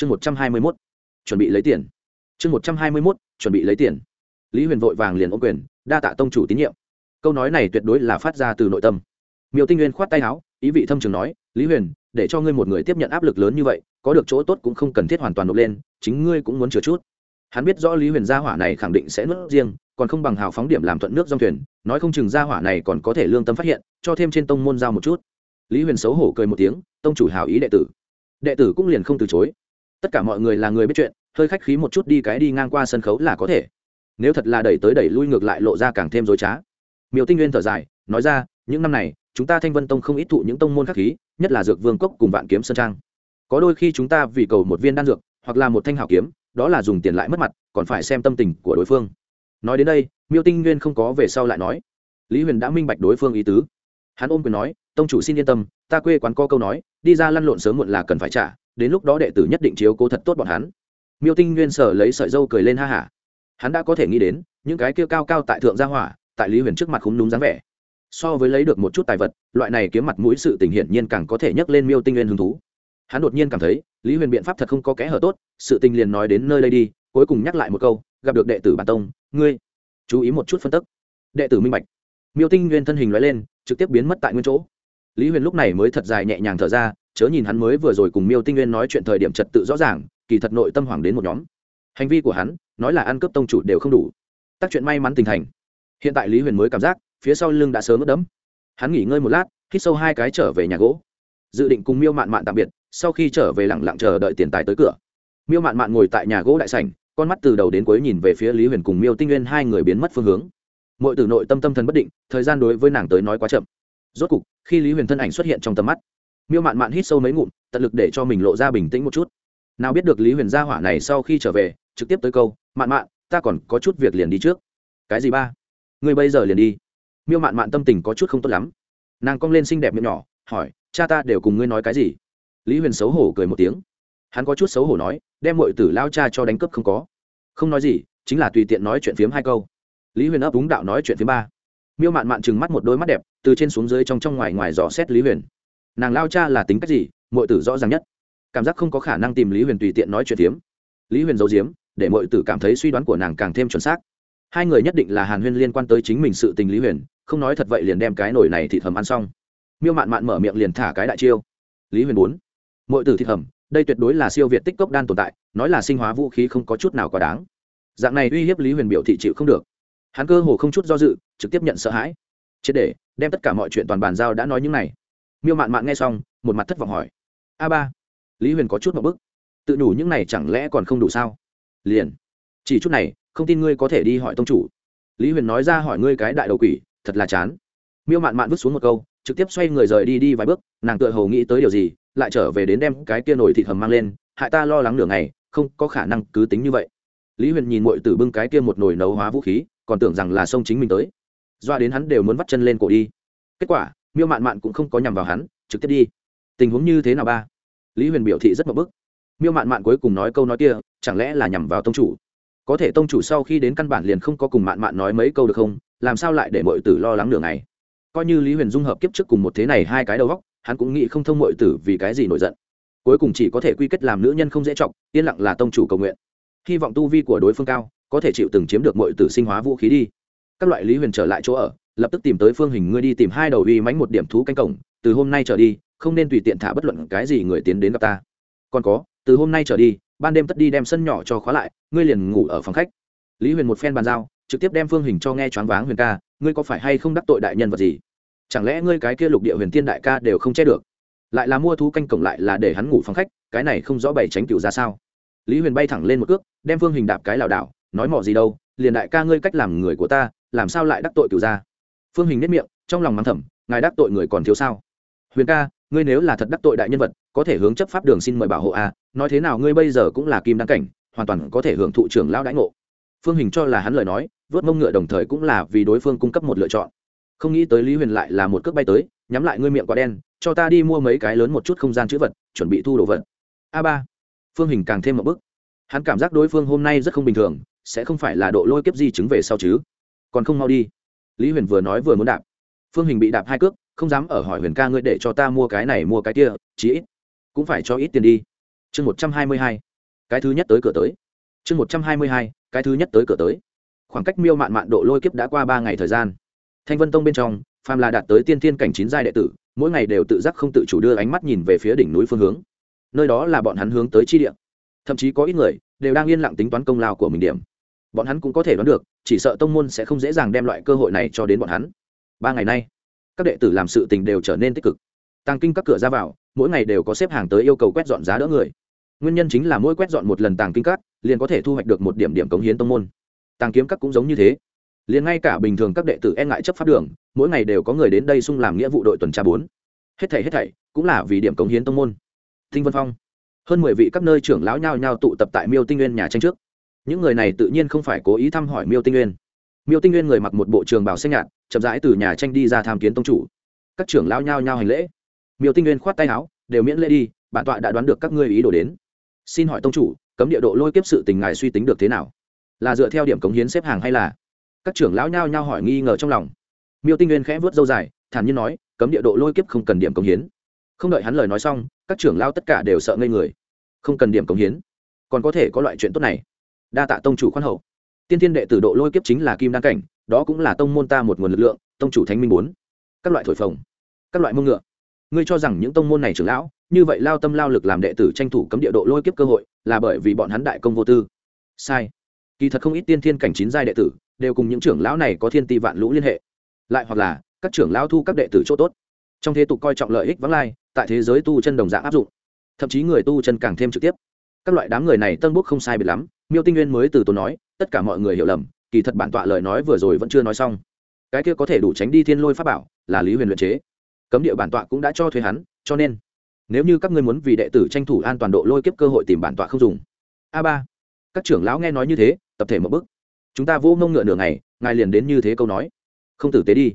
chương một trăm hai mươi mốt, chuẩn bị lấy tiền. Chương một trăm hai mươi mốt, chuẩn bị lấy tiền. Lý huyền vội vàng liền ô quyền, đa tạ tông chủ tín nhiệm. Câu nói này tuyệt đối là phát ra từ nội tâm. Miêu tinh nguyên khoát tay áo, ý vị thâm trường nói, lý huyền, để cho ngươi một người tiếp nhận áp lực lớn như vậy, có được chỗ tốt cũng không cần thiết hoàn toàn nộp lên, chính ngươi cũng muốn chừa chút. Hắn biết rõ lý huyền gia hỏa này khẳng định sẽ nuốt riêng, còn không bằng hào phóng điểm làm thuận nước dòng thuyền, nói không chừng gia hỏa này còn có thể lương tâm phát hiện, cho thêm trên tông môn giao một chút. Lý huyền xấu hổ cười một tiếng, tông chủ hào ý đệ tử. Đệ tử cũng liền không từ chối tất cả mọi người là người biết chuyện, hơi khách khí một chút đi cái đi ngang qua sân khấu là có thể. Nếu thật là đẩy tới đẩy lui ngược lại lộ ra càng thêm dối trá. Miêu tinh nguyên thở dài, nói ra, những năm này, chúng ta thanh vân tông không ít thụ những tông môn khắc khí, nhất là dược vương cốc cùng vạn kiếm sơn trang. Có đôi khi chúng ta vì cầu một viên đan dược, hoặc là một thanh hảo kiếm, đó là dùng tiền lại mất mặt, còn phải xem tâm tình của đối phương. Nói đến đây, miêu tinh nguyên không có về sau lại nói. Lý huyền đã minh bạch đối phương ý tứ. Hắn ôm quyền nói, tông chủ xin yên tâm, ta quê quán co câu nói, đi ra lăn lộn sớm muộn là cần phải trả đến lúc đó đệ tử nhất định chiếu cố thật tốt bọn hắn. Miêu tinh nguyên sở lấy sợi dâu cười lên ha hả. Hắn đã có thể nghĩ đến, những cái kia cao cao tại thượng gia hỏa, tại lý huyền trước mặt không đúng dáng vẻ. So với lấy được một chút tài vật, loại này kiếm mặt mũi sự tình hiển nhiên càng có thể nhắc lên miêu tinh nguyên hứng thú. Hắn đột nhiên cảm thấy, lý huyền biện pháp thật không có kẽ hở tốt, sự tình liền nói đến nơi đây đi, cuối cùng nhắc lại một câu, gặp được đệ tử bản tông, ngươi chú ý một chút phân tức. Đệ tử minh bạch. Miêu tinh nguyên thân hình nói lên, trực tiếp biến mất tại nguyên chỗ lý huyền lúc này mới thật dài nhẹ nhàng thở ra, chớ nhìn hắn mới vừa rồi cùng miêu tinh nguyên nói chuyện thời điểm trật tự rõ ràng, kỳ thật nội tâm hoảng đến một nhóm. Hành vi của hắn, nói là ăn cướp tông chủ đều không đủ. Tác chuyện may mắn tình thành. Hiện tại lý huyền mới cảm giác, phía sau lưng đã sớm ướt đẫm. Hắn nghỉ ngơi một lát, hít sâu hai cái trở về nhà gỗ. Dự định cùng miêu mạn mạn tạm biệt, sau khi trở về lẳng lặng chờ đợi tiền tài tới cửa. Miêu mạn mạn ngồi tại nhà gỗ đại sảnh, con mắt từ đầu đến cuối nhìn về phía lý huyền cùng miêu tinh nguyên hai người biến mất phương hướng. Mọi từ nội tâm tâm thần bất định, thời gian đối với nàng tới nói quá chậm rốt cục, khi lý huyền thân ảnh xuất hiện trong tầm mắt, miêu mạn mạn hít sâu mấy ngụm, tận lực để cho mình lộ ra bình tĩnh một chút. Nào biết được lý huyền gia hỏa này sau khi trở về, trực tiếp tới câu, mạn mạn, ta còn có chút việc liền đi trước. Cái gì ba? Người bây giờ liền đi. Miêu mạn mạn tâm tình có chút không tốt lắm. Nàng cong lên xinh đẹp miệng nhỏ, hỏi, cha ta đều cùng ngươi nói cái gì? Lý huyền xấu hổ cười một tiếng. Hắn có chút xấu hổ nói, đem mọi tử lao cha cho đánh cướp không có. Không nói gì, chính là tùy tiện nói chuyện phiếm hai câu. Lý huyền ấp đúng đạo nói chuyện phiếm ba. Miêu mạn mạn trừng mắt một đôi mắt đẹp từ trên xuống dưới trong trong ngoài ngoài dò xét lý huyền nàng lao cha là tính cách gì mọi tử rõ ràng nhất cảm giác không có khả năng tìm lý huyền tùy tiện nói chuyện phiếm lý huyền giấu diếm để mọi tử cảm thấy suy đoán của nàng càng thêm chuẩn xác hai người nhất định là hàn huyên liên quan tới chính mình sự tình lý huyền không nói thật vậy liền đem cái nổi này thị thầm ăn xong miêu mạn mạn mở miệng liền thả cái đại chiêu lý huyền bốn mọi tử thị thầm, đây tuyệt đối là siêu việt tích cốc đan tồn tại nói là sinh hóa vũ khí không có chút nào quá đáng dạng này uy hiếp lý huyền biểu thị chịu không được hắn cơ hồ không chút do dự trực tiếp nhận sợ hãi triệt để, đem tất cả mọi chuyện toàn bàn giao đã nói những này. Miêu mạn mạn nghe xong, một mặt thất vọng hỏi. A ba, lý huyền có chút một bức. Tự đủ những này chẳng lẽ còn không đủ sao? Liền. Chỉ chút này, không tin ngươi có thể đi hỏi tông chủ. Lý huyền nói ra hỏi ngươi cái đại đầu quỷ, thật là chán. Miêu mạn mạn vứt xuống một câu, trực tiếp xoay người rời đi đi vài bước, nàng tựa hồ nghĩ tới điều gì, lại trở về đến đem cái kia nổi thịt hầm mang lên, hại ta lo lắng nửa ngày, không có khả năng cứ tính như vậy. Lý huyền nhìn mọi tử bưng cái kia một nồi nấu hóa vũ khí, còn tưởng rằng là sông chính mình tới doa đến hắn đều muốn vắt chân lên cổ đi. Kết quả, miêu mạn mạn cũng không có nhằm vào hắn, trực tiếp đi. Tình huống như thế nào ba? Lý huyền biểu thị rất mập bức. Miêu mạn mạn cuối cùng nói câu nói kia, chẳng lẽ là nhằm vào tông chủ? Có thể tông chủ sau khi đến căn bản liền không có cùng mạn mạn nói mấy câu được không? Làm sao lại để mọi tử lo lắng nửa ngày? coi như lý huyền dung hợp kiếp trước cùng một thế này hai cái đầu góc hắn cũng nghĩ không thông mọi tử vì cái gì nổi giận. Cuối cùng chỉ có thể quy kết làm nữ nhân không dễ trọng yên lặng là tông chủ cầu nguyện. Hy vọng tu vi của đối phương cao, có thể chịu từng chiếm được mọi tử sinh hóa vũ khí đi các loại lý huyền trở lại chỗ ở, lập tức tìm tới phương hình ngươi đi tìm hai đầu uy mánh một điểm thú canh cổng, từ hôm nay trở đi, không nên tùy tiện thả bất luận cái gì người tiến đến gặp ta. Còn có, từ hôm nay trở đi, ban đêm tất đi đem sân nhỏ cho khóa lại, ngươi liền ngủ ở phòng khách. Lý huyền một phen bàn giao, trực tiếp đem phương hình cho nghe choáng váng huyền ca, ngươi có phải hay không đắc tội đại nhân vật gì? Chẳng lẽ ngươi cái kia lục địa huyền tiên đại ca đều không che được? Lại là mua thú canh cổng lại là để hắn ngủ phòng khách, cái này không rõ bày tránh cựu ra sao? Lý huyền bay thẳng lên một cước, đem phương hình đạp cái lảo đảo, nói mỏ gì đâu, liền đại ca ngươi cách làm người của ta làm sao lại đắc tội cửu gia? phương hình nếp miệng trong lòng mắng thầm ngài đắc tội người còn thiếu sao? Huyền ca ngươi nếu là thật đắc tội đại nhân vật có thể hướng chấp pháp đường xin mời bảo hộ a nói thế nào ngươi bây giờ cũng là kim đăng cảnh hoàn toàn có thể hưởng thụ trưởng lao đãi ngộ. Phương hình cho là hắn lời nói vớt mông ngựa đồng thời cũng là vì đối phương cung cấp một lựa chọn. Không nghĩ tới lý huyền lại là một cước bay tới nhắm lại ngươi miệng quá đen cho ta đi mua mấy cái lớn một chút không gian chữ vật chuẩn bị thu đồ vật. A ba. Phương hình càng thêm một bước, hắn cảm giác đối phương hôm nay rất không bình thường sẽ không phải là độ lôi kiếp di chứng về sau chứ còn không mau đi. Lý huyền vừa nói vừa muốn đạp. Phương hình bị đạp hai cước, không dám ở hỏi huyền ca ngươi để cho ta mua cái này mua cái kia, chí ít cũng phải cho ít tiền đi. Chương một trăm hai mươi hai, cái thứ nhất tới cửa tới. Chương một trăm hai mươi hai, cái thứ nhất tới cửa tới. Khoảng cách miêu mạn mạn độ lôi kiếp đã qua ba ngày thời gian. Thanh vân tông bên trong, phàm là đạt tới tiên thiên cảnh chín giai đệ tử, mỗi ngày đều tự giác không tự chủ đưa ánh mắt nhìn về phía đỉnh núi phương hướng. Nơi đó là bọn hắn hướng tới chi địa. Thậm chí có ít người đều đang yên lặng tính toán công lao của mình điểm bọn hắn cũng có thể đoán được, chỉ sợ tông môn sẽ không dễ dàng đem loại cơ hội này cho đến bọn hắn. Ba ngày nay, các đệ tử làm sự tình đều trở nên tích cực. Tăng kinh các cửa ra vào, mỗi ngày đều có xếp hàng tới yêu cầu quét dọn giá đỡ người. Nguyên nhân chính là mỗi quét dọn một lần tàng kinh các, liền có thể thu hoạch được một điểm điểm cống hiến tông môn. Tàng kiếm các cũng giống như thế. Liền ngay cả bình thường các đệ tử e ngại chấp pháp đường, mỗi ngày đều có người đến đây xung làm nghĩa vụ đội tuần tra bốn. Hết thảy hết thảy, cũng là vì điểm cống hiến tông môn. Thinh vân phong, hơn mười vị các nơi trưởng lão nhao nhao tụ tập tại miêu tinh nguyên nhà tranh trước những người này tự nhiên không phải cố ý thăm hỏi miêu tinh nguyên. Miêu tinh nguyên người mặc một bộ trường bào xanh nhạt, chậm rãi từ nhà tranh đi ra tham kiến tông chủ. Các trưởng lão nhao nhao hành lễ. Miêu tinh nguyên khoát tay áo, đều miễn lễ đi, bản tọa đã đoán được các ngươi ý đồ đến. Xin hỏi tông chủ, cấm địa độ lôi kiếp sự tình ngài suy tính được thế nào? Là dựa theo điểm cống hiến xếp hàng hay là? Các trưởng lão nhao nhao hỏi nghi ngờ trong lòng. Miêu tinh nguyên khẽ vớt dâu dài, thản nhiên nói, cấm địa độ lôi kiếp không cần điểm cống hiến. Không đợi hắn lời nói xong, các trưởng lão tất cả đều sợ ngây người. Không cần điểm cống hiến, còn có thể có loại chuyện tốt này đa tạ tông chủ khoan hậu. Tiên thiên đệ tử độ lôi kiếp chính là kim đăng cảnh, đó cũng là tông môn ta một nguồn lực lượng, tông chủ thánh minh bốn. Các loại thổi phồng, các loại mông ngựa. Ngươi cho rằng những tông môn này trưởng lão, như vậy lao tâm lao lực làm đệ tử tranh thủ cấm địa độ lôi kiếp cơ hội, là bởi vì bọn hắn đại công vô tư. Sai. Kỳ thật không ít tiên thiên cảnh chín giai đệ tử, đều cùng những trưởng lão này có thiên ti vạn lũ liên hệ. Lại hoặc là, các trưởng lão thu các đệ tử chỗ tốt. Trong thế tục coi trọng lợi ích vắng lai, tại thế giới tu chân đồng dạng áp dụng. Thậm chí người tu chân càng thêm trực tiếp. Các loại đám người này tân bốc không sai biệt lắm miêu tinh nguyên mới từ tốn nói, tất cả mọi người hiểu lầm, kỳ thật bản tọa lời nói vừa rồi vẫn chưa nói xong. Cái kia có thể đủ tránh đi thiên lôi pháp bảo, là lý huyền luyện chế. Cấm địa bản tọa cũng đã cho thuê hắn, cho nên, nếu như các ngươi muốn vì đệ tử tranh thủ an toàn độ lôi kiếp cơ hội tìm bản tọa không dùng. A ba, các trưởng lão nghe nói như thế, tập thể một bức chúng ta vô mông ngựa nửa ngày, ngài liền đến như thế câu nói. Không tử tế đi.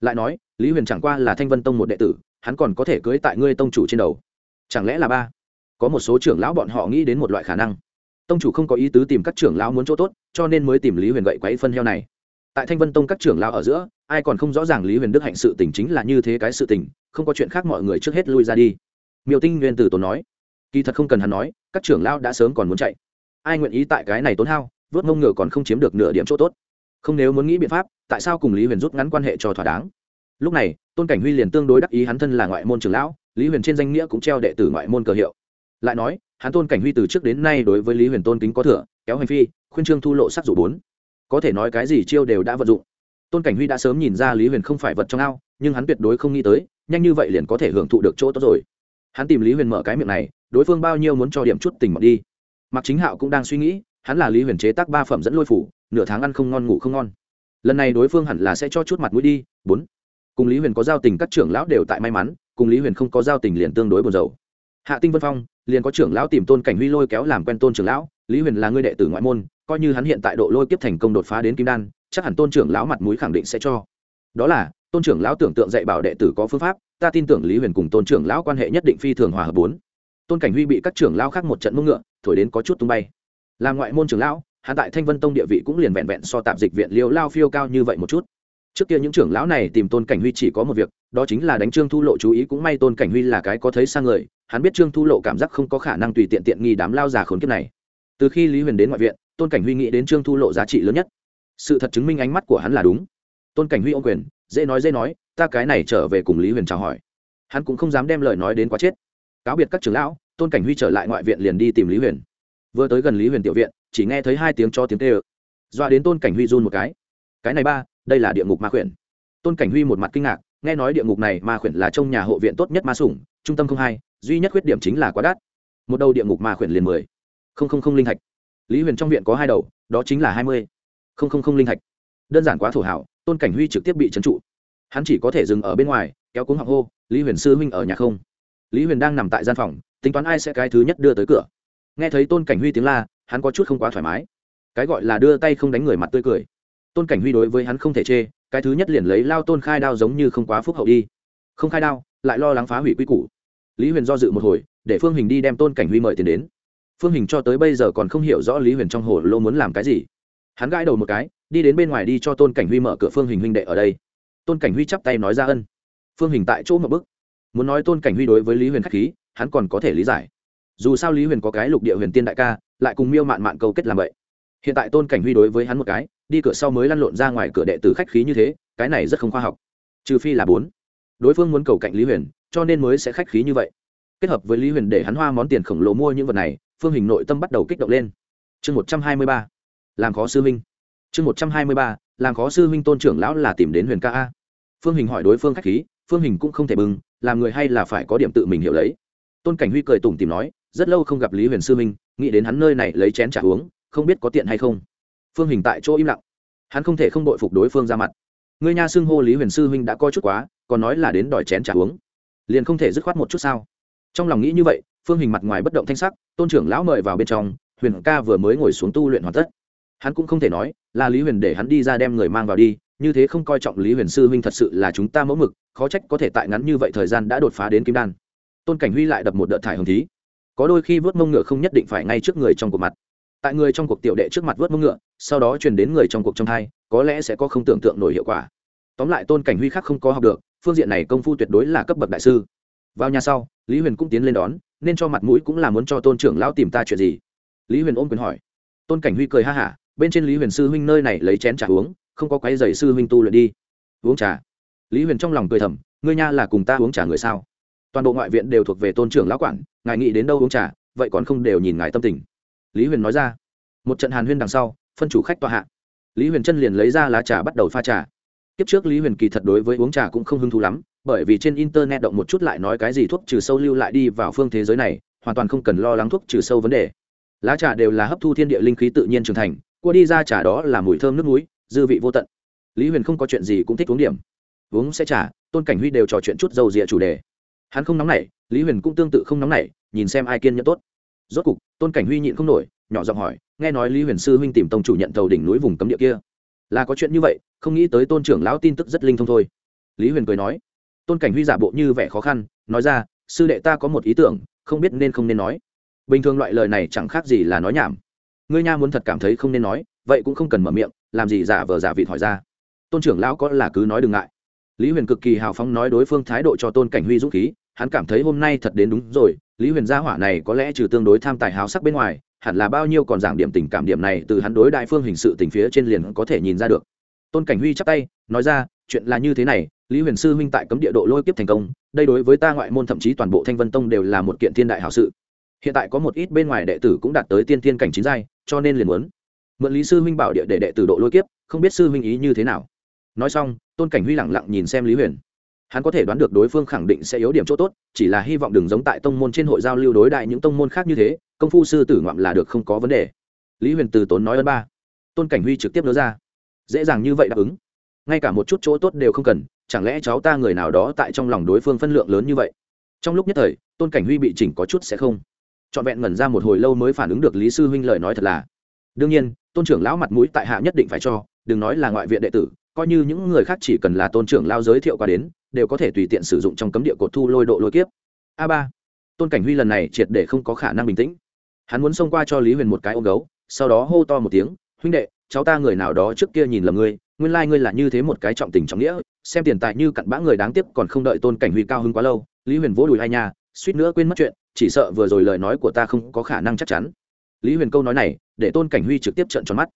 Lại nói, lý huyền chẳng qua là thanh vân tông một đệ tử, hắn còn có thể cưới tại ngươi tông chủ trên đầu. Chẳng lẽ là ba? Có một số trưởng lão bọn họ nghĩ đến một loại khả năng tông chủ không có ý tứ tìm các trưởng lão muốn chỗ tốt, cho nên mới tìm lý huyền gậy quấy phân heo này. Tại thanh vân tông các trưởng lão ở giữa, ai còn không rõ ràng lý huyền đức hạnh sự tình chính là như thế cái sự tình, không có chuyện khác mọi người trước hết lui ra đi. Miêu tinh nguyên Tử tốn nói, kỳ thật không cần hắn nói, các trưởng lão đã sớm còn muốn chạy. Ai nguyện ý tại cái này tốn hao, vớt mông ngựa còn không chiếm được nửa điểm chỗ tốt. Không nếu muốn nghĩ biện pháp, tại sao cùng lý huyền rút ngắn quan hệ cho thỏa đáng? Lúc này, tôn cảnh huy liền tương đối đắc ý hắn thân là ngoại môn trưởng lão, lý huyền trên danh nghĩa cũng treo đệ tử ngoại môn cờ hiệu. Lại nói hắn tôn cảnh huy từ trước đến nay đối với lý huyền tôn kính có thừa, kéo hành phi, khuyên trương thu lộ sắc dụ bốn. Có thể nói cái gì chiêu đều đã vận dụng. Tôn cảnh huy đã sớm nhìn ra lý huyền không phải vật trong ao, nhưng hắn tuyệt đối không nghĩ tới, nhanh như vậy liền có thể hưởng thụ được chỗ tốt rồi. Hắn tìm lý huyền mở cái miệng này, đối phương bao nhiêu muốn cho điểm chút tình mật đi. Mặc chính hạo cũng đang suy nghĩ, hắn là lý huyền chế tác ba phẩm dẫn lôi phủ, nửa tháng ăn không ngon ngủ không ngon. Lần này đối phương hẳn là sẽ cho chút mặt mũi đi, bốn. Cùng lý huyền có giao tình các trưởng lão đều tại may mắn, cùng lý huyền không có giao tình liền tương đối buồn rầu hạ tinh vân phong liền có trưởng lão tìm tôn cảnh huy lôi kéo làm quen tôn trưởng lão, lý huyền là người đệ tử ngoại môn, coi như hắn hiện tại độ lôi kiếp thành công đột phá đến kim đan, chắc hẳn tôn trưởng lão mặt mũi khẳng định sẽ cho. Đó là, tôn trưởng lão tưởng tượng dạy bảo đệ tử có phương pháp, ta tin tưởng lý huyền cùng tôn trưởng lão quan hệ nhất định phi thường hòa hợp bốn. Tôn cảnh huy bị các trưởng lão khác một trận mông ngựa, thổi đến có chút tung bay. Làm ngoại môn trưởng lão hạ tại thanh vân tông địa vị cũng liền vẹn vẹn so tạp dịch viện liêu lao phiêu cao như vậy một chút. Trước kia những trưởng lão này tìm tôn cảnh huy chỉ có một việc, đó chính là đánh trương thu lộ chú ý cũng may tôn cảnh huy là cái có thấy sang người hắn biết trương thu lộ cảm giác không có khả năng tùy tiện tiện nghi đám lao già khốn kiếp này. Từ khi lý huyền đến ngoại viện, tôn cảnh huy nghĩ đến trương thu lộ giá trị lớn nhất. Sự thật chứng minh ánh mắt của hắn là đúng. Tôn cảnh huy ô quyền, dễ nói dễ nói, ta cái này trở về cùng lý huyền chào hỏi. Hắn cũng không dám đem lời nói đến quá chết. Cáo biệt các trưởng lão, tôn cảnh huy trở lại ngoại viện liền đi tìm lý huyền. Vừa tới gần lý huyền tiểu viện, chỉ nghe thấy hai tiếng cho tiếng tê ơ doa đến tôn cảnh huy run một cái. Cái này ba, đây là địa ngục ma khuyển. Tôn cảnh huy một mặt kinh ngạc, nghe nói địa ngục này ma khuyển là trong nhà hộ viện tốt nhất ma sủng, trung tâm không hai duy nhất khuyết điểm chính là quá đắt. Một đầu địa ngục ma khuyển liền mười. Không không không linh thạch. Lý huyền trong viện có hai đầu, đó chính là hai mươi. Không không không linh thạch. Đơn giản quá thổ hảo, tôn cảnh huy trực tiếp bị trấn trụ. Hắn chỉ có thể dừng ở bên ngoài, kéo cuống học hô, lý huyền sư huynh ở nhà không? Lý huyền đang nằm tại gian phòng, tính toán ai sẽ cái thứ nhất đưa tới cửa. Nghe thấy tôn cảnh huy tiếng la, hắn có chút không quá thoải mái. Cái gọi là đưa tay không đánh người mặt tươi cười. Tôn cảnh huy đối với hắn không thể chê, cái thứ nhất liền lấy lao tôn khai đao giống như không quá phúc hậu đi. Không khai đao, lại lo lắng phá hủy quy củ lý huyền do dự một hồi, để phương hình đi đem tôn cảnh huy mời tiền đến. Phương hình cho tới bây giờ còn không hiểu rõ lý huyền trong hồ lô muốn làm cái gì. Hắn gãi đầu một cái, đi đến bên ngoài đi cho tôn cảnh huy mở cửa phương hình huynh đệ ở đây. Tôn cảnh huy chắp tay nói ra ân. Phương hình tại chỗ một bức muốn nói tôn cảnh huy đối với lý huyền k h á c h khí, hắn còn có thể lý giải. Dù sao lý huyền có cái lục địa huyền tiên đại ca, lại cùng miêu mạn mạn cầu kết làm vậy. Hiện tại tôn cảnh huy đối với hắn một cái, đi cửa sau mới lăn lộn ra ngoài cửa đệ tử khách khí như thế, cái này rất không khoa học. Trừ phi là bốn. Đối phương muốn cầu cạnh lý huyền cho nên mới sẽ khách khí như vậy. Kết hợp với lý huyền để hắn hoa món tiền khổng lồ mua những vật này, phương hình nội tâm bắt đầu kích động lên. Chương một trăm hai mươi ba, làm khó sư huynh. Chương một trăm hai mươi ba, làm khó sư huynh tôn trưởng lão là tìm đến huyền ca a. Phương hình hỏi đối phương khách khí, phương hình cũng không thể bừng, làm người hay là phải có điểm tự mình hiểu lấy. Tôn cảnh huy cười tủm tìm nói, rất lâu không gặp lý huyền sư huynh, nghĩ đến hắn nơi này lấy chén trả uống, không biết có tiện hay không. Phương hình tại chỗ im lặng. Hắn không thể không đội phục đối phương ra mặt. Người nhà xưng hô lý huyền sư huynh đã coi chút quá, còn nói là đến đòi chén trả uống liền không thể dứt khoát một chút sao? Trong lòng nghĩ như vậy, phương hình mặt ngoài bất động thanh sắc, tôn trưởng lão mời vào bên trong, huyền ca vừa mới ngồi xuống tu luyện hoàn tất. Hắn cũng không thể nói, là lý huyền để hắn đi ra đem người mang vào đi, như thế không coi trọng lý huyền sư huynh thật sự là chúng ta mẫu mực, khó trách có thể tại ngắn như vậy thời gian đã đột phá đến kim đan. Tôn cảnh huy lại đập một đợt thải hồng thí. Có đôi khi vớt mông ngựa không nhất định phải ngay trước người trong cuộc mặt. Tại người trong cuộc tiểu đệ trước mặt vớt mông ngựa, sau đó truyền đến người trong cuộc trong hai, có lẽ sẽ có không tưởng tượng nổi hiệu quả. Tóm lại tôn cảnh huy khác không có học được phương diện này công phu tuyệt đối là cấp bậc đại sư. Vào nhà sau, lý huyền cũng tiến lên đón, nên cho mặt mũi cũng là muốn cho tôn trưởng lão tìm ta chuyện gì. Lý huyền ôm quyền hỏi. Tôn cảnh huy cười ha hả, bên trên lý huyền sư huynh nơi này lấy chén trà uống, không có quái dày sư huynh tu luyện đi. Uống trà. Lý huyền trong lòng cười thầm, ngươi nha là cùng ta uống trà người sao? Toàn bộ ngoại viện đều thuộc về tôn trưởng lão quản, ngài nghĩ đến đâu uống trà, vậy còn không đều nhìn ngài tâm tình. Lý huyền nói ra. Một trận hàn huyên đằng sau, phân chủ khách tòa hạ. Lý huyền chân liền lấy ra lá trà bắt đầu pha trà kiếp trước lý huyền kỳ thật đối với uống trà cũng không hứng thú lắm, bởi vì trên internet động một chút lại nói cái gì thuốc trừ sâu lưu lại đi vào phương thế giới này, hoàn toàn không cần lo lắng thuốc trừ sâu vấn đề. Lá trà đều là hấp thu thiên địa linh khí tự nhiên trưởng thành, cua đi ra trà đó là mùi thơm nước núi dư vị vô tận. Lý huyền không có chuyện gì cũng thích uống điểm. Uống sẽ trà, tôn cảnh huy đều trò chuyện chút dầu rịa chủ đề. Hắn không nóng nảy, lý huyền cũng tương tự không nóng nảy, nhìn xem ai kiên nhẫn tốt. Rốt cục, tôn cảnh huy nhịn không nổi, nhỏ giọng hỏi, nghe nói lý huyền sư huynh tìm tông chủ nhận tàu đỉnh núi vùng cấm địa kia. Là có chuyện như vậy không nghĩ tới tôn trưởng lão tin tức rất linh thông thôi. Lý huyền cười nói, tôn cảnh huy giả bộ như vẻ khó khăn, nói ra, sư đệ ta có một ý tưởng, không biết nên không nên nói. Bình thường loại lời này chẳng khác gì là nói nhảm. Ngươi nha muốn thật cảm thấy không nên nói, vậy cũng không cần mở miệng, làm gì giả vờ giả vịt hỏi ra. Tôn trưởng lão có là cứ nói đừng ngại. Lý huyền cực kỳ hào phóng nói đối phương thái độ cho tôn cảnh huy dũng khí, hắn cảm thấy hôm nay thật đến đúng rồi, lý huyền gia hỏa này có lẽ trừ tương đối tham tài háo sắc bên ngoài, hẳn là bao nhiêu còn giảng điểm tình cảm điểm này từ hắn đối đại phương hình sự tình phía trên liền có thể nhìn ra được tôn cảnh huy chắp tay, nói ra, chuyện là như thế này, lý huyền sư huynh tại cấm địa độ lôi kiếp thành công, đây đối với ta ngoại môn thậm chí toàn bộ thanh vân tông đều là một kiện thiên đại hảo sự. Hiện tại có một ít bên ngoài đệ tử cũng đạt tới tiên thiên cảnh chín giai, cho nên liền muốn mượn lý sư huynh bảo địa để đệ tử độ lôi kiếp, không biết sư huynh ý như thế nào. Nói xong, tôn cảnh huy lẳng lặng nhìn xem lý huyền. Hắn có thể đoán được đối phương khẳng định sẽ yếu điểm chỗ tốt, chỉ là hy vọng đừng giống tại tông môn trên hội giao lưu đối đại những tông môn khác như thế, công phu sư tử ngoạm là được không có vấn đề. Lý huyền từ tốn nói ơn ba. Tôn cảnh huy trực tiếp nói ra dễ dàng như vậy đáp ứng. Ngay cả một chút chỗ tốt đều không cần, chẳng lẽ cháu ta người nào đó tại trong lòng đối phương phân lượng lớn như vậy? Trong lúc nhất thời, tôn cảnh huy bị chỉnh có chút sẽ không. Trọn vẹn ngẩn ra một hồi lâu mới phản ứng được lý sư huynh lời nói thật là. Đương nhiên, tôn trưởng lão mặt mũi tại hạ nhất định phải cho, đừng nói là ngoại viện đệ tử, coi như những người khác chỉ cần là tôn trưởng lao giới thiệu qua đến, đều có thể tùy tiện sử dụng trong cấm địa cột thu lôi độ lôi kiếp. A ba. Tôn cảnh huy lần này triệt để không có khả năng bình tĩnh. Hắn muốn xông qua cho lý huyền một cái ôm gấu, sau đó hô to một tiếng, huynh đệ cháu ta người nào đó trước kia nhìn lầm ngươi, nguyên lai ngươi là như thế một cái trọng tình trọng nghĩa, xem tiền tài như cặn bã người đáng tiếc còn không đợi tôn cảnh huy cao hứng quá lâu, lý huyền vỗ đùi hai nhà suýt nữa quên mất chuyện, chỉ sợ vừa rồi lời nói của ta không có khả năng chắc chắn. Lý huyền câu nói này, để tôn cảnh huy trực tiếp trợn tròn mắt.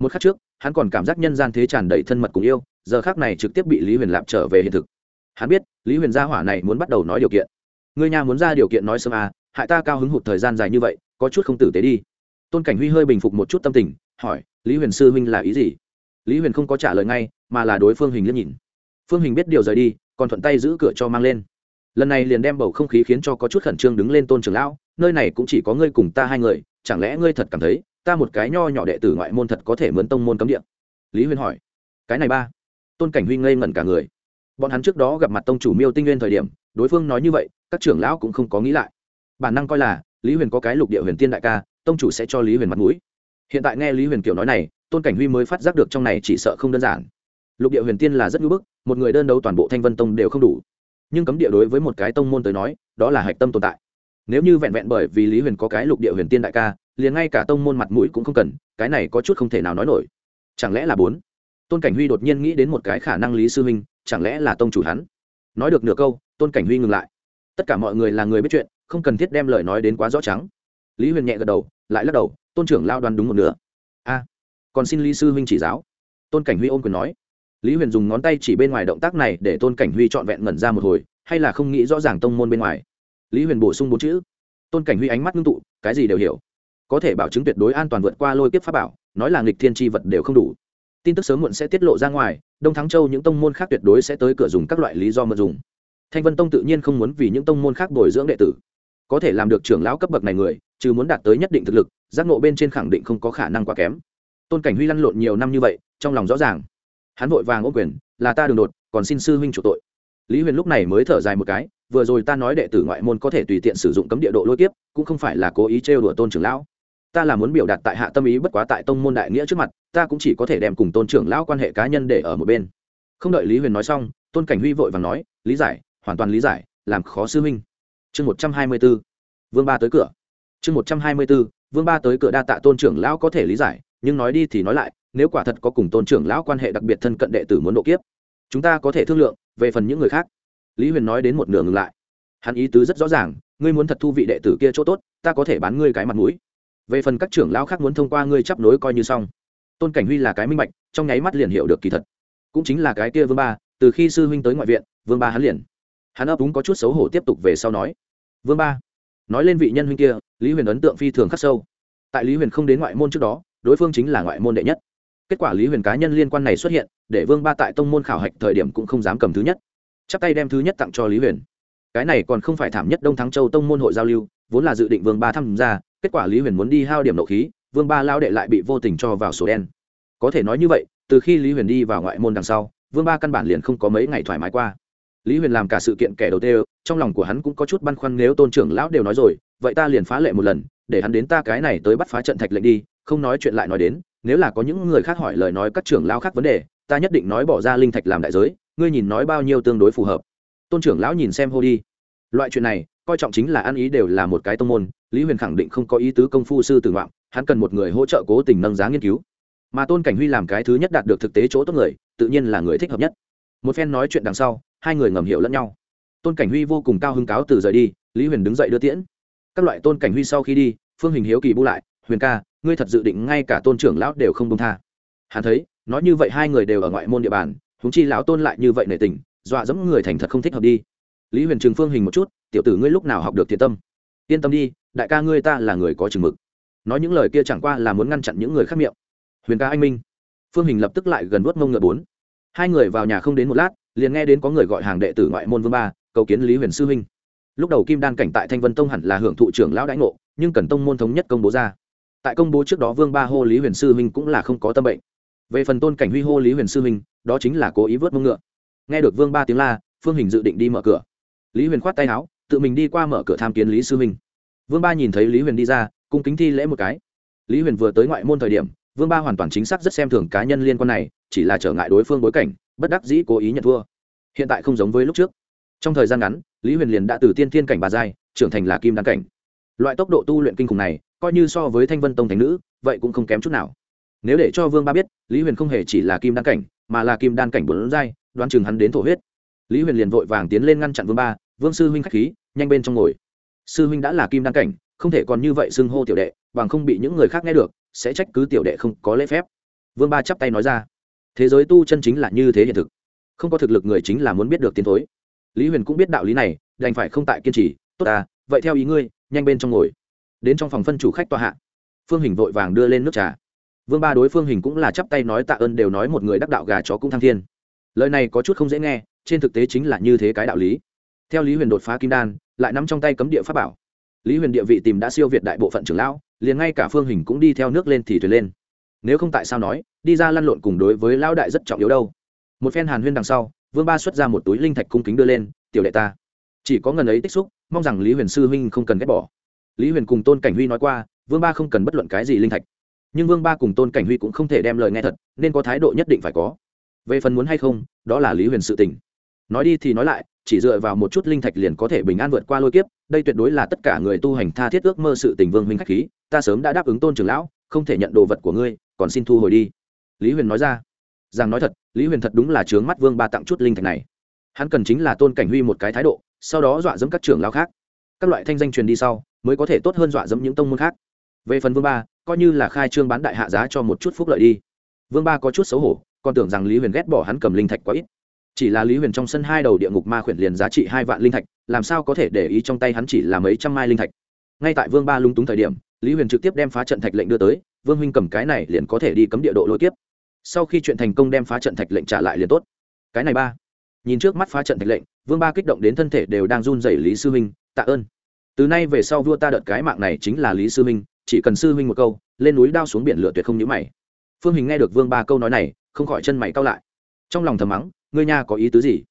Một khắc trước, hắn còn cảm giác nhân gian thế tràn đầy thân mật cùng yêu, giờ khác này trực tiếp bị lý huyền lạp trở về hiện thực. Hắn biết, lý huyền gia hỏa này muốn bắt đầu nói điều kiện. Người nhà muốn ra điều kiện nói sớm à hại ta cao hứng hụt thời gian dài như vậy, có chút không tử tế đi. Tôn cảnh huy hơi bình phục một chút tâm tình hỏi, lý huyền sư huynh là ý gì? Lý huyền không có trả lời ngay, mà là đối phương hình liếc nhìn. Phương hình biết điều rời đi, còn thuận tay giữ cửa cho mang lên. Lần này liền đem bầu không khí khiến cho có chút khẩn trương đứng lên tôn trường lão, nơi này cũng chỉ có ngươi cùng ta hai người, chẳng lẽ ngươi thật cảm thấy, ta một cái nho nhỏ đệ tử ngoại môn thật có thể mướn tông môn cấm địa? Lý huyền hỏi. Cái này ba. Tôn cảnh huy ngây ngẩn cả người. Bọn hắn trước đó gặp mặt tông chủ miêu tinh nguyên thời điểm, đối phương nói như vậy, các trưởng lão cũng không có nghĩ lại. Bản năng coi là, lý huyền có cái lục địa huyền tiên đại ca, tông chủ sẽ cho lý huyền mặt mũi hiện tại nghe lý huyền kiểu nói này, tôn cảnh huy mới phát giác được trong này chỉ sợ không đơn giản. Lục địa huyền tiên là rất ngưỡng bức, một người đơn đấu toàn bộ thanh vân tông đều không đủ. Nhưng cấm địa đối với một cái tông môn tới nói, đó là hạch tâm tồn tại. Nếu như vẹn vẹn bởi vì lý huyền có cái lục địa huyền tiên đại ca, liền ngay cả tông môn mặt mũi cũng không cần, cái này có chút không thể nào nói nổi. Chẳng lẽ là bốn? Tôn cảnh huy đột nhiên nghĩ đến một cái khả năng lý sư huynh chẳng lẽ là tông chủ hắn? Nói được nửa câu, tôn cảnh huy ngừng lại. Tất cả mọi người là người biết chuyện, không cần thiết đem lời nói đến quá rõ trắng. Lý huyền nhẹ gật đầu, lại lắc đầu tôn trưởng lao đoán đúng một nửa. A, còn xin lý sư huynh chỉ giáo. Tôn cảnh huy ôm quyền nói. Lý huyền dùng ngón tay chỉ bên ngoài động tác này để tôn cảnh huy trọn vẹn ngẩn ra một hồi, hay là không nghĩ rõ ràng tông môn bên ngoài. Lý huyền bổ sung bốn chữ. Tôn cảnh huy ánh mắt ngưng tụ, cái gì đều hiểu. Có thể bảo chứng tuyệt đối an toàn vượt qua lôi kiếp pháp bảo, nói là nghịch thiên tri vật đều không đủ. Tin tức sớm muộn sẽ tiết lộ ra ngoài, đông thắng châu những tông môn khác tuyệt đối sẽ tới cửa dùng các loại lý do mượn dùng. Thanh vân tông tự nhiên không muốn vì những tông môn khác bồi dưỡng đệ tử. Có thể làm được trưởng lão cấp bậc này người chứ muốn đạt tới nhất định thực lực giác ngộ bên trên khẳng định không có khả năng quá kém. Tôn cảnh huy lăn lộn nhiều năm như vậy trong lòng rõ ràng. Hắn vội vàng ô quyền là ta đường đột còn xin sư huynh chủ tội. Lý huyền lúc này mới thở dài một cái vừa rồi ta nói đệ tử ngoại môn có thể tùy tiện sử dụng cấm địa độ lôi tiếp, cũng không phải là cố ý trêu đùa tôn trưởng lão. Ta là muốn biểu đạt tại hạ tâm ý bất quá tại tông môn đại nghĩa trước mặt ta cũng chỉ có thể đem cùng tôn trưởng lão quan hệ cá nhân để ở một bên. Không đợi lý huyền nói xong tôn cảnh huy vội và nói lý giải hoàn toàn lý giải làm khó sư huynh. Chương một trăm hai mươi b ố vương ba tới cửa chương một trăm hai mươi bốn vương ba tới cửa đa tạ tôn trưởng lão có thể lý giải, nhưng nói đi thì nói lại, nếu quả thật có cùng tôn trưởng lão quan hệ đặc biệt thân cận đệ tử muốn độ kiếp, chúng ta có thể thương lượng, về phần những người khác. Lý huyền nói đến một nửa ngừng lại. Hắn ý tứ rất rõ ràng, ngươi muốn thật thu vị đệ tử kia chỗ tốt, ta có thể bán ngươi cái mặt mũi. Về phần các trưởng lão khác muốn thông qua ngươi chấp nối coi như xong. Tôn cảnh huy là cái minh bạch, trong nháy mắt liền hiểu được kỳ thật. Cũng chính là cái kia vương ba, từ khi sư huynh tới ngoại viện, vương ba hắn liền, hắn ấp úng có chút xấu hổ tiếp tục về sau nói. Vương ba nói lên vị nhân huynh kia, lý huyền ấn tượng phi thường khắc sâu. Tại lý huyền không đến ngoại môn trước đó, đối phương chính là ngoại môn đệ nhất. Kết quả lý huyền cá nhân liên quan này xuất hiện, để vương ba tại tông môn khảo hạch thời điểm cũng không dám cầm thứ nhất. Chắp tay đem thứ nhất tặng cho lý huyền. Cái này còn không phải thảm nhất đông thắng châu tông môn hội giao lưu, vốn là dự định vương ba tham gia, kết quả lý huyền muốn đi hao điểm nộ khí, vương ba lao đệ lại bị vô tình cho vào sổ đen. Có thể nói như vậy, từ khi lý huyền đi vào ngoại môn đằng sau, vương ba căn bản liền không có mấy ngày thoải mái qua lý huyền làm cả sự kiện kẻ đầu tiên trong lòng của hắn cũng có chút băn khoăn nếu tôn trưởng lão đều nói rồi, vậy ta liền phá lệ một lần, để hắn đến ta cái này tới bắt phá trận thạch lệnh đi, không nói chuyện lại nói đến, nếu là có những người khác hỏi lời nói các trưởng lão khác vấn đề, ta nhất định nói bỏ ra linh thạch làm đại giới, ngươi nhìn nói bao nhiêu tương đối phù hợp. Tôn trưởng lão nhìn xem hô đi. Loại chuyện này, coi trọng chính là ăn ý đều là một cái tông môn, lý huyền khẳng định không có ý tứ công phu sư tử ngoạn, hắn cần một người hỗ trợ cố tình nâng giá nghiên cứu. Mà tôn cảnh huy làm cái thứ nhất đạt được thực tế chỗ tốt người, tự nhiên là người thích hợp nhất. Một phen nói chuyện đằng sau hai người ngầm hiểu lẫn nhau. Tôn cảnh huy vô cùng cao hứng cáo từ rời đi, lý huyền đứng dậy đưa tiễn. Các loại tôn cảnh huy sau khi đi, phương hình hiếu kỳ bu lại, huyền ca, ngươi thật dự định ngay cả tôn trưởng lão đều không công tha. Hắn thấy, nói như vậy hai người đều ở ngoại môn địa bàn húng chi lão tôn lại như vậy nể tình, dọa dẫm người thành thật không thích hợp đi. Lý huyền trường phương hình một chút, tiểu tử ngươi lúc nào học được thiện tâm? Yên tâm đi, đại ca ngươi ta là người có chừng mực. Nói những lời kia chẳng qua là muốn ngăn chặn những người khác miệng. Huyền ca anh minh. Phương hình lập tức lại gần vuốt mông ngựa bốn. Hai người vào nhà không đến một lát liền nghe đến có người gọi hàng đệ tử ngoại môn vương ba, cầu kiến lý huyền sư huynh. Lúc đầu kim đan cảnh tại thanh vân tông hẳn là hưởng thụ trưởng lão đãi ngộ, nhưng cần tông môn thống nhất công bố ra. Tại công bố trước đó vương ba hô lý huyền sư huynh cũng là không có tâm bệnh. Về phần tôn cảnh huy hô lý huyền sư huynh, đó chính là cố ý vớt mông ngựa. Nghe được vương ba tiếng la, phương hình dự định đi mở cửa. Lý huyền khoát tay áo, tự mình đi qua mở cửa tham kiến lý sư huynh. Vương ba nhìn thấy lý huyền đi ra, cung kính thi lễ một cái. Lý huyền vừa tới ngoại môn thời điểm, vương ba hoàn toàn chính xác rất xem thường cá nhân liên quan này, chỉ là trở ngại đối phương bối cảnh bất đắc dĩ cố ý nhận thua. Hiện tại không giống với lúc trước. Trong thời gian ngắn, lý huyền liền đã từ tiên thiên cảnh bà giai, trưởng thành là kim đan cảnh. Loại tốc độ tu luyện kinh khủng này, coi như so với thanh vân tông Thánh nữ, vậy cũng không kém chút nào. Nếu để cho vương ba biết, lý huyền không hề chỉ là kim đan cảnh, mà là kim đan cảnh bốn giai, đoán chừng hắn đến thổ huyết. Lý huyền liền vội vàng tiến lên ngăn chặn vương ba, vương sư huynh k h á c h khí, nhanh bên trong ngồi. Sư huynh đã là kim đan cảnh, không thể còn như vậy xưng hô tiểu đệ, bằng không bị những người khác nghe được, sẽ trách cứ tiểu đệ không có lễ phép. Vương ba chắp tay nói ra thế giới tu chân chính là như thế hiện thực. Không có thực lực người chính là muốn biết được tiến thối. Lý huyền cũng biết đạo lý này, đành phải không tại kiên trì. Tốt à vậy theo ý ngươi, nhanh bên trong ngồi. Đến trong phòng phân chủ khách tòa hạ. Phương hình vội vàng đưa lên nước trà. Vương ba đối phương hình cũng là chắp tay nói tạ ơn đều nói một người đắc đạo gà chó cũng thăng thiên. Lời này có chút không dễ nghe, trên thực tế chính là như thế cái đạo lý. Theo lý huyền đột phá kim đan, lại nắm trong tay cấm địa pháp bảo. Lý huyền địa vị tìm đã siêu việt đại bộ phận trưởng lão, liền ngay cả phương hình cũng đi theo nước lên thì thuyền lên nếu không tại sao nói, đi ra lăn lộn cùng đối với lão đại rất trọng yếu đâu. Một phen hàn huyên đằng sau, vương ba xuất ra một túi linh thạch cung kính đưa lên, tiểu đệ ta, chỉ có ngần ấy tích xúc, mong rằng lý huyền sư huynh không cần ghét bỏ. Lý huyền cùng tôn cảnh huy nói qua, vương ba không cần bất luận cái gì linh thạch. Nhưng vương ba cùng tôn cảnh huy cũng không thể đem lời nghe thật, nên có thái độ nhất định phải có. Về phần muốn hay không, đó là lý huyền sự tình. Nói đi thì nói lại, chỉ dựa vào một chút linh thạch liền có thể bình an vượt qua lôi kiếp, đây tuyệt đối là tất cả người tu hành tha thiết ước mơ sự tình vương huynh khách khí, ta sớm đã đáp ứng tôn trưởng lão, không thể nhận đồ vật của ngươi còn xin thu hồi đi. Lý huyền nói ra. Rằng nói thật, lý huyền thật đúng là trướng mắt vương ba tặng chút linh thạch này. Hắn cần chính là tôn cảnh huy một cái thái độ, sau đó dọa dẫm các trưởng lão khác. Các loại thanh danh truyền đi sau, mới có thể tốt hơn dọa dẫm những tông môn khác. Về phần vương ba, coi như là khai trương bán đại hạ giá cho một chút phúc lợi đi. Vương ba có chút xấu hổ, còn tưởng rằng lý huyền ghét bỏ hắn cầm linh thạch quá ít. Chỉ là lý huyền trong sân hai đầu địa ngục ma khuyển liền giá trị hai vạn linh thạch, làm sao có thể để ý trong tay hắn chỉ là mấy trăm mai linh thạch. Ngay tại vương ba lung túng thời điểm, lý huyền trực tiếp đem phá trận thạch lệnh đưa tới vương huynh cầm cái này liền có thể đi cấm địa độ lôi kiếp. Sau khi chuyện thành công đem phá trận thạch lệnh trả lại liền tốt. Cái này ba. Nhìn trước mắt phá trận thạch lệnh, vương ba kích động đến thân thể đều đang run rẩy lý sư huynh tạ ơn. Từ nay về sau vua ta đợt cái mạng này chính là lý sư huynh chỉ cần sư huynh một câu, lên núi đao xuống biển lửa tuyệt không nhữ mày. Phương hình nghe được vương ba câu nói này, không khỏi chân mày cao lại. Trong lòng thầm mắng, ngươi nha có ý tứ gì?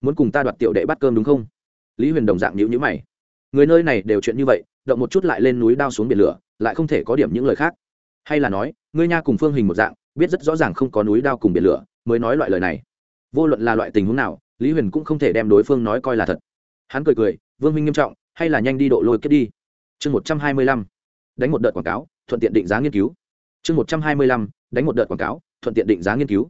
Muốn cùng ta đoạt tiểu đệ bắt cơm đúng không? Lý huyền đồng dạng nhữ nhữ mày. Người nơi này đều chuyện như vậy, động một chút lại lên núi đao xuống biển lửa, lại không thể có điểm những lời khác hay là nói, ngươi nha cùng phương hình một dạng, biết rất rõ ràng không có núi đao cùng biển lửa, mới nói loại lời này. Vô luận là loại tình huống nào, lý huyền cũng không thể đem đối phương nói coi là thật. Hắn cười cười, vương minh nghiêm trọng, hay là nhanh đi độ lôi kết đi. Chương một trăm hai mươi lăm, đánh một đợt quảng cáo, thuận tiện định giá nghiên cứu. Chương một trăm hai mươi lăm, đánh một đợt quảng cáo, thuận tiện định giá nghiên cứu.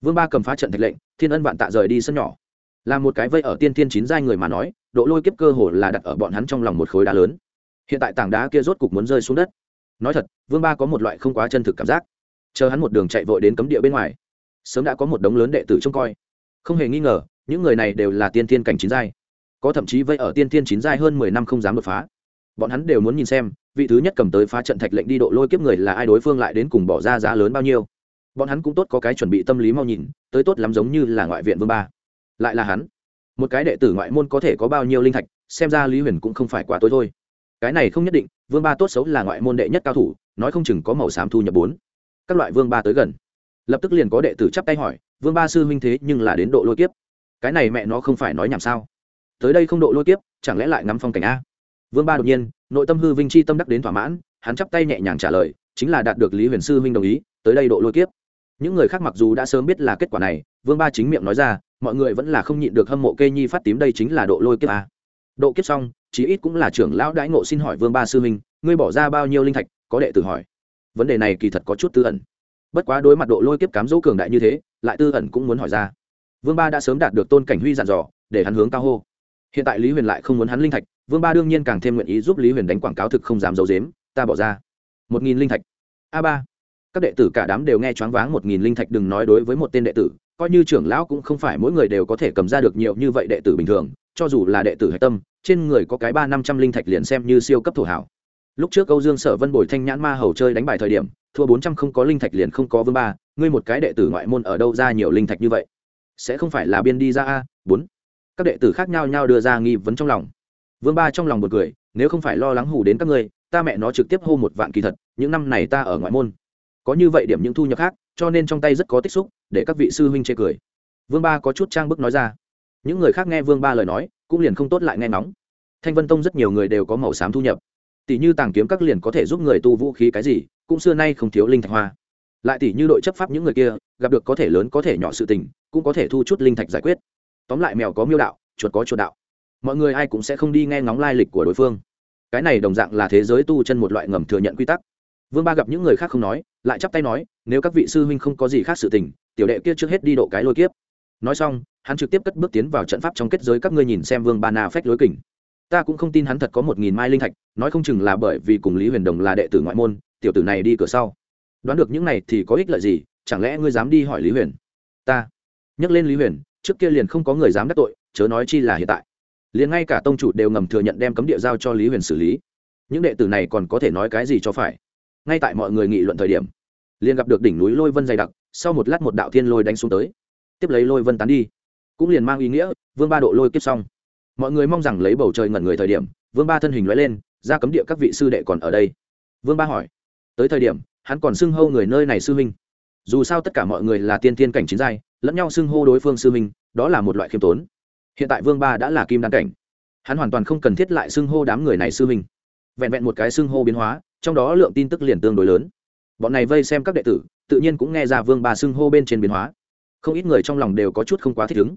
Vương ba cầm phá trận thạch lệnh, thiên ân vạn tạ rời đi sân nhỏ. Là một cái vây ở tiên tiên chín giai người mà nói, độ lôi kiếp cơ hồ là đặt ở bọn hắn trong lòng một khối đá lớn. Hiện tại tảng đá kia rốt cục muốn rơi xuống đất nói thật, vương ba có một loại không quá chân thực cảm giác. Chờ hắn một đường chạy vội đến cấm địa bên ngoài, sớm đã có một đống lớn đệ tử trông coi. Không hề nghi ngờ, những người này đều là tiên tiên cảnh chín giai. Có thậm chí vây ở tiên tiên chín giai hơn mười năm không dám đột phá. Bọn hắn đều muốn nhìn xem, vị thứ nhất cầm tới phá trận thạch lệnh đi độ lôi kiếp người là ai, đối phương lại đến cùng bỏ ra giá lớn bao nhiêu. Bọn hắn cũng tốt có cái chuẩn bị tâm lý mau nhìn, tới tốt lắm giống như là ngoại viện vương ba. Lại là hắn. Một cái đệ tử ngoại môn có thể có bao nhiêu linh thạch, xem ra lý huyền cũng không phải quá tối thôi cái này không nhất định, vương ba tốt xấu là ngoại môn đệ nhất cao thủ, nói không chừng có màu xám thu nhập bốn. Các loại vương ba tới gần. Lập tức liền có đệ tử chắp tay hỏi, vương ba sư huynh thế nhưng là đến độ lôi kiếp. Cái này mẹ nó không phải nói nhảm sao? Tới đây không độ lôi kiếp, chẳng lẽ lại ngắm phong cảnh a? Vương ba đột nhiên, nội tâm hư vinh chi tâm đắc đến thỏa mãn, hắn chắp tay nhẹ nhàng trả lời, chính là đạt được lý huyền sư huynh đồng ý, tới đây độ lôi kiếp. Những người khác mặc dù đã sớm biết là kết quả này, vương ba chính miệng nói ra, mọi người vẫn là không nhịn được hâm mộ kê nhi phát tím đây chính là độ lôi kiếp a. Độ kiếp xong chí ít cũng là trưởng lão đãi ngộ xin hỏi vương ba sư huynh, ngươi bỏ ra bao nhiêu linh thạch, có đệ tử hỏi. Vấn đề này kỳ thật có chút tư ẩn. Bất quá đối mặt độ lôi kiếp cám dỗ cường đại như thế, lại tư ẩn cũng muốn hỏi ra. Vương ba đã sớm đạt được tôn cảnh huy dặn dò, để hắn hướng cao hô. Hiện tại lý huyền lại không muốn hắn linh thạch, vương ba đương nhiên càng thêm nguyện ý giúp lý huyền đánh quảng cáo thực không dám giấu dếm ta bỏ ra một nghìn linh thạch. A ba, các đệ tử cả đám đều nghe choáng váng một nghìn linh thạch đừng nói đối với một tên đệ tử, coi như trưởng lão cũng không phải mỗi người đều có thể cầm ra được nhiều như vậy đệ tử bình thường cho dù là đệ tử hạch tâm, trên người có cái ba năm trăm linh thạch liền xem như siêu cấp thổ hảo. Lúc trước câu dương sở vân bồi thanh nhãn ma hầu chơi đánh bài thời điểm, thua bốn trăm không có linh thạch liền không có vương ba, ngươi một cái đệ tử ngoại môn ở đâu ra nhiều linh thạch như vậy? Sẽ không phải là biên đi ra a, bốn. Các đệ tử khác nhau nhau đưa ra nghi vấn trong lòng. Vương ba trong lòng một cười, nếu không phải lo lắng hù đến các ngươi, ta mẹ nó trực tiếp hô một vạn kỳ thật, những năm này ta ở ngoại môn. Có như vậy điểm những thu nhập khác, cho nên trong tay rất có tích xúc, để các vị sư huynh chê cười. Vương ba có chút trang bức nói ra những người khác nghe vương ba lời nói, cũng liền không tốt lại nghe nóng. thanh vân tông rất nhiều người đều có màu xám thu nhập. Tỷ như tàng kiếm các liền có thể giúp người tu vũ khí cái gì, cũng xưa nay không thiếu linh thạch hoa. Lại tỷ như đội chấp pháp những người kia, gặp được có thể lớn có thể nhỏ sự tình, cũng có thể thu chút linh thạch giải quyết. Tóm lại mèo có miêu đạo, chuột có chuột đạo. Mọi người ai cũng sẽ không đi nghe ngóng lai lịch của đối phương. Cái này đồng dạng là thế giới tu chân một loại ngầm thừa nhận quy tắc. Vương ba gặp những người khác không nói, lại chắp tay nói, nếu các vị sư huynh không có gì khác sự tình, tiểu đệ kia trước hết đi độ cái lôi kiếp nói xong, hắn trực tiếp cất bước tiến vào trận pháp trong kết giới các ngươi nhìn xem vương ba na phách lối kình. Ta cũng không tin hắn thật có một nghìn mai linh thạch, nói không chừng là bởi vì cùng lý huyền đồng là đệ tử ngoại môn, tiểu tử này đi cửa sau. Đoán được những này thì có ích lợi gì, chẳng lẽ ngươi dám đi hỏi lý huyền? Ta. Nhắc lên lý huyền, trước kia liền không có người dám đắc tội, chớ nói chi là hiện tại. Liền ngay cả tông chủ đều ngầm thừa nhận đem cấm địa giao cho lý huyền xử lý. Những đệ tử này còn có thể nói cái gì cho phải? Ngay tại mọi người nghị luận thời điểm, liền gặp được đỉnh núi lôi vân dày đặc, sau một lát một đạo thiên lôi đánh xuống tới tiếp lấy lôi vân tán đi. Cũng liền mang ý nghĩa, vương ba độ lôi kiếp xong. Mọi người mong rằng lấy bầu trời ngẩn người thời điểm, vương ba thân hình nói lên, ra cấm địa các vị sư đệ còn ở đây. Vương ba hỏi, tới thời điểm, hắn còn xưng hô người nơi này sư huynh. Dù sao tất cả mọi người là tiên tiên cảnh chiến giai, lẫn nhau xưng hô đối phương sư huynh, đó là một loại khiêm tốn. Hiện tại vương ba đã là kim đan cảnh. Hắn hoàn toàn không cần thiết lại xưng hô đám người này sư huynh. Vẹn vẹn một cái xưng hô biến hóa, trong đó lượng tin tức liền tương đối lớn. Bọn này vây xem các đệ tử, tự nhiên cũng nghe ra vương ba xưng hô bên trên biến hóa không ít người trong lòng đều có chút không quá thích ứng.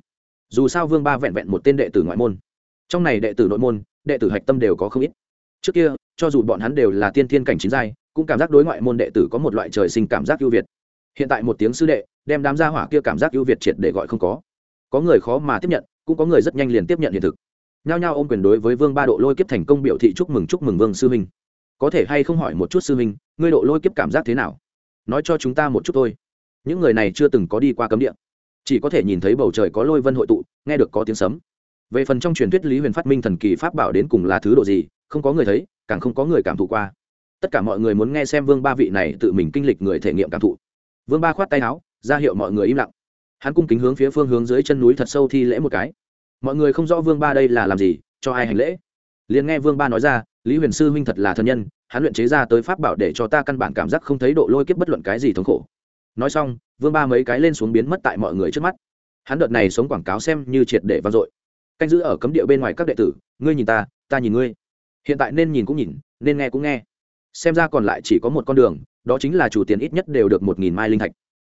Dù sao vương ba vẹn vẹn một tên đệ tử ngoại môn. Trong này đệ tử nội môn, đệ tử hạch tâm đều có không ít. Trước kia, cho dù bọn hắn đều là tiên thiên cảnh chính giai, cũng cảm giác đối ngoại môn đệ tử có một loại trời sinh cảm giác ưu việt. Hiện tại một tiếng sư đệ, đem đám gia hỏa kia cảm giác ưu việt triệt để gọi không có. Có người khó mà tiếp nhận, cũng có người rất nhanh liền tiếp nhận hiện thực. Nhao nhao ôm quyền đối với vương ba độ lôi kiếp thành công biểu thị chúc mừng chúc mừng vương sư huynh. Có thể hay không hỏi một chút sư huynh, ngươi độ lôi kiếp cảm giác thế nào? Nói cho chúng ta một chút thôi những người này chưa từng có đi qua cấm địa. Chỉ có thể nhìn thấy bầu trời có lôi vân hội tụ, nghe được có tiếng sấm. Về phần trong truyền thuyết lý huyền phát minh thần kỳ pháp bảo đến cùng là thứ độ gì, không có người thấy, càng không có người cảm thụ qua. Tất cả mọi người muốn nghe xem vương ba vị này tự mình kinh lịch người thể nghiệm cảm thụ. Vương ba khoát tay áo, ra hiệu mọi người im lặng. Hắn cung kính hướng phía phương hướng dưới chân núi thật sâu thi lễ một cái. Mọi người không rõ vương ba đây là làm gì, cho ai hành lễ. Liền nghe vương ba nói ra, lý huyền sư huynh thật là thân nhân, hắn luyện chế ra tới pháp bảo để cho ta căn bản cảm giác không thấy độ lôi kiếp bất luận cái gì thống khổ nói xong, vương ba mấy cái lên xuống biến mất tại mọi người trước mắt. Hắn đợt này sống quảng cáo xem như triệt để vang dội. Canh giữ ở cấm địa bên ngoài các đệ tử, ngươi nhìn ta ta nhìn ngươi. Hiện tại nên nhìn cũng nhìn, nên nghe cũng nghe. Xem ra còn lại chỉ có một con đường, đó chính là chủ tiền ít nhất đều được một nghìn mai linh thạch.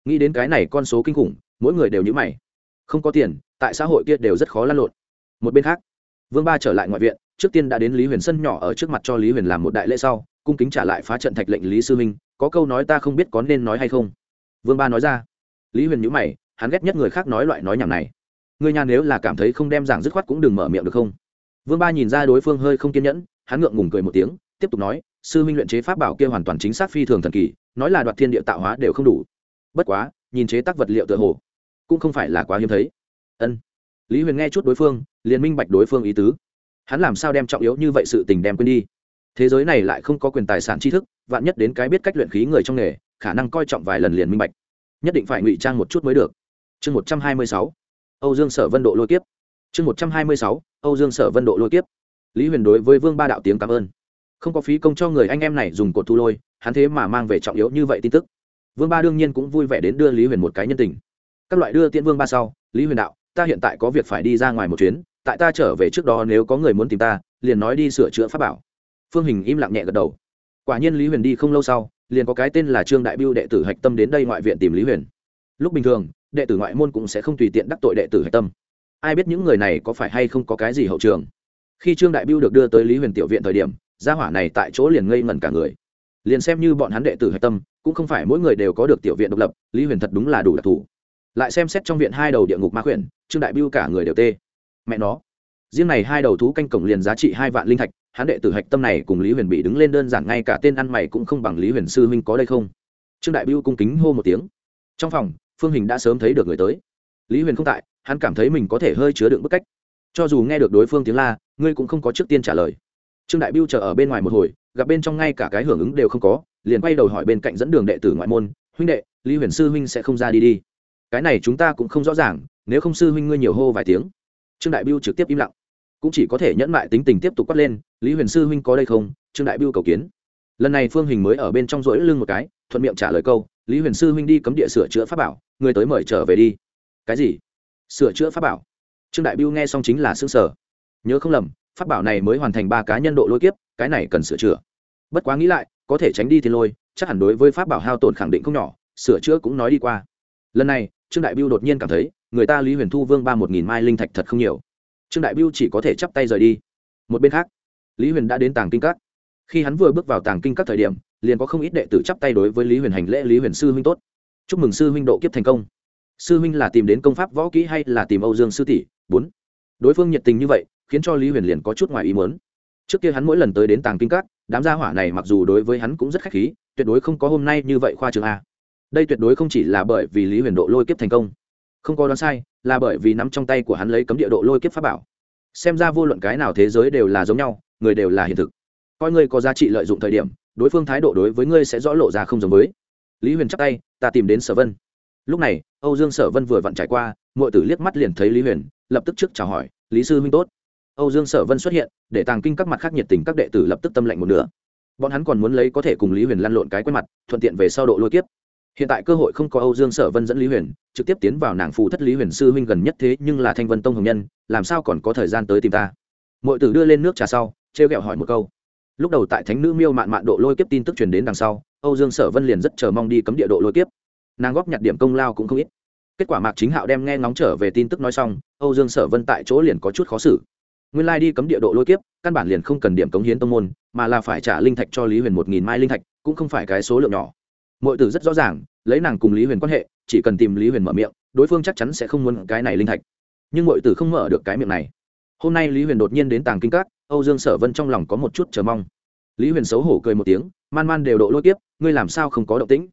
Nghĩ đến cái này con số kinh khủng, mỗi người đều nhữ mày. Không có tiền, tại xã hội kia đều rất khó lăn lộn. Một bên khác, vương ba trở lại ngoại viện, trước tiên đã đến lý huyền sân nhỏ ở trước mặt cho lý huyền làm một đại lễ sau, cung kính trả lại phá trận thạch lệnh lý sư minh, có câu nói ta không biết có nên nói hay không vương ba nói ra. Lý huyền nhữ mày, hắn ghét nhất người khác nói loại nói nhảm này. Người nhà nếu là cảm thấy không đem giảng dứt khoát cũng đừng mở miệng được không? Vương ba nhìn ra đối phương hơi không kiên nhẫn, hắn ngượng ngùng cười một tiếng, tiếp tục nói, sư minh luyện chế pháp bảo kia hoàn toàn chính xác phi thường thần kỳ, nói là đoạt thiên địa tạo hóa đều không đủ. Bất quá, nhìn chế tác vật liệu tựa hồ, cũng không phải là quá hiếm thấy. Ân. Lý huyền nghe chút đối phương, liền minh bạch đối phương ý tứ. Hắn làm sao đem trọng yếu như vậy sự tình đem quên đi? Thế giới này lại không có quyền tài sản tri thức, vạn nhất đến cái biết cách luyện khí người trong nghề khả năng coi trọng vài lần liền minh bạch. Nhất định phải ngụy trang một chút mới được. Chương một trăm hai mươi sáu, âu dương sở vân độ lôi kiếp. Chương một trăm hai mươi sáu, âu dương sở vân độ lôi kiếp. Lý huyền đối với vương ba đạo tiếng cảm ơn. Không có phí công cho người anh em này dùng cột thu lôi, hắn thế mà mang về trọng yếu như vậy tin tức. Vương ba đương nhiên cũng vui vẻ đến đưa lý huyền một cái nhân tình. Các loại đưa tiễn vương ba sau, lý huyền đạo, ta hiện tại có việc phải đi ra ngoài một chuyến, tại ta trở về trước đó nếu có người muốn tìm ta, liền nói đi sửa chữa pháp bảo. Phương hình im lặng nhẹ gật đầu. Quả nhiên lý huyền đi không lâu sau liền có cái tên là trương đại biêu đệ tử hạch tâm đến đây ngoại viện tìm lý huyền. Lúc bình thường, đệ tử ngoại môn cũng sẽ không tùy tiện đắc tội đệ tử hạch tâm. Ai biết những người này có phải hay không có cái gì hậu trường? Khi trương đại biêu được đưa tới lý huyền tiểu viện thời điểm, gia hỏa này tại chỗ liền ngây ngẩn cả người. Liền xem như bọn hắn đệ tử hạch tâm, cũng không phải mỗi người đều có được tiểu viện độc lập, lý huyền thật đúng là đủ đặc thù. Lại xem xét trong viện hai đầu địa ngục ma khuyển, trương đại biêu cả người đều tê. Mẹ nó. Riêng này hai đầu thú canh cổng liền giá trị hai vạn linh thạch hắn đệ tử hạch tâm này cùng lý huyền bị đứng lên đơn giản ngay cả tên ăn mày cũng không bằng lý huyền sư huynh có đây không? Trương đại biêu cung kính hô một tiếng. Trong phòng, phương hình đã sớm thấy được người tới. Lý huyền không tại, hắn cảm thấy mình có thể hơi chứa đựng bức cách. Cho dù nghe được đối phương tiếng la, ngươi cũng không có trước tiên trả lời. Trương đại biêu chờ ở bên ngoài một hồi, gặp bên trong ngay cả cái hưởng ứng đều không có, liền quay đầu hỏi bên cạnh dẫn đường đệ tử ngoại môn, huynh đệ, lý huyền sư huynh sẽ không ra đi đi. Cái này chúng ta cũng không rõ ràng, nếu không sư huynh ngươi nhiều hô vài tiếng. Trương đại biêu trực tiếp im lặng cũng chỉ có thể nhẫn mại tính tình tiếp tục quát lên, lý huyền sư huynh có đây không? Trương đại biêu cầu kiến. Lần này phương hình mới ở bên trong rỗi lưng một cái, thuận miệng trả lời câu, lý huyền sư huynh đi cấm địa sửa chữa pháp bảo, người tới mời trở về đi. Cái gì? Sửa chữa pháp bảo? Trương đại biêu nghe xong chính là xương sở nhớ không lầm, pháp bảo này mới hoàn thành ba cá nhân độ lôi kiếp, cái này cần sửa chữa. Bất quá nghĩ lại, có thể tránh đi thì lôi, chắc hẳn đối với pháp bảo hao tổn khẳng định không nhỏ, sửa chữa cũng nói đi qua. Lần này, trương đại biêu đột nhiên cảm thấy, người ta lý huyền thu vương ba một nghìn mai linh thạch thật không nhiều trương đại biêu chỉ có thể chắp tay rời đi. Một bên khác, lý huyền đã đến tàng kinh các. Khi hắn vừa bước vào tàng kinh các thời điểm, liền có không ít đệ tử chắp tay đối với lý huyền hành lễ, lý huyền sư huynh tốt. Chúc mừng sư huynh độ kiếp thành công. Sư huynh là tìm đến công pháp võ kỹ hay là tìm âu dương sư tỷ? Bốn. Đối phương nhiệt tình như vậy, khiến cho lý huyền liền có chút ngoài ý muốn. Trước kia hắn mỗi lần tới đến tàng kinh các, đám gia hỏa này mặc dù đối với hắn cũng rất khách khí, tuyệt đối không có hôm nay như vậy khoa trường a. Đây tuyệt đối không chỉ là bởi vì lý huyền độ lôi kiếp thành công. Không có đoán sai là bởi vì nắm trong tay của hắn lấy cấm địa độ lôi kiếp pháp bảo. Xem ra vô luận cái nào thế giới đều là giống nhau, người đều là hiện thực. Coi ngươi có giá trị lợi dụng thời điểm, đối phương thái độ đối với ngươi sẽ rõ lộ ra không giống với. Lý huyền chắc tay, ta tìm đến sở vân. Lúc này, âu dương sở vân vừa vặn trải qua mọi tử liếc mắt liền thấy lý huyền, lập tức trước chào hỏi, lý sư huynh tốt. Âu dương sở vân xuất hiện, để tàng kinh các mặt khác nhiệt tình các đệ tử lập tức tâm lạnh một nửa. Bọn hắn còn muốn lấy có thể cùng lý huyền lăn lộn cái quen mặt, thuận tiện về sau độ lôi kiếp hiện tại cơ hội không có âu dương sở vân dẫn lý huyền, trực tiếp tiến vào nàng phù thất lý huyền sư huynh gần nhất thế nhưng là thanh vân tông hồng nhân, làm sao còn có thời gian tới tìm ta? Mọi tử đưa lên nước trà sau, trêu ghẹo hỏi một câu. Lúc đầu tại thánh nữ miêu mạn mạn độ lôi kiếp tin tức truyền đến đằng sau, âu dương sở vân liền rất chờ mong đi cấm địa độ lôi kiếp. Nàng góp nhặt điểm công lao cũng không ít. Kết quả mạc chính hạo đem nghe ngóng trở về tin tức nói xong, âu dương sở vân tại chỗ liền có chút khó xử. Nguyên lai đi cấm địa độ lôi kiếp, căn bản liền không cần điểm cống hiến tông môn, mà là phải trả linh thạch cho lý huyền một nghìn mai linh thạch, cũng không phải cái số lượng nhỏ mọi từ rất rõ ràng lấy nàng cùng lý huyền quan hệ chỉ cần tìm lý huyền mở miệng đối phương chắc chắn sẽ không muốn cái này linh thạch. Nhưng mọi tử không mở được cái miệng này. Hôm nay lý huyền đột nhiên đến tàng kinh các âu dương sở vân trong lòng có một chút chờ mong. Lý huyền xấu hổ cười một tiếng man man đều độ lôi tiếp, ngươi làm sao không có động tĩnh?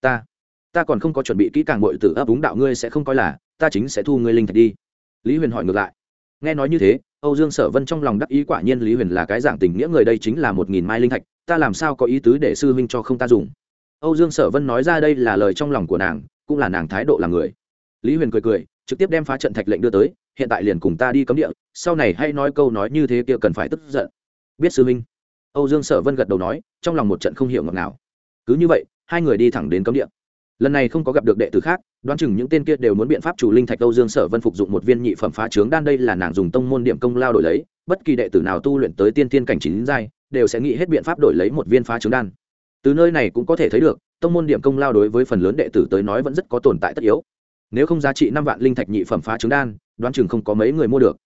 Ta ta còn không có chuẩn bị kỹ càng mọi tử ấp úng đạo ngươi sẽ không coi là ta chính sẽ thu ngươi linh thạch đi. Lý huyền hỏi ngược lại. Nghe nói như thế âu dương sở vân trong lòng đắc ý quả nhiên lý huyền là cái dạng tình nghĩa người đây chính là một nghìn mai linh thạch ta làm sao có ý tứ để sư huynh cho không ta dùng? Âu dương sở vân nói ra đây là lời trong lòng của nàng, cũng là nàng thái độ là người. Lý huyền cười cười, trực tiếp đem phá trận thạch lệnh đưa tới, hiện tại liền cùng ta đi cấm địa, sau này hay nói câu nói như thế kia cần phải tức giận. Biết sư huynh. Âu dương sở vân gật đầu nói, trong lòng một trận không hiểu ngọt nào cứ như vậy, hai người đi thẳng đến cấm địa. Lần này không có gặp được đệ tử khác, đoán chừng những tên kia đều muốn biện pháp chủ linh thạch âu dương sở vân phục dụng một viên nhị phẩm phá trướng đan đây là nàng dùng tông môn điểm công lao đổi lấy, bất kỳ đệ tử nào tu luyện tới tiên tiên cảnh chín giai, đều sẽ nghĩ hết biện pháp đổi lấy một viên phá trướng đan từ nơi này cũng có thể thấy được, tông môn điểm công lao đối với phần lớn đệ tử tới nói vẫn rất có tồn tại tất yếu. Nếu không giá trị năm vạn linh thạch nhị phẩm phá trứng đan, đoán chừng không có mấy người mua được.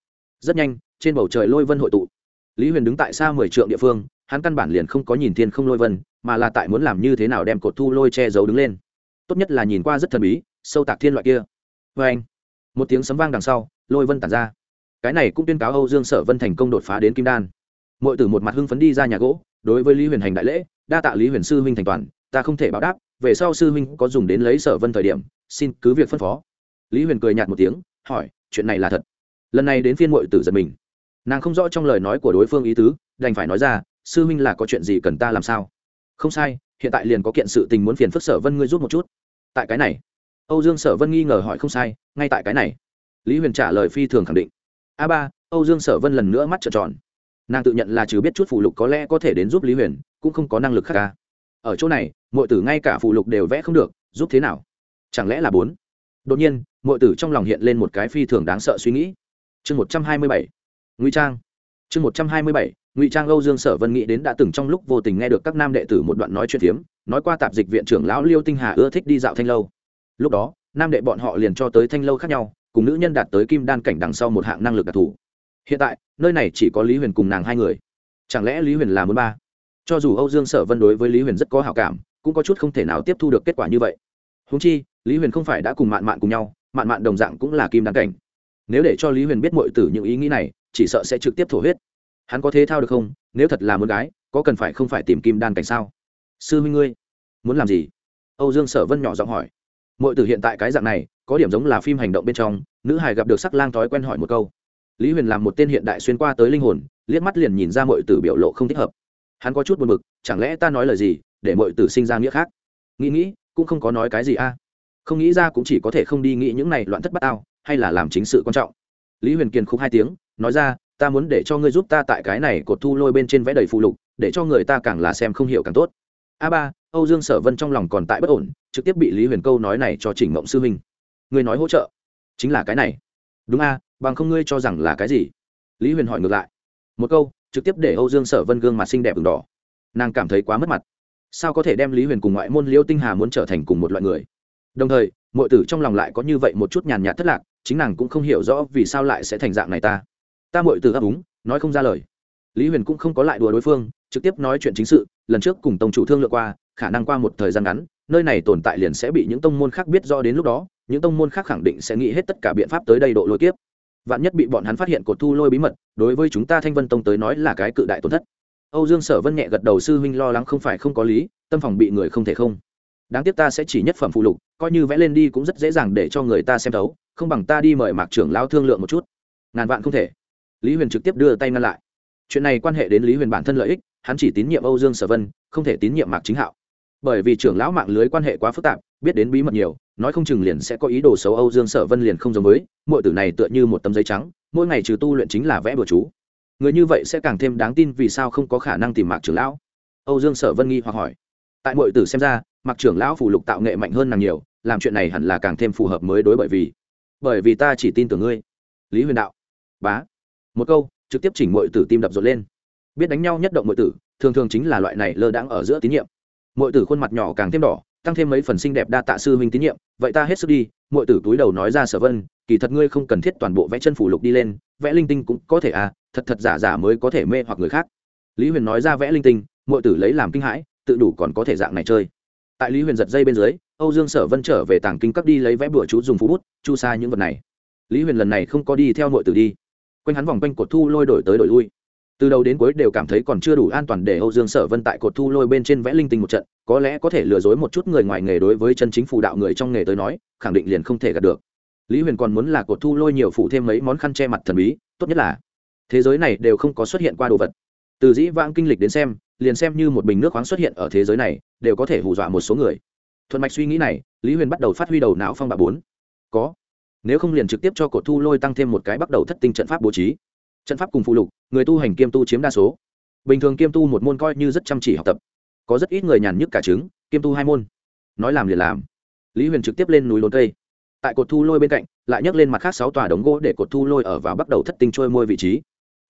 Rất nhanh, trên bầu trời lôi vân hội tụ. Lý huyền đứng tại xa mười trượng địa phương, hắn căn bản liền không có nhìn thiên không lôi vân, mà là tại muốn làm như thế nào đem cột thu lôi che giấu đứng lên. Tốt nhất là nhìn qua rất thần bí, sâu tạc thiên loại kia. Vê anh, một tiếng sấm vang đằng sau, lôi vân tản ra. Cái này cũng tuyên cáo âu dương sở vân thành công đột phá đến kim đan. Mọi từ tử một mặt hưng phấn đi ra nhà gỗ, đối với lý huyền hành đại lễ đa tạ lý huyền sư huynh thành toàn, ta không thể báo đáp, về sau sư huynh có dùng đến lấy sở vân thời điểm, xin cứ việc phân phó. Lý huyền cười nhạt một tiếng, hỏi, chuyện này là thật? Lần này đến phiên m ộ i tử giật mình. Nàng không rõ trong lời nói của đối phương ý tứ, đành phải nói ra, sư huynh là có chuyện gì cần ta làm sao? Không sai, hiện tại liền có kiện sự tình muốn phiền phức sở vân ngươi rút một chút. Tại cái này. Âu dương sở vân nghi ngờ hỏi không sai, ngay tại cái này. Lý huyền trả lời phi thường khẳng định. A ba, âu dương sở vân lần nữa mắt trợn tròn. Nàng tự nhận là chứ biết chút phụ lục có lẽ có thể đến giúp lý huyền cũng không có năng lực khác ca. Ở chỗ này mọi tử ngay cả phụ lục đều vẽ không được, giúp thế nào? Chẳng lẽ là bốn? Đột nhiên mọi tử trong lòng hiện lên một cái phi thường đáng sợ suy nghĩ. Chương một trăm hai mươi bảy, ngụy trang. Chương một trăm hai mươi bảy, ngụy trang âu dương sở vân nghĩ đến đã từng trong lúc vô tình nghe được các nam đệ tử một đoạn nói chuyện phiếm nói qua tạp dịch viện trưởng lão liêu tinh hà ưa thích đi dạo thanh lâu. Lúc đó, nam đệ bọn họ liền cho tới thanh lâu khác nhau, cùng nữ nhân đạt tới kim đan cảnh đằng sau một hạng năng lực đặc thù. Hiện tại, nơi này chỉ có lý huyền cùng nàng hai người. Chẳng lẽ lý huyền là muốn ba? Cho dù âu dương sở vân đối với lý huyền rất có hảo cảm, cũng có chút không thể nào tiếp thu được kết quả như vậy. Húng chi, lý huyền không phải đã cùng mạn mạn cùng nhau, mạn mạn đồng dạng cũng là kim đan cảnh. Nếu để cho lý huyền biết mọi tử những ý nghĩ này, chỉ sợ sẽ trực tiếp thổ huyết. Hắn có thế thao được không? Nếu thật là một gái, có cần phải không phải tìm kim đan cảnh sao? Sư minh ngươi, muốn làm gì? Âu dương sở vân nhỏ giọng hỏi. Mọi từ hiện tại cái dạng này, có điểm giống là phim hành động bên trong, nữ hài gặp được sắc lang thói quen hỏi một câu. Lý huyền làm một tên hiện đại xuyên qua tới linh hồn, liếc mắt liền nhìn ra mọi từ biểu lộ không thích hợp hắn có chút buồn b ự c chẳng lẽ ta nói lời gì để mọi tử sinh ra nghĩa khác? Nghĩ nghĩ, cũng không có nói cái gì a. Không nghĩ ra cũng chỉ có thể không đi nghĩ những này loạn thất bát ao hay là làm chính sự quan trọng. Lý huyền kiền khúc hai tiếng, nói ra, ta muốn để cho ngươi giúp ta tại cái này cột thu lôi bên trên vẽ đầy phụ lục, để cho người ta càng là xem không hiểu càng tốt. A ba, âu dương sở vân trong lòng còn tại bất ổn, trực tiếp bị lý huyền câu nói này cho chỉnh mộng sư huynh. Ngươi nói hỗ trợ, chính là cái này. Đúng a, bằng không ngươi cho rằng là cái gì? Lý huyền hỏi ngược lại. Một câu trực tiếp để âu dương sở vân gương mặt xinh đẹp v đỏ. Nàng cảm thấy quá mất mặt. Sao có thể đem lý huyền cùng ngoại môn liêu tinh hà muốn trở thành cùng một loại người? Đồng thời mọi tử trong lòng lại có như vậy một chút nhàn nhạt thất lạc, chính nàng cũng không hiểu rõ vì sao lại sẽ thành dạng này ta. Ta mọi tử ấp úng, nói không ra lời. Lý huyền cũng không có lại đùa đối phương, trực tiếp nói chuyện chính sự, lần trước cùng tổng chủ thương lượng qua, khả năng qua một thời gian ngắn, nơi này tồn tại liền sẽ bị những tông môn khác biết do đến lúc đó, những tông môn khác khẳng định sẽ nghĩ hết tất cả biện pháp tới đây độ lôi kiếp vạn nhất bị bọn hắn phát hiện cột thu lôi bí mật, đối với chúng ta thanh vân tông tới nói là cái cự đại tổn thất. Âu dương sở vân nhẹ gật đầu, sư huynh lo lắng không phải không có lý, tâm phòng bị người không thể không. Đáng tiếc ta sẽ chỉ nhất phẩm phụ lục, coi như vẽ lên đi cũng rất dễ dàng để cho người ta xem thấu, không bằng ta đi mời mạc trưởng lao thương lượng một chút. Ngàn vạn không thể. Lý huyền trực tiếp đưa tay ngăn lại. Chuyện này quan hệ đến lý huyền bản thân lợi ích, hắn chỉ tín nhiệm âu dương sở vân, không thể tín nhiệm mạc chính hạo. Bởi vì trưởng lão mạng lưới quan hệ quá phức tạp biết đến bí mật nhiều, nói không chừng liền sẽ có ý đồ xấu âu dương sở vân liền không giống với mọi tử này tựa như một tấm giấy trắng, mỗi ngày trừ tu luyện chính là vẽ bừa chú. Người như vậy sẽ càng thêm đáng tin vì sao không có khả năng tìm mạc trưởng lão? Âu dương sở vân nghi hoặc hỏi. Tại mọi tử xem ra, mạc trưởng lão phủ lục tạo nghệ mạnh hơn nàng nhiều, làm chuyện này hẳn là càng thêm phù hợp mới đối bởi vì. Bởi vì ta chỉ tin tưởng ngươi. Lý huyền đạo. Bá. Một câu, trực tiếp chỉnh mọi tử tim đập rộn lên. Biết đánh nhau nhất động mọi tử, thường thường chính là loại này lơ đãng ở giữa tín nhiệm. Mọi tử khuôn mặt nhỏ càng thêm đỏ tăng thêm mấy phần xinh đẹp đa tạ sư huynh tín nhiệm, vậy ta hết sức đi mọi tử túi đầu nói ra sở vân, kỳ thật ngươi không cần thiết toàn bộ vẽ chân phủ lục đi lên, vẽ linh tinh cũng có thể à thật thật giả giả mới có thể mê hoặc người khác. Lý huyền nói ra vẽ linh tinh mọi tử lấy làm kinh hãi, tự đủ còn có thể dạng này chơi. Tại lý huyền giật dây bên dưới, âu dương sở vân trở về tảng kinh cấp đi lấy vẽ bửa chú dùng phú bút, chu xa những vật này. Lý huyền lần này không có đi theo mọi tử đi. Quanh hắn vòng quanh cột thu lôi đổi tới đổi lui từ đầu đến cuối đều cảm thấy còn chưa đủ an toàn để âu dương sở vân tại cột thu lôi bên trên vẽ linh tinh một trận, có lẽ có thể lừa dối một chút người ngoài nghề đối với chân chính phù đạo người trong nghề tới nói, khẳng định liền không thể gạt được. Lý huyền còn muốn là cột thu lôi nhiều phụ thêm mấy món khăn che mặt thần bí, tốt nhất là thế giới này đều không có xuất hiện qua đồ vật. Từ dĩ vãng kinh lịch đến xem, liền xem như một bình nước khoáng xuất hiện ở thế giới này, đều có thể hù dọa một số người. Thuận mạch suy nghĩ này, lý huyền bắt đầu phát huy đầu não phong bạ bốn. Có. Nếu không liền trực tiếp cho cột thu lôi tăng thêm một cái bắt đầu thất tinh trận pháp bố trí trận pháp cùng phụ lục, người tu hành kiêm tu chiếm đa số. Bình thường kiêm tu một môn coi như rất chăm chỉ học tập. Có rất ít người nhàn nhức cả trứng, kiêm tu hai môn. Nói làm liền làm. Lý huyền trực tiếp lên núi lốn cây tại cột thu lôi bên cạnh, lại nhấc lên mặt khác sáu tòa đống gỗ để cột thu lôi ở vào bắt đầu thất tinh trôi môi vị trí.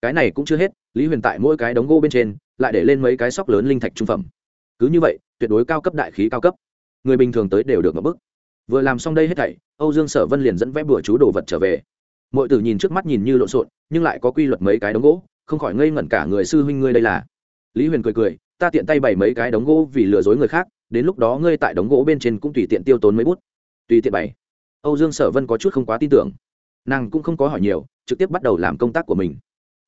Cái này cũng chưa hết, lý huyền tại mỗi cái đống gỗ bên trên, lại để lên mấy cái sóc lớn linh thạch trung phẩm. Cứ như vậy, tuyệt đối cao cấp đại khí cao cấp. Người bình thường tới đều được ngập bức vừa làm xong đây hết thảy, âu dương sở vân liền dẫn vẽ bừa chú đồ vật trở về mọi tử nhìn trước mắt nhìn như lộn xộn, nhưng lại có quy luật mấy cái đống gỗ, không khỏi ngây ngẩn cả người sư huynh ngươi đây là. Lý huyền cười cười, ta tiện tay bày mấy cái đống gỗ vì lừa dối người khác, đến lúc đó ngươi tại đống gỗ bên trên cũng tùy tiện tiêu tốn mấy bút. Tùy tiện bày. Âu dương sở vân có chút không quá tin tưởng. Nàng cũng không có hỏi nhiều, trực tiếp bắt đầu làm công tác của mình.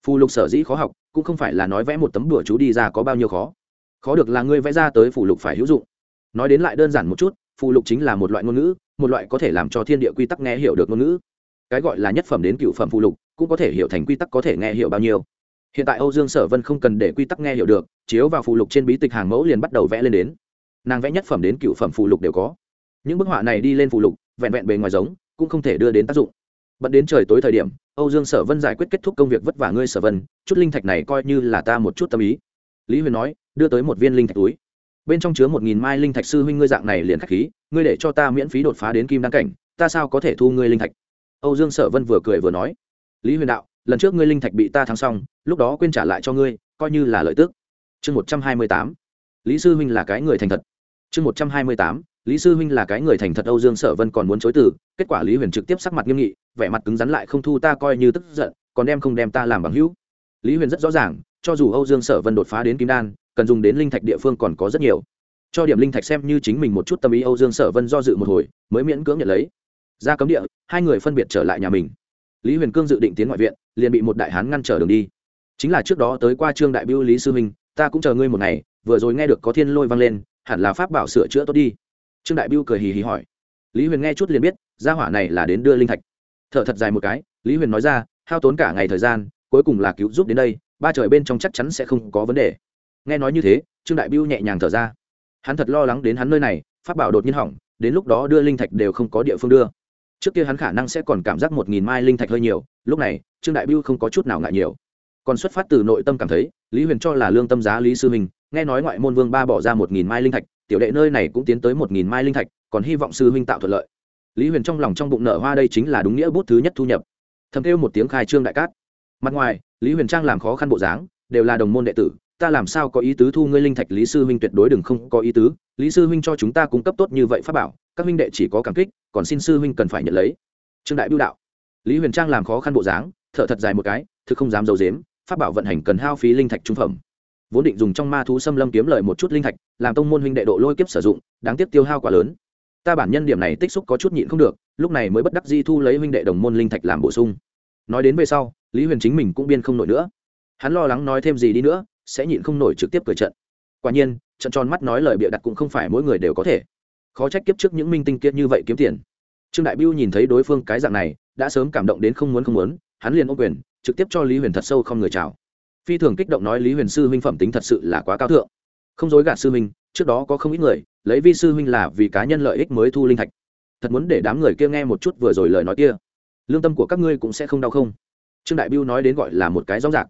Phù lục sở dĩ khó học, cũng không phải là nói vẽ một tấm đùa chú đi ra có bao nhiêu khó. Khó được là ngươi vẽ ra tới phù lục phải hữu dụng. Nói đến lại đơn giản một chút, phù lục chính là một loại ngôn ngữ, một loại có thể làm cho thiên địa quy tắc nghe hiểu được ngôn ngữ cái gọi là nhất phẩm đến cựu phẩm phụ lục, cũng có thể hiểu thành quy tắc có thể nghe hiểu bao nhiêu. Hiện tại âu dương sở vân không cần để quy tắc nghe hiểu được, chiếu vào phụ lục trên bí tịch hàng mẫu liền bắt đầu vẽ lên đến. Nàng vẽ nhất phẩm đến cựu phẩm phụ lục đều có. Những bức họa này đi lên phụ lục, vẹn vẹn bề ngoài giống, cũng không thể đưa đến tác dụng. Bận đến trời tối thời điểm, âu dương sở vân giải quyết kết thúc công việc vất vả ngươi sở vân, chút linh thạch này coi như là ta một chút tâm ý. Lý huyền nói, đưa tới một viên linh thạch túi. Bên trong chứa một nghìn mai linh thạch sư huynh ngươi dạng này liền khắc khí, ngươi để cho ta miễn phí đột phá đến kim đăng cảnh, ta sao có thể thu ngươi linh thạch? Âu dương sở vân vừa cười vừa nói, lý huyền đạo, lần trước ngươi linh thạch bị ta thắng xong, lúc đó quên trả lại cho ngươi, coi như là lợi tức. Chương một trăm hai mươi tám, lý sư huynh là cái người thành thật. Chương một trăm hai mươi tám, lý sư huynh là cái người thành thật. Âu dương sở vân còn muốn chối từ, kết quả lý huyền trực tiếp sắc mặt nghiêm nghị, vẻ mặt cứng rắn lại không thu ta coi như tức giận, còn đem không đem ta làm bằng hữu. Lý huyền rất rõ ràng, cho dù âu dương sở vân đột phá đến kim đan, cần dùng đến linh thạch địa phương còn có rất nhiều. Cho điểm linh thạch xem như chính mình một chút tâm ý, âu dương sở vân do dự một hồi, mới miễn cưỡng nhận lấy ra cấm địa hai người phân biệt trở lại nhà mình. Lý huyền cương dự định tiến ngoại viện liền bị một đại hán ngăn trở đường đi. Chính là trước đó tới qua trương đại biêu lý sư Minh, ta cũng chờ ngươi một ngày vừa rồi nghe được có thiên lôi vang lên hẳn là pháp bảo sửa chữa tốt đi. Trương đại biêu cười hì hì hỏi. Lý huyền nghe chút liền biết gia hỏa này là đến đưa linh thạch. Thở thật dài một cái lý huyền nói ra hao tốn cả ngày thời gian cuối cùng là cứu giúp đến đây ba trời bên trong chắc chắn sẽ không có vấn đề. Nghe nói như thế trương đại biêu nhẹ nhàng thở ra. Hắn thật lo lắng đến hắn nơi này pháp bảo đột nhiên hỏng đến lúc đó đưa linh thạch đều không có địa phương đưa trước kia hắn khả năng sẽ còn cảm giác một nghìn mai linh thạch hơi nhiều, lúc này, trương đại biêu không có chút nào ngại nhiều. Còn xuất phát từ nội tâm cảm thấy, lý huyền cho là lương tâm giá lý sư huynh nghe nói ngoại môn vương ba bỏ ra một nghìn mai linh thạch, tiểu đệ nơi này cũng tiến tới một nghìn mai linh thạch, còn hy vọng sư huynh tạo thuận lợi. Lý huyền trong lòng trong bụng nợ hoa đây chính là đúng nghĩa bút thứ nhất thu nhập. Thầm kêu một tiếng khai trương đại cát. Mặt ngoài, lý huyền trang làm khó khăn bộ dáng, đều là đồng môn đệ tử, ta làm sao có ý tứ thu ngươi linh thạch lý sư huynh tuyệt đối đừng không có ý tứ, lý sư huynh cho chúng ta cung cấp tốt như vậy pháp bảo các huynh đệ chỉ có cảm kích, còn xin sư huynh cần phải nhận lấy. Trương đại biêu đạo. Lý huyền trang làm khó khăn bộ dáng, thở thật dài một cái, thực không dám d i ấ u dếm pháp bảo vận hành cần hao phí linh thạch trung phẩm. Vốn định dùng trong ma thú xâm lâm kiếm lợi một chút linh thạch, làm tông môn huynh đệ độ lôi kiếp sử dụng, đáng tiếc tiêu hao quá lớn. Ta bản nhân điểm này tích xúc có chút nhịn không được, lúc này mới bất đắc di thu lấy huynh đệ đồng môn linh thạch làm bổ sung. Nói đến về sau, lý huyền chính mình cũng biên không nổi nữa. Hắn lo lắng nói thêm gì đi nữa, sẽ nhịn không nổi trực tiếp cười trận. Quả nhiên, trận tròn mắt nói lời bịa đặt cũng không phải mỗi người đều có thể khó trách kiếp trước những minh tinh kiệt như vậy kiếm tiền. Trương đại biêu nhìn thấy đối phương cái dạng này, đã sớm cảm động đến không muốn không muốn, hắn liền ô quyền, trực tiếp cho lý huyền thật sâu không người chào. Phi thường kích động nói lý huyền sư huynh phẩm tính thật sự là quá cao thượng. Không dối gạt sư huynh, trước đó có không ít người, lấy vi sư huynh là vì cá nhân lợi ích mới thu linh thạch. Thật muốn để đám người kia nghe một chút vừa rồi lời nói kia. Lương tâm của các ngươi cũng sẽ không đau không? Trương đại biêu nói đến gọi là một cái rõ rạc.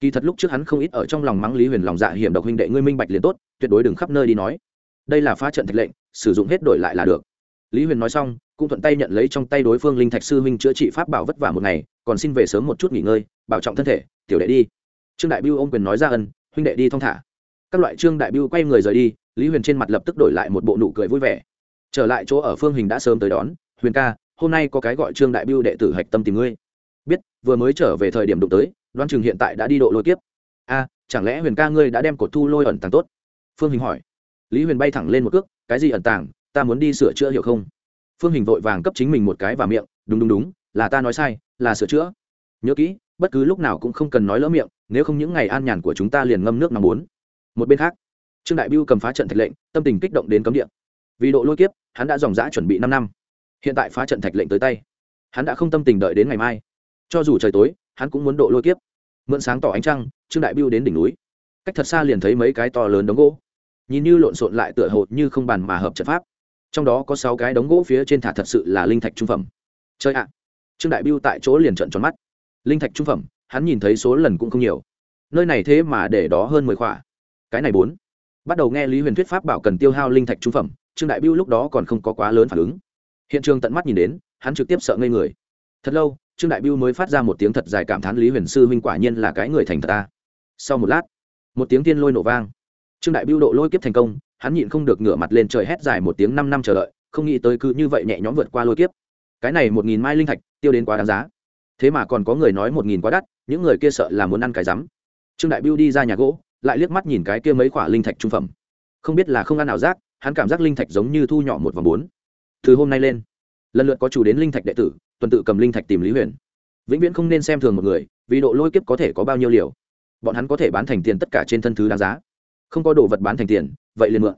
Kỳ thật lúc trước hắn không ít ở trong lòng mắng lý huyền lòng dạ hiểm độc huynh đệ ngươi minh bạch liền tốt, tuyệt đối đừng khắp nơi đi nói. Đây là phá trận thạch lệnh sử dụng hết đổi lại là được. Lý huyền nói xong, cũng thuận tay nhận lấy trong tay đối phương linh thạch sư huynh chữa trị pháp bảo vất vả một ngày, còn xin về sớm một chút nghỉ ngơi, bảo trọng thân thể, tiểu đệ đi. Trương đại biêu ôm quyền nói ra ân, huynh đệ đi thong thả. Các loại trương đại biêu quay người rời đi, lý huyền trên mặt lập tức đổi lại một bộ nụ cười vui vẻ. Trở lại chỗ ở phương hình đã sớm tới đón, huyền ca, hôm nay có cái gọi trương đại biêu đệ tử hạch tâm tìm ngươi. Biết, vừa mới trở về thời điểm đụng tới đoan chừng hiện tại đã đi độ lôi kiếp. A, chẳng lẽ huyền ca ngươi đã đem cột thu lôi ẩn tàng tốt? Phương hình hỏi. Lý huyền bay thẳng lên một cước cái gì ẩn tàng, ta muốn đi sửa chữa hiểu không? Phương hình vội vàng cấp chính mình một cái vào miệng, đúng đúng đúng, là ta nói sai, là sửa chữa. Nhớ kỹ, bất cứ lúc nào cũng không cần nói lỡ miệng, nếu không những ngày an nhàn của chúng ta liền ngâm nước nằm bốn. Một bên khác, trương đại biêu cầm phá trận thạch lệnh, tâm tình kích động đến cấm địa. Vì độ lôi kiếp, hắn đã dòng dã chuẩn bị năm năm. Hiện tại phá trận thạch lệnh tới tay. Hắn đã không tâm tình đợi đến ngày mai. Cho dù trời tối, hắn cũng muốn độ lôi kiếp. Mượn sáng tỏ ánh trăng, trương đại biêu đến đỉnh núi. Cách thật xa liền thấy mấy cái to lớn đống gỗ nhìn như lộn xộn lại tựa hồ như không bàn mà hợp trận pháp. Trong đó có sáu cái đống gỗ phía trên thả thật sự là linh thạch trung phẩm. Chơi ạ. Trương đại biêu tại chỗ liền trận tròn mắt. Linh thạch trung phẩm, hắn nhìn thấy số lần cũng không nhiều. Nơi này thế mà để đó hơn mười khỏa. Cái này bốn. Bắt đầu nghe lý huyền thuyết pháp bảo cần tiêu hao linh thạch trung phẩm, trương đại biêu lúc đó còn không có quá lớn phản ứng. Hiện trường tận mắt nhìn đến, hắn trực tiếp sợ ngây người. Thật lâu, trương đại biêu mới phát ra một tiếng thật dài cảm thán lý huyền sư huynh quả nhiên là cái người thành thật ta. Sau một lát, một tiếng tiên lôi nổ vang trương đại biêu độ lôi kiếp thành công, hắn nhịn không được ngửa mặt lên trời hét dài một tiếng năm năm chờ đợi, không nghĩ tới cứ như vậy nhẹ nhõm vượt qua lôi kiếp. Cái này một nghìn mai linh thạch, tiêu đến quá đáng giá. Thế mà còn có người nói một nghìn quá đắt, những người kia sợ là muốn ăn cái rắm. Trương đại biêu đi ra nhà gỗ, lại liếc mắt nhìn cái kia mấy khoả linh thạch trung phẩm. Không biết là không ăn ảo giác, hắn cảm giác linh thạch giống như thu nhỏ một vòng bốn. Từ hôm nay lên, lần lượt có chủ đến linh thạch đệ tử, tuần tự cầm linh thạch tìm lý huyền. Vĩnh viễn không nên xem thường một người, vì độ lôi kiếp có thể có bao nhiêu liều. Bọn hắn có thể bán thành tiền tất cả trên thân thứ đáng giá không có đồ vật bán thành tiền, vậy liền mượn.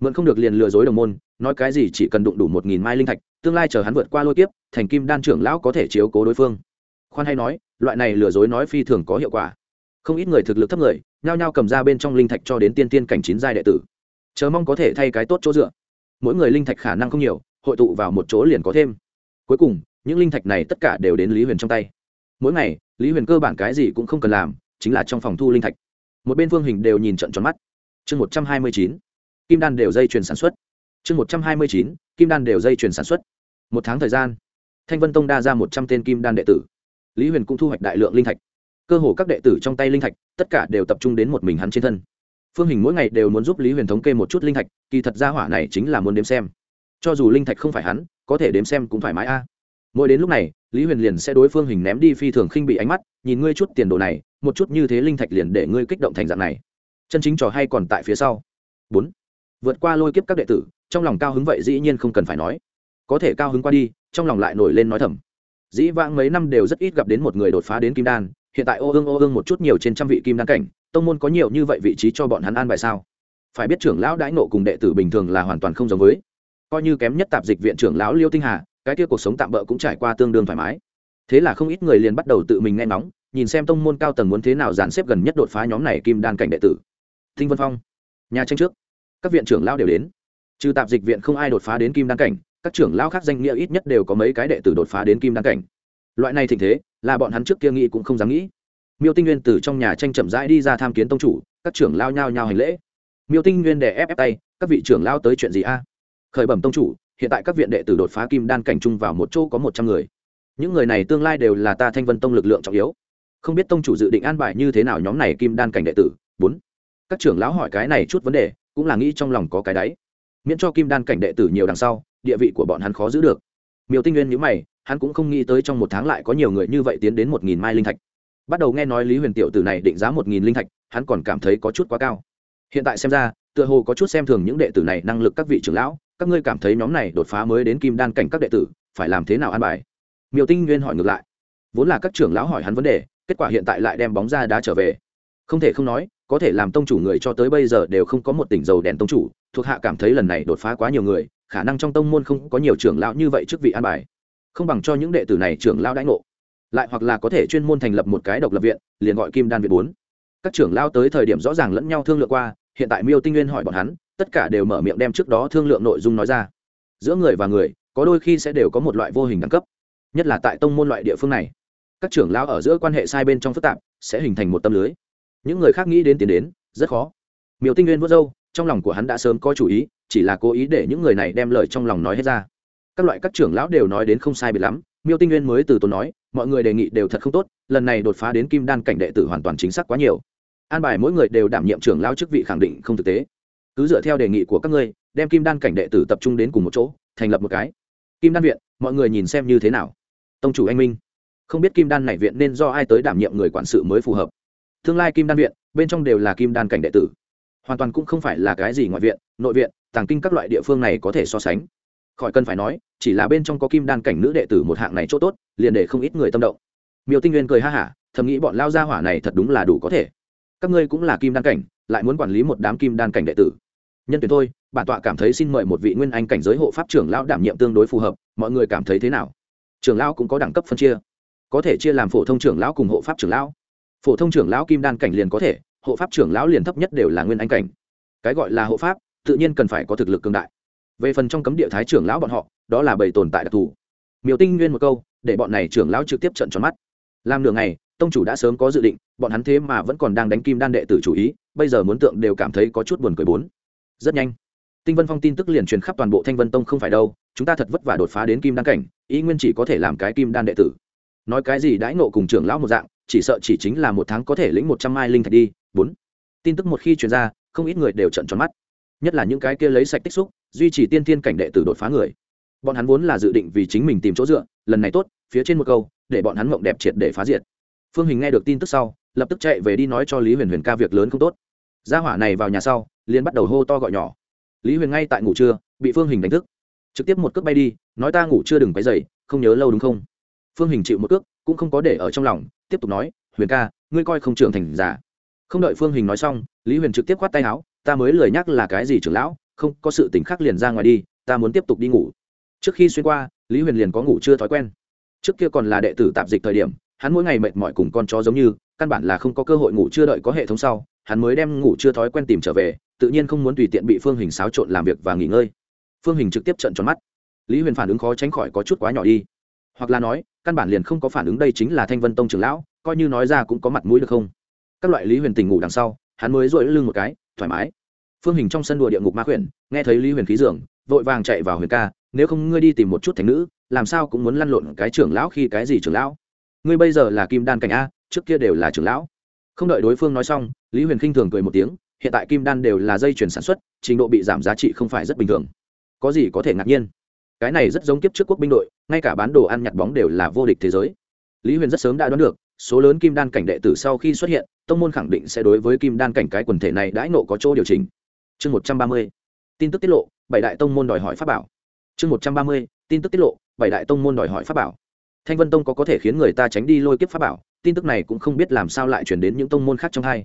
Mượn không được liền lừa dối đồng môn, nói cái gì chỉ cần đụng đủ một nghìn mai linh thạch, tương lai chờ hắn vượt qua lôi kiếp, thành kim đan trưởng lão có thể chiếu cố đối phương. Khoan hay nói, loại này lừa dối nói phi thường có hiệu quả. Không ít người thực lực thấp người, nhao nhao cầm ra bên trong linh thạch cho đến tiên tiên cảnh chín giai đệ tử. Chờ mong có thể thay cái tốt chỗ dựa. Mỗi người linh thạch khả năng không nhiều, hội tụ vào một chỗ liền có thêm. Cuối cùng, những linh thạch này tất cả đều đến lý huyền trong tay. Mỗi ngày, lý huyền cơ bản cái gì cũng không cần làm, chính là trong phòng thu linh thạch. Một bên phương hình đều nhìn trận tròn mắt chương một trăm hai mươi chín, kim đan đều dây chuyền sản xuất. Chương một trăm hai mươi chín, kim đan đều dây chuyền sản xuất. Một tháng thời gian, thanh vân tông đa ra một trăm tên kim đan đệ tử. Lý huyền cũng thu hoạch đại lượng linh thạch. Cơ hồ các đệ tử trong tay linh thạch, tất cả đều tập trung đến một mình hắn trên thân. Phương hình mỗi ngày đều muốn giúp lý huyền thống kê một chút linh thạch, kỳ thật ra hỏa này chính là muốn đếm xem. Cho dù linh thạch không phải hắn, có thể đếm xem cũng thoải mái a. Mỗi đến lúc này, lý huyền liền sẽ đối phương hình ném đi phi thường khinh bị ánh mắt, nhìn ngươi chút tiền đồ này, một chút như thế linh thạch liền để ngươi kích động thành dạng này chân chính trò hay còn tại phía sau. Bốn, vượt qua lôi kiếp các đệ tử, trong lòng cao hứng vậy dĩ nhiên không cần phải nói. Có thể cao hứng qua đi, trong lòng lại nổi lên nói thầm. Dĩ vãng mấy năm đều rất ít gặp đến một người đột phá đến kim đan, hiện tại ô ương ô ương một chút nhiều trên trăm vị kim đan cảnh, tông môn có nhiều như vậy vị trí cho bọn hắn an bài sao? Phải biết trưởng lão đãi nộ cùng đệ tử bình thường là hoàn toàn không giống với. Coi như kém nhất tạp dịch viện trưởng lão liêu tinh hà, cái kia cuộc sống tạm bỡ cũng trải qua tương đương thoải mái. Thế là không ít người liền bắt đầu tự mình nghe nóng nhìn xem tông môn cao tầng muốn thế nào dàn xếp gần nhất đột phá nhóm này kim đan cảnh đệ tử thinh vân phong. Nhà tranh trước. Các viện trưởng lão đều đến. Trừ tạp dịch viện không ai đột phá đến kim đan cảnh, các trưởng lão khác danh nghĩa ít nhất đều có mấy cái đệ tử đột phá đến kim đan cảnh. Loại này thịnh thế, là bọn hắn trước kia nghĩ cũng không dám nghĩ. Miêu tinh nguyên từ trong nhà tranh chậm rãi đi ra tham kiến tông chủ, các trưởng lao nhao nhao hành lễ. Miêu tinh nguyên đè ép ép tay, các vị trưởng lao tới chuyện gì a? Khởi bẩm tông chủ, hiện tại các viện đệ tử đột phá kim đan cảnh chung vào một chỗ có một trăm người. Những người này tương lai đều là ta thanh vân tông lực lượng trọng yếu. Không biết tông chủ dự định an bài như thế nào nhóm này kim đan cảnh đệ tử. Bốn các trưởng lão hỏi cái này chút vấn đề, cũng là nghĩ trong lòng có cái đáy. Miễn cho kim đan cảnh đệ tử nhiều đằng sau, địa vị của bọn hắn khó giữ được. Miêu tinh nguyên nhữ mày, hắn cũng không nghĩ tới trong một tháng lại có nhiều người như vậy tiến đến một nghìn mai linh thạch. Bắt đầu nghe nói lý huyền tiểu tử này định giá một nghìn linh thạch, hắn còn cảm thấy có chút quá cao. Hiện tại xem ra, tựa hồ có chút xem thường những đệ tử này năng lực các vị trưởng lão, các ngươi cảm thấy nhóm này đột phá mới đến kim đan cảnh các đệ tử, phải làm thế nào an bài? Miêu tinh nguyên hỏi ngược lại. Vốn là các trưởng lão hỏi hắn vấn đề, kết quả hiện tại lại đem bóng ra đá trở về. Không thể không nói có thể làm tông chủ người cho tới bây giờ đều không có một tỉnh dầu đèn tông chủ, thuộc hạ cảm thấy lần này đột phá quá nhiều người, khả năng trong tông môn không có nhiều trưởng lão như vậy trước vị an bài. Không bằng cho những đệ tử này trưởng lão đãi ngộ. Lại hoặc là có thể chuyên môn thành lập một cái độc lập viện, liền gọi kim đan viện bốn. Các trưởng lão tới thời điểm rõ ràng lẫn nhau thương lượng qua, hiện tại miêu tinh nguyên hỏi bọn hắn, tất cả đều mở miệng đem trước đó thương lượng nội dung nói ra. Giữa người và người, có đôi khi sẽ đều có một loại vô hình đẳng cấp, nhất là tại tông môn loại địa phương này. Các trưởng lão ở giữa quan hệ sai bên trong phức tạp, sẽ hình thành một tâm lưới những người khác nghĩ đến tiến đến rất khó. Miêu tinh nguyên vớt râu, trong lòng của hắn đã sớm có chủ ý chỉ là cố ý để những người này đem lời trong lòng nói hết ra. Các loại các trưởng lão đều nói đến không sai biệt lắm miêu tinh nguyên mới từ tốn nói mọi người đề nghị đều thật không tốt lần này đột phá đến kim đan cảnh đệ tử hoàn toàn chính xác quá nhiều. An bài mỗi người đều đảm nhiệm trưởng lao chức vị khẳng định không thực tế. Cứ dựa theo đề nghị của các ngươi đem kim đan cảnh đệ tử tập trung đến cùng một chỗ thành lập một cái. Kim đan viện mọi người nhìn xem như thế nào? Tông chủ anh minh không biết kim đan này viện nên do ai tới đảm nhiệm người quản sự mới phù hợp? Tương lai kim đan viện, bên trong đều là kim đan cảnh đệ tử. Hoàn toàn cũng không phải là cái gì ngoại viện, nội viện, tàng kinh các loại địa phương này có thể so sánh. Khỏi cần phải nói, chỉ là bên trong có kim đan cảnh nữ đệ tử một hạng này chỗ tốt, liền để không ít người tâm động. Miêu tinh nguyên cười ha hả, thầm nghĩ bọn lao gia hỏa này thật đúng là đủ có thể. Các ngươi cũng là kim đan cảnh, lại muốn quản lý một đám kim đan cảnh đệ tử. Nhân tuyển thôi, bản tọa cảm thấy xin mời một vị nguyên anh cảnh giới hộ pháp trưởng lão đảm nhiệm tương đối phù hợp, mọi người cảm thấy thế nào? Trưởng lão cũng có đẳng cấp phân chia. Có thể chia làm phổ thông trưởng lão cùng hộ pháp trưởng lão phổ thông trưởng lão kim đan cảnh liền có thể, hộ pháp trưởng lão liền thấp nhất đều là nguyên anh cảnh. Cái gọi là hộ pháp, tự nhiên cần phải có thực lực cương đại. Về phần trong cấm địa thái trưởng lão bọn họ, đó là bầy tồn tại đặc thù. Miêu tinh nguyên một câu, để bọn này trưởng lão trực tiếp trận tròn mắt. Làm nửa ngày, tông chủ đã sớm có dự định, bọn hắn thế mà vẫn còn đang đánh kim đan đệ tử chủ ý, bây giờ muốn tượng đều cảm thấy có chút buồn cười bốn. Rất nhanh, tinh vân phong tin tức liền truyền khắp toàn bộ thanh vân tông không phải đâu, chúng ta thật vất vả đột phá đến kim đan cảnh, ý nguyên chỉ có thể làm cái kim đan đệ tử. Nói cái gì đãi nộ cùng trưởng lão một dạng chỉ sợ chỉ chính là một tháng có thể lĩnh một trăm mai linh thạch đi. Bốn. Tin tức một khi truyền ra, không ít người đều trận tròn mắt. Nhất là những cái kia lấy sạch tích xúc, duy trì tiên tiên cảnh đệ tử đột phá người. Bọn hắn vốn là dự định vì chính mình tìm chỗ dựa, lần này tốt, phía trên một câu, để bọn hắn mộng đẹp triệt để phá diệt. Phương hình nghe được tin tức sau, lập tức chạy về đi nói cho lý huyền huyền ca việc lớn không tốt. Gia hỏa này vào nhà sau liên bắt đầu hô to gọi nhỏ. Lý huyền ngay tại ngủ trưa, bị phương hình đánh thức. Trực tiếp một cước bay đi, nói ta ngủ chưa đừng quấy rầy, không nhớ lâu đúng không? Phương hình chịu một cước, cũng không có để ở trong lòng tiếp tục nói, huyền ca, ngươi coi không trưởng thành giả. Không đợi phương hình nói xong, lý huyền trực tiếp khoát tay áo, ta mới lời nhắc là cái gì trưởng lão, không, có sự tỉnh khác liền ra ngoài đi, ta muốn tiếp tục đi ngủ. Trước khi xuyên qua, lý huyền liền có ngủ chưa thói quen. Trước kia còn là đệ tử tạp dịch thời điểm, hắn mỗi ngày mệt mỏi cùng con chó giống như, căn bản là không có cơ hội ngủ chưa đợi có hệ thống sau, hắn mới đem ngủ chưa thói quen tìm trở về, tự nhiên không muốn tùy tiện bị phương hình xáo trộn làm việc và nghỉ ngơi. Phương hình trực tiếp trận tròn mắt. Lý huyền phản ứng khó tránh khỏi có chút quá nhỏ đi. Hoặc là nói căn bản liền không có phản ứng đây chính là thanh vân tông trưởng lão, coi như nói ra cũng có mặt mũi được không? Các loại lý huyền tình ngủ đằng sau, hắn mới dội lưng một cái, thoải mái. Phương hình trong sân đùa địa ngục ma khuyển, nghe thấy lý huyền khí dường, vội vàng chạy vào huyền ca, nếu không ngươi đi tìm một chút thành nữ, làm sao cũng muốn lăn lộn cái trưởng lão khi cái gì trưởng lão? Ngươi bây giờ là kim đan cảnh a, trước kia đều là trưởng lão. Không đợi đối phương nói xong, lý huyền khinh thường cười một tiếng, hiện tại kim đan đều là dây chuyển sản xuất, trình độ bị giảm giá trị không phải rất bình thường. Có gì có thể ngạc nhiên? Cái này rất giống kiếp trước quốc binh đội, ngay cả bán đồ ăn nhặt bóng đều là vô địch thế giới. Lý huyền rất sớm đã đoán được, số lớn kim đan cảnh đệ tử sau khi xuất hiện, tông môn khẳng định sẽ đối với kim đan cảnh cái quần thể này đãi nộ có chỗ điều chỉnh. Chương một trăm ba mươi, tin tức tiết lộ, bảy đại tông môn đòi hỏi pháp bảo. Chương một trăm ba mươi, tin tức tiết lộ, bảy đại tông môn đòi hỏi pháp bảo. Thanh vân tông có có thể khiến người ta tránh đi lôi kiếp pháp bảo, tin tức này cũng không biết làm sao lại chuyển đến những tông môn khác trong hai.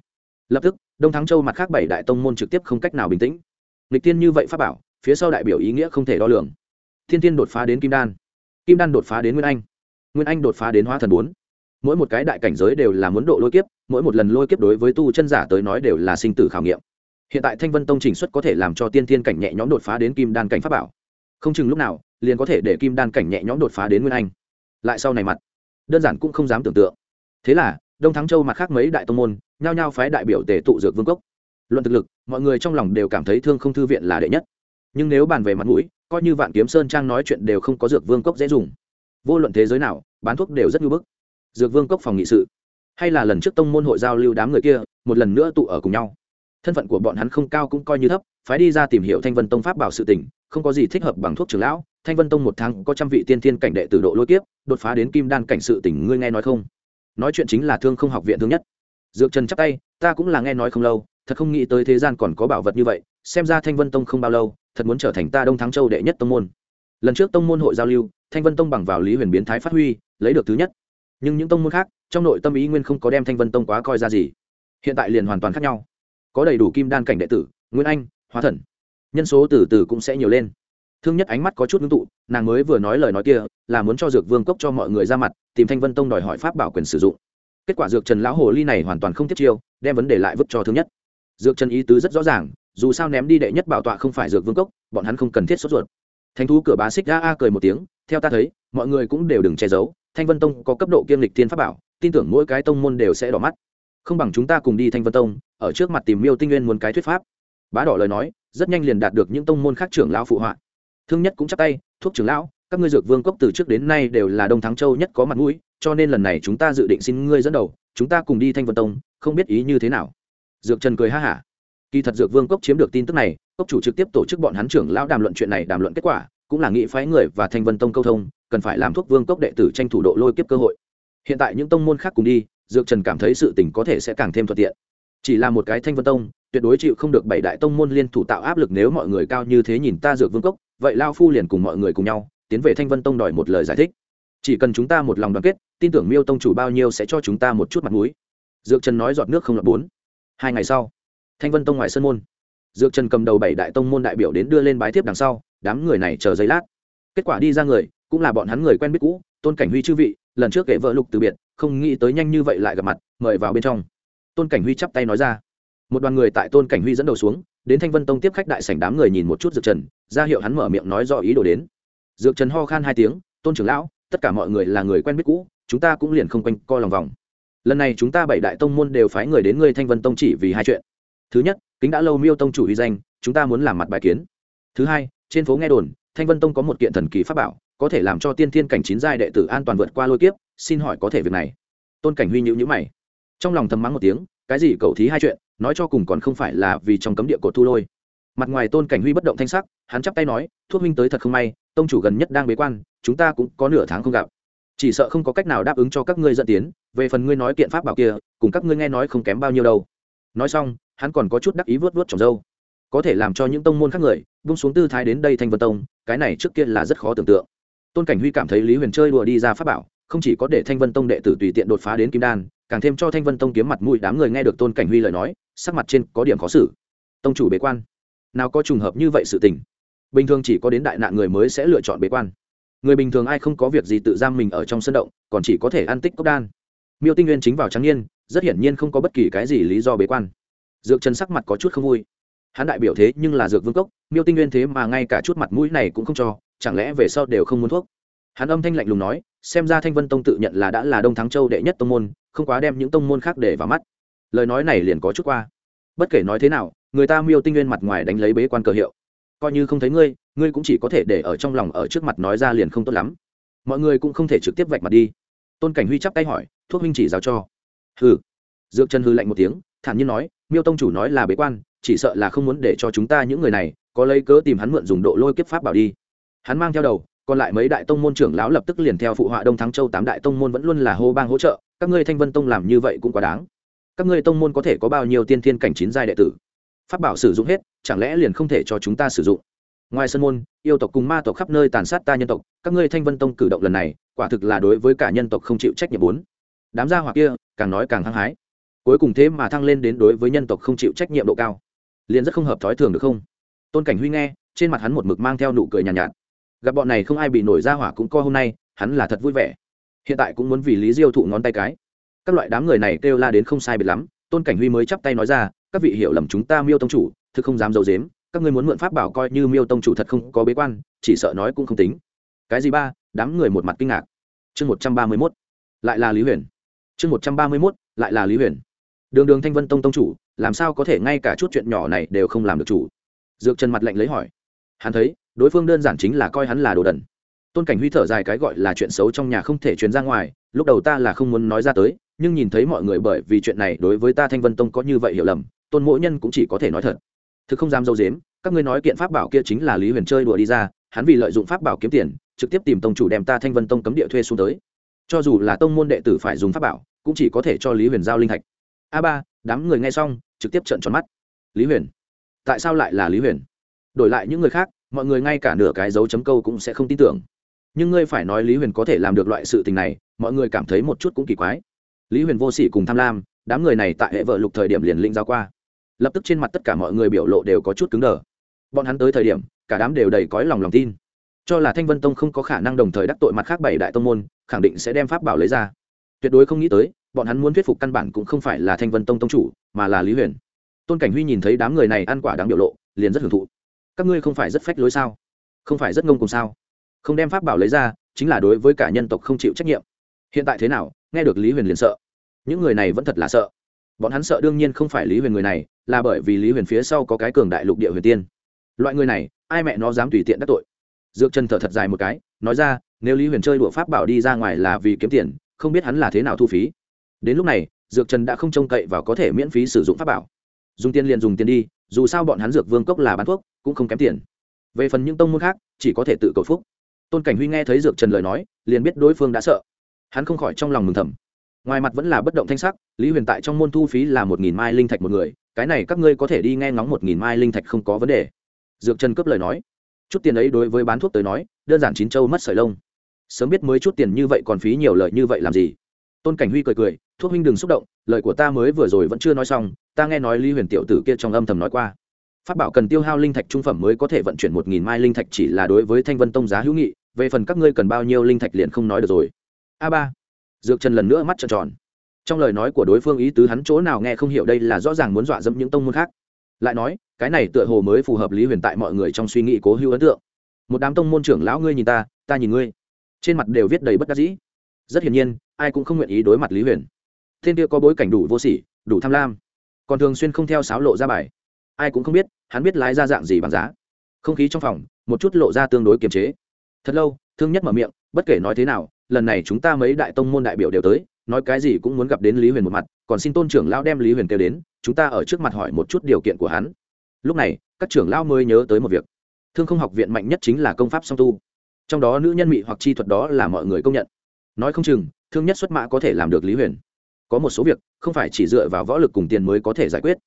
Lập tức, đông thắng châu mặt khác bảy đại tông môn trực tiếp không cách nào bình tĩnh. Lịch tiên như vậy pháp bảo, phía sau đại biểu ý nghĩa không thể đo lường thiên Thiên đột phá đến kim đan. Kim đan đột phá đến nguyên anh. Nguyên anh đột phá đến hóa thần bốn. Mỗi một cái đại cảnh giới đều là muốn độ lôi kiếp, mỗi một lần lôi kiếp đối với tu chân giả tới nói đều là sinh tử khảo nghiệm. Hiện tại thanh vân tông trình xuất có thể làm cho tiên thiên cảnh nhẹ nhõm đột phá đến kim đan cảnh pháp bảo. Không chừng lúc nào, liền có thể để kim đan cảnh nhẹ nhõm đột phá đến nguyên anh. Lại sau này mặt, đơn giản cũng không dám tưởng tượng. Thế là, đông thắng châu mặt khác mấy đại tông môn, nhao nhao phái đại biểu tề tụ dược vương cốc. Luận thực lực, mọi người trong lòng đều cảm thấy thương không thư viện là đệ nhất nhưng nếu bàn về mặt mũi, coi như vạn kiếm sơn trang nói chuyện đều không có dược vương cốc dễ dùng. Vô luận thế giới nào, bán thuốc đều rất ngưỡng bức. Dược vương cốc phòng nghị sự. Hay là lần trước tông môn hội giao lưu đám người kia, một lần nữa tụ ở cùng nhau. Thân phận của bọn hắn không cao cũng coi như thấp, phái đi ra tìm hiểu thanh vân tông pháp bảo sự tỉnh không có gì thích hợp bằng thuốc trưởng lão. Thanh vân tông một tháng có trăm vị tiên thiên cảnh đệ tử độ lôi kiếp, đột phá đến kim đan cảnh sự tỉnh ngươi nghe nói không? Nói chuyện chính là thương không học viện thương nhất. Dược trần chắc tay, ta cũng là nghe nói không lâu, thật không nghĩ tới thế gian còn có bảo vật như vậy, xem ra thanh vân tông không bao lâu thật muốn trở thành ta đông thắng châu đệ nhất tông môn. Lần trước tông môn hội giao lưu, thanh vân tông bằng vào lý huyền biến thái phát huy, lấy được thứ nhất. Nhưng những tông môn khác, trong nội tâm ý nguyên không có đem thanh vân tông quá coi ra gì. Hiện tại liền hoàn toàn khác nhau. Có đầy đủ kim đan cảnh đệ tử, nguyên anh, hóa thần. Nhân số từ từ cũng sẽ nhiều lên. Thương nhất ánh mắt có chút ngưng tụ, nàng mới vừa nói lời nói kia, là muốn cho dược vương cốc cho mọi người ra mặt, tìm thanh vân tông đòi hỏi pháp bảo quyền sử dụng. Kết quả dược trần lão hồ ly này hoàn toàn không tiếp chiêu, đem vấn đề lại vứt cho thương nhất. Dược trần ý tứ rất rõ ràng dù sao ném đi đệ nhất bảo tọa không phải dược vương cốc, bọn hắn không cần thiết sốt ruột. Thánh thú cửa bá xích a a cười một tiếng, theo ta thấy, mọi người cũng đều đừng che giấu, thanh vân tông có cấp độ kiêm lịch thiên pháp bảo, tin tưởng mỗi cái tông môn đều sẽ đỏ mắt. Không bằng chúng ta cùng đi thanh vân tông, ở trước mặt tìm miêu tinh nguyên muốn cái thuyết pháp. Bá đỏ lời nói, rất nhanh liền đạt được những tông môn khác trưởng lão phụ họa. Thương nhất cũng chắc tay, thuốc trưởng lão, các ngươi dược vương cốc từ trước đến nay đều là đông thắng châu nhất có mặt mũi, cho nên lần này chúng ta dự định xin ngươi dẫn đầu, chúng ta cùng đi thanh vân tông, không biết ý như thế nào. Dược trần cười ha hả kỳ thật dược vương cốc chiếm được tin tức này, cốc chủ trực tiếp tổ chức bọn hắn trưởng lão đàm luận chuyện này đàm luận kết quả, cũng là nghị phái người và thanh vân tông câu thông, cần phải làm thuốc vương cốc đệ tử tranh thủ độ lôi kiếp cơ hội. Hiện tại những tông môn khác cùng đi, dược trần cảm thấy sự tình có thể sẽ càng thêm thuận tiện. Chỉ là một cái thanh vân tông, tuyệt đối chịu không được bảy đại tông môn liên thủ tạo áp lực nếu mọi người cao như thế nhìn ta dược vương cốc, vậy lao phu liền cùng mọi người cùng nhau, tiến về thanh vân tông đòi một lời giải thích. Chỉ cần chúng ta một lòng đoàn kết, tin tưởng miêu tông chủ bao nhiêu sẽ cho chúng ta một chút mặt mũi. Dược trần nói giọt nước không lọt bốn. Hai ngày sau thanh vân tông ngoài sân môn. Dược trần cầm đầu bảy đại tông môn đại biểu đến đưa lên bái thiếp đằng sau, đám người này chờ giấy lát. Kết quả đi ra người, cũng là bọn hắn người quen biết cũ, tôn cảnh huy chư vị, lần trước kể vợ lục từ biệt, không nghĩ tới nhanh như vậy lại gặp mặt, mời vào bên trong. Tôn cảnh huy chắp tay nói ra. Một đoàn người tại tôn cảnh huy dẫn đầu xuống, đến thanh vân tông tiếp khách đại sảnh đám người nhìn một chút dược trần, ra hiệu hắn mở miệng nói rõ ý đồ đến. Dược trần ho khan hai tiếng, tôn trưởng lão, tất cả mọi người là người quen biết cũ, chúng ta cũng liền không quanh co lòng vòng. Lần này chúng ta bảy đại tông môn đều phái người đến ngươi thanh vân tông chỉ vì hai chuyện thứ nhất, kính đã lâu miêu tông chủ uy danh, chúng ta muốn làm mặt bài kiến. Thứ hai, trên phố nghe đồn, thanh vân tông có một kiện thần kỳ pháp bảo, có thể làm cho tiên thiên cảnh chín giai đệ tử an toàn vượt qua lôi kiếp, xin hỏi có thể việc này? Tôn cảnh huy nhữ nhữ mày. Trong lòng thầm mắng một tiếng, cái gì cậu thí hai chuyện, nói cho cùng còn không phải là vì trong cấm địa cột thu lôi. Mặt ngoài tôn cảnh huy bất động thanh sắc, hắn chắp tay nói, thuốc minh tới thật không may, tông chủ gần nhất đang bế quan, chúng ta cũng có nửa tháng không gặp. Chỉ sợ không có cách nào đáp ứng cho các ngươi dẫn tiến, về phần ngươi nói kiện pháp bảo kia, cùng các ngươi nghe nói không kém bao nhiêu đâu nói xong, hắn còn có chút đắc ý vớt vớt trồng dâu. Có thể làm cho những tông môn khác người bung xuống tư thái đến đây thanh vân tông, cái này trước kia là rất khó tưởng tượng. Tôn cảnh huy cảm thấy lý huyền chơi đùa đi ra pháp bảo, không chỉ có để thanh vân tông đệ tử tùy tiện đột phá đến kim đan, càng thêm cho thanh vân tông kiếm mặt mũi đám người nghe được tôn cảnh huy lời nói, sắc mặt trên có điểm khó xử. Tông chủ bế quan. Nào có trùng hợp như vậy sự tình. Bình thường chỉ có đến đại nạn người mới sẽ lựa chọn bế quan. Người bình thường ai không có việc gì tự giam mình ở trong sân động, còn chỉ có thể ăn tích cốc đan. Miêu tinh nguyên chính vào trắng n rất hiển nhiên không có bất kỳ cái gì lý do bế quan. Dược trần sắc mặt có chút không vui. Hắn đại biểu thế nhưng là dược vương cốc, miêu tinh nguyên thế mà ngay cả chút mặt mũi này cũng không cho, chẳng lẽ về sau đều không muốn thuốc? Hắn âm thanh lạnh lùng nói, xem ra thanh vân tông tự nhận là đã là đông thắng châu đệ nhất tông môn, không quá đem những tông môn khác để vào mắt. Lời nói này liền có chút qua. Bất kể nói thế nào, người ta miêu tinh nguyên mặt ngoài đánh lấy bế quan cờ hiệu. Coi như không thấy ngươi ngươi cũng chỉ có thể để ở trong lòng ở trước mặt nói ra liền không tốt lắm. Mọi người cũng không thể trực tiếp vạch mặt đi. Tôn cảnh huy chắp tay hỏi, thuốc minh chỉ giáo cho hừ. Dược chân hư lạnh một tiếng, thản nhiên nói, miêu tông chủ nói là bế quan, chỉ sợ là không muốn để cho chúng ta những người này có lấy cớ tìm hắn mượn dùng độ lôi kiếp pháp bảo đi. Hắn mang theo đầu, còn lại mấy đại tông môn trưởng lão lập tức liền theo phụ họa đông thắng châu tám đại tông môn vẫn luôn là hô bang hỗ trợ, các ngươi thanh vân tông làm như vậy cũng quá đáng. Các ngươi tông môn có thể có bao nhiêu tiên thiên cảnh chín giai đệ tử? Pháp bảo sử dụng hết, chẳng lẽ liền không thể cho chúng ta sử dụng? Ngoài sân môn, yêu tộc cùng ma tộc khắp nơi tàn sát ta nhân tộc, các ngươi thanh vân tông cử động lần này, quả thực là đối với cả nhân tộc không chịu trách nhiệm bốn đám gia hỏa kia càng nói càng hăng hái. Cuối cùng thế mà thăng lên đến đối với nhân tộc không chịu trách nhiệm độ cao. Liền rất không hợp thói thường được không? Tôn cảnh huy nghe trên mặt hắn một mực mang theo nụ cười nhàn nhạt, nhạt. Gặp bọn này không ai bị nổi ra hỏa cũng co hôm nay hắn là thật vui vẻ. Hiện tại cũng muốn vì lý diêu thụ ngón tay cái. Các loại đám người này kêu la đến không sai biệt lắm tôn cảnh huy mới chắp tay nói ra các vị hiểu lầm chúng ta miêu tông chủ thực không dám d i ấ u dếm các ngươi muốn mượn pháp bảo coi như miêu tông chủ thật không có bế quan chỉ sợ nói cũng không tính. Cái gì ba? Đám người một mặt kinh ngạc. Chương một trăm ba mươi mốt. Lại là lý huyền chương một trăm ba mươi mốt, lại là lý huyền. Đường đường thanh vân tông tông chủ, làm sao có thể ngay cả chút chuyện nhỏ này đều không làm được chủ? Dược trần mặt lạnh lấy hỏi. Hắn thấy, đối phương đơn giản chính là coi hắn là đồ đần. Tôn cảnh huy thở dài cái gọi là chuyện xấu trong nhà không thể truyền ra ngoài, lúc đầu ta là không muốn nói ra tới, nhưng nhìn thấy mọi người bởi vì chuyện này đối với ta thanh vân tông có như vậy hiểu lầm, tôn mỗi nhân cũng chỉ có thể nói thật. Thực không dám dâu dếm, các ngươi nói kiện pháp bảo kia chính là lý huyền chơi đùa đi ra, hắn vì lợi dụng pháp bảo kiếm tiền, trực tiếp tìm tông chủ đem ta thanh vân tông cấm địa thuê xuống tới cho dù là tông môn đệ tử phải dùng pháp bảo, cũng chỉ có thể cho lý huyền giao linh thạch. A ba, đám người nghe xong, trực tiếp trợn tròn mắt. Lý huyền, tại sao lại là lý huyền? Đổi lại những người khác, mọi người ngay cả nửa cái dấu chấm câu cũng sẽ không tin tưởng. Nhưng ngươi phải nói lý huyền có thể làm được loại sự tình này, mọi người cảm thấy một chút cũng kỳ quái. Lý huyền vô sỉ cùng tham lam, đám người này tại hệ vợ lục thời điểm liền linh giao qua. Lập tức trên mặt tất cả mọi người biểu lộ đều có chút cứng đờ. Bọn hắn tới thời điểm, cả đám đều đầy cõi lòng lòng tin cho là thanh vân tông không có khả năng đồng thời đắc tội mặt khác bảy đại tông môn, khẳng định sẽ đem pháp bảo lấy ra. Tuyệt đối không nghĩ tới, bọn hắn muốn thuyết phục căn bản cũng không phải là thanh vân tông tông chủ, mà là lý huyền. Tôn cảnh huy nhìn thấy đám người này ăn quả đáng biểu lộ, liền rất hưởng thụ. Các ngươi không phải rất phách lối sao? Không phải rất ngông cùng sao? Không đem pháp bảo lấy ra, chính là đối với cả nhân tộc không chịu trách nhiệm. Hiện tại thế nào, nghe được lý huyền liền sợ. Những người này vẫn thật là sợ. Bọn hắn sợ đương nhiên không phải lý huyền người này, là bởi vì lý huyền phía sau có cái cường đại lục địa huyền tiên. Loại người này, ai mẹ nó dám tùy tiện đắc tội? Dược chân thở thật dài một cái, nói ra, nếu lý huyền chơi đùa pháp bảo đi ra ngoài là vì kiếm tiền, không biết hắn là thế nào thu phí. Đến lúc này, dược trần đã không trông cậy và có thể miễn phí sử dụng pháp bảo. Dùng tiền liền dùng tiền đi, dù sao bọn hắn dược vương cốc là bán thuốc, cũng không kém tiền. Về phần những tông môn khác, chỉ có thể tự cầu phúc. Tôn cảnh huy nghe thấy dược trần lời nói, liền biết đối phương đã sợ. Hắn không khỏi trong lòng mừng thầm. Ngoài mặt vẫn là bất động thanh sắc, lý huyền tại trong môn thu phí là một nghìn mai linh thạch một người, cái này các ngươi có thể đi nghe ngóng một nghìn mai linh thạch không có vấn đề. Dược trần cướp lời nói chút tiền ấy đối với bán thuốc tới nói, đơn giản chín châu mất sợi lông. Sớm biết mới chút tiền như vậy còn phí nhiều lợi như vậy làm gì? Tôn cảnh huy cười cười, thuốc huynh đừng xúc động, lời của ta mới vừa rồi vẫn chưa nói xong, ta nghe nói ly huyền tiểu tử kia trong âm thầm nói qua. Phát bảo cần tiêu hao linh thạch trung phẩm mới có thể vận chuyển một nghìn mai linh thạch chỉ là đối với thanh vân tông giá hữu nghị, về phần các ngươi cần bao nhiêu linh thạch liền không nói được rồi. A ba. Dược trần lần nữa mắt trợn tròn. Trong lời nói của đối phương ý tứ hắn chỗ nào nghe không hiểu đây là rõ ràng muốn dọa dẫm những tông môn khác lại nói, cái này tựa hồ mới phù hợp lý huyền tại mọi người trong suy nghĩ cố hữu ấn tượng. Một đám tông môn trưởng lão ngươi nhìn ta ta nhìn ngươi. Trên mặt đều viết đầy bất đắc dĩ. Rất hiển nhiên, ai cũng không nguyện ý đối mặt lý huyền. Thiên kia có bối cảnh đủ vô sỉ, đủ tham lam. Còn thường xuyên không theo sáo lộ ra bài. Ai cũng không biết, hắn biết lái ra dạng gì bằng giá. Không khí trong phòng, một chút lộ ra tương đối kiềm chế. Thật lâu, thương nhất mở miệng, bất kể nói thế nào, lần này chúng ta mấy đại tông môn đại biểu đều tới, nói cái gì cũng muốn gặp đến lý huyền một mặt, còn xin tôn trưởng lão đem lý huyền kêu đến chúng ta ở trước mặt hỏi một chút điều kiện của hắn. Lúc này, các trưởng lão mới nhớ tới một việc. Thương không học viện mạnh nhất chính là công pháp song tu. Trong đó nữ nhân mị hoặc chi thuật đó là mọi người công nhận. Nói không chừng, thương nhất xuất mã có thể làm được lý huyền. Có một số việc, không phải chỉ dựa vào võ lực cùng tiền mới có thể giải quyết.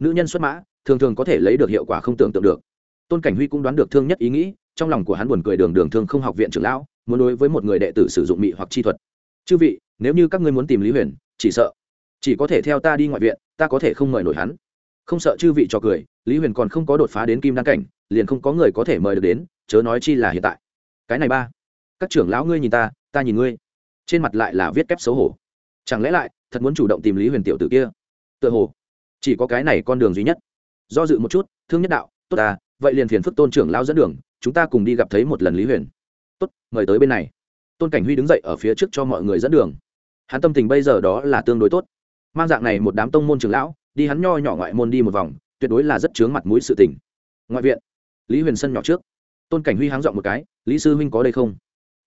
Nữ nhân xuất mã, thường thường có thể lấy được hiệu quả không tưởng tượng được. Tôn cảnh huy cũng đoán được thương nhất ý nghĩ, trong lòng của hắn buồn cười đường đường thương không học viện trưởng lão, muốn đối với một người đệ tử sử dụng mị hoặc chi thuật. Chư vị, nếu như các ngươi muốn tìm lý huyền, chỉ sợ, chỉ có thể theo ta đi ngoại viện ta có thể không mời nổi hắn. Không sợ chư vị cho cười, lý huyền còn không có đột phá đến kim đăng cảnh, liền không có người có thể mời được đến, chớ nói chi là hiện tại. Cái này ba, các trưởng lão ngươi nhìn ta ta nhìn ngươi. Trên mặt lại là viết kép xấu hổ. Chẳng lẽ lại, thật muốn chủ động tìm lý huyền tiểu tử kia? Tựa hồ, chỉ có cái này con đường duy nhất. Do dự một chút, thương nhất đạo, tốt ta, vậy liền phiền phức tôn trưởng lão dẫn đường, chúng ta cùng đi gặp thấy một lần lý huyền. Tốt, mời tới bên này. Tôn cảnh huy đứng dậy ở phía trước cho mọi người dẫn đường. Hắn tâm tình bây giờ đó là tương đối tốt mang dạng này một đám tông môn trưởng lão, đi hắn nho nhỏ ngoại môn đi một vòng, tuyệt đối là rất chướng mặt mũi sự tình. Ngoại viện, lý huyền sân nhỏ trước. Tôn cảnh huy háng dọn một cái, lý sư huynh có đây không?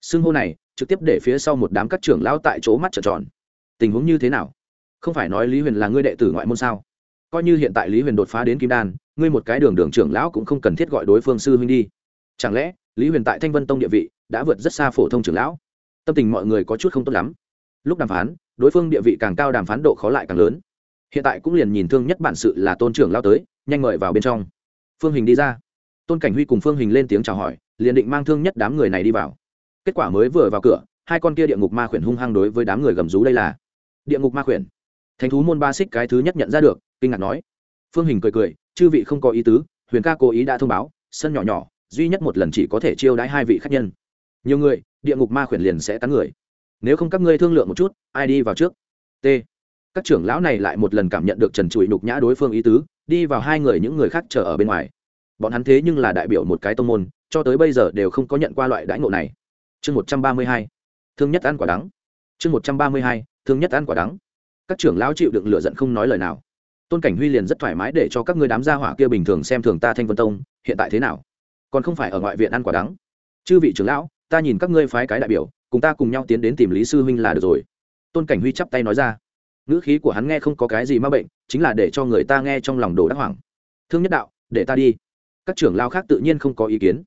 Xưng hô này, trực tiếp để phía sau một đám các trưởng lão tại chỗ mắt trợn tròn. Tình huống như thế nào? Không phải nói lý huyền là ngươi đệ tử ngoại môn sao? Coi như hiện tại lý huyền đột phá đến kim đan, ngươi một cái đường đường trưởng lão cũng không cần thiết gọi đối phương sư huynh đi. Chẳng lẽ, lý huyền tại thanh vân tông địa vị đã vượt rất xa phổ thông trưởng lão? Tâm tình mọi người có chút không tốt lắm. Lúc đàm phán đối phương địa vị càng cao đàm phán độ khó lại càng lớn. Hiện tại cũng liền nhìn thương nhất bản sự là tôn trưởng lao tới, nhanh mời vào bên trong. Phương hình đi ra. Tôn cảnh huy cùng phương hình lên tiếng chào hỏi, liền định mang thương nhất đám người này đi vào. Kết quả mới vừa vào cửa, hai con kia địa ngục ma khuyển hung hăng đối với đám người gầm rú đây là. Địa ngục ma khuyển. Thánh thú môn ba xích cái thứ nhất nhận ra được, kinh ngạc nói. Phương hình cười cười, chư vị không có ý tứ, huyền ca cố ý đã thông báo, sân nhỏ nhỏ, duy nhất một lần chỉ có thể chiêu đãi hai vị khách nhân. Nhiều người, địa ngục ma khuyển liền sẽ tán người nếu không các ngươi thương lượng một chút, ai đi vào trước? T. Các trưởng lão này lại một lần cảm nhận được trần trụi nhục nhã đối phương ý tứ, đi vào hai người những người khác chờ ở bên ngoài. Bọn hắn thế nhưng là đại biểu một cái tông môn, cho tới bây giờ đều không có nhận qua loại đãi ngộ này. Chương một trăm ba mươi hai, thương nhất ăn quả đắng. Chương một trăm ba mươi hai, thương nhất ăn quả đắng. Các trưởng lão chịu đựng lựa giận không nói lời nào. Tôn cảnh huy liền rất thoải mái để cho các ngươi đám gia hỏa kia bình thường xem thường ta thanh vân tông, hiện tại thế nào? Còn không phải ở ngoại viện ăn quả đắng. Chư vị trưởng lão, ta nhìn các ngươi phái cái đại biểu cùng ta cùng nhau tiến đến tìm lý sư huynh là được rồi. Tôn cảnh huy chắp tay nói ra. Ngữ khí của hắn nghe không có cái gì m a bệnh, chính là để cho người ta nghe trong lòng đồ đắc hoảng. Thương nhất đạo, để ta đi. Các trưởng lao khác tự nhiên không có ý kiến.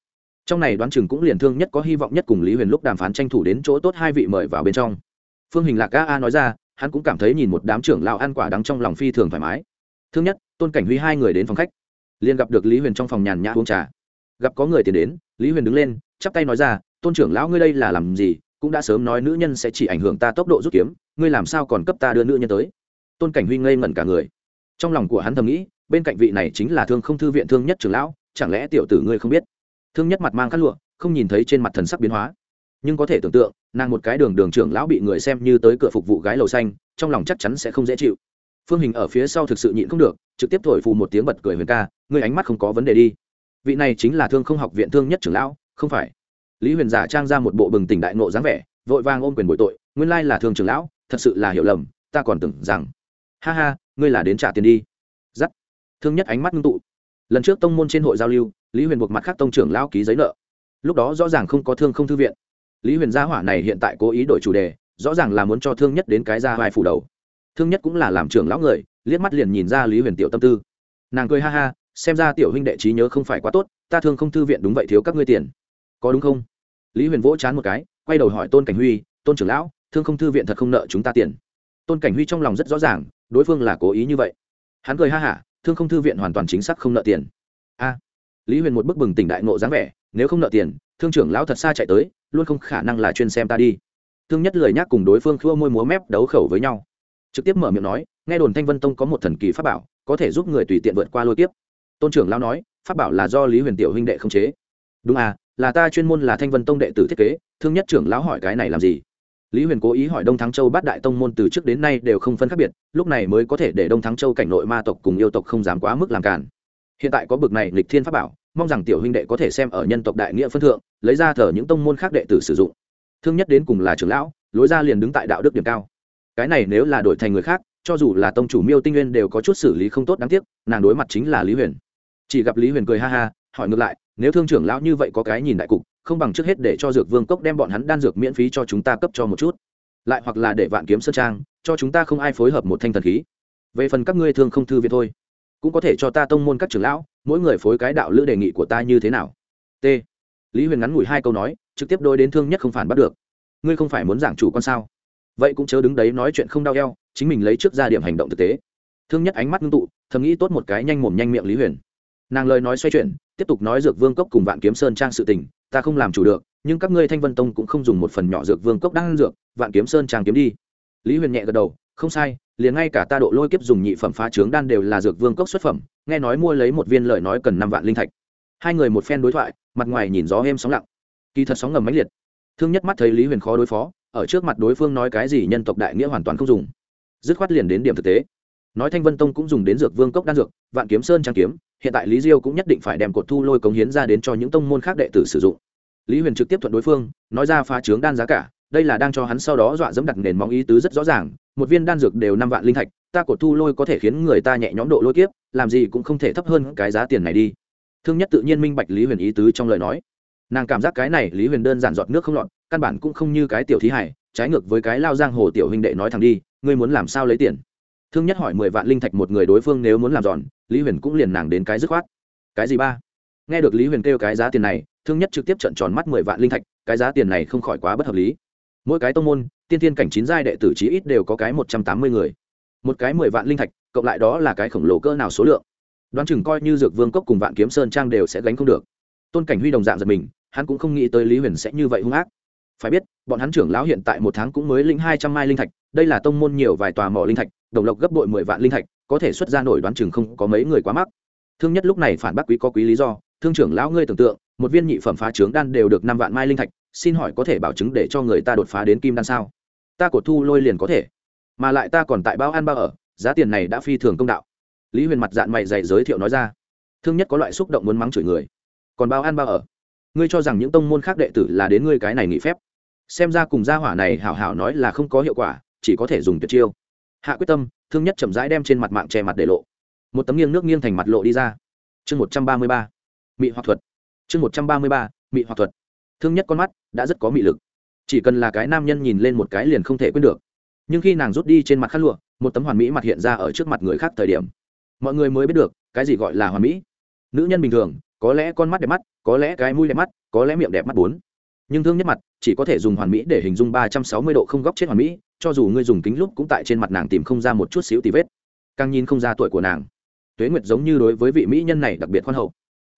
Trong này đoán chừng cũng liền thương nhất có hy vọng nhất cùng lý huyền lúc đàm phán tranh thủ đến chỗ tốt hai vị mời vào bên trong. Phương hình lạc a a nói ra, hắn cũng cảm thấy nhìn một đám trưởng lao ăn quả đắng trong lòng phi thường thoải mái. Thương nhất, tôn cảnh huy hai người đến phòng khách. Liền gặp được lý huyền trong phòng nhàn nhã uống trà. Gặp có người tiền đến, lý huyền đứng lên, chắp tay nói ra, tôn trưởng lão ngươi đây là làm gì? Cũng đã sớm nói nữ nhân sẽ chỉ ảnh hưởng ta tốc độ rút kiếm, ngươi làm sao còn cấp ta đưa nữ nhân tới? Tôn cảnh huy ngây ngẩn cả người. Trong lòng của hắn thầm nghĩ, bên cạnh vị này chính là thương không thư viện thương nhất trưởng lão, chẳng lẽ tiểu tử ngươi không biết? Thương nhất mặt mang khát lụa, không nhìn thấy trên mặt thần sắc biến hóa. Nhưng có thể tưởng tượng, nàng một cái đường đường trưởng lão bị người xem như tới cửa phục vụ gái lầu xanh, trong lòng chắc chắn sẽ không dễ chịu. Phương hình ở phía sau thực sự nhịn không được, trực tiếp thổi phù một tiếng bật cười huyền ca, ngươi ánh mắt không có vấn đề đi. Vị này chính là thương không học viện thương nhất trưởng lão, không phải lý huyền giả trang ra một bộ bừng tỉnh đại nộ dáng vẻ, vội vàng ôm quyền bội tội, nguyên lai là thương trưởng lão, thật sự là hiểu lầm, ta còn tưởng rằng ha ha, ngươi là đến trả tiền đi. Giắt. Thương nhất ánh mắt ngưng tụ. Lần trước tông môn trên hội giao lưu, lý huyền buộc mặt khác tông trưởng lão ký giấy nợ. Lúc đó rõ ràng không có thương không thư viện. Lý huyền gia hỏa này hiện tại cố ý đổi chủ đề, rõ ràng là muốn cho thương nhất đến cái ra vai phủ đầu. Thương nhất cũng là làm trưởng lão người, liếc mắt liền nhìn ra lý huyền tiểu tâm tư. Nàng cười ha ha, xem ra tiểu huynh đệ trí nhớ không phải quá tốt, ta thương không thư viện đúng vậy thiếu các ngươi tiền. Có đúng không? Lý huyền vỗ chán một cái, quay đầu hỏi tôn cảnh huy, tôn trưởng lão, thương không thư viện thật không nợ chúng ta tiền? Tôn cảnh huy trong lòng rất rõ ràng, đối phương là cố ý như vậy. Hắn cười ha hả, thương không thư viện hoàn toàn chính xác không nợ tiền. A. Lý huyền một bức bừng tỉnh đại ngộ dáng vẻ, nếu không nợ tiền, thương trưởng lão thật xa chạy tới, luôn không khả năng là chuyên xem ta đi. Thương nhất lời nhắc cùng đối phương khua môi múa mép đấu khẩu với nhau. Trực tiếp mở miệng nói, nghe đồn thanh vân tông có một thần kỳ pháp bảo, có thể giúp người tùy tiện vượt qua lôi kiếp. Tôn trưởng lão nói, pháp bảo là do lý huyền tiểu huynh đệ không chế. Đúng à là ta chuyên môn là thanh vân tông đệ tử thiết kế, thương nhất trưởng lão hỏi cái này làm gì? Lý huyền cố ý hỏi đông thắng châu bát đại tông môn từ trước đến nay đều không phân khác biệt, lúc này mới có thể để đông thắng châu cảnh nội ma tộc cùng yêu tộc không dám quá mức làm cản hiện tại có bực này lịch thiên pháp bảo, mong rằng tiểu huynh đệ có thể xem ở nhân tộc đại nghĩa phân thượng, lấy ra thờ những tông môn khác đệ tử sử dụng. Thương nhất đến cùng là trưởng lão, lối ra liền đứng tại đạo đức điểm cao. Cái này nếu là đổi thành người khác, cho dù là tông chủ miêu tinh nguyên đều có chút xử lý không tốt đáng tiếc, nàng đối mặt chính là lý huyền. Chỉ gặp lý huyền cười ha ha, hỏi ngược lại nếu thương trưởng lão như vậy có cái nhìn đại cục, không bằng trước hết để cho dược vương cốc đem bọn hắn đan dược miễn phí cho chúng ta cấp cho một chút. Lại hoặc là để vạn kiếm sơn trang, cho chúng ta không ai phối hợp một thanh thần khí. Về phần các ngươi thương không thư viện thôi. Cũng có thể cho ta tông môn các trưởng lão, mỗi người phối cái đạo lữ đề nghị của ta như thế nào? T. Lý huyền ngắn ngủi hai câu nói, trực tiếp đôi đến thương nhất không phản bắt được. Ngươi không phải muốn giảng chủ con sao? Vậy cũng chớ đứng đấy nói chuyện không đau eo, chính mình lấy trước ra điểm hành động thực tế. Thương nhất ánh mắt ngưng tụ, thầm nghĩ tốt một cái nhanh mồm nhanh miệng lý huyền. Nàng lời nói xoay chuyển tiếp tục nói dược vương cốc cùng vạn kiếm sơn trang sự tình, ta không làm chủ được, nhưng các ngươi thanh vân tông cũng không dùng một phần nhỏ dược vương cốc đang dược, vạn kiếm sơn trang kiếm đi. Lý huyền nhẹ gật đầu, không sai, liền ngay cả ta độ lôi kiếp dùng nhị phẩm phá trướng đan đều là dược vương cốc xuất phẩm, nghe nói mua lấy một viên lợi nói cần năm vạn linh thạch. Hai người một phen đối thoại, mặt ngoài nhìn gió êm sóng lặng. Kỳ thật sóng ngầm mãnh liệt. Thương nhất mắt thấy lý huyền khó đối phó, ở trước mặt đối phương nói cái gì nhân tộc đại nghĩa hoàn toàn không dùng. Dứt khoát liền đến điểm thực tế. Nói thanh vân tông cũng dùng đến dược vương cốc đan dược, vạn kiếm sơn trang kiếm hiện tại lý diêu cũng nhất định phải đem cột thu lôi cống hiến ra đến cho những tông môn khác đệ tử sử dụng. Lý huyền trực tiếp thuận đối phương, nói ra phá trướng đan giá cả, đây là đang cho hắn sau đó dọa dẫm đặt nền móng ý tứ rất rõ ràng, một viên đan dược đều năm vạn linh thạch, ta cột thu lôi có thể khiến người ta nhẹ nhõm độ lôi kiếp, làm gì cũng không thể thấp hơn cái giá tiền này đi. Thương nhất tự nhiên minh bạch lý huyền ý tứ trong lời nói. Nàng cảm giác cái này lý huyền đơn giản giọt nước không lọt, căn bản cũng không như cái tiểu thí hải, trái ngược với cái lao giang hồ tiểu huynh đệ nói thẳng đi, ngươi muốn làm sao lấy tiền? Thương nhất hỏi mười vạn linh thạch một người đối phương nếu muốn làm giòn lý huyền cũng liền nàng đến cái dứt khoát. Cái gì ba? Nghe được lý huyền kêu cái giá tiền này, thương nhất trực tiếp trận tròn mắt mười vạn linh thạch, cái giá tiền này không khỏi quá bất hợp lý. Mỗi cái tông môn, tiên tiên cảnh chín giai đệ tử chí ít đều có cái một trăm tám mươi người. Một cái mười vạn linh thạch, cộng lại đó là cái khổng lồ cỡ nào số lượng? Đoán chừng coi như dược vương cốc cùng vạn kiếm sơn trang đều sẽ gánh không được. Tôn cảnh huy đồng dạng giật mình, hắn cũng không nghĩ tới lý huyền sẽ như vậy hung ác. Phải biết, bọn hắn trưởng lão hiện tại một tháng cũng mới lĩnh hai trăm mai linh thạch, đây là tông môn nhiều vài tòa mỏ linh thạch đồng lộc gấp bội mười vạn linh thạch, có thể xuất ra nổi đoán chừng không có mấy người quá mắc. Thương nhất lúc này phản bác quý có quý lý do, thương trưởng lão ngươi tưởng tượng, một viên nhị phẩm phá trướng đan đều được năm vạn mai linh thạch, xin hỏi có thể bảo chứng để cho người ta đột phá đến kim đan sao? Ta cột thu lôi liền có thể, mà lại ta còn tại bao ăn bao ở, giá tiền này đã phi thường công đạo. Lý huyền mặt dạng mày dày giới thiệu nói ra. Thương nhất có loại xúc động muốn mắng chửi người. Còn bao ăn bao ở? Ngươi cho rằng những tông môn khác đệ tử là đến ngươi cái này nghỉ phép? Xem ra cùng gia hỏa này hảo hảo nói là không có hiệu quả, chỉ có thể dùng tuyệt chiêu hạ quyết tâm, thương nhất chậm rãi đem trên mặt mạng che mặt để lộ. Một tấm nghiêng nước nghiêng thành mặt lộ đi ra. Chương một trăm ba mươi ba, mị hoặc thuật. Chương một trăm ba mươi ba, mị hoặc thuật. Thương nhất con mắt đã rất có mị lực. Chỉ cần là cái nam nhân nhìn lên một cái liền không thể quên được. Nhưng khi nàng rút đi trên mặt khăn lụa, một tấm hoàn mỹ mặt hiện ra ở trước mặt người khác thời điểm. Mọi người mới biết được, cái gì gọi là hoàn mỹ. Nữ nhân bình thường, có lẽ con mắt đẹp mắt, có lẽ cái mũi đẹp mắt, có lẽ miệng đẹp mắt bốn. Nhưng thương nhất mặt chỉ có thể dùng hoàn mỹ để hình dung ba trăm sáu mươi độ không góc chết hoàn mỹ cho dù ngươi dùng kính lúc cũng tại trên mặt nàng tìm không ra một chút xíu tì vết. Càng nhìn không ra tuổi của nàng. Tuế nguyệt giống như đối với vị mỹ nhân này đặc biệt khoan hậu.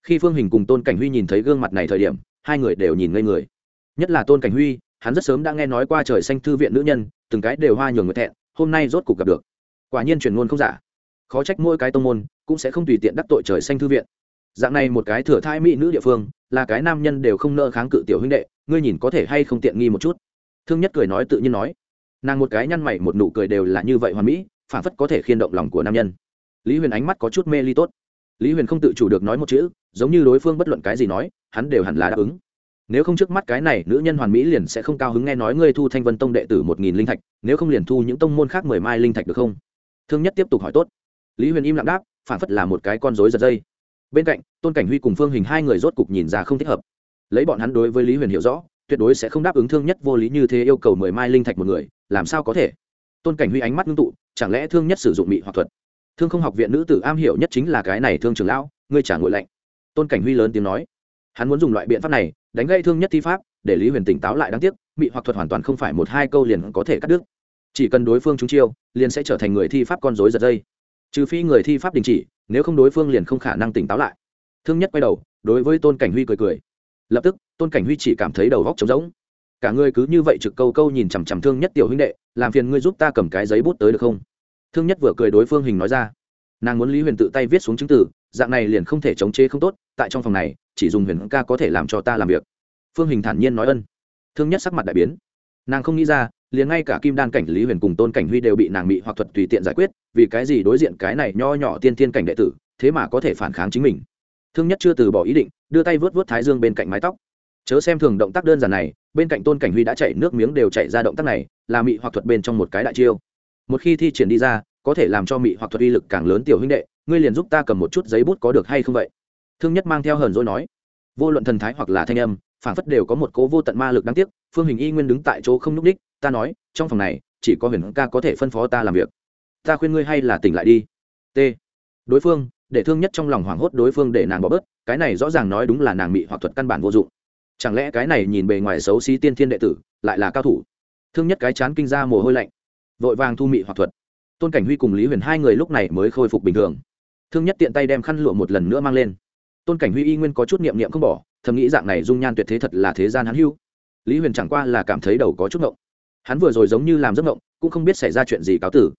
Khi phương hình cùng tôn cảnh huy nhìn thấy gương mặt này thời điểm, hai người đều nhìn ngây người. Nhất là tôn cảnh huy, hắn rất sớm đã nghe nói qua trời xanh thư viện nữ nhân, từng cái đều hoa nhường người thẹn, hôm nay rốt cục gặp được. Quả nhiên truyền ngôn không giả. Khó trách mỗi cái tông môn cũng sẽ không tùy tiện đắc tội trời xanh thư viện. Dạng này một cái thừa thai mỹ nữ địa phương, là cái nam nhân đều không nỡ kháng cự tiểu huynh đệ, ngươi nhìn có thể hay không tiện nghi một chút. Thương nhất cười nói tự nhiên nói nàng một cái nhăn mày một nụ cười đều là như vậy hoàn mỹ phản phất có thể khiên động lòng của nam nhân. Lý huyền ánh mắt có chút mê ly tốt. Lý huyền không tự chủ được nói một chữ, giống như đối phương bất luận cái gì nói, hắn đều hẳn là đáp ứng. Nếu không trước mắt cái này, nữ nhân hoàn mỹ liền sẽ không cao hứng nghe nói ngươi thu thanh vân tông đệ tử một nghìn linh thạch, nếu không liền thu những tông môn khác mười mai linh thạch được không? Thương nhất tiếp tục hỏi tốt. Lý huyền im lặng đáp phản phất là một cái con rối giật dây. Bên cạnh, tôn cảnh huy cùng phương hình hai người rốt cục nhìn ra không thích hợp. Lấy bọn hắn đối với lý huyền hiểu rõ, tuyệt đối sẽ không đáp ứng thương nhất vô lý như thế yêu cầu mười mai linh thạch một người làm sao có thể? Tôn cảnh huy ánh mắt ngưng tụ, chẳng lẽ thương nhất sử dụng mị hoặc thuật? Thương không học viện nữ tử am hiểu nhất chính là cái này thương trường lão, ngươi trả ngội lạnh. Tôn cảnh huy lớn tiếng nói. Hắn muốn dùng loại biện pháp này, đánh gây thương nhất thi pháp, để lý huyền tỉnh táo lại đáng tiếc, mị hoặc thuật hoàn toàn không phải một hai câu liền có thể cắt đứt. Chỉ cần đối phương trúng chiêu, liền sẽ trở thành người thi pháp con dối giật dây. Trừ phi người thi pháp đình chỉ, nếu không đối phương liền không khả năng tỉnh táo lại. Thương nhất quay đầu, đối với tôn cảnh huy cười cười. Lập tức, tôn cảnh huy chỉ cảm thấy đầu góc trống rỗng cả ngươi cứ như vậy trực câu câu nhìn chằm chằm thương nhất tiểu huynh đệ, làm phiền ngươi giúp ta cầm cái giấy bút tới được không? Thương nhất vừa cười đối phương hình nói ra. Nàng muốn lý huyền tự tay viết xuống chứng từ, dạng này liền không thể chống chế không tốt, tại trong phòng này, chỉ dùng huyền ca có thể làm cho ta làm việc. Phương hình thản nhiên nói ân. Thương nhất sắc mặt đại biến. Nàng không nghĩ ra, liền ngay cả kim đan cảnh lý huyền cùng tôn cảnh huy đều bị nàng bị hoặc thuật tùy tiện giải quyết, vì cái gì đối diện cái này nho nhỏ tiên thiên cảnh đệ tử, thế mà có thể phản kháng chính mình. Thương nhất chưa từ bỏ ý định, đưa tay vớt vớt thái dương bên cạnh mái tóc chớ xem thường động tác đơn giản này, bên cạnh tôn cảnh huy đã chạy nước miếng đều chạy ra động tác này, là mị hoặc thuật bên trong một cái đại chiêu. Một khi thi triển đi ra, có thể làm cho mị hoặc thuật uy lực càng lớn tiểu huynh đệ, ngươi liền giúp ta cầm một chút giấy bút có được hay không vậy? Thương nhất mang theo hờn dỗi nói. Vô luận thần thái hoặc là thanh âm phản phất đều có một cố vô tận ma lực đáng tiếc, phương hình y nguyên đứng tại chỗ không n ú c đích, ta nói, trong phòng này, chỉ có huyền ca có thể phân phó ta làm việc. Ta khuyên ngươi hay là tỉnh lại đi. T. Đối phương, để thương nhất trong lòng hoảng hốt đối phương để nàng bỏ bớt, cái này rõ ràng nói đúng là nàng mị hoặc thuật căn bản vô dụng chẳng lẽ cái này nhìn bề ngoài xấu xí tiên thiên đệ tử, lại là cao thủ? Thương nhất cái chán kinh ra mồ hôi lạnh. Vội vàng thu mị hoặc thuật. Tôn cảnh huy cùng lý huyền hai người lúc này mới khôi phục bình thường. Thương nhất tiện tay đem khăn lụa một lần nữa mang lên. Tôn cảnh huy y nguyên có chút niệm niệm không bỏ, thầm nghĩ dạng này dung nhan tuyệt thế thật là thế gian hắn hưu. Lý huyền chẳng qua là cảm thấy đầu có chút ngộng. Hắn vừa rồi giống như làm giấc ngộng, cũng không biết xảy ra chuyện gì cáo tử.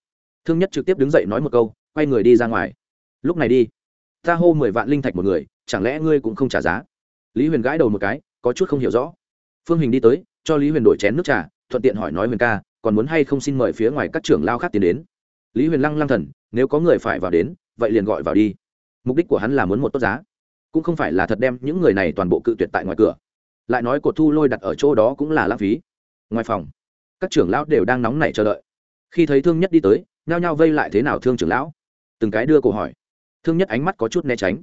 Thương nhất trực tiếp đứng dậy nói một câu, quay người đi ra ngoài. Lúc này đi. Ta hô mười vạn linh thạch một người, chẳng lẽ ngươi cũng không trả giá? Lý huyền gãi đầu một cái có chút không hiểu rõ. Phương hình đi tới, cho lý huyền đổi chén nước trà, thuận tiện hỏi nói huyền ca, còn muốn hay không xin mời phía ngoài các trưởng lao khác tiến đến? Lý huyền lăng lăng thần, nếu có người phải vào đến, vậy liền gọi vào đi. Mục đích của hắn là muốn một tốt giá. Cũng không phải là thật đem những người này toàn bộ cự tuyệt tại ngoài cửa. Lại nói cột thu lôi đặt ở chỗ đó cũng là lãng phí. Ngoài phòng, các trưởng lão đều đang nóng nảy chờ đợi. Khi thấy thương nhất đi tới, nhao nhao vây lại thế nào thương trưởng lão? Từng cái đưa câu hỏi. Thương nhất ánh mắt có chút né tránh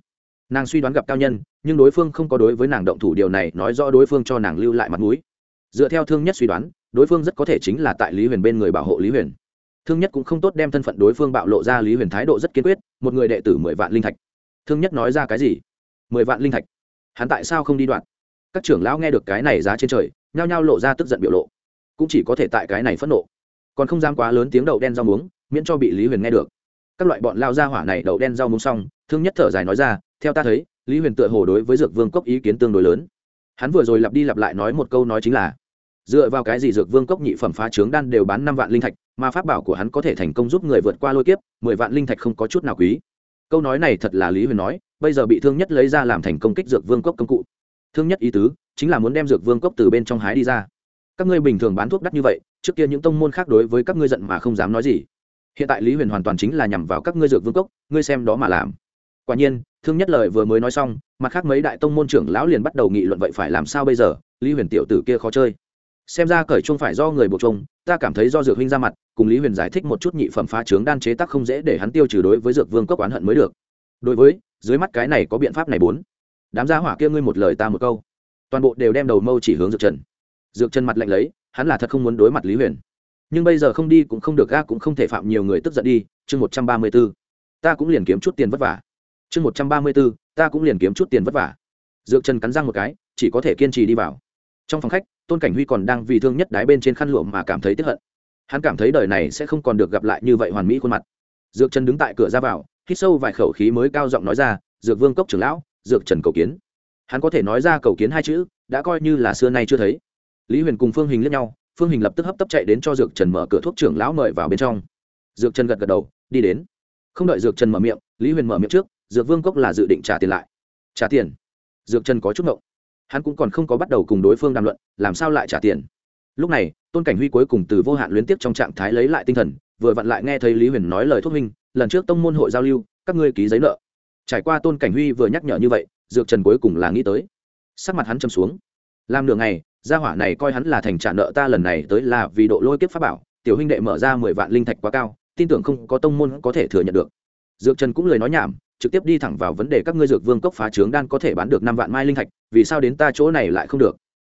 nàng suy đoán gặp cao nhân, nhưng đối phương không có đối với nàng động thủ, điều này nói rõ đối phương cho nàng lưu lại mặt mũi. Dựa theo thương nhất suy đoán, đối phương rất có thể chính là tại lý huyền bên người bảo hộ lý huyền. Thương nhất cũng không tốt đem thân phận đối phương bạo lộ ra, lý huyền thái độ rất kiên quyết, một người đệ tử mười vạn linh thạch. Thương nhất nói ra cái gì? Mười vạn linh thạch? Hắn tại sao không đi đoạn? Các trưởng lão nghe được cái này giá trên trời, nhao nhao lộ ra tức giận biểu lộ. Cũng chỉ có thể tại cái này phẫn nộ. Còn không dám quá lớn tiếng đậu đen rau muống, miễn cho bị lý huyền nghe được các loại bọn lao ra hỏa này đậu đen rau muống xong, thương nhất thở dài nói ra, theo ta thấy, lý huyền tựa hồ đối với dược vương cốc ý kiến tương đối lớn. Hắn vừa rồi lặp đi lặp lại nói một câu nói chính là, dựa vào cái gì dược vương cốc nhị phẩm phá trướng đan đều bán năm vạn linh thạch, mà pháp bảo của hắn có thể thành công giúp người vượt qua lôi kiếp, mười vạn linh thạch không có chút nào quý. Câu nói này thật là lý huyền nói, bây giờ bị thương nhất lấy ra làm thành công kích dược vương cốc công cụ. Thương nhất ý tứ, chính là muốn đem dược vương cốc từ bên trong hái đi ra. Các ngươi bình thường bán thuốc đắt như vậy, trước kia những tông môn khác đối với các ngươi giận mà không dám nói gì hiện tại lý huyền hoàn toàn chính là nhằm vào các ngươi dược vương cốc, ngươi xem đó mà làm. Quả nhiên, thương nhất lời vừa mới nói xong, mặt khác mấy đại tông môn trưởng lão liền bắt đầu nghị luận vậy phải làm sao bây giờ, lý huyền tiểu tử kia khó chơi. Xem ra cởi chung phải do người buộc chung ta cảm thấy do dược huynh ra mặt, cùng lý huyền giải thích một chút nhị phẩm phá trướng đan chế tác không dễ để hắn tiêu trừ đối với dược vương cốc oán hận mới được. Đối với, dưới mắt cái này có biện pháp này bốn. Đám gia hỏa kia ngươi một lời ta một câu. Toàn bộ đều đem đầu mâu chỉ hướng dược trần. Dược trần mặt lạnh lấy, hắn là thật không muốn đối mặt lý huyền nhưng bây giờ không đi cũng không được, ga cũng không thể phạm nhiều người tức giận đi. Chương một trăm ba mươi b ố ta cũng liền kiếm chút tiền vất vả. Chương một trăm ba mươi b ố ta cũng liền kiếm chút tiền vất vả. Dược trần cắn răng một cái, chỉ có thể kiên trì đi vào. Trong phòng khách, tôn cảnh huy còn đang vì thương nhất đái bên trên khăn lụa mà cảm thấy tiếp hận. Hắn cảm thấy đời này sẽ không còn được gặp lại như vậy hoàn mỹ khuôn mặt. Dược trần đứng tại cửa ra vào, hít sâu vài khẩu khí mới cao giọng nói ra, dược vương cốc trưởng lão, dược trần cầu kiến. Hắn có thể nói ra cầu kiến hai chữ, đã coi như là xưa nay chưa thấy. Lý huyền cùng phương hình lẫn nhau phương hình lập tức hấp tấp chạy đến cho dược trần mở cửa thuốc trưởng lão mời vào bên trong. Dược trần gật gật đầu, đi đến. Không đợi dược trần mở miệng, lý huyền mở miệng trước, dược vương cốc là dự định trả tiền lại. Trả tiền? Dược trần có chút ngộng. Hắn cũng còn không có bắt đầu cùng đối phương đàm luận, làm sao lại trả tiền? Lúc này, tôn cảnh huy cuối cùng từ vô hạn luyến tiếp trong trạng thái lấy lại tinh thần, vừa vặn lại nghe thấy lý huyền nói lời thuốc minh lần trước tông môn hội giao lưu, các ngươi ký giấy nợ. Trải qua tôn cảnh huy vừa nhắc nhở như vậy, dược trần cuối cùng là nghĩ tới. Sắc mặt hắn châm xuống. Làm nửa ngày gia hỏa này coi hắn là thành trả nợ ta lần này tới là vì độ lôi kiếp pháp bảo, tiểu huynh đệ mở ra mười vạn linh thạch quá cao, tin tưởng không có tông môn có thể thừa nhận được. Dược trần cũng lời nói nhảm, trực tiếp đi thẳng vào vấn đề các ngươi dược vương cốc phá trướng đan có thể bán được năm vạn mai linh thạch, vì sao đến ta chỗ này lại không được?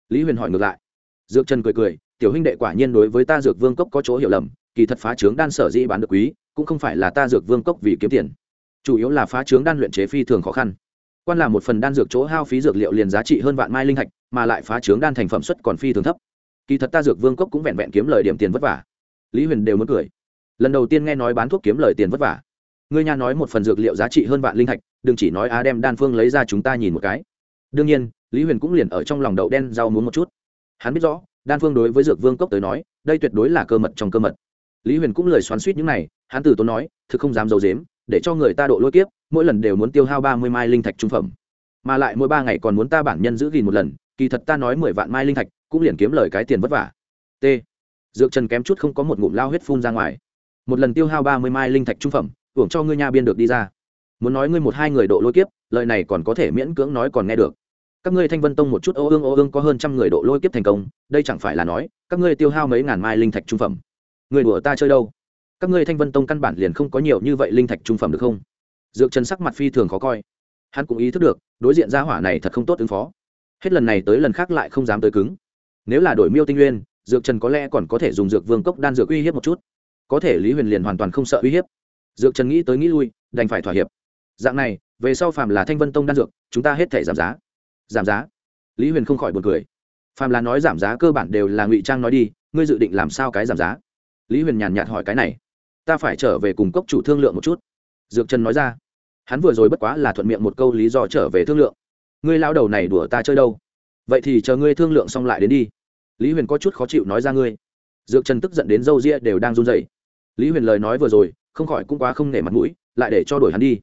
Lý huyền hỏi ngược lại. Dược trần cười cười, tiểu huynh đệ quả nhiên đối với ta dược vương cốc có chỗ hiểu lầm, kỳ thật phá trướng đan sở dĩ bán được quý, cũng không phải là ta dược vương cốc vì kiếm tiền. Chủ yếu là phá trướng đan luyện chế phi thường khó khăn quan là một phần đan dược chỗ hao phí dược liệu liền giá trị hơn vạn mai linh thạch, mà lại phá trướng đan thành phẩm suất còn phi thường thấp. Kỳ thật ta dược vương cốc cũng vẹn vẹn kiếm lời điểm tiền vất vả. Lý huyền đều muốn cười. Lần đầu tiên nghe nói bán thuốc kiếm lời tiền vất vả. Ngươi nha nói một phần dược liệu giá trị hơn vạn linh thạch, đừng chỉ nói á đem đan phương lấy ra chúng ta nhìn một cái. Đương nhiên, lý huyền cũng liền ở trong lòng đậu đen rau muốn một chút. Hắn biết rõ, đan phương đối với dược vương cốc tới nói, đây tuyệt đối là cơ mật trong cơ mật. Lý huyền cũng lời xoắn suýt những này, hắn từ tốn nói, thực không dám d i ấ u dếm để cho người ta độ lôi kiếp, mỗi lần đều muốn tiêu hao ba mươi mai linh thạch trung phẩm. Mà lại mỗi ba ngày còn muốn ta bản nhân giữ gìn một lần, kỳ thật ta nói mười vạn mai linh thạch cũng liền kiếm lời cái tiền vất vả. T. Dược trần kém chút không có một ngụm lao huyết phun ra ngoài. Một lần tiêu hao ba mươi mai linh thạch trung phẩm, hưởng cho ngươi nha biên được đi ra. Muốn nói ngươi một hai người độ lôi kiếp, lời này còn có thể miễn cưỡng nói còn nghe được. Các ngươi thanh vân tông một chút ô ương ô ương có hơn trăm người độ lôi kiếp thành công, đây chẳng phải là nói, các ngươi tiêu hao mấy ngàn mai linh thạch trung phẩm. Người đùa ta chơi đâu? Các ngươi thanh vân tông căn bản liền không có nhiều như vậy linh thạch trung phẩm được không? Dược trần sắc mặt phi thường khó coi. Hắn cũng ý thức được, đối diện gia hỏa này thật không tốt ứng phó. Hết lần này tới lần khác lại không dám tới cứng. Nếu là đổi miêu tinh nguyên, dược trần có lẽ còn có thể dùng dược vương cốc đan dược uy hiếp một chút. Có thể lý huyền liền hoàn toàn không sợ uy hiếp. Dược trần nghĩ tới nghĩ lui, đành phải thỏa hiệp. Dạng này, về sau phàm là thanh vân tông đan dược, chúng ta hết thể giảm giá. Giảm giá? Lý huyền không khỏi buồn cười. Phàm là nói giảm giá cơ bản đều là ngụy trang nói đi, ngươi dự định làm sao cái giảm giá? Lý huyền nhàn nhạt hỏi cái này ta phải trở về cùng cốc chủ thương lượng một chút. Dược trần nói ra. Hắn vừa rồi bất quá là thuận miệng một câu lý do trở về thương lượng. Ngươi lao đầu này đùa ta chơi đâu? Vậy thì chờ ngươi thương lượng xong lại đến đi. Lý huyền có chút khó chịu nói ra ngươi. Dược trần tức giận đến râu ria đều đang run dày lý huyền lời nói vừa rồi, không khỏi cũng quá không nể mặt mũi, lại để cho đổi hắn đi.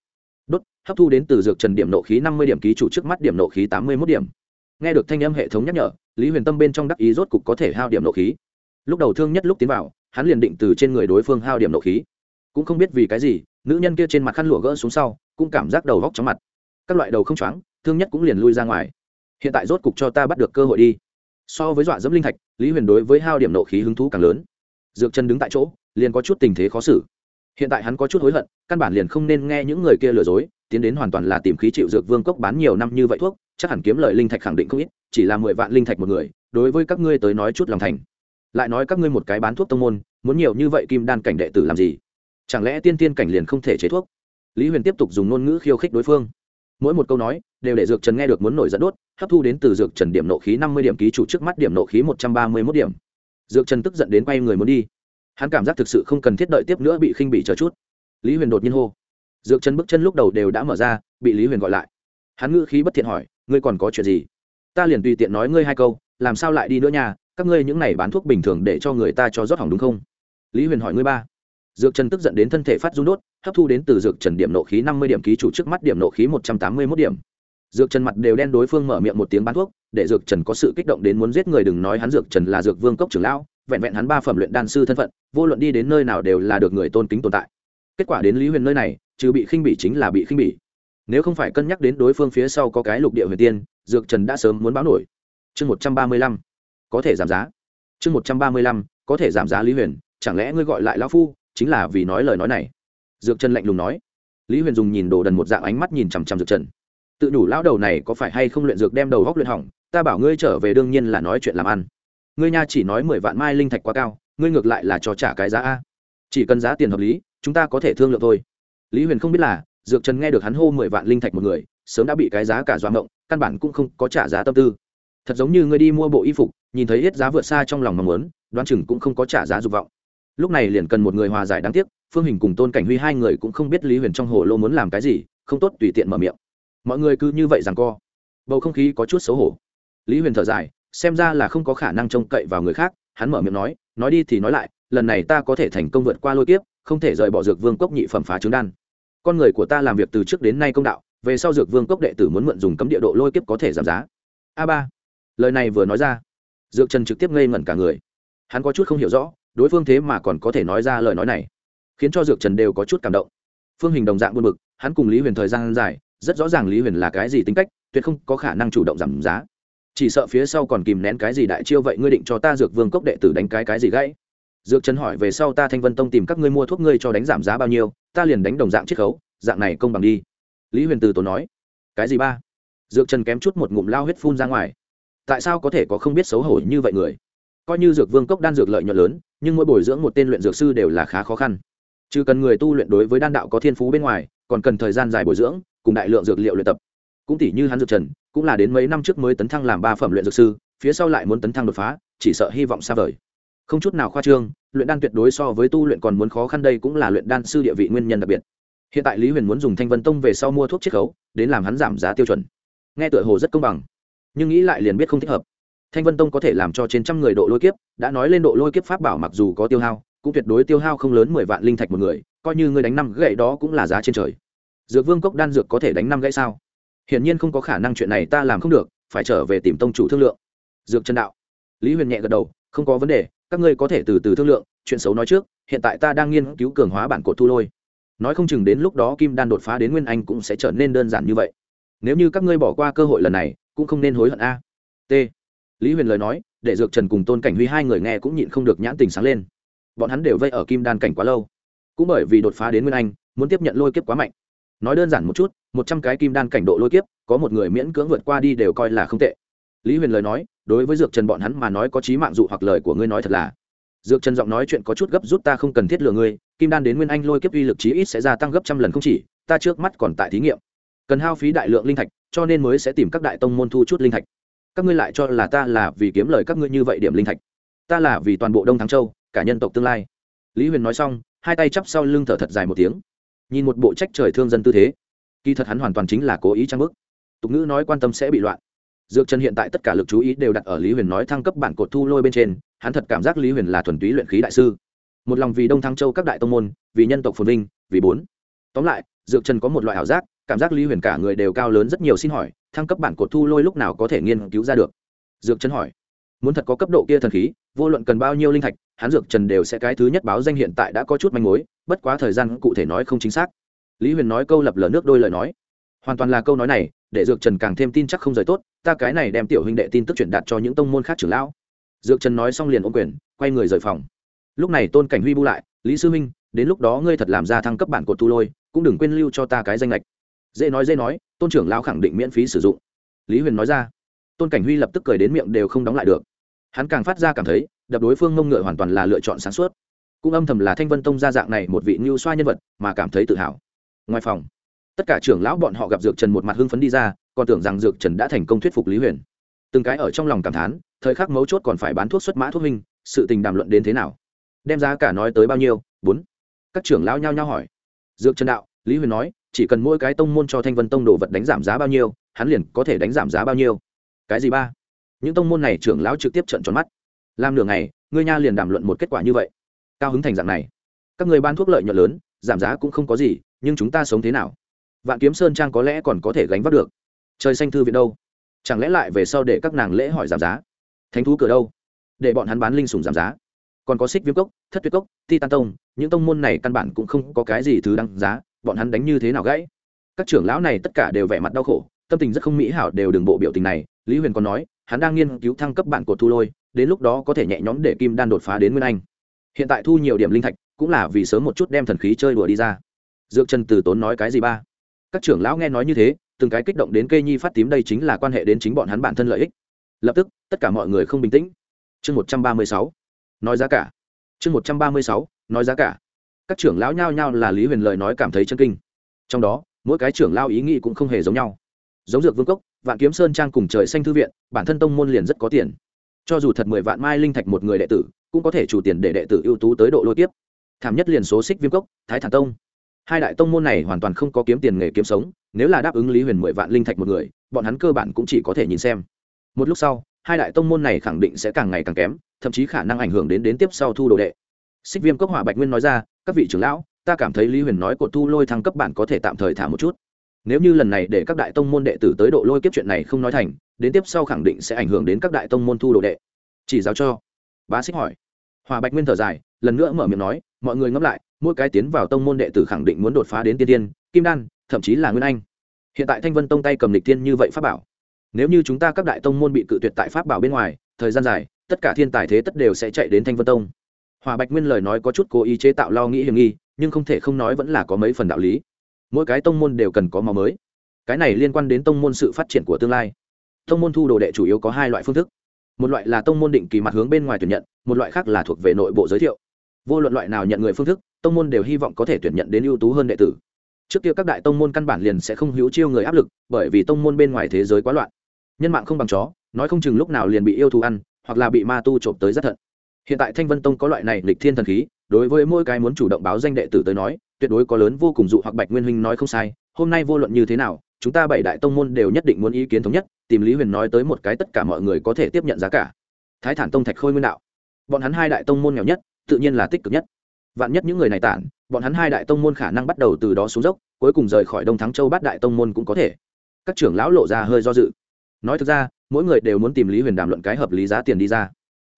Đốt, hấp thu đến từ dược trần điểm nộ khí năm mươi điểm ký chủ trước mắt điểm nộ khí tám mươi mốt điểm. Nghe được thanh âm hệ thống nhắc nhở, lý huyền tâm bên trong đắc ý rốt cục có thể hao điểm nộ khí. Lúc đầu thương nhất lúc tiến vào hắn liền định từ trên người đối phương hao điểm nộ khí. Cũng không biết vì cái gì, nữ nhân kia trên mặt khăn lụa gỡ xuống sau, cũng cảm giác đầu góc chóng mặt. Các loại đầu không choáng, thương nhất cũng liền lui ra ngoài. Hiện tại rốt cục cho ta bắt được cơ hội đi. So với dọa dẫm linh thạch, lý huyền đối với hao điểm nộ khí hứng thú càng lớn. Dược chân đứng tại chỗ, liền có chút tình thế khó xử. Hiện tại hắn có chút hối hận, căn bản liền không nên nghe những người kia lừa dối, tiến đến hoàn toàn là tìm khí chịu dược vương cốc bán nhiều năm như vậy thuốc, chắc hẳn kiếm lợi linh thạch khẳng định không ít, chỉ là mười vạn linh thạch một người, đối với các ngươi tới nói chút lòng thành lại nói các ngươi một cái bán thuốc tông môn, muốn nhiều như vậy kim đan cảnh đệ tử làm gì? Chẳng lẽ tiên tiên cảnh liền không thể chế thuốc? Lý huyền tiếp tục dùng ngôn ngữ khiêu khích đối phương. Mỗi một câu nói, đều để dược trần nghe được muốn nổi dẫn đốt, hấp thu đến từ dược trần điểm nộ khí năm mươi điểm ký chủ trước mắt điểm nộ khí một trăm ba mươi mốt điểm. Dược trần tức giận đến quay người muốn đi. Hắn cảm giác thực sự không cần thiết đợi tiếp nữa bị khinh bị chờ chút. Lý huyền đột nhiên hô. Dược trần bước chân lúc đầu đều đã mở ra, bị lý huyền gọi lại. Hắn ngữ khí bất thiện hỏi, ngươi còn có chuyện gì? Ta liền tùy tiện nói ngươi hai câu, làm sao lại đi nữa nhà các ngươi những này bán thuốc bình thường để cho người ta cho rót hỏng đúng không? Lý huyền hỏi ngươi ba. Dược trần tức giận đến thân thể phát run đốt, hấp thu đến từ dược trần điểm nộ khí năm mươi điểm ký chủ trước mắt điểm nộ khí một trăm tám mươi mốt điểm. Dược trần mặt đều đen đối phương mở miệng một tiếng bán thuốc, để dược trần có sự kích động đến muốn giết người đừng nói hắn dược trần là dược vương cốc trưởng lão, vẹn vẹn hắn ba phẩm luyện đan sư thân phận, vô luận đi đến nơi nào đều là được người tôn kính tồn tại. Kết quả đến lý huyền nơi này, trừ bị khinh bỉ chính là bị khinh bỉ. Nếu không phải cân nhắc đến đối phương phía sau có cái lục địa huyền tiên, dược trần đã sớm muốn báo nổi. Chương một trăm ba mươi lăm có thể giảm giá. Chương một trăm ba mươi lăm có thể giảm giá lý huyền chẳng lẽ ngươi gọi lại lão phu chính là vì nói lời nói này? Dược trần lạnh lùng nói. Lý huyền dùng nhìn đồ đần một dạng ánh mắt nhìn chằm chằm dược trần. Tự đủ lão đầu này có phải hay không luyện dược đem đầu góc luyện hỏng ta bảo ngươi trở về đương nhiên là nói chuyện làm ăn. Ngươi nha chỉ nói mười vạn mai linh thạch quá cao ngươi ngược lại là cho trả cái giá a. Chỉ cần giá tiền hợp lý chúng ta có thể thương lượng thôi. Lý huyền không biết là dược trần nghe được hắn hô mười vạn linh thạch một người sớm đã bị cái giá cả doạ động, căn bản cũng không có trả giá tâm tư. Thật giống như ngươi đi mua bộ y phục nhìn thấy ít giá vượt xa trong lòng mong muốn, đoán chừng cũng không có trả giá dục vọng. Lúc này liền cần một người hòa giải đáng tiếc, phương hình cùng tôn cảnh huy hai người cũng không biết lý huyền trong hồ lô muốn làm cái gì, không tốt tùy tiện mở miệng. Mọi người cứ như vậy rằng co. Bầu không khí có chút xấu hổ. Lý huyền thở dài, xem ra là không có khả năng trông cậy vào người khác, hắn mở miệng nói nói đi thì nói lại, lần này ta có thể thành công vượt qua lôi kiếp, không thể rời bỏ dược vương cốc nhị phẩm phá trứng đan. Con người của ta làm việc từ trước đến nay công đạo, về sau dược vương cốc đệ tử muốn mượn dùng cấm địa độ lôi kiếp có thể giảm giá. A ba, lời này vừa nói ra dược trần trực tiếp ngây ngẩn cả người. Hắn có chút không hiểu rõ, đối phương thế mà còn có thể nói ra lời nói này, khiến cho dược trần đều có chút cảm động. Phương hình đồng dạng buồn bực, hắn cùng lý huyền thời gian dài, rất rõ ràng lý huyền là cái gì tính cách, tuyệt không có khả năng chủ động giảm giá. Chỉ sợ phía sau còn kìm nén cái gì đại chiêu vậy ngươi định cho ta dược vương cốc đệ tử đánh cái cái gì gãy? Dược trần hỏi về sau ta thanh vân tông tìm các ngươi mua thuốc ngươi cho đánh giảm giá bao nhiêu, ta liền đánh đồng dạng chiết khấu, dạng này công bằng đi. Lý huyền từ tổ nói, cái gì ba? Dược trần kém chút một ngụm lao huyết phun ra ngoài tại sao có thể có không biết xấu hổ như vậy người? Coi như dược vương cốc đan dược lợi nhuận lớn, nhưng mỗi bồi dưỡng một tên luyện dược sư đều là khá khó khăn. Chứ cần người tu luyện đối với đan đạo có thiên phú bên ngoài, còn cần thời gian dài bồi dưỡng, cùng đại lượng dược liệu luyện tập. Cũng tỷ như hắn dược trần, cũng là đến mấy năm trước mới tấn thăng làm ba phẩm luyện dược sư, phía sau lại muốn tấn thăng đột phá, chỉ sợ hy vọng xa vời. Không chút nào khoa trương, luyện đan tuyệt đối so với tu luyện còn muốn khó khăn đây cũng là luyện đan sư địa vị nguyên nhân đặc biệt. Hiện tại lý huyền muốn dùng thanh vân tông về sau mua thuốc chiết khấu, đến làm hắn giảm giá tiêu chuẩn. Nghe tựa hồ rất công bằng nhưng nghĩ lại liền biết không thích hợp. Thanh vân tông có thể làm cho trên trăm người độ lôi kiếp, đã nói lên độ lôi kiếp pháp bảo mặc dù có tiêu hao, cũng tuyệt đối tiêu hao không lớn mười vạn linh thạch một người, coi như người đánh năm gậy đó cũng là giá trên trời. Dược vương cốc đan dược có thể đánh năm gãy sao? Hiển nhiên không có khả năng chuyện này ta làm không được, phải trở về tìm tông chủ thương lượng. Dược chân đạo. Lý huyền nhẹ gật đầu, không có vấn đề, các ngươi có thể từ từ thương lượng, chuyện xấu nói trước, hiện tại ta đang nghiên cứu cường hóa bản cột thu lôi. Nói không chừng đến lúc đó kim đan đột phá đến nguyên anh cũng sẽ trở nên đơn giản như vậy. Nếu như các ngươi bỏ qua cơ hội lần này cũng không nên hối hận a. T. Lý huyền lời nói, để dược trần cùng tôn cảnh huy hai người nghe cũng nhịn không được nhãn tình sáng lên. Bọn hắn đều vây ở kim đan cảnh quá lâu. Cũng bởi vì đột phá đến nguyên anh, muốn tiếp nhận lôi kiếp quá mạnh. Nói đơn giản một chút, một trăm cái kim đan cảnh độ lôi kiếp, có một người miễn cưỡng vượt qua đi đều coi là không tệ. Lý huyền lời nói, đối với dược trần bọn hắn mà nói có trí mạng dụ hoặc lời của ngươi nói thật là, dược trần giọng nói chuyện có chút gấp rút ta không cần thiết lừa ngươi, kim đan đến nguyên anh lôi kiếp uy lực chí ít sẽ gia tăng gấp trăm lần không chỉ, ta trước mắt còn tại thí nghiệm. Cần hao phí đại lượng linh thạch cho nên mới sẽ tìm các đại tông môn thu chút linh thạch. Các ngươi lại cho là ta là vì kiếm lời các ngươi như vậy điểm linh thạch. Ta là vì toàn bộ đông thắng châu, cả nhân tộc tương lai. Lý huyền nói xong, hai tay chắp sau lưng thở thật dài một tiếng. Nhìn một bộ trách trời thương dân tư thế, kỳ thật hắn hoàn toàn chính là cố ý trang bức. Tục ngữ nói quan tâm sẽ bị loạn. Dược trần hiện tại tất cả lực chú ý đều đặt ở lý huyền nói thăng cấp bản cột thu lôi bên trên, hắn thật cảm giác lý huyền là thuần túy luyện khí đại sư. Một lòng vì đông thăng châu các đại tông môn, vì nhân tộc phồn vinh, vì bốn. Tóm lại, dược trần có một loại ảo giác cảm giác lý huyền cả người đều cao lớn rất nhiều, xin hỏi, thăng cấp bản cột thu lôi lúc nào có thể nghiên cứu ra được? Dược trần hỏi. Muốn thật có cấp độ kia thần khí, vô luận cần bao nhiêu linh thạch, hắn dược trần đều sẽ cái thứ nhất báo danh hiện tại đã có chút manh mối, bất quá thời gian cụ thể nói không chính xác. Lý huyền nói câu lập lờ nước đôi lời nói. Hoàn toàn là câu nói này, để dược trần càng thêm tin chắc không rời tốt, ta cái này đem tiểu huynh đệ tin tức truyền đạt cho những tông môn khác trưởng lão. Dược trần nói xong liền ôm quyền, quay người rời phòng. Lúc này tôn cảnh huy bu lại, lý sư huynh, đến lúc đó ngươi thật làm ra thăng cấp bản cột thu lôi, cũng đừng quên lưu cho ta cái danh lệch dễ nói dễ nói, tôn trưởng lão khẳng định miễn phí sử dụng. Lý huyền nói ra. Tôn cảnh huy lập tức cười đến miệng đều không đóng lại được. Hắn càng phát ra cảm thấy, đập đối phương mông ngựa hoàn toàn là lựa chọn sáng suốt. Cũng âm thầm là thanh vân tông gia dạng này một vị ngưu xoa nhân vật, mà cảm thấy tự hào. Ngoài phòng, tất cả trưởng lão bọn họ gặp dược trần một mặt hưng phấn đi ra, còn tưởng rằng dược trần đã thành công thuyết phục lý huyền. Từng cái ở trong lòng cảm thán, thời khắc mấu chốt còn phải bán thuốc xuất mã thuốc minh sự tình đàm luận đến thế nào? Đem giá cả nói tới bao nhiêu? Bốn. Các trưởng lão nhao nhao hỏi. Dược trần đạo, lý huyền nói chỉ cần mỗi cái tông môn cho thanh vân tông đồ vật đánh giảm giá bao nhiêu, hắn liền có thể đánh giảm giá bao nhiêu. Cái gì ba? Những tông môn này trưởng lão trực tiếp trận tròn mắt. Làm nửa ngày, ngươi nha liền đàm luận một kết quả như vậy. Cao hứng thành dạng này. Các người ban thuốc lợi nhuận lớn, giảm giá cũng không có gì, nhưng chúng ta sống thế nào? Vạn kiếm sơn trang có lẽ còn có thể gánh vác được. Trời xanh thư viện đâu? Chẳng lẽ lại về sau để các nàng lễ hỏi giảm giá? Thánh thú cửa đâu? Để bọn hắn bán linh sùng giảm giá. Còn có xích viêm cốc, thất tuyệt cốc, ti tan tông, những tông môn này căn bản cũng không có cái gì thứ đăng giá bọn hắn đánh như thế nào gãy? Các trưởng lão này tất cả đều vẻ mặt đau khổ, tâm tình rất không mỹ hảo đều đừng bộ biểu tình này. Lý huyền còn nói, hắn đang nghiên cứu thăng cấp bản cột thu lôi, đến lúc đó có thể nhẹ nhõm để kim đan đột phá đến nguyên anh. Hiện tại thu nhiều điểm linh thạch, cũng là vì sớm một chút đem thần khí chơi đùa đi ra. Dược trần từ tốn nói cái gì ba? Các trưởng lão nghe nói như thế, từng cái kích động đến cây nhi phát tím đây chính là quan hệ đến chính bọn hắn bản thân lợi ích. Lập tức, tất cả mọi người không bình tĩnh. Chương một trăm ba mươi sáu, nói giá cả. Chương một trăm ba mươi sáu, nói giá cả các trưởng lão nhao nhao là lý huyền lời nói cảm thấy chân kinh. Trong đó, mỗi cái trưởng lao ý nghĩ cũng không hề giống nhau. Giống dược vương cốc, vạn kiếm sơn trang cùng trời xanh thư viện, bản thân tông môn liền rất có tiền. Cho dù thật mười vạn mai linh thạch một người đệ tử, cũng có thể chủ tiền để đệ tử ưu tú tới độ lôi tiếp thảm nhất liền số xích viêm cốc, thái thản tông. Hai đại tông môn này hoàn toàn không có kiếm tiền nghề kiếm sống, nếu là đáp ứng lý huyền mười vạn linh thạch một người, bọn hắn cơ bản cũng chỉ có thể nhìn xem. Một lúc sau, hai đại tông môn này khẳng định sẽ càng ngày càng kém, thậm chí khả năng ảnh hưởng đến đến tiếp sau thu đồ đệ. Xích viêm cốc hỏa bạch nguyên nói ra các vị trưởng lão, ta cảm thấy lý huyền nói cột thu lôi thăng cấp bản có thể tạm thời thả một chút. Nếu như lần này để các đại tông môn đệ tử tới độ lôi kiếp chuyện này không nói thành, đến tiếp sau khẳng định sẽ ảnh hưởng đến các đại tông môn thu đồ đệ. Chỉ giáo cho. Bá xích hỏi. Hòa bạch nguyên thở dài, lần nữa mở miệng nói, mọi người ngẫm lại, mỗi cái tiến vào tông môn đệ tử khẳng định muốn đột phá đến tiên tiên, kim đan, thậm chí là nguyên anh. Hiện tại thanh vân tông tay cầm lịch tiên như vậy pháp bảo. Nếu như chúng ta các đại tông môn bị cự tuyệt tại pháp bảo bên ngoài, thời gian dài, tất cả thiên tài thế tất đều sẽ chạy đến thanh vân tông hòa bạch nguyên lời nói có chút cố ý chế tạo lo nghĩ hiểm nghi, nhưng không thể không nói vẫn là có mấy phần đạo lý. Mỗi cái tông môn đều cần có máu mới. Cái này liên quan đến tông môn sự phát triển của tương lai. Tông môn thu đồ đệ chủ yếu có hai loại phương thức. Một loại là tông môn định kỳ mặt hướng bên ngoài tuyển nhận, một loại khác là thuộc về nội bộ giới thiệu. Vô luận loại nào nhận người phương thức, tông môn đều hy vọng có thể tuyển nhận đến ưu tú hơn đệ tử. Trước kia các đại tông môn căn bản liền sẽ không hữu chiêu người áp lực, bởi vì tông môn bên ngoài thế giới quá loạn. Nhân mạng không bằng chó, nói không chừng lúc nào liền bị yêu thù ăn, hoặc là bị ma tu trộm tới rất thận hiện tại thanh vân tông có loại này lịch thiên thần khí, đối với mỗi cái muốn chủ động báo danh đệ tử tới nói, tuyệt đối có lớn vô cùng dụ hoặc bạch nguyên huynh nói không sai, hôm nay vô luận như thế nào, chúng ta bảy đại tông môn đều nhất định muốn ý kiến thống nhất, tìm lý huyền nói tới một cái tất cả mọi người có thể tiếp nhận giá cả. Thái thản tông thạch khôi nguyên đạo. Bọn hắn hai đại tông môn nghèo nhất, tự nhiên là tích cực nhất. Vạn nhất những người này tản, bọn hắn hai đại tông môn khả năng bắt đầu từ đó xuống dốc, cuối cùng rời khỏi đông thắng châu bát đại tông môn cũng có thể. Các trưởng lão lộ ra hơi do dự. Nói thực ra, mỗi người đều muốn tìm lý huyền đàm luận cái hợp lý giá tiền đi ra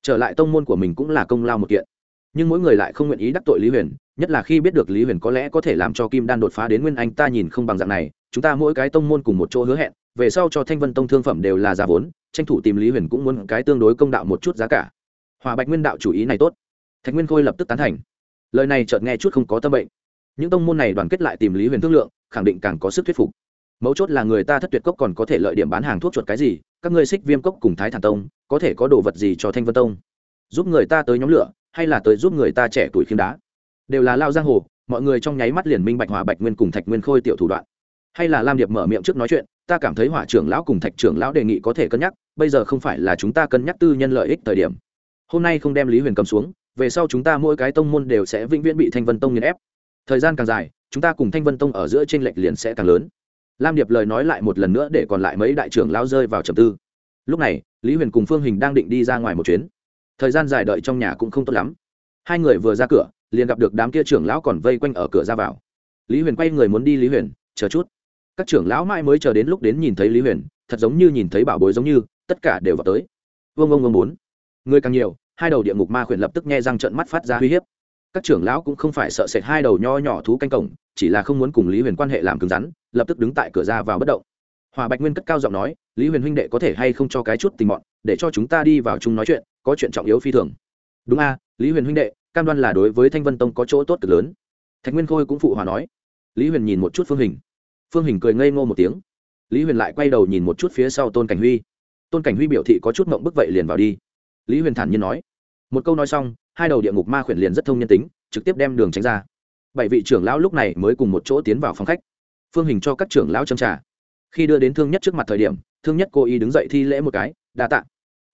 trở lại tông môn của mình cũng là công lao một kiện. Nhưng mỗi người lại không nguyện ý đắc tội lý huyền, nhất là khi biết được lý huyền có lẽ có thể làm cho kim đan đột phá đến nguyên anh, ta nhìn không bằng dạng này, chúng ta mỗi cái tông môn cùng một chỗ hứa hẹn, về sau cho thanh vân tông thương phẩm đều là giá vốn, tranh thủ tìm lý huyền cũng muốn cái tương đối công đạo một chút giá cả. Hòa bạch nguyên đạo chủ ý này tốt. Thạch nguyên khôi lập tức tán thành. Lời này chợt nghe chút không có tâm bệnh. Những tông môn này đoàn kết lại tìm lý huyền thương lượng, khẳng định càng có sức thuyết phục. Mấu chốt là người ta thất tuyệt cốc còn có thể lợi điểm bán hàng thuốc chuột cái gì các ngươi xích viêm cốc cùng thái thản tông, có thể có đồ vật gì cho thanh vân tông? Giúp người ta tới nhóm lửa, hay là tới giúp người ta trẻ tuổi khiêm đá? Đều là lao giang hồ, mọi người trong nháy mắt liền minh bạch hòa bạch nguyên cùng thạch nguyên khôi tiểu thủ đoạn. Hay là lam điệp mở miệng trước nói chuyện, ta cảm thấy hỏa trưởng lão cùng thạch trưởng lão đề nghị có thể cân nhắc, bây giờ không phải là chúng ta cân nhắc tư nhân lợi ích thời điểm. Hôm nay không đem lý huyền cầm xuống, về sau chúng ta mỗi cái tông môn đều sẽ vĩnh viễn bị thanh vân tông nghiền ép. Thời gian càng dài, chúng ta cùng thanh vân tông ở giữa t r ê n lệch liền sẽ càng lớn lam điệp lời nói lại một lần nữa để còn lại mấy đại trưởng lao rơi vào trầm tư. Lúc này, lý huyền cùng phương hình đang định đi ra ngoài một chuyến. Thời gian dài đợi trong nhà cũng không tốt lắm. Hai người vừa ra cửa, liền gặp được đám kia trưởng lão còn vây quanh ở cửa ra vào. Lý huyền quay người muốn đi lý huyền, chờ chút. Các trưởng lão mãi mới chờ đến lúc đến nhìn thấy lý huyền, thật giống như nhìn thấy bảo bối giống như, tất cả đều vào tới. Vương ông vương bốn. Người càng nhiều, hai đầu địa ngục ma khuyển lập tức nghe răng trận mắt phát ra uy hiếp. Các trưởng lão cũng không phải sợ sệt hai đầu nho nhỏ thú canh cổng chỉ là không muốn cùng lý huyền quan hệ làm cứng rắn, lập tức đứng tại cửa ra vào bất động. Hòa bạch nguyên cất cao giọng nói, lý huyền huynh đệ có thể hay không cho cái chút tình mọn, để cho chúng ta đi vào chung nói chuyện, có chuyện trọng yếu phi thường. Đúng a, lý huyền huynh đệ, cam đoan là đối với thanh vân tông có chỗ tốt cực lớn. Thạch nguyên khôi cũng phụ hòa nói. Lý huyền nhìn một chút phương hình. Phương hình cười ngây ngô một tiếng. Lý huyền lại quay đầu nhìn một chút phía sau tôn cảnh huy. Tôn cảnh huy biểu thị có chút mộng bức vậy liền vào đi. Lý huyền thản nhiên nói. Một câu nói xong, hai đầu địa ngục ma khuyển liền rất thông nhân tính, trực tiếp đem đường tránh ra bảy vị trưởng lão lúc này mới cùng một chỗ tiến vào phòng khách. Phương hình cho các trưởng lão châm trả khi đưa đến thương nhất trước mặt thời điểm, thương nhất cô y đứng dậy thi lễ một cái, đa t ạ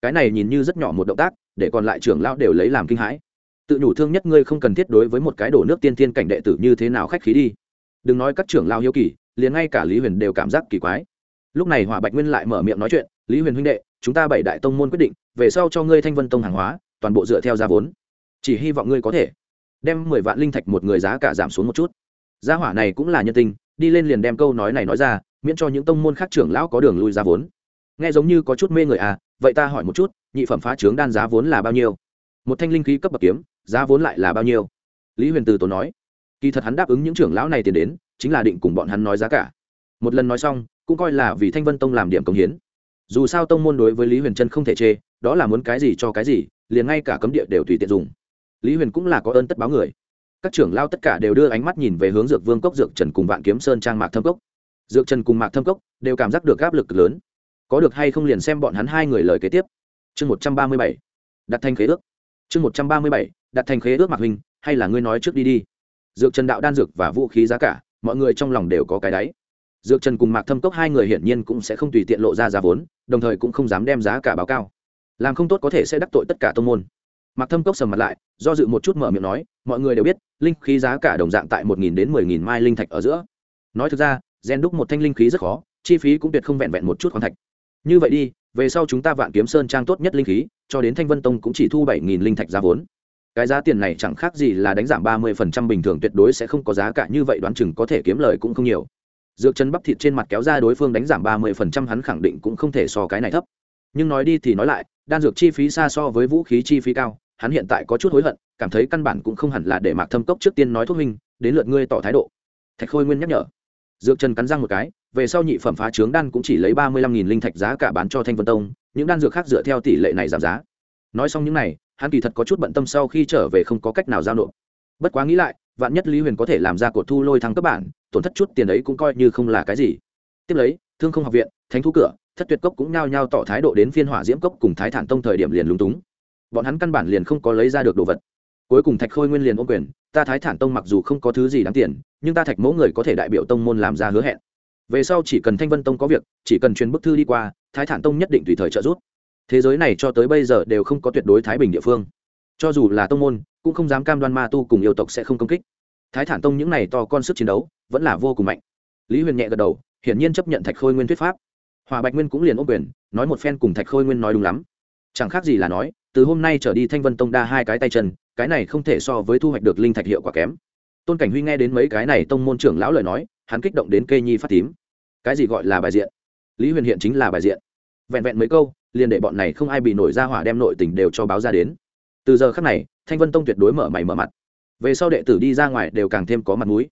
cái này nhìn như rất nhỏ một động tác, để còn lại trưởng lão đều lấy làm kinh hãi. Tự nhủ thương nhất ngươi không cần thiết đối với một cái đổ nước tiên tiên cảnh đệ tử như thế nào khách khí đi. Đừng nói các trưởng lão hiếu kỳ, liền ngay cả lý huyền đều cảm giác kỳ quái. Lúc này hỏa bạch nguyên lại mở miệng nói chuyện, lý huyền huynh đệ, chúng ta bảy đại tông môn quyết định, về sau cho ngươi thanh vân tông hàng hóa, toàn bộ dựa theo giá vốn. Chỉ hy vọng ngươi có thể đem mười vạn linh thạch một người giá cả giảm xuống một chút. Giá hỏa này cũng là nhân tình, đi lên liền đem câu nói này nói ra, miễn cho những tông môn khác trưởng lão có đường lui giá vốn. Nghe giống như có chút mê người à vậy ta hỏi một chút, nhị phẩm phá trướng đan giá vốn là bao nhiêu? Một thanh linh khí cấp bậc kiếm, giá vốn lại là bao nhiêu? Lý huyền từ tổ nói. Kỳ thật hắn đáp ứng những trưởng lão này tiền đến, chính là định cùng bọn hắn nói giá cả. Một lần nói xong, cũng coi là vì thanh vân tông làm điểm công hiến. Dù sao tông môn đối với lý huyền trân không thể chê, đó là muốn cái gì cho cái gì, liền ngay cả cấm địa đều tùy tiện dùng lý huyền cũng là có ơn tất báo người. Các trưởng lao tất cả đều đưa ánh mắt nhìn về hướng dược vương cốc dược trần cùng vạn kiếm sơn trang mạc thâm cốc. Dược trần cùng mạc thâm cốc đều cảm giác được áp lực lớn. Có được hay không liền xem bọn hắn hai người lời kế tiếp. Chương một trăm ba mươi bảy, đặt thành khế ước. Chương một trăm ba mươi bảy, đặt thành khế ước mạc huynh, hay là ngươi nói trước đi đi. Dược trần đạo đan dược và vũ khí giá cả, mọi người trong lòng đều có cái đáy. Dược trần cùng mạc thâm cốc hai người hiển nhiên cũng sẽ không tùy tiện lộ ra giá vốn, đồng thời cũng không dám đem giá cả báo cao. Làm không tốt có thể sẽ đắc tội tất cả tông môn mạc thâm cốc sầm mặt lại, do dự một chút mở miệng nói, mọi người đều biết, linh khí giá cả đồng dạng tại một nghìn đến mười nghìn mai linh thạch ở giữa. Nói thực ra gen đúc một thanh linh khí rất khó, chi phí cũng tuyệt không vẹn vẹn một chút khoáng thạch. Như vậy đi, về sau chúng ta vạn kiếm sơn trang tốt nhất linh khí, cho đến thanh vân tông cũng chỉ thu bảy nghìn linh thạch giá vốn. Cái giá tiền này chẳng khác gì là đánh giảm ba mươi phần trăm bình thường, tuyệt đối sẽ không có giá cả như vậy, đoán chừng có thể kiếm lời cũng không nhiều. Dược chân bắp thịt trên mặt kéo ra đối phương đánh giảm ba mươi phần trăm, hắn khẳng định cũng không thể so cái này thấp. Nhưng nói đi thì nói lại, đan dược chi phí xa so với vũ khí chi phí cao hắn hiện tại có chút hối hận, cảm thấy căn bản cũng không hẳn là để mạc thâm cốc trước tiên nói thuốc minh đến lượt ngươi tỏ thái độ. Thạch khôi nguyên nhắc nhở. Dược chân cắn răng một cái, về sau nhị phẩm phá trướng đan cũng chỉ lấy ba mươi lăm nghìn linh thạch giá cả bán cho thanh vân tông, những đan dược khác dựa theo tỷ lệ này giảm giá. Nói xong những này, hắn kỳ thật có chút bận tâm sau khi trở về không có cách nào giao nộp. Bất quá nghĩ lại, vạn nhất lý huyền có thể làm ra cột thu lôi thăng cấp bản, tổn thất chút tiền ấy cũng coi như không là cái gì. Tiếp lấy, thương không học viện, thánh thú cửa, thất tuyệt cốc cũng nhao nhao tỏ thái độ đến phiên hỏa diễm cốc cùng thái thản tông thời điểm liền lúng túng bọn hắn căn bản liền không có lấy ra được đồ vật. Cuối cùng thạch khôi nguyên liền ôm quyền, ta thái thản tông mặc dù không có thứ gì đáng tiền, nhưng ta thạch mẫu người có thể đại biểu tông môn làm ra hứa hẹn. Về sau chỉ cần thanh vân tông có việc, chỉ cần truyền bức thư đi qua, thái thản tông nhất định tùy thời trợ giúp. Thế giới này cho tới bây giờ đều không có tuyệt đối thái bình địa phương. Cho dù là tông môn, cũng không dám cam đoan ma tu cùng yêu tộc sẽ không công kích. Thái thản tông những này to con sức chiến đấu, vẫn là vô cùng mạnh. Lý huyền nhẹ gật đầu, hiển nhiên chấp nhận thạch khôi nguyên thuyết pháp. Hòa bạch nguyên cũng liền ôm quyền, nói một phen cùng thạch khôi nguyên nói đúng lắm. Chẳng khác gì là nói từ hôm nay trở đi thanh vân tông đa hai cái tay chân, cái này không thể so với thu hoạch được linh thạch hiệu quả kém. Tôn cảnh huy nghe đến mấy cái này tông môn trưởng lão lời nói, hắn kích động đến kê nhi phát tím. Cái gì gọi là bài diện? Lý huyền hiện chính là bài diện. Vẹn vẹn mấy câu, liền để bọn này không ai bị nổi ra hỏa đem nội tình đều cho báo ra đến. Từ giờ khắc này, thanh vân tông tuyệt đối mở mày mở mặt. Về sau đệ tử đi ra ngoài đều càng thêm có mặt mũi.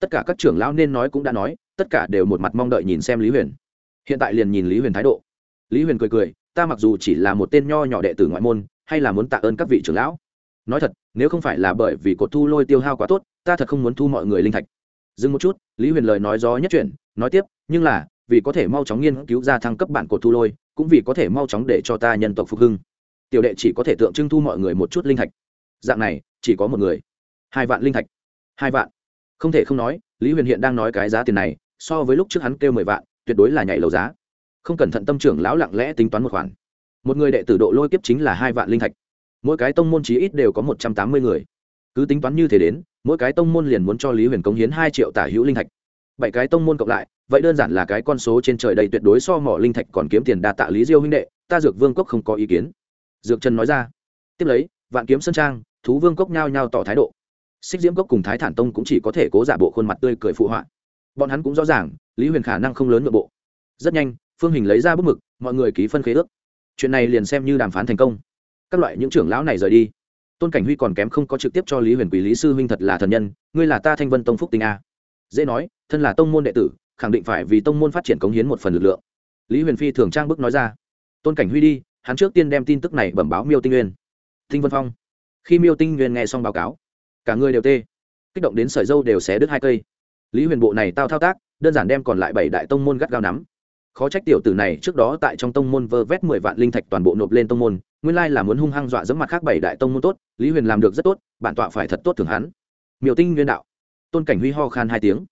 Tất cả các trưởng lão nên nói cũng đã nói, tất cả đều một mặt mong đợi nhìn xem lý huyền. Hiện tại liền nhìn lý huyền thái độ. Lý huyền cười cười ta mặc dù chỉ là một tên nho nhỏ đệ tử ngoại môn, hay là muốn tạ ơn các vị trưởng lão. Nói thật, nếu không phải là bởi vì cột thu lôi tiêu hao quá tốt, ta thật không muốn thu mọi người linh thạch. Dừng một chút, lý huyền lời nói gió nhất chuyển, nói tiếp, nhưng là, vì có thể mau chóng nghiên cứu ra thăng cấp bản cột thu lôi, cũng vì có thể mau chóng để cho ta nhân tộc phục hưng. Tiểu đệ chỉ có thể tượng trưng thu mọi người một chút linh thạch. Dạng này, chỉ có một người. Hai vạn linh thạch. Hai vạn. Không thể không nói, lý huyền hiện đang nói cái giá tiền này, so với lúc trước hắn kêu mười vạn, tuyệt đối là nhảy lầu giá không cẩn thận tâm trưởng lão lặng lẽ tính toán một khoản. Một người đệ tử độ lôi kiếp chính là hai vạn linh thạch. Mỗi cái tông môn chí ít đều có một trăm tám mươi người. Cứ tính toán như thế đến, mỗi cái tông môn liền muốn cho lý huyền cống hiến hai triệu tả hữu linh thạch. Bảy cái tông môn cộng lại, vậy đơn giản là cái con số trên trời đầy tuyệt đối so mỏ linh thạch còn kiếm tiền đa tạ lý diêu huynh đệ, ta dược vương cốc không có ý kiến. Dược trần nói ra. Tiếp lấy, vạn kiếm sơn trang, thú vương cốc nhao nhao tỏ thái độ. Xích diễm cốc cùng thái thản tông cũng chỉ có thể cố giả bộ khuôn mặt tươi cười phụ họa. Bọn hắn cũng rõ ràng, lý huyền khả năng không lớn nội bộ. Rất nhanh phương hình lấy ra bức mực, mọi người ký phân khế ước. Chuyện này liền xem như đàm phán thành công. Các loại những trưởng lão này rời đi. Tôn cảnh huy còn kém không có trực tiếp cho lý huyền quý lý sư huynh thật là thần nhân, ngươi là ta thanh vân tông phúc tinh a. Dễ nói, thân là tông môn đệ tử, khẳng định phải vì tông môn phát triển cống hiến một phần lực lượng. Lý huyền phi thường trang bức nói ra. Tôn cảnh huy đi, hắn trước tiên đem tin tức này bẩm báo miêu tinh nguyên. Tinh vân phong. Khi miêu tinh nguyên nghe xong báo cáo, cả người đều tê. Kích động đến sợi dâu đều xé đứt hai cây. Lý huyền bộ này tao thao tác, đơn giản đem còn lại bảy đại tông môn gắt gao nắm khó trách tiểu tử này trước đó tại trong tông môn vơ vét mười vạn linh thạch toàn bộ nộp lên tông môn, nguyên lai là muốn hung hăng dọa dẫm mặt khác bảy đại tông môn tốt, lý huyền làm được rất tốt, bản tọa phải thật tốt thường hắn. Miêu tinh nguyên đạo. Tôn cảnh huy ho khan hai tiếng.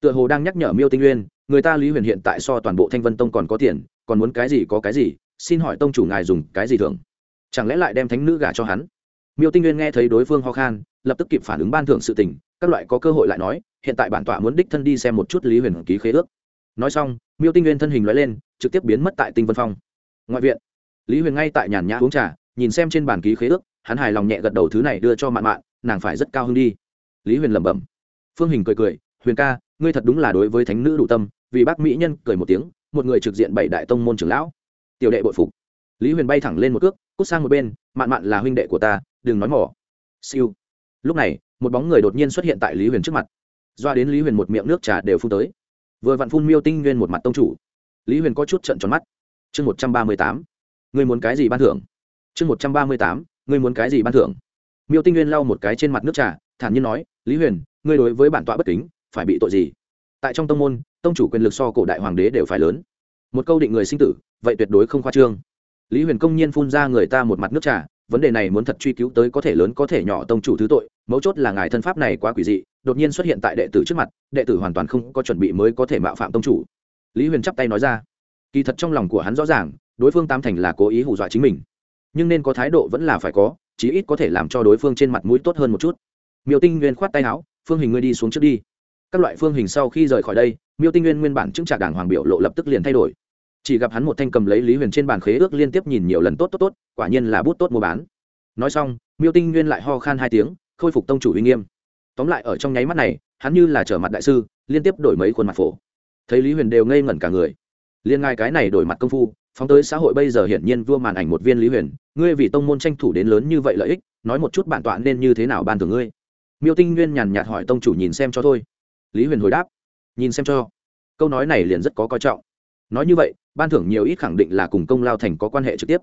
Tựa hồ đang nhắc nhở miêu tinh nguyên, người ta lý huyền hiện tại so toàn bộ thanh vân tông còn có tiền, còn muốn cái gì có cái gì, xin hỏi tông chủ ngài dùng cái gì thường chẳng lẽ lại đem thánh nữ gả cho hắn? Miêu tinh nguyên nghe thấy đối phương ho khan, lập tức kịp phản ứng ban thưởng sự tình, các loại có cơ hội lại nói, hiện tại bản tọa muốn đích thân đi xem một chút lý huyền ký khế ước nói xong, miêu tinh nguyên thân hình loại lên, trực tiếp biến mất tại tinh vân phong. Ngoại viện, lý huyền ngay tại nhàn nhã uống trà, nhìn xem trên bàn ký khế ước, hắn hài lòng nhẹ gật đầu thứ này đưa cho mạn mạn, nàng phải rất cao hơn đi. Lý huyền lẩm bẩm. Phương hình cười cười, huyền ca, ngươi thật đúng là đối với thánh nữ đủ tâm, vì bác mỹ nhân cười một tiếng, một người trực diện bảy đại tông môn trưởng lão. Tiểu đệ bội phục. Lý huyền bay thẳng lên một cước, cút sang một bên, mạn mạn là huynh đệ của ta, đừng nói mỏ siêu. Lúc này, một bóng người đột nhiên xuất hiện tại lý huyền trước mặt. Doa đến lý huyền một miệng nước trà đều phun tới vừa vặn phun miêu tinh nguyên một mặt tông chủ. Lý huyền có chút trận tròn mắt. Chương một trăm ba mươi tám người muốn cái gì ban thưởng? Chương một trăm ba mươi tám người muốn cái gì ban thưởng? Miêu tinh nguyên lau một cái trên mặt nước trà, thản nhiên nói, lý huyền, ngươi đối với bản tọa bất kính, phải bị tội gì? Tại trong tông môn, tông chủ quyền lực so cổ đại hoàng đế đều phải lớn. Một câu định người sinh tử, vậy tuyệt đối không khoa trương. Lý huyền công nhiên phun ra người ta một mặt nước trà vấn đề này muốn thật truy cứu tới có thể lớn có thể nhỏ tông chủ thứ tội, mấu chốt là ngài thân pháp này quá quỷ dị, đột nhiên xuất hiện tại đệ tử trước mặt, đệ tử hoàn toàn không có chuẩn bị mới có thể mạo phạm tông chủ. Lý huyền chắp tay nói ra. Kỳ thật trong lòng của hắn rõ ràng, đối phương tam thành là cố ý hù dọa chính mình. Nhưng nên có thái độ vẫn là phải có, chí ít có thể làm cho đối phương trên mặt mũi tốt hơn một chút. Miêu tinh nguyên khoát tay áo, phương hình ngươi đi xuống trước đi. Các loại phương hình sau khi rời khỏi đây, miêu tinh nguyên nguyên bản chứng trả đảng hoàng biểu lộ lập tức liền thay đổi chỉ gặp hắn một thanh cầm lấy lý huyền trên bàn khế ước liên tiếp nhìn nhiều lần tốt tốt tốt, quả nhiên là bút tốt mua bán. Nói xong, miêu tinh nguyên lại ho khan hai tiếng, khôi phục tông chủ uy nghiêm. Tóm lại ở trong nháy mắt này, hắn như là trở mặt đại sư, liên tiếp đổi mấy khuôn mặt phổ. Thấy lý huyền đều ngây ngẩn cả người. Liên ngai cái này đổi mặt công phu, phóng tới xã hội bây giờ hiển nhiên vua màn ảnh một viên lý huyền, ngươi vì tông môn tranh thủ đến lớn như vậy lợi ích, nói một chút bản tọa nên như thế nào ban thưởng ngươi. Miêu tinh nguyên nhàn nhạt hỏi tông chủ nhìn xem cho thôi. Lý huyền hồi đáp. Nhìn xem cho. Câu nói này liền rất có coi trọng nói như vậy, ban thưởng nhiều ít khẳng định là cùng công lao thành có quan hệ trực tiếp.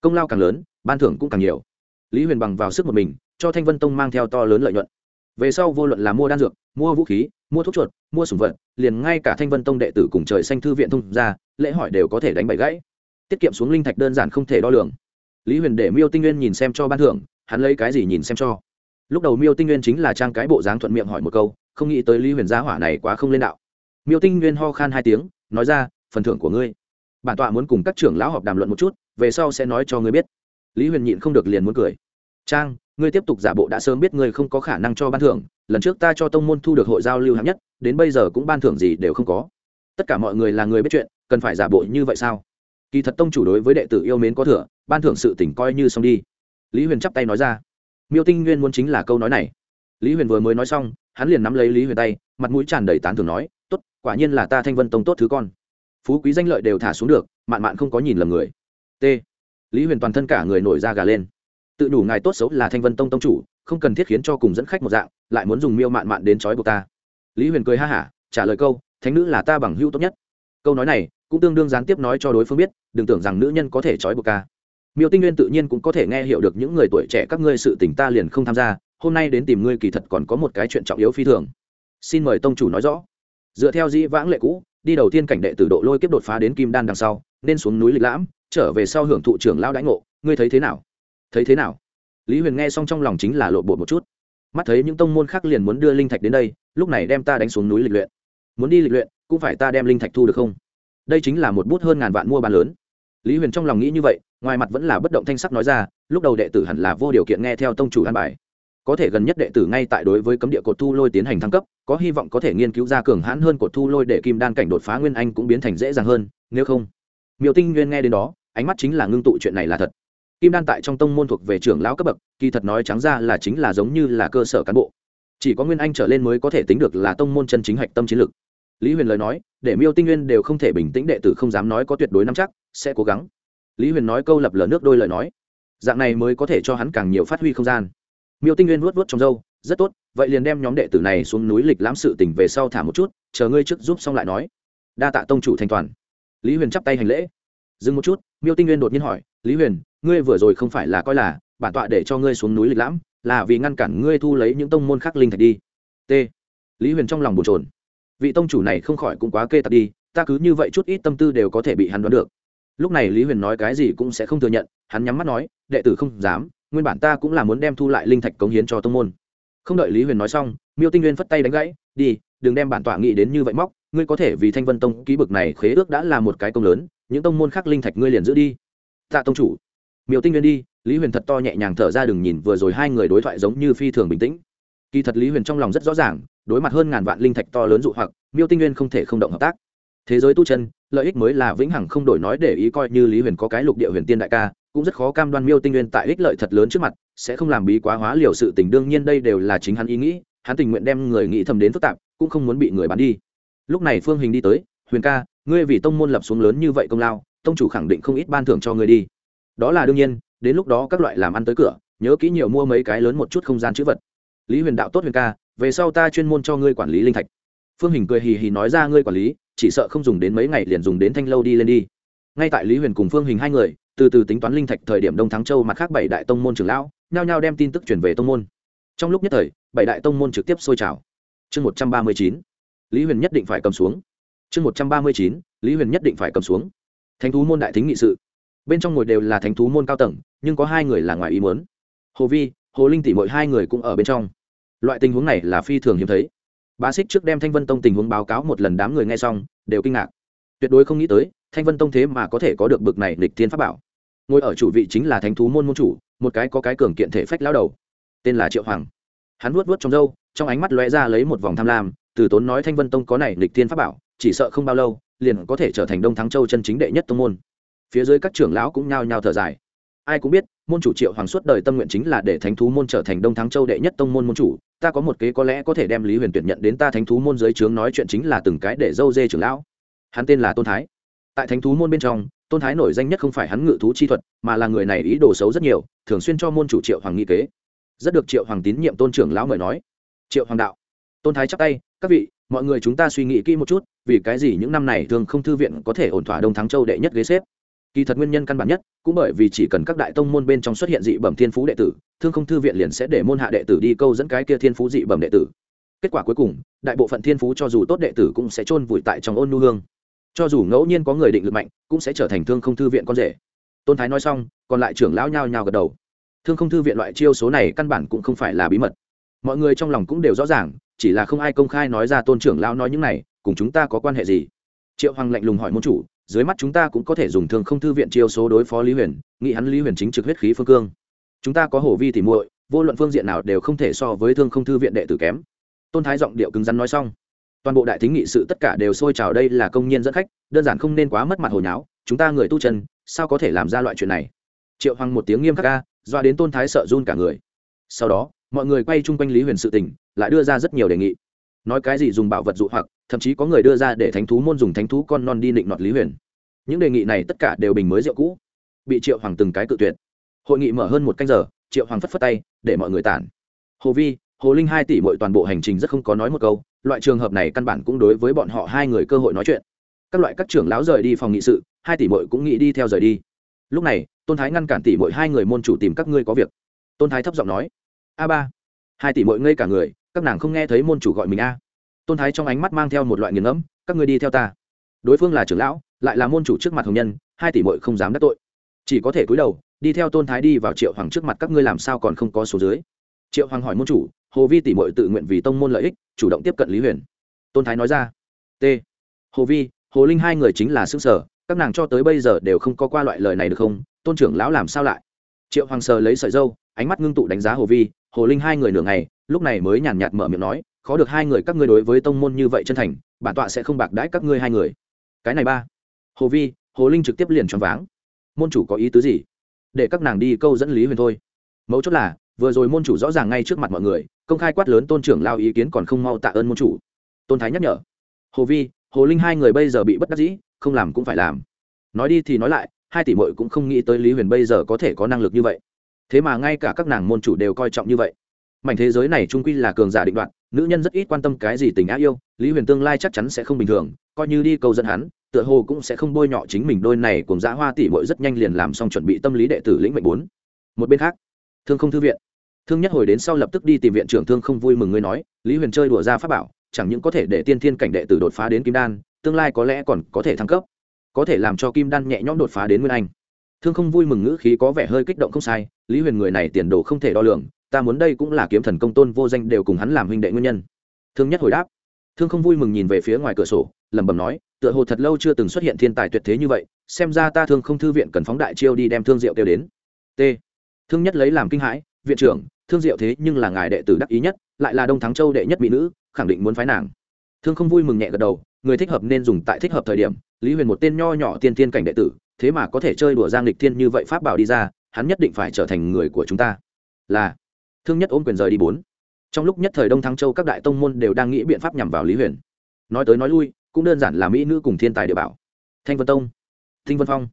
Công lao càng lớn, ban thưởng cũng càng nhiều. Lý huyền bằng vào sức một mình, cho thanh vân tông mang theo to lớn lợi nhuận. Về sau vô luận là mua đan dược, mua vũ khí, mua thuốc chuột, mua sủng vật, liền ngay cả thanh vân tông đệ tử cùng trời xanh thư viện thông ra lễ hỏi đều có thể đánh bậy gãy. Tiết kiệm xuống linh thạch đơn giản không thể đo lường. Lý huyền để miêu tinh nguyên nhìn xem cho ban thưởng, hắn lấy cái gì nhìn xem cho. Lúc đầu miêu tinh nguyên chính là trang cái bộ dáng thuận miệng hỏi một câu, không nghĩ tới lý huyền gia hỏa này quá không lên đạo. Miêu tinh nguyên ho khan hai tiếng, nói ra phần thưởng của ngươi. Bản tọa muốn cùng các trưởng lão họp đàm luận một chút, về sau sẽ nói cho ngươi biết. Lý huyền nhịn không được liền muốn cười. Trang, ngươi tiếp tục giả bộ đã sớm biết ngươi không có khả năng cho ban thưởng, lần trước ta cho tông môn thu được hội giao lưu hạng nhất, đến bây giờ cũng ban thưởng gì đều không có. Tất cả mọi người là người biết chuyện, cần phải giả bộ như vậy sao? Kỳ thật tông chủ đối với đệ tử yêu mến có thừa, ban thưởng sự tỉnh coi như xong đi. Lý huyền chắp tay nói ra. Miêu tinh nguyên muốn chính là câu nói này. Lý huyền vừa mới nói xong, hắn liền nắm lấy lý huyền tay, mặt mũi tràn đầy tán thưởng nói, tốt, quả nhiên là ta thanh vân tông tốt thứ con phú quý danh lợi đều thả xuống được, mạn mạn không có nhìn lầm người. T. Lý huyền toàn thân cả người nổi da gà lên. Tự đủ ngài tốt xấu là thanh vân tông tông chủ, không cần thiết khiến cho cùng dẫn khách một dạng, lại muốn dùng miêu mạn mạn đến trói buộc ta. Lý huyền cười ha hả, trả lời câu, thánh nữ là ta bằng hữu tốt nhất. Câu nói này cũng tương đương gián tiếp nói cho đối phương biết, đừng tưởng rằng nữ nhân có thể trói buộc ca miêu tinh nguyên tự nhiên cũng có thể nghe hiểu được những người tuổi trẻ các ngươi sự tỉnh ta liền không tham gia, hôm nay đến tìm ngươi kỳ thật còn có một cái chuyện trọng yếu phi thường. Xin mời tông chủ nói rõ. Dựa theo dĩ vãng lệ cũ đi đầu tiên cảnh đệ tử độ lôi kiếp đột phá đến kim đan đằng sau, nên xuống núi lịch lãm, trở về sau hưởng thụ trưởng lao đãi ngộ. Ngươi thấy thế nào? Thấy thế nào? Lý huyền nghe xong trong lòng chính là lộ bột một chút. Mắt thấy những tông môn khác liền muốn đưa linh thạch đến đây, lúc này đem ta đánh xuống núi lịch luyện. Muốn đi lịch luyện, cũng phải ta đem linh thạch thu được không? Đây chính là một bút hơn ngàn vạn mua bán lớn. Lý huyền trong lòng nghĩ như vậy, ngoài mặt vẫn là bất động thanh sắc nói ra, lúc đầu đệ tử hẳn là vô điều kiện nghe theo tông chủ an bài có thể gần nhất đệ tử ngay tại đối với cấm địa cột thu lôi tiến hành thăng cấp, có hy vọng có thể nghiên cứu ra cường hãn hơn cột thu lôi để kim đan cảnh đột phá nguyên anh cũng biến thành dễ dàng hơn, nếu không. Miêu tinh nguyên nghe đến đó, ánh mắt chính là ngưng tụ chuyện này là thật. Kim đan tại trong tông môn thuộc về trưởng lão cấp bậc, kỳ thật nói trắng ra là chính là giống như là cơ sở cán bộ. Chỉ có nguyên anh trở lên mới có thể tính được là tông môn chân chính hạch tâm chiến lực. lý huyền lời nói, để miêu tinh nguyên đều không thể bình tĩnh đệ tử không dám nói có tuyệt đối nắm chắc, sẽ cố gắng. Lý huyền nói câu lập lờ nước đôi lời nói. Dạng này mới có thể cho hắn càng nhiều phát huy không gian miêu tinh nguyên vuốt vuốt trong râu, rất tốt, vậy liền đem nhóm đệ tử này xuống núi lịch lãm sự tỉnh về sau thả một chút, chờ ngươi trước giúp xong lại nói. Đa tạ tông chủ thanh toàn. Lý huyền chắp tay hành lễ. Dừng một chút, miêu tinh nguyên đột nhiên hỏi, lý huyền, ngươi vừa rồi không phải là coi là bản tọa để cho ngươi xuống núi lịch lãm, là vì ngăn cản ngươi thu lấy những tông môn khác linh thạch đi? T. Lý huyền trong lòng bồn trồn vị tông chủ này không khỏi cũng quá kê tật đi, ta cứ như vậy chút ít tâm tư đều có thể bị hắn đoán được. Lúc này lý huyền nói cái gì cũng sẽ không thừa nhận, hắn nhắm mắt nói, đệ tử không dám nguyên bản ta cũng là muốn đem thu lại linh thạch cống hiến cho tông môn. Không đợi lý huyền nói xong, miêu tinh nguyên phất tay đánh gãy, đi, đừng đem bản tọa nghĩ đến như vậy móc, ngươi có thể vì thanh vân tông ký bực này khế ước đã là một cái công lớn, những tông môn khác linh thạch ngươi liền giữ đi. Tạ tông chủ. Miêu tinh nguyên đi, lý huyền thật to nhẹ nhàng thở ra đừng nhìn vừa rồi hai người đối thoại giống như phi thường bình tĩnh. Kỳ thật lý huyền trong lòng rất rõ ràng, đối mặt hơn ngàn vạn linh thạch to lớn dụ hoặc, miêu tinh nguyên không thể không động hợp tác. Thế giới tu chân lợi ích mới là vĩnh hằng không đổi nói để ý coi như lý huyền có cái lục địa huyền tiên đại ca, cũng rất khó cam đoan miêu tinh nguyên tại ích lợi thật lớn trước mặt, sẽ không làm bí quá hóa liều sự tình, đương nhiên đây đều là chính hắn ý nghĩ, hắn tình nguyện đem người nghĩ thầm đến phức tạp, cũng không muốn bị người bán đi. Lúc này phương hình đi tới, huyền ca, ngươi vì tông môn lập xuống lớn như vậy công lao, tông chủ khẳng định không ít ban thưởng cho ngươi đi. Đó là đương nhiên, đến lúc đó các loại làm ăn tới cửa, nhớ kỹ nhiều mua mấy cái lớn một chút không gian chữ vật. Lý huyền đạo tốt huyền ca, về sau ta chuyên môn cho ngươi quản lý linh thạch phương hình cười hì hì nói ra, ngươi quản lý, chỉ sợ không dùng đến mấy ngày liền dùng đến thanh lâu đi lên đi. Ngay tại lý huyền cùng phương hình hai người, từ từ tính toán linh thạch thời điểm đông thắng châu mặt khác bảy đại tông môn trưởng lão, nhao nhao đem tin tức chuyển về tông môn. Trong lúc nhất thời, bảy đại tông môn trực tiếp sôi trào. Chương một trăm ba mươi chín, lý huyền nhất định phải cầm xuống. Chương một trăm ba mươi chín, lý huyền nhất định phải cầm xuống. Thánh thú môn đại thính nghị sự. Bên trong ngồi đều là thánh thú môn cao tầng, nhưng có hai người là ngoài ý muốn. Hồ vi, hồ linh tỷ mỗi hai người cũng ở bên trong. Loại tình huống này là phi thường hiếm thấy bá xích trước đem thanh vân tông tình huống báo cáo một lần đám người nghe xong, đều kinh ngạc. Tuyệt đối không nghĩ tới, thanh vân tông thế mà có thể có được bực này lịch thiên pháp bảo. Ngồi ở chủ vị chính là thánh thú môn môn chủ, một cái có cái cường kiện thể phách lao đầu. Tên là triệu hoàng. Hắn vuốt vuốt trong râu, trong ánh mắt lóe ra lấy một vòng tham lam, từ tốn nói thanh vân tông có này lịch thiên pháp bảo, chỉ sợ không bao lâu, liền có thể trở thành đông thắng châu chân chính đệ nhất tông môn. Phía dưới các trưởng lão cũng nhao nhao thở dài. Ai cũng biết, môn chủ triệu hoàng suốt đời tâm nguyện chính là để thánh thú môn trở thành đông thắng châu đệ nhất tông môn môn chủ ta có một kế có lẽ có thể đem lý huyền tuyển nhận đến ta thánh thú môn dưới trướng nói chuyện chính là từng cái để dâu dê trưởng lão. Hắn tên là tôn thái. Tại thánh thú môn bên trong, tôn thái nổi danh nhất không phải hắn ngự thú chi thuật, mà là người này ý đồ xấu rất nhiều, thường xuyên cho môn chủ triệu hoàng nghi kế. Rất được triệu hoàng tín nhiệm tôn trưởng lão mời nói. Triệu hoàng đạo. Tôn thái chắp tay, các vị, mọi người chúng ta suy nghĩ kỹ một chút, vì cái gì những năm này thường không thư viện có thể ổn thỏa đông thắng châu đệ nhất ghế xếp? Kỳ thật nguyên nhân căn bản nhất cũng bởi vì chỉ cần các đại tông môn bên trong xuất hiện dị bẩm thiên phú đệ tử, thương không thư viện liền sẽ để môn hạ đệ tử đi câu dẫn cái kia thiên phú dị bẩm đệ tử. Kết quả cuối cùng, đại bộ phận thiên phú cho dù tốt đệ tử cũng sẽ chôn vùi tại trong ôn nu hương. Cho dù ngẫu nhiên có người định lực mạnh, cũng sẽ trở thành thương không thư viện con rể. Tôn thái nói xong, còn lại trưởng lão nhao nhao gật đầu. Thương không thư viện loại chiêu số này căn bản cũng không phải là bí mật. Mọi người trong lòng cũng đều rõ ràng, chỉ là không ai công khai nói ra tôn trưởng lão nói những này, cùng chúng ta có quan hệ gì? Triệu hoàng lạnh lùng hỏi môn chủ dưới mắt chúng ta cũng có thể dùng thương không thư viện chiêu số đối phó lý huyền, nghĩ hắn lý huyền chính trực huyết khí phương cương. Chúng ta có hổ vi thì muội, vô luận phương diện nào đều không thể so với thương không thư viện đệ tử kém. Tôn thái giọng điệu cứng rắn nói xong. Toàn bộ đại thính nghị sự tất cả đều sôi trào đây là công nhân dẫn khách, đơn giản không nên quá mất mặt hồi nháo, chúng ta người tu chân, sao có thể làm ra loại chuyện này? Triệu hoàng một tiếng nghiêm khắc ca doa đến tôn thái sợ run cả người. Sau đó, mọi người quay chung quanh lý huyền sự tình, lại đưa ra rất nhiều đề nghị. Nói cái gì dùng bảo vật dụ hoặc thậm chí có người đưa ra để thánh thú môn dùng thánh thú con non đi định nọt lý huyền những đề nghị này tất cả đều bình mới rượu cũ bị triệu hoàng từng cái cự tuyệt hội nghị mở hơn một canh giờ triệu hoàng phất phất tay để mọi người tản hồ vi hồ linh hai tỷ mọi toàn bộ hành trình rất không có nói một câu loại trường hợp này căn bản cũng đối với bọn họ hai người cơ hội nói chuyện các loại các trưởng lão rời đi phòng nghị sự hai tỷ mội cũng nghĩ đi theo rời đi lúc này tôn thái ngăn cản tỷ mội hai người môn chủ tìm các ngươi có việc tôn thái thấp giọng nói a ba hai tỷ mội ngây cả người các nàng không nghe thấy môn chủ gọi mình a tôn thái trong ánh mắt mang theo một loại nghiền ngẫm, các ngươi đi theo ta. Đối phương là trưởng lão, lại là môn chủ trước mặt hồng nhân, hai tỷ mội không dám đắc tội. Chỉ có thể cúi đầu, đi theo tôn thái đi vào triệu hoàng trước mặt, các ngươi làm sao còn không có số dưới? Triệu hoàng hỏi môn chủ, hồ vi tỷ mội tự nguyện vì tông môn lợi ích, chủ động tiếp cận lý huyền. Tôn thái nói ra, t, hồ vi, hồ linh hai người chính là xứ sở, các nàng cho tới bây giờ đều không có qua loại lời này được không? Tôn trưởng lão làm sao lại? Triệu hoàng sờ lấy sợi dâu, ánh mắt ngưng tụ đánh giá hồ vi, hồ linh hai người nửa ngày, lúc này mới nhàn nhạt mở miệng nói khó được hai người các ngươi đối với tông môn như vậy chân thành, bản tọa sẽ không bạc đãi các ngươi hai người. Cái này ba. Hồ vi, hồ linh trực tiếp liền choáng váng. Môn chủ có ý tứ gì? Để các nàng đi câu dẫn lý huyền thôi. Mấu chốt là, vừa rồi môn chủ rõ ràng ngay trước mặt mọi người, công khai quát lớn tôn trưởng lao ý kiến còn không mau tạ ơn môn chủ. Tôn thái nhắc nhở. Hồ vi, hồ linh hai người bây giờ bị bất đắc dĩ, không làm cũng phải làm. Nói đi thì nói lại, hai tỷ mội cũng không nghĩ tới lý huyền bây giờ có thể có năng lực như vậy. Thế mà ngay cả các nàng môn chủ đều coi trọng như vậy. Mảnh thế giới này trung quy là cường giả định đoạn nữ nhân rất ít quan tâm cái gì tình á yêu, lý huyền tương lai chắc chắn sẽ không bình thường, coi như đi câu dẫn hắn, tựa hồ cũng sẽ không bôi nhọ chính mình đôi này cùng dã hoa tỷ bội rất nhanh liền làm xong chuẩn bị tâm lý đệ tử lĩnh mệnh bốn. Một bên khác, thương không thư viện. Thương nhất hồi đến sau lập tức đi tìm viện trưởng thương không vui mừng ngươi nói, lý huyền chơi đùa ra pháp bảo, chẳng những có thể để tiên thiên cảnh đệ tử đột phá đến kim đan, tương lai có lẽ còn có thể thăng cấp, có thể làm cho kim đan nhẹ nhõm đột phá đến nguyên anh. Thương không vui mừng ngữ khí có vẻ hơi kích động không sai, lý huyền người này tiền đồ không thể đo lường ta muốn đây cũng là kiếm thần công tôn vô danh đều cùng hắn làm huynh đệ nguyên nhân. Thương nhất hồi đáp. Thương không vui mừng nhìn về phía ngoài cửa sổ, lẩm bẩm nói, tựa hồ thật lâu chưa từng xuất hiện thiên tài tuyệt thế như vậy, xem ra ta thương không thư viện cần phóng đại chiêu đi đem thương diệu kêu đến. T. Thương nhất lấy làm kinh hãi, viện trưởng, thương diệu thế nhưng là ngài đệ tử đắc ý nhất, lại là đông thắng châu đệ nhất mỹ nữ, khẳng định muốn phái nàng. Thương không vui mừng nhẹ gật đầu, người thích hợp nên dùng tại thích hợp thời điểm, lý huyền một tên nho nhỏ tiên tiên cảnh đệ tử, thế mà có thể chơi đùa giang lịch thiên như vậy pháp bảo đi ra, hắn nhất định phải trở thành người của chúng ta. Là thương nhất ôm quyền rời đi bốn. Trong lúc nhất thời đông thắng châu các đại tông môn đều đang nghĩ biện pháp nhằm vào lý huyền. Nói tới nói lui cũng đơn giản là mỹ nữ cùng thiên tài địa bảo. Thanh vân tông thinh vân phong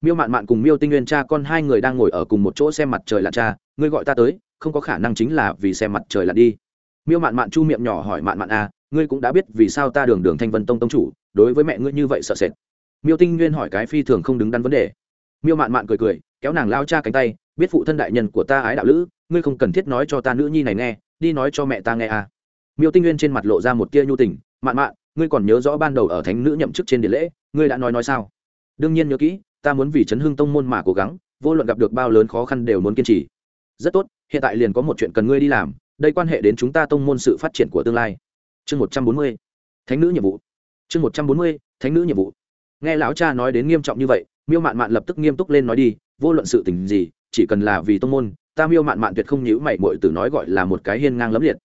miêu mạn mạn cùng miêu tinh nguyên cha con hai người đang ngồi ở cùng một chỗ xem mặt trời lặn cha ngươi gọi ta tới không có khả năng chính là vì xem mặt trời lặn đi. Miêu mạn mạn chu miệng nhỏ hỏi mạn mạn a à, ngươi cũng đã biết vì sao ta đường đường thanh vân tông tông chủ đối với mẹ ngươi như vậy sợ sệt? Miêu tinh nguyên hỏi cái phi thường không đứng đắn vấn đề. Miêu mạn mạn cười cười kéo nàng lao cha cánh tay biết phụ thân đại nhân của ta ái đạo lữ ngươi không cần thiết nói cho ta nữ nhi này nghe, đi nói cho mẹ ta nghe à. Miêu tinh nguyên trên mặt lộ ra một tia nhu tình, mạn mạn, ngươi còn nhớ rõ ban đầu ở thánh nữ nhậm chức trên điện lễ, ngươi đã nói nói sao? Đương nhiên nhớ kỹ, ta muốn vì chấn hưng tông môn mà cố gắng, vô luận gặp được bao lớn khó khăn đều muốn kiên trì. Rất tốt, hiện tại liền có một chuyện cần ngươi đi làm, đây quan hệ đến chúng ta tông môn sự phát triển của tương lai. Chương một trăm bốn mươi, thánh nữ nhiệm vụ. Chương một trăm bốn mươi, thánh nữ nhiệm vụ. Nghe lão cha nói đến nghiêm trọng như vậy, miêu mạn mạn lập tức nghiêm túc lên nói đi, vô luận sự tình gì, chỉ cần là vì tông môn ta miêu mạn mạn tuyệt không nhữ mày mội tử nói gọi là một cái hiên ngang lấm liệt.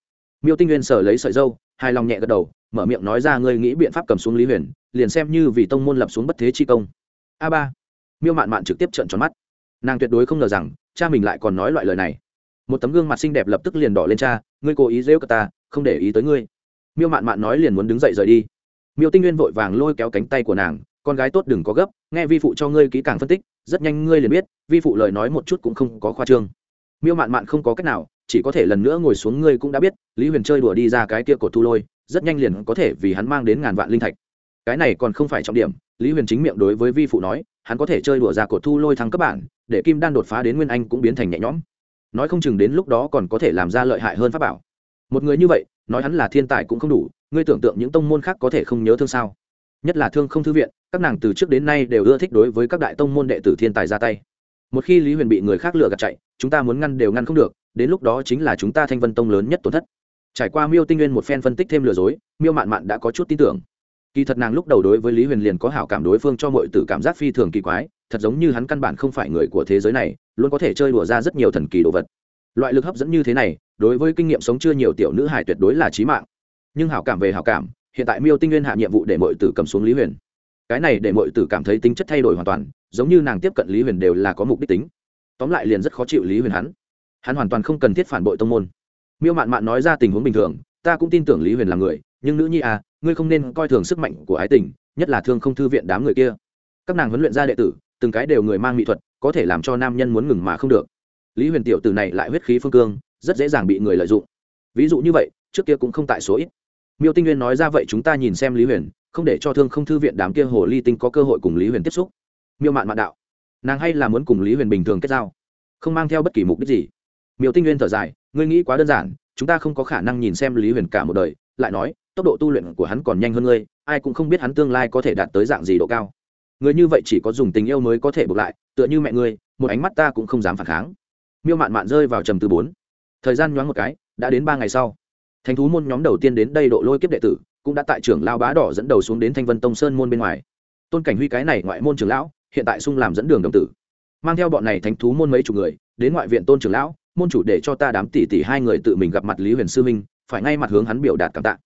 Miêu tinh nguyên sở lấy sợi dâu hai lòng nhẹ gật đầu, mở miệng nói ra, ngươi nghĩ biện pháp cầm xuống lý huyền, liền xem như vì tông môn lập xuống bất thế chi công. A ba. Miêu mạn mạn trực tiếp trợn tròn mắt. Nàng tuyệt đối không ngờ rằng, cha mình lại còn nói loại lời này. Một tấm gương mặt xinh đẹp lập tức liền đỏ lên cha, ngươi cố ý rêu cả ta, không để ý tới ngươi. Miêu mạn mạn nói liền muốn đứng dậy rời đi. Miêu tinh nguyên vội vàng lôi kéo cánh tay của nàng, con gái tốt đừng có gấp, nghe vi phụ cho ngươi kỹ càng phân tích, rất nhanh ngươi liền biết, vi phụ lời nói một chút cũng không có khoa trương miêu mạn mạn không có cách nào, chỉ có thể lần nữa ngồi xuống, ngươi cũng đã biết, lý huyền chơi đùa đi ra cái kia cột thu lôi, rất nhanh liền có thể vì hắn mang đến ngàn vạn linh thạch. Cái này còn không phải trọng điểm, lý huyền chính miệng đối với vi phụ nói, hắn có thể chơi đùa ra cột thu lôi thăng cấp bản, để kim đan đột phá đến nguyên anh cũng biến thành nhẹ nhõm. Nói không chừng đến lúc đó còn có thể làm ra lợi hại hơn pháp bảo. Một người như vậy, nói hắn là thiên tài cũng không đủ, ngươi tưởng tượng những tông môn khác có thể không nhớ thương sao? Nhất là thương không thư viện, các nàng từ trước đến nay đều ưa thích đối với các đại tông môn đệ tử thiên tài ra tay một khi lý huyền bị người khác lừa gạt chạy, chúng ta muốn ngăn đều ngăn không được, đến lúc đó chính là chúng ta thanh vân tông lớn nhất tổn thất. Trải qua miêu tinh nguyên một phen phân tích thêm lừa dối, miêu mạn mạn đã có chút tin tưởng. Kỳ thật nàng lúc đầu đối với lý huyền liền có hảo cảm đối phương cho mọi tử cảm giác phi thường kỳ quái, thật giống như hắn căn bản không phải người của thế giới này, luôn có thể chơi đùa ra rất nhiều thần kỳ đồ vật. Loại lực hấp dẫn như thế này, đối với kinh nghiệm sống chưa nhiều tiểu nữ hải tuyệt đối là trí mạng. Nhưng hảo cảm về hảo cảm, hiện tại miêu tinh nguyên hạ nhiệm vụ để mọi tử cầm xuống lý huyền cái này để mọi tử cảm thấy tính chất thay đổi hoàn toàn, giống như nàng tiếp cận lý huyền đều là có mục đích tính. Tóm lại liền rất khó chịu lý huyền hắn. Hắn hoàn toàn không cần thiết phản bội tông môn. Miêu mạn mạn nói ra tình huống bình thường, ta cũng tin tưởng lý huyền là người, nhưng nữ nhi à ngươi không nên coi thường sức mạnh của ái tình, nhất là thương không thư viện đám người kia. Các nàng huấn luyện ra đệ tử, từng cái đều người mang mỹ thuật, có thể làm cho nam nhân muốn ngừng mà không được. Lý huyền tiểu tử này lại huyết khí phương cương, rất dễ dàng bị người lợi dụng. Ví dụ như vậy, trước kia cũng không tại số ít. Miêu tinh nguyên nói ra vậy chúng ta nhìn xem lý huyền không để cho thương không thư viện đám kia hồ ly tinh có cơ hội cùng lý huyền tiếp xúc. Miêu mạn mạn đạo, nàng hay là muốn cùng lý huyền bình thường kết giao, không mang theo bất kỳ mục đích gì. Miêu tinh nguyên thở dài, ngươi nghĩ quá đơn giản, chúng ta không có khả năng nhìn xem lý huyền cả một đời, lại nói, tốc độ tu luyện của hắn còn nhanh hơn ngươi, ai cũng không biết hắn tương lai có thể đạt tới dạng gì độ cao. Người như vậy chỉ có dùng tình yêu mới có thể buộc lại, tựa như mẹ ngươi, một ánh mắt ta cũng không dám phản kháng. Miêu mạn mạn rơi vào trầm từ bốn. Thời gian nhoáng một cái, đã đến ba ngày sau. Thành thú môn nhóm đầu tiên đến đây độ lôi kiếp đệ tử cũng đã tại trưởng lao bá đỏ dẫn đầu xuống đến thanh vân tông sơn môn bên ngoài. Tôn cảnh huy cái này ngoại môn trưởng lão, hiện tại sung làm dẫn đường đồng tử. Mang theo bọn này thánh thú môn mấy chục người, đến ngoại viện tôn trưởng lão, môn chủ để cho ta đám tỷ tỷ hai người tự mình gặp mặt lý huyền sư minh, phải ngay mặt hướng hắn biểu đạt cảm tạ.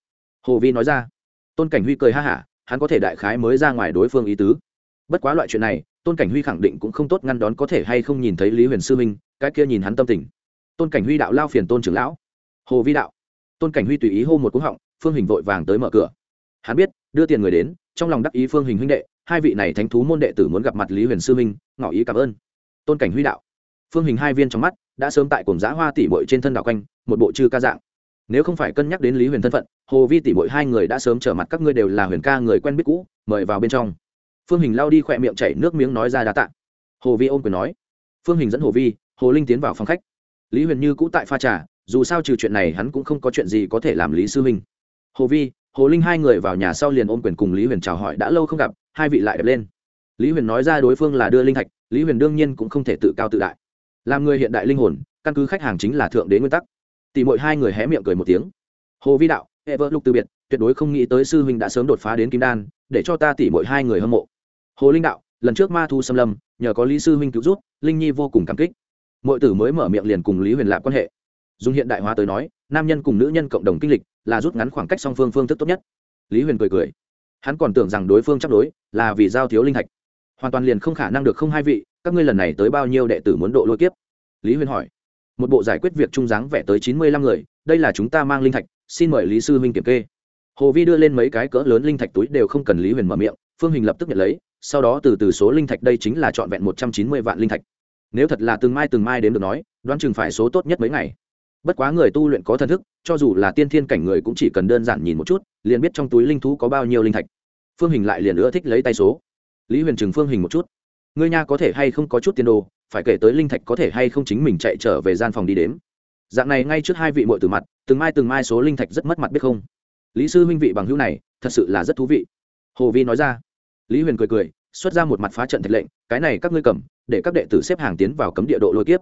Hồ vi nói ra. Tôn cảnh huy cười ha hả, hắn có thể đại khái mới ra ngoài đối phương ý tứ. Bất quá loại chuyện này, tôn cảnh huy khẳng định cũng không tốt ngăn đón có thể hay không nhìn thấy lý huyền sư minh, cái kia nhìn hắn tâm tình. Tôn cảnh huy đạo lao phiền tôn trưởng lão. Hồ vi đạo. Tôn cảnh huy tùy ý hô một cú họng phương hình vội vàng tới mở cửa. Hắn biết, đưa tiền người đến, trong lòng đắc ý phương hình huynh đệ, hai vị này thánh thú môn đệ tử muốn gặp mặt lý huyền sư minh, ngỏ ý cảm ơn. Tôn cảnh huy đạo. Phương hình hai viên trong mắt, đã sớm tại cổng giã hoa tỉ bội trên thân đạo quanh, một bộ chư ca dạng. Nếu không phải cân nhắc đến lý huyền thân phận, hồ vi tỉ bội hai người đã sớm trở mặt các ngươi đều là huyền ca người quen biết cũ, mời vào bên trong. Phương hình lao đi khỏe miệng chảy nước miếng nói ra đá tạ. Hồ vi ôm quyền nói. Phương hình dẫn hồ vi, hồ linh tiến vào phòng khách. Lý huyền như cũ tại pha trà, dù sao trừ chuyện này hắn cũng không có chuyện gì có thể làm lý sư minh hồ vi, hồ linh hai người vào nhà sau liền ôm quyền cùng lý huyền chào hỏi, đã lâu không gặp, hai vị lại đẹp lên. Lý huyền nói ra đối phương là đưa linh thạch, lý huyền đương nhiên cũng không thể tự cao tự đại. Làm người hiện đại linh hồn, căn cứ khách hàng chính là thượng đế nguyên tắc. Tỷ mỗi hai người hé miệng cười một tiếng. Hồ vi đạo hệ vợ, lục từ biệt, tuyệt đối không nghĩ tới sư huynh đã sớm đột phá đến kim đan, để cho ta tỷ mỗi hai người hâm mộ. Hồ linh đạo, lần trước ma thu xâm lâm, nhờ có lý sư huynh cứu rút linh nhi vô cùng cảm kích. Mọi tử mới mở miệng liền cùng lý huyền lạp quan hệ. Dùng hiện đại hóa tới nói, nam nhân cùng nữ nhân cộng đồng kinh lịch là rút ngắn khoảng cách song phương phương thức tốt nhất. Lý huyền cười cười. Hắn còn tưởng rằng đối phương chấp đối, là vì giao thiếu linh thạch hoàn toàn liền không khả năng được không hai vị, các ngươi lần này tới bao nhiêu đệ tử muốn độ lôi kiếp? Lý huyền hỏi. Một bộ giải quyết việc trung dáng vẽ tới chín mươi lăm người, đây là chúng ta mang linh thạch, xin mời lý sư huynh kiểm kê. Hồ vi đưa lên mấy cái cỡ lớn linh thạch túi đều không cần lý huyền mở miệng, phương hình lập tức nhận lấy, sau đó từ từ số linh thạch đây chính là trọn vẹn một trăm chín mươi vạn linh thạch. Nếu thật là từng mai từng mai đến được nói, đoán chừng phải số tốt nhất mấy ngày bất quá người tu luyện có thần thức, cho dù là tiên thiên cảnh người cũng chỉ cần đơn giản nhìn một chút, liền biết trong túi linh thú có bao nhiêu linh thạch. Phương hình lại liền ưa thích lấy tay số. Lý huyền trừng phương hình một chút. Ngươi nha có thể hay không có chút tiền đồ, phải kể tới linh thạch có thể hay không chính mình chạy trở về gian phòng đi đếm. Dạng này ngay trước hai vị mội từ mặt, từng mai từng mai số linh thạch rất mất mặt biết không? Lý sư huynh vị bằng hữu này, thật sự là rất thú vị. Hồ vi nói ra. Lý huyền cười cười, xuất ra một mặt phá trận thạch lệnh, cái này các ngươi cầm, để các đệ tử xếp hàng tiến vào cấm địa độ lôi kiếp.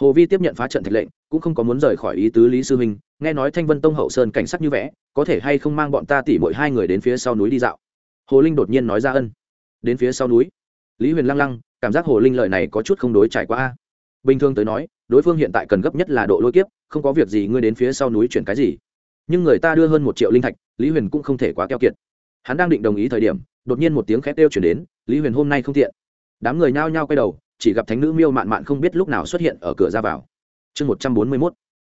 Hồ vi tiếp nhận phá trận thạch lệnh cũng không có muốn rời khỏi ý tứ lý sư huynh nghe nói thanh vân tông hậu sơn cảnh sắc như vẽ, có thể hay không mang bọn ta tỉ mỗi hai người đến phía sau núi đi dạo? Hồ linh đột nhiên nói ra ân. Đến phía sau núi? Lý huyền lăng lăng, cảm giác hồ linh lợi này có chút không đối trải qua bình thường tới nói, đối phương hiện tại cần gấp nhất là độ lôi kiếp, không có việc gì ngươi đến phía sau núi chuyển cái gì. Nhưng người ta đưa hơn một triệu linh thạch, lý huyền cũng không thể quá keo kiệt. Hắn đang định đồng ý thời điểm, đột nhiên một tiếng khét kêu chuyển đến, lý huyền hôm nay không thiện đám người nhao nhao quay đầu, chỉ gặp thánh nữ miêu mạn mạn không biết lúc nào xuất hiện ở cửa ra vào chương một trăm bốn mươi mốt,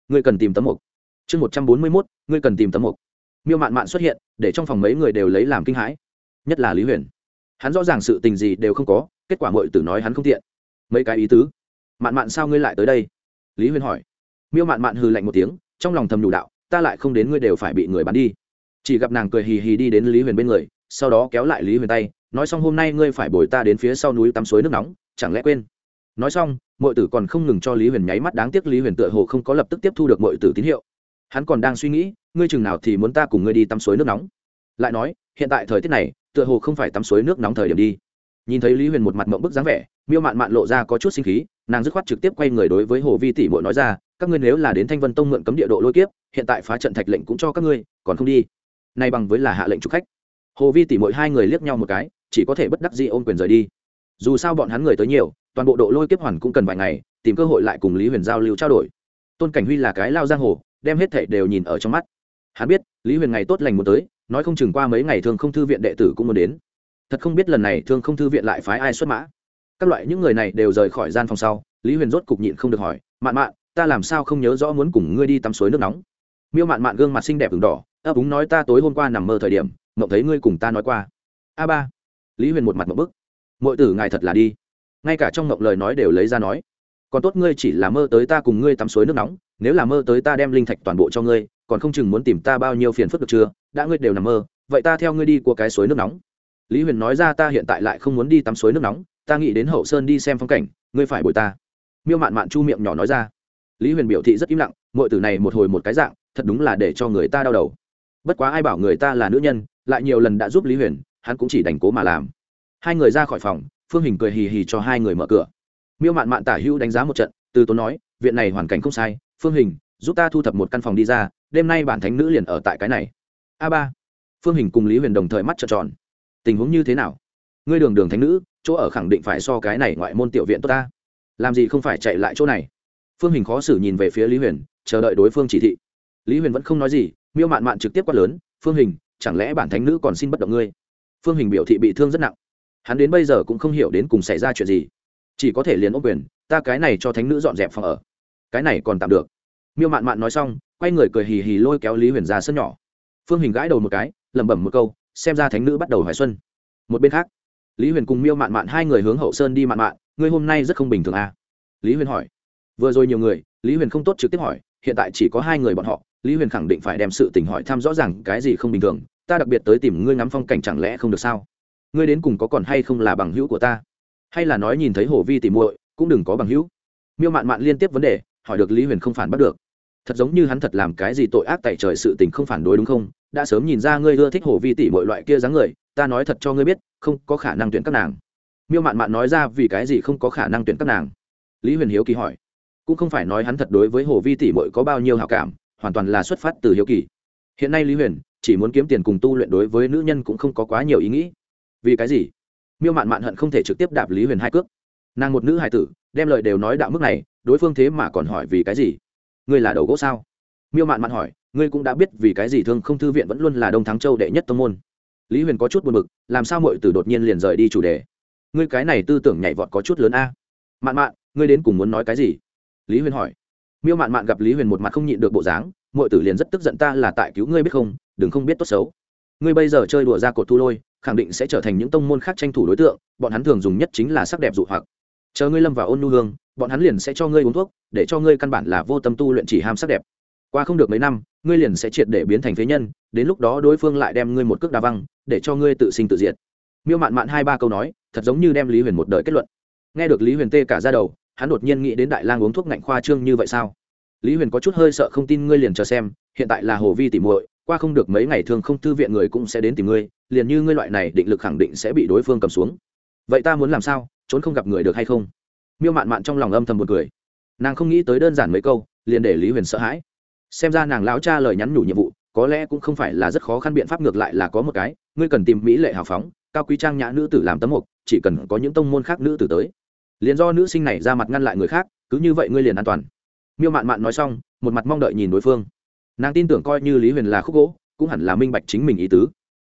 ngươi cần tìm tấm mục. chương một trăm bốn mươi mốt, ngươi cần tìm tấm mục. Miêu mạn mạn xuất hiện, để trong phòng mấy người đều lấy làm kinh hãi. Nhất là lý huyền. Hắn rõ ràng sự tình gì đều không có, kết quả mọi tử nói hắn không tiện. Mấy cái ý tứ. Mạn mạn sao ngươi lại tới đây? Lý huyền hỏi. Miêu mạn mạn hừ lạnh một tiếng, trong lòng thầm nhủ đạo, ta lại không đến ngươi đều phải bị người bắn đi. Chỉ gặp nàng cười hì hì đi đến lý huyền bên người, sau đó kéo lại lý huyền tay, nói xong hôm nay ngươi phải bồi ta đến phía sau núi tắm suối nước nóng, chẳng lẽ quên? Nói xong mọi tử còn không ngừng cho lý huyền nháy mắt đáng tiếc lý huyền tựa hồ không có lập tức tiếp thu được mọi tử tín hiệu. Hắn còn đang suy nghĩ, ngươi chừng nào thì muốn ta cùng ngươi đi tắm suối nước nóng. Lại nói, hiện tại thời tiết này, tựa hồ không phải tắm suối nước nóng thời điểm đi. Nhìn thấy lý huyền một mặt mộng bức dáng vẻ, miêu mạn mạn lộ ra có chút sinh khí, nàng dứt khoát trực tiếp quay người đối với hồ vi tỷ bội nói ra, các ngươi nếu là đến thanh vân tông mượn cấm địa độ lôi kiếp, hiện tại phá trận thạch lệnh cũng cho các ngươi, còn không đi. Nay bằng với là hạ lệnh chủ khách. Hồ vi tỷ mỗi hai người liếc nhau một cái, chỉ có thể bất đắc dĩ ôm quyền rời đi. Dù sao bọn hắn người tới nhiều toàn bộ độ lôi kiếp hoàn cũng cần vài ngày, tìm cơ hội lại cùng lý huyền giao lưu trao đổi. Tôn cảnh huy là cái lao giang hồ, đem hết thệ đều nhìn ở trong mắt. Hắn biết, lý huyền ngày tốt lành muốn tới, nói không chừng qua mấy ngày thương không thư viện đệ tử cũng muốn đến. Thật không biết lần này thương không thư viện lại phái ai xuất mã. Các loại những người này đều rời khỏi gian phòng sau, lý huyền rốt cục nhịn không được hỏi, mạn mạn, ta làm sao không nhớ rõ muốn cùng ngươi đi tắm suối nước nóng? Miêu mạn mạn gương mặt xinh đẹp v đỏ, ấp úng nói ta tối hôm qua nằm mơ thời điểm, mộng thấy ngươi cùng ta nói qua. A ba. Lý huyền một mặt một bức mọi tử ngài thật là đi ngay cả trong ngọc lời nói đều lấy ra nói, còn tốt ngươi chỉ là mơ tới ta cùng ngươi tắm suối nước nóng, nếu là mơ tới ta đem linh thạch toàn bộ cho ngươi, còn không chừng muốn tìm ta bao nhiêu phiền phức được chưa? Đã ngươi đều nằm mơ, vậy ta theo ngươi đi qua cái suối nước nóng. Lý huyền nói ra, ta hiện tại lại không muốn đi tắm suối nước nóng, ta nghĩ đến hậu sơn đi xem phong cảnh, ngươi phải bồi ta. Miêu mạn mạn chu miệng nhỏ nói ra. Lý huyền biểu thị rất im lặng mọi từ này một hồi một cái dạng, thật đúng là để cho người ta đau đầu. Bất quá ai bảo người ta là nữ nhân, lại nhiều lần đã giúp lý huyền, hắn cũng chỉ đành cố mà làm. Hai người ra khỏi phòng phương hình cười hì hì cho hai người mở cửa. Miêu mạn mạn tả hữu đánh giá một trận, từ tốn nói, viện này hoàn cảnh không sai, phương hình, giúp ta thu thập một căn phòng đi ra, đêm nay bản thánh nữ liền ở tại cái này. A ba. Phương hình cùng lý huyền đồng thời mắt trợn tròn. Tình huống như thế nào? Ngươi đường đường thánh nữ, chỗ ở khẳng định phải so cái này ngoại môn tiểu viện tốt ta. Làm gì không phải chạy lại chỗ này? Phương hình khó xử nhìn về phía lý huyền, chờ đợi đối phương chỉ thị. Lý huyền vẫn không nói gì, miêu mạn mạn trực tiếp quát lớn, phương hình, chẳng lẽ bản thánh nữ còn xin bất động ngươi? Phương hình biểu thị bị thương rất nặng hắn đến bây giờ cũng không hiểu đến cùng xảy ra chuyện gì. Chỉ có thể liền ốc quyền, ta cái này cho thánh nữ dọn dẹp phòng ở. Cái này còn tạm được. Miêu mạn mạn nói xong, quay người cười hì hì lôi kéo lý huyền ra sân nhỏ. Phương hình gãi đầu một cái, lẩm bẩm một câu, xem ra thánh nữ bắt đầu hoài xuân. Một bên khác, lý huyền cùng miêu mạn mạn hai người hướng hậu sơn đi mạn mạn, ngươi hôm nay rất không bình thường à? lý huyền hỏi. Vừa rồi nhiều người, lý huyền không tốt trực tiếp hỏi, hiện tại chỉ có hai người bọn họ, lý huyền khẳng định phải đem sự tình hỏi thăm rõ ràng cái gì không bình thường, ta đặc biệt tới tìm ngươi ngắm phong cảnh chẳng lẽ không được sao? Ngươi đến cùng có còn hay không là bằng hữu của ta? Hay là nói nhìn thấy hồ vi tỉ muội, cũng đừng có bằng hữu. Miêu mạn mạn liên tiếp vấn đề, hỏi được lý huyền không phản bắt được. Thật giống như hắn thật làm cái gì tội ác tại trời sự tình không phản đối đúng không? Đã sớm nhìn ra ngươi ưa thích hồ vi tỷ mọi loại kia dáng người, ta nói thật cho ngươi biết, không có khả năng tuyển các nàng. Miêu mạn mạn nói ra vì cái gì không có khả năng tuyển các nàng? Lý huyền hiếu kỳ hỏi. Cũng không phải nói hắn thật đối với hồ vi tỷ mội có bao nhiêu hào cảm, hoàn toàn là xuất phát từ hiếu kỳ. Hiện nay lý huyền chỉ muốn kiếm tiền cùng tu luyện đối với nữ nhân cũng không có quá nhiều ý nghĩ vì cái gì? Miêu mạn mạn hận không thể trực tiếp đạp lý huyền hai cước. Nàng một nữ hài tử, đem lời đều nói đạo mức này, đối phương thế mà còn hỏi vì cái gì? Ngươi là đầu gỗ sao? Miêu mạn mạn hỏi, ngươi cũng đã biết vì cái gì thương không thư viện vẫn luôn là đông thắng châu đệ nhất tông môn. Lý huyền có chút buồn b ự c làm sao mọi từ đột nhiên liền rời đi chủ đề? Ngươi cái này tư tưởng nhảy vọt có chút lớn a. Mạn mạn, ngươi đến cùng muốn nói cái gì? Lý huyền hỏi. Miêu mạn mạn gặp lý huyền một mặt không nhịn được bộ dáng mọi tử liền rất tức giận ta là tại cứu ngươi biết không, đừng không biết tốt xấu. Ngươi bây giờ chơi đùa ra cột thu lôi khẳng định sẽ trở thành những tông môn khác tranh thủ đối tượng, bọn hắn thường dùng nhất chính là sắc đẹp dụ hoặc. Chờ ngươi lâm vào ôn nhu hương, bọn hắn liền sẽ cho ngươi uống thuốc, để cho ngươi căn bản là vô tâm tu luyện chỉ ham sắc đẹp. Qua không được mấy năm, ngươi liền sẽ triệt để biến thành phế nhân, đến lúc đó đối phương lại đem ngươi một cước đa văng, để cho ngươi tự sinh tự diệt. Miêu mạn mạn hai ba câu nói, thật giống như đem lý huyền một đời kết luận. Nghe được lý huyền tê cả ra đầu, hắn đột nhiên nghĩ đến đại lang uống thuốc ngạnh khoa trương như vậy sao? Lý huyền có chút hơi sợ không tin ngươi liền chờ xem, hiện tại là hồ vi tỉ muội qua không được mấy ngày thường không thư viện người cũng sẽ đến tìm ngươi, liền như ngươi loại này định lực khẳng định sẽ bị đối phương cầm xuống. Vậy ta muốn làm sao? Trốn không gặp người được hay không? Miêu mạn mạn trong lòng âm thầm một cười. Nàng không nghĩ tới đơn giản mấy câu, liền để lý huyền sợ hãi. Xem ra nàng lão cha lời nhắn nhủ nhiệm vụ, có lẽ cũng không phải là rất khó khăn biện pháp, ngược lại là có một cái, ngươi cần tìm mỹ lệ hào phóng, cao quý trang nhã nữ tử làm tấm mục, chỉ cần có những tông môn khác nữ tử tới. Liền do nữ sinh này ra mặt ngăn lại người khác, cứ như vậy ngươi liền an toàn. Miêu mạn mạn nói xong, một mặt mong đợi nhìn đối phương nàng tin tưởng coi như lý huyền là khúc gỗ, cũng hẳn là minh bạch chính mình ý tứ.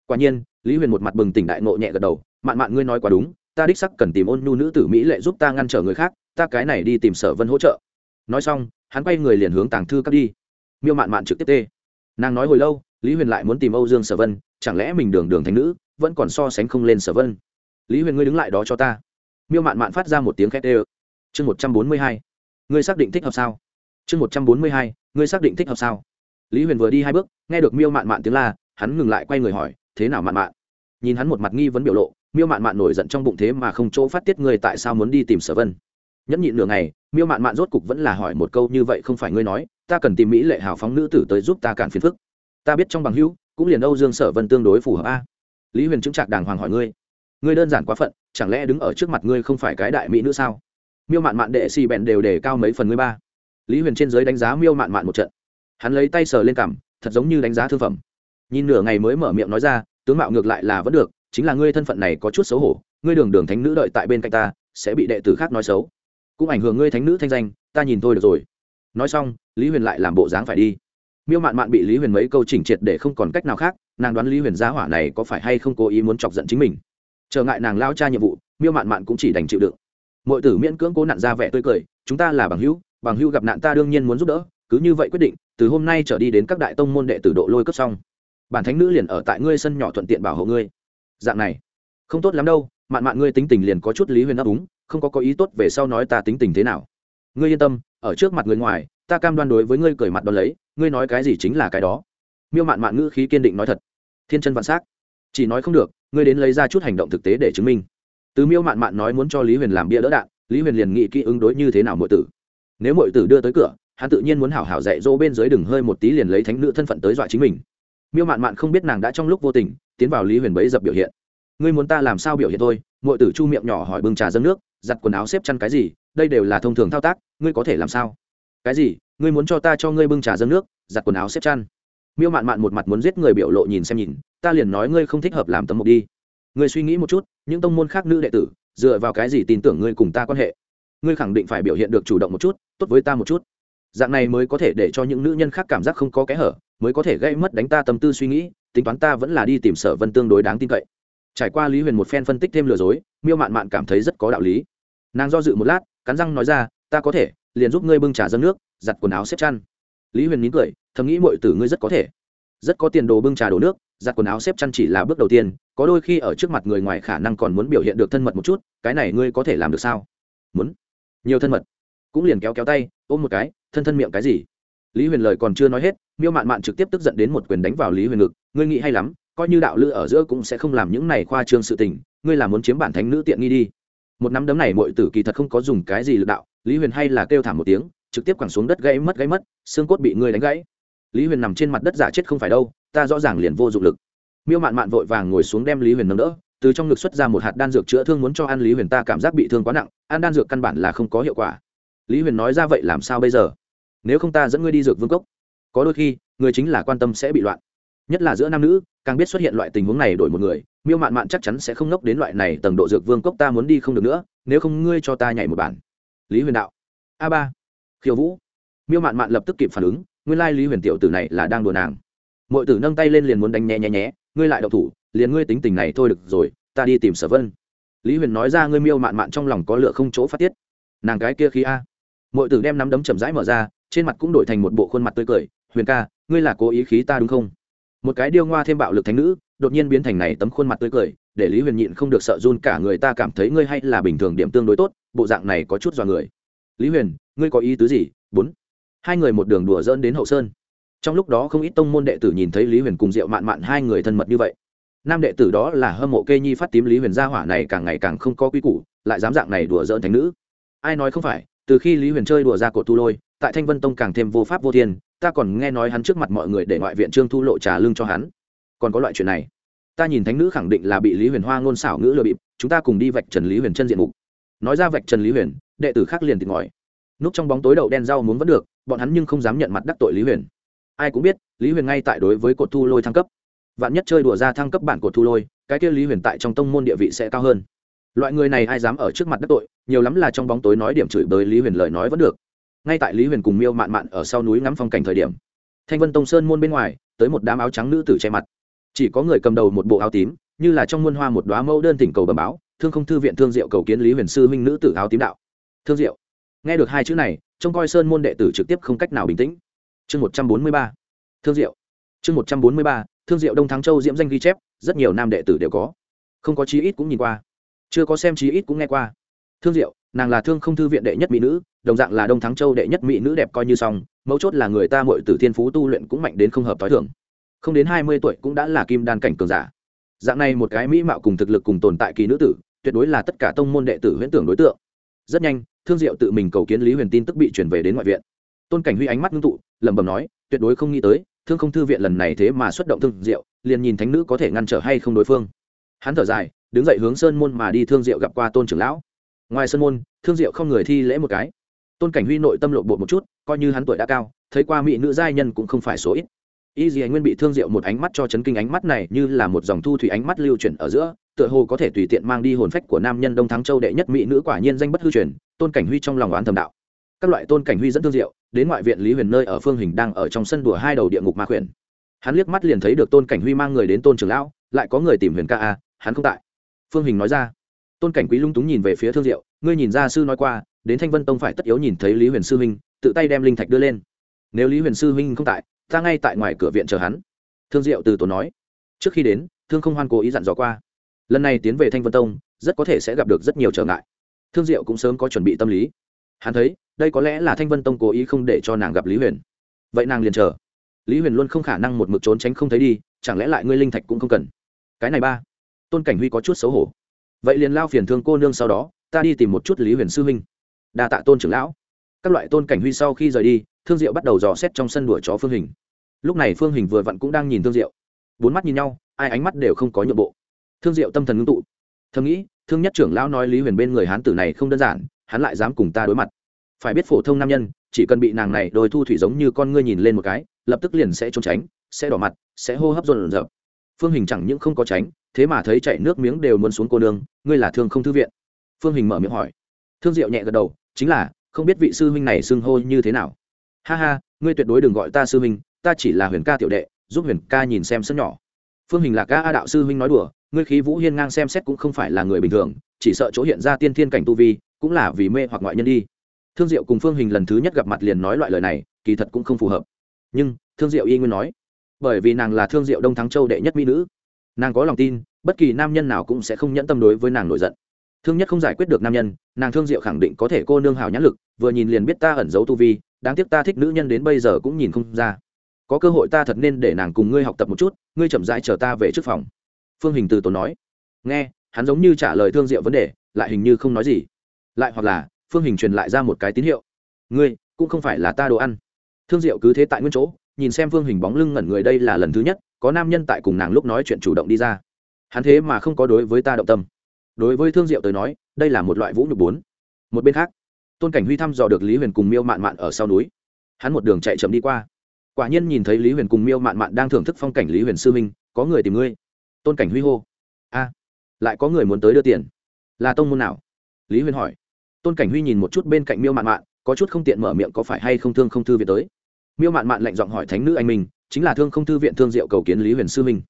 Quả nhiên, lý huyền một mặt bừng tỉnh đại nộ nhẹ gật đầu, mạn mạn ngươi nói quá đúng, ta đích sắc cần tìm ôn nhu nữ tử mỹ lệ giúp ta ngăn trở người khác, ta cái này đi tìm sở vân hỗ trợ. Nói xong, hắn quay người liền hướng tàng thư cắt đi. Miêu mạn mạn trực tiếp tê. Nàng nói hồi lâu, lý huyền lại muốn tìm âu dương sở vân, chẳng lẽ mình đường đường thành nữ, vẫn còn so sánh không lên sở vân? Lý huyền ngươi đứng lại đó cho ta. Miêu mạn mạn phát ra một tiếng khét ê chương một trăm bốn mươi hai. Ngươi xác định thích hợp sao? Chương một trăm bốn mươi hai. Ngươi xác định thích hợp sao? Lý huyền vừa đi hai bước, nghe được miêu mạn mạn tiếng la, hắn ngừng lại quay người hỏi, thế nào mạn mạn? Nhìn hắn một mặt nghi vấn biểu lộ, miêu mạn mạn nổi giận trong bụng thế mà không chỗ phát tiết người tại sao muốn đi tìm sở vân. Nhẫn nhịn nửa ngày, miêu mạn mạn rốt cục vẫn là hỏi một câu như vậy không phải ngươi nói, ta cần tìm mỹ lệ hào phóng nữ tử tới giúp ta cản phiền phức. Ta biết trong bằng hữu, cũng liền âu dương sở vân tương đối phù hợp a. Lý huyền chứng trạc đàng hoàng hỏi ngươi ngươi đơn giản quá phận, chẳng lẽ đứng ở trước mặt ngươi không phải cái đại mỹ nữ sao? Miêu mạn mạn đệ xì bèn đều để cao mấy phần ngươi ba. Lý huyền trên giới đánh giá miêu mạn mạn một trận hắn lấy tay sờ lên cằm, thật giống như đánh giá thương phẩm. Nhìn nửa ngày mới mở miệng nói ra, tướng mạo ngược lại là vẫn được, chính là ngươi thân phận này có chút xấu hổ, ngươi đường đường thánh nữ đợi tại bên cạnh ta, sẽ bị đệ tử khác nói xấu. Cũng ảnh hưởng ngươi thánh nữ thanh danh, ta nhìn thôi được rồi. Nói xong, lý huyền lại làm bộ dáng phải đi. Miêu mạn mạn bị lý huyền mấy câu chỉnh triệt để không còn cách nào khác, nàng đoán lý huyền giá hỏa này có phải hay không cố ý muốn chọc giận chính mình. Trở ngại nàng lao cha nhiệm vụ, miêu mạn mạn cũng chỉ đành chịu đựng. Mọi tử miễn cưỡng cố nặn ra vẻ tươi cười, chúng ta là bằng hữu bằng hữu gặp nạn ta đương nhiên muốn giúp đỡ, cứ như vậy quyết định từ hôm nay trở đi đến các đại tông môn đệ tử độ lôi cấp xong. Bản thánh nữ liền ở tại ngươi sân nhỏ thuận tiện bảo hộ ngươi. Dạng này, không tốt lắm đâu, mạn mạn ngươi tính tình liền có chút lý huyền đáp đúng không có có ý tốt về sau nói ta tính tình thế nào. Ngươi yên tâm, ở trước mặt người ngoài, ta cam đoan đối với ngươi cười mặt đón lấy, ngươi nói cái gì chính là cái đó. Miêu mạn mạn ngữ khí kiên định nói thật. Thiên chân vạn s á c chỉ nói không được, ngươi đến lấy ra chút hành động thực tế để chứng minh. Từ miêu mạn mạn nói muốn cho lý huyền làm bia đỡ đạn, lý huyền liền nghĩ kỹ ứng đối như thế nào mọi tử. Nếu mọi tử đưa tới cửa hắn tự nhiên muốn hảo hảo dạy dỗ bên dưới đừng hơi một tí liền lấy thánh nữ thân phận tới dọa chính mình. Miêu mạn mạn không biết nàng đã trong lúc vô tình tiến vào lý huyền bấy dập biểu hiện. Ngươi muốn ta làm sao biểu hiện thôi? Mọi tử chu miệng nhỏ hỏi bưng trà dâng nước, giặt quần áo xếp chăn cái gì, đây đều là thông thường thao tác, ngươi có thể làm sao? Cái gì? Ngươi muốn cho ta cho ngươi bưng trà dâng nước, giặt quần áo xếp chăn? Miêu mạn mạn một mặt muốn giết người biểu lộ nhìn xem nhìn, ta liền nói ngươi không thích hợp làm tấm mục đi. Ngươi suy nghĩ một chút, những tông môn khác nữ đệ tử, dựa vào cái gì tin tưởng ngươi cùng ta quan hệ? Ngươi khẳng định phải biểu hiện được chủ động một chút, tốt với ta một chút dạng này mới có thể để cho những nữ nhân khác cảm giác không có kẽ hở, mới có thể gây mất đánh ta tâm tư suy nghĩ, tính toán ta vẫn là đi tìm sở vân tương đối đáng tin cậy. Trải qua lý huyền một phen phân tích thêm lừa dối, miêu mạn mạn cảm thấy rất có đạo lý. Nàng do dự một lát, cắn răng nói ra, ta có thể, liền giúp ngươi bưng trà dâng nước, giặt quần áo xếp chăn. Lý huyền nín cười, thầm nghĩ mọi tử ngươi rất có thể, rất có tiền đồ bưng trà đổ nước, giặt quần áo xếp chăn chỉ là bước đầu tiên, có đôi khi ở trước mặt người ngoài khả năng còn muốn biểu hiện được thân mật một chút, cái này ngươi có thể làm được sao? Muốn. Nhiều thân mật cũng liền kéo kéo tay, ôm một cái, thân thân miệng cái gì? Lý huyền lời còn chưa nói hết, miêu mạn mạn trực tiếp tức giận đến một quyền đánh vào lý huyền ngực, ngươi nghĩ hay lắm, coi như đạo lữ ở giữa cũng sẽ không làm những này khoa trương sự tình, ngươi là muốn chiếm bản thánh nữ tiện nghi đi. Một nắm đấm này mọi tử kỳ thật không có dùng cái gì lực đạo, lý huyền hay là kêu thảm một tiếng, trực tiếp quẳng xuống đất gãy mất gãy mất, xương cốt bị ngươi đánh gãy. Lý huyền nằm trên mặt đất giả chết không phải đâu, ta rõ ràng liền vô dụng lực. Miêu mạn mạn vội vàng ngồi xuống đem lý huyền nâng đỡ, từ trong ngực xuất ra một hạt đan dược chữa thương muốn cho ăn, lý huyền ta cảm giác bị thương quá nặng, ăn đan dược căn bản là không có hiệu quả lý huyền nói ra vậy làm sao bây giờ? Nếu không ta dẫn ngươi đi dược vương cốc. Có đôi khi, người chính là quan tâm sẽ bị loạn. Nhất là giữa nam nữ, càng biết xuất hiện loại tình huống này đổi một người, miêu mạn mạn chắc chắn sẽ không nốc đến loại này tầng độ dược vương cốc ta muốn đi không được nữa, nếu không ngươi cho ta nhảy một bản. Lý huyền đạo. A ba. Khiêu vũ. Miêu mạn mạn lập tức kịp phản ứng, nguyên lai lý huyền tiểu tử này là đang đùa nàng. Mọi tử nâng tay lên liền muốn đánh nhẹ nhẹ nhé, ngươi lại đậu thủ, liền ngươi tính tình này thôi được rồi, ta đi tìm sở vân. Lý huyền nói ra ngươi miêu mạn mạn trong lòng có lựa không chỗ phát tiết. Nàng cái kia khí a mọi tử đem nắm đấm chầm rãi mở ra, trên mặt cũng đổi thành một bộ khuôn mặt tươi cười. Huyền ca, ngươi là cố ý khí ta đúng không? Một cái điêu ngoa thêm bạo lực thánh nữ, đột nhiên biến thành này tấm khuôn mặt tươi cười, để lý huyền nhịn không được sợ run, cả người ta cảm thấy ngươi hay là bình thường điểm tương đối tốt, bộ dạng này có chút dọa người. Lý huyền, ngươi có ý tứ gì? Bốn. Hai người một đường đùa dỡn đến hậu sơn. Trong lúc đó không ít tông môn đệ tử nhìn thấy lý huyền cùng diệu mạn mạn hai người thân mật như vậy. Nam đệ tử đó là hâm mộ kê nhi phát tím lý huyền gia hỏa này càng ngày càng không có quy củ, lại dám dạng này đùa dỡn thành nữ. Ai nói không phải từ khi lý huyền chơi đùa ra cột thu lôi, tại thanh vân tông càng thêm vô pháp vô thiên, ta còn nghe nói hắn trước mặt mọi người để ngoại viện trương thu lộ trả lương cho hắn. Còn có loại chuyện này, ta nhìn thánh nữ khẳng định là bị lý huyền hoa ngôn xảo ngữ lừa bịp, chúng ta cùng đi vạch trần lý huyền chân diện mục. Nói ra vạch trần lý huyền, đệ tử khác liền tìm ngòi. Núp trong bóng tối đậu đen rau muốn vẫn được, bọn hắn nhưng không dám nhận mặt đắc tội lý huyền. Ai cũng biết, lý huyền ngay tại đối với cột thu lôi thăng cấp. Vạn nhất chơi đùa ra thăng cấp bản cột thu lôi, cái kia lý huyền tại trong tông môn địa vị sẽ cao hơn. Loại người này ai dám ở trước mặt đắc tội nhiều lắm là trong bóng tối nói điểm chửi bới lý huyền lời nói vẫn được. Ngay tại lý huyền cùng miêu mạn mạn ở sau núi ngắm phong cảnh thời điểm, thanh vân tông sơn môn bên ngoài, tới một đám áo trắng nữ tử che mặt. Chỉ có người cầm đầu một bộ áo tím, như là trong muôn hoa một đoá mẫu đơn thỉnh cầu bầm báo, thương không thư viện thương diệu cầu kiến lý huyền sư minh nữ tử áo tím đạo. Thương diệu. Nghe được hai chữ này, trông coi sơn môn đệ tử trực tiếp không cách nào bình tĩnh. Chương một trăm bốn mươi ba. Thương diệu. Chương một trăm bốn mươi ba. Thương diệu đông thắng châu diễm danh ghi chép, rất nhiều nam đệ tử đều có. Không có chí ít cũng nhìn qua. Chưa có xem chí ít cũng nghe qua thương diệu, nàng là thương không thư viện đệ nhất mỹ nữ, đồng dạng là đông thắng châu đệ nhất mỹ nữ đẹp coi như xong, mấu chốt là người ta mội tử thiên phú tu luyện cũng mạnh đến không hợp t h o i thường. Không đến hai mươi tuổi cũng đã là kim đan cảnh cường giả. Dạng này một cái mỹ mạo cùng thực lực cùng tồn tại kỳ nữ tử, tuyệt đối là tất cả tông môn đệ tử huyễn tưởng đối tượng. Rất nhanh, thương diệu tự mình cầu kiến lý huyền tin tức bị chuyển về đến ngoại viện. Tôn cảnh huy ánh mắt ngưng tụ, lẩm bẩm nói, tuyệt đối không nghĩ tới, thương không thư viện lần này thế mà xuất động thương diệu, liền nhìn thánh nữ có thể ngăn trở hay không đối phương. Hắn thở dài, đứng dậy hướng sơn môn mà đi thương diệu gặp qua tôn trưởng lão ngoài sân môn, thương diệu không người thi lễ một cái. Tôn cảnh huy nội tâm lộ bột một chút, coi như hắn tuổi đã cao, thấy qua mỹ nữ giai nhân cũng không phải số ít. Y dì nguyên bị thương diệu một ánh mắt cho chấn kinh, ánh mắt này như là một dòng thu thủy ánh mắt lưu chuyển ở giữa, tựa hồ có thể tùy tiện mang đi hồn phách của nam nhân đông thắng châu đệ nhất mỹ nữ quả nhiên danh bất hư truyền, tôn cảnh huy trong lòng oán thầm đạo. Các loại tôn cảnh huy dẫn thương diệu, đến ngoại viện lý huyền nơi ở phương hình đang ở trong sân đùa hai đầu địa ngục ma khuyển. Hắn liếc mắt liền thấy được tôn cảnh huy mang người đến tôn trưởng lão, lại có người tìm huyền ca a, hắn không tại. Phương hình nói ra tôn cảnh quý lung túng nhìn về phía thương diệu, ngươi nhìn ra sư nói qua, đến thanh vân tông phải tất yếu nhìn thấy lý huyền sư huynh, tự tay đem linh thạch đưa lên. Nếu lý huyền sư huynh không tại, ta ngay tại ngoài cửa viện chờ hắn. Thương diệu từ tổ nói. Trước khi đến, thương không hoan cố ý dặn dò qua. Lần này tiến về thanh vân tông, rất có thể sẽ gặp được rất nhiều trở ngại. Thương diệu cũng sớm có chuẩn bị tâm lý. Hắn thấy, đây có lẽ là thanh vân tông cố ý không để cho nàng gặp lý huyền. Vậy nàng liền chờ. Lý huyền luôn không khả năng một mực trốn tránh không thấy đi, chẳng lẽ lại ngươi linh thạch cũng không cần? Cái này ba. Tôn cảnh huy có chút xấu hổ vậy liền lao phiền thương cô nương sau đó, ta đi tìm một chút lý huyền sư huynh. Đa tạ tôn trưởng lão. Các loại tôn cảnh huy sau khi rời đi, thương diệu bắt đầu dò xét trong sân đuổi chó phương hình. Lúc này phương hình vừa vặn cũng đang nhìn thương diệu. Bốn mắt nhìn nhau, ai ánh mắt đều không có nhượng bộ. Thương diệu tâm thần ngưng tụ. Thầm nghĩ, thương nhất trưởng lão nói lý huyền bên người hán tử này không đơn giản, hắn lại dám cùng ta đối mặt. Phải biết phổ thông nam nhân, chỉ cần bị nàng này đôi thu thủy giống như con ngươi nhìn lên một cái, lập tức liền sẽ trốn tránh, sẽ đỏ mặt, sẽ hô hấp rộn rợp phương hình chẳng những không có tránh, thế mà thấy chạy nước miếng đều muốn xuống cô nương ngươi là thương không thư viện? Phương hình mở miệng hỏi. Thương diệu nhẹ gật đầu, chính là, không biết vị sư huynh này xưng hô như thế nào. Ha ha, ngươi tuyệt đối đừng gọi ta sư huynh, ta chỉ là huyền ca tiểu đệ, giúp huyền ca nhìn xem sân nhỏ. Phương hình là ca a đạo sư huynh nói đùa, ngươi khí vũ hiên ngang xem xét cũng không phải là người bình thường, chỉ sợ chỗ hiện ra tiên thiên cảnh tu vi, cũng là vì mê hoặc ngoại nhân đi. Thương diệu cùng phương hình lần thứ nhất gặp mặt liền nói loại lời này, kỳ thật cũng không phù hợp. Nhưng, thương diệu y nguyên nói, bởi vì nàng là thương diệu đông thắng châu đệ nhất mỹ nữ nàng có lòng tin, bất kỳ nam nhân nào cũng sẽ không nhẫn tâm đối với nàng nổi giận. Thương nhất không giải quyết được nam nhân, nàng thương diệu khẳng định có thể cô nương hào nhãn lực, vừa nhìn liền biết ta ẩn giấu tu vi, đáng tiếc ta thích nữ nhân đến bây giờ cũng nhìn không ra. Có cơ hội ta thật nên để nàng cùng ngươi học tập một chút, ngươi chậm rãi chờ ta về trước phòng. Phương hình từ tốn nói. Nghe, hắn giống như trả lời thương diệu vấn đề, lại hình như không nói gì. Lại hoặc là, phương hình truyền lại ra một cái tín hiệu. Ngươi, cũng không phải là ta đồ ăn. Thương diệu cứ thế tại nguyên chỗ, nhìn xem phương hình bóng lưng ngẩn người đây là lần thứ nhất có nam nhân tại cùng nàng lúc nói chuyện chủ động đi ra. Hắn thế mà không có đối với ta động tâm. Đối với thương diệu tới nói, đây là một loại vũ nhục bốn. Một bên khác, tôn cảnh huy thăm dò được lý huyền cùng miêu mạn mạn ở sau núi. Hắn một đường chạy chậm đi qua. Quả nhiên nhìn thấy lý huyền cùng miêu mạn mạn đang thưởng thức phong cảnh lý huyền sư minh, có người tìm ngươi. Tôn cảnh huy hô. A, lại có người muốn tới đưa tiền. Là tông môn nào? Lý huyền hỏi. Tôn cảnh huy nhìn một chút bên cạnh miêu mạn mạn, có chút không tiện mở miệng có phải hay không thương không thư về tới. Miêu mạn mạn lạnh giọng hỏi thánh nữ anh minh chính là thương không thư viện thương diệu cầu kiến lý huyền sư minh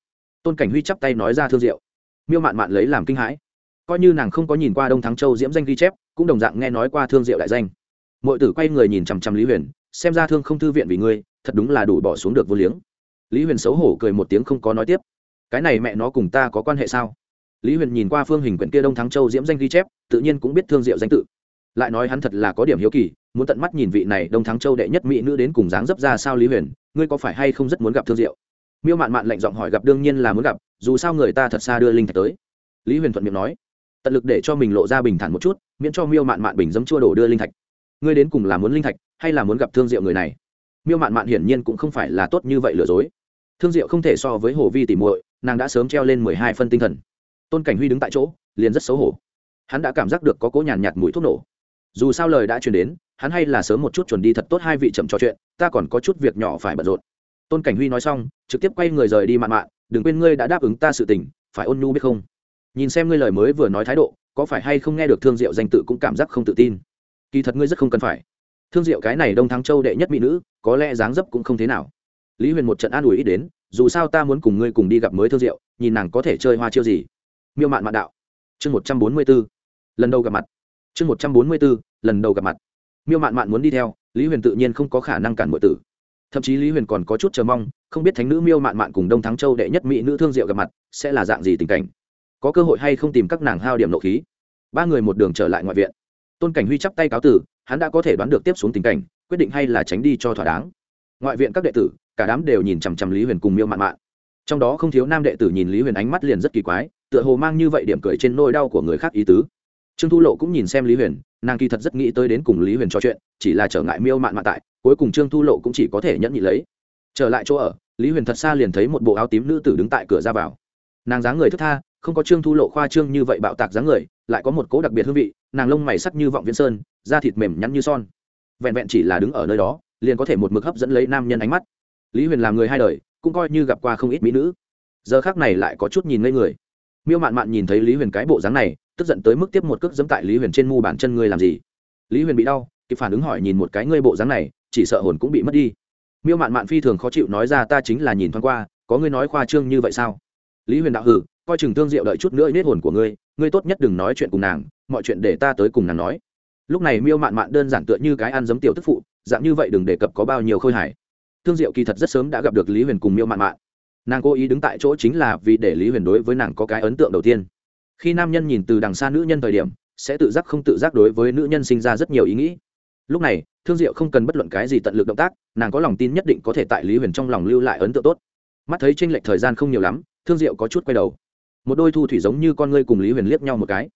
tôn cảnh huy chắp tay nói ra thương diệu miêu mạn mạn lấy làm kinh hãi coi như nàng không có nhìn qua đông thắng châu diễm danh ghi chép cũng đồng dạng nghe nói qua thương diệu đại danh mọi tử quay người nhìn chằm chằm lý huyền xem ra thương không thư viện vì ngươi thật đúng là đủ bỏ xuống được vô liếng lý huyền xấu hổ cười một tiếng không có nói tiếp cái này mẹ nó cùng ta có quan hệ sao lý huyền nhìn qua phương hình quyển kia đông thắng châu diễm danh ghi chép tự nhiên cũng biết thương diệu danh tự lại nói hắn thật là có điểm hiếu kỳ muốn tận mắt nhìn vị này đông thắng châu đệ nhất mỹ nữ đến cùng dáng dấp ra sao lý huyền ngươi có phải hay không rất muốn gặp thương diệu? Miêu mạn mạn lạnh giọng hỏi gặp đương nhiên là muốn gặp, dù sao người ta thật xa đưa linh thạch tới. Lý huyền thuận miệng nói, tận lực để cho mình lộ ra bình thản một chút, miễn cho miêu mạn mạn bình dấm chua đổ đưa linh thạch. Ngươi đến cùng là muốn linh thạch, hay là muốn gặp thương diệu người này? Miêu mạn mạn hiển nhiên cũng không phải là tốt như vậy lừa dối. Thương diệu không thể so với hồ vi tỉ muội, nàng đã sớm treo lên mười hai phân tinh thần. Tôn cảnh huy đứng tại chỗ, liền rất xấu hổ. Hắn đã cảm giác được có cố nhàn nhạt mùi thuốc nổ. Dù sao lời đã truyền đến hắn hay là sớm một chút chuẩn đi thật tốt hai vị chậm trò chuyện, ta còn có chút việc nhỏ phải bận rộn. Tôn cảnh huy nói xong, trực tiếp quay người rời đi mạn mạn, đừng quên ngươi đã đáp ứng ta sự tình, phải ôn nhu biết không? Nhìn xem ngươi lời mới vừa nói thái độ, có phải hay không nghe được thương diệu danh tự cũng cảm giác không tự tin? Kỳ thật ngươi rất không cần phải. Thương diệu cái này đông thắng châu đệ nhất mỹ nữ, có lẽ dáng dấp cũng không thế nào. Lý huyền một trận an ủi ít đến, dù sao ta muốn cùng ngươi cùng đi gặp mới thương diệu, nhìn nàng có thể chơi hoa chiêu gì. Miêu mạn mạn đạo. Chương một trăm bốn mươi b ố lần đầu gặp mặt. Chương một trăm bốn mươi b ố lần đầu gặp mặt miêu mạn mạn muốn đi theo, lý huyền tự nhiên không có khả năng cản mọi tử. Thậm chí lý huyền còn có chút chờ mong, không biết thánh nữ miêu mạn mạn cùng đông thắng châu đệ nhất mỹ nữ thương diệu gặp mặt, sẽ là dạng gì tình cảnh. Có cơ hội hay không tìm các nàng hao điểm nộ khí? Ba người một đường trở lại ngoại viện. Tôn cảnh huy chắp tay cáo tử, hắn đã có thể đoán được tiếp xuống tình cảnh, quyết định hay là tránh đi cho thỏa đáng. Ngoại viện các đệ tử, cả đám đều nhìn chằm chằm lý huyền cùng miêu mạn mạn. Trong đó không thiếu nam đệ tử nhìn lý huyền ánh mắt liền rất kỳ quái, tựa hồ mang như vậy điểm cười trên nôi đau của người khác ý tứ trương thu lộ cũng nhìn xem lý huyền, nàng kỳ thật rất nghĩ tới đến cùng lý huyền trò chuyện, chỉ là trở ngại miêu mạn mạn tại, cuối cùng trương thu lộ cũng chỉ có thể nhẫn nhị lấy. Trở lại chỗ ở, lý huyền thật xa liền thấy một bộ áo tím nữ tử đứng tại cửa ra vào. Nàng dáng người thức tha, không có trương thu lộ khoa trương như vậy bạo tạc dáng người, lại có một cố đặc biệt hương vị, nàng lông mày sắc như vọng viễn sơn, da thịt mềm nhắn như son. Vẹn vẹn chỉ là đứng ở nơi đó, liền có thể một mực hấp dẫn lấy nam nhân ánh mắt. Lý huyền làm người hai đời, cũng coi như gặp qua không ít mỹ nữ. Giờ khác này lại có chút nhìn ngây người. Miêu mạn mạn nhìn thấy lý huyền cái bộ dáng này tức giận tới mức tiếp một cước dẫm tại lý huyền trên mu bàn chân ngươi làm gì? Lý huyền bị đau, kịp phản ứng hỏi nhìn một cái ngươi bộ dáng này, chỉ sợ hồn cũng bị mất đi. Miêu mạn mạn phi thường khó chịu nói ra ta chính là nhìn thoáng qua, có ngươi nói khoa trương như vậy sao? Lý huyền đạo hử, coi chừng thương diệu đợi chút nữa nết hồn của ngươi ngươi tốt nhất đừng nói chuyện cùng nàng, mọi chuyện để ta tới cùng nàng nói. Lúc này miêu mạn mạn đơn giản tựa như cái ăn giấm tiểu tức phụ, dạng như vậy đừng đề cập có bao nhiêu khôi hài. Thương diệu kỳ thật rất sớm đã gặp được lý huyền cùng miêu mạn mạn. Nàng cố ý đứng tại chỗ chính là vì để lý huyền đối với nàng có cái ấn tượng đầu tiên khi nam nhân nhìn từ đằng xa nữ nhân thời điểm, sẽ tự giác không tự giác đối với nữ nhân sinh ra rất nhiều ý nghĩ. Lúc này, thương diệu không cần bất luận cái gì tận lực động tác, nàng có lòng tin nhất định có thể tại lý huyền trong lòng lưu lại ấn tượng tốt. Mắt thấy tranh lệch thời gian không nhiều lắm, thương diệu có chút quay đầu. Một đôi thu thủy giống như con ngươi cùng lý huyền liếc nhau một cái.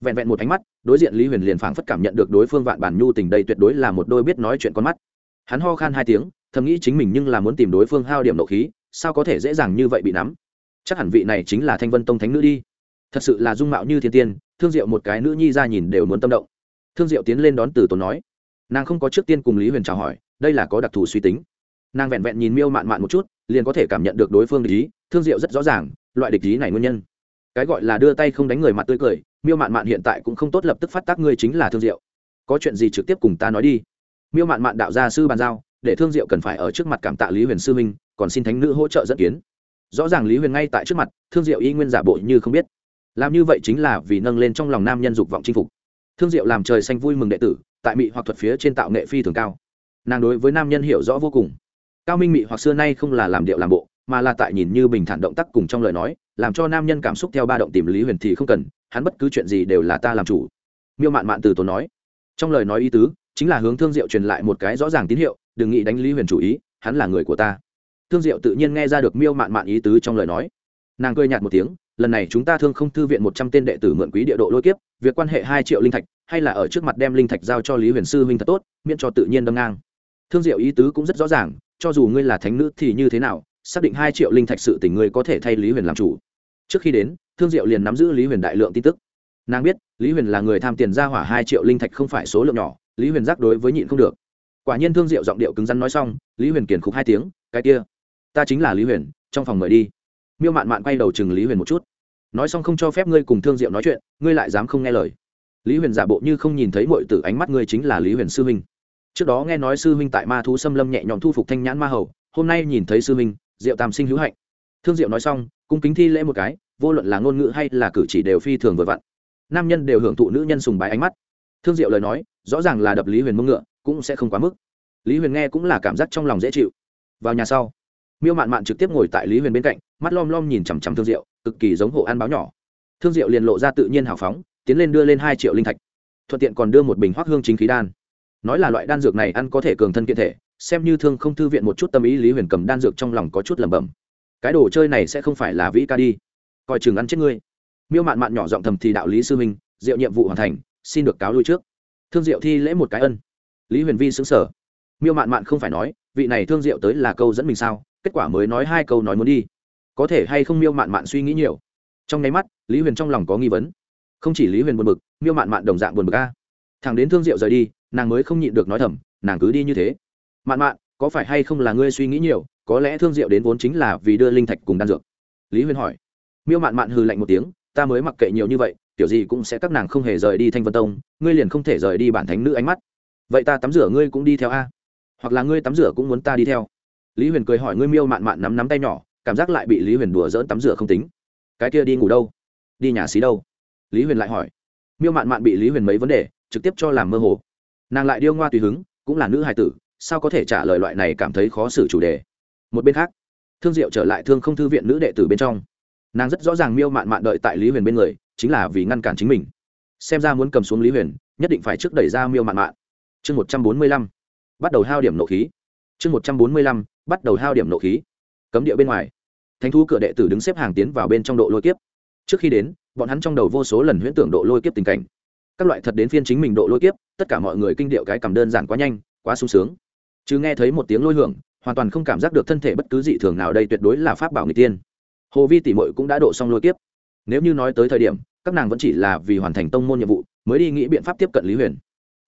Vẹn vẹn một ánh mắt, đối diện lý huyền liền phảng phất cảm nhận được đối phương vạn bản nhu tình đây tuyệt đối là một đôi biết nói chuyện con mắt. Hắn ho khan hai tiếng, thầm nghĩ chính mình nhưng là muốn tìm đối phương hao điểm nộ khí, sao có thể dễ dàng như vậy bị nắm? Chắc hẳn vị này chính là thanh vân tông thánh nữ đi thật sự là dung mạo như thiên tiên, thương diệu một cái nữ nhi ra nhìn đều muốn tâm động. Thương diệu tiến lên đón từ tốn nói. Nàng không có trước tiên cùng lý huyền chào hỏi, đây là có đặc thù suy tính. Nàng vẹn vẹn nhìn miêu mạn mạn một chút, liền có thể cảm nhận được đối phương địch ý, thương diệu rất rõ ràng, loại địch ý này nguyên nhân. Cái gọi là đưa tay không đánh người mặt tươi cười, miêu mạn mạn hiện tại cũng không tốt lập tức phát tác ngươi chính là thương diệu. Có chuyện gì trực tiếp cùng ta nói đi. Miêu mạn mạn đạo gia sư bàn giao, để thương diệu cần phải ở trước mặt cảm tạ lý huyền sư minh còn xin thánh nữ hỗ trợ dẫn kiến. Rõ ràng lý huyền ngay tại trước mặt, thương diệu y nguyên giả bộ như không biết làm như vậy chính là vì nâng lên trong lòng nam nhân dục vọng chinh phục. Thương diệu làm trời xanh vui mừng đệ tử, tại mỹ hoặc thuật phía trên tạo nghệ phi thường cao. Nàng đối với nam nhân hiểu rõ vô cùng. Cao minh mị hoặc xưa nay không là làm điệu làm bộ, mà là tại nhìn như bình thản động tác cùng trong lời nói, làm cho nam nhân cảm xúc theo ba động tìm lý huyền thì không cần, hắn bất cứ chuyện gì đều là ta làm chủ. Miêu mạn mạn từ tốn nói. Trong lời nói ý tứ, chính là hướng thương diệu truyền lại một cái rõ ràng tín hiệu, đừng nghĩ đánh lý huyền chủ ý, hắn là người của ta. Thương diệu tự nhiên nghe ra được miêu mạn mạn ý tứ trong lời nói. Nàng cười nhạt một tiếng lần này chúng ta thương không thư viện một trăm tên đệ tử mượn quý địa độ lôi kiếp, việc quan hệ hai triệu linh thạch, hay là ở trước mặt đem linh thạch giao cho lý huyền sư huynh thật tốt, miễn cho tự nhiên đâm ngang. Thương diệu ý tứ cũng rất rõ ràng, cho dù ngươi là thánh nữ thì như thế nào, xác định hai triệu linh thạch sự tình ngươi có thể thay lý huyền làm chủ. Trước khi đến, thương diệu liền nắm giữ lý huyền đại lượng tin tức. Nàng biết, lý huyền là người tham tiền ra hỏa hai triệu linh thạch không phải số lượng nhỏ, lý huyền giác đối với nhịn không được. Quả nhiên thương diệu giọng điệu cứng rắn nói xong, lý huyền kiền khục hai tiếng, cái kia, ta chính là lý huyền, trong phòng mời đi miêu mạn mạn quay đầu chừng lý huyền một chút nói xong không cho phép ngươi cùng thương diệu nói chuyện ngươi lại dám không nghe lời lý huyền giả bộ như không nhìn thấy mọi tử ánh mắt ngươi chính là lý huyền sư huynh trước đó nghe nói sư huynh tại ma thú xâm lâm nhẹ nhõm thu phục thanh nhãn ma hầu hôm nay nhìn thấy sư huynh diệu tam sinh hữu hạnh thương diệu nói xong cung kính thi lễ một cái vô luận là ngôn ngữ hay là cử chỉ đều phi thường vừa vặn nam nhân đều hưởng thụ nữ nhân sùng bái ánh mắt thương diệu lời nói rõ ràng là đập lý huyền mông ngựa cũng sẽ không quá mức lý huyền nghe cũng là cảm giác trong lòng dễ chịu vào nhà sau miêu mạn mạn trực tiếp ngồi tại lý huyền bên cạnh mắt lom lom nhìn chằm chằm thương diệu cực kỳ giống hộ ăn báo nhỏ thương diệu liền lộ ra tự nhiên hào phóng tiến lên đưa lên hai triệu linh thạch thuận tiện còn đưa một bình hoác hương chính khí đan nói là loại đan dược này ăn có thể cường thân kiện thể xem như thương không thư viện một chút tâm ý lý huyền cầm đan dược trong lòng có chút lẩm bẩm cái đồ chơi này sẽ không phải là vĩ ca đi coi chừng ăn chết ngươi miêu mạn mạn nhỏ giọng thầm thì đạo lý sư minh diệu nhiệm vụ hoàn thành xin được cáo lui trước thương diệu thi lễ một cái ân lý huyền vi xứng sở miêu mạn mạn không phải nói vị này thương diệu tới là câu dẫn mình sao kết quả mới nói hai câu nói muốn đi. Có thể hay không miêu mạn mạn suy nghĩ nhiều? Trong nháy mắt, lý huyền trong lòng có nghi vấn. Không chỉ lý huyền buồn bực, miêu mạn mạn đồng dạng buồn bực a. Thằng đến thương diệu rời đi, nàng mới không nhịn được nói thầm, nàng cứ đi như thế. Mạn mạn, có phải hay không là ngươi suy nghĩ nhiều, có lẽ thương diệu đến vốn chính là vì đưa linh thạch cùng đan dược? Lý huyền hỏi. Miêu mạn mạn hừ lạnh một tiếng, ta mới mặc kệ nhiều như vậy, kiểu gì cũng sẽ các nàng không hề rời đi thanh vân tông, ngươi liền không thể rời đi bản thánh nữ ánh mắt. Vậy ta tắm rửa ngươi cũng đi theo a. Hoặc là ngươi tắm rửa cũng muốn ta đi theo lý huyền cười hỏi, ngươi miêu mạn mạn nắm nắm tay nhỏ, cảm giác lại bị lý huyền đùa dỡn tắm rửa không tính. Cái kia đi ngủ đâu? Đi nhà xí đâu? Lý huyền lại hỏi. Miêu mạn mạn bị lý huyền mấy vấn đề, trực tiếp cho làm mơ hồ. Nàng lại điêu ngoa tùy hứng, cũng là nữ hài tử, sao có thể trả lời loại này cảm thấy khó xử chủ đề? Một bên khác, thương diệu trở lại thương không thư viện nữ đệ tử bên trong. Nàng rất rõ ràng miêu mạn mạn đợi tại lý huyền bên người, chính là vì ngăn cản chính mình. Xem ra muốn cầm xuống lý huyền, nhất định phải trước đẩy ra miêu mạn mạn. Chương một trăm bốn mươi lăm, bắt đầu hao điểm nộ khí. Chương một trăm bốn mươi lăm bắt đầu hao điểm nộ khí, cấm địa bên ngoài. Thánh thú cửa đệ tử đứng xếp hàng tiến vào bên trong độ lôi kiếp. Trước khi đến, bọn hắn trong đầu vô số lần huyễn tưởng độ lôi kiếp tình cảnh. Các loại thật đến phiên chính mình độ lôi kiếp, tất cả mọi người kinh điệu cái cầm đơn giản quá nhanh, quá sung sướng. Chứ nghe thấy một tiếng lôi hưởng, hoàn toàn không cảm giác được thân thể bất cứ dị thường nào đây tuyệt đối là pháp bảo người tiên. Hồ vi tỷ mội cũng đã độ xong lôi kiếp. Nếu như nói tới thời điểm, các nàng vẫn chỉ là vì hoàn thành tông môn nhiệm vụ, mới đi nghĩ biện pháp tiếp cận lý huyền.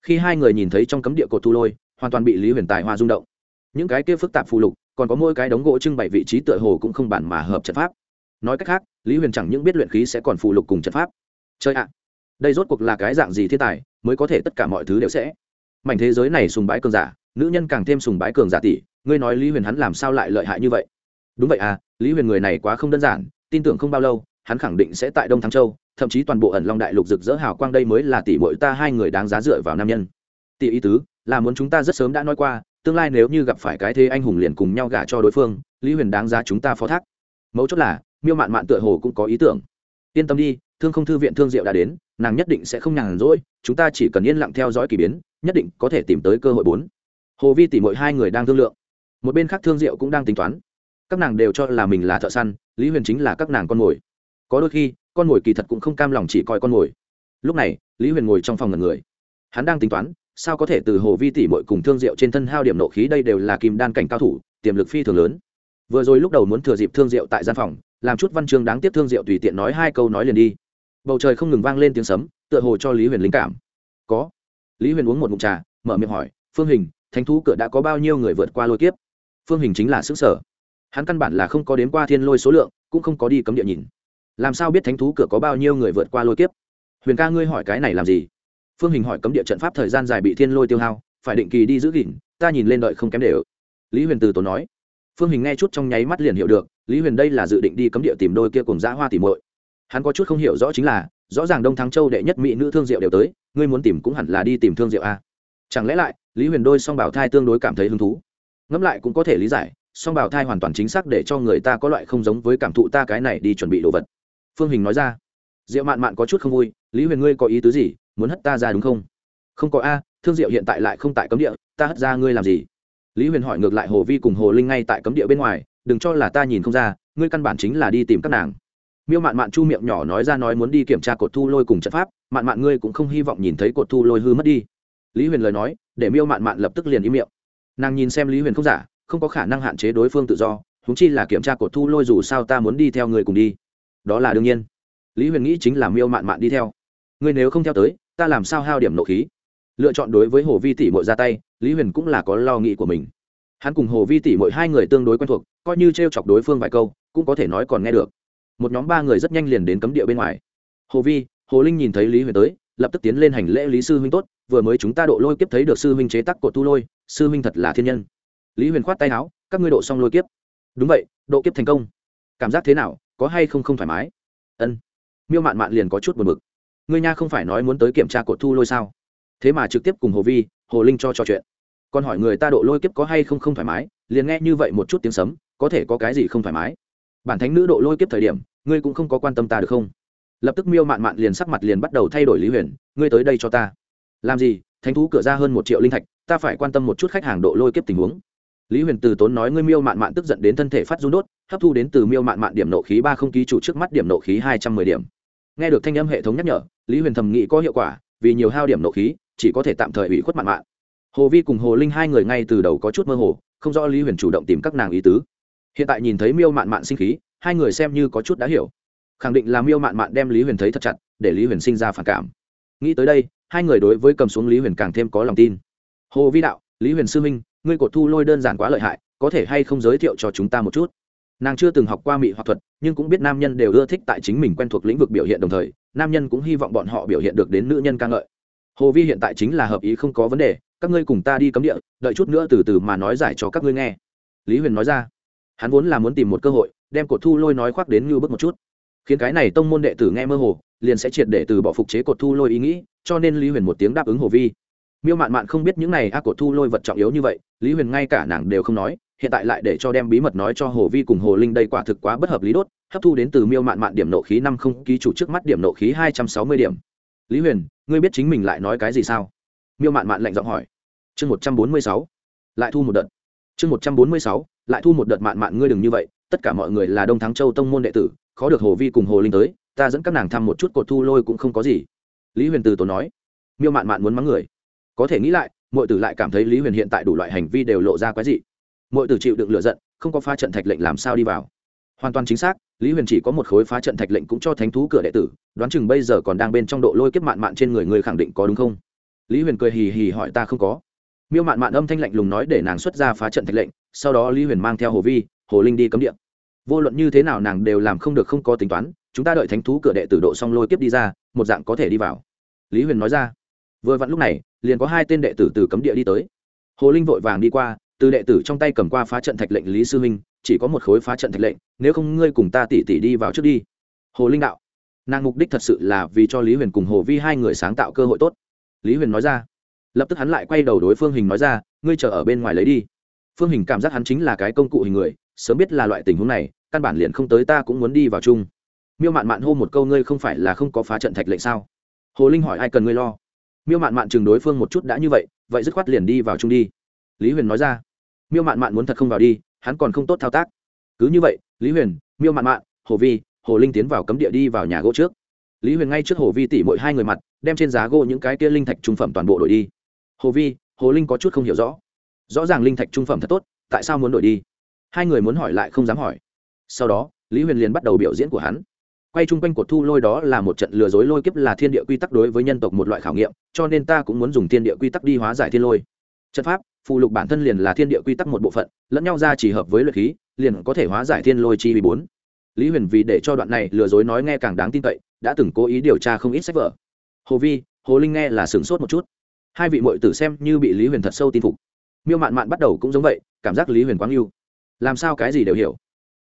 Khi hai người nhìn thấy trong cấm địa cột thu lôi, hoàn toàn bị lý huyền tài hoa rung động những cái kia phức tạp phù lục, còn có mỗi cái đống gỗ trưng bày vị trí tựa hồ cũng không bản mà hợp trận pháp. Nói cách khác, lý huyền chẳng những biết luyện khí sẽ còn phù lục cùng trận pháp. Chơi ạ, đây rốt cuộc là cái dạng gì thiên tài mới có thể tất cả mọi thứ đều sẽ? Mảnh thế giới này sùng bái cường giả, nữ nhân càng thêm sùng bái cường giả tỷ, ngươi nói lý huyền hắn làm sao lại lợi hại như vậy? Đúng vậy à lý huyền người này quá không đơn giản, tin tưởng không bao lâu, hắn khẳng định sẽ tại đông Thăng châu, thậm chí toàn bộ ẩn long đại lục rực rỡ hào quang đây mới là tỷ bội ta hai người đáng giá dựa vào nam nhân. Tỷ ý tứ, là muốn chúng ta rất sớm đã nói qua tương lai nếu như gặp phải cái thế anh hùng liền cùng nhau gả cho đối phương, lý huyền đáng giá chúng ta phó thác. Mấu chốt là, miêu mạn mạn tựa hồ cũng có ý tưởng. Yên tâm đi, thương không thư viện thương diệu đã đến, nàng nhất định sẽ không nhàn rỗi, chúng ta chỉ cần yên lặng theo dõi k ỳ biến, nhất định có thể tìm tới cơ hội bốn. Hồ vi tỉ mỗi hai người đang thương lượng. Một bên khác thương diệu cũng đang tính toán. Các nàng đều cho là mình là thợ săn, lý huyền chính là các nàng con mồi. Có đôi khi, con mồi kỳ thật cũng không cam lòng chỉ coi con mồi. Lúc này, lý huyền ngồi trong phòng ngần người. Hắn đang tính toán sao có thể từ hồ vi tỷ mội cùng thương diệu trên thân hao điểm nộ khí đây đều là kim đan cảnh cao thủ, tiềm lực phi thường lớn. Vừa rồi lúc đầu muốn thừa dịp thương diệu tại gian phòng, làm chút văn chương đáng tiếc thương diệu tùy tiện nói hai câu nói liền đi. Bầu trời không ngừng vang lên tiếng sấm, tựa hồ cho lý huyền linh cảm. Có. Lý huyền uống một mụn trà, mở miệng hỏi, phương hình, thánh thú cửa đã có bao nhiêu người vượt qua lôi kiếp? Phương hình chính là xứ sở. Hắn căn bản là không có đến qua thiên lôi số lượng, cũng không có đi cấm địa nhìn. Làm sao biết thánh thú cửa có bao nhiêu người vượt qua lôi kiếp? Huyền ca, ngươi hỏi cái này làm gì? Phương hình hỏi cấm địa trận pháp thời gian dài bị thiên lôi tiêu hao, phải định kỳ đi giữ gìn, ta nhìn lên đợi không kém đều. Lý huyền từ tốn nói. Phương hình nghe chút trong nháy mắt liền hiểu được, lý huyền đây là dự định đi cấm địa tìm đôi kia cùng dã hoa tìm muội. Hắn có chút không hiểu rõ chính là, rõ ràng đông thắng châu đệ nhất mỹ nữ thương diệu đều tới, ngươi muốn tìm cũng hẳn là đi tìm thương diệu a chẳng lẽ lại, lý huyền đôi song bảo thai tương đối cảm thấy hứng thú? Ngẫm lại cũng có thể lý giải, song bảo thai hoàn toàn chính xác để cho người ta có loại không giống với cảm thụ ta cái này đi chuẩn bị đồ vật. Phương hình nói ra. Diệu mạn mạn có chút không vui, lý huyền ngươi có ý tứ gì? Muốn hất ta ra đúng không? Không có a, thương diệu hiện tại lại không tại cấm địa, ta hất ra ngươi làm gì? Lý huyền hỏi ngược lại hồ vi cùng hồ linh ngay tại cấm địa bên ngoài, đừng cho là ta nhìn không ra, ngươi căn bản chính là đi tìm các nàng. Miêu mạn mạn chu miệng nhỏ nói ra nói muốn đi kiểm tra cột thu lôi cùng trận pháp, mạn mạn ngươi cũng không hy vọng nhìn thấy cột thu lôi hư mất đi. Lý huyền lời nói, để miêu mạn mạn lập tức liền im miệng. Nàng nhìn xem lý huyền không giả, không có khả năng hạn chế đối phương tự do húng chi là kiểm tra cột thu lôi dù sao ta muốn đi theo người cùng đi. Đó là đương nhiên. Lý huyền nghĩ chính là miêu mạn mạn đi theo. Ngươi nếu không theo tới ta làm sao hao điểm nộ khí? Lựa chọn đối với hồ vi tỷ mội ra tay, lý huyền cũng là có lo nghĩ của mình. Hắn cùng hồ vi tỷ mội hai người tương đối quen thuộc, coi như t r e o chọc đối phương vài câu, cũng có thể nói còn nghe được. Một nhóm ba người rất nhanh liền đến cấm địa bên ngoài. Hồ vi, hồ linh nhìn thấy lý huyền tới, lập tức tiến lên hành lễ lý sư huynh tốt, vừa mới chúng ta độ lôi kiếp thấy được sư huynh chế tắc cột tu lôi, sư huynh thật là thiên nhân. Lý huyền khoát tay áo, các ngươi độ xong lôi kiếp. Đúng vậy, độ kiếp thành công. Cảm giác thế nào, có hay không không thoải mái? Ân. Miêu mạn mạn liền có chút buồn b ự c ngươi nha không phải nói muốn tới kiểm tra cột thu lôi sao? Thế mà trực tiếp cùng hồ vi, hồ linh cho trò chuyện. Còn hỏi người ta độ lôi kiếp có hay không không thoải mái, liền nghe như vậy một chút tiếng sấm, có thể có cái gì không thoải mái? Bản thánh nữ độ lôi kiếp thời điểm, ngươi cũng không có quan tâm ta được không? Lập tức miêu mạn mạn liền sắc mặt liền bắt đầu thay đổi lý huyền, ngươi tới đây cho ta. Làm gì? Thánh thú cửa ra hơn một triệu linh thạch, ta phải quan tâm một chút khách hàng độ lôi kiếp tình huống. Lý huyền từ tốn nói ngươi miêu mạn mạn tức giận đến thân thể phát run đốt, hấp thu đến từ miêu mạn mạn điểm nộ khí ba không ký chủ trước mắt điểm nộ khí hai trăm mười điểm. Nghe được thanh âm hệ thống nhắc nhở lý huyền thầm nghĩ có hiệu quả, vì nhiều hao điểm nộ khí, chỉ có thể tạm thời ủy khuất mạn mạn. Hồ vi cùng hồ linh hai người ngay từ đầu có chút mơ hồ, không rõ lý huyền chủ động tìm các nàng ý tứ. Hiện tại nhìn thấy miêu mạn mạn sinh khí, hai người xem như có chút đã hiểu. Khẳng định là miêu mạn mạn đem lý huyền thấy thật chặt, để lý huyền sinh ra phản cảm. Nghĩ tới đây, hai người đối với cầm xuống lý huyền càng thêm có lòng tin. Hồ vi đạo, lý huyền sư minh ngươi cột thu lôi đơn giản quá lợi hại, có thể hay không giới thiệu cho chúng ta một chút? Nàng chưa từng học qua mỹ hoặc thuật, nhưng cũng biết nam nhân đều ưa thích tại chính mình quen thuộc lĩnh vực biểu hiện đồng thời, nam nhân cũng hy vọng bọn họ biểu hiện được đến nữ nhân ca ngợi. Hồ vi hiện tại chính là hợp ý không có vấn đề, các ngươi cùng ta đi cấm địa, đợi chút nữa từ từ mà nói giải cho các ngươi nghe. Lý huyền nói ra. Hắn vốn là muốn tìm một cơ hội, đem cột thu lôi nói khoác đến như bước một chút. Khiến cái này tông môn đệ tử nghe mơ hồ, liền sẽ triệt để từ bỏ phục chế cột thu lôi ý nghĩ, cho nên lý huyền một tiếng đáp ứng hồ vi. Miêu mạn mạn không biết những này, a, cột thu lôi vật trọng yếu như vậy. Lý huyền ngay cả nàng đều không nói hiện tại lại để cho đem bí mật nói cho hồ vi cùng hồ linh đây quả thực quá bất hợp lý đốt, hấp thu đến từ miêu mạn mạn điểm nộ khí năm không ký chủ trước mắt điểm nộ khí hai trăm sáu mươi điểm. Lý huyền, ngươi biết chính mình lại nói cái gì sao? Miêu mạn mạn lạnh giọng hỏi. Chương một trăm bốn mươi sáu, lại thu một đợt. Chương một trăm bốn mươi sáu, lại thu một đợt mạn mạn ngươi đừng như vậy, tất cả mọi người là đông thắng châu tông môn đệ tử, khó được hồ vi cùng hồ linh tới, ta dẫn các nàng thăm một chút cột thu lôi cũng không có gì. Lý huyền từ tổ nói. Miêu mạn mạn muốn mắng người. Có thể nghĩ lại mọi tử lại cảm thấy lý huyền hiện tại đủ loại hành vi đều lộ ra quái dị mọi tử chịu đựng lựa giận, không có pha trận thạch lệnh làm sao đi vào. Hoàn toàn chính xác, lý huyền chỉ có một khối phá trận thạch lệnh cũng cho thánh thú cửa đệ tử, đoán chừng bây giờ còn đang bên trong độ lôi kiếp mạn mạn trên người người khẳng định có đúng không? Lý huyền cười hì hì hỏi ta không có. Miêu mạn mạn âm thanh lạnh lùng nói để nàng xuất ra phá trận thạch lệnh, sau đó lý huyền mang theo hồ vi, hồ linh đi cấm điện vô luận như thế nào nàng đều làm không được không có tính toán, chúng ta đợi thánh thú cửa đệ tử độ xong lôi kiếp đi ra, một dạng có thể đi vào. Lý huyền nói ra. Vừa vặn lúc này, liền có hai tên đệ tử từ cấm địa đi tới. Hồ linh vội vàng đi qua từ đệ tử trong tay cầm qua phá trận thạch lệnh lý sư huynh chỉ có một khối phá trận thạch lệnh, nếu không ngươi cùng ta tỉ tỉ đi vào trước đi. Hồ linh đạo. Nàng mục đích thật sự là vì cho lý huyền cùng hồ vi hai người sáng tạo cơ hội tốt. Lý huyền nói ra. Lập tức hắn lại quay đầu đối phương hình nói ra, ngươi chờ ở bên ngoài lấy đi. Phương hình cảm giác hắn chính là cái công cụ hình người, sớm biết là loại tình huống này, căn bản liền không tới ta cũng muốn đi vào chung. Miêu mạn mạn hô một câu ngươi không phải là không có phá trận thạch lệnh sao? Hồ linh hỏi ai cần ngươi lo? Miêu mạn mạn chừng đối phương một chút đã như vậy vậy dứt khoát liền đi vào chung đi lý huyền nói ra. Miêu mạn mạn muốn thật không vào đi, hắn còn không tốt thao tác. Cứ như vậy, lý huyền, miêu mạn mạn, hồ vi, hồ linh tiến vào cấm địa đi vào nhà gỗ trước. Lý huyền ngay trước hồ vi tỉ mỗi hai người mặt, đem trên giá gỗ những cái kia linh thạch trung phẩm toàn bộ đổi đi. Hồ vi, hồ linh có chút không hiểu rõ. Rõ ràng linh thạch trung phẩm thật tốt, tại sao muốn đổi đi? Hai người muốn hỏi lại không dám hỏi. Sau đó, lý huyền liền bắt đầu biểu diễn của hắn. Quay chung quanh cột thu lôi đó là một trận lừa dối lôi kiếp là thiên địa quy tắc đối với nhân tộc một loại khảo nghiệm, cho nên ta cũng muốn dùng thiên địa quy tắc đi hóa giải thiên lôi trận pháp phụ lục bản thân liền là thiên địa quy tắc một bộ phận, lẫn nhau ra chỉ hợp với luyện khí, liền có thể hóa giải thiên lôi chi vì bốn. Lý huyền vì để cho đoạn này lừa dối nói nghe càng đáng tin cậy, đã từng cố ý điều tra không ít sách vở. Hồ vi, hồ linh nghe là sửng sốt một chút. Hai vị mội tử xem như bị lý huyền thật sâu tin phục. Miêu mạn mạn bắt đầu cũng giống vậy, cảm giác lý huyền quáng yêu làm sao cái gì đều hiểu.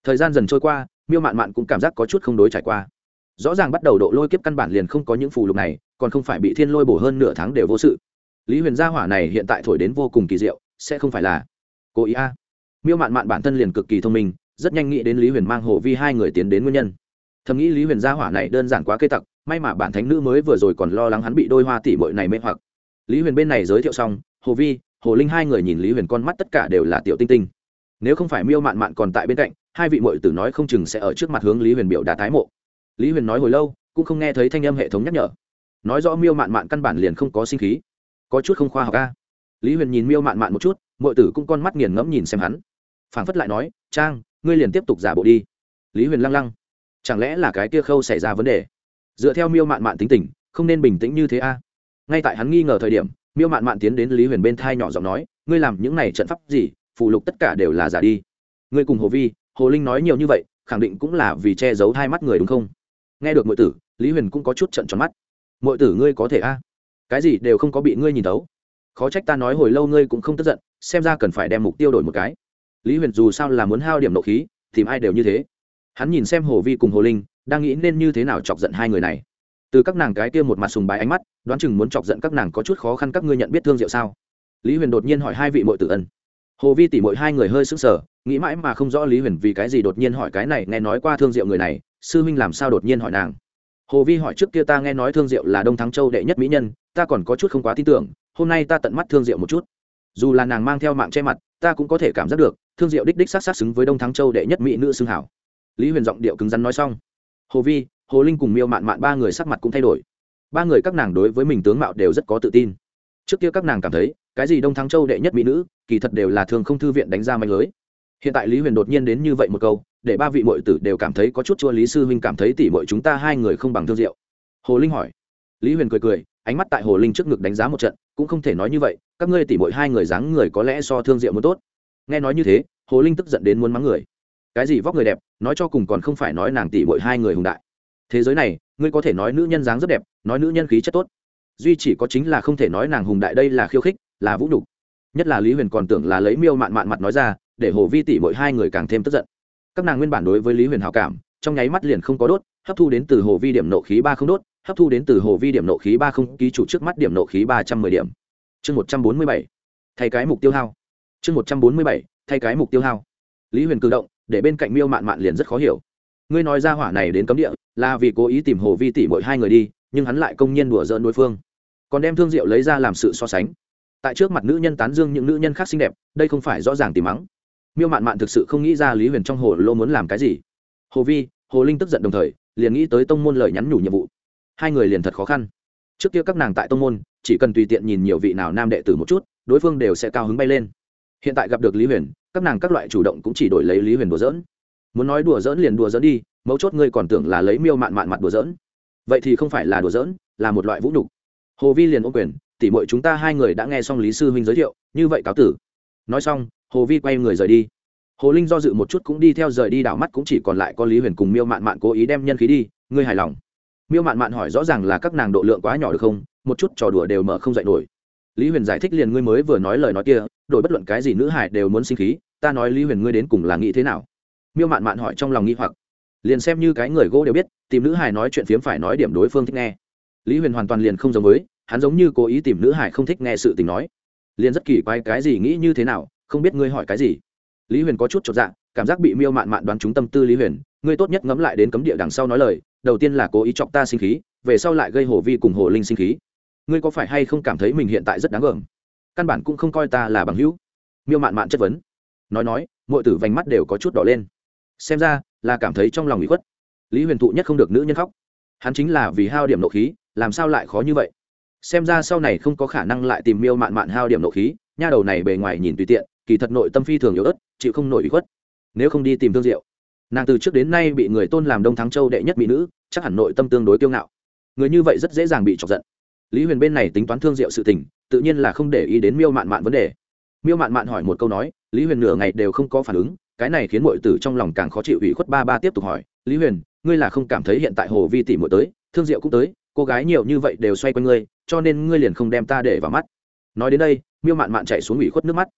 Thời gian dần trôi qua, miêu mạn mạn cũng cảm giác có chút không đối trải qua. Rõ ràng bắt đầu độ lôi kiếp căn bản liền không có những phù lục này, còn không phải bị thiên lôi bổ hơn nửa tháng đều vô sự lý huyền gia hỏa này hiện tại thổi đến vô cùng kỳ diệu, sẽ không phải là cố ý a. Miêu mạn mạn bản thân liền cực kỳ thông minh, rất nhanh nghĩ đến lý huyền mang hồ vi hai người tiến đến nguyên nhân. Thầm nghĩ lý huyền gia hỏa này đơn giản quá cây tặc, may mà bản thánh nữ mới vừa rồi còn lo lắng hắn bị đôi hoa tỷ bội này mê hoặc. Lý huyền bên này giới thiệu xong, hồ vi, hồ linh hai người nhìn lý huyền con mắt tất cả đều là tiểu tinh tinh. Nếu không phải miêu mạn mạn còn tại bên cạnh, hai vị mội tử nói không chừng sẽ ở trước mặt hướng lý huyền biểu đà thái mộ. Lý huyền nói hồi lâu, cũng không nghe thấy thanh âm hệ thống nhắc nhở. Nói rõ miêu mạn mạn căn bản liền không có sinh khí có chút không khoa học ca lý huyền nhìn miêu mạn mạn một chút mọi tử cũng con mắt nghiền ngẫm nhìn xem hắn. Phảng phất lại nói, trang, ngươi liền tiếp tục giả bộ đi. Lý huyền lăng lăng. Chẳng lẽ là cái kia khâu xảy ra vấn đề? Dựa theo miêu mạn mạn tính tình, không nên bình tĩnh như thế a. Ngay tại hắn nghi ngờ thời điểm, miêu mạn mạn tiến đến lý huyền bên thai nhỏ giọng nói, ngươi làm những này trận pháp gì? Phụ lục tất cả đều là giả đi. Ngươi cùng hồ vi, hồ linh nói nhiều như vậy, khẳng định cũng là vì che giấu hai mắt người đúng không? Nghe được mọi tử, lý huyền cũng có chút trận tròn mắt. Mọi tử ngươi có thể a? Cái gì đều không có bị ngươi nhìn thấu. Khó trách ta nói hồi lâu ngươi cũng không tức giận, xem ra cần phải đem mục tiêu đổi một cái. Lý huyền dù sao là muốn hao điểm nộ khí, tìm ai đều như thế. Hắn nhìn xem hồ vi cùng hồ linh, đang nghĩ nên như thế nào chọc giận hai người này. Từ các nàng cái kia một mặt sùng bái ánh mắt, đoán chừng muốn chọc giận các nàng có chút khó khăn các ngươi nhận biết thương diệu sao? Lý huyền đột nhiên hỏi hai vị mội tử ân. Hồ vi tỉ mội hai người hơi sững sờ, nghĩ mãi mà không rõ lý huyền vì cái gì đột nhiên hỏi cái này, nghe nói qua thương diệu người này, sư huynh làm sao đột nhiên hỏi nàng? Hồ vi hỏi trước kia ta nghe nói thương diệu là đông thắng châu đệ nhất mỹ nhân, ta còn có chút không quá tin tưởng, hôm nay ta tận mắt thương diệu một chút. Dù là nàng mang theo mạng che mặt, ta cũng có thể cảm giác được, thương diệu đích đích s á t s á t xứng với đông thắng châu đệ nhất mỹ nữ xưng hảo. Lý huyền giọng điệu cứng rắn nói xong. Hồ vi, hồ linh cùng miêu mạn mạn ba người sắc mặt cũng thay đổi. Ba người các nàng đối với mình tướng mạo đều rất có tự tin. Trước kia các nàng cảm thấy, cái gì đông thắng châu đệ nhất mỹ nữ, kỳ thật đều là thường không thư viện đánh ra mạnh lưới. Hiện tại lý huyền đột nhiên đến như vậy một câu để ba vị mội tử đều cảm thấy có chút chua lý sư huynh cảm thấy tỉ mội chúng ta hai người không bằng thương diệu. Hồ linh hỏi. Lý huyền cười cười, ánh mắt tại hồ linh trước ngực đánh giá một trận, cũng không thể nói như vậy, các ngươi tỉ mội hai người dáng người có lẽ so thương diệu muốn tốt. Nghe nói như thế, hồ linh tức giận đến muốn mắng người. Cái gì vóc người đẹp, nói cho cùng còn không phải nói nàng tỉ mội hai người hùng đại. Thế giới này, ngươi có thể nói nữ nhân dáng rất đẹp, nói nữ nhân khí chất tốt. Duy chỉ có chính là không thể nói nàng hùng đại đây là khiêu khích, là vũ nhục. Nhất là lý huyền còn tưởng là lấy miêu mạn mạn mặt nói ra, để hồ vi tỷ mỗi hai người càng thêm tức giận các nàng nguyên bản đối với lý huyền hào cảm trong nháy mắt liền không có đốt hấp thu đến từ hồ vi điểm nộ khí ba không đốt hấp thu đến từ hồ vi điểm nộ khí ba không ký chủ trước mắt điểm nộ khí ba trăm mười điểm chương một trăm bốn mươi bảy thay cái mục tiêu hao chương một trăm bốn mươi bảy thay cái mục tiêu hao lý huyền cử động để bên cạnh miêu mạn mạn liền rất khó hiểu ngươi nói ra hỏa này đến cấm địa là vì cố ý tìm hồ vi tỷ mỗi hai người đi nhưng hắn lại công nhiên đùa dỡn đối phương còn đem thương diệu lấy ra làm sự so sánh tại trước mặt nữ nhân tán dương những nữ nhân khác xinh đẹp đây không phải rõ ràng tìm mắng miêu mạn mạn thực sự không nghĩ ra lý huyền trong hồ lô muốn làm cái gì. Hồ vi, hồ linh tức giận đồng thời, liền nghĩ tới tông môn lời nhắn nhủ nhiệm vụ. Hai người liền thật khó khăn. Trước kia các nàng tại tông môn, chỉ cần tùy tiện nhìn nhiều vị nào nam đệ tử một chút, đối phương đều sẽ cao hứng bay lên. Hiện tại gặp được lý huyền, các nàng các loại chủ động cũng chỉ đổi lấy lý huyền đùa dỡn muốn nói đùa dỡn liền đùa dỡn đi, mấu chốt ngươi còn tưởng là lấy miêu mạn mạn mặt đùa dỡn vậy thì không phải là đùa dỡn là một loại vũ nhục. Hồ vi liền ô quyền tỉ mọi chúng ta hai người đã nghe xong lý sư huynh giới thiệu, như vậy cáo tử. Nói xong hồ vi quay người rời đi. Hồ linh do dự một chút cũng đi theo rời đi, đảo mắt cũng chỉ còn lại có lý huyền cùng miêu mạn mạn cố ý đem nhân khí đi. Ngươi hài lòng? Miêu mạn mạn hỏi, rõ ràng là các nàng độ lượng quá nhỏ được không? Một chút trò đùa đều mở không dạy nổi. Lý huyền giải thích liền, ngươi mới vừa nói lời nói kia, đổi bất luận cái gì nữ hải đều muốn sinh khí, ta nói lý huyền ngươi đến cùng là nghĩ thế nào? Miêu mạn mạn hỏi trong lòng nghi hoặc. Liền xem như cái người gỗ đều biết, tìm nữ hải nói chuyện phiếm phải nói điểm đối phương thích nghe. Lý huyền hoàn toàn liền không giống với, hắn giống như cố ý tìm nữ hải không thích nghe sự tình nói. Liền rất kỳ quái, cái gì nghĩ như thế nào? Không biết ngươi hỏi cái gì. Lý huyền có chút chột dạ cảm giác bị miêu mạn mạn đoán trúng tâm tư lý huyền, ngươi tốt nhất ngẫm lại đến cấm địa đằng sau nói lời, đầu tiên là cố ý chọc ta sinh khí, về sau lại gây hồ vi cùng hồ linh sinh khí. Ngươi có phải hay không cảm thấy mình hiện tại rất đáng gờm căn bản cũng không coi ta là bằng hữu. Miêu mạn mạn chất vấn. Nói nói mọi tử vành mắt đều có chút đỏ lên. Xem ra, là cảm thấy trong lòng bị khuất. Lý huyền thụ nhất không được nữ nhân khóc. Hắn chính là vì hao điểm nộ khí, làm sao lại khó như vậy? Xem ra sau này không có khả năng lại tìm miêu mạn mạn hao điểm nộ khí, nha đầu này bề ngoài nhìn tùy tiện kỳ thật nội tâm phi thường yếu ớt, chịu không nổi bị khuất. Nếu không đi tìm thương diệu, nàng từ trước đến nay bị người tôn làm đông thắng châu đệ nhất mỹ nữ, chắc hẳn nội tâm tương đối kiêu ngạo. Người như vậy rất dễ dàng bị chọc giận. Lý huyền bên này tính toán thương diệu sự tình, tự nhiên là không để ý đến miêu mạn mạn vấn đề. Miêu mạn mạn hỏi một câu nói, lý huyền nửa ngày đều không có phản ứng, cái này khiến mọi tử trong lòng càng khó chịu ủy khuất ba ba tiếp tục hỏi, lý huyền, ngươi là không cảm thấy hiện tại hồ vi tỷ muội tới, thương diệu cũng tới, cô gái nhiều như vậy đều xoay quanh ngươi, cho nên ngươi liền không đem ta để vào mắt. Nói đến đây, miêu mạn mạn chạy xuống ủy khuất nước mắt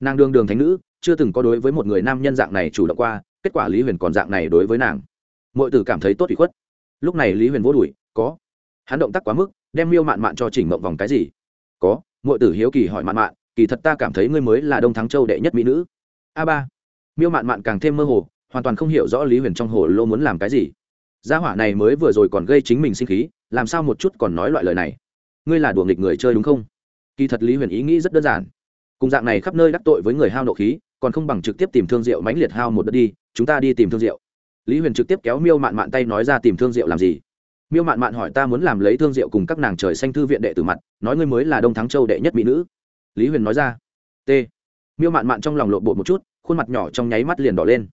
nàng đường đường thánh nữ, chưa từng có đối với một người nam nhân dạng này chủ động qua, kết quả lý huyền còn dạng này đối với nàng. Mọi tử cảm thấy tốt bị khuất. Lúc này lý huyền vô đùi có. Hắn động tác quá mức, đem miêu mạn mạn cho chỉnh mộng vòng cái gì? Có. Mọi tử hiếu kỳ hỏi mạn mạn, kỳ thật ta cảm thấy ngươi mới là đông thắng châu đệ nhất mỹ nữ. A ba. Miêu mạn mạn càng thêm mơ hồ, hoàn toàn không hiểu rõ lý huyền trong hồ lô muốn làm cái gì. Gia hỏa này mới vừa rồi còn gây chính mình sinh khí, làm sao một chút còn nói loại lời này? Ngươi là đùa nghịch người chơi đúng không? Kỳ thật lý huyền ý nghĩ rất đơn giản cùng dạng này khắp nơi đắc tội với người hao nộ khí, còn không bằng trực tiếp tìm thương diệu mãnh liệt hao một đợt đi, chúng ta đi tìm thương diệu lý huyền trực tiếp kéo miêu mạn mạn tay nói ra tìm thương diệu làm gì? Miêu mạn mạn hỏi ta muốn làm lấy thương diệu cùng các nàng trời xanh thư viện đệ tử mặt, nói ngươi mới là đông thắng châu đệ nhất mỹ nữ. Lý huyền nói ra, t. Miêu mạn mạn trong lòng lộn bộ một chút, khuôn mặt nhỏ trong nháy mắt liền đỏ lên.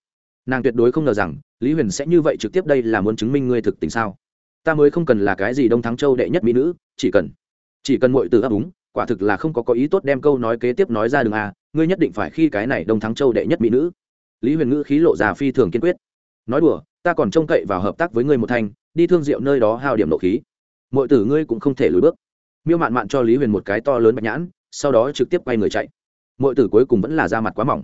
Nàng tuyệt đối không ngờ rằng, lý huyền sẽ như vậy trực tiếp đây là muốn chứng minh ngươi thực tình sao? Ta mới không cần là cái gì đông thắng châu đệ nhất mỹ nữ, chỉ cần chỉ cần mọi từ ấp úng quả thực là không có có ý tốt đem câu nói kế tiếp nói ra đường a à, ngươi nhất định phải khi cái này đông thắng châu đệ nhất mỹ nữ. Lý huyền ngữ khí lộ già phi thường kiên quyết. Nói đùa, ta còn trông cậy vào hợp tác với ngươi một thanh đi thương diệu nơi đó hao điểm nộ khí. Mọi tử ngươi cũng không thể lùi bước. Miêu mạn mạn cho lý huyền một cái to lớn bạch nhãn, sau đó trực tiếp quay người chạy. Mọi tử cuối cùng vẫn là da mặt quá mỏng.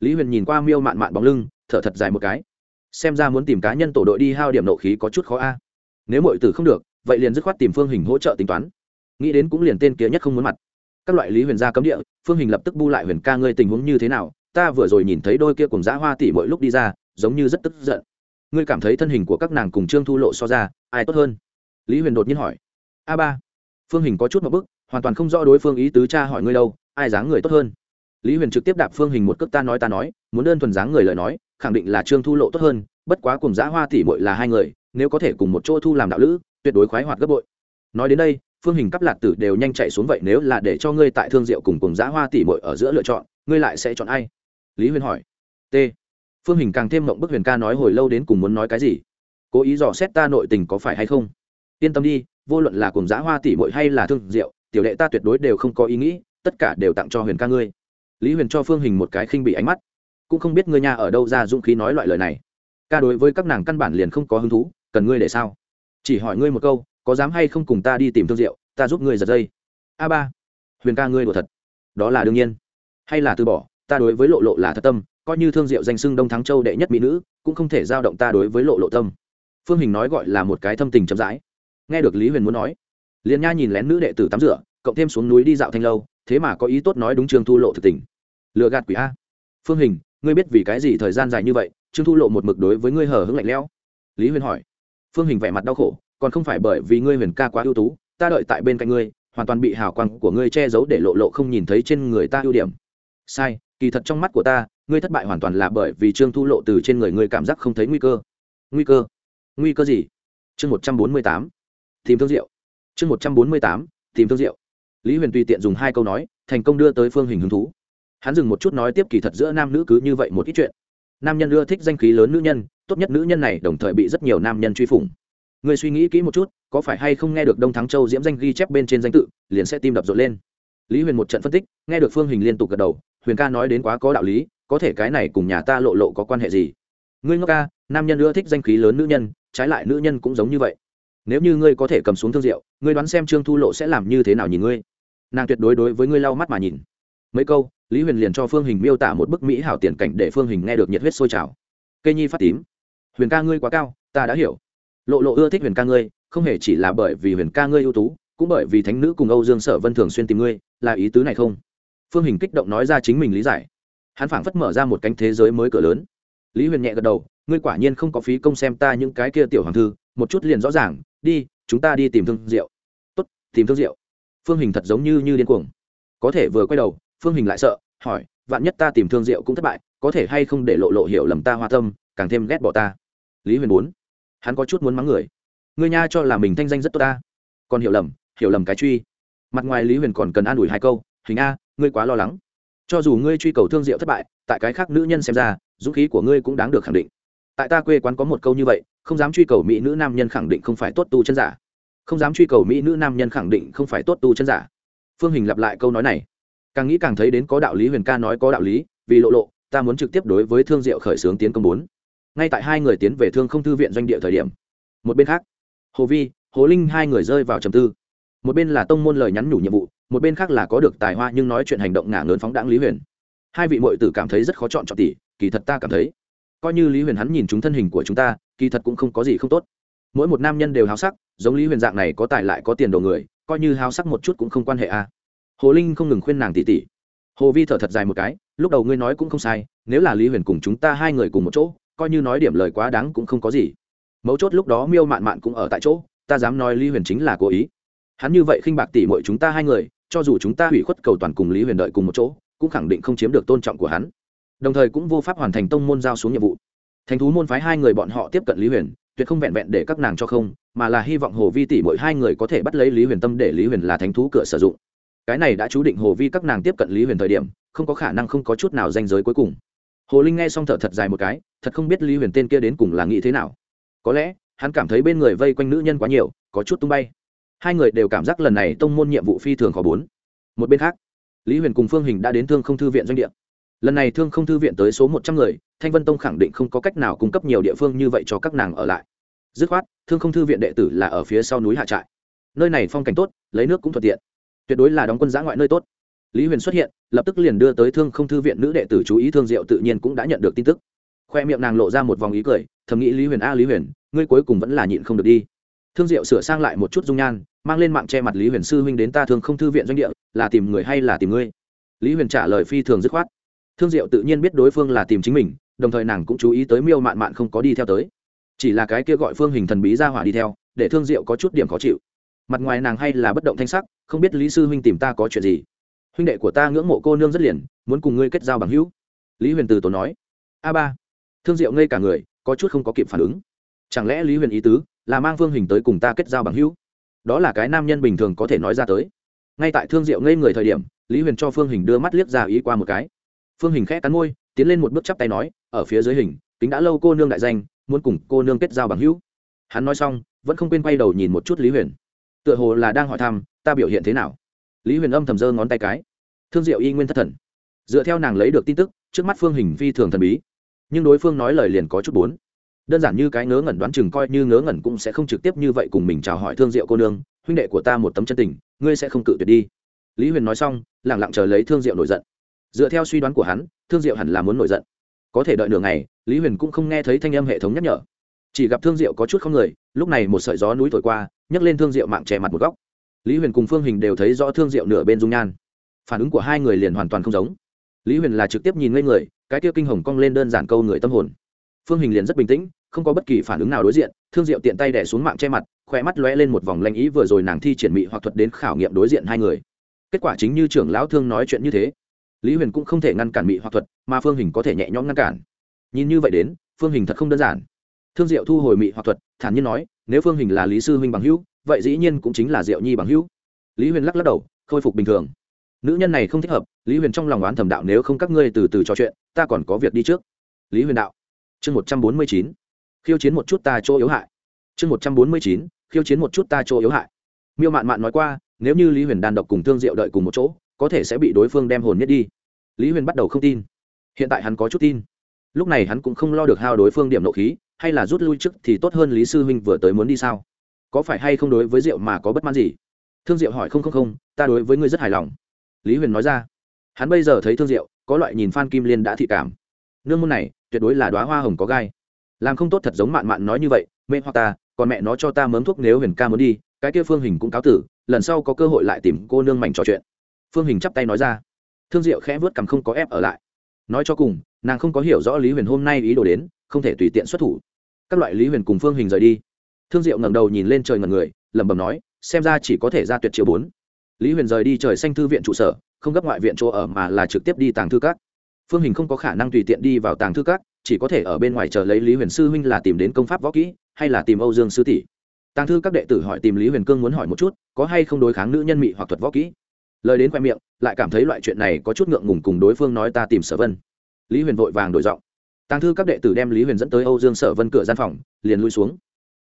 Lý huyền nhìn qua miêu mạn mạn bóng lưng, thở thật dài một cái. Xem ra muốn tìm cá nhân tổ đội đi hao điểm nộ khí có chút khó a. Nếu mọi tử không được, vậy liền dứt khoát tìm phương hình hỗ trợ tính toán nghĩ đến cũng liền tên kia nhất không muốn mặt. Các loại lý huyền gia cấm địa, phương hình lập tức bu lại huyền ca ngươi tình huống như thế nào, ta vừa rồi nhìn thấy đôi kia cùng dã hoa Tỷ mỗi lúc đi ra, giống như rất tức giận. Ngươi cảm thấy thân hình của các nàng cùng trương thu lộ so ra, ai tốt hơn? Lý huyền đột nhiên hỏi. A ba, phương hình có chút một bức, hoàn toàn không rõ đối phương ý tứ cha hỏi ngươi đâu, ai dáng người tốt hơn? Lý huyền trực tiếp đạp phương hình một cước ta nói ta nói, muốn đơn thuần dáng người lời nói, khẳng định là trương thu lộ tốt hơn, bất quá cùng dã hoa Tỷ mỗi là hai người, nếu có thể cùng một chỗ thu làm đạo lữ, tuyệt đối khoái hoạt gấp bội. Nói đến đây phương hình cắp lạc tử đều nhanh chạy xuống vậy nếu là để cho ngươi tại thương diệu cùng cùng Giá hoa tỉ mội ở giữa lựa chọn, ngươi lại sẽ chọn ai? Lý huyền hỏi. T. Phương hình càng thêm mộng bức huyền ca nói hồi lâu đến cùng muốn nói cái gì? Cố ý dò xét ta nội tình có phải hay không? Yên tâm đi, vô luận là cùng Giá hoa tỉ mội hay là thương diệu tiểu đệ ta tuyệt đối đều không có ý nghĩ, tất cả đều tặng cho huyền ca ngươi. Lý huyền cho phương hình một cái khinh bị ánh mắt. Cũng không biết ngươi nhà ở đâu ra dũng khí nói loại lời này. Ca đối với các nàng căn bản liền không có hứng thú, cần ngươi để sao? Chỉ hỏi ngươi một câu có dám hay không cùng ta đi tìm thương diệu, ta giúp ngươi giật dây. A ba, huyền ca ngươi đùa thật. Đó là đương nhiên. Hay là từ bỏ, ta đối với lộ lộ là thật tâm, coi như thương diệu danh sưng đông thắng châu đệ nhất mỹ nữ, cũng không thể giao động ta đối với lộ lộ tâm. Phương hình nói gọi là một cái thâm tình chậm rãi. Nghe được lý huyền muốn nói, liền nha nhìn lén nữ đệ tử tắm rửa, cộng thêm xuống núi đi dạo thanh lâu, thế mà có ý tốt nói đúng trường thu lộ thực tình. Lừa gạt quỷ a. Phương hình, ngươi biết vì cái gì thời gian dài như vậy, trương thu lộ một mực đối với ngươi hờ hững lạnh lẽo? Lý huyền hỏi. Phương hình vẻ mặt đau khổ còn không phải bởi vì ngươi huyền ca quá ưu tú, ta đợi tại bên cạnh ngươi, hoàn toàn bị hào quang của ngươi che giấu để lộ lộ không nhìn thấy trên người ta ưu điểm. Sai, kỳ thật trong mắt của ta, ngươi thất bại hoàn toàn là bởi vì trương thu lộ từ trên người ngươi cảm giác không thấy nguy cơ. Nguy cơ? Nguy cơ gì? Chương một trăm bốn mươi tám, tìm thương diệu. Chương một trăm bốn mươi tám, tìm thương diệu. Lý huyền tùy tiện dùng hai câu nói, thành công đưa tới phương hình hứng thú. Hắn dừng một chút nói tiếp kỳ thật giữa nam nữ cứ như vậy một ít chuyện. Nam nhân ưa thích danh khí lớn nữ nhân, tốt nhất nữ nhân này đồng thời bị rất nhiều nam nhân truy phủng người suy nghĩ kỹ một chút, có phải hay không nghe được đông thắng châu diễm danh ghi chép bên trên danh tự, liền sẽ tim đập rộn lên. Lý huyền một trận phân tích, nghe được phương hình liên tục gật đầu, huyền ca nói đến quá có đạo lý, có thể cái này cùng nhà ta lộ lộ có quan hệ gì? Ngươi ngốc ca, nam nhân ưa thích danh khí lớn nữ nhân, trái lại nữ nhân cũng giống như vậy. Nếu như ngươi có thể cầm xuống thương diệu ngươi đoán xem trương thu lộ sẽ làm như thế nào nhìn ngươi. Nàng tuyệt đối đối với ngươi lau mắt mà nhìn. Mấy câu, lý huyền liền cho phương hình miêu tả một bức mỹ hảo tiền cảnh để phương hình nghe được nhiệt huyết sôi trào. Cây nhi phát tím. Huyền ca ngươi quá cao, ta đã hiểu lộ lộ ưa thích huyền ca ngươi, không hề chỉ là bởi vì huyền ca ngươi ưu tú, cũng bởi vì thánh nữ cùng âu dương sở vân thường xuyên tìm ngươi, là ý tứ này không? Phương hình kích động nói ra chính mình lý giải. Hắn phảng phất mở ra một cánh thế giới mới cửa lớn. Lý huyền nhẹ gật đầu, ngươi quả nhiên không có phí công xem ta những cái kia tiểu hoàng thư, một chút liền rõ ràng, đi, chúng ta đi tìm thương rượu. Tốt, tìm thương rượu. Phương hình thật giống như như điên cuồng. Có thể vừa quay đầu, phương hình lại sợ, hỏi, vạn nhất ta tìm thương rượu cũng thất bại, có thể hay không để lộ lộ hiểu lầm ta hoa tâm, càng thêm ghét bỏ ta? Lý huyền bốn hắn có chút muốn mắng người. Người nha cho là mình thanh danh rất tốt ta. Còn hiểu lầm hiểu lầm cái truy. Mặt ngoài lý huyền còn cần an ủi hai câu, hình a, ngươi quá lo lắng. Cho dù ngươi truy cầu thương diệu thất bại, tại cái khác nữ nhân xem ra, dũng khí của ngươi cũng đáng được khẳng định. Tại ta quê quán có một câu như vậy, không dám truy cầu mỹ nữ nam nhân khẳng định không phải tốt tu chân giả. Không dám truy cầu mỹ nữ nam nhân khẳng định không phải tốt tu chân giả. Phương hình lặp lại câu nói này. Càng nghĩ càng thấy đến có đạo lý huyền ca nói có đạo lý, vì lộ lộ, ta muốn trực tiếp đối với thương diệu khởi xướng tiến công bốn ngay tại hai người tiến về thương không thư viện doanh địa thời điểm. Một bên khác, hồ vi, hồ linh hai người rơi vào trầm tư. Một bên là tông môn lời nhắn nhủ nhiệm vụ, một bên khác là có được tài hoa nhưng nói chuyện hành động ngả lớn phóng đáng lý huyền. Hai vị mội tử cảm thấy rất khó chọn chọn tỷ, kỳ thật ta cảm thấy, coi như lý huyền hắn nhìn chúng thân hình của chúng ta, kỳ thật cũng không có gì không tốt. Mỗi một nam nhân đều háo sắc, giống lý huyền dạng này có tài lại có tiền đồ người, coi như háo sắc một chút cũng không quan hệ a à. hồ linh không ngừng khuyên nàng tỷ tỷ hồ vi thở thật dài một cái, lúc đầu ngươi nói cũng không sai, nếu là lý huyền cùng chúng ta hai người cùng một chỗ coi như nói điểm lời quá đáng cũng không có gì. Mấu chốt lúc đó miêu mạn mạn cũng ở tại chỗ, ta dám nói lý huyền chính là cố ý. Hắn như vậy khinh bạc tỷ mọi chúng ta hai người, cho dù chúng ta hủy khuất cầu toàn cùng lý huyền đợi cùng một chỗ, cũng khẳng định không chiếm được tôn trọng của hắn. Đồng thời cũng vô pháp hoàn thành tông môn giao xuống nhiệm vụ. Thành thú môn phái hai người bọn họ tiếp cận lý huyền, tuyệt không vẹn vẹn để các nàng cho không, mà là hy vọng hồ vi tỷ mỗi hai người có thể bắt lấy lý huyền tâm để lý huyền là thánh thú cửa sử dụng. Cái này đã chú định hồ vi các nàng tiếp cận lý huyền thời điểm, không có khả năng không có chút nào danh giới cuối cùng. Hồ linh nghe xong thở thật dài một cái thật không biết lý huyền tên kia đến cùng là nghĩ thế nào. Có lẽ, hắn cảm thấy bên người vây quanh nữ nhân quá nhiều, có chút tung bay. Hai người đều cảm giác lần này tông môn nhiệm vụ phi thường khó bốn. Một bên khác, lý huyền cùng phương hình đã đến thương không thư viện doanh địa. Lần này thương không thư viện tới số một trăm người, thanh vân tông khẳng định không có cách nào cung cấp nhiều địa phương như vậy cho các nàng ở lại. Dứt khoát, thương không thư viện đệ tử là ở phía sau núi hạ trại. Nơi này phong cảnh tốt, lấy nước cũng thuận tiện. Tuyệt đối là đóng quân giã ngoại nơi tốt. Lý huyền xuất hiện, lập tức liền đưa tới thương không thư viện nữ đệ tử chú ý, thương diệu tự nhiên cũng đã nhận được tin tức khoe miệng nàng lộ ra một vòng ý cười, thầm nghĩ lý huyền, a, lý huyền, ngươi cuối cùng vẫn là nhịn không được đi. Thương diệu sửa sang lại một chút dung nhan, mang lên mạng che mặt lý huyền sư huynh đến ta thường không thư viện doanh địa, là tìm người hay là tìm ngươi? Lý huyền trả lời phi thường dứt khoát. Thương diệu tự nhiên biết đối phương là tìm chính mình, đồng thời nàng cũng chú ý tới miêu mạn mạn không có đi theo tới. Chỉ là cái kia gọi phương hình thần bí ra hỏa đi theo, để thương diệu có chút điểm khó chịu. Mặt ngoài nàng hay là bất động thanh sắc, không biết lý sư huynh tìm ta có chuyện gì. Huynh đệ của ta ngưỡng mộ cô nương rất liền, muốn cùng ngươi kết giao bằng hữu. Lý huyền từ tổ nói. A ba thương diệu ngây cả người, có chút không có kịp phản ứng. Chẳng lẽ lý huyền ý tứ là mang phương hình tới cùng ta kết giao bằng hữu? Đó là cái nam nhân bình thường có thể nói ra tới. Ngay tại thương diệu ngây người thời điểm, lý huyền cho phương hình đưa mắt liếc ra ý qua một cái. Phương hình khẽ cắn môi, tiến lên một bước chắp tay nói, ở phía dưới hình tính đã lâu cô nương đại danh, muốn cùng cô nương kết giao bằng hữu. Hắn nói xong, vẫn không quên quay đầu nhìn một chút lý huyền. Tựa hồ là đang hỏi thăm, ta biểu hiện thế nào? Lý huyền âm thầm giơ ngón tay cái. Thương diệu y nguyên thất thần. Dựa theo nàng lấy được tin tức, trước mắt phương hình phi thường thần bí nhưng đối phương nói lời liền có chút bốn. Đơn giản như cái ngớ ngẩn đoán chừng coi như ngớ ngẩn cũng sẽ không trực tiếp như vậy cùng mình chào hỏi thương diệu cô nương, huynh đệ của ta một tấm chân tình, ngươi sẽ không cự tuyệt đi. Lý huyền nói xong lẳng lặng chờ lấy thương diệu nổi giận. Dựa theo suy đoán của hắn, thương diệu hẳn là muốn nổi giận. Có thể đợi nửa ngày, lý huyền cũng không nghe thấy thanh âm hệ thống nhắc nhở. Chỉ gặp thương diệu có chút không người, lúc này một sợi gió núi thổi qua, nhấc lên thương diệu mạng che mặt một góc. Lý huyền cùng phương hình đều thấy rõ thương diệu nửa bên dung nhan. Phản ứng của hai người liền hoàn toàn không giống lý huyền là trực tiếp nhìn lên người, cái tiêu kinh hồng cong lên đơn giản câu người tâm hồn. Phương hình liền rất bình tĩnh, không có bất kỳ phản ứng nào đối diện, thương diệu tiện tay đẻ xuống mạng che mặt khoe mắt lóe lên một vòng lanh ý vừa rồi nàng thi triển mị hoặc thuật đến khảo nghiệm đối diện hai người. Kết quả chính như trưởng lão thương nói chuyện như thế. Lý huyền cũng không thể ngăn cản mị hoặc thuật, mà phương hình có thể nhẹ nhõm ngăn cản. Nhìn như vậy đến, phương hình thật không đơn giản. Thương diệu thu hồi mị hoặc thuật, thản nhiên nói, nếu phương hình là lý sư huynh bằng hữu, vậy dĩ nhiên cũng chính là diệu nhi bằng hữu. Lý huyền lắc lắc đầu, khôi phục bình thường nữ nhân này không thích hợp, lý huyền trong lòng oán thầm đạo nếu không các ngươi từ từ trò chuyện, ta còn có việc đi trước. Lý huyền đạo. Chương một trăm bốn mươi chín. Khiêu chiến một chút ta chỗ yếu hại. Chương một trăm bốn mươi chín. Khiêu chiến một chút ta chỗ yếu hại. Miêu mạn mạn nói qua, nếu như lý huyền đàn độc cùng thương diệu đợi cùng một chỗ, có thể sẽ bị đối phương đem hồn nhất đi. Lý huyền bắt đầu không tin. Hiện tại hắn có chút tin. Lúc này hắn cũng không lo được hao đối phương điểm nộ khí, hay là rút lui trước thì tốt hơn lý sư huynh vừa tới muốn đi sao? Có phải hay không đối với rượu mà có bất mãn gì? Thương diệu hỏi không không không, ta đối với ngươi rất hài lòng lý huyền nói ra. Hắn bây giờ thấy thương diệu, có loại nhìn phan kim liên đã thị cảm. Nương môn này, tuyệt đối là đoá hoa hồng có gai. Làm không tốt thật giống mạn mạn nói như vậy mê hoặc ta, còn mẹ nó cho ta mớm thuốc nếu huyền ca muốn đi, cái kia phương hình cũng cáo tử, lần sau có cơ hội lại tìm cô nương mảnh trò chuyện. Phương hình chắp tay nói ra. Thương diệu khẽ vớt cằm không có ép ở lại. Nói cho cùng, nàng không có hiểu rõ lý huyền hôm nay ý đồ đến, không thể tùy tiện xuất thủ. Các loại lý huyền cùng phương hình rời đi. Thương diệu ngẩng đầu nhìn lên trời ngần người, lẩm bẩm nói, xem ra chỉ có thể ra tuyệt chiều bốn lý huyền rời đi trời xanh thư viện trụ sở, không gấp ngoại viện chỗ ở mà là trực tiếp đi tàng thư các. Phương hình không có khả năng tùy tiện đi vào tàng thư các, chỉ có thể ở bên ngoài chờ lấy lý huyền sư huynh là tìm đến công pháp võ kỹ, hay là tìm âu dương sư tỷ. Tàng thư các đệ tử hỏi tìm lý huyền cương muốn hỏi một chút, có hay không đối kháng nữ nhân mị hoặc thuật võ kỹ. Lời đến khoe miệng, lại cảm thấy loại chuyện này có chút ngượng ngùng cùng đối phương nói ta tìm sở vân. Lý huyền vội vàng đổi giọng. Tàng thư các đệ tử đem lý huyền dẫn tới âu dương sở vân cửa gian phòng, liền lui xuống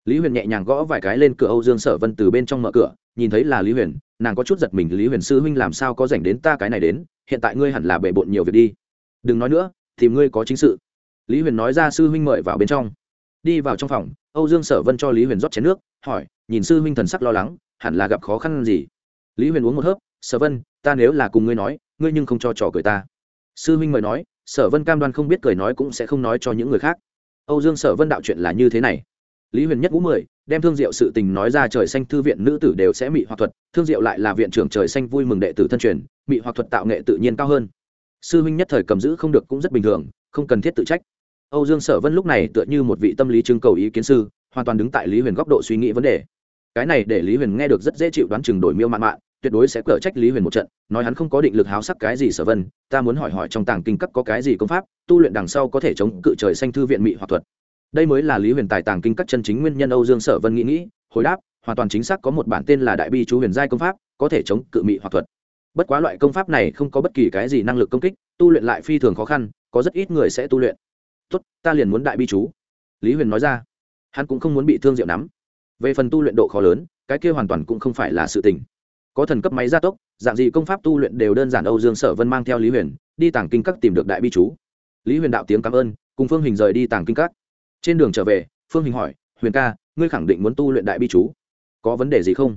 lý huyền nhẹ nhàng gõ vài cái lên cửa âu dương sở vân từ bên trong mở cửa, nhìn thấy là lý huyền, nàng có chút giật mình, lý huyền sư huynh làm sao có dành đến ta cái này đến? Hiện tại ngươi hẳn là bề bộn nhiều việc đi. Đừng nói nữa tìm ngươi có chính sự. Lý huyền nói ra sư huynh mời vào bên trong. Đi vào trong phòng, âu dương sở vân cho lý huyền rót chén nước, hỏi, nhìn sư huynh thần sắc lo lắng, hẳn là gặp khó khăn gì? Lý huyền uống một hớp, sở vân, ta nếu là cùng ngươi nói, ngươi nhưng không cho trò cười ta. Sư huynh mời nói, sở vân cam đoan không biết cười nói cũng sẽ không nói cho những người khác. Âu dương sở vân đạo chuyện là như thế này lý huyền nhất ngũ mười, đem thương diệu sự tình nói ra trời xanh thư viện nữ tử đều sẽ mị hoặc thuật, thương diệu lại là viện trưởng trời xanh vui mừng đệ tử thân truyền, mị hoặc thuật tạo nghệ tự nhiên cao hơn. Sư huynh nhất thời cầm giữ không được cũng rất bình thường, không cần thiết tự trách. Âu dương sở vân lúc này tựa như một vị tâm lý trưng cầu ý kiến sư, hoàn toàn đứng tại lý huyền góc độ suy nghĩ vấn đề. Cái này để lý huyền nghe được rất dễ chịu đoán chừng đổi miêu mạn mạn, tuyệt đối sẽ cở trách lý huyền một trận, nói hắn không có định lực háo sắc cái gì sở vân, ta muốn hỏi hỏi trong tàng kinh cấp có cái gì công pháp, tu luyện đằng sau có thể chống cự trời xanh thư viện mị hoặc thuật đây mới là lý huyền tài tàng kinh các chân chính nguyên nhân âu dương sở vân nghĩ nghĩ, hồi đáp, hoàn toàn chính xác có một bản tên là đại bi chú huyền giai công pháp, có thể chống cự mị hoặc thuật. Bất quá loại công pháp này không có bất kỳ cái gì năng lực công kích, tu luyện lại phi thường khó khăn, có rất ít người sẽ tu luyện. Tốt, ta liền muốn đại bi chú. Lý huyền nói ra. Hắn cũng không muốn bị thương diệu nắm. Về phần tu luyện độ khó lớn, cái kia hoàn toàn cũng không phải là sự tình. Có thần cấp máy gia tốc, dạng gì công pháp tu luyện đều đơn giản âu dương sở vân mang theo lý huyền, đi tàng kinh các tìm được đại bi chú. Lý huyền đạo tiếng cảm ơn, cùng phương hình rời đi tàng kinh các trên đường trở về, phương hình hỏi, huyền ca, ngươi khẳng định muốn tu luyện đại bi chú? Có vấn đề gì không?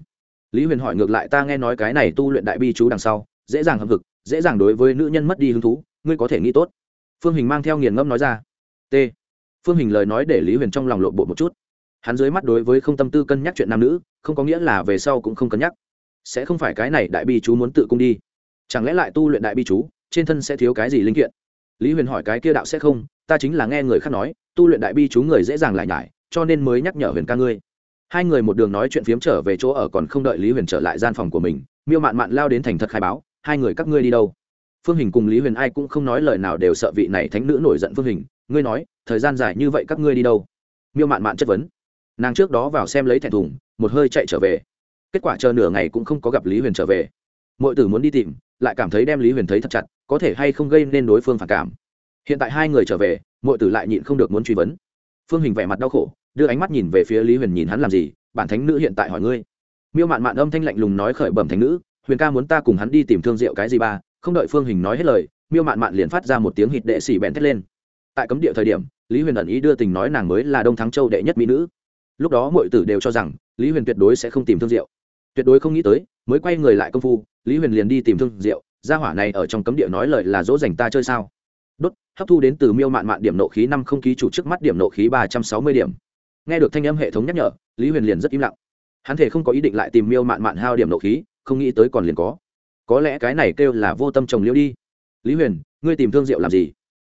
Lý huyền hỏi ngược lại, ta nghe nói cái này tu luyện đại bi chú đằng sau, dễ dàng hâm hực, dễ dàng đối với nữ nhân mất đi hứng thú, ngươi có thể nghĩ tốt. Phương hình mang theo nghiền ngẫm nói ra. T. Phương hình lời nói để lý huyền trong lòng lộn bộ một chút. Hắn dưới mắt đối với không tâm tư cân nhắc chuyện nam nữ, không có nghĩa là về sau cũng không cân nhắc. Sẽ không phải cái này đại bi chú muốn tự cung đi. Chẳng lẽ lại tu luyện đại bi chú, trên thân sẽ thiếu cái gì linh kiện? Lý huyền hỏi cái kia đạo sẽ không, ta chính là nghe người khác nói tu luyện đại bi chú người dễ dàng lại nhải, cho nên mới nhắc nhở huyền ca ngươi. Hai người một đường nói chuyện phiếm trở về chỗ ở còn không đợi lý huyền trở lại gian phòng của mình, miêu mạn mạn lao đến thành thật khai báo, hai người các ngươi đi đâu? Phương hình cùng lý huyền ai cũng không nói lời nào đều sợ vị này thánh nữ nổi giận phương hình, ngươi nói, thời gian dài như vậy các ngươi đi đâu? Miêu mạn mạn chất vấn. Nàng trước đó vào xem lấy thẻ thùng, một hơi chạy trở về. Kết quả chờ nửa ngày cũng không có gặp lý huyền trở về. Mọi tử muốn đi tìm, lại cảm thấy đem lý huyền thấy thật chặt, có thể hay không gây nên đối phương phản cảm. Hiện tại hai người trở về mọi tử lại nhịn không được muốn truy vấn. Phương hình vẻ mặt đau khổ, đưa ánh mắt nhìn về phía lý huyền nhìn hắn làm gì, bản thánh nữ hiện tại hỏi ngươi. Miêu mạn mạn âm thanh lạnh lùng nói khởi bẩm thánh nữ, huyền ca muốn ta cùng hắn đi tìm thương rượu cái gì ba? Không đợi phương hình nói hết lời, miêu mạn mạn liền phát ra một tiếng hít đệ xỉ bèn thét lên. Tại cấm địa thời điểm, lý huyền ẩn ý đưa tình nói nàng mới là đông thắng châu đệ nhất mỹ nữ. Lúc đó mọi tử đều cho rằng, lý huyền tuyệt đối sẽ không tìm thương diệu tuyệt đối không nghĩ tới, mới quay người lại công phu, lý huyền liền đi tìm thương diệu gia hỏa này ở trong cấm địa nói lời là dỗ dành ta chơi sao? Đốt, hấp thu đến từ miêu mạn mạn điểm nộ khí năm không khí chủ trước mắt điểm nộ khí ba trăm sáu mươi điểm. Nghe được thanh âm hệ thống nhắc nhở, lý huyền liền rất im lặng. Hắn thể không có ý định lại tìm miêu mạn mạn hao điểm nộ khí, không nghĩ tới còn liền có. Có lẽ cái này kêu là vô tâm trồng liêu đi. Lý huyền, ngươi tìm thương diệu làm gì?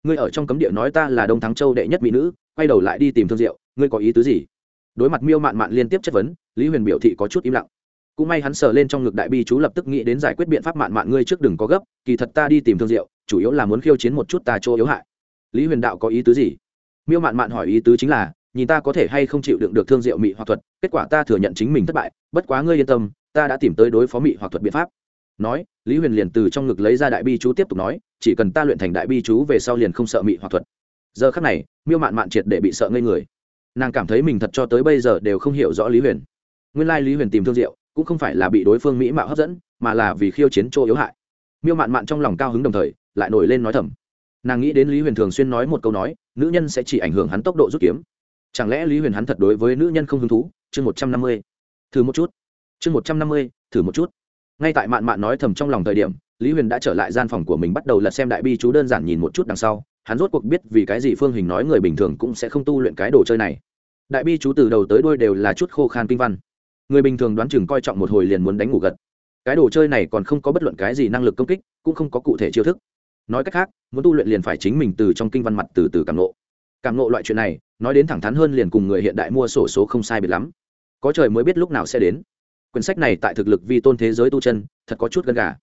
Ngươi ở trong cấm địa nói ta là đông thắng châu đệ nhất mỹ nữ, quay đầu lại đi tìm thương diệu ngươi có ý tứ gì? Đối mặt miêu mạn mạn liên tiếp chất vấn, lý huyền biểu thị có chút im lặng cũng may hắn sờ lên trong ngực đại bi chú lập tức nghĩ đến giải quyết biện pháp mạn mạn ngươi trước đừng có gấp, kỳ thật ta đi tìm thương diệu chủ yếu là muốn khiêu chiến một chút ta chỗ yếu hại. Lý huyền đạo có ý tứ gì? Miêu mạn mạn hỏi ý tứ chính là, nhìn ta có thể hay không chịu đựng được thương diệu mị hoặc thuật, kết quả ta thừa nhận chính mình thất bại, bất quá ngươi yên tâm, ta đã tìm tới đối phó mị hoặc thuật biện pháp. Nói, lý huyền liền từ trong ngực lấy ra đại bi chú tiếp tục nói, chỉ cần ta luyện thành đại bi chú về sau liền không sợ mị hoặc thuật. Giờ khắc này, miêu mạn mạn triệt để bị sợ ngây người. Nàng cảm thấy mình thật cho tới bây giờ đều không hiểu rõ lý huyền. Nguyên lai lý huyền tìm thương diệu cũng không phải là bị đối phương mỹ mạo hấp dẫn, mà là vì khiêu chiến chỗ yếu hại. Miêu mạn mạn trong lòng cao hứng đồng thời, lại nổi lên nói thầm. Nàng nghĩ đến lý huyền thường xuyên nói một câu nói, nữ nhân sẽ chỉ ảnh hưởng hắn tốc độ rút kiếm. Chẳng lẽ lý huyền hắn thật đối với nữ nhân không hứng thú? Chương một trăm năm mươi. Thử một chút. Chương một trăm năm mươi, thử một chút. Ngay tại mạn mạn nói thầm trong lòng thời điểm, lý huyền đã trở lại gian phòng của mình bắt đầu lật xem đại bi chú đơn giản nhìn một chút đằng sau. Hắn rốt cuộc biết vì cái gì phương hình nói người bình thường cũng sẽ không tu luyện cái đồ chơi này. Đại bi chú từ đầu tới đuôi đều là chút khô khan kinh văn người bình thường đoán chừng coi trọng một hồi liền muốn đánh ngủ gật. Cái đồ chơi này còn không có bất luận cái gì năng lực công kích, cũng không có cụ thể chiêu thức. Nói cách khác, muốn tu luyện liền phải chính mình từ trong kinh văn mặt từ từ cảm nộ cảm nộ loại chuyện này, nói đến thẳng thắn hơn liền cùng người hiện đại mua sổ số không sai biệt lắm. Có trời mới biết lúc nào sẽ đến. Quyển sách này tại thực lực vi tôn thế giới tu chân, thật có chút gần gà.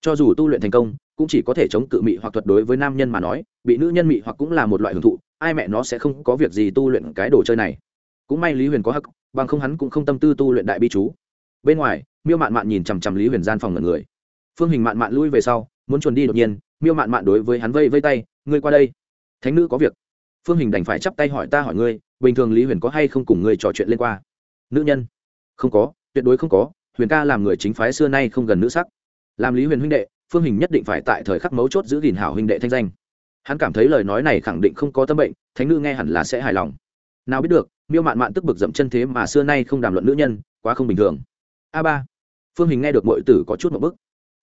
Cho dù tu luyện thành công, cũng chỉ có thể chống cự mị hoặc thuật đối với nam nhân mà nói, bị nữ nhân mị hoặc cũng là một loại hưởng thụ, ai mẹ nó sẽ không có việc gì tu luyện cái đồ chơi này. Cũng may lý huyền có hắc bằng không hắn cũng không tâm tư tu luyện đại bi chú. Bên ngoài, miêu mạn mạn nhìn chằm chằm lý huyền gian phòng ngẩn người. Phương hình mạn mạn lui về sau, muốn chuồn đi đột nhiên, miêu mạn mạn đối với hắn vây vây tay, ngươi qua đây. Thánh nữ có việc. Phương hình đành phải chắp tay hỏi, ta hỏi ngươi, bình thường lý huyền có hay không cùng ngươi trò chuyện lên qua? Nữ nhân. Không có, tuyệt đối không có, huyền ca làm người chính phái xưa nay không gần nữ sắc. Làm lý huyền huynh đệ, phương hình nhất định phải tại thời khắc mấu chốt giữ gìn hảo huynh đệ thanh danh. Hắn cảm thấy lời nói này khẳng định không có tâm bệnh, thánh nữ nghe hẳn là sẽ hài lòng. Nào biết được miêu mạn mạn tức bực dậm chân thế mà xưa nay không đàm luận nữ nhân, quá không bình thường. A ba, phương hình nghe được mọi tử có chút một bức.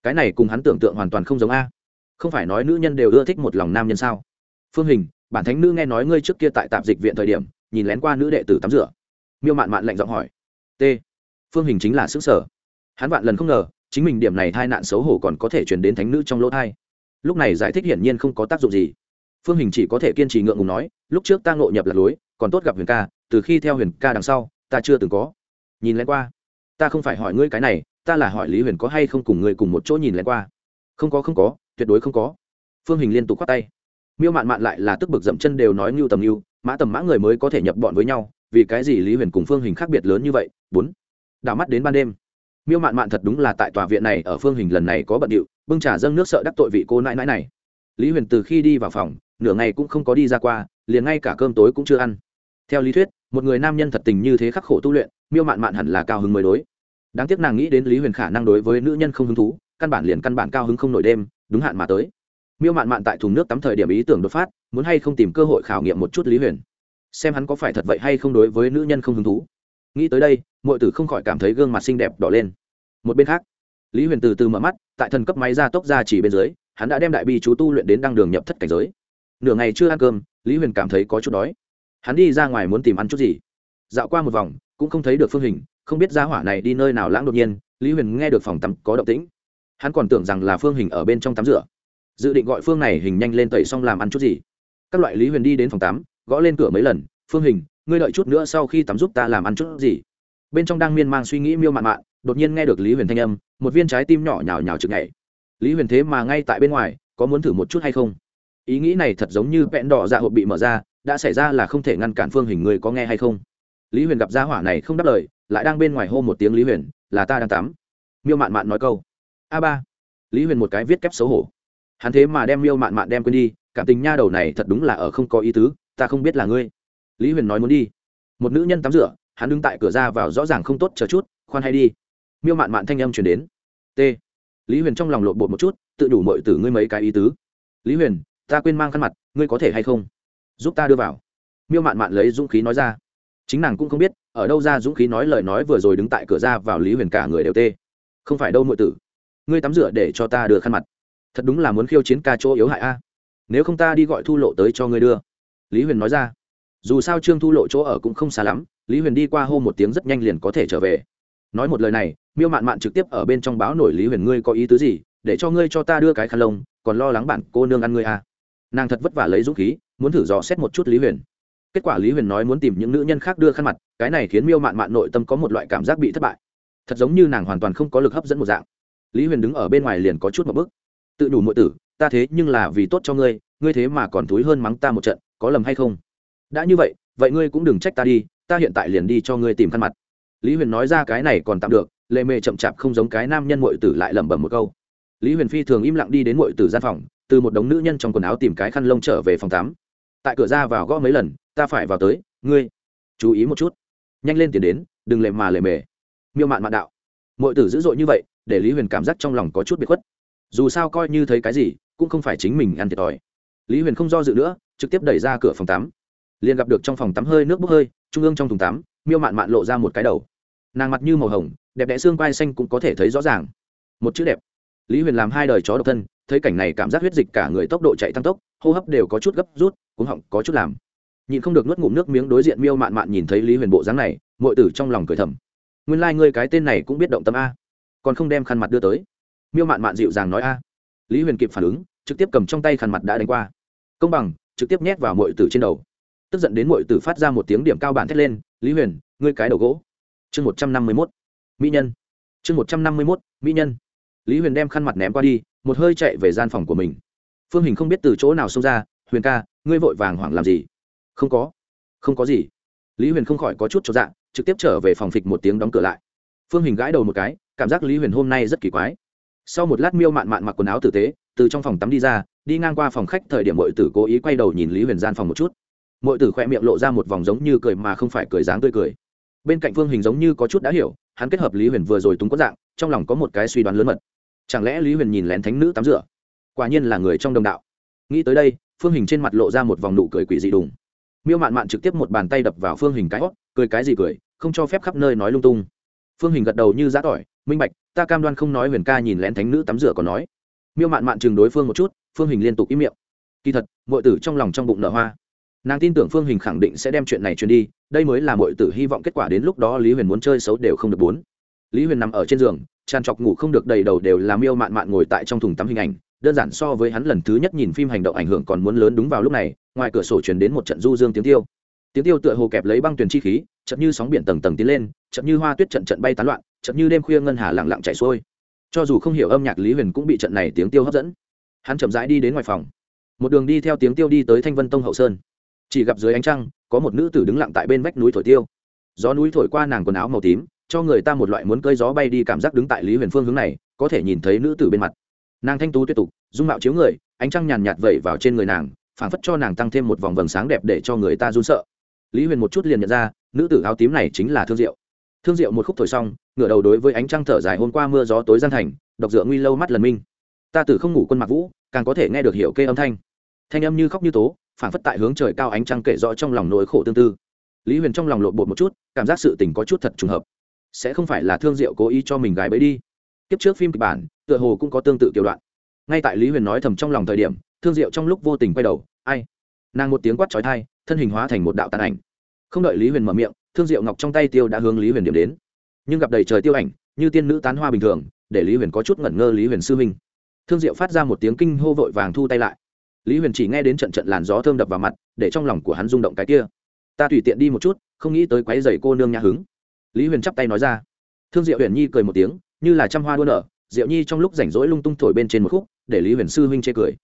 Cái này cùng hắn tưởng tượng hoàn toàn không giống a. Không phải nói nữ nhân đều ưa thích một lòng nam nhân sao? Phương hình, bản thánh nữ nghe nói ngươi trước kia tại tạp dịch viện thời điểm, nhìn lén qua nữ đệ tử tắm rửa. Miêu mạn mạn lạnh giọng hỏi. T. Phương hình chính là xứ sở. Hắn vạn lần không ngờ, chính mình điểm này thai nạn xấu hổ còn có thể chuyển đến thánh nữ trong lỗ thai. Lúc này giải thích hiển nhiên không có tác dụng gì. Phương hình chỉ có thể kiên trì ngượng ngùng nói, lúc trước ta ngộ nhập lạc lối còn tốt gặp huyền ca, từ khi theo huyền ca đằng sau, ta chưa từng có. Nhìn lén qua. Ta không phải hỏi ngươi cái này, ta là hỏi lý huyền có hay không cùng ngươi cùng một chỗ nhìn lén qua. Không có không có, tuyệt đối không có. Phương hình liên tục khoát tay. Miêu mạn mạn lại là tức bực dậm chân đều nói ngưu tầm ngưu, mã tầm mã người mới có thể nhập bọn với nhau, vì cái gì lý huyền cùng phương hình khác biệt lớn như vậy? Bốn. Đảo mắt đến ban đêm. Miêu mạn mạn thật đúng là tại tòa viện này, ở phương hình lần này có bận điệu, bưng trà dâng nước sợ đắc tội vị cô nãi nãi này. Lý huyền từ khi đi vào phòng, nửa ngày cũng không có đi ra qua, liền ngay cả cơm tối cũng chưa ăn theo lý thuyết, một người nam nhân thật tình như thế khắc khổ tu luyện, miêu mạn mạn hẳn là cao hứng mới đối. Đáng tiếc nàng nghĩ đến lý huyền khả năng đối với nữ nhân không hứng thú, căn bản liền căn bản cao hứng không nổi đêm, đúng hạn mà tới. Miêu mạn mạn tại thùng nước tắm thời điểm ý tưởng đột phát, muốn hay không tìm cơ hội khảo nghiệm một chút lý huyền. Xem hắn có phải thật vậy hay không đối với nữ nhân không hứng thú. Nghĩ tới đây mọi tử không khỏi cảm thấy gương mặt xinh đẹp đỏ lên. Một bên khác, lý huyền từ từ mở mắt, tại thần cấp máy ra tốc ra chỉ bên dưới, hắn đã đem đại bi chú tu luyện đến đăng đường nhập thất cảnh giới. Nửa ngày chưa ăn cơm, lý huyền cảm thấy có chút đói hắn đi ra ngoài muốn tìm ăn chút gì. Dạo qua một vòng, cũng không thấy được phương hình, không biết ra hỏa này đi nơi nào lãng đột nhiên, lý huyền nghe được phòng tắm có động tĩnh. Hắn còn tưởng rằng là phương hình ở bên trong tắm rửa. Dự định gọi phương này hình nhanh lên tẩy xong làm ăn chút gì. Các loại lý huyền đi đến phòng tắm, gõ lên cửa mấy lần, phương hình, ngươi đợi chút nữa sau khi tắm giúp ta làm ăn chút gì. Bên trong đang miên man suy nghĩ miêu mạn mạn, đột nhiên nghe được lý huyền thanh âm, một viên trái tim nhỏ nhào nhào chực nhảy. Lý huyền thế mà ngay tại bên ngoài, có muốn thử một chút hay không? Ý nghĩ này thật giống như vẹn đỏ dạ hộp bị mở ra đã xảy ra là không thể ngăn cản phương hình người có nghe hay không? Lý huyền gặp gia hỏa này không đáp lời, lại đang bên ngoài hô một tiếng lý huyền, là ta đang tắm. Miêu mạn mạn nói câu. A ba. Lý huyền một cái viết kép xấu hổ. Hắn thế mà đem miêu mạn mạn đem quên đi, cảm tình nha đầu này thật đúng là ở không có ý tứ, ta không biết là ngươi. Lý huyền nói muốn đi. Một nữ nhân tắm rửa, hắn đứng tại cửa ra vào rõ ràng không tốt, chờ chút, khoan hay đi. Miêu mạn mạn thanh âm chuyển đến. T. Lý huyền trong lòng lộn bột một chút, tự đủ mọi từ ngươi mấy cái ý tứ. Lý huyền, ta quên mang khăn mặt, ngươi có thể hay không? Giúp ta đưa vào. Miêu mạn mạn lấy dũng khí nói ra. Chính nàng cũng không biết, ở đâu ra dũng khí nói lời nói vừa rồi đứng tại cửa ra vào lý huyền cả người đều tê. Không phải đâu nội tử. Ngươi tắm rửa để cho ta đưa khăn mặt. Thật đúng là muốn khiêu chiến ca chỗ yếu hại a. Nếu không ta đi gọi thu lộ tới cho ngươi đưa. Lý huyền nói ra. Dù sao trương thu lộ chỗ ở cũng không xa lắm, lý huyền đi qua hô một tiếng rất nhanh liền có thể trở về. Nói một lời này, miêu mạn mạn trực tiếp ở bên trong báo nổi lý huyền ngươi có ý tứ gì, để cho ngươi cho ta đưa cái khăn lông, còn lo lắng bạn cô nương ăn ngươi à nàng thật vất vả lấy dũng khí, muốn thử dò xét một chút lý huyền. Kết quả lý huyền nói muốn tìm những nữ nhân khác đưa khăn mặt, cái này khiến miêu mạn mạn nội tâm có một loại cảm giác bị thất bại. Thật giống như nàng hoàn toàn không có lực hấp dẫn một dạng. Lý huyền đứng ở bên ngoài liền có chút một bức tự đủ mọi tử, ta thế nhưng là vì tốt cho ngươi ngươi thế mà còn thúi hơn mắng ta một trận, có lầm hay không? Đã như vậy vậy ngươi cũng đừng trách ta đi, ta hiện tại liền đi cho ngươi tìm khăn mặt. Lý huyền nói ra cái này còn tạm được, lệ mề chậm chạp không giống cái nam nhân mội tử lại lẩm bẩm một câu. Lý huyền phi thường im lặng đi đến mội tử gian phòng từ một đống nữ nhân trong quần áo tìm cái khăn lông trở về phòng tắm. Tại cửa ra vào gõ mấy lần, ta phải vào tới, ngươi, chú ý một chút. Nhanh lên tiền đến, đừng lệ mà lề mề. Miêu mạn mạn đạo. Mội tử dữ dội như vậy, để lý huyền cảm giác trong lòng có chút bị khuất. Dù sao coi như thấy cái gì, cũng không phải chính mình ăn thiệt thòi. Lý huyền không do dự nữa, trực tiếp đẩy ra cửa phòng tắm. Liền gặp được trong phòng tắm hơi nước bốc hơi, trung ương trong thùng tắm, miêu mạn mạn lộ ra một cái đầu. Nàng mặt như màu hồng, đẹp đẽ xương quai xanh cũng có thể thấy rõ ràng. Một chữ đẹp lý huyền làm hai đời chó độc thân, thấy cảnh này cảm giác huyết dịch cả người tốc độ chạy tăng tốc, hô hấp đều có chút gấp rút, cuống họng có chút làm. Nhìn không được nuốt ngụm nước miếng đối diện miêu mạn mạn nhìn thấy lý huyền bộ dáng này mọi tử trong lòng cười thầm. Nguyên lai、like、ngươi cái tên này cũng biết động tâm a. Còn không đem khăn mặt đưa tới. Miêu mạn mạn dịu dàng nói a. Lý huyền kịp phản ứng, trực tiếp cầm trong tay khăn mặt đã đánh qua. Công bằng, trực tiếp nhét vào mọi tử trên đầu. Tức giận đến mọi tử phát ra một tiếng điểm cao bản thét lên, lý huyền, ngươi cái đầu gỗ. Chương một trăm năm mươi mốt. Mỹ nhân. Chương một trăm năm mươi mốt, mỹ nhân lý huyền đem khăn mặt ném qua đi, một hơi chạy về gian phòng của mình. Phương hình không biết từ chỗ nào xông ra, huyền ca, ngươi vội vàng hoảng làm gì? Không có. Không có gì. Lý huyền không khỏi có chút cho dạ trực tiếp trở về phòng phịch một tiếng đóng cửa lại. Phương hình gãi đầu một cái, cảm giác lý huyền hôm nay rất kỳ quái. Sau một lát miêu mạn mạn mặc quần áo tử tế, từ trong phòng tắm đi ra, đi ngang qua phòng khách thời điểm mọi tử cố ý quay đầu nhìn lý huyền gian phòng một chút. Mọi tử khoe miệng lộ ra một vòng giống như cười mà không phải cười dáng tươi cười. Bên cạnh phương hình giống như có chút đã hiểu, hắn kết hợp lý huyền vừa rồi túng có dạng trong lòng có một cái suy đoán lớn mật. Chẳng lẽ lý huyền nhìn lén thánh nữ tắm rửa? Quả nhiên là người trong đồng đạo. Nghĩ tới đây, phương hình trên mặt lộ ra một vòng nụ cười quỷ dị đùng. Miêu mạn mạn trực tiếp một bàn tay đập vào phương hình cái hót, cười cái gì cười, không cho phép khắp nơi nói lung tung. Phương hình gật đầu như giã tỏi, minh bạch, ta cam đoan không nói huyền ca nhìn lén thánh nữ tắm rửa còn nói. Miêu mạn mạn chừng đối phương một chút, phương hình liên tục im miệng. Kỳ thật mọi tử trong lòng trong bụng nở hoa. Nàng tin tưởng phương hình khẳng định sẽ đem chuyện này truyền đi, đây mới là mọi tử hy vọng kết quả đến lúc đó lý huyền muốn chơi xấu đều không được bốn lý huyền nằm ở trên giường, tràn trọc ngủ không được đầy đầu đều làm yêu mạn mạn ngồi tại trong thùng tắm hình ảnh. Đơn giản so với hắn lần thứ nhất nhìn phim hành động ảnh hưởng còn muốn lớn đúng vào lúc này, ngoài cửa sổ chuyển đến một trận du dương tiếng tiêu. Tiếng tiêu tựa hồ kẹp lấy băng tuyền chi khí chậm như sóng biển tầng tầng tiến lên chậm như hoa tuyết trận trận bay tán loạn chậm như đêm khuya ngân hà lặng lặng chạy xuôi. Cho dù không hiểu âm nhạc lý huyền cũng bị trận này tiếng tiêu hấp dẫn. Hắn chậm rãi đi đến ngoài phòng. Một đường đi theo tiếng tiêu đi tới thanh vân tông hậu sơn. Chỉ gặp dưới ánh trăng, có một nữ tử đứng lặng tại bên vách núi thổi tiêu. Gió núi thổi qua nàng quần áo màu tím cho người ta một loại muốn cơi gió bay đi cảm giác đứng tại lý huyền phương hướng này có thể nhìn thấy nữ tử bên mặt nàng thanh tú tuyệt tục dung mạo chiếu người ánh trăng nhàn nhạt vẩy vào trên người nàng phảng phất cho nàng tăng thêm một vòng vầng sáng đẹp để cho người ta run sợ lý huyền một chút liền nhận ra nữ tử áo tím này chính là thương diệu thương diệu một khúc thổi xong ngửa đầu đối với ánh trăng thở dài hôm qua mưa gió tối gian thành độc dựa nguy lâu mắt lần minh ta tử không ngủ quân mặc vũ càng có thể nghe được hiểu kê âm thanh thanh âm như khóc như tố phảng phất tại hướng trời cao ánh trăng kể rõ trong lòng nỗi khổ tương tư lý huyền trong lòng lộn bột một chút cảm giác sự tình có chút thật trùng hợp sẽ không phải là thương diệu cố ý cho mình gái bẫy đi. Kiếp trước phim kịch bản, tựa hồ cũng có tương tự kiểu đoạn. Ngay tại lý huyền nói thầm trong lòng thời điểm, thương diệu trong lúc vô tình quay đầu, ai? Nàng một tiếng quát trói thai thân hình hóa thành một đạo tàn ảnh. Không đợi lý huyền mở miệng, thương diệu ngọc trong tay tiêu đã hướng lý huyền điểm đến. Nhưng gặp đầy trời tiêu ảnh, như tiên nữ tán hoa bình thường, để lý huyền có chút ngẩn ngơ lý huyền sư huynh. Thương diệu phát ra một tiếng kinh hô vội vàng thu tay lại. Lý huyền chỉ nghe đến trận trận làn gió thơm đập vào mặt, để trong lòng của hắn rung động cái kia. Ta tùy tiện đi một chút, không nghĩ tới quáy dày cô nương nhà hứng lý huyền chắp tay nói ra. Thương diệu huyền nhi cười một tiếng, như là trăm hoa đua nở, diệu nhi trong lúc rảnh rỗi lung tung thổi bên trên một khúc, để lý huyền sư huynh chê cười.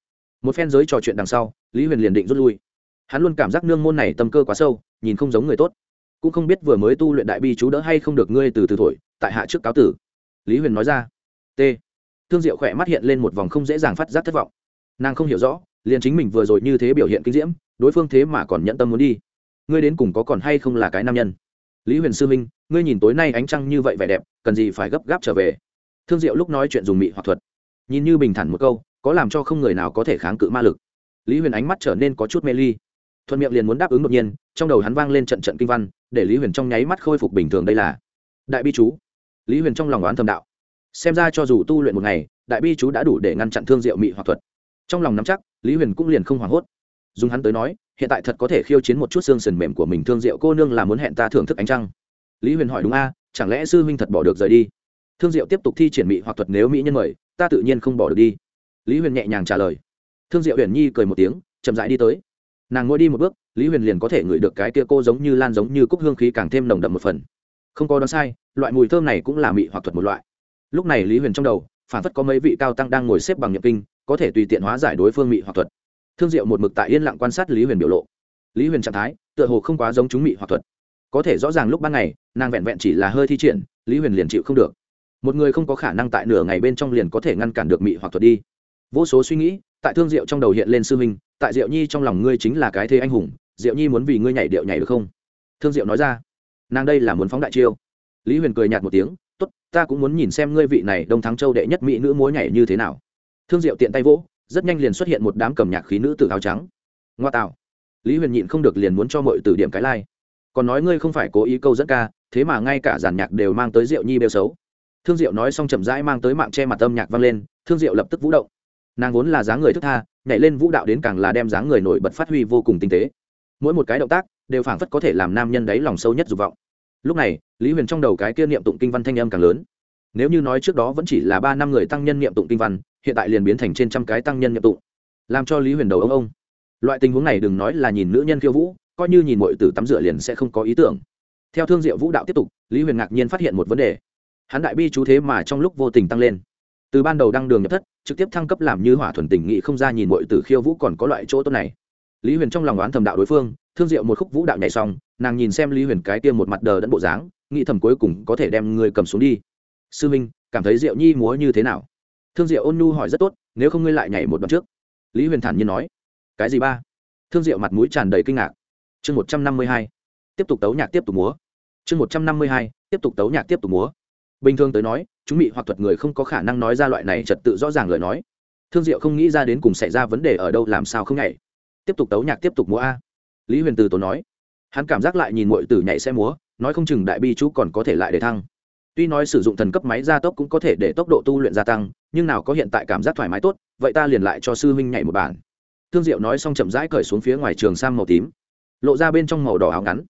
Một phen giới trò chuyện đằng sau, lý huyền liền định rút lui. Hắn luôn cảm giác nương môn này tâm cơ quá sâu, nhìn không giống người tốt. Cũng không biết vừa mới tu luyện đại bi chú đỡ hay không được ngươi từ từ thổi, tại hạ trước cáo tử. Lý huyền nói ra. T. Thương diệu khỏe mắt hiện lên một vòng không dễ dàng phát giác thất vọng. Nàng không hiểu rõ, liền chính mình vừa rồi như thế biểu hiện kinh diễm, đối phương thế mà còn nhận tâm muốn đi. Ngươi đến cùng có còn hay không là cái nam nhân? Lý huyền sư minh, ngươi nhìn tối nay ánh trăng như vậy vẻ đẹp, cần gì phải gấp gáp trở về? Thương diệu lúc nói chuyện dùng mị hoặc thuật. Nhìn như bình thản một câu, có làm cho không người nào có thể kháng cự ma lực. Lý huyền ánh mắt trở nên có chút mê ly. Thuận miệng liền muốn đáp ứng đột nhiên, trong đầu hắn vang lên trận trận kinh văn, để lý huyền trong nháy mắt khôi phục bình thường đây là. Đại bi chú. Lý huyền trong lòng đoán thầm đạo. Xem ra cho dù tu luyện một ngày, đại bi chú đã đủ để ngăn chặn thương diệu mị hoặc thuật. Trong lòng nắm chắc, lý huyền cũng liền không hoảng hốt. Dùng hắn tới nói hiện tại thật có thể khiêu chiến một chút xương sườn mềm của mình. Thương diệu cô nương là muốn hẹn ta thưởng thức ánh trăng. Lý huyền hỏi đúng a, chẳng lẽ sư huynh thật bỏ được rời đi? Thương diệu tiếp tục thi triển mỹ hoặc thuật nếu mỹ nhân mời, ta tự nhiên không bỏ được đi. Lý huyền nhẹ nhàng trả lời. Thương diệu huyền nhi cười một tiếng, chậm rãi đi tới. Nàng ngồi đi một bước, lý huyền liền có thể ngửi được cái kia cô giống như lan giống như cúc hương khí càng thêm nồng đậm một phần. Không có đoán sai, loại mùi thơm này cũng là mỹ hoặc thuật một loại. Lúc này lý huyền trong đầu phản phất có mấy vị cao tăng đang ngồi xếp bằng nhập kinh, có thể tùy tiện hóa giải đối phương mỹ hoặc thuật thương diệu một mực tại yên lặng quan sát lý huyền biểu lộ. Lý huyền trạng thái, tựa hồ không quá giống chúng Mị hoặc thuật. Có thể rõ ràng lúc ban ngày, nàng vẹn vẹn chỉ là hơi thi triển, lý huyền liền chịu không được. Một người không có khả năng tại nửa ngày bên trong liền có thể ngăn cản được mị hoặc thuật đi. Vô số suy nghĩ, tại thương diệu trong đầu hiện lên sư minh tại diệu nhi trong lòng ngươi chính là cái thế anh hùng, diệu nhi muốn vì ngươi nhảy điệu nhảy được không? Thương diệu nói ra. Nàng đây là muốn phóng đại chiêu. Lý huyền cười nhạt một tiếng, tốt, ta cũng muốn nhìn xem ngươi vị này đông thắng châu đệ nhất mỹ nữ múa nhảy như thế nào. Thương diệu tiện tay vỗ rất nhanh liền xuất hiện một đám cầm nhạc khí nữ tử áo trắng. Ngoa tạo. Lý huyền nhịn không được liền muốn cho mọi từ điểm cái lai、like. còn nói ngươi không phải cố ý câu dẫn ca, thế mà ngay cả giàn nhạc đều mang tới rượu nhi bêu xấu. Thương diệu nói xong chậm rãi mang tới mạng che mặt âm nhạc vang lên, thương diệu lập tức vũ động. Nàng vốn là dáng người thức tha, nhảy lên vũ đạo đến càng là đem dáng người nổi bật phát huy vô cùng tinh tế. Mỗi một cái động tác, đều phảng phất có thể làm nam nhân đáy lòng sâu nhất dục vọng. Lúc này, lý huyền trong đầu cái kia niệm tụng kinh văn thanh âm càng lớn. Nếu như nói trước đó vẫn chỉ là ba năm người tăng nhân niệm tụng kinh văn hiện tại liền biến thành trên trăm cái tăng nhân nhập tụng. Làm cho lý huyền đầu ông ông. Loại tình huống này đừng nói là nhìn nữ nhân khiêu vũ, coi như nhìn mọi từ tắm rửa liền sẽ không có ý tưởng. Theo thương diệu vũ đạo tiếp tục, lý huyền ngạc nhiên phát hiện một vấn đề. Hắn đại bi chú thế mà trong lúc vô tình tăng lên. Từ ban đầu đăng đường nhập thất, trực tiếp thăng cấp làm như hỏa thuần tình nghị không ra nhìn mọi từ khiêu vũ còn có loại chỗ tốt này. Lý huyền trong lòng oán thầm đạo đối phương, thương diệu một khúc vũ đạo nhảy xong, nàng nhìn xem lý huyền cái tiêm một mặt đờ đẫn bộ dáng, nghĩ thầm cuối cùng có thể đem người cầm xuống đi. Sư minh, cảm thấy diệu nhi múa như thế nào? Thương diệu ôn nhu hỏi rất tốt, nếu không ngươi lại nhảy một đoạn trước. Lý huyền thản nhiên nói. Cái gì ba? Thương diệu mặt mũi tràn đầy kinh ngạc. Chương một trăm năm mươi hai. Tiếp tục tấu nhạc tiếp tục múa. Chương một trăm năm mươi hai. Tiếp tục tấu nhạc tiếp tục múa. Bình thường tới nói, chúng bị hoặc thuật người không có khả năng nói ra loại này trật tự rõ ràng lời nói. Thương diệu không nghĩ ra đến cùng xảy ra vấn đề ở đâu, làm sao không nhảy. Tiếp tục tấu nhạc tiếp tục múa a. Lý huyền từ tổ nói. Hắn cảm giác lại nhìn mọi tử nhảy xe múa, nói không chừng đại bi chú còn có thể lại để thăng tuy nói sử dụng thần cấp máy gia tốc cũng có thể để tốc độ tu luyện gia tăng, nhưng nào có hiện tại cảm giác thoải mái tốt, vậy ta liền lại cho sư huynh nhảy một bản thương diệu nói xong chậm rãi cởi xuống phía ngoài trường sang màu tím, lộ ra bên trong màu đỏ áo ngắn.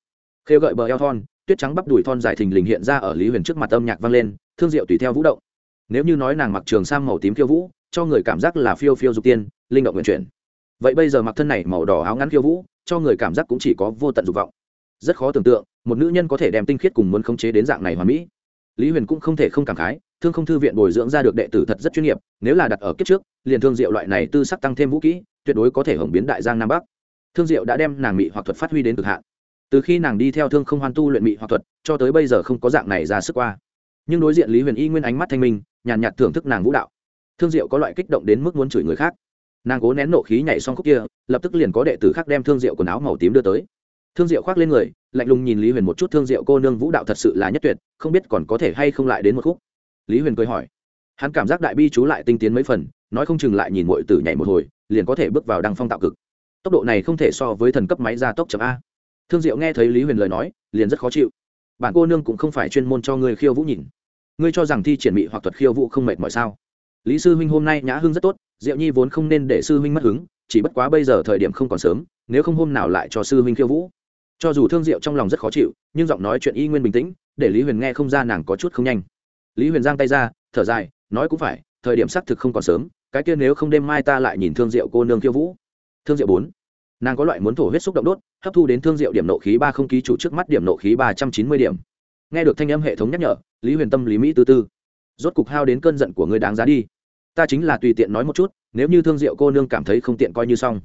Khêu gợi bờ eo thon, tuyết trắng bắp đùi thon dài thình lình hiện ra ở lý huyền trước mặt âm nhạc vang lên, thương diệu tùy theo vũ động. Nếu như nói nàng mặc trường sang màu tím khiêu vũ, cho người cảm giác là phiêu phiêu dục tiên, linh động nguyện chuyển. Vậy bây giờ mặc thân này màu đỏ áo ngắn khiêu vũ, cho người cảm giác cũng chỉ có vô tận dục vọng. Rất khó tưởng tượng, một nữ nhân có thể đem tinh khiết cùng muốn khống chế đến dạng này hoàn mỹ lý huyền cũng không thể không cảm khái, thương không thư viện bồi dưỡng ra được đệ tử thật rất chuyên nghiệp, nếu là đặt ở kiếp trước, liền thương diệu loại này tư sắc tăng thêm vũ kỹ, tuyệt đối có thể hưởng biến đại giang nam bắc. Thương diệu đã đem nàng mị hoặc thuật phát huy đến cực hạn. Từ khi nàng đi theo thương không hoan tu luyện mị hoặc thuật, cho tới bây giờ không có dạng này ra sức qua. Nhưng đối diện lý huyền y nguyên ánh mắt thanh minh, nhàn nhạt thưởng thức nàng vũ đạo. Thương diệu có loại kích động đến mức muốn chửi người khác. Nàng cố nén nộ khí nhảy xong khúc kia, lập tức liền có đệ tử khác đem thương diệu quần áo màu tím đưa tới. Thương diệu khoác lên người lạnh lùng nhìn lý huyền một chút thương diệu cô nương vũ đạo thật sự là nhất tuyệt, không biết còn có thể hay không lại đến một khúc. Lý huyền cười hỏi. Hắn cảm giác đại bi chú lại tinh tiến mấy phần, nói không chừng lại nhìn mọi tử nhảy một hồi, liền có thể bước vào đăng phong tạo cực. Tốc độ này không thể so với thần cấp máy gia tốc chậm a. Thương diệu nghe thấy lý huyền lời nói, liền rất khó chịu. Bản cô nương cũng không phải chuyên môn cho ngươi khiêu vũ nhìn. Ngươi cho rằng thi triển mỹ hoặc thuật khiêu vũ không mệt mỏi sao? Lý sư huynh hôm nay nhã hưng rất tốt, diệu nhi vốn không nên để sư huynh mất hứng, chỉ bất quá bây giờ thời điểm không còn sớm, nếu không hôm nào lại cho sư huynh khiêu vũ cho dù thương diệu trong lòng rất khó chịu, nhưng giọng nói chuyện y nguyên bình tĩnh, để lý huyền nghe không ra nàng có chút không nhanh. Lý huyền giang tay ra, thở dài, nói cũng phải, thời điểm xác thực không còn sớm, cái kia nếu không đêm mai ta lại nhìn thương diệu cô nương khiêu vũ. Thương diệu bốn. Nàng có loại muốn thổ huyết xúc động đốt, hấp thu đến thương diệu điểm nộ khí ba không ký chủ trước mắt điểm nộ khí ba trăm chín mươi điểm. Nghe được thanh âm hệ thống nhắc nhở, lý huyền tâm lý mỹ tư tư. Rốt cục hao đến cơn giận của người đáng giá đi. Ta chính là tùy tiện nói một chút, nếu như thương diệu cô nương cảm thấy không tiện coi như xong.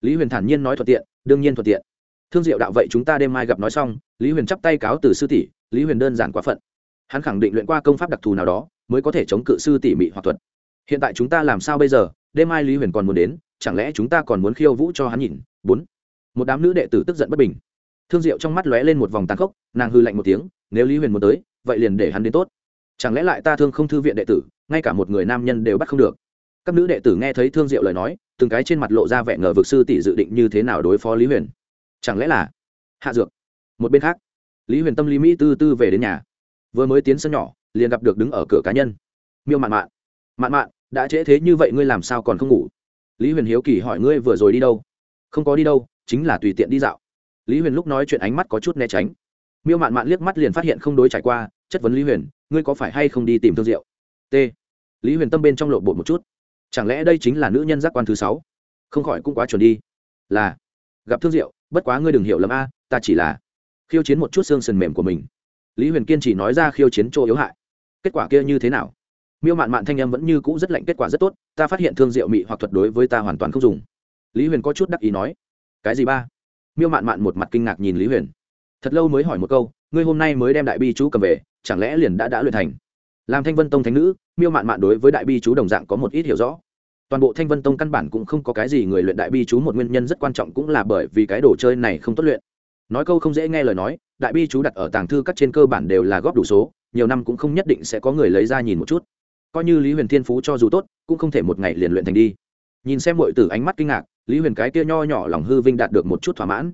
Lý huyền thản nhiên nói thuận tiện, đương nhiên thuận tiện thương diệu đạo vậy chúng ta đêm mai gặp nói xong, lý huyền chắp tay cáo từ sư tỷ, lý huyền đơn giản quá phận. Hắn khẳng định luyện qua công pháp đặc thù nào đó, mới có thể chống cự sư tỷ mị hoặc thuật. Hiện tại chúng ta làm sao bây giờ? Đêm mai lý huyền còn muốn đến, chẳng lẽ chúng ta còn muốn khiêu vũ cho hắn nhìn? Bốn. Một đám nữ đệ tử tức giận bất bình. Thương diệu trong mắt lóe lên một vòng tàn khốc, nàng hư lạnh một tiếng, nếu lý huyền muốn tới, vậy liền để hắn đến tốt. Chẳng lẽ lại ta thương không thư viện đệ tử, ngay cả một người nam nhân đều bắt không được? Các nữ đệ tử nghe thấy thương diệu lời nói, từng cái trên mặt lộ ra vẻ ngờ vực sư tỷ dự định như thế nào đối phó lý huyền chẳng lẽ là hạ dược? Một bên khác, lý huyền tâm, lý mỹ tư tư về đến nhà. Vừa mới tiến sân nhỏ, liền gặp được đứng ở cửa cá nhân. Miêu mạn mạn mạn mạn, đã trễ thế như vậy ngươi làm sao còn không ngủ? Lý huyền hiếu kỳ hỏi, ngươi vừa rồi đi đâu? Không có đi đâu, chính là tùy tiện đi dạo. Lý huyền lúc nói chuyện ánh mắt có chút né tránh. Miêu mạn mạn liếc mắt liền phát hiện không đối trải qua, chất vấn lý huyền, ngươi có phải hay không đi tìm thương diệu t. Lý huyền tâm bên trong lộ bột một chút. Chẳng lẽ đây chính là nữ nhân giác quan thứ sáu? Không khỏi cũng quá chuẩn đi. Là, gặp thương diệu bất quá ngươi đừng hiểu lầm a, ta chỉ là khiêu chiến một chút xương sần mềm của mình. Lý huyền kiên chỉ nói ra khiêu chiến chỗ yếu hại. Kết quả kia như thế nào? Miêu mạn mạn thanh em vẫn như cũ rất lạnh, kết quả rất tốt, ta phát hiện thương diệu mị hoặc thuật đối với ta hoàn toàn không dùng. Lý huyền có chút đắc ý nói, cái gì ba? Miêu mạn mạn một mặt kinh ngạc nhìn lý huyền. Thật lâu mới hỏi một câu, ngươi hôm nay mới đem đại bi chú cầm về, chẳng lẽ liền đã đã luyện thành? Làm thanh vân tông thánh nữ, miêu mạn mạn đối với đại bi chú đồng dạng có một ít hiểu rõ toàn bộ thanh vân tông căn bản cũng không có cái gì người luyện đại bi chú một nguyên nhân rất quan trọng cũng là bởi vì cái đồ chơi này không tốt luyện. Nói câu không dễ nghe lời nói, đại bi chú đặt ở tàng thư các trên cơ bản đều là góp đủ số, nhiều năm cũng không nhất định sẽ có người lấy ra nhìn một chút. Coi như lý huyền thiên phú cho dù tốt, cũng không thể một ngày liền luyện thành đi. Nhìn xem mọi tử ánh mắt kinh ngạc, lý huyền cái kia nho nhỏ lòng hư vinh đạt được một chút thỏa mãn.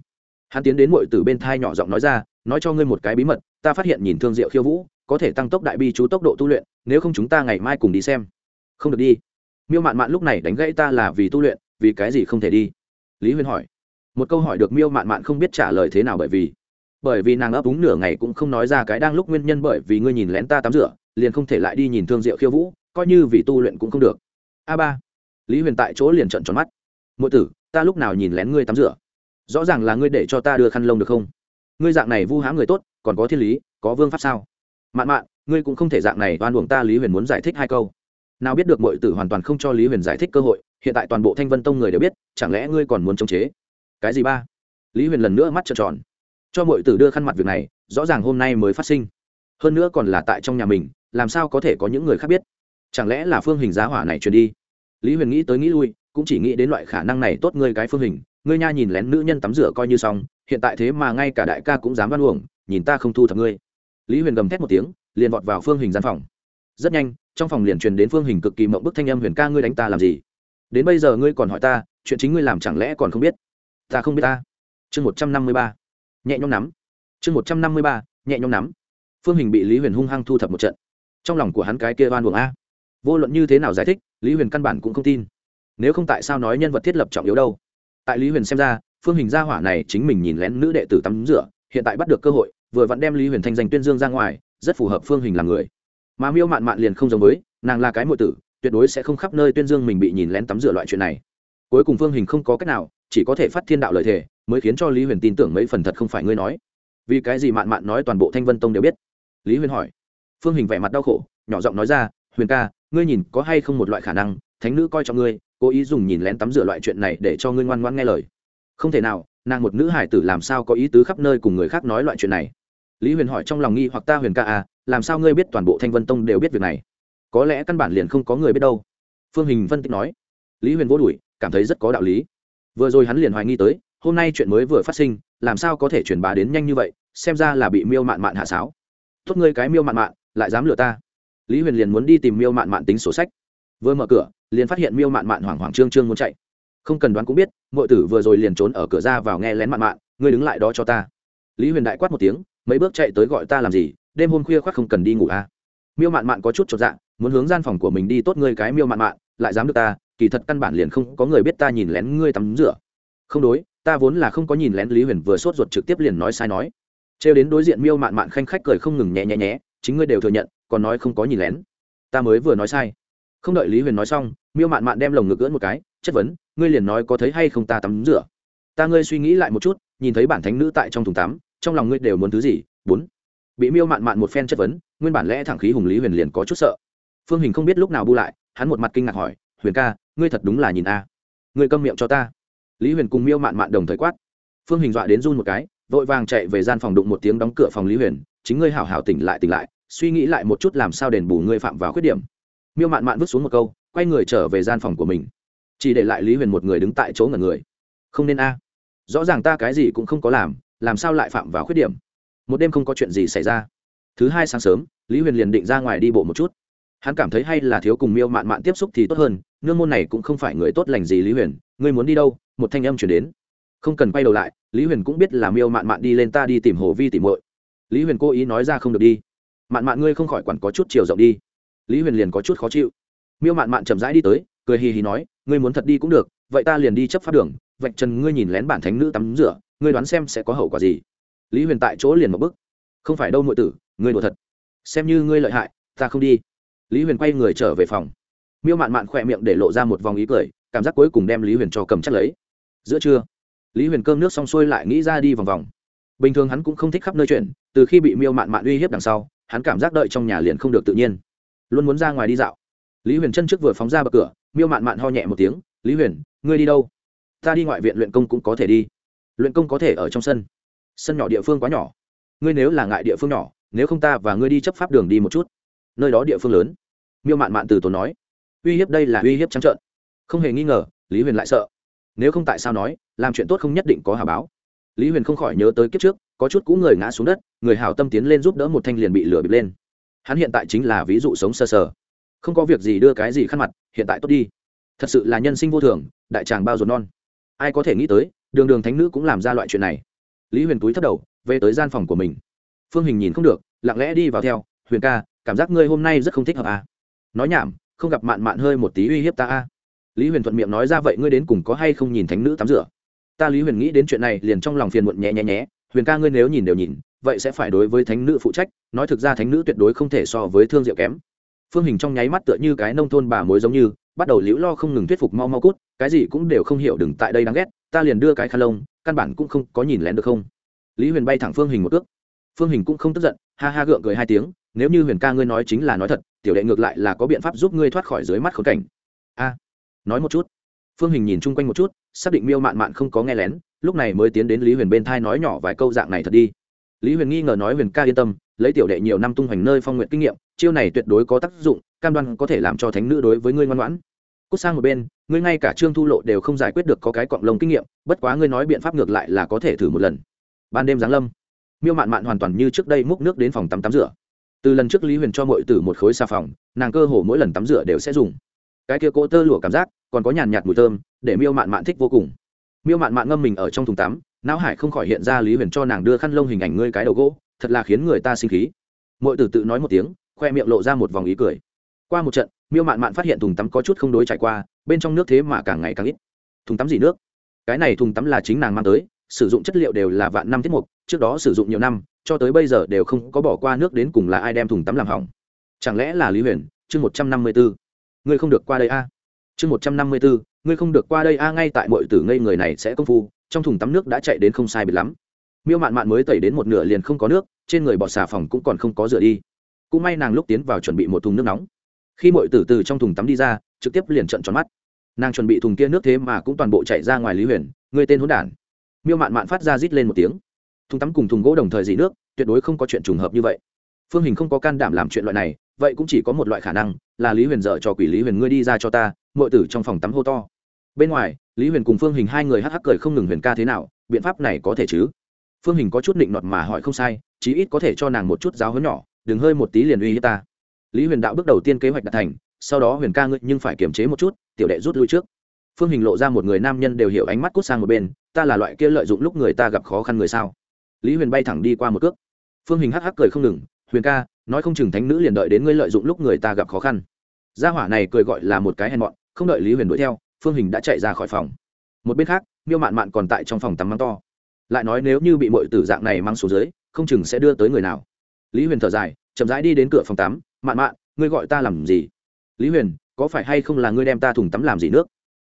Hắn tiến đến mọi tử bên thai nhỏ giọng nói ra, nói cho ngươi một cái bí mật, ta phát hiện nhìn thương diệu khiêu vũ, có thể tăng tốc đại bi chú tốc độ tu luyện, nếu không chúng ta ngày mai cùng đi xem. Không được đi miêu mạn mạn lúc này đánh gãy ta là vì tu luyện, vì cái gì không thể đi? Lý Huyên hỏi. Một câu hỏi được miêu mạn mạn không biết trả lời thế nào bởi vì bởi vì nàng ấp úng nửa ngày cũng không nói ra cái đang lúc nguyên nhân bởi vì ngươi nhìn lén ta tắm rửa, liền không thể lại đi nhìn thương diệu khiêu vũ, coi như vì tu luyện cũng không được. A ba. Lý huyền tại chỗ liền trận tròn mắt. Mỗi tử, ta lúc nào nhìn lén ngươi tắm rửa? Rõ ràng là ngươi để cho ta đưa khăn lông được không? Ngươi dạng này vu hãm người tốt, còn có thiên lý, có vương pháp sao? Mạn mạn, ngươi cũng không thể dạng này oan uổng ta, lý huyền muốn giải thích hai câu nào biết được mọi tử hoàn toàn không cho lý huyền giải thích cơ hội, hiện tại toàn bộ thanh vân tông người đều biết, chẳng lẽ ngươi còn muốn chống chế? Cái gì ba? Lý huyền lần nữa mắt trợn tròn. Cho mọi tử đưa khăn mặt việc này, rõ ràng hôm nay mới phát sinh. Hơn nữa còn là tại trong nhà mình, làm sao có thể có những người khác biết? Chẳng lẽ là phương hình giá hỏa này truyền đi? Lý huyền nghĩ tới nghĩ lui, cũng chỉ nghĩ đến loại khả năng này tốt ngươi cái phương hình, ngươi nha nhìn lén nữ nhân tắm rửa coi như xong, hiện tại thế mà ngay cả đại ca cũng dám văn uổng, nhìn ta không thu thập ngươi. Lý huyền gầm thét một tiếng, liền vọt vào phương hình gian phòng rất nhanh, trong phòng liền truyền đến phương hình cực kỳ mộng bức thanh âm, huyền ca, ngươi đánh ta làm gì? Đến bây giờ ngươi còn hỏi ta, chuyện chính ngươi làm chẳng lẽ còn không biết? Ta không biết ta. Chương một trăm năm mươi ba. Nhẹ nhõm nắm. Chương một trăm năm mươi ba, nhẹ nhõm nắm. Phương hình bị lý huyền hung hăng thu thập một trận. Trong lòng của hắn cái kia oan buồng a. Vô luận như thế nào giải thích, lý huyền căn bản cũng không tin. Nếu không tại sao nói nhân vật thiết lập trọng yếu đâu? Tại lý huyền xem ra, phương hình gia hỏa này chính mình nhìn lén nữ đệ tử tắm rửa, hiện tại bắt được cơ hội, vừa vặn đem lý huyền thanh danh tuyên dương ra ngoài, rất phù hợp phương hình làm người mà miêu mạn mạn liền không giống với, nàng là cái mọi tử, tuyệt đối sẽ không khắp nơi tuyên dương mình bị nhìn lén tắm rửa loại chuyện này. Cuối cùng phương hình không có cách nào, chỉ có thể phát thiên đạo lời thề, mới khiến cho lý huyền tin tưởng mấy phần thật không phải ngươi nói. Vì cái gì mạn mạn nói toàn bộ thanh vân tông đều biết? Lý huyền hỏi. Phương hình vẻ mặt đau khổ, nhỏ giọng nói ra, huyền ca, ngươi nhìn có hay không một loại khả năng, thánh nữ coi trọng ngươi, cố ý dùng nhìn lén tắm rửa loại chuyện này để cho ngươi ngoan ngoan nghe lời. Không thể nào, nàng một nữ hải tử làm sao có ý tứ khắp nơi cùng người khác nói loại chuyện này? Lý huyền hỏi trong lòng nghi hoặc ta huyền ca à làm sao ngươi biết toàn bộ thanh vân tông đều biết việc này? Có lẽ căn bản liền không có người biết đâu. Phương hình phân tích nói. Lý huyền vô đuổi, cảm thấy rất có đạo lý. Vừa rồi hắn liền hoài nghi tới, hôm nay chuyện mới vừa phát sinh, làm sao có thể truyền bá đến nhanh như vậy, xem ra là bị miêu mạn mạn hạ sáo. Tốt ngươi cái miêu mạn mạn, lại dám lừa ta. Lý huyền liền muốn đi tìm miêu mạn mạn tính sổ sách. Vừa mở cửa, liền phát hiện miêu mạn mạn hoảng hoảng trương trương muốn chạy. Không cần đoán cũng biết mọi tử vừa rồi liền trốn ở cửa ra vào nghe lén mạn mạn, ngươi đứng lại đó cho ta. Lý huyền đại quát một tiếng mấy bước chạy tới gọi ta làm gì, đêm hôm khuya khoác không cần đi ngủ à. miêu mạn mạn có chút chột dạ muốn hướng gian phòng của mình đi tốt ngươi cái miêu mạn mạn, lại dám được ta, kỳ thật căn bản liền không có người biết ta nhìn lén ngươi tắm rửa. Không đối, ta vốn là không có nhìn lén lý huyền vừa sốt ruột trực tiếp liền nói sai nói. Trêu đến đối diện miêu mạn mạn khanh khách cười không ngừng nhẹ nhẹ nhé chính ngươi đều thừa nhận, còn nói không có nhìn lén. Ta mới vừa nói sai. Không đợi lý huyền nói xong, miêu mạn mạn đem lồng ngực ưỡn một cái, chất vấn, ngươi liền nói có thấy hay không ta tắm rửa. Ta ngươi suy nghĩ lại một chút, nhìn thấy bản thánh nữ tại trong thùng tắm trong lòng ngươi đều muốn thứ gì? Bốn. Bị miêu mạn mạn một phen chất vấn, nguyên bản lẽ thẳng khí hùng lý huyền liền có chút sợ. Phương hình không biết lúc nào bu lại, hắn một mặt kinh ngạc hỏi, huyền ca, ngươi thật đúng là nhìn a. Ngươi câm miệng cho ta. Lý huyền cùng miêu mạn mạn đồng thời quát. Phương hình dọa đến run một cái, vội vàng chạy về gian phòng đụng một tiếng đóng cửa phòng lý huyền, chính ngươi hảo hảo tỉnh lại tỉnh lại, suy nghĩ lại một chút làm sao đền bù ngươi phạm vào khuyết điểm. Miêu mạn mạn vứt xuống một câu, quay người trở về gian phòng của mình. Chỉ để lại lý huyền một người đứng tại chỗ ngẩn người. Không nên a. Rõ ràng ta cái gì cũng không có làm làm sao lại phạm vào khuyết điểm? Một đêm không có chuyện gì xảy ra. Thứ hai sáng sớm, lý huyền liền định ra ngoài đi bộ một chút. Hắn cảm thấy hay là thiếu cùng miêu mạn mạn tiếp xúc thì tốt hơn, nương môn này cũng không phải người tốt lành gì lý huyền, ngươi muốn đi đâu? Một thanh âm chuyển đến. Không cần quay đầu lại, lý huyền cũng biết là miêu mạn mạn đi lên ta đi tìm hồ vi tìm muội. Lý huyền cố ý nói ra không được đi. Mạn mạn ngươi không khỏi quản có chút chiều rộng đi. Lý huyền liền có chút khó chịu. Miêu mạn mạn chậm rãi đi tới, cười hì hì nói, ngươi muốn thật đi cũng được, vậy ta liền đi chấp pháp đường. Vạch trần ngươi nhìn lén bản thánh nữ tắm rửa ngươi đoán xem sẽ có hậu quả gì? Lý huyền tại chỗ liền một bức không phải đâu nội tử, ngươi đùa thật. Xem như ngươi lợi hại, ta không đi. Lý huyền quay người trở về phòng. Miêu mạn mạn khỏe miệng để lộ ra một vòng ý cười, cảm giác cuối cùng đem lý huyền cho cầm chắc lấy. Giữa trưa, lý huyền cơm nước xong xuôi lại nghĩ ra đi vòng vòng. Bình thường hắn cũng không thích khắp nơi chuyện, từ khi bị miêu mạn mạn uy hiếp đằng sau, hắn cảm giác đợi trong nhà liền không được tự nhiên. Luôn muốn ra ngoài đi dạo. Lý huyền chân trước vừa phóng ra bậc cửa, miêu mạn mạn ho nhẹ một tiếng, lý huyền, ngươi đi đâu? Ta đi ngoại viện luyện công cũng có thể đi luyện công có thể ở trong sân. Sân nhỏ địa phương quá nhỏ. Ngươi nếu là ngại địa phương nhỏ nếu không ta và ngươi đi chấp pháp đường đi một chút. Nơi đó địa phương lớn. Miêu mạn mạn từ tốn nói. Uy hiếp đây là uy hiếp trắng trợn. Không hề nghi ngờ lý huyền lại sợ. Nếu không tại sao nói làm chuyện tốt không nhất định có hà báo. Lý huyền không khỏi nhớ tới kiếp trước có chút cũ người ngã xuống đất người hảo tâm tiến lên giúp đỡ một thanh liền bị lửa bịp lên. Hắn hiện tại chính là ví dụ sống sơ sờ, sờ không có việc gì đưa cái gì khăn mặt hiện tại tốt đi. Thật sự là nhân sinh vô thường đại tràng bao ruột non. Ai có thể nghĩ tới đường đường thánh nữ cũng làm ra loại chuyện này. Lý huyền túi thất đầu, về tới gian phòng của mình. Phương hình nhìn không được, lặng lẽ đi vào theo. Huyền ca, cảm giác ngươi hôm nay rất không thích hợp à. nói nhảm, không gặp mạn mạn hơi một tí uy hiếp ta à. lý huyền thuận miệng nói ra vậy ngươi đến cùng có hay không nhìn thánh nữ tắm rửa? Ta lý huyền nghĩ đến chuyện này liền trong lòng phiền muộn nhẹ nhẹ nhé huyền ca ngươi nếu nhìn đều nhìn, vậy sẽ phải đối với thánh nữ phụ trách. Nói thực ra thánh nữ tuyệt đối không thể so với thương diệu kém. Phương hình trong nháy mắt tựa như cái nông thôn bà mối giống như, bắt đầu liễu lo không ngừng thuyết phục mau mau cút, cái gì cũng đều không hiểu đừng tại đây đáng ghét ta liền đưa cái khăn lông, căn bản cũng không có nhìn lén được không? Lý huyền bay thẳng phương hình một ước. Phương hình cũng không tức giận, ha ha gượng cười hai tiếng, nếu như huyền ca ngươi nói chính là nói thật, tiểu đệ ngược lại là có biện pháp giúp ngươi thoát khỏi dưới mắt khốn cảnh. A, nói một chút. Phương hình nhìn chung quanh một chút, xác định miêu mạn mạn không có nghe lén, lúc này mới tiến đến lý huyền bên thai nói nhỏ vài câu dạng này thật đi. Lý huyền nghi ngờ nói huyền ca yên tâm, lấy tiểu đệ nhiều năm tung hoành nơi phong nguyện kinh nghiệm, chiêu này tuyệt đối có tác dụng, cam đoan có thể làm cho thánh nữ đối với ngươi ngoan ngoãn. Cút sang một bên ngươi ngay cả trương thu lộ đều không giải quyết được có cái cọng lông kinh nghiệm, bất quá ngươi nói biện pháp ngược lại là có thể thử một lần. Ban đêm giáng lâm, miêu mạn mạn hoàn toàn như trước đây múc nước đến phòng tắm tắm rửa. Từ lần trước lý huyền cho mọi tử một khối xà phòng, nàng cơ hồ mỗi lần tắm rửa đều sẽ dùng. Cái kia cỗ tơ lụa cảm giác, còn có nhàn nhạt mùi thơm, để miêu mạn mạn thích vô cùng. Miêu mạn mạn ngâm mình ở trong thùng tắm, não hải không khỏi hiện ra lý huyền cho nàng đưa khăn lông hình ảnh ngươi cái đầu gỗ, thật là khiến người ta sinh khí. Mọi tử tự nói một tiếng, khoe miệng lộ ra một vòng ý cười. Qua một trận, miêu mạn mạn phát hiện thùng tắm có chút không đối trải qua bên trong nước thế mà càng ngày càng ít. Thùng tắm gì nước. Cái này thùng tắm là chính nàng mang tới, sử dụng chất liệu đều là vạn năm tiết mục, trước đó sử dụng nhiều năm, cho tới bây giờ đều không có bỏ qua nước đến cùng là ai đem thùng tắm làm hỏng. Chẳng lẽ là lý huyền? Chương một trăm năm mươi bốn ngươi không được qua đây a. Chương một trăm năm mươi bốn ngươi không được qua đây a, ngay tại mọi tử ngây người này sẽ công phu, trong thùng tắm nước đã chạy đến không sai biệt lắm. Miêu mạn mạn mới tẩy đến một nửa liền không có nước, trên người bọt xà phòng cũng còn không có rửa đi. Cũng may nàng lúc tiến vào chuẩn bị một thùng nước nóng. Khi mọi tử từ trong thùng tắm đi ra trực tiếp liền trận tròn mắt. Nàng chuẩn bị thùng kia nước thế mà cũng toàn bộ chạy ra ngoài lý huyền, người tên hỗn đản. Miêu mạn mạn phát ra rít lên một tiếng. Thùng tắm cùng thùng gỗ đồng thời dị nước, tuyệt đối không có chuyện trùng hợp như vậy. Phương hình không có can đảm làm chuyện loại này, vậy cũng chỉ có một loại khả năng, là lý huyền dở cho quỷ lý huyền ngươi đi ra cho ta mọi tử trong phòng tắm hô to. Bên ngoài, lý huyền cùng phương hình hai người hắc hắc cười không ngừng huyền ca thế nào, biện pháp này có thể chứ? Phương hình có chút định nọt mà hỏi không sai, chí ít có thể cho nàng một chút giáo huấn nhỏ, đừng hơi một tí liền uy hiếp ta. Lý huyền đạo bước đầu tiên kế hoạch đã thành sau đó huyền ca ngươi nhưng phải kiềm chế một chút, tiểu đệ rút lui trước. Phương hình lộ ra một người nam nhân đều hiểu ánh mắt cút sang một bên, ta là loại kia lợi dụng lúc người ta gặp khó khăn người sao? Lý huyền bay thẳng đi qua một cước. Phương hình hắc hắc cười không ngừng, huyền ca, nói không chừng thánh nữ liền đợi đến ngươi lợi dụng lúc người ta gặp khó khăn. Gia hỏa này cười gọi là một cái hèn mọn, không đợi lý huyền đuổi theo, phương hình đã chạy ra khỏi phòng. Một bên khác, miêu mạn mạn còn tại trong phòng tắm mắng to. Lại nói nếu như bị mọi tử dạng này mang xuống dưới, không chừng sẽ đưa tới người nào. Lý huyền thở dài, chậm rãi đi đến cửa phòng tắm, mạn mạn, ngươi gọi ta làm gì? Lý huyền, có phải hay không là ngươi đem ta thùng tắm làm gì nước?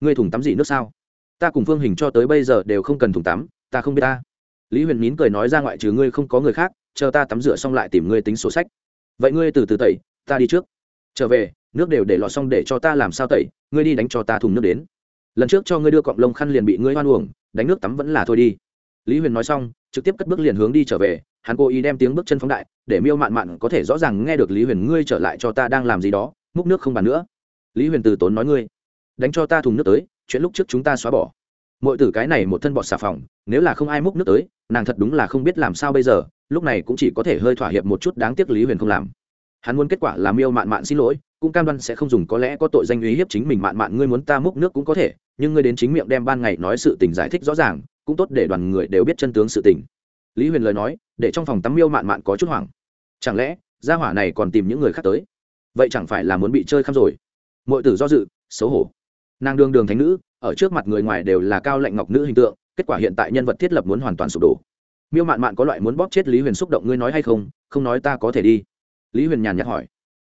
Ngươi thùng tắm gì nước sao? Ta cùng phương hình cho tới bây giờ đều không cần thùng tắm, ta không biết ta. Lý huyền nín cười nói ra ngoại trừ ngươi không có người khác, chờ ta tắm rửa xong lại tìm ngươi tính sổ sách. Vậy ngươi từ từ tẩy, ta đi trước. Trở về, nước đều để lọt xong để cho ta làm sao tẩy, ngươi đi đánh cho ta thùng nước đến. Lần trước cho ngươi đưa cọng lông khăn liền bị ngươi hoan uổng, đánh nước tắm vẫn là thôi đi. Lý huyền nói xong, trực tiếp cất bước liền hướng đi trở về, hắn cố ý đem tiếng bước chân phóng đại, để miêu mạn mạn có thể rõ ràng nghe được lý huyền ngươi trở lại cho ta đang làm gì đó múc nước không bàn nữa. Lý huyền từ tốn nói ngươi, đánh cho ta thùng nước tới, chuyện lúc trước chúng ta xóa bỏ. Mọi tử cái này một thân bọt xà phòng, nếu là không ai múc nước tới, nàng thật đúng là không biết làm sao bây giờ, lúc này cũng chỉ có thể hơi thỏa hiệp một chút đáng tiếc lý huyền không làm. Hắn muốn kết quả là miêu mạn mạn xin lỗi, cũng cam đoan sẽ không dùng có lẽ có tội danh uy hiếp chính mình mạn mạn, ngươi muốn ta múc nước cũng có thể, nhưng ngươi đến chính miệng đem ban ngày nói sự tình giải thích rõ ràng, cũng tốt để đoàn người đều biết chân tướng sự tình. Lý huyền lời nói, để trong phòng tắm miêu mạn mạn có chút hoảng. Chẳng lẽ, gia hỏa này còn tìm những người khác tới? Vậy chẳng phải là muốn bị chơi khăm rồi? Mọi tử do dự, xấu hổ. Nàng đương đường thánh nữ, ở trước mặt người ngoài đều là cao lệnh ngọc nữ hình tượng, kết quả hiện tại nhân vật thiết lập muốn hoàn toàn sụp đổ. Miêu mạn mạn có loại muốn bóp chết lý huyền xúc động, ngươi nói hay không? Không nói ta có thể đi. Lý huyền nhàn nhạt hỏi.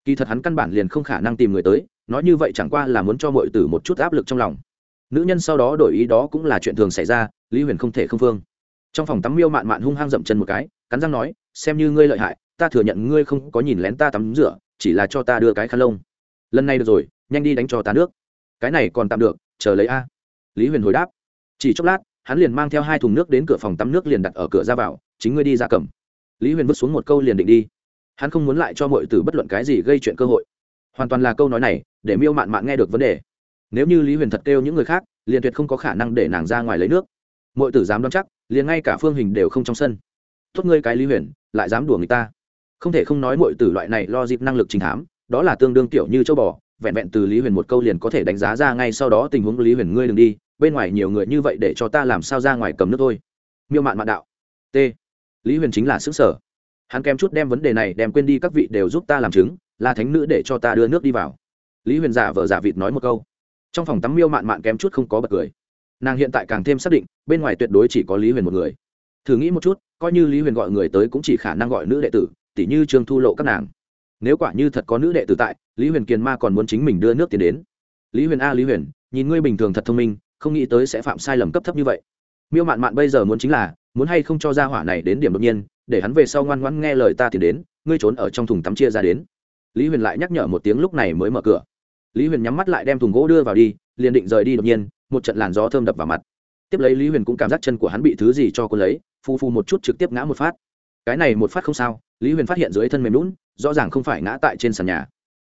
Kỳ thật hắn căn bản liền không khả năng tìm người tới, nói như vậy chẳng qua là muốn cho mọi tử một chút áp lực trong lòng. Nữ nhân sau đó đổi ý đó cũng là chuyện thường xảy ra, lý huyền không thể không phương trong phòng tắm miêu mạn mạn hung hăng dậm chân một cái, cắn răng nói, xem như ngươi lợi hại, ta thừa nhận ngươi không có nhìn lén ta tắm rửa chỉ là cho ta đưa cái khăn lông. Lần này được rồi, nhanh đi đánh cho ta nước. Cái này còn tạm được, chờ lấy a. Lý huyền hồi đáp. Chỉ chốc lát, hắn liền mang theo hai thùng nước đến cửa phòng tắm nước liền đặt ở cửa ra vào, chính ngươi đi ra cầm. Lý huyền vứt xuống một câu liền định đi. Hắn không muốn lại cho mọi từ bất luận cái gì gây chuyện cơ hội. Hoàn toàn là câu nói này, để miêu mạn mạn nghe được vấn đề. Nếu như lý huyền thật kêu những người khác, liền tuyệt không có khả năng để nàng ra ngoài lấy nước. Mọi tử dám đoán chắc, liền ngay cả phương hình đều không trong sân. Tốt ngươi cái lý huyền, lại dám đùa người ta không thể không nói mọi tử loại này lo dịp năng lực trình thám, đó là tương đương kiểu như châu bò, vẹn vẹn từ lý huyền một câu liền có thể đánh giá ra ngay sau đó tình huống lý huyền ngươi đừng đi, bên ngoài nhiều người như vậy để cho ta làm sao ra ngoài cầm nước thôi. Miêu mạn mạn đạo, t. Lý huyền chính là xứ sở. Hắn kém chút đem vấn đề này đem quên đi, các vị đều giúp ta làm chứng, là thánh nữ để cho ta đưa nước đi vào. Lý huyền giả vợ giả vịt nói một câu. Trong phòng tắm miêu mạn mạn kém chút không có bật cười. Nàng hiện tại càng thêm xác định, bên ngoài tuyệt đối chỉ có lý huyền một người. Thử nghĩ một chút, coi như lý huyền gọi người tới cũng chỉ khả năng gọi nữ đệ tử tỉ như trương thu lộ các nàng. Nếu quả như thật có nữ đệ tử tại, lý huyền kiền ma còn muốn chính mình đưa nước tiền đến. Lý huyền a, lý huyền, nhìn ngươi bình thường thật thông minh, không nghĩ tới sẽ phạm sai lầm cấp thấp như vậy. Miêu mạn mạn bây giờ muốn chính là, muốn hay không cho ra hỏa này đến điểm đột nhiên, để hắn về sau ngoan ngoãn nghe lời ta tiền đến, ngươi trốn ở trong thùng tắm chia ra đến. Lý huyền lại nhắc nhở một tiếng lúc này mới mở cửa. Lý huyền nhắm mắt lại đem thùng gỗ đưa vào đi, liền định rời đi đột nhiên, một trận làn gió thơm đập vào mặt. Tiếp lấy lý huyền cũng cảm giác chân của hắn bị thứ gì cho cô lấy, phu phu một chút trực tiếp ngã một phát. Cái này một phát không sao lý huyền phát hiện dưới thân mềm lún rõ ràng không phải ngã tại trên sàn nhà.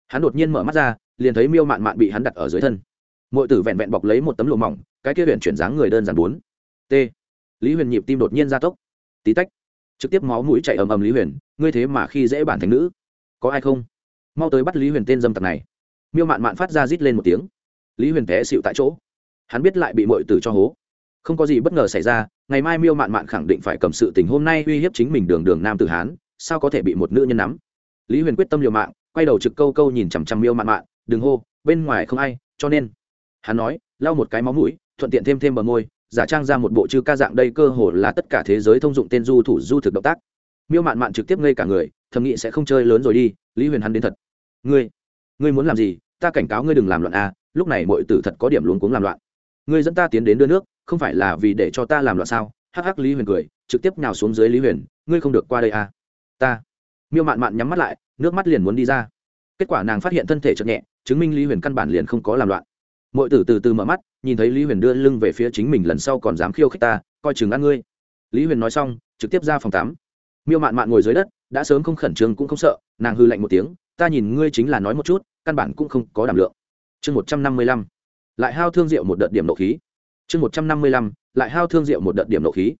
Hắn đột nhiên mở mắt ra, liền thấy miêu mạn mạn bị hắn đặt ở dưới thân. M tử vẹn vẹn bọc lấy một tấm lụa mỏng, cái kia huyền chuyển dáng người đơn giản bốn. T. Lý huyền nhịp tim đột nhiên gia tốc. Tí tách, trực tiếp máu mũi chạy ầm ầm lý huyền, ngươi thế mà khi dễ bản thành nữ. Có ai không? Mau tới bắt lý huyền tên dâm tặc này. Miêu mạn mạn phát ra rít lên một tiếng. Lý huyền té xịu tại chỗ. Hắn biết lại bị mội tử cho hố. Không có gì bất ngờ xảy ra, ngày mai miêu mạn mạn khẳng định phải cầm sự tình hôm nay uy hiếp chính mình đường đường nam tử hán sao có thể bị một nữ nhân nắm? Lý huyền quyết tâm liều mạng, quay đầu trực câu câu nhìn chằm chằm miêu mạn mạn, đừng hô, bên ngoài không ai, cho nên. Hắn nói, lau một cái máu mũi, thuận tiện thêm thêm bờ môi, giả trang ra một bộ chư ca dạng đây cơ hồ là tất cả thế giới thông dụng tên du thủ du thực động tác. Miêu mạn mạn trực tiếp ngây cả người, thầm nghĩ sẽ không chơi lớn rồi đi, lý huyền hắn đến thật. Ngươi ngươi muốn làm gì? Ta cảnh cáo ngươi đừng làm loạn a lúc này mọi tử thật có điểm luống cuống làm loạn. Ngươi dẫn ta tiến đến đưa nước, không phải là vì để cho ta làm loạn sao? Hắc hắc lý huyền cười, trực tiếp nhào xuống dưới lý huyền, ngươi không được qua đây a ta. Miêu mạn mạn nhắm mắt lại, nước mắt liền muốn đi ra. Kết quả nàng phát hiện thân thể chậm nhẹ, chứng minh lý huyền căn bản liền không có làm loạn. Mọi tử từ từ mở mắt, nhìn thấy lý huyền đưa lưng về phía chính mình lần sau còn dám khiêu khích ta, coi chừng ăn ngươi. Lý huyền nói xong, trực tiếp ra phòng tắm. Miêu mạn mạn ngồi dưới đất, đã sớm không khẩn trương cũng không sợ, nàng hư lạnh một tiếng, ta nhìn ngươi chính là nói một chút, căn bản cũng không có đảm lượng. Chương một trăm năm mươi lăm, lại hao thương rượu một đợt điểm nộ khí. Chương một trăm năm mươi lăm, lại hao thương rượu một đợt điểm nộ khí.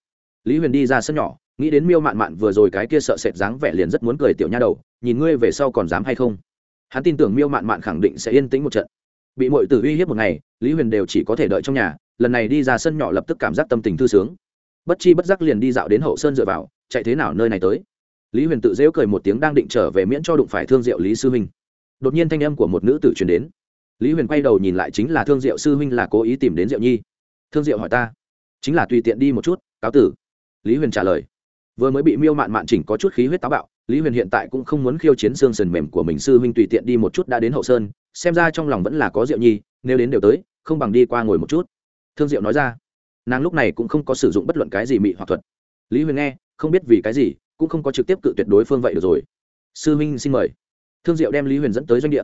Lý huyền đi ra sân nhỏ nghĩ đến miêu mạn mạn vừa rồi cái kia sợ sệt dáng vẻ liền rất muốn cười tiểu nha đầu, nhìn ngươi về sau còn dám hay không? Hắn tin tưởng miêu mạn mạn khẳng định sẽ yên tĩnh một trận. Bị mọi tử uy hiếp một ngày, lý huyền đều chỉ có thể đợi trong nhà, lần này đi ra sân nhỏ lập tức cảm giác tâm tình thư sướng. Bất chi bất giác liền đi dạo đến hậu sơn dựa vào, chạy thế nào nơi này tới? Lý huyền tự dễu cười một tiếng đang định trở về miễn cho đụng phải thương diệu lý sư huynh. Đột nhiên thanh âm của một nữ tử truyền đến. Lý huyền quay đầu nhìn lại chính là thương diệu sư huynh là cố ý tìm đến diệu nhi. Thương diệu hỏi ta. Chính là tùy tiện đi một chút, cáo tử. Lý huyền trả lời vừa mới bị miêu mạn mạn chỉnh có chút khí huyết táo bạo, lý huyền hiện tại cũng không muốn khiêu chiến xương sần mềm của mình, sư huynh tùy tiện đi một chút đã đến hậu sơn, xem ra trong lòng vẫn là có diệu nhi, nếu đến đều tới, không bằng đi qua ngồi một chút. Thương diệu nói ra. Nàng lúc này cũng không có sử dụng bất luận cái gì mị hoặc thuật. Lý huyền nghe, không biết vì cái gì, cũng không có trực tiếp cự tuyệt đối phương vậy được rồi. Sư huynh xin mời. Thương diệu đem lý huyền dẫn tới doanh địa.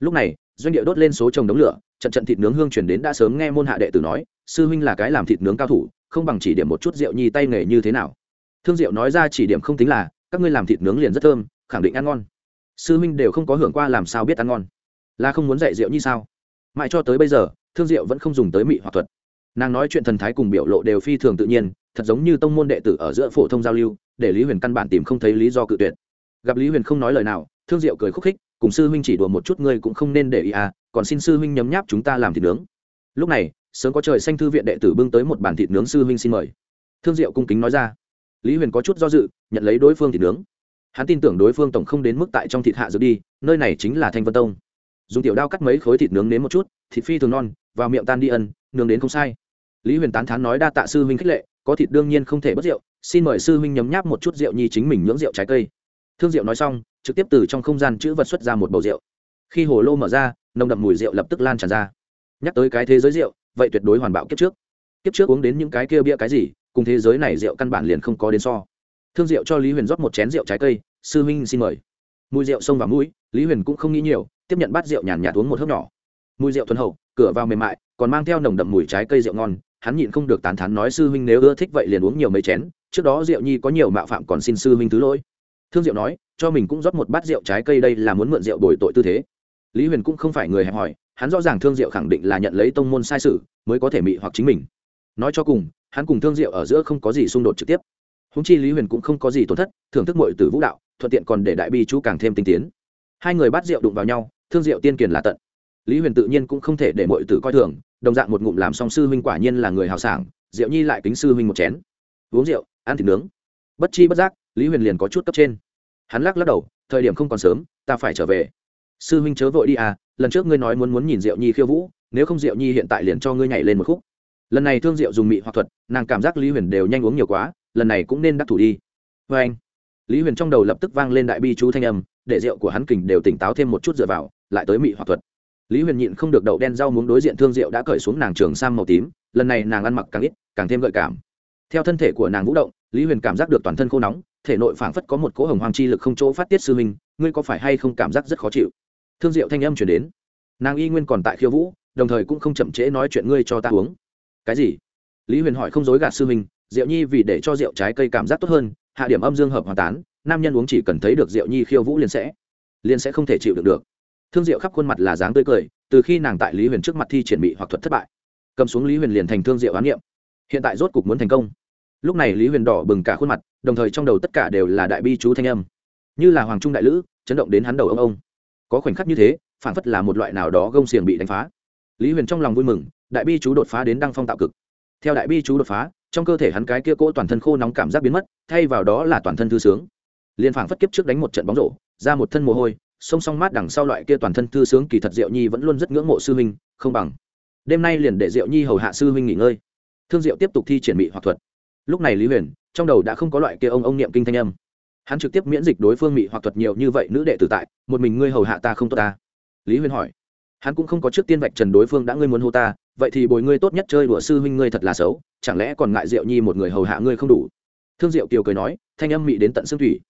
Lúc này, doanh địa đốt lên số trồng đống lửa, trận trận thịt nướng hương chuyển đến đã sớm nghe môn hạ đệ tử nói, sư huynh là cái làm thịt nướng cao thủ, không bằng chỉ điểm một chút rượu nhi tay nghề như thế nào thương diệu nói ra chỉ điểm không tính là, các ngươi làm thịt nướng liền rất thơm, khẳng định ăn ngon. Sư huynh đều không có hưởng qua làm sao biết ăn ngon. Là không muốn dạy rượu như sao? Mãi cho tới bây giờ, thương diệu vẫn không dùng tới mị hoặc thuật. Nàng nói chuyện thần thái cùng biểu lộ đều phi thường tự nhiên, thật giống như tông môn đệ tử ở giữa phổ thông giao lưu, để lý huyền căn bản tìm không thấy lý do cự tuyệt. Gặp lý huyền không nói lời nào, thương diệu cười khúc khích, cùng sư huynh chỉ đùa một chút ngươi cũng không nên để ý à còn xin sư huynh nhấm nháp chúng ta làm thịt nướng. Lúc này, sớm có trời xanh thư viện đệ tử bưng tới một bản thịt nướng sư huynh xin mời. Thương diệu cung kính nói ra lý huyền có chút do dự, nhận lấy đối phương thịt nướng. Hắn tin tưởng đối phương tổng không đến mức tại trong thịt hạ dược đi, nơi này chính là thanh vân tông. Dùng tiểu đao cắt mấy khối thịt nướng đến một chút, thịt phi thường non, vào miệng tan đi ân, nướng đến không sai. Lý huyền tán thán nói đa tạ sư huynh khích lệ, có thịt đương nhiên không thể bất rượu, xin mời sư huynh nhấm nháp một chút rượu nhi chính mình nhưỡng rượu trái cây. Thương rượu nói xong, trực tiếp từ trong không gian chữ vật xuất ra một bầu rượu. Khi hồ lô mở ra, nồng đậm mùi rượu lập tức lan tràn ra. Nhắc tới cái thế giới rượu, vậy tuyệt đối hoàn bạo kiếp trước. Kiếp trước uống đến những cái kia bia cái gì cùng thế giới này rượu căn bản liền không có đến so. Thương rượu cho lý huyền rót một chén rượu trái cây sư huynh xin mời. Mùi rượu xông vào mũi lý huyền cũng không nghĩ nhiều tiếp nhận bát rượu nhàn nhạt uống một hớp nhỏ. Mùi rượu thuần hậu cửa vào mềm mại còn mang theo nồng đậm mùi trái cây rượu ngon hắn nhịn không được tán thán nói sư huynh nếu ưa thích vậy liền uống nhiều mấy chén trước đó rượu nhi có nhiều mạo phạm còn xin sư huynh thứ lỗi. Thương diệu nói cho mình cũng rót một bát rượu trái cây đây là muốn mượn rượu bồi tội tư thế. Lý huyền cũng không phải người hẹp hỏi, hắn rõ ràng thương diệu khẳng định là nhận lấy tông môn sai sự mới có thể mị hoặc chính mình. Nói cho cùng hắn cùng thương diệu ở giữa không có gì xung đột trực tiếp. Húng chi lý huyền cũng không có gì tổn thất, thưởng thức mọi từ vũ đạo, thuận tiện còn để đại bi chú càng thêm tinh tiến. Hai người bắt rượu đụng vào nhau, thương diệu tiên kiền là tận. Lý huyền tự nhiên cũng không thể để mọi tử coi thường, đồng dạng một ngụm làm song sư huynh quả nhiên là người hào sảng diệu nhi lại kính sư huynh một chén. Uống rượu, ăn thịt nướng. Bất chi bất giác, lý huyền liền có chút cấp trên. Hắn lắc lắc đầu, thời điểm không còn sớm, ta phải trở về. Sư huynh chớ vội đi à lần trước ngươi nói muốn muốn nhìn diệu nhi khiêu vũ, nếu không diệu nhi hiện tại liền cho ngươi nhảy lên một khúc lần này thương diệu dùng mị hoặc thuật, nàng cảm giác lý huyền đều nhanh uống nhiều quá, lần này cũng nên đắc thủ đi. Vê anh, lý huyền trong đầu lập tức vang lên đại bi chú thanh âm, để rượu của hắn kình đều tỉnh táo thêm một chút dựa vào, lại tới mị hoặc thuật. Lý huyền nhịn không được đậu đen rau muốn đối diện thương diệu đã cởi xuống nàng trường sang màu tím, lần này nàng ăn mặc càng ít, càng thêm gợi cảm. Theo thân thể của nàng vũ động, lý huyền cảm giác được toàn thân khô nóng, thể nội phảng phất có một cỗ hồng hoàng chi lực không chỗ phát tiết sư minh ngươi có phải hay không cảm giác rất khó chịu? Thương diệu thanh âm chuyển đến. Nàng y nguyên còn tại khiêu vũ, đồng thời cũng không chậm trễ nói chuyện ngươi cho ta uống cái gì? Lý huyền hỏi không dối gạt sư mình, diệu nhi vì để cho rượu trái cây cảm giác tốt hơn hạ điểm âm dương hợp hòa tán nam nhân uống chỉ cần thấy được diệu nhi khiêu vũ liền sẽ liền sẽ không thể chịu được được. Thương diệu khắp khuôn mặt là dáng tươi cười từ khi nàng tại lý huyền trước mặt thi triển bị hoặc thuật thất bại cầm xuống lý huyền liền thành thương diệu oán niệm. Hiện tại rốt cục muốn thành công. Lúc này lý huyền đỏ bừng cả khuôn mặt đồng thời trong đầu tất cả đều là đại bi chú thanh âm. Như là hoàng trung đại lữ chấn động đến hắn đầu ông ông. Có khoảnh khắc như thế phản phất là một loại nào đó gông xiềng bị đánh phá. Lý huyền trong lòng vui mừng đại bi chú đột phá đến đăng phong tạo cực. Theo đại bi chú đột phá, trong cơ thể hắn cái kia cỗ toàn thân khô nóng cảm giác biến mất, thay vào đó là toàn thân thư sướng. Liên phảng phất kiếp trước đánh một trận bóng rổ, ra một thân mồ hôi, song song mát đằng sau loại kia toàn thân thư sướng kỳ thật diệu nhi vẫn luôn rất ngưỡng mộ sư huynh, không bằng. Đêm nay liền để diệu nhi hầu hạ sư huynh nghỉ ngơi. Thương diệu tiếp tục thi triển bị hoặc thuật. Lúc này lý huyền, trong đầu đã không có loại kia ông ông niệm kinh thanh âm. Hắn trực tiếp miễn dịch đối phương mị hoặc thuật nhiều như vậy, nữ đệ tử tại, một mình ngươi hầu hạ ta không tốt ta? Lý huyền hỏi hắn cũng không có trước tiên vạch trần đối phương đã ngươi muốn hô ta, vậy thì bồi ngươi tốt nhất chơi đùa sư huynh ngươi thật là xấu, chẳng lẽ còn ngại diệu nhi một người hầu hạ ngươi không đủ? Thương diệu kiều cười nói, thanh âm mị đến tận xương thủy.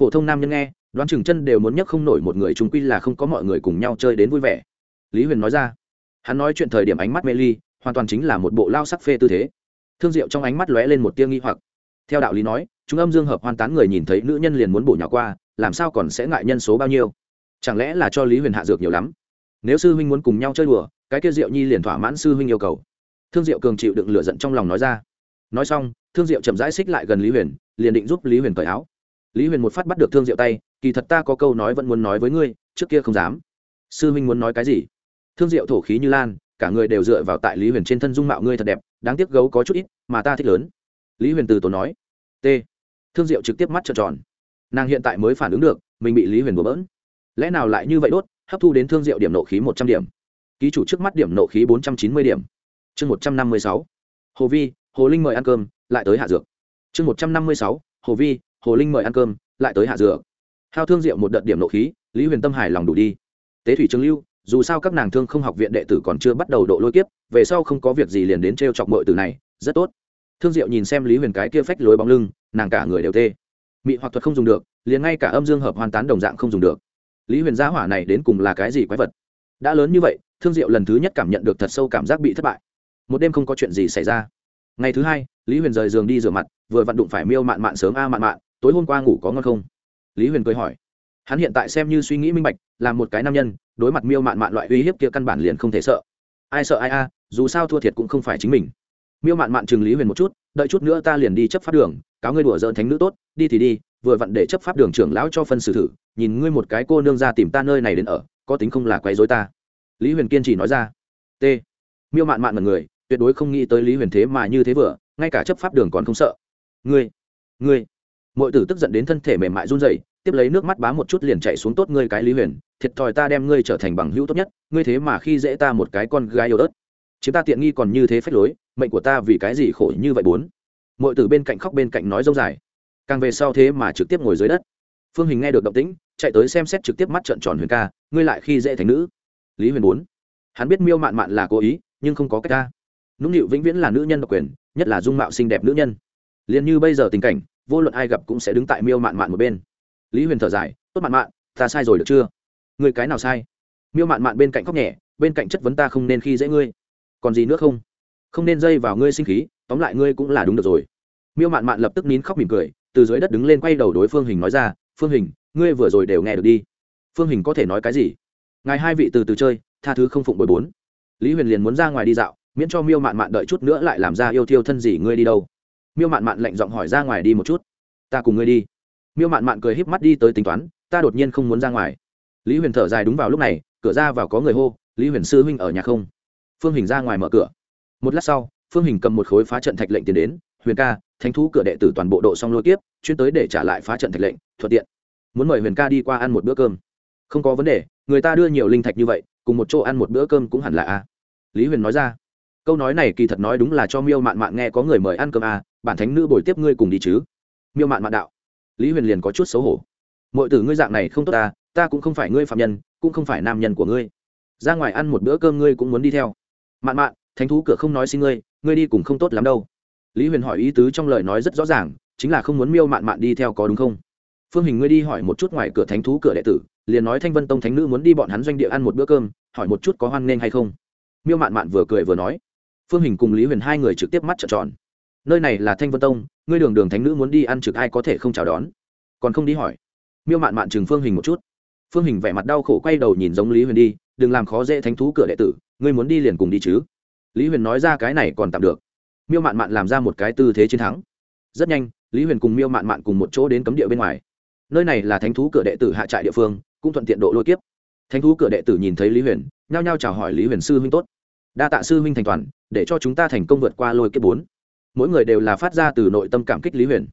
Phổ thông nam nhân nghe, đoán chừng chân đều muốn nhấc không nổi một người chúng quy là không có mọi người cùng nhau chơi đến vui vẻ. Lý huyền nói ra. Hắn nói chuyện thời điểm ánh mắt mê ly, hoàn toàn chính là một bộ lao sắc phê tư thế. Thương diệu trong ánh mắt lóe lên một tia nghi hoặc. Theo đạo lý nói, chúng âm dương hợp hoan tán người nhìn thấy nữ nhân liền muốn bổ nhỏ qua, làm sao còn sẽ ngại nhân số bao nhiêu? Chẳng lẽ là cho lý huyền hạ dược nhiều lắm? Nếu sư huynh muốn cùng nhau chơi đùa, cái kia diệu nhi liền thỏa mãn sư huynh yêu cầu. Thương diệu cường chịu đựng lửa giận trong lòng nói ra. Nói xong, thương diệu chậm rãi xích lại gần lý huyền, liền định giúp lý huyền cởi áo. Lý huyền một phát bắt được thương diệu tay, kỳ thật ta có câu nói vẫn muốn nói với ngươi, trước kia không dám. Sư huynh muốn nói cái gì? Thương diệu thổ khí như lan, cả người đều dựa vào tại lý huyền trên thân dung mạo ngươi thật đẹp, đáng tiếc gấu có chút ít, mà ta thích lớn. Lý huyền từ tốn nói. T. Thương diệu trực tiếp mắt trợn tròn. Nàng hiện tại mới phản ứng được, mình bị lý huyền bố bỡn. Lẽ nào lại như vậy đốt hấp thu đến thương diệu điểm nộ khí một trăm điểm. Ký chủ trước mắt điểm nộ khí bốn trăm chín mươi điểm. Chương một trăm năm mươi sáu. Hồ vi, hồ linh mời ăn cơm, lại tới hạ dược. Chương một trăm năm mươi sáu. Hồ vi, hồ linh mời ăn cơm, lại tới hạ dược. Hao thương diệu một đợt điểm nộ khí, lý huyền tâm hài lòng đủ đi. Tế thủy trường lưu, dù sao các nàng thương không học viện đệ tử còn chưa bắt đầu độ lôi kiếp, về sau không có việc gì liền đến t r e o chọc mội từ này, rất tốt. Thương diệu nhìn xem lý huyền cái kia phách lối bóng lưng, nàng cả người đều tê. Mị hoặc thuật không dùng được, liền ngay cả âm dương hợp hoàn tán đồng dạng không dùng được lý huyền gia hỏa này đến cùng là cái gì quái vật? Đã lớn như vậy, thương diệu lần thứ nhất cảm nhận được thật sâu cảm giác bị thất bại. Một đêm không có chuyện gì xảy ra. Ngày thứ hai, lý huyền rời giường đi rửa mặt, vừa vặn đụng phải miêu mạn mạn sớm a mạn mạn, tối hôm qua ngủ có ngon không? Lý huyền cười hỏi. Hắn hiện tại xem như suy nghĩ minh bạch, là một cái nam nhân, đối mặt miêu mạn mạn loại uy hiếp kia căn bản liền không thể sợ. Ai sợ ai a, dù sao thua thiệt cũng không phải chính mình. Miêu mạn mạn chừng lý huyền một chút, đợi chút nữa ta liền đi chấp pháp đường, cáo ngươi đùa dỡn thánh nữ tốt, đi thì đi vừa vặn để chấp pháp đường trưởng lão cho phân xử thử, nhìn ngươi một cái cô nương ra tìm ta nơi này đến ở, có tính không là quấy dối ta. Lý huyền kiên trì nói ra. T. Miêu mạn mạn mật người, tuyệt đối không nghĩ tới lý huyền thế mà như thế vừa, ngay cả chấp pháp đường còn không sợ. Ngươi ngươi. Mọi tử tức giận đến thân thể mềm mại run rẩy, tiếp lấy nước mắt bá một chút liền chạy xuống tốt ngươi cái lý huyền, thiệt thòi ta đem ngươi trở thành bằng hữu tốt nhất, ngươi thế mà khi dễ ta một cái con gái yêu ớt chúng ta tiện nghi còn như thế phách lối, mệnh của ta vì cái gì khổ như vậy bốn? Mọi tử bên cạnh khóc bên cạnh nói dông dài càng về sau thế mà trực tiếp ngồi dưới đất. Phương hình nghe được động tĩnh, chạy tới xem xét trực tiếp mắt trợn tròn huyền ca, ngươi lại khi dễ thành nữ. Lý huyền bốn. Hắn biết miêu mạn mạn là cố ý, nhưng không có cách ta nũng nịu vĩnh viễn là nữ nhân độc quyền, nhất là dung mạo xinh đẹp nữ nhân. Liền như bây giờ tình cảnh, vô luận ai gặp cũng sẽ đứng tại miêu mạn mạn một bên. Lý huyền thở dài, tốt mạn mạn, ta sai rồi được chưa? Người cái nào sai? Miêu mạn mạn bên cạnh khóc nhẹ, bên cạnh chất vấn ta không nên khi dễ ngươi. Còn gì nữa không? Không nên dây vào ngươi sinh khí, tóm lại ngươi cũng là đúng được rồi. Miêu mạn mạn lập tức nín khóc mỉm cười từ dưới đất đứng lên quay đầu đối phương hình nói ra, phương hình, ngươi vừa rồi đều nghe được đi. Phương hình có thể nói cái gì? Ngài hai vị từ từ chơi, tha thứ không phụng bồi bốn. Lý huyền liền muốn ra ngoài đi dạo, miễn cho miêu mạn mạn đợi chút nữa lại làm ra yêu thiêu thân gì ngươi đi đâu. Miêu mạn mạn lạnh giọng hỏi ra ngoài đi một chút. Ta cùng ngươi đi. Miêu mạn mạn cười híp mắt đi tới tính toán, ta đột nhiên không muốn ra ngoài. Lý huyền thở dài đúng vào lúc này, cửa ra vào có người hô, lý huyền sư huynh ở nhà không? Phương hình ra ngoài mở cửa. Một lát sau, phương hình cầm một khối phá trận thạch lệnh tiến đến, huyền ca thánh thú cửa đệ tử toàn bộ độ xong lôi tiếp chuyên tới để trả lại phá trận thạch lệnh, thuận tiện. Muốn mời huyền ca đi qua ăn một bữa cơm. Không có vấn đề, người ta đưa nhiều linh thạch như vậy, cùng một chỗ ăn một bữa cơm cũng hẳn là a. Lý huyền nói ra. Câu nói này kỳ thật nói đúng là cho miêu mạn mạn nghe có người mời ăn cơm a, bản thánh nữ bồi tiếp ngươi cùng đi chứ. Miêu mạn mạn đạo. Lý huyền liền có chút xấu hổ. Mọi tử ngươi dạng này không tốt ta ta cũng không phải ngươi phạm nhân, cũng không phải nam nhân của ngươi. Ra ngoài ăn một bữa cơm ngươi cũng muốn đi theo. Mạn mạn, thánh thú cửa không nói xin ngươi ngươi đi cùng không tốt lắm đâu lý huyền hỏi ý tứ trong lời nói rất rõ ràng, chính là không muốn miêu mạn mạn đi theo có đúng không? Phương hình ngươi đi hỏi một chút ngoài cửa thánh thú cửa đệ tử, liền nói thanh vân tông thánh nữ muốn đi bọn hắn doanh địa ăn một bữa cơm, hỏi một chút có hoan nghênh hay không? Miêu mạn mạn vừa cười vừa nói. Phương hình cùng lý huyền hai người trực tiếp mắt trợn tròn. Nơi này là thanh vân tông, ngươi đường đường thánh nữ muốn đi ăn trực ai có thể không chào đón? Còn không đi hỏi. Miêu mạn mạn chừng phương hình một chút. Phương hình vẻ mặt đau khổ quay đầu nhìn giống lý huyền đi, đừng làm khó dễ thánh thú cửa đệ tử, ngươi muốn đi liền cùng đi chứ. Lý huyền nói ra cái này còn tạm được miêu mạn mạn làm ra một cái tư thế chiến thắng. Rất nhanh, lý huyền cùng miêu mạn mạn cùng một chỗ đến cấm địa bên ngoài. Nơi này là thánh thú cửa đệ tử hạ trại địa phương, cũng thuận tiện độ lôi kiếp. Thánh thú cửa đệ tử nhìn thấy lý huyền, nhao nhao chào hỏi lý huyền sư huynh tốt. Đa tạ sư huynh thành toàn, để cho chúng ta thành công vượt qua lôi kiếp bốn. Mỗi người đều là phát ra từ nội tâm cảm kích lý huyền,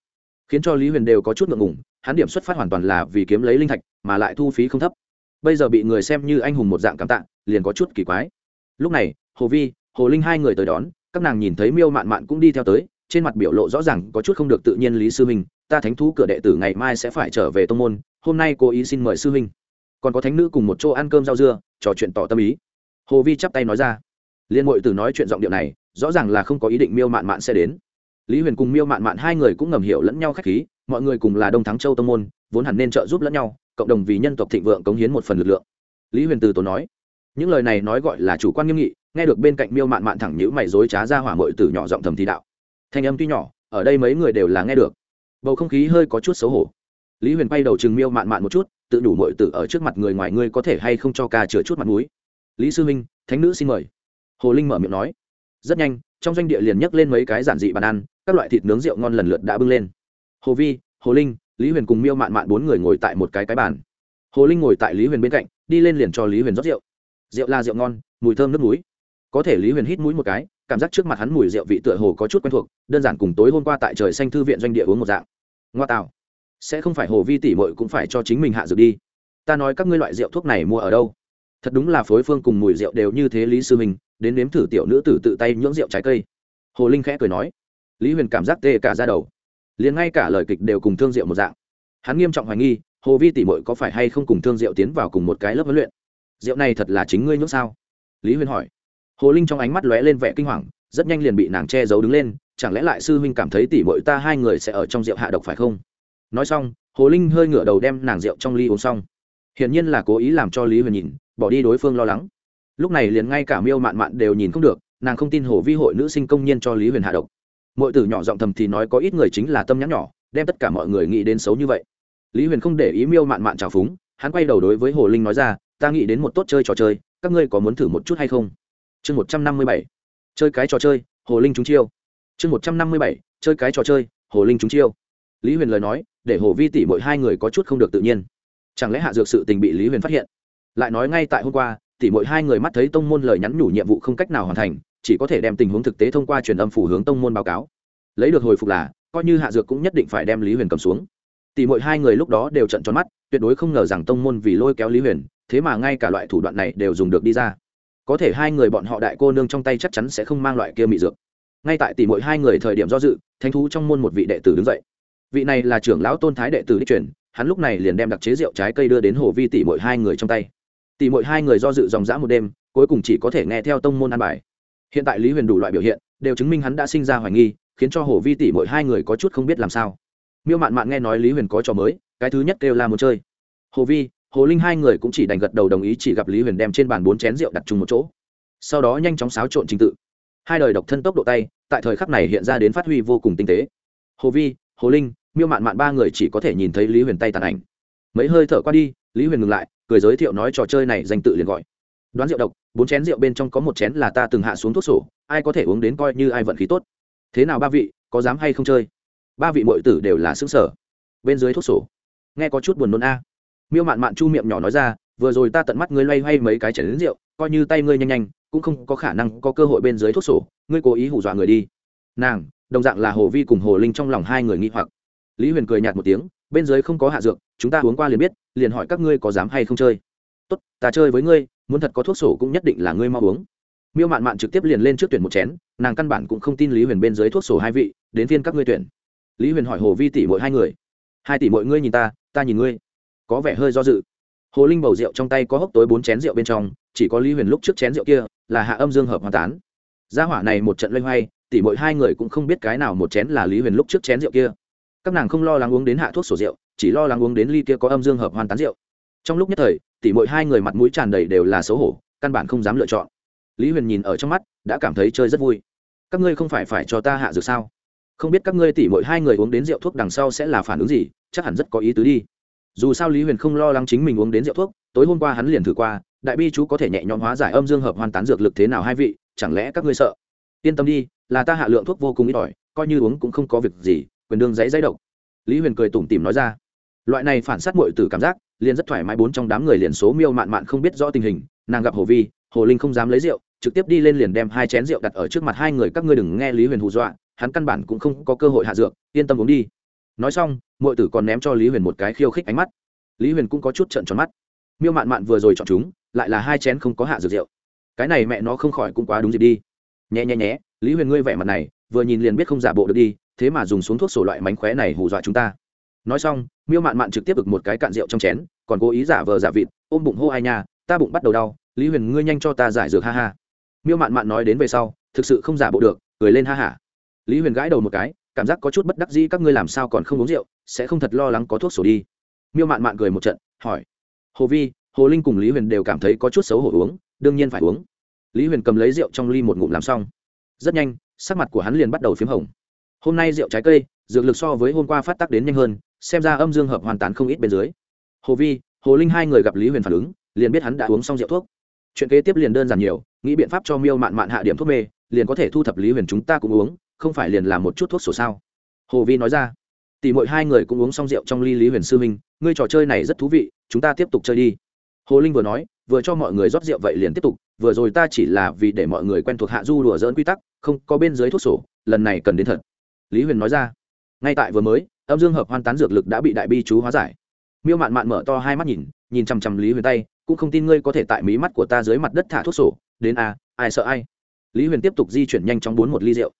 khiến cho lý huyền đều có chút ngượng ngùng, hắn điểm xuất phát hoàn toàn là vì kiếm lấy linh thạch, mà lại thu phí không thấp. Bây giờ bị người xem như anh hùng một dạng cảm tạ, liền có chút kỳ quái. Lúc này, hồ vi, hồ linh hai người tới đón các nàng nhìn thấy miêu mạn mạn cũng đi theo tới, trên mặt biểu lộ rõ ràng có chút không được tự nhiên lý sư huynh ta thánh thú cửa đệ tử ngày mai sẽ phải trở về tông môn, hôm nay cố ý xin mời sư huynh còn có thánh nữ cùng một chỗ ăn cơm rau dưa, trò chuyện tỏ tâm ý. Hồ vi chắp tay nói ra. Liên hội tử nói chuyện giọng điệu này, rõ ràng là không có ý định miêu mạn mạn sẽ đến. Lý huyền cùng miêu mạn mạn hai người cũng ngầm hiểu lẫn nhau k h á c h khí, mọi người cùng là đông thắng châu tông môn, vốn hẳn nên trợ giúp lẫn nhau, cộng đồng vì nhân tộc thịnh vượng cống hiến một phần lực lượng. Lý huyền từ tổ nói, những lời này nói gọi là chủ quan nghiêm nghị nghe được bên cạnh miêu mạn mạn thẳng nhữ mày dối trá ra hỏa mội từ nhỏ giọng thầm thì đạo. Thanh âm tuy nhỏ, ở đây mấy người đều là nghe được. Bầu không khí hơi có chút xấu hổ. Lý huyền bay đầu chừng miêu mạn mạn một chút, tự đủ mội tử ở trước mặt người ngoài ngươi có thể hay không cho ca chừa chút mặt m ũ i lý sư minh, thánh nữ xin mời. Hồ linh mở miệng nói. Rất nhanh, trong doanh địa liền nhấc lên mấy cái giản dị bàn ăn, các loại thịt nướng rượu ngon lần lượt đã bưng lên. Hồ vi, hồ linh, lý huyền cùng miêu mạn mạn bốn người ngồi tại một cái cái bàn. Hồ linh ngồi tại lý huyền bên cạnh, đi lên liền cho lý huyền rót rượu. Rượu là rượu ngon, mùi thơm nước núi có thể lý huyền hít mũi một cái, cảm giác trước mặt hắn mùi rượu vị tựa hồ có chút quen thuộc, đơn giản cùng tối hôm qua tại trời xanh thư viện doanh địa uống một dạng. Ngoa tạo. Sẽ không phải hồ vi tỷ mội cũng phải cho chính mình hạ dược đi. Ta nói các ngươi loại rượu thuốc này mua ở đâu? Thật đúng là phối phương cùng mùi rượu đều như thế lý sư mình đến nếm thử tiểu nữ tử tự tay nhưỡng rượu trái cây. Hồ linh khẽ cười nói. Lý huyền cảm giác tê cả ra đầu. Liền ngay cả lời kịch đều cùng thương rượu một dạng. Hắn nghiêm trọng hoài nghi, hồ vi tỷ mội có phải hay không cùng thương rượu tiến vào cùng một cái lớp huấn luyện? Rượu này thật là chính ngươi nhưỡng sao? Lý huyền hỏi hồ linh trong ánh mắt lóe lên vẻ kinh hoàng, rất nhanh liền bị nàng che giấu đứng lên, chẳng lẽ lại sư huynh cảm thấy tỷ mội ta hai người sẽ ở trong rượu hạ độc phải không? Nói xong, hồ linh hơi ngửa đầu đem nàng rượu trong ly uống xong. Hiển nhiên là cố ý làm cho lý huyền nhìn, bỏ đi đối phương lo lắng. Lúc này liền ngay cả miêu mạn mạn đều nhìn không được, nàng không tin hồ vi hội nữ sinh công nhiên cho lý huyền hạ độc. Mọi tử nhỏ giọng thầm thì nói có ít người chính là tâm nhắn nhỏ, đem tất cả mọi người nghĩ đến xấu như vậy. Lý huyền không để ý miêu mạn mạn trào phúng, hắn quay đầu đối với hồ linh nói ra, ta nghĩ đến một tốt chơi trò chơi, các ngươi có muốn thử một chút hay không? Chương một trăm năm mươi bảy. Chơi cái trò chơi, hồ linh chúng chiêu. Chương một trăm năm mươi bảy, chơi cái trò chơi, hồ linh chúng chiêu. Lý huyền lời nói, để hồ vi tỷ mỗi hai người có chút không được tự nhiên. Chẳng lẽ hạ dược sự tình bị lý huyền phát hiện? Lại nói ngay tại hôm qua, tỷ mỗi hai người mắt thấy tông môn lời nhắn nhủ nhiệm vụ không cách nào hoàn thành, chỉ có thể đem tình huống thực tế thông qua truyền âm phủ hướng tông môn báo cáo. Lấy được hồi phục là, coi như hạ dược cũng nhất định phải đem lý huyền cầm xuống. Tỷ mỗi hai người lúc đó đều trận tròn mắt, tuyệt đối không ngờ rằng tông môn vì lôi kéo lý huyền, thế mà ngay cả loại thủ đoạn này đều dùng được đi ra có thể hai người bọn họ đại cô nương trong tay chắc chắn sẽ không mang loại kia mị dược. Ngay tại tỷ mỗi hai người thời điểm do dự, thánh thú trong môn một vị đệ tử đứng dậy. Vị này là trưởng lão tôn thái đệ tử đích truyền, hắn lúc này liền đem đặc chế rượu trái cây đưa đến hồ vi tỷ mỗi hai người trong tay. Tỷ mỗi hai người do dự dòng dã một đêm, cuối cùng chỉ có thể nghe theo tông môn an bài. Hiện tại lý huyền đủ loại biểu hiện, đều chứng minh hắn đã sinh ra hoài nghi, khiến cho hồ vi tỷ mỗi hai người có chút không biết làm sao. Miêu mạn mạn nghe nói lý huyền có trò mới, cái thứ nhất kêu là muốn chơi. Hồ vi hồ linh hai người cũng chỉ đành gật đầu đồng ý chỉ gặp lý huyền đem trên bàn bốn chén rượu đặt chung một chỗ. Sau đó nhanh chóng xáo trộn trình tự. Hai đời độc thân tốc độ tay, tại thời khắc này hiện ra đến phát huy vô cùng tinh tế. Hồ vi, hồ linh, miêu mạn mạn ba người chỉ có thể nhìn thấy lý huyền tay tàn ảnh. Mấy hơi thở qua đi, lý huyền ngừng lại, cười giới thiệu nói trò chơi này danh tự liền gọi. Đoán rượu độc, bốn chén rượu bên trong có một chén là ta từng hạ xuống thuốc sổ, ai có thể uống đến coi như ai vận khí tốt. Thế nào ba vị, có dám hay không chơi? Ba vị mội tử đều là xứng sở bên dưới thuốc sổ. Nghe có chút buồn nôn a miêu mạn mạn chu miệng nhỏ nói ra, vừa rồi ta tận mắt ngươi loay hoay mấy cái chảy đến rượu, coi như tay ngươi nhanh nhanh, cũng không có khả năng có cơ hội bên dưới thuốc sổ, ngươi cố ý hù dọa người đi. Nàng, đồng dạng là hồ vi cùng hồ linh trong lòng hai người nghi hoặc. Lý huyền cười nhạt một tiếng, bên dưới không có hạ dược, chúng ta uống qua liền biết, liền hỏi các ngươi có dám hay không chơi. Tốt, ta chơi với ngươi, muốn thật có thuốc sổ cũng nhất định là ngươi mau uống. Miêu mạn mạn trực tiếp liền lên trước tuyển một chén, nàng căn bản cũng không tin lý huyền bên dưới thuốc sổ hai vị, đến phiên các ngươi tuyển. Lý huyền hỏi hồ vi tỷ mỗi hai người. Hai tỷ mỗi ngươi nhìn ta ta nhìn ngươi có vẻ hơi do dự. Hồ linh bầu rượu trong tay có hốc tối bốn chén rượu bên trong, chỉ có lý huyền lúc trước chén rượu kia, là hạ âm dương hợp hoàn tán. Gia hỏa này một trận loay hoay tỷ mỗi hai người cũng không biết cái nào một chén là lý huyền lúc trước chén rượu kia. Các nàng không lo lắng uống đến hạ thuốc sổ rượu, chỉ lo lắng uống đến ly kia có âm dương hợp hoàn tán rượu. Trong lúc nhất thời tỷ mỗi hai người mặt mũi tràn đầy đều là xấu hổ, căn bản không dám lựa chọn. Lý huyền nhìn ở trong mắt, đã cảm thấy chơi rất vui. Các ngươi không phải phải cho ta hạ dược sao? Không biết các ngươi tỷ mỗi hai người uống đến rượu thuốc đằng sau sẽ là phản ứng gì, chắc hẳn rất có ý tứ đi dù sao lý huyền không lo lắng chính mình uống đến rượu thuốc, tối hôm qua hắn liền thử qua, đại bi chú có thể nhẹ nhõm hóa giải âm dương hợp hoàn tán dược lực thế nào hai vị, chẳng lẽ các ngươi sợ? Yên tâm đi, là ta hạ lượng thuốc vô cùng ít ỏi, coi như uống cũng không có việc gì, quyền đương dãy dãy độc. Lý huyền cười tủm tỉm nói ra. Loại này phản sát mội từ cảm giác, liền rất thoải mái bốn trong đám người liền số miêu mạn mạn không biết rõ tình hình, nàng gặp hồ vi, hồ linh không dám lấy rượu, trực tiếp đi lên liền đem hai chén rượu đặt ở trước mặt hai người, các ngươi đừng nghe lý huyền hù dọa, hắn căn bản cũng không có cơ hội hạ dược, yên tâm uống đi nói xong mọi tử còn ném cho lý huyền một cái khiêu khích ánh mắt. Lý huyền cũng có chút trận tròn mắt. Miêu mạn mạn vừa rồi chọn chúng, lại là hai chén không có hạ dược rượu. Cái này mẹ nó không khỏi cũng quá đúng dịp đi. Nhẹ nhẹ nhé lý huyền ngươi vẻ mặt này, vừa nhìn liền biết không giả bộ được đi, thế mà dùng xuống thuốc sổ loại mánh khóe này hù dọa chúng ta. Nói xong, miêu mạn mạn trực tiếp được một cái cạn rượu trong chén, còn cố ý giả vờ giả vịt, ôm bụng hô ai nha, ta bụng bắt đầu đau, lý huyền ngươi nhanh cho ta giải dược ha ha. Miêu mạn mạn nói đến về sau, thực sự không giả bộ được, cười lên ha hả lý huyền gãi đầu một cái cảm giác có chút bất đắc dĩ, các ngươi làm sao còn không uống rượu, sẽ không thật lo lắng có thuốc sổ đi. Miêu mạn mạn cười một trận, hỏi, hồ vi, hồ linh cùng lý huyền đều cảm thấy có chút xấu hổ uống, đương nhiên phải uống. Lý huyền cầm lấy rượu trong ly một ngụm làm xong. Rất nhanh, sắc mặt của hắn liền bắt đầu p h í m hồng. Hôm nay rượu trái cây, dược lực so với hôm qua phát tác đến nhanh hơn, xem ra âm dương hợp hoàn tán không ít bên dưới. Hồ vi, hồ linh hai người gặp lý huyền phản ứng, liền biết hắn đã uống xong rượu thuốc. Chuyện kế tiếp liền đơn giản nhiều, nghĩ biện pháp cho miêu mạn mạn hạ điểm thuốc mê, liền có thể thu thập lý huyền chúng ta cũng uống không phải liền làm một chút thuốc sổ sao? Hồ vi nói ra. Tỷ mỗi hai người cũng uống xong rượu trong ly lý huyền sư minh ngươi trò chơi này rất thú vị chúng ta tiếp tục chơi đi. Hồ linh vừa nói vừa cho mọi người rót rượu vậy liền tiếp tục vừa rồi ta chỉ là vì để mọi người quen thuộc hạ du đùa dỡn quy tắc không có bên dưới thuốc sổ lần này cần đến thật. Lý huyền nói ra. Ngay tại vừa mới âm dương hợp hoan tán dược lực đã bị đại bi chú hóa giải. Miêu mạn mạn mở to hai mắt nhìn nhìn chằm chằm lý huyền tay cũng không tin ngươi có thể tại mí mắt của ta dưới mặt đất thả thuốc sổ đến a à, ai sợ ai? Lý huyền tiếp tục di chuyển nhanh trong bốn một ly rượu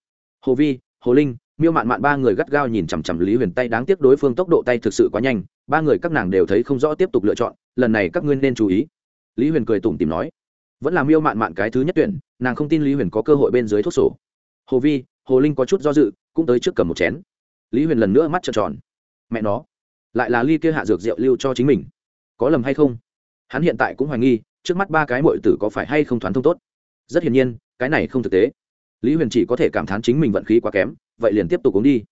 hồ vi, hồ linh, miêu mạn mạn ba người gắt gao nhìn chằm chằm lý huyền tay đáng tiếc đối phương tốc độ tay thực sự quá nhanh, ba người các nàng đều thấy không rõ tiếp tục lựa chọn, lần này các ngươi nên chú ý. Lý huyền cười tủm tìm nói. Vẫn là miêu mạn mạn cái thứ nhất tuyển, nàng không tin lý huyền có cơ hội bên dưới thuốc sổ. Hồ vi, hồ linh có chút do dự, cũng tới trước cầm một chén. Lý huyền lần nữa mắt trợn tròn. Mẹ nó, lại là ly kia hạ dược rượu lưu cho chính mình. Có lầm hay không? Hắn hiện tại cũng hoài nghi, trước mắt ba cái mội tử có phải hay không thoáng thông tốt. Rất hiển nhiên, cái này không thực tế lý huyền chỉ có thể cảm thán chính mình vận khí quá kém, vậy liền tiếp tục uống đi.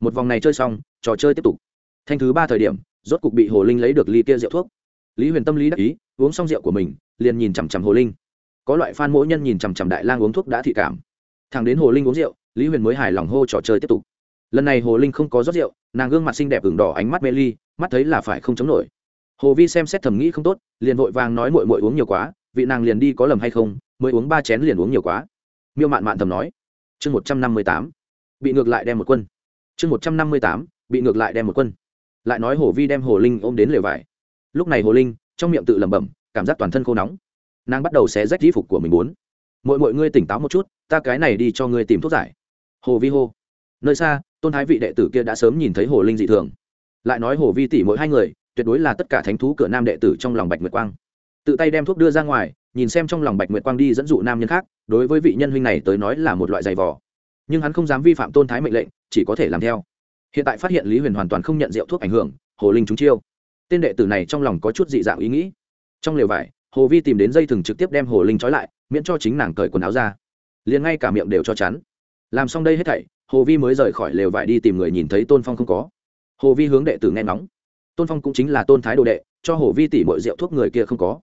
Một vòng này chơi xong, trò chơi tiếp tục. Thanh thứ ba thời điểm, rốt cục bị hồ linh lấy được ly kia rượu thuốc. Lý huyền tâm lý đắc ý, uống xong rượu của mình, liền nhìn chằm chằm hồ linh. Có loại phan mỗi nhân nhìn chằm chằm đại lang uống thuốc đã thị cảm. Thằng đến hồ linh uống rượu, lý huyền mới hài lòng hô trò chơi tiếp tục. Lần này hồ linh không có rót rượu, nàng gương mặt xinh đẹp ửng đỏ ánh mắt mê ly, mắt thấy là phải không chống nổi. Hồ vi xem xét thầm nghĩ không tốt, liền vội vàng nói mội mội uống nhiều quá, vị nàng liền đi có lầm hay không, mới uống ba chén liền uống nhiều quá miêu mạn mạn thầm nói. Chương một trăm năm mươi tám, bị ngược lại đem một quân. Chương một trăm năm mươi tám, bị ngược lại đem một quân. Lại nói hồ vi đem hồ linh ôm đến lều vải. Lúc này hồ linh, trong miệng tự lẩm bẩm, cảm giác toàn thân khô nóng. Nàng bắt đầu xé rách y phục của mình muốn. Mỗi mọi ngươi tỉnh táo một chút, ta cái này đi cho ngươi tìm thuốc giải. Hồ vi hô. Nơi xa, tôn thái vị đệ tử kia đã sớm nhìn thấy hồ linh dị thường. Lại nói hồ vi tỷ mỗi hai người, tuyệt đối là tất cả thánh thú cửa nam đệ tử trong lòng bạch nguyệt quang. Tự tay đem thuốc đưa ra ngoài nhìn xem trong lòng bạch nguyệt quang đi dẫn dụ nam nhân khác, đối với vị nhân huynh này tới nói là một loại giày vò. Nhưng hắn không dám vi phạm tôn thái mệnh lệnh, chỉ có thể làm theo. Hiện tại phát hiện lý huyền hoàn toàn không nhận rượu thuốc ảnh hưởng, hồ linh chúng chiêu. Tên đệ tử này trong lòng có chút dị dạng ý nghĩ. Trong lều vải, hồ vi tìm đến dây thừng trực tiếp đem hồ linh trói lại, miễn cho chính nàng cởi quần áo ra. Liền ngay cả miệng đều cho chắn. Làm xong đây hết thảy, hồ vi mới rời khỏi lều vải đi tìm người nhìn thấy tôn phong không có. Hồ vi hướng đệ tử nghe nóng tôn phong cũng chính là tôn thái đồ đệ, cho hồ vi tỉ mọi rượu thuốc người kia không có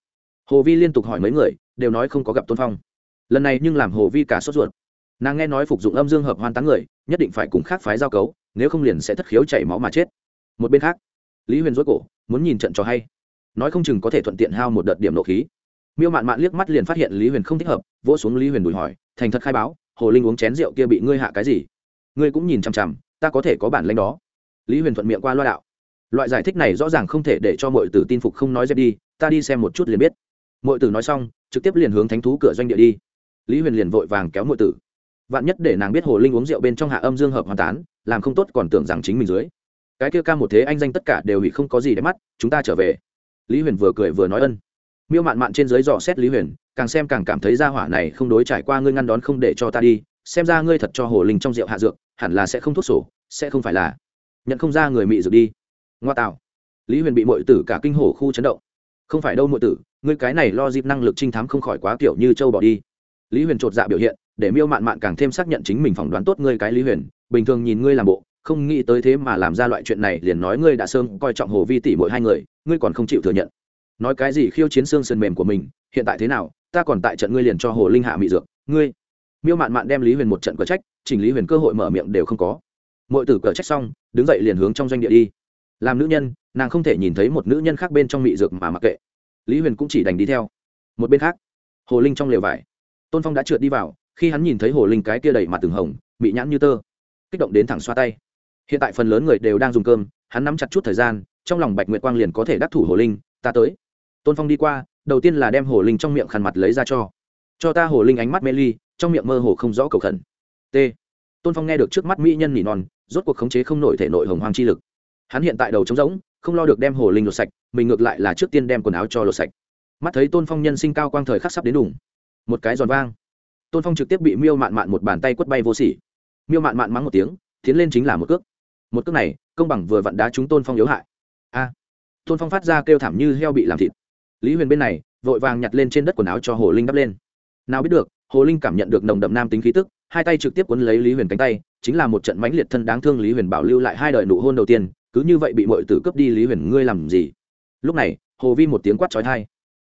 hồ vi liên tục hỏi mấy người, đều nói không có gặp tôn phong. Lần này nhưng làm hồ vi cả sốt ruột. Nàng nghe nói phục dụng âm dương hợp hoan tán người, nhất định phải cùng khác phái giao cấu, nếu không liền sẽ thất khiếu chảy máu mà chết. Một bên khác, lý huyền rối cổ, muốn nhìn trận cho hay. Nói không chừng có thể thuận tiện hao một đợt điểm nộ khí. Miêu mạn mạn liếc mắt liền phát hiện lý huyền không thích hợp, vỗ xuống lý huyền đùi hỏi, thành thật khai báo, hồ linh uống chén rượu kia bị ngươi hạ cái gì? Ngươi cũng nhìn chằm chằm, ta có thể có bản lãnh đó. Lý huyền thuận miệng qua loa đạo. Loại giải thích này rõ ràng không thể để cho mọi tử tin phục không nói dẹp đi, ta đi xem một chút liền biết mọi tử nói xong, trực tiếp liền hướng thánh thú cửa doanh địa đi. Lý huyền liền vội vàng kéo mọi tử. Vạn nhất để nàng biết hồ linh uống rượu bên trong hạ âm dương hợp hoàn tán, làm không tốt còn tưởng rằng chính mình dưới. Cái kia ca một thế anh danh tất cả đều bị không có gì để mắt, chúng ta trở về. Lý huyền vừa cười vừa nói ân. Miêu mạn mạn trên dưới dò xét lý huyền, càng xem càng cảm thấy ra hỏa này không đối trải qua ngươi ngăn đón không để cho ta đi, xem ra ngươi thật cho hồ linh trong rượu hạ dược, hẳn là sẽ không thuốc sổ, sẽ không phải là. Nhận không ra người mị dược đi. Ngoa tạo. Lý huyền bị mọi tử cả kinh hổ khu chấn động không phải đâu mội tử, ngươi cái này lo dịp năng lực trinh thám không khỏi quá kiểu như châu bỏ đi. Lý huyền chột dạ biểu hiện, để miêu mạn mạn càng thêm xác nhận chính mình phỏng đoán tốt ngươi cái lý huyền, bình thường nhìn ngươi làm bộ, không nghĩ tới thế mà làm ra loại chuyện này, liền nói ngươi đã sơn coi trọng hồ vi tỷ mỗi hai người, ngươi còn không chịu thừa nhận. Nói cái gì khiêu chiến xương sườn mềm của mình, hiện tại thế nào, ta còn tại trận ngươi liền cho hồ linh hạ mị dược, ngươi. Miêu mạn mạn đem lý huyền một trận cờ trách, chỉnh lý huyền cơ hội mở miệng đều không có. Mọi tử cờ trách xong, đứng dậy liền hướng trong doanh địa đi. Làm nữ nhân nàng không thể nhìn thấy một nữ nhân khác bên trong mị dược mà mặc kệ. Lý huyền cũng chỉ đành đi theo. Một bên khác, hồ linh trong lều vải. Tôn phong đã trượt đi vào, khi hắn nhìn thấy hồ linh cái kia đầy mặt từng hồng bị nhãn như tơ, kích động đến thẳng xoa tay. Hiện tại phần lớn người đều đang dùng cơm, hắn nắm chặt chút thời gian, trong lòng bạch nguyệt quang liền có thể đắc thủ hồ linh, ta tới. Tôn phong đi qua, đầu tiên là đem hồ linh trong miệng khăn mặt lấy ra cho. Cho ta hồ linh ánh mắt mê ly, trong miệng mơ hồ không rõ cầu khẩn. T. Tôn phong nghe được trước mắt mỹ nhân nỉ non, rốt cuộc khống chế không nổi thể nội hồng hoang chi lực. Hắn hiện tại đầu trống rỗng không lo được đem hồ linh lột sạch, mình ngược lại là trước tiên đem quần áo cho lột sạch. Mắt thấy tôn phong nhân sinh cao quang thời khắc sắp đến đủng một cái giòn vang. Tôn phong trực tiếp bị miêu mạn mạn một bàn tay quất bay vô sỉ. Miêu mạn mạn mắng một tiếng, tiến lên chính là một cước. Một cước này, công bằng vừa vặn đá chúng tôn phong yếu hại. A! Tôn phong phát ra kêu thảm như heo bị làm thịt. Lý huyền bên này, vội vàng nhặt lên trên đất quần áo cho hồ linh đắp lên. Nào biết được, hồ linh cảm nhận được nồng đậm nam tính khí tức, hai tay trực tiếp quấn lấy lý huyền cánh tay, chính là một trận mãnh liệt thân đáng thương lý huyền bảo lưu lại hai đời nụ hôn đầu tiên cứ như vậy bị mọi tử cướp đi lý huyền ngươi làm gì? Lúc này, hồ vi một tiếng quát trói thai.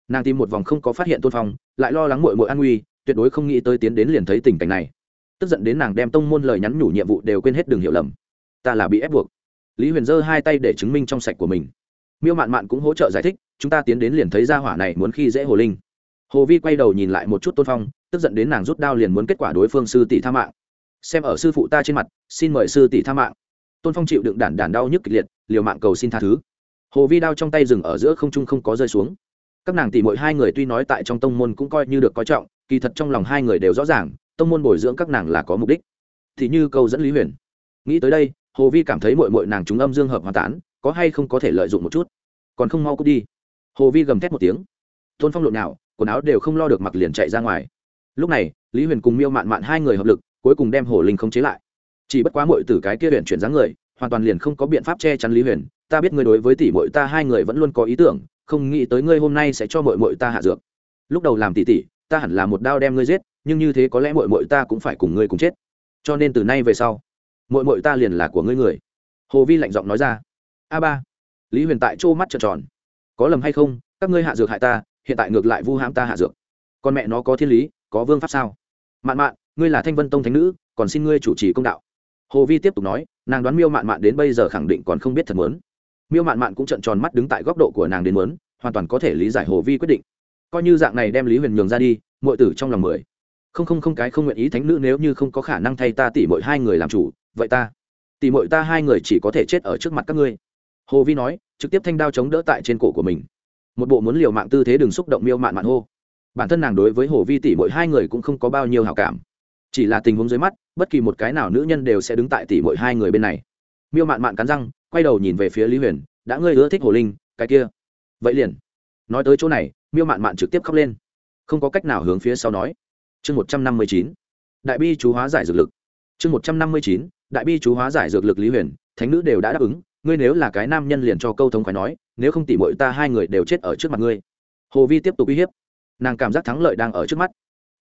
Nàng tìm một vòng không có phát hiện tôn phong, lại lo lắng mội mội an nguy, tuyệt đối không nghĩ tới tiến đến liền thấy tình cảnh này. Tức giận đến nàng đem tông môn lời nhắn nhủ nhiệm vụ đều quên hết đường hiểu lầm. Ta là bị ép buộc. Lý huyền giơ hai tay để chứng minh trong sạch của mình. Miêu mạn mạn cũng hỗ trợ giải thích, chúng ta tiến đến liền thấy ra hỏa này muốn khi dễ hồ linh. Hồ vi quay đầu nhìn lại một chút tôn phong, tức giận đến nàng rút đao liền muốn kết quả đối phương sư tỷ tha mạng. Xem ở sư phụ ta trên mặt, xin mời sư tỷ tha mạng tôn phong chịu đựng đản đản đau nhức kịch liệt liều mạng cầu xin tha thứ hồ vi đao trong tay dừng ở giữa không trung không có rơi xuống các nàng tỷ mỗi hai người tuy nói tại trong tông môn cũng coi như được coi trọng kỳ thật trong lòng hai người đều rõ ràng tông môn bồi dưỡng các nàng là có mục đích thì như câu dẫn lý huyền nghĩ tới đây hồ vi cảm thấy mội mội nàng chúng âm dương hợp hòa tán có hay không có thể lợi dụng một chút còn không mau cút đi hồ vi gầm thét một tiếng tôn phong lộn nào quần áo đều không lo được mặc liền chạy ra ngoài lúc này lý huyền cùng miêu mạn mạn hai người hợp lực cuối cùng đem hồ linh không chế lại chỉ bất quá mội từ cái kia huyện chuyển dáng người, hoàn toàn liền không có biện pháp che chắn lý huyền. Ta biết ngươi đối với tỷ mội ta hai người vẫn luôn có ý tưởng, không nghĩ tới ngươi hôm nay sẽ cho mội mội ta hạ dược. Lúc đầu làm tỷ tỷ, ta hẳn là một đao đem ngươi giết, nhưng như thế có lẽ mội mội ta cũng phải cùng ngươi cùng chết. Cho nên từ nay về sau mội mội ta liền là của ngươi người. Hồ vi lạnh giọng nói ra. A ba. Lý huyền tại trô mắt trợn tròn. Có lầm hay không? Các ngươi hạ dược hại ta, hiện tại ngược lại vu hãm ta hạ dược. Con mẹ nó có thiên lý, có vương pháp sao? Mạn mạn, ngươi là thanh vân tông thánh nữ, còn xin ngươi chủ trì công đạo hồ vi tiếp tục nói, nàng đoán miêu mạn mạn đến bây giờ khẳng định còn không biết thật mớn miêu mạn mạn cũng trận tròn mắt đứng tại góc độ của nàng đến mớn hoàn toàn có thể lý giải hồ vi quyết định. Coi như dạng này đem lý huyền nhường ra đi mọi tử trong lòng mười. Không không không cái không nguyện ý thánh nữ nếu như không có khả năng thay ta tỉ mọi hai người làm chủ, vậy ta tỉ mọi ta hai người chỉ có thể chết ở trước mặt các ngươi. Hồ vi nói, trực tiếp thanh đao chống đỡ tại trên cổ của mình. Một bộ muốn liều mạng tư thế đừng xúc động miêu mạn mạn hô. Bản thân nàng đối với hồ vi tỷ mỗi hai người cũng không có bao nhiêu hào cảm chỉ là tình huống dưới mắt, bất kỳ một cái nào nữ nhân đều sẽ đứng tại tỷ mỗi hai người bên này. Miêu mạn mạn cắn răng, quay đầu nhìn về phía lý huyền, đã ngươi ưa thích hồ linh, cái kia. Vậy liền. Nói tới chỗ này, miêu mạn mạn trực tiếp khóc lên. Không có cách nào hướng phía sau nói. Chương một trăm năm mươi chín. Đại bi chú hóa giải dược lực. Chương một trăm năm mươi chín. Đại bi chú hóa giải dược lực lý huyền, thánh nữ đều đã đáp ứng, ngươi nếu là cái nam nhân liền cho câu thống khói nói, nếu không tỉ mội ta hai người đều chết ở trước mặt ngươi. Hồ vi tiếp tục uy hiếp. Nàng cảm giác thắng lợi đang ở trước mắt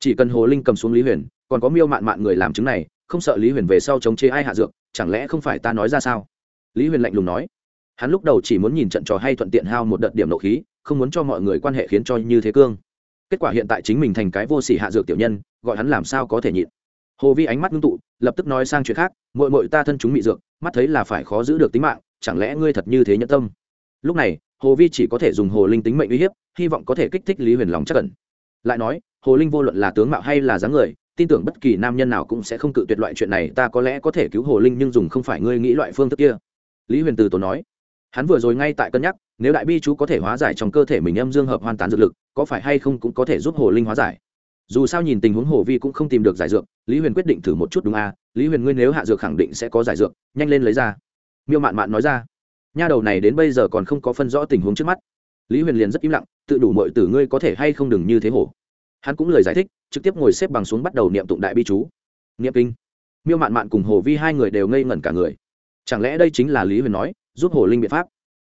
chỉ cần hồ linh cầm xuống lý huyền, còn có miêu mạn mạn người làm chứng này, không sợ lý huyền về sau chống chế ai hạ dược, chẳng lẽ không phải ta nói ra sao? Lý huyền lạnh lùng nói. Hắn lúc đầu chỉ muốn nhìn trận trò hay thuận tiện hao một đợt điểm nộ khí, không muốn cho mọi người quan hệ khiến cho như thế cương. Kết quả hiện tại chính mình thành cái vô sỉ hạ dược tiểu nhân, gọi hắn làm sao có thể nhịn. Hồ vi ánh mắt ngưng tụ, lập tức nói sang chuyện khác mội mội ta thân chúng bị dược, mắt thấy là phải khó giữ được tính mạng, chẳng lẽ ngươi thật như thế nhẫn tâm? Lúc này, hồ vi chỉ có thể dùng hồ linh tính mệnh uy hiếp, hy vọng có thể kích thích lý huyền lòng chắc cẩn lại nói hồ linh vô luận là tướng mạo hay là dáng người, tin tưởng bất kỳ nam nhân nào cũng sẽ không cự tuyệt loại chuyện này, ta có lẽ có thể cứu hồ linh nhưng dùng không phải ngươi nghĩ loại phương thức kia. Lý huyền từ tổ nói. Hắn vừa rồi ngay tại cân nhắc, nếu đại bi chú có thể hóa giải trong cơ thể mình âm dương hợp hoàn tán dược lực, có phải hay không cũng có thể giúp hồ linh hóa giải? Dù sao nhìn tình huống hồ vi cũng không tìm được giải dược, lý huyền quyết định thử một chút đúng à? Lý huyền ngươi nếu hạ dược khẳng định sẽ có giải dược, nhanh lên lấy ra. Miêu mạn mạn nói ra. Nha đầu này đến bây giờ còn không có phân rõ tình huống trước mắt. Lý huyền liền rất im lặng, tự đủ mọi tử ngươi có thể hay không đừng như thế hổ hắn cũng lời giải thích, trực tiếp ngồi xếp bằng xuống bắt đầu niệm tụng đại bi chú. Niệm kinh. Miêu mạn mạn cùng hồ vi hai người đều ngây ngẩn cả người. Chẳng lẽ đây chính là lý huyền nói, giúp hồ linh biện pháp?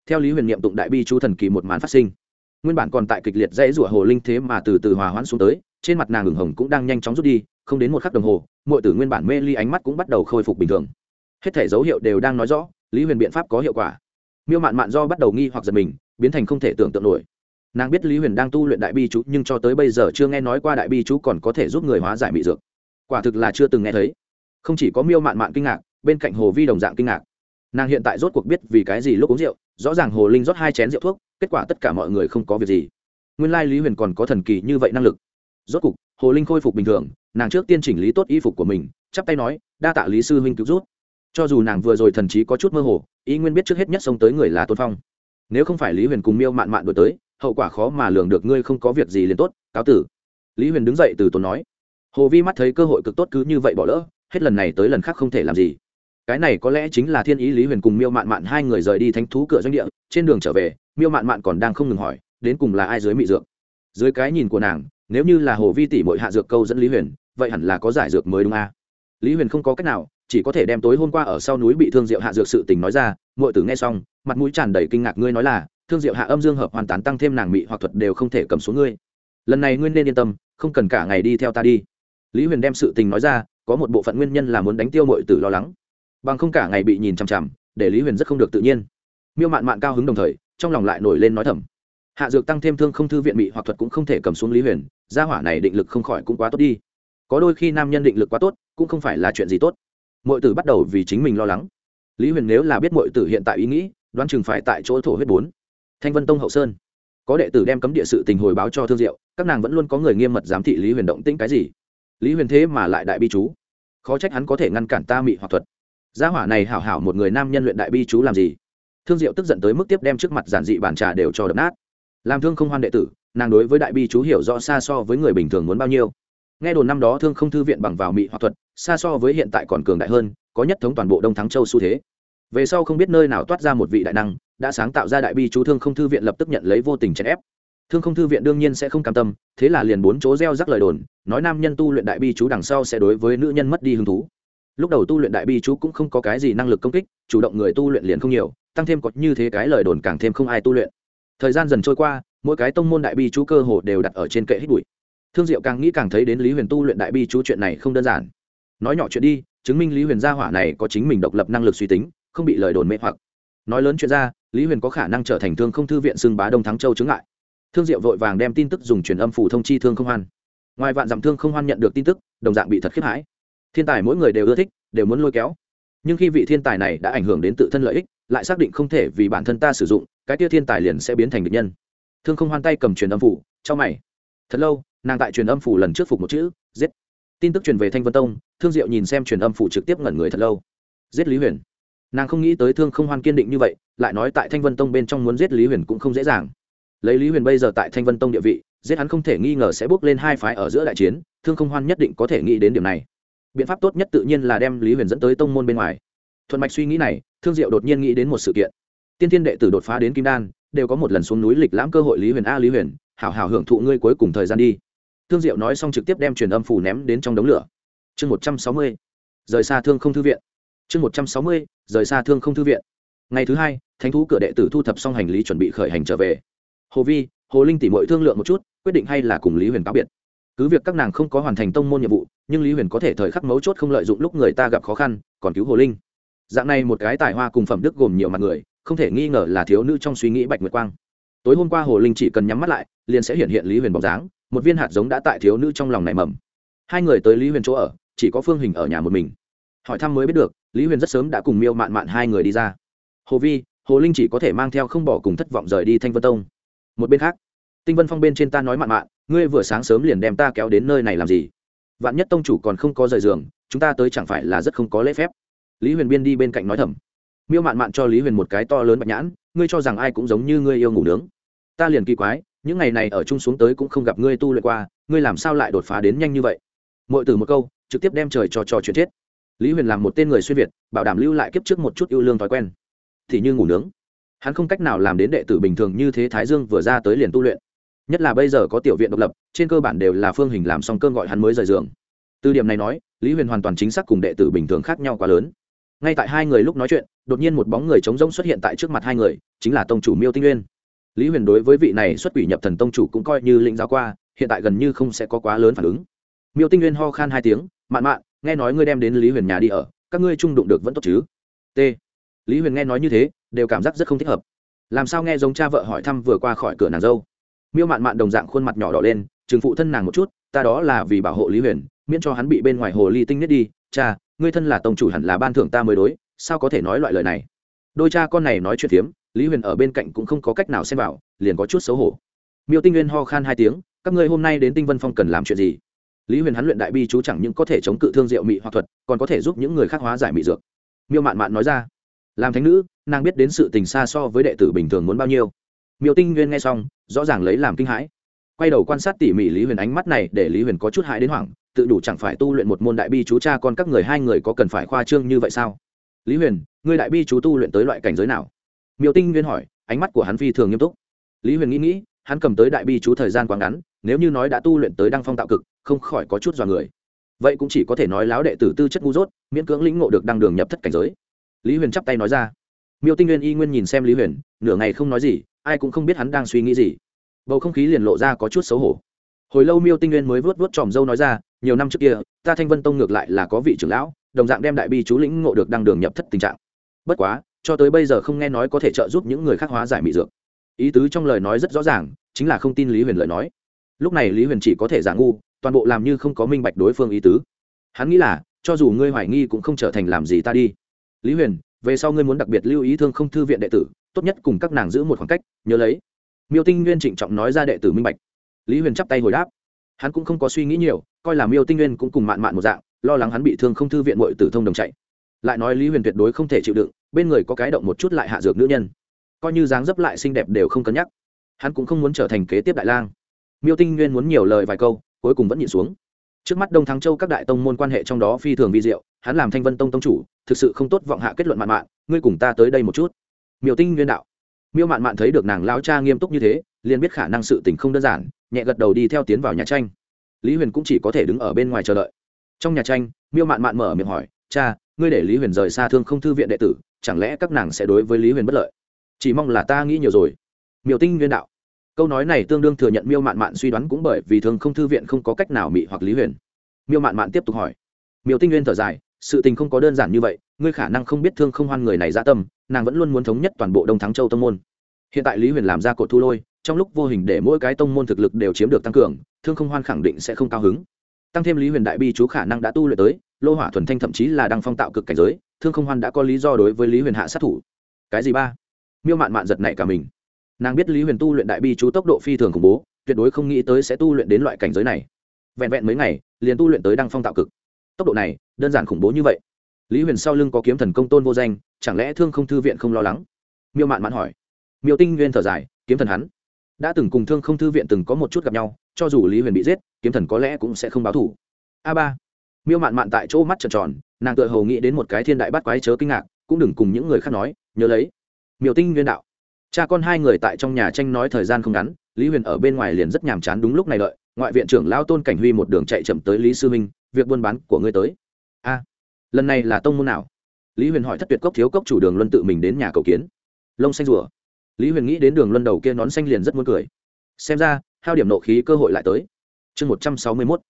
Theo lý huyền niệm tụng đại bi chú thần kỳ một màn phát sinh, nguyên bản còn tại kịch liệt dãy rủa hồ linh thế mà từ từ hòa hoãn xuống tới, trên mặt nàng ửng hồng cũng đang nhanh chóng rút đi, không đến một khắc đồng hồ mọi tử nguyên bản mê ly ánh mắt cũng bắt đầu khôi phục bình thường. Hết thể dấu hiệu đều đang nói rõ, lý huyền biện pháp có hiệu quả. Miêu mạn mạn do bắt đầu nghi hoặc giật mình, biến thành không thể tưởng tượng nổi nàng biết lý huyền đang tu luyện đại bi chú nhưng cho tới bây giờ chưa nghe nói qua đại bi chú còn có thể giúp người hóa giải mị dược. Quả thực là chưa từng nghe thấy. Không chỉ có miêu mạn mạn kinh ngạc, bên cạnh hồ vi đồng dạng kinh ngạc. Nàng hiện tại rốt cuộc biết vì cái gì lúc uống rượu, rõ ràng hồ linh rót hai chén rượu thuốc, kết quả tất cả mọi người không có việc gì. Nguyên lai lý huyền còn có thần kỳ như vậy năng lực. Rốt cục, hồ linh khôi phục bình thường, nàng trước tiên chỉnh lý tốt y phục của mình, chắp tay nói, đa tạ lý sư huynh cứu rút cho dù nàng vừa rồi thần trí có chút mơ hồ, ý nguyên biết trước hết nhất xông tới người là tôn phong. Nếu không phải lý huyền cùng miêu mạn mạn đổi tới hậu quả khó mà lường được ngươi không có việc gì liền tốt, cáo tử. Lý huyền đứng dậy từ tốn nói. Hồ vi mắt thấy cơ hội cực tốt cứ như vậy bỏ lỡ, hết lần này tới lần khác không thể làm gì. Cái này có lẽ chính là thiên ý lý huyền cùng miêu mạn mạn hai người rời đi thánh thú cửa doanh địa, trên đường trở về, miêu mạn mạn còn đang không ngừng hỏi, đến cùng là ai dưới mị dược? Dưới cái nhìn của nàng, nếu như là hồ vi tỷ mội hạ dược câu dẫn lý huyền, vậy hẳn là có giải dược mới đúng a. À? lý huyền không có cách nào, chỉ có thể đem tối hôm qua ở sau núi bị thương diệu hạ dược sự tình nói ra mọi tử nghe xong, mặt mũi tràn đầy kinh ngạc, ngươi nói là thương diệu hạ âm dương hợp hoàn tán tăng thêm nàng mị hoặc thuật đều không thể cầm xuống ngươi. Lần này ngươi nên yên tâm, không cần cả ngày đi theo ta đi. Lý huyền đem sự tình nói ra, có một bộ phận nguyên nhân là muốn đánh tiêu mọi tử lo lắng. Bằng không cả ngày bị nhìn chằm chằm, để lý huyền rất không được tự nhiên. Miêu mạn mạn cao hứng đồng thời, trong lòng lại nổi lên nói thầm. Hạ dược tăng thêm thương không thư viện mị hoặc thuật cũng không thể cầm xuống lý huyền, gia hỏa này định lực không khỏi cũng quá tốt đi. Có đôi khi nam nhân định lực quá tốt, cũng không phải là chuyện gì tốt. Mọi tử bắt đầu vì chính mình lo lắng. Lý huyền nếu là biết mọi tử hiện tại ý nghĩ, đoán chừng phải tại chỗ thổ huyết bốn thanh vân tông hậu sơn. Có đệ tử đem cấm địa sự tình hồi báo cho thương diệu, các nàng vẫn luôn có người nghiêm mật giám thị lý huyền động tĩnh cái gì. Lý huyền thế mà lại đại bi chú. Khó trách hắn có thể ngăn cản ta mị hoặc thuật. Gia hỏa này hảo hảo một người nam nhân luyện đại bi chú làm gì? Thương diệu tức giận tới mức tiếp đem trước mặt giản dị bản trà đều cho đập nát. Làm thương không hoan đệ tử, nàng đối với đại bi chú hiểu rõ xa so với người bình thường muốn bao nhiêu. Nghe đồn năm đó thương không thư viện bằng vào mỹ hoặc thuật, xa so với hiện tại còn cường đại hơn, có nhất thống toàn bộ đông thắng châu xu thế về sau không biết nơi nào toát ra một vị đại năng, đã sáng tạo ra đại bi chú thương không thư viện lập tức nhận lấy vô tình chèn ép. Thương không thư viện đương nhiên sẽ không cam tâm, thế là liền bốn chỗ gieo rắc lời đồn, nói nam nhân tu luyện đại bi chú đằng sau sẽ đối với nữ nhân mất đi hứng thú. Lúc đầu tu luyện đại bi chú cũng không có cái gì năng lực công kích, chủ động người tu luyện liền không nhiều, tăng thêm có như thế cái lời đồn càng thêm không ai tu luyện. Thời gian dần trôi qua, mỗi cái tông môn đại bi chú cơ hồ đều đặt ở trên kệ hít bụi. Thương diệu càng nghĩ càng thấy đến lý huyền tu luyện đại bi chú chuyện này không đơn giản. Nói nhỏ chuyện đi, chứng minh lý huyền gia hỏa này có chính mình độc lập năng lực suy tính không bị lời đồn mê hoặc. Nói lớn chuyện ra, lý huyền có khả năng trở thành thương không thư viện xưng bá đông thắng châu chứng ngại. Thương diệu vội vàng đem tin tức dùng truyền âm phủ thông chi thương không hoan. Ngoài vạn dặm thương không hoan nhận được tin tức, đồng dạng bị thật khiếp hãi. Thiên tài mỗi người đều ưa thích, đều muốn lôi kéo. Nhưng khi vị thiên tài này đã ảnh hưởng đến tự thân lợi ích, lại xác định không thể vì bản thân ta sử dụng, cái tia thiên tài liền sẽ biến thành địch nhân. Thương không hoan tay cầm truyền âm phủ cho mày. Thật lâu, nàng tại truyền âm phủ lần trước phục một chữ, giết. Tin tức truyền về thanh vân tông, thương diệu nhìn xem truyền âm phủ trực tiếp ngẩn người thật lâu. Giết lý huyền nàng không nghĩ tới thương không hoan kiên định như vậy, lại nói tại thanh vân tông bên trong muốn giết lý huyền cũng không dễ dàng. Lấy lý huyền bây giờ tại thanh vân tông địa vị, giết hắn không thể nghi ngờ sẽ bước lên hai phái ở giữa đại chiến, thương không hoan nhất định có thể nghĩ đến điểm này. Biện pháp tốt nhất tự nhiên là đem lý huyền dẫn tới tông môn bên ngoài. Thuận mạch suy nghĩ này, thương diệu đột nhiên nghĩ đến một sự kiện. Tiên thiên đệ tử đột phá đến kim đan, đều có một lần xuống núi lịch lãm cơ hội lý huyền a lý huyền, hảo hảo hưởng thụ ngươi cuối cùng thời gian đi. Thương diệu nói xong trực tiếp đem truyền âm phủ ném đến trong đống lửa. Chương một trăm sáu mươi. Rời xa thương không thư viện chương một trăm sáu mươi, rời xa thương không thư viện. Ngày thứ hai, thánh thú cửa đệ tử thu thập xong hành lý chuẩn bị khởi hành trở về. Hồ vi, hồ linh tỉ mọi thương lượng một chút, quyết định hay là cùng lý huyền cáo biệt. Cứ việc các nàng không có hoàn thành tông môn nhiệm vụ, nhưng lý huyền có thể thời khắc mấu chốt không lợi dụng lúc người ta gặp khó khăn, còn cứu hồ linh. Dạng này một cái tài hoa cùng phẩm đức gồm nhiều mặt người, không thể nghi ngờ là thiếu nữ trong suy nghĩ bạch nguyệt quang. Tối hôm qua hồ linh chỉ cần nhắm mắt lại, liền sẽ hiện hiện lý huyền bóng dáng, một viên hạt giống đã tại thiếu nữ trong lòng nảy mầm. Hai người tới lý huyền chỗ ở, chỉ có phương hình ở nhà một mình. Hỏi thăm mới biết được lý huyền rất sớm đã cùng miêu mạn mạn hai người đi ra. Hồ vi, hồ linh chỉ có thể mang theo không bỏ cùng thất vọng rời đi thanh vân tông. Một bên khác, tinh vân phong bên trên ta nói mạn mạn, ngươi vừa sáng sớm liền đem ta kéo đến nơi này làm gì? Vạn nhất tông chủ còn không có rời giường, chúng ta tới chẳng phải là rất không có lễ phép? Lý huyền biên đi bên cạnh nói thầm. Miêu mạn mạn cho lý huyền một cái to lớn bạch nhãn, ngươi cho rằng ai cũng giống như ngươi yêu ngủ nướng. Ta liền kỳ quái, những ngày này ở chung xuống tới cũng không gặp ngươi tu luyện qua, ngươi làm sao lại đột phá đến nhanh như vậy? Mọi từ một câu, trực tiếp đem trời cho trò chuyện chết lý huyền làm một tên người xuyên việt, bảo đảm lưu lại kiếp trước một chút yêu lương thói quen. Thì như ngủ nướng. Hắn không cách nào làm đến đệ tử bình thường như thế thái dương vừa ra tới liền tu luyện. Nhất là bây giờ có tiểu viện độc lập, trên cơ bản đều là phương hình làm xong cơn gọi hắn mới rời giường. Từ điểm này nói, lý huyền hoàn toàn chính xác cùng đệ tử bình thường khác nhau quá lớn. Ngay tại hai người lúc nói chuyện, đột nhiên một bóng người trống rỗng xuất hiện tại trước mặt hai người, chính là tông chủ miêu tinh nguyên. Lý huyền đối với vị này xuất quỷ nhập thần tông chủ cũng coi như lĩnh giáo qua, hiện tại gần như không sẽ có quá lớn phản ứng. Miêu tinh nguyên ho khan hai tiếng, mạn mạn nghe nói ngươi đem đến lý huyền nhà đi ở, các ngươi chung đụng được vẫn tốt chứ? T. Lý huyền nghe nói như thế, đều cảm giác rất không thích hợp. Làm sao nghe giống cha vợ hỏi thăm vừa qua khỏi cửa nàng dâu? Miêu mạn mạn đồng dạng khuôn mặt nhỏ đỏ lên chừng phụ thân nàng một chút, ta đó là vì bảo hộ lý huyền, miễn cho hắn bị bên ngoài hồ ly tinh nhất đi. Cha, ngươi thân là tông chủ hẳn là ban thưởng ta mới đối, sao có thể nói loại lời này? Đôi cha con này nói chuyện phiếm lý huyền ở bên cạnh cũng không có cách nào xem vào, liền có chút xấu hổ. Miêu tinh nguyên ho khan hai tiếng, các ngươi hôm nay đến tinh vân phong cần làm chuyện gì? Lý huyền hắn luyện đại bi chú chẳng những có thể chống cự thương diệu mị hoặc thuật, còn có thể giúp những người khác hóa giải mị dược. Miêu mạn mạn nói ra, làm thánh nữ, nàng biết đến sự tình xa so với đệ tử bình thường muốn bao nhiêu. Miêu tinh nguyên nghe xong, rõ ràng lấy làm kinh hãi. Quay đầu quan sát tỉ mỉ lý huyền ánh mắt này để lý huyền có chút hãi đến hoảng, tự đủ chẳng phải tu luyện một môn đại bi chú cha con các người hai người có cần phải khoa trương như vậy sao? Lý huyền ngươi đại bi chú tu luyện tới loại cảnh giới nào? Miêu tinh nguyên hỏi, ánh mắt của hắn phi thường nghiêm túc. Lý huyền nghĩ nghĩ hắn cầm tới đại bi chú thời gian quá ngắn, nếu như nói đã tu luyện tới đăng phong tạo cực, không khỏi có chút dọa người. Vậy cũng chỉ có thể nói láo đệ tử tư chất ngu dốt, miễn cưỡng lĩnh ngộ được đăng đường nhập thất cảnh giới. Lý huyền chắp tay nói ra. Miêu tinh nguyên y nguyên nhìn xem lý huyền, nửa ngày không nói gì, ai cũng không biết hắn đang suy nghĩ gì. Bầu không khí liền lộ ra có chút xấu hổ. Hồi lâu miêu tinh nguyên mới vớt vớt tròm dâu nói ra, nhiều năm trước kia, ta thanh vân tông ngược lại là có vị trưởng lão, đồng dạng đem đại bi chú lĩnh ngộ được đăng đường nhập thất tình trạng. Bất quá, cho tới bây giờ không nghe nói có thể trợ giúp những người khác hóa giải mị dược ý tứ trong lời nói rất rõ ràng, chính là không tin lý huyền lời nói. Lúc này lý huyền chỉ có thể giả ngu, toàn bộ làm như không có minh bạch đối phương ý tứ. Hắn nghĩ là, cho dù ngươi hoài nghi cũng không trở thành làm gì ta đi. Lý huyền, về sau ngươi muốn đặc biệt lưu ý thương không thư viện đệ tử, tốt nhất cùng các nàng giữ một khoảng cách, nhớ lấy. Miêu tinh nguyên trịnh trọng nói ra đệ tử minh bạch. Lý huyền chắp tay hồi đáp. Hắn cũng không có suy nghĩ nhiều, coi là miêu tinh nguyên cũng cùng mạn mạn một dạng, lo lắng hắn bị thương không thư viện mọi tử thông đồng chạy. Lại nói lý huyền tuyệt đối không thể chịu đựng, bên người có cái động một chút lại hạ dược nữ nhân coi như dáng dấp lại xinh đẹp đều không cân nhắc. Hắn cũng không muốn trở thành kế tiếp đại lang. Miêu tinh nguyên muốn nhiều lời vài câu, cuối cùng vẫn nhịn xuống. Trước mắt đông thắng châu các đại tông môn quan hệ trong đó phi thường vi diệu, hắn làm thanh vân tông tông chủ, thực sự không tốt vọng hạ kết luận mạn mạn, ngươi cùng ta tới đây một chút. Miêu tinh nguyên đạo. Miêu mạn mạn thấy được nàng lao cha nghiêm túc như thế, liền biết khả năng sự tình không đơn giản, nhẹ gật đầu đi theo tiến vào nhà tranh. Lý huyền cũng chỉ có thể đứng ở bên ngoài chờ đợi. Trong nhà tranh, miêu mạn mạn mở miệng hỏi, cha, ngươi để lý huyền rời xa thương không thư viện đệ tử, chẳng lẽ các nàng sẽ đối với lý huyền bất lợi? Chỉ mong là ta nghĩ nhiều rồi. Miêu tinh nguyên đạo. Câu nói này tương đương thừa nhận miêu mạn mạn suy đoán cũng bởi vì thương không thư viện không có cách nào mị hoặc lý huyền. Miêu mạn mạn tiếp tục hỏi. Miêu tinh nguyên thở dài, sự tình không có đơn giản như vậy, ngươi khả năng không biết thương không hoan người này ra tâm, nàng vẫn luôn muốn thống nhất toàn bộ đông thắng châu tông môn. Hiện tại lý huyền làm ra cột thu lôi, trong lúc vô hình để mỗi cái tông môn thực lực đều chiếm được tăng cường, thương không hoan khẳng định sẽ không cao hứng. Tăng thêm lý huyền đại bi chú khả năng đã tu luyện tới, lô hỏa thuần thanh thậm chí là đang phong tạo cực cảnh giới, thương không hoan đã có lý do đối với lý huyền hạ sát thủ. Cái gì ba? Miêu mạn mạn giật nảy cả mình. Nàng biết lý huyền tu luyện đại bi chú tốc độ phi thường khủng bố, tuyệt đối không nghĩ tới sẽ tu luyện đến loại cảnh giới này. Vẹn vẹn mấy ngày, liền tu luyện tới đăng phong tạo cực. Tốc độ này, đơn giản khủng bố như vậy. Lý huyền sau lưng có kiếm thần công tôn vô danh, chẳng lẽ thương không thư viện không lo lắng? Miêu mạn mạn hỏi. Miêu tinh nguyên thở dài, kiếm thần hắn. Đã từng cùng thương không thư viện từng có một chút gặp nhau, cho dù lý huyền bị giết, kiếm thần có lẽ cũng sẽ không báo thủ a ba. Miêu mạn mạn tại chỗ mắt trợn tròn, nàng tự hầu nghĩ đến một cái thiên đại bắt quái chớ kinh ngạc, cũng đừng cùng những người khác nói, nhớ lấy miêu tinh nguyên đạo. Cha con hai người tại trong nhà tranh nói thời gian không ngắn, lý huyền ở bên ngoài liền rất nhàm chán đúng lúc này đợi, ngoại viện trưởng lao tôn cảnh huy một đường chạy chậm tới lý sư minh, việc buôn bán của ngươi tới. A, lần này là tông môn nào? Lý huyền hỏi thất tuyệt cốc thiếu cốc chủ đường luân tự mình đến nhà cầu kiến. Lông xanh rùa. Lý huyền nghĩ đến đường luân đầu kia nón xanh liền rất muốn cười. Xem ra, hao điểm nộ khí cơ hội lại tới. Chương một trăm sáu mươi mốt,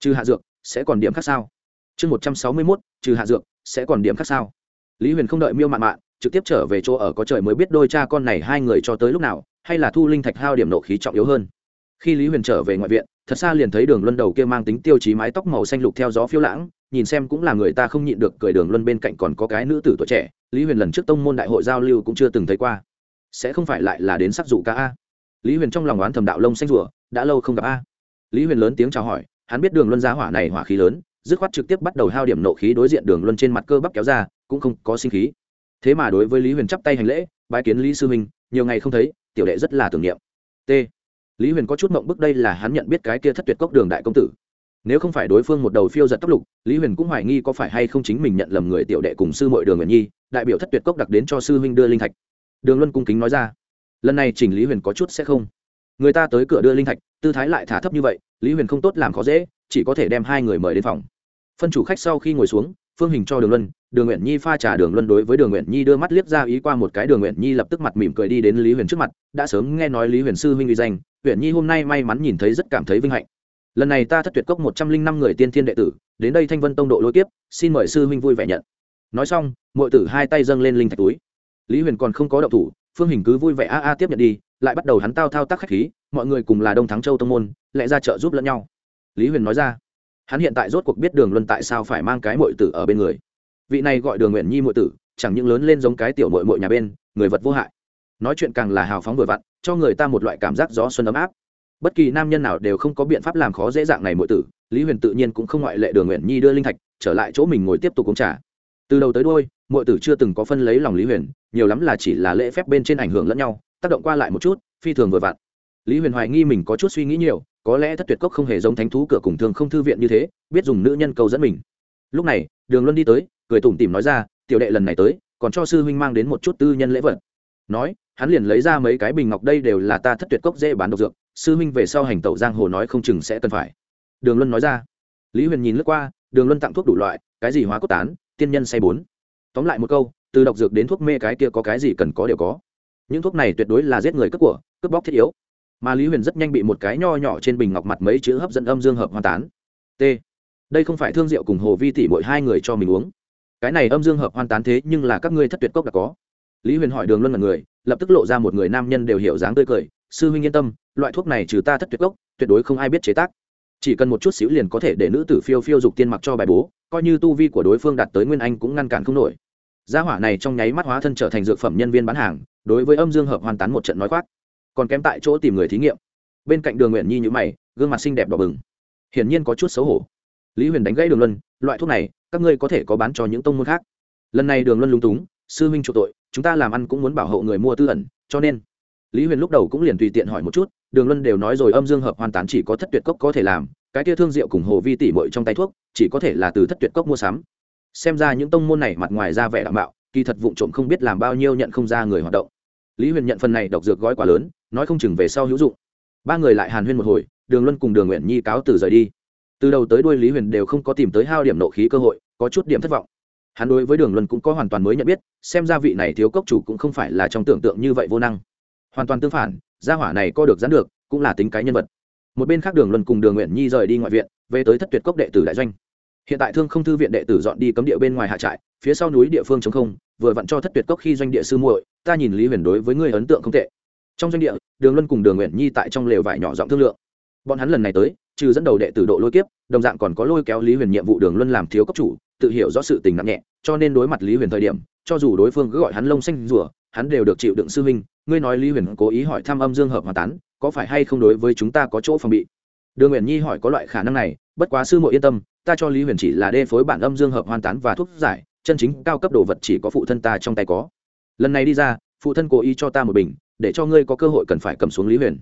trừ hạ dược, sẽ còn điểm khác sao? Chương một trăm sáu mươi mốt, trừ hạ dược, sẽ còn điểm khác sao? Lý huyền không đợi miêu mạn mạn trực tiếp trở về chỗ ở có trời mới biết đôi cha con này hai người cho tới lúc nào, hay là thu linh thạch hao điểm nộ khí trọng yếu hơn. Khi lý huyền trở về ngoại viện, thật xa liền thấy đường luân đầu kia mang tính tiêu chí mái tóc màu xanh lục theo gió phiêu lãng, nhìn xem cũng là người ta không nhịn được cười đường luân bên cạnh còn có cái nữ tử tuổi trẻ, lý huyền lần trước tông môn đại hội giao lưu cũng chưa từng thấy qua. Sẽ không phải lại là đến sắc dụ ca a. Lý huyền trong lòng oán thầm đạo lông xanh rùa, đã lâu không gặp a. Lý huyền lớn tiếng chào hỏi, hắn biết đường luân giá hỏa này hỏa khí lớn, dứt khoát trực tiếp bắt đầu hao điểm nộ khí đối diện đường luân trên mặt cơ bắp kéo ra, cũng không có sinh khí thế mà đối với lý huyền chắp tay hành lễ, bái kiến lý sư Minh nhiều ngày không thấy, tiểu đệ rất là tưởng niệm. T. Lý huyền có chút mộng bức đây là hắn nhận biết cái kia thất tuyệt cốc đường đại công tử. Nếu không phải đối phương một đầu phiêu giật tóc lục, lý huyền cũng hoài nghi có phải hay không chính mình nhận lầm người tiểu đệ cùng sư mội đường nguyện nhi, đại biểu thất tuyệt cốc đặc đến cho sư huynh đưa linh thạch. Đường luân cung kính nói ra. Lần này chỉnh lý huyền có chút sẽ không. Người ta tới cửa đưa linh thạch, tư thái lại thả thấp như vậy, lý huyền không tốt làm khó dễ, chỉ có thể đem hai người mời đến phòng. Phân chủ khách sau khi ngồi xuống, phương hình cho đường luân đường nguyện nhi pha trà đường luân đối với đường nguyện nhi đưa mắt liếc ra ý qua một cái, đường nguyện nhi lập tức mặt mỉm cười đi đến lý huyền trước mặt, đã sớm nghe nói lý huyền sư huynh uy danh huyện nhi hôm nay may mắn nhìn thấy rất cảm thấy vinh hạnh. Lần này ta thất tuyệt cốc một trăm linh năm người tiên thiên đệ tử, đến đây thanh vân tông độ lôi tiếp xin mời sư huynh vui vẻ nhận. Nói xong mọi tử hai tay dâng lên linh thạch túi. Lý huyền còn không có động thủ, phương hình cứ vui vẻ a a tiếp nhận đi, lại bắt đầu hắn tao thao tác khách khí, mọi người cùng là đông thắng châu tông môn lại ra trợ giúp lẫn nhau. Lý huyền nói ra, hắn hiện tại rốt cuộc biết đường luân tại sao phải mang cái mọi tử ở bên người vị này gọi đường nguyện nhi muội tử, chẳng những lớn lên giống cái tiểu mội mội nhà bên, người vật vô hại. Nói chuyện càng là hào phóng vừa vặn, cho người ta một loại cảm giác gió xuân ấm áp. Bất kỳ nam nhân nào đều không có biện pháp làm khó dễ dàng này muội tử, lý huyền tự nhiên cũng không ngoại lệ đường nguyện nhi đưa linh thạch, trở lại chỗ mình ngồi tiếp tục uống trà. Từ đầu tới đôi muội tử chưa từng có phân lấy lòng lý huyền, nhiều lắm là chỉ là lễ phép bên trên ảnh hưởng lẫn nhau, tác động qua lại một chút, phi thường vừa vặn. Lý huyền hoài nghi mình có chút suy nghĩ nhiều, có lẽ thất tuyệt cốc không hề giống thánh thú cửa cùng thường không thư viện như thế, biết dùng nữ nhân cầu dẫn mình. Lúc này, đường luân đi tới cười tủm tỉm nói ra, tiểu đệ lần này tới, còn cho sư huynh mang đến một chút tư nhân lễ vật. Nói, hắn liền lấy ra mấy cái bình ngọc đây đều là ta thất tuyệt cốc dễ bán độc dược, sư huynh về sau hành tẩu giang hồ nói không chừng sẽ cần phải. Đường luân nói ra. Lý huyền nhìn lướt qua, đường luân tặng thuốc đủ loại, cái gì hóa cốt tán, tiên nhân say bốn. Tóm lại một câu, từ độc dược đến thuốc mê cái kia có cái gì cần có đều có. Những thuốc này tuyệt đối là giết người cướp của, cướp bóc thiết yếu. Mà lý huyền rất nhanh bị một cái nho nhỏ trên bình ngọc mặt mấy chữ hấp dẫn âm dương hợp hoàn tán. T. Đây không phải thương rượu cùng hồ vi tỷ mỗi hai người cho mình uống cái này âm dương hợp hoàn tán thế nhưng là các ngươi thất tuyệt cốc đã có. Lý huyền hỏi đường luân là người, lập tức lộ ra một người nam nhân đều hiểu dáng tươi cười, sư huynh yên tâm, loại thuốc này trừ ta thất tuyệt cốc, tuyệt đối không ai biết chế tác. Chỉ cần một chút xíu liền có thể để nữ tử phiêu phiêu dục tiên mặc cho bài bố, coi như tu vi của đối phương đạt tới nguyên anh cũng ngăn cản không nổi. Gia hỏa này trong nháy mắt hóa thân trở thành dược phẩm nhân viên bán hàng, đối với âm dương hợp hoàn tán một trận nói khoác. Còn kém tại chỗ tìm người thí nghiệm. Bên cạnh đường nguyện nhi như mày, gương mặt xinh đẹp đỏ bừng. Hiển nhiên có chút xấu hổ. Lý huyền đánh gãy đường luân, loại thuốc này các ngươi có thể có bán cho những tông môn khác. Lần này đường luân lung túng, sư huynh chủ tội, chúng ta làm ăn cũng muốn bảo hộ người mua tư ẩn, cho nên. Lý huyền lúc đầu cũng liền tùy tiện hỏi một chút, đường luân đều nói rồi âm dương hợp hoàn tán chỉ có thất tuyệt cốc có thể làm, cái kia thương rượu cùng hồ vi tỉ mội trong tay thuốc, chỉ có thể là từ thất tuyệt cốc mua sắm. Xem ra những tông môn này mặt ngoài ra vẻ đảm bảo, kỳ thật vụng trộm không biết làm bao nhiêu nhận không ra người hoạt động. Lý huyền nhận phần này độc dược gói quá lớn, nói không chừng về sau hữu dụng. Ba người lại hàn huyên một hồi, đường luân cùng đường nguyện nhi cáo từ rời đi. Từ đầu tới đuôi lý huyền đều không có tìm tới hao điểm nộ khí cơ hội có chút điểm thất vọng. Hắn đối với đường luân cũng có hoàn toàn mới nhận biết, xem ra vị này thiếu cốc chủ cũng không phải là trong tưởng tượng như vậy vô năng. Hoàn toàn tương phản, gia hỏa này co được dán được, cũng là tính cái nhân vật. Một bên khác đường luân cùng đường nguyện nhi rời đi ngoại viện, về tới thất tuyệt cốc đệ tử đại doanh. Hiện tại thương không thư viện đệ tử dọn đi cấm địa bên ngoài hạ trại, phía sau núi địa phương chống không, vừa vặn cho thất tuyệt cốc khi doanh địa sư muội, ta nhìn lý huyền đối với ngươi ấn tượng không tệ. Trong doanh địa, đường luân cùng đường nguyện nhi tại trong lều vải nhỏ giọng thương lượng. Bọn hắn lần này tới, trừ dẫn đầu đệ tử độ lôi kiếp, đồng dạng còn có lôi kéo lý huyền nhiệm vụ đường luân làm thiếu cấp chủ tự hiểu rõ sự tình nặng nhẹ, cho nên đối mặt lý huyền thời điểm, cho dù đối phương cứ gọi hắn lông xanh rùa, hắn đều được chịu đựng sư huynh, ngươi nói lý huyền cố ý hỏi thăm âm dương hợp hòa tán, có phải hay không đối với chúng ta có chỗ phòng bị? Đường nguyện nhi hỏi có loại khả năng này, bất quá sư muội yên tâm, ta cho lý huyền chỉ là đê phối bản âm dương hợp hoàn tán và thuốc giải, chân chính cao cấp đồ vật chỉ có phụ thân ta trong tay có. Lần này đi ra, phụ thân cố ý cho ta một bình, để cho ngươi có cơ hội cần phải cầm xuống lý huyền.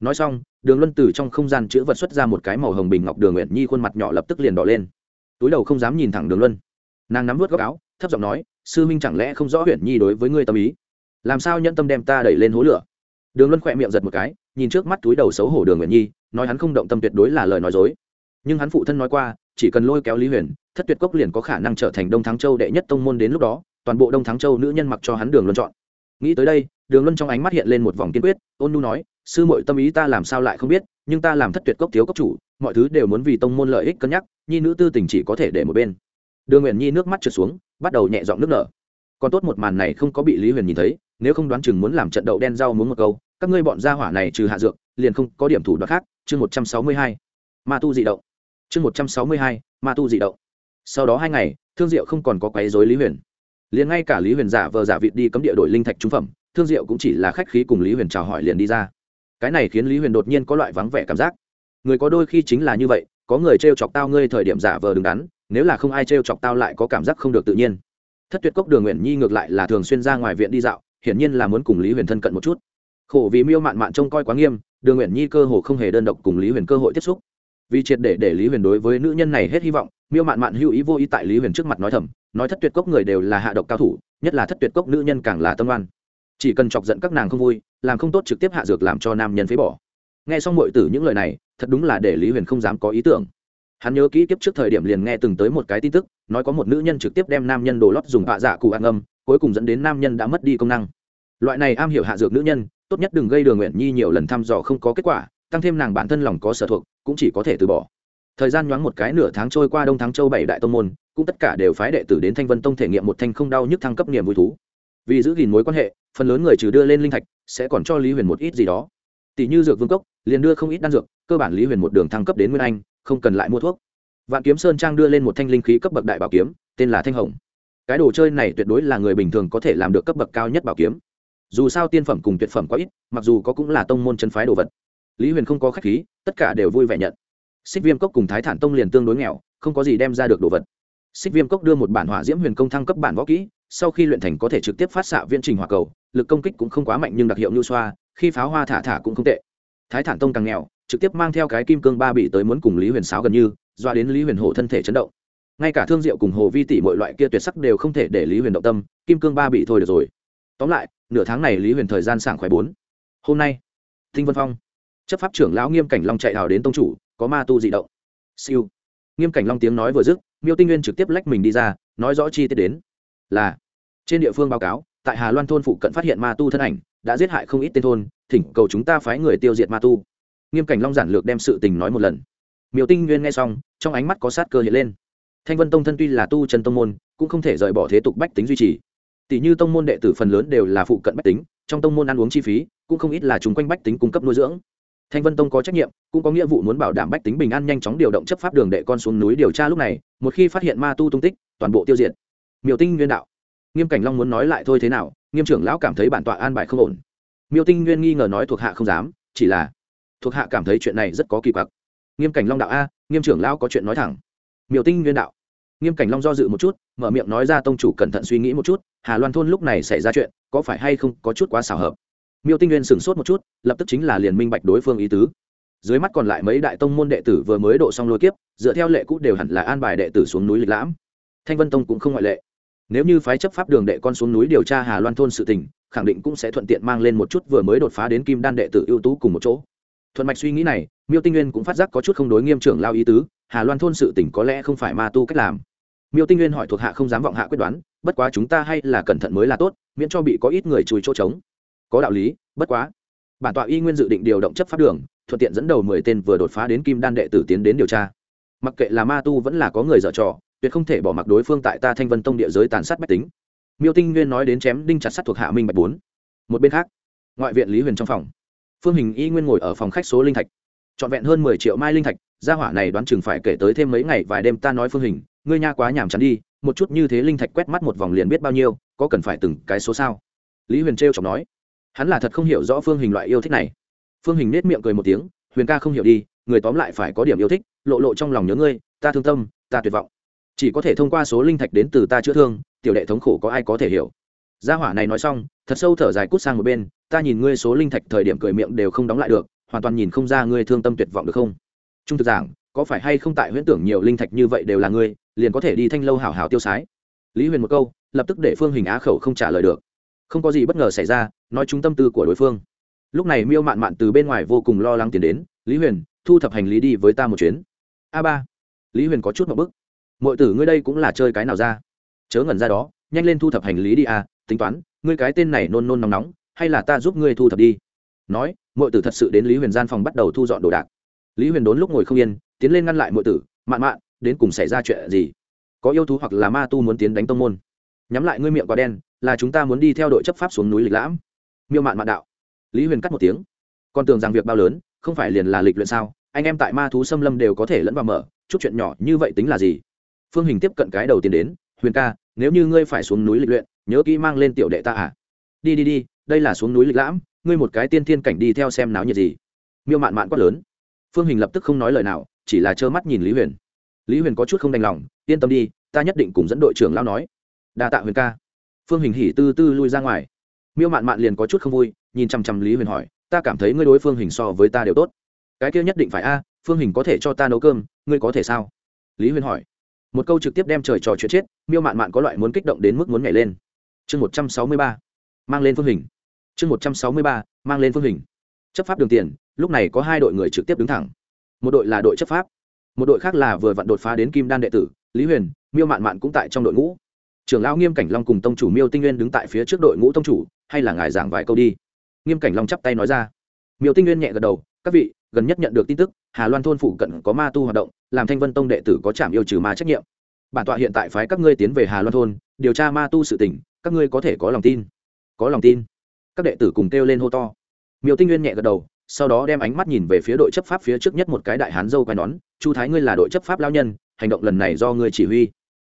Nói xong, đường luân từ trong không gian chữ vật xuất ra một cái màu hồng bình ngọc, đường nguyện nhi khuôn mặt nhỏ lập tức liền đỏ lên túi đầu không dám nhìn thẳng đường luân. Nàng nắm vớt góc áo, thấp giọng nói, sư minh chẳng lẽ không rõ huyện nhi đối với ngươi tâm ý? Làm sao nhận tâm đem ta đẩy lên hố lửa? Đường luân khỏe miệng giật một cái, nhìn trước mắt túi đầu xấu hổ đường nguyện nhi, nói hắn không động tâm tuyệt đối là lời nói dối. Nhưng hắn phụ thân nói qua, chỉ cần lôi kéo lý huyền, thất tuyệt cốc liền có khả năng trở thành đông thắng châu đệ nhất tông môn đến lúc đó, toàn bộ đông thắng châu nữ nhân mặc cho hắn đường luân chọn. Nghĩ tới đây, đường luân trong ánh mắt hiện lên một vòng kiên quyết, ôn nu nói, sư muội tâm ý ta làm sao lại không biết, nhưng ta làm thất tuyệt cốc thiếu cốc chủ mọi thứ đều muốn vì tông môn lợi ích cân nhắc, nhi nữ tư tình chỉ có thể để một bên. Đường nguyện nhi nước mắt trượt xuống, bắt đầu nhẹ giọng nước nở. Còn tốt một màn này không có bị lý huyền nhìn thấy, nếu không đoán chừng muốn làm trận đậu đen rau muốn một câu, các ngươi bọn gia hỏa này trừ hạ dược, liền không có điểm thủ đoạn khác. Chương một trăm sáu mươi hai, ma tu dị động. Chương một trăm sáu mươi hai, ma tu dị động. Sau đó hai ngày, thương diệu không còn có quấy dối lý huyền. Liền ngay cả lý huyền giả vờ giả vịt đi cấm địa đổi linh thạch trung phẩm, thương diệu cũng chỉ là khách khí cùng lý huyền chào hỏi liền đi ra. Cái này khiến lý huyền đột nhiên có loại vắng vẻ cảm giác người có đôi khi chính là như vậy, có người t r e o chọc tao ngươi thời điểm giả vờ đứng đắn, nếu là không ai t r e o chọc tao lại có cảm giác không được tự nhiên. Thất tuyệt cốc đường nguyện nhi ngược lại là thường xuyên ra ngoài viện đi dạo, hiển nhiên là muốn cùng lý huyền thân cận một chút. Khổ vì miêu mạn mạn trông coi quá nghiêm, đường nguyện nhi cơ hồ không hề đơn độc cùng lý huyền cơ hội tiếp xúc. Vì triệt để để lý huyền đối với nữ nhân này hết hy vọng, miêu mạn mạn hữu ý vô ý tại lý huyền trước mặt nói thầm, nói thất tuyệt cốc người đều là hạ độc cao thủ, nhất là thất tuyệt cốc nữ nhân càng là tâm oan. Chỉ cần chọc giận các nàng không vui, làm không tốt trực tiếp hạ dược làm cho nam nhân phế bỏ nghe xong mọi tử những lời này, thật đúng là để lý huyền không dám có ý tưởng. Hắn nhớ kỹ kiếp trước thời điểm liền nghe từng tới một cái tin tức, nói có một nữ nhân trực tiếp đem nam nhân đồ lót dùng hạ dạ cụ ăn âm cuối cùng dẫn đến nam nhân đã mất đi công năng. Loại này am hiểu hạ dược nữ nhân, tốt nhất đừng gây đường nguyện nhi nhiều lần thăm dò không có kết quả, tăng thêm nàng bản thân lòng có sở thuộc, cũng chỉ có thể từ bỏ. Thời gian nhoáng một cái nửa tháng trôi qua đông thắng châu bảy đại tông môn, cũng tất cả đều phái đệ tử đến thanh vân tông thể nghiệm một thanh không đau nhức thăng cấp niềm vui thú. Vì giữ gìn mối quan hệ, phần lớn người trừ đưa lên linh thạch, sẽ còn cho lý huyền một ít gì đó. Tỷ như dược vương cốc liền đưa không ít đan dược, cơ bản lý huyền một đường thăng cấp đến nguyên anh, không cần lại mua thuốc. Vạn kiếm sơn trang đưa lên một thanh linh khí cấp bậc đại bảo kiếm, tên là thanh hồng. Cái đồ chơi này tuyệt đối là người bình thường có thể làm được cấp bậc cao nhất bảo kiếm. Dù sao tiên phẩm cùng tuyệt phẩm quá ít, mặc dù có cũng là tông môn chân phái đồ vật. Lý huyền không có khách khí, tất cả đều vui vẻ nhận. Xích viêm cốc cùng thái thản tông liền tương đối nghèo, không có gì đem ra được đồ vật. Xích viêm cốc đưa một bản hỏa diễm huyền công thăng cấp bản võ kỹ, sau khi luyện thành có thể trực tiếp phát xạ viên trình hỏa cầu, lực công kích cũng không quá mạnh nhưng đặc hiệu như xoa, khi pháo hoa thả thả cũng không tệ thái thản tông càng nghèo, trực tiếp mang theo cái kim cương ba bị tới muốn cùng lý huyền sáo gần như, doa đến lý huyền hổ thân thể chấn động. Ngay cả thương diệu cùng hồ vi tỷ mọi loại kia tuyệt sắc đều không thể để lý huyền động tâm, kim cương ba bị thôi được rồi. Tóm lại, nửa tháng này lý huyền thời gian sảng khỏe bốn. Hôm nay, thinh vân phong, chấp pháp trưởng lão nghiêm cảnh long chạy hào đến tông chủ, có ma tu dị động. Siêu. Nghiêm cảnh long tiếng nói vừa dứt, miêu tinh nguyên trực tiếp lách mình đi ra, nói rõ chi tiết đến. Là, trên địa phương báo cáo, tại hà loan thôn phụ cận phát hiện ma tu thân ảnh, đã giết hại không ít tên thôn thỉnh cầu chúng ta phái người tiêu diệt ma tu. Nghiêm cảnh long giản lược đem sự tình nói một lần. Miêu tinh nguyên nghe xong, trong ánh mắt có sát cơ hiện lên. Thanh vân tông thân tuy là tu chân tông môn, cũng không thể rời bỏ thế tục bách tính duy trì. Tỷ như tông môn đệ tử phần lớn đều là phụ cận bách tính, trong tông môn ăn uống chi phí, cũng không ít là chúng quanh bách tính cung cấp nuôi dưỡng. Thanh vân tông có trách nhiệm, cũng có nghĩa vụ muốn bảo đảm bách tính bình an nhanh chóng điều động chấp pháp đường đệ con xuống núi điều tra lúc này, một khi phát hiện ma tu tung tích, toàn bộ tiêu diệt. Miêu tinh nguyên đạo. Nghiêm cảnh long muốn nói lại thôi thế nào, nghiêm trưởng lão cảm thấy bản tọa an bài không ổn miêu tinh nguyên nghi ngờ nói thuộc hạ không dám, chỉ là thuộc hạ cảm thấy chuyện này rất có kỳ quặc. Nghiêm cảnh long đạo a, nghiêm trưởng lão có chuyện nói thẳng. Miêu tinh nguyên đạo. Nghiêm cảnh long do dự một chút, mở miệng nói ra tông chủ cẩn thận suy nghĩ một chút, hà loan thôn lúc này xảy ra chuyện, có phải hay không có chút quá xảo hợp? Miêu tinh nguyên sửng sốt một chút, lập tức chính là liền minh bạch đối phương ý tứ. Dưới mắt còn lại mấy đại tông môn đệ tử vừa mới độ xong lôi kiếp, dựa theo lệ cũ đều hẳn là an bài đệ tử xuống núi lịch lãm. Thanh vân tông cũng không ngoại lệ. Nếu như phái chấp pháp đường đệ con xuống núi điều tra hà loan thôn sự tình khẳng định cũng sẽ thuận tiện mang lên một chút vừa mới đột phá đến kim đan đệ tử ưu tú cùng một chỗ. Thuận mạch suy nghĩ này, miêu tinh nguyên cũng phát giác có chút không đối nghiêm trưởng lao ý tứ, hà loan thôn sự tỉnh có lẽ không phải ma tu cách làm. Miêu tinh nguyên hỏi thuộc hạ không dám vọng hạ quyết đoán, bất quá chúng ta hay là cẩn thận mới là tốt, miễn cho bị có ít người chùi chỗ trống. Có đạo lý, bất quá. Bản tọa y nguyên dự định điều động chấp pháp đường, thuận tiện dẫn đầu mười tên vừa đột phá đến kim đan đệ tử tiến đến điều tra. Mặc kệ là ma tu vẫn là có người dở trò, tuyệt không thể bỏ mặc đối phương tại ta thanh vân tông địa giới tàn sát bách tính miêu tinh nguyên nói đến chém đinh chặt sắt thuộc hạ minh bạch bốn một bên khác ngoại viện lý huyền trong phòng phương hình y nguyên ngồi ở phòng khách số linh thạch trọn vẹn hơn mười triệu mai linh thạch gia hỏa này đoán chừng phải kể tới thêm mấy ngày vài đêm ta nói phương hình ngươi nha quá nhàm chán đi một chút như thế linh thạch quét mắt một vòng liền biết bao nhiêu có cần phải từng cái số sao lý huyền trêu chọc nói hắn là thật không hiểu rõ phương hình loại yêu thích này phương hình nết miệng cười một tiếng huyền ca không hiểu đi người tóm lại phải có điểm yêu thích lộ lộ trong lòng nhớ ngươi ta thương tâm ta tuyệt vọng chỉ có thể thông qua số linh thạch đến từ ta chữa thương, tiểu đệ thống khổ có ai có thể hiểu? Gia hỏa này nói xong, thật sâu thở dài cút sang một bên, ta nhìn ngươi số linh thạch thời điểm cười miệng đều không đóng lại được, hoàn toàn nhìn không ra ngươi thương tâm tuyệt vọng được không? Trung thực giảng, có phải hay không tại huyễn tưởng nhiều linh thạch như vậy đều là ngươi, liền có thể đi thanh lâu hảo hảo tiêu sái? Lý huyền một câu, lập tức để phương hình á khẩu không trả lời được. Không có gì bất ngờ xảy ra, nói chúng tâm tư của đối phương. Lúc này miêu mạn mạn từ bên ngoài vô cùng lo lắng tiến đến, lý huyền, thu thập hành lý đi với ta một chuyến. A ba. Lý huyền có chút một bức mọi tử ngươi đây cũng là chơi cái nào ra? Chớ ngẩn ra đó, nhanh lên thu thập hành lý đi à tính toán, ngươi cái tên này nôn nôn nóng nóng, hay là ta giúp ngươi thu thập đi? Nói mọi tử thật sự đến lý huyền gian phòng bắt đầu thu dọn đồ đạc. Lý huyền đốn lúc ngồi không yên, tiến lên ngăn lại mọi tử, mạn mạn, đến cùng xảy ra chuyện gì? Có yêu thú hoặc là ma tu muốn tiến đánh tông môn? Nhắm lại ngươi miệng quá đen, là chúng ta muốn đi theo đội chấp pháp xuống núi lịch lãm. Miêu mạn mạn đạo. Lý huyền cắt một tiếng. Con tưởng rằng việc bao lớn, không phải liền là lịch luyện sao? Anh em tại ma thú xâm lâm đều có thể lẫn vào mở, chút chuyện nhỏ như vậy tính là gì? Phương hình tiếp cận cái đầu tiên đến, huyền ca, nếu như ngươi phải xuống núi lịch luyện, nhớ kỹ mang lên tiểu đệ ta à. Đi đi đi, đây là xuống núi lịch lãm, ngươi một cái tiên thiên cảnh đi theo xem náo nhiệt gì. Miêu mạn mạn quát lớn. Phương hình lập tức không nói lời nào, chỉ là trơ mắt nhìn lý huyền. Lý huyền có chút không đành lòng, yên tâm đi, ta nhất định cùng dẫn đội trưởng lao nói. Đa tạ huyền ca. Phương hình hỉ tư tư lui ra ngoài. Miêu mạn mạn liền có chút không vui, nhìn chằm chằm lý huyền hỏi, ta cảm thấy ngươi đối phương hình so với ta đều tốt. Cái kia nhất định phải a, phương hình có thể cho ta nấu cơm, ngươi có thể sao? Lý huyền hỏi một câu trực tiếp đem trời trò chuyện chết, miêu mạn mạn có loại muốn kích động đến mức muốn nhảy lên. Chương một trăm sáu mươi ba, mang lên phương hình. Chương một trăm sáu mươi ba, mang lên phương hình. Chấp pháp đường tiền, lúc này có hai đội người trực tiếp đứng thẳng. Một đội là đội chấp pháp, một đội khác là vừa vặn đột phá đến kim đan đệ tử, lý huyền, miêu mạn mạn cũng tại trong đội ngũ. Trưởng lão nghiêm cảnh long cùng tông chủ miêu tinh nguyên đứng tại phía trước đội ngũ tông chủ, hay là ngài giảng vài câu đi? Nghiêm cảnh long chắp tay nói ra. Miêu tinh nguyên nhẹ gật đầu, các vị, gần nhất nhận được tin tức, hà loan thôn phụ cận có ma tu hoạt động làm thanh vân tông đệ tử có trảm yêu trừ ma trách nhiệm. Bản tọa hiện tại phái các ngươi tiến về hà loan thôn, điều tra ma tu sự tình, các ngươi có thể có lòng tin. Có lòng tin. Các đệ tử cùng kêu lên hô to. Miêu tinh nguyên nhẹ gật đầu, sau đó đem ánh mắt nhìn về phía đội chấp pháp phía trước nhất một cái đại hán dâu quai nón, chu thái ngươi là đội chấp pháp lao nhân, hành động lần này do ngươi chỉ huy.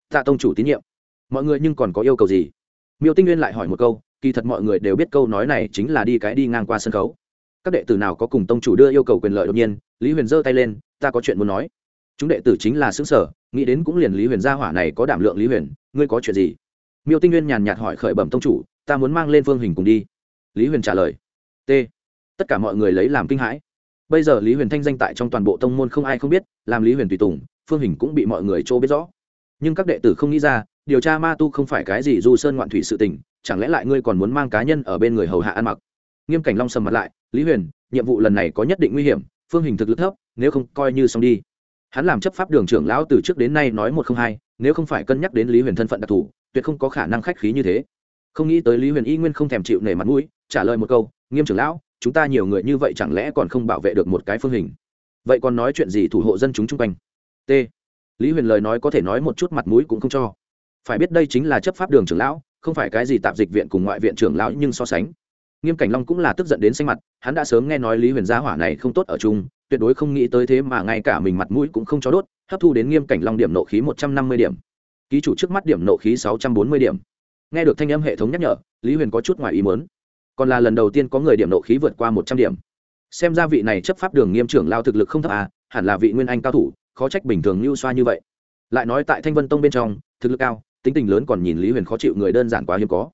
Tạ tông chủ tín nhiệm. Mọi người nhưng còn có yêu cầu gì? Miêu tinh nguyên lại hỏi một câu, kỳ thật mọi người đều biết câu nói này chính là đi cái đi ngang qua sân khấu. Các đệ tử nào có cùng tông chủ đưa yêu cầu quyền lợi đột nhiên? Lý huyền giơ tay lên, ta có chuyện muốn nói chúng đệ tử chính là xứng sở, nghĩ đến cũng liền lý huyền gia hỏa này có đảm lượng lý huyền, ngươi có chuyện gì? Miêu tinh nguyên nhàn nhạt hỏi khởi bẩm tông chủ, ta muốn mang lên phương hình cùng đi. Lý huyền trả lời, t. Tất cả mọi người lấy làm kinh hãi. Bây giờ lý huyền thanh danh tại trong toàn bộ tông môn không ai không biết, làm lý huyền tùy tùng, phương hình cũng bị mọi người chỗ biết rõ. Nhưng các đệ tử không nghĩ ra, điều tra ma tu không phải cái gì du sơn ngoạn thủy sự tình, chẳng lẽ lại ngươi còn muốn mang cá nhân ở bên người hầu hạ ăn mặc? Nghiêm cảnh long sầm mặt lại, lý huyền, nhiệm vụ lần này có nhất định nguy hiểm, phương hình thực lực thấp, nếu không coi như xong đi hắn làm chấp pháp đường trưởng lão từ trước đến nay nói một không hai, nếu không phải cân nhắc đến lý huyền thân phận đặc thù, tuyệt không có khả năng khách khí như thế. Không nghĩ tới lý huyền y nguyên không thèm chịu nể mặt mũi, trả lời một câu, nghiêm trưởng lão, chúng ta nhiều người như vậy chẳng lẽ còn không bảo vệ được một cái phương hình? Vậy còn nói chuyện gì thủ hộ dân chúng chung quanh? T. Lý huyền lời nói có thể nói một chút mặt mũi cũng không cho. Phải biết đây chính là chấp pháp đường trưởng lão, không phải cái gì tạp dịch viện cùng ngoại viện trưởng lão nhưng so sánh nghiêm cảnh long cũng là tức giận đến xanh mặt, hắn đã sớm nghe nói lý huyền gia hỏa này không tốt ở chung, tuyệt đối không nghĩ tới thế mà ngay cả mình mặt mũi cũng không cho đốt, hấp thu đến nghiêm cảnh long điểm nộ khí một trăm năm mươi điểm. Ký chủ trước mắt điểm nộ khí sáu trăm bốn mươi điểm. Nghe được thanh âm hệ thống nhắc nhở, lý huyền có chút ngoài ý mớn còn là lần đầu tiên có người điểm nộ khí vượt qua một trăm điểm. Xem ra vị này chấp pháp đường nghiêm trưởng lao thực lực không thấp à hẳn là vị nguyên anh cao thủ, khó trách bình thường lưu xoa như vậy. Lại nói tại thanh vân tông bên trong, thực lực cao, tính tình lớn còn nhìn lý huyền khó chịu người đơn giản quá hiếm có.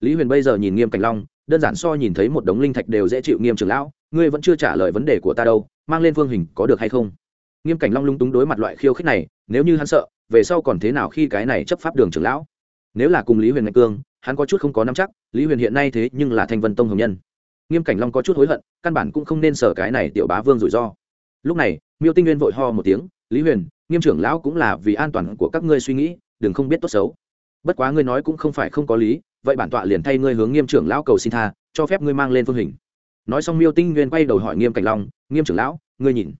Lý huyền bây giờ nhìn nghiêm cảnh long đơn giản so nhìn thấy một đống linh thạch đều dễ chịu nghiêm trưởng lão, ngươi vẫn chưa trả lời vấn đề của ta đâu, mang lên phương hình có được hay không? Nghiêm cảnh long lung túng đối mặt loại khiêu khích này, nếu như hắn sợ, về sau còn thế nào khi cái này chấp pháp đường trưởng lão? Nếu là cùng lý huyền ngạch cương, hắn có chút không có nắm chắc, lý huyền hiện nay thế nhưng là thanh vân tông hồng nhân. Nghiêm cảnh long có chút hối hận, căn bản cũng không nên sở cái này tiểu bá vương rủi ro. Lúc này, miêu tinh nguyên vội ho một tiếng, lý huyền, nghiêm trưởng lão cũng là vì an toàn của các ngươi suy nghĩ, đừng không biết tốt xấu. Bất quá ngươi nói cũng không phải không có lý vậy bản tọa liền thay ngươi hướng nghiêm trưởng lão cầu xin tha, cho phép ngươi mang lên phương hình. Nói xong miêu tinh nguyên quay đầu hỏi nghiêm cảnh long, nghiêm trưởng lão, ngươi nhìn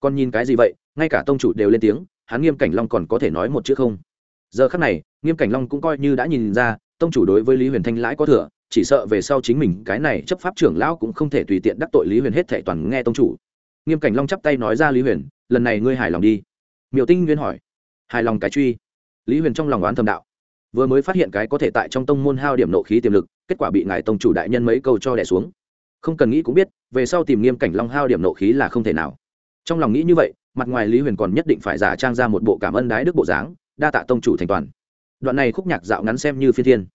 còn nhìn cái gì vậy? Ngay cả tông chủ đều lên tiếng, hắn nghiêm cảnh long còn có thể nói một chữ không? Giờ khắc này, nghiêm cảnh long cũng coi như đã nhìn ra, tông chủ đối với lý huyền thanh lãi có thừa, chỉ sợ về sau chính mình cái này chấp pháp trưởng lão cũng không thể tùy tiện đắc tội lý huyền hết thệ toàn nghe tông chủ. Nghiêm cảnh long chắp tay nói ra lý huyền, lần này ngươi hài lòng đi. Miêu tinh nguyên hỏi, hài lòng cái truy? Lý huyền trong lòng oán thầm đạo vừa mới phát hiện cái có thể tại trong tông môn hao điểm nộ khí tiềm lực, kết quả bị ngài tông chủ đại nhân mấy câu cho đẻ xuống. Không cần nghĩ cũng biết, về sau tìm nghiêm cảnh long hao điểm nộ khí là không thể nào. Trong lòng nghĩ như vậy, mặt ngoài lý huyền còn nhất định phải giả trang ra một bộ cảm ơn đái đức bộ dáng, đa tạ tông chủ thành toàn. Đoạn này khúc nhạc dạo ngắn xem như phi thiên.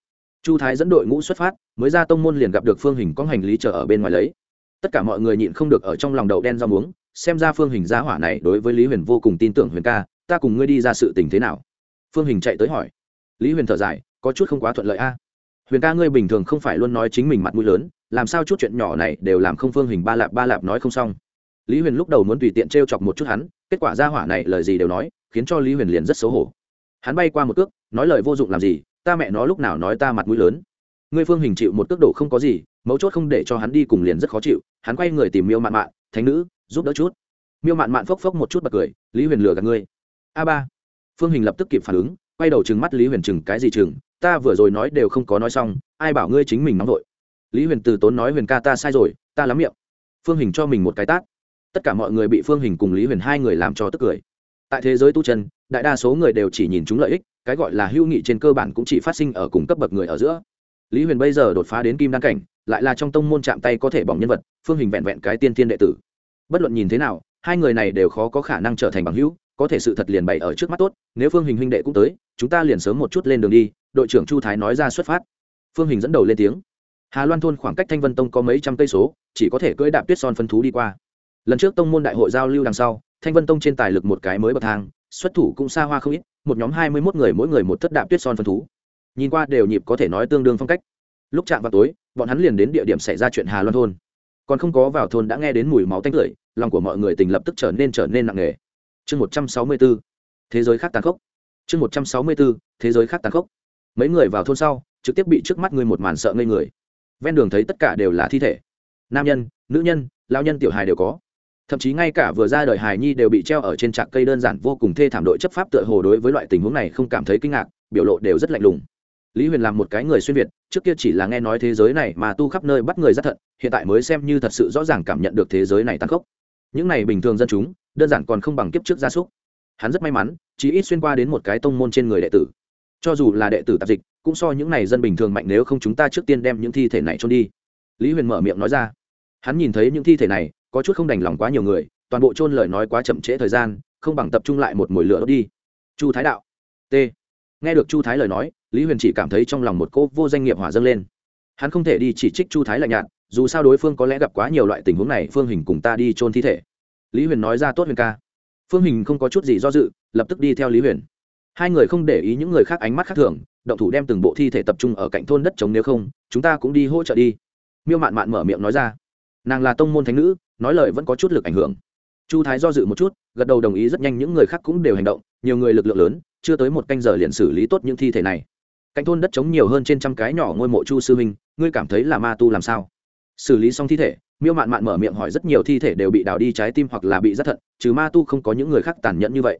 Chu thái dẫn đội ngũ xuất phát, mới ra tông môn liền gặp được phương hình có hành lý chờ ở bên ngoài lấy. Tất cả mọi người nhịn không được ở trong lòng đậu đen rau muống, xem ra phương hình gia hỏa này đối với lý huyền vô cùng tin tưởng huyền ca, ta cùng ngươi đi ra sự tình thế nào? Phương hình chạy tới hỏi lý huyền thở dài, có chút không quá thuận lợi a. Huyền ca ngươi bình thường không phải luôn nói chính mình mặt mũi lớn, làm sao chút chuyện nhỏ này đều làm không phương hình ba lạp ba lạp nói không xong. Lý huyền lúc đầu muốn tùy tiện t r e o chọc một chút hắn, kết quả gia hỏa này lời gì đều nói, khiến cho lý huyền liền rất xấu hổ. Hắn bay qua một cước, nói lời vô dụng làm gì, ta mẹ nó lúc nào nói ta mặt mũi lớn. Ngươi phương hình chịu một cước độ không có gì, mấu chốt không để cho hắn đi cùng liền rất khó chịu, hắn quay người tìm miêu mạn mạn, thánh nữ, giúp đỡ chút. Miêu mạn mạn phốc phốc một chút bật cười, lý huyền lừa gạt ngươi. A ba. Phương hình lập tức kịp phản ứng quay đầu chừng mắt lý huyền chừng cái gì chừng ta vừa rồi nói đều không có nói xong, ai bảo ngươi chính mình nóng vội. Lý huyền từ tốn nói huyền ca ta sai rồi, ta lắm miệng. Phương hình cho mình một cái tát. Tất cả mọi người bị phương hình cùng lý huyền hai người làm cho tức cười. Tại thế giới tu chân, đại đa số người đều chỉ nhìn chúng lợi ích, cái gọi là hữu nghị trên cơ bản cũng chỉ phát sinh ở cùng cấp bậc người ở giữa. Lý huyền bây giờ đột phá đến kim đăng cảnh, lại là trong tông môn chạm tay có thể bỏng nhân vật, phương hình vẹn vẹn cái tiên tiên đệ tử. Bất luận nhìn thế nào, hai người này đều khó có khả năng trở thành bằng hữu có thể sự thật liền bày ở trước mắt tốt, nếu phương hình huynh đệ cũng tới, chúng ta liền sớm một chút lên đường đi, đội trưởng chu thái nói ra xuất phát. Phương hình dẫn đầu lên tiếng. Hà loan thôn khoảng cách thanh vân tông có mấy trăm cây số, chỉ có thể cưỡi đạp tuyết son phân thú đi qua. Lần trước tông môn đại hội giao lưu đằng sau, thanh vân tông trên tài lực một cái mới bậc thang, xuất thủ cũng xa hoa không ít, một nhóm hai mươi mốt người mỗi người một thất đạp tuyết son phân thú. Nhìn qua đều nhịp có thể nói tương đương phong cách. Lúc chạm vào tối, bọn hắn liền đến địa điểm xảy ra chuyện hà loan thôn. Còn không có vào thôn đã nghe đến mùi máu tanh tưởi, lòng của mọi người tình lập tức trở nên trở nên nặng nề chương một trăm sáu mươi bốn thế giới khác tàn khốc. Chương một trăm sáu mươi bốn thế giới khác tàn khốc. Mấy người vào thôn sau, trực tiếp bị trước mắt người một màn sợ ngây người. Ven đường thấy tất cả đều là thi thể. Nam nhân, nữ nhân, lao nhân tiểu hài đều có. Thậm chí ngay cả vừa ra đời hài nhi đều bị treo ở trên trạc cây đơn giản vô cùng thê thảm đội chấp pháp tựa hồ đối với loại tình huống này không cảm thấy kinh ngạc, biểu lộ đều rất lạnh lùng. Lý huyền làm một cái người xuyên việt, trước kia chỉ là nghe nói thế giới này mà tu khắp nơi bắt người rất thận, hiện tại mới xem như thật sự rõ ràng cảm nhận được thế giới này tăng khốc. Những này bình thường dân chúng đơn giản còn không bằng kiếp trước gia súc. Hắn rất may mắn chỉ ít xuyên qua đến một cái tông môn trên người đệ tử. Cho dù là đệ tử tạp dịch, cũng so những này dân bình thường mạnh nếu không chúng ta trước tiên đem những thi thể này trôn đi. Lý huyền mở miệng nói ra. Hắn nhìn thấy những thi thể này, có chút không đành lòng quá nhiều người, toàn bộ trôn lời nói quá chậm trễ thời gian, không bằng tập trung lại một mồi lửa đốt đi. Chu thái đạo. T. Nghe được chu thái lời nói, lý huyền chỉ cảm thấy trong lòng một cô vô danh nghiệp hỏa dâng lên. Hắn không thể đi chỉ trích chu thái lạnh nhạt, dù sao đối phương có lẽ gặp quá nhiều loại tình huống này, phương hình cùng ta đi trôn thi thể lý huyền nói ra tốt huyền ca. Phương hình không có chút gì do dự, lập tức đi theo lý huyền. Hai người không để ý những người khác ánh mắt khác thường, động thủ đem từng bộ thi thể tập trung ở cạnh thôn đất trống nếu không, chúng ta cũng đi hỗ trợ đi. Miêu mạn mạn mở miệng nói ra. Nàng là tông môn thánh nữ, nói lời vẫn có chút lực ảnh hưởng. Chu thái do dự một chút, gật đầu đồng ý rất nhanh những người khác cũng đều hành động, nhiều người lực lượng lớn, chưa tới một canh giờ liền xử lý tốt những thi thể này. Cạnh thôn đất trống nhiều hơn trên trăm cái nhỏ ngôi mộ chu sư huynh, ngươi cảm thấy là ma tu làm sao? Xử lý xong thi thể miêu mạn mạn mở miệng hỏi rất nhiều thi thể đều bị đào đi trái tim hoặc là bị rất thận, trừ ma tu không có những người khác tàn nhẫn như vậy.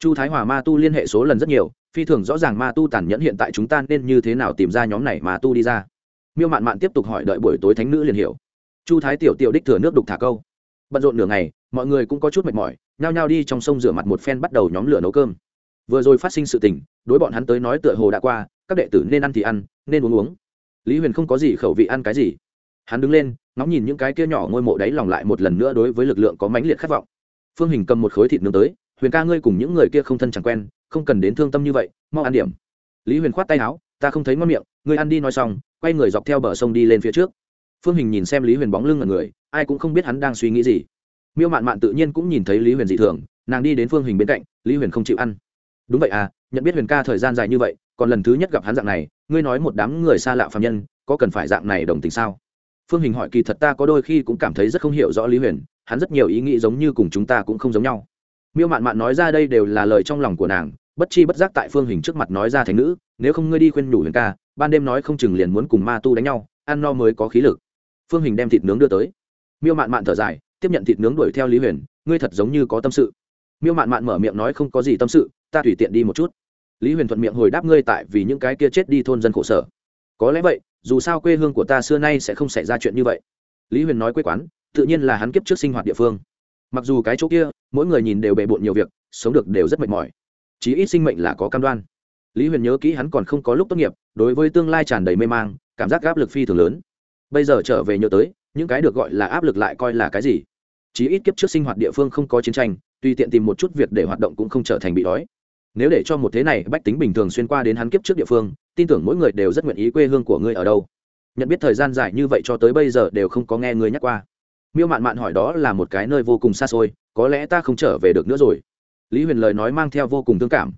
Chu thái hòa ma tu liên hệ số lần rất nhiều, phi thường rõ ràng ma tu tàn nhẫn hiện tại chúng ta nên như thế nào tìm ra nhóm này ma tu đi ra. Miêu mạn mạn tiếp tục hỏi đợi buổi tối thánh nữ liền hiểu. Chu thái tiểu tiểu đích thừa nước đục thả câu. Bận rộn nửa ngày, mọi người cũng có chút mệt mỏi, nhao nhao đi trong sông rửa mặt một phen bắt đầu nhóm lửa nấu cơm. Vừa rồi phát sinh sự tình, đối bọn hắn tới nói tựa hồ đã qua, các đệ tử nên ăn thì ăn, nên uống uống. Lý huyền không có gì khẩu vị ăn cái gì hắn đứng lên, ngóng nhìn những cái kia nhỏ ngôi mộ đáy lòng lại một lần nữa đối với lực lượng có mãnh liệt khát vọng. Phương hình cầm một khối thịt nướng tới, huyền ca ngươi cùng những người kia không thân chẳng quen, không cần đến thương tâm như vậy, mau ăn điểm. Lý huyền khoát tay áo, ta không thấy ngon miệng, ngươi ăn đi nói xong, quay người dọc theo bờ sông đi lên phía trước. Phương hình nhìn xem lý huyền bóng lưng ở người, ai cũng không biết hắn đang suy nghĩ gì. Miêu mạn mạn tự nhiên cũng nhìn thấy lý huyền dị thường, nàng đi đến phương hình bên cạnh, lý huyền không chịu ăn. Đúng vậy à nhận biết huyền ca thời gian dài như vậy, còn lần thứ nhất gặp hắn dạng này, ngươi nói một đám người xa lạ phạm nhân, có cần phải dạng này đồng tình sao? Phương hình hỏi kỳ thật ta có đôi khi cũng cảm thấy rất không hiểu rõ lý huyền, hắn rất nhiều ý nghĩ giống như cùng chúng ta cũng không giống nhau. Miêu mạn mạn nói ra đây đều là lời trong lòng của nàng, bất chi bất giác tại phương hình trước mặt nói ra thành nữ, nếu không ngươi đi khuyên nhủ huyền ca, ban đêm nói không chừng liền muốn cùng ma tu đánh nhau, ăn no mới có khí lực. Phương hình đem thịt nướng đưa tới. Miêu mạn mạn thở dài, tiếp nhận thịt nướng đuổi theo lý huyền, ngươi thật giống như có tâm sự. Miêu mạn mạn mở miệng nói không có gì tâm sự, ta tùy tiện đi một chút. Lý huyền thuận miệng hồi đáp ngươi tại vì những cái kia chết đi thôn dân khổ sở. Có lẽ vậy dù sao quê hương của ta xưa nay sẽ không xảy ra chuyện như vậy. Lý huyền nói quê quán, tự nhiên là hắn kiếp trước sinh hoạt địa phương. Mặc dù cái chỗ kia, mỗi người nhìn đều bề bộn nhiều việc, sống được đều rất mệt mỏi. Chí ít sinh mệnh là có cam đoan. Lý huyền nhớ kỹ hắn còn không có lúc tốt nghiệp, đối với tương lai tràn đầy mê mang, cảm giác áp lực phi thường lớn. Bây giờ trở về nhớ tới, những cái được gọi là áp lực lại coi là cái gì? Chí ít kiếp trước sinh hoạt địa phương không có chiến tranh, tùy tiện tìm một chút việc để hoạt động cũng không trở thành bị đói. Nếu để cho một thế này bách tính bình thường xuyên qua đến hắn kiếp trước địa phương tin tưởng mỗi người đều rất nguyện ý quê hương của ngươi ở đâu. Nhận biết thời gian dài như vậy cho tới bây giờ đều không có nghe ngươi nhắc qua. Miêu mạn mạn hỏi đó là một cái nơi vô cùng xa xôi, có lẽ ta không trở về được nữa rồi. Lý huyền lời nói mang theo vô cùng thương cảm.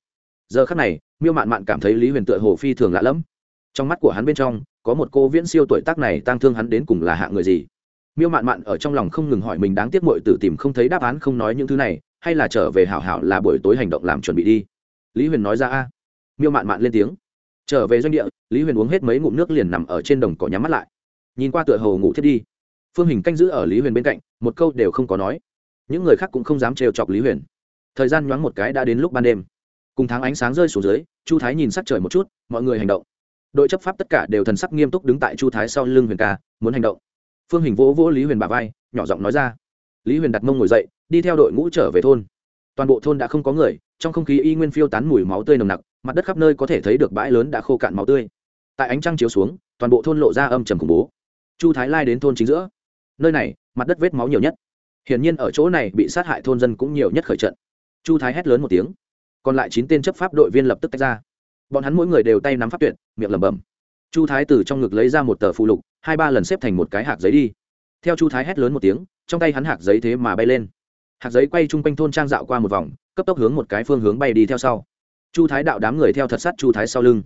Giờ khắc này, miêu mạn mạn cảm thấy lý huyền tựa hồ phi thường lạ lẫm. Trong mắt của hắn bên trong, có một cô viễn siêu tuổi tác này tang thương hắn đến cùng là hạ người gì? Miêu mạn mạn ở trong lòng không ngừng hỏi mình đáng tiếc mội tử tìm không thấy đáp án không nói những thứ này, hay là trở về hảo hảo là buổi tối hành động làm chuẩn bị đi. Lý huyền nói ra a. Miêu mạn mạn lên tiếng trở về doanh địa, lý huyền uống hết mấy ngụm nước liền nằm ở trên đồng cỏ nhắm mắt lại. Nhìn qua tựa hồ ngủ thiết đi. Phương hình canh giữ ở lý huyền bên cạnh, một câu đều không có nói. Những người khác cũng không dám trêu chọc lý huyền. Thời gian nhoáng một cái đã đến lúc ban đêm. Cùng tháng ánh sáng rơi xuống dưới, chu thái nhìn sắc trời một chút, mọi người hành động. Đội chấp pháp tất cả đều thần sắc nghiêm túc đứng tại chu thái sau lưng huyền ca, muốn hành động. Phương hình vỗ vỗ lý huyền bà vai, nhỏ giọng nói ra. Lý huyền đặt mông ngồi dậy, đi theo đội ngũ trở về thôn. Toàn bộ thôn đã không có người, trong không khí y nguyên phiêu tán mùi máu tươi nồng nặc mặt đất khắp nơi có thể thấy được bãi lớn đã khô cạn máu tươi. Tại ánh trăng chiếu xuống, toàn bộ thôn lộ ra âm trầm khủng bố. Chu thái lai đến thôn chính giữa. Nơi này, mặt đất vết máu nhiều nhất. Hiển nhiên ở chỗ này bị sát hại thôn dân cũng nhiều nhất khởi trận. Chu thái hét lớn một tiếng. Còn lại chín tên chấp pháp đội viên lập tức tách ra. Bọn hắn mỗi người đều tay nắm pháp tuyệt, miệng lẩm bẩm. Chu thái từ trong ngực lấy ra một tờ phụ lục, hai ba lần xếp thành một cái hạt giấy đi. Theo chu thái hét lớn một tiếng, trong tay hắn hạt giấy thế mà bay lên. Hạt giấy quay chung quanh thôn trang dạo qua một vòng, cấp tốc hướng một cái phương hướng bay đi theo sau chu thái đạo đám người theo thật sát chu thái sau lưng.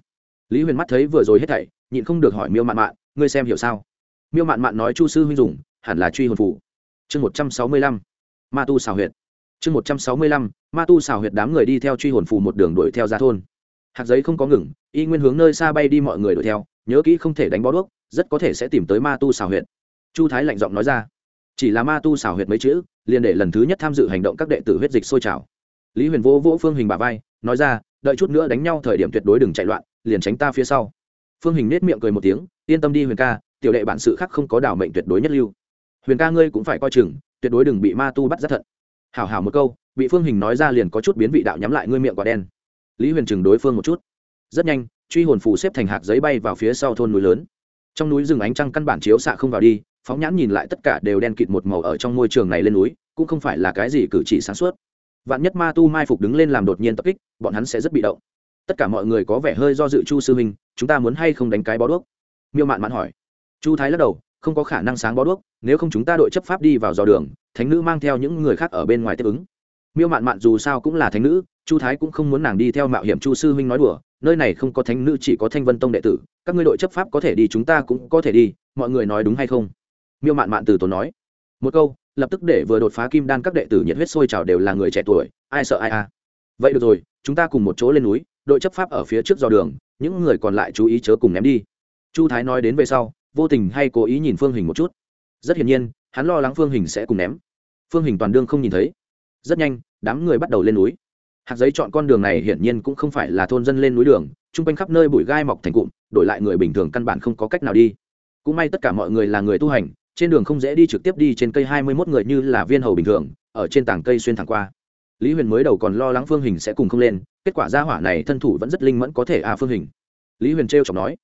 Lý huyền mắt thấy vừa rồi hết thảy, nhịn không được hỏi miêu mạn mạn, ngươi xem hiểu sao? Miêu mạn mạn nói chu sư huynh dùng, hẳn là truy hồn phủ chương một trăm sáu mươi lăm, ma tu xào huyệt. Chương một trăm sáu mươi lăm, ma tu xào huyệt đám người đi theo truy hồn phù một đường đuổi theo ra thôn. Hạt giấy không có ngừng, y nguyên hướng nơi xa bay đi mọi người đuổi theo, nhớ kỹ không thể đánh bó đuốc, rất có thể sẽ tìm tới ma tu xào huyệt. Chu thái lạnh giọng nói ra, chỉ là ma tu xào huyệt mấy chữ, liền để lần thứ nhất tham dự hành động các đệ tử huyết dịch sôi trào lý huyền vỗ vỗ phương hình bà vai, nói ra, đợi chút nữa đánh nhau thời điểm tuyệt đối đừng chạy loạn, liền tránh ta phía sau. Phương hình nết miệng cười một tiếng, yên tâm đi huyền ca, tiểu đệ bản sự khác không có đảo mệnh tuyệt đối nhất lưu. Huyền ca ngươi cũng phải coi chừng, tuyệt đối đừng bị ma tu bắt rất thận. Hảo hảo một câu, bị phương hình nói ra liền có chút biến vị đạo nhắm lại ngươi miệng quả đen. Lý huyền chừng đối phương một chút. Rất nhanh, truy hồn phù xếp thành hạt giấy bay vào phía sau thôn núi lớn. Trong núi rừng ánh trăng căn bản chiếu xạ không vào đi, phóng nhãn nhìn lại tất cả đều đen kịt một màu ở trong môi trường này lên núi, cũng không phải là cái gì cử chỉ sáng suốt vạn nhất ma tu mai phục đứng lên làm đột nhiên tập kích, bọn hắn sẽ rất bị động. Tất cả mọi người có vẻ hơi do dự chu sư huynh, chúng ta muốn hay không đánh cái bó đuốc? Miêu mạn mạn hỏi. Chu thái lắc đầu, không có khả năng sáng bó đuốc, nếu không chúng ta đội chấp pháp đi vào dò đường, thánh nữ mang theo những người khác ở bên ngoài tiếp ứng. Miêu mạn mạn dù sao cũng là thánh nữ, chu thái cũng không muốn nàng đi theo mạo hiểm chu sư huynh nói đùa, nơi này không có thánh nữ chỉ có thanh vân tông đệ tử, các ngươi đội chấp pháp có thể đi, chúng ta cũng có thể đi, mọi người nói đúng hay không? Miêu mạn mạn từ tốn nói. Một câu lập tức để vừa đột phá kim đan các đệ tử nhiệt huyết sôi trào đều là người trẻ tuổi, ai sợ ai à vậy được rồi, chúng ta cùng một chỗ lên núi, đội chấp pháp ở phía trước dò đường, những người còn lại chú ý chớ cùng ném đi. Chu thái nói đến về sau, vô tình hay cố ý nhìn phương hình một chút. Rất hiển nhiên, hắn lo lắng phương hình sẽ cùng ném. Phương hình toàn đương không nhìn thấy. Rất nhanh, đám người bắt đầu lên núi. Hạt giấy chọn con đường này hiển nhiên cũng không phải là thôn dân lên núi đường, chung quanh khắp nơi bụi gai mọc thành cụm, đổi lại người bình thường căn bản không có cách nào đi. Cũng may tất cả mọi người là người tu hành trên đường không dễ đi trực tiếp đi trên cây hai mươi mốt người như là viên hầu bình thường, ở trên tảng cây xuyên thẳng qua. Lý huyền mới đầu còn lo lắng phương hình sẽ cùng không lên, kết quả ra hỏa này thân thủ vẫn rất linh mẫn có thể à phương hình. Lý huyền t r chọc nói.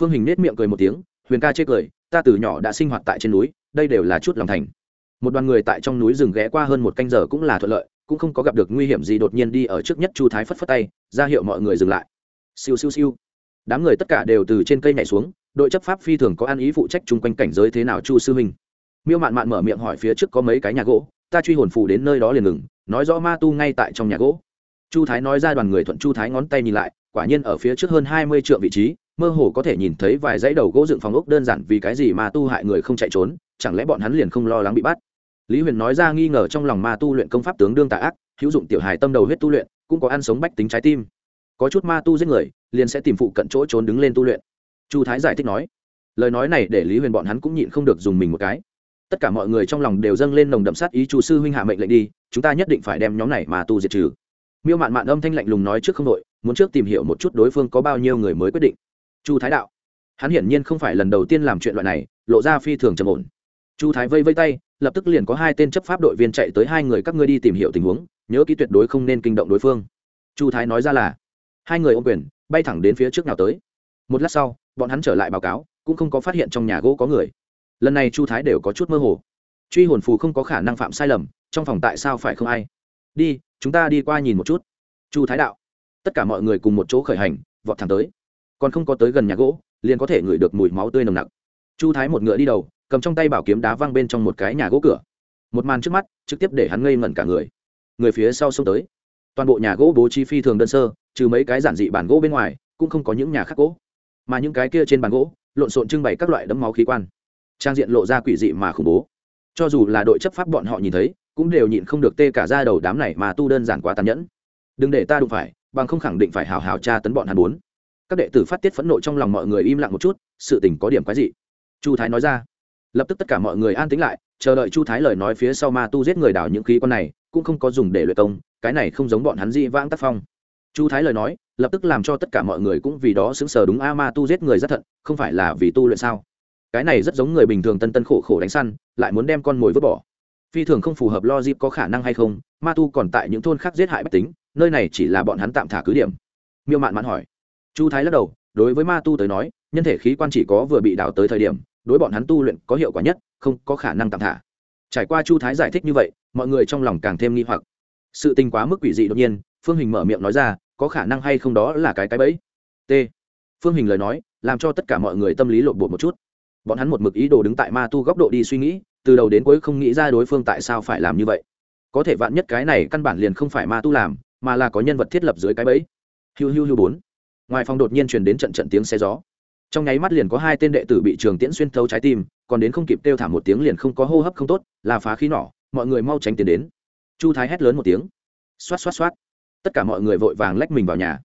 Phương hình nết miệng cười một tiếng, huyền ca chê cười, ta từ nhỏ đã sinh hoạt tại trên núi, đây đều là chút lòng thành. Một đoàn người tại trong núi rừng ghé qua hơn một canh giờ cũng là thuận lợi, cũng không có gặp được nguy hiểm gì đột nhiên đi ở trước nhất chu thái phất phất tay, ra hiệu mọi người dừng lại. Siêu siêu siêu. Đám người tất cả đều từ trên cây nhảy xuống đội chấp pháp phi thường có ăn ý phụ trách chung quanh cảnh giới thế nào chu sư huynh. Miêu mạn mạn mở miệng hỏi phía trước có mấy cái nhà gỗ, ta truy hồn phù đến nơi đó liền ngừng, nói rõ ma tu ngay tại trong nhà gỗ. Chu thái nói ra đoàn người thuận chu thái ngón tay nhìn lại, quả nhiên ở phía trước hơn hai mươi triệu vị trí, mơ hồ có thể nhìn thấy vài dãy đầu gỗ dựng phòng ốc đơn giản vì cái gì ma tu hại người không chạy trốn, chẳng lẽ bọn hắn liền không lo lắng bị bắt. Lý huyền nói ra nghi ngờ trong lòng ma tu luyện công pháp tướng đương tà ác, hữu dụng tiểu hài tâm đầu huyết tu luyện, cũng có ăn sống bách tính trái tim. Có chút ma tu giết người, liền sẽ tìm phụ cận chỗ trốn đứng lên tu luyện chu thái giải thích nói. Lời nói này để lý huyền bọn hắn cũng nhịn không được dùng mình một cái. Tất cả mọi người trong lòng đều dâng lên nồng đậm sát ý chu sư huynh hạ mệnh lệnh đi, chúng ta nhất định phải đem nhóm này mà tu diệt trừ. Miêu mạn mạn âm thanh lạnh lùng nói trước không đội, muốn trước tìm hiểu một chút đối phương có bao nhiêu người mới quyết định. Chu thái đạo. Hắn hiển nhiên không phải lần đầu tiên làm chuyện loại này, lộ ra phi thường trầm ổn. Chu thái vây vây tay, lập tức liền có hai tên chấp pháp đội viên chạy tới hai người các ngươi đi tìm hiểu tình huống, nhớ kỹ tuyệt đối không nên kinh động đối phương. Chu thái nói ra là, hai người ôm quyền, bay thẳng đến phía trước nào tới. Một lát sau bọn hắn trở lại báo cáo, cũng không có phát hiện trong nhà gỗ có người. Lần này chu thái đều có chút mơ hồ. Truy hồn phù không có khả năng phạm sai lầm, trong phòng tại sao phải không ai? Đi, chúng ta đi qua nhìn một chút. Chu thái đạo. Tất cả mọi người cùng một chỗ khởi hành, vọt thẳng tới. Còn không có tới gần nhà gỗ, liền có thể ngửi được mùi máu tươi nồng nặc. Chu thái một ngựa đi đầu, cầm trong tay bảo kiếm đá văng bên trong một cái nhà gỗ cửa. Một màn trước mắt, trực tiếp để hắn ngây ngẩn cả người. Người phía sau xông tới. Toàn bộ nhà gỗ bố trí phi thường đơn sơ, trừ mấy cái giản dị bản gỗ bên ngoài, cũng không có những nhà khác gỗ mà những cái kia trên bàn gỗ lộn xộn trưng bày các loại đấm máu khí quan. Trang diện lộ ra quỷ dị mà khủng bố. Cho dù là đội chấp pháp bọn họ nhìn thấy, cũng đều nhịn không được tê cả ra đầu đám này mà tu đơn giản quá tàn nhẫn. Đừng để ta đụng phải, bằng không khẳng định phải hào hào tra tấn bọn hắn bốn. Các đệ tử phát tiết phẫn nộ trong lòng mọi người im lặng một chút, sự tình có điểm quái dị. Chu thái nói ra. Lập tức tất cả mọi người an tĩnh lại, chờ đợi chu thái lời nói phía sau ma tu giết người đảo những khí con này, cũng không có dùng để luyện công, cái này không giống bọn hắn dị vãng tác phong chu thái lời nói, lập tức làm cho tất cả mọi người cũng vì đó xứng sờ đúng, a ma tu giết người rất thận, không phải là vì tu luyện sao? Cái này rất giống người bình thường tân tân khổ khổ đánh săn, lại muốn đem con mồi vứt bỏ. Phi thường không phù hợp lo dịp có khả năng hay không, ma tu còn tại những thôn khác giết hại bách tính, nơi này chỉ là bọn hắn tạm thả cứ điểm. Miêu mạn mạn hỏi. Chu thái lắc đầu, đối với ma tu tới nói, nhân thể khí quan chỉ có vừa bị đào tới thời điểm, đối bọn hắn tu luyện có hiệu quả nhất, không có khả năng tạm thả. Trải qua chu thái giải thích như vậy, mọi người trong lòng càng thêm nghi hoặc. Sự tình quá mức quỷ dị đột nhiên, phương hình mở miệng nói ra có khả năng hay không đó là cái cái bẫy. T. Phương hình lời nói, làm cho tất cả mọi người tâm lý lộn bột một chút. Bọn hắn một mực ý đồ đứng tại ma tu góc độ đi suy nghĩ, từ đầu đến cuối không nghĩ ra đối phương tại sao phải làm như vậy. Có thể vạn nhất cái này căn bản liền không phải ma tu làm, mà là có nhân vật thiết lập dưới cái bẫy. Hiu hiu hiu bốn. Ngoài phòng đột nhiên truyền đến trận trận tiếng xe gió. Trong nháy mắt liền có hai tên đệ tử bị trường tiễn xuyên thấu trái tim, còn đến không kịp kêu thảm một tiếng liền không có hô hấp không tốt, là phá khí nỏ, mọi người mau tránh tiến đến. Chu thái hét lớn một tiếng. Xoát xoát xoát tất cả mọi người vội vàng lách mình vào nhà.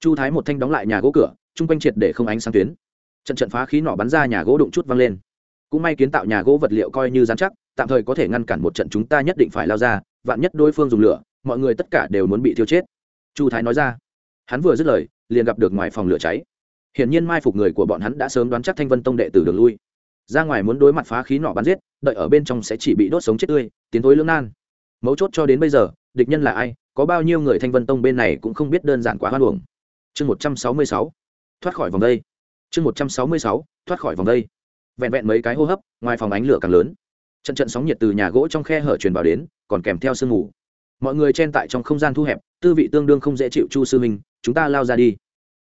Chu thái một thanh đóng lại nhà gỗ cửa, chung quanh triệt để không ánh sáng tuyến. Trận trận phá khí nỏ bắn ra nhà gỗ đụng chút văng lên. Cũng may kiến tạo nhà gỗ vật liệu coi như dán chắc, tạm thời có thể ngăn cản một trận chúng ta nhất định phải lao ra, vạn nhất đối phương dùng lửa, mọi người tất cả đều muốn bị thiêu chết. Chu thái nói ra. Hắn vừa dứt lời, liền gặp được ngoài phòng lửa cháy. Hiển nhiên mai phục người của bọn hắn đã sớm đoán chắc thanh vân tông đệ tử đường lui. Ra ngoài muốn đối mặt phá khí nọ bắn giết, đợi ở bên trong sẽ chỉ bị đốt sống chết tươi, tiến thối lưỡng nan. Mấu chốt cho đến bây giờ, địch nhân là ai có bao nhiêu người thanh vân tông bên này cũng không biết đơn giản quá hoan hưởng chương một trăm sáu mươi sáu, thoát khỏi vòng đây. Chương một trăm sáu mươi sáu, thoát khỏi vòng đây. Vẹn vẹn mấy cái hô hấp, ngoài phòng ánh lửa càng lớn. Trận trận sóng nhiệt từ nhà gỗ trong khe hở truyền vào đến, còn kèm theo sương mù. Mọi người chen tại trong không gian thu hẹp, tư vị tương đương không dễ chịu chu sư minh chúng ta lao ra đi.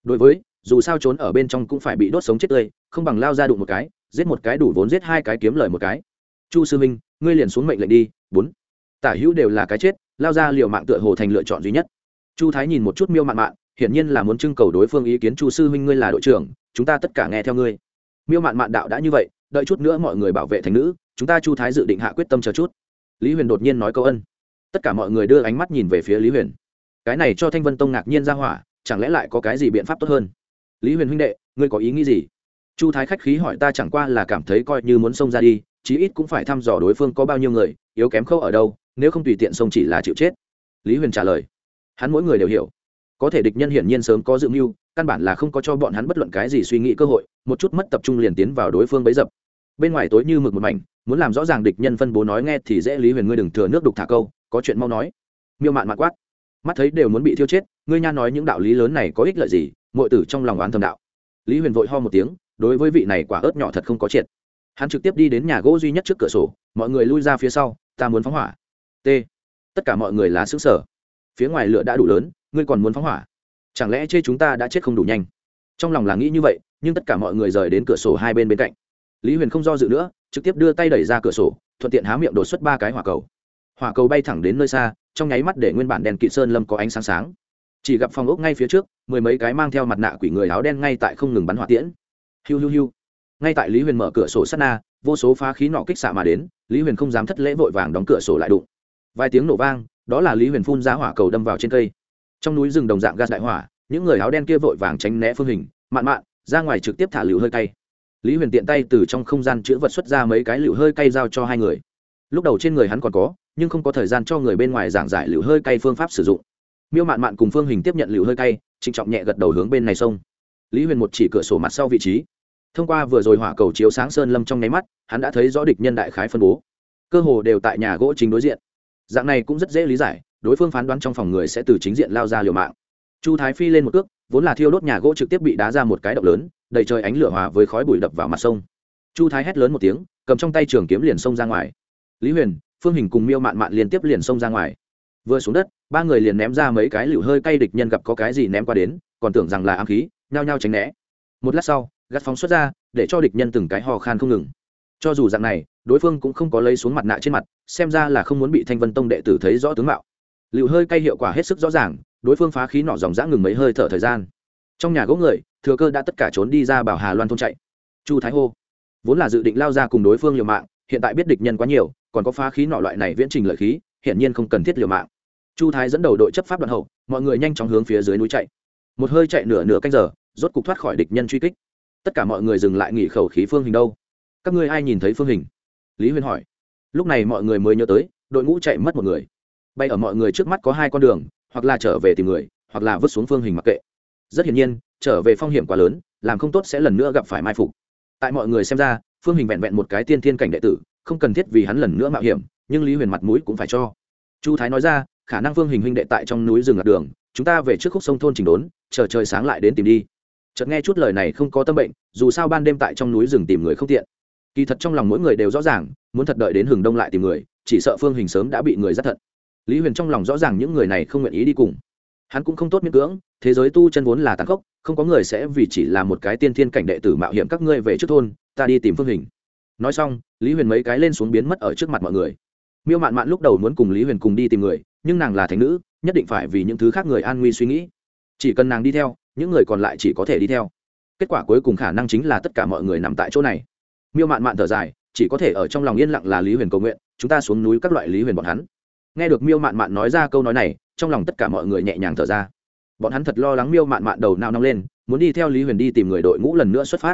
Đối với, dù sao trốn ở bên trong cũng phải bị đốt sống chết tươi, không bằng lao ra đụng một cái, giết một cái đủ vốn giết hai cái kiếm lời một cái. Chu sư minh ngươi liền xuống mệnh lệnh đi, bốn tả hữu đều là cái chết, lao ra liệu mạng tựa hồ thành lựa chọn duy nhất. Chu thái nhìn một chút miêu mạn mạn, hiển nhiên là muốn trưng cầu đối phương ý kiến, chu sư minh ngươi là đội trưởng, chúng ta tất cả nghe theo ngươi. Miêu mạn mạn đạo đã như vậy, đợi chút nữa mọi người bảo vệ thành nữ, chúng ta chu thái dự định hạ quyết tâm chờ chút. Lý huyền đột nhiên nói câu ân. Tất cả mọi người đưa ánh mắt nhìn về phía lý huyền. Cái này cho thanh vân tông ngạc nhiên ra hỏa, chẳng lẽ lại có cái gì biện pháp tốt hơn? Lý huyền huynh đệ, ngươi có ý nghĩ gì? Chu thái khách khí hỏi, ta chẳng qua là cảm thấy coi như muốn xông ra đi, chí ít cũng phải thăm dò đối phương có bao nhiêu người, yếu kém khâu ở đâu nếu không tùy tiện xông chỉ là chịu chết. Lý huyền trả lời, hắn mỗi người đều hiểu. Có thể địch nhân hiển nhiên sớm có dự mưu, căn bản là không có cho bọn hắn bất luận cái gì suy nghĩ cơ hội, một chút mất tập trung liền tiến vào đối phương bấy dập. Bên ngoài tối như mực một mảnh, muốn làm rõ ràng địch nhân phân bố nói nghe thì dễ, lý huyền ngươi đừng thừa nước đục thả câu, có chuyện mau nói. Miêu mạn mạn quát, mắt thấy đều muốn bị thiêu chết, ngươi nha nói những đạo lý lớn này có ích lợi gì mọi tử trong lòng oán thầm đạo. Lý huyền vội ho một tiếng, đối với vị này quả ớt nhỏ thật không có triệt. Hắn trực tiếp đi đến nhà gỗ duy nhất trước cửa sổ, mọi người lui ra phía sau, ta muốn phóng hỏa t. Tất cả mọi người lá xứ sở. Phía ngoài lửa đã đủ lớn, ngươi còn muốn phóng hỏa? Chẳng lẽ chê chúng ta đã chết không đủ nhanh? Trong lòng là nghĩ như vậy, nhưng tất cả mọi người rời đến cửa sổ hai bên bên cạnh. Lý huyền không do dự nữa, trực tiếp đưa tay đẩy ra cửa sổ, thuận tiện há miệng đột xuất ba cái hỏa cầu. Hỏa cầu bay thẳng đến nơi xa, trong nháy mắt để nguyên bản đèn kỵ sơn lâm có ánh sáng sáng. Chỉ gặp phòng ốc ngay phía trước, mười mấy cái mang theo mặt nạ quỷ người áo đen ngay tại không ngừng bắn hỏa tiễn. Hiu hiu hiu. Ngay tại lý huyền mở cửa sổ sắt na, vô số phá khí nọ kích xạ mà đến, lý huyền không dám thất lễ vội vàng đóng cửa sổ lại đụng vài tiếng nổ vang, đó là lý huyền phun ra hỏa cầu đâm vào trên cây. Trong núi rừng đồng dạng gas đại hỏa, những người áo đen kia vội vàng tránh né phương hình, mạn mạn, ra ngoài trực tiếp thả lựu hơi cay. Lý huyền tiện tay từ trong không gian chữ vật xuất ra mấy cái lựu hơi cay giao cho hai người. Lúc đầu trên người hắn còn có, nhưng không có thời gian cho người bên ngoài giảng giải lựu hơi cay phương pháp sử dụng. Miêu mạn mạn cùng phương hình tiếp nhận lựu hơi cay, trịnh trọng nhẹ gật đầu hướng bên này sông lý huyền một chỉ cửa sổ mặt sau vị trí. Thông qua vừa rồi hỏa cầu chiếu sáng sơn lâm trong nháy mắt, hắn đã thấy rõ địch nhân đại khái phân bố. Cơ hồ đều tại nhà gỗ chính đối diện dạng này cũng rất dễ lý giải, đối phương phán đoán trong phòng người sẽ từ chính diện lao ra liều mạng. Chu thái phi lên một cước, vốn là thiêu đốt nhà gỗ trực tiếp bị đá ra một cái động lớn, đầy trời ánh lửa hòa với khói bụi đập vào mặt sông. Chu thái hét lớn một tiếng, cầm trong tay trường kiếm liền xông ra ngoài. Lý huyền, phương hình cùng miêu mạn mạn liên tiếp liền xông ra ngoài. Vừa xuống đất, ba người liền ném ra mấy cái lựu hơi cay địch nhân gặp có cái gì ném qua đến, còn tưởng rằng là ám khí, nhao nhao tránh né. Một lát sau, gắt phóng xuất ra, để cho địch nhân từng cái hò khan không ngừng. Cho dù dạng này đối phương cũng không có lấy xuống mặt nạ trên mặt, xem ra là không muốn bị thanh vân tông đệ tử thấy rõ tướng mạo. Lựu hơi cay hiệu quả hết sức rõ ràng, đối phương phá khí nọ dòng dã ngừng mấy hơi thở thời gian. Trong nhà gỗ người, thừa cơ đã tất cả trốn đi ra bảo hà loan thôn chạy. Chu thái hô, vốn là dự định lao ra cùng đối phương liều mạng, hiện tại biết địch nhân quá nhiều, còn có phá khí nọ loại này viễn trình lợi khí, hiển nhiên không cần thiết liều mạng. Chu thái dẫn đầu đội chấp pháp đoàn hậu, mọi người nhanh chóng hướng phía dưới núi chạy. Một hơi chạy nửa nửa canh giờ, rốt cục thoát khỏi địch nhân truy kích. Tất cả mọi người dừng lại nghỉ khẩu khí phương hình đâu? Các ngươi ai nhìn thấy phương hình? Lý huyên hỏi. Lúc này mọi người mới nhớ tới, đội ngũ chạy mất một người. Bay ở mọi người trước mắt có hai con đường, hoặc là trở về tìm người, hoặc là vứt xuống phương hình mặc kệ. Rất hiển nhiên, trở về phong hiểm quá lớn, làm không tốt sẽ lần nữa gặp phải mai phục. Tại mọi người xem ra, phương hình vẹn vẹn một cái tiên thiên cảnh đệ tử, không cần thiết vì hắn lần nữa mạo hiểm, nhưng lý huyền mặt mũi cũng phải cho. Chu thái nói ra, khả năng phương hình huynh đệ tại trong núi rừng lạc đường, chúng ta về trước khúc sông thôn trình đốn, chờ trời sáng lại đến tìm đi. Chợt nghe chút lời này không có tâm bệnh, dù sao ban đêm tại trong núi rừng tìm người không tiện kỳ thật trong lòng mỗi người đều rõ ràng, muốn thật đợi đến hừng đông lại tìm người, chỉ sợ phương hình sớm đã bị người rất thận lý huyền trong lòng rõ ràng những người này không nguyện ý đi cùng. Hắn cũng không tốt miễn cưỡng, thế giới tu chân vốn là tàn khốc, không có người sẽ vì chỉ là một cái tiên thiên cảnh đệ tử mạo hiểm các ngươi về trước thôn, ta đi tìm phương hình. Nói xong, lý huyền mấy cái lên xuống biến mất ở trước mặt mọi người. Miêu mạn mạn lúc đầu muốn cùng lý huyền cùng đi tìm người, nhưng nàng là thành nữ, nhất định phải vì những thứ khác người an nguy suy nghĩ. Chỉ cần nàng đi theo, những người còn lại chỉ có thể đi theo. Kết quả cuối cùng khả năng chính là tất cả mọi người nằm tại chỗ này miêu mạn mạn thở dài, chỉ có thể ở trong lòng yên lặng là lý huyền cầu nguyện, chúng ta xuống núi các loại lý huyền bọn hắn. Nghe được miêu mạn mạn nói ra câu nói này, trong lòng tất cả mọi người nhẹ nhàng thở ra. Bọn hắn thật lo lắng miêu mạn mạn đầu nao nóng lên, muốn đi theo lý huyền đi tìm người đội ngũ lần nữa xuất phát.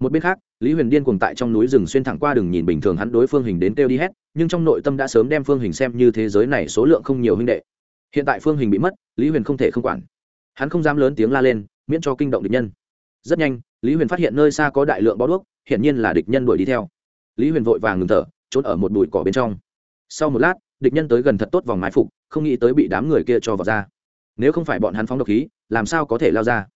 Một bên khác, lý huyền điên cuồng tại trong núi rừng xuyên thẳng qua đường nhìn bình thường hắn đối phương hình đến kêu đi hết, nhưng trong nội tâm đã sớm đem phương hình xem như thế giới này số lượng không nhiều huynh đệ. Hiện tại phương hình bị mất, lý huyền không thể không quản. Hắn không dám lớn tiếng la lên, miễn cho kinh động địch nhân. Rất nhanh lý huyền phát hiện nơi xa có đại lượng bó đuốc, hiển nhiên là địch nhân đuổi đi theo. Lý huyền vội vàng ngừng thở, trốn ở một bụi cỏ bên trong. Sau một lát, địch nhân tới gần thật tốt vòng mái phục, không nghĩ tới bị đám người kia cho vào ra. Nếu không phải bọn hắn phóng độc khí, làm sao có thể lao ra?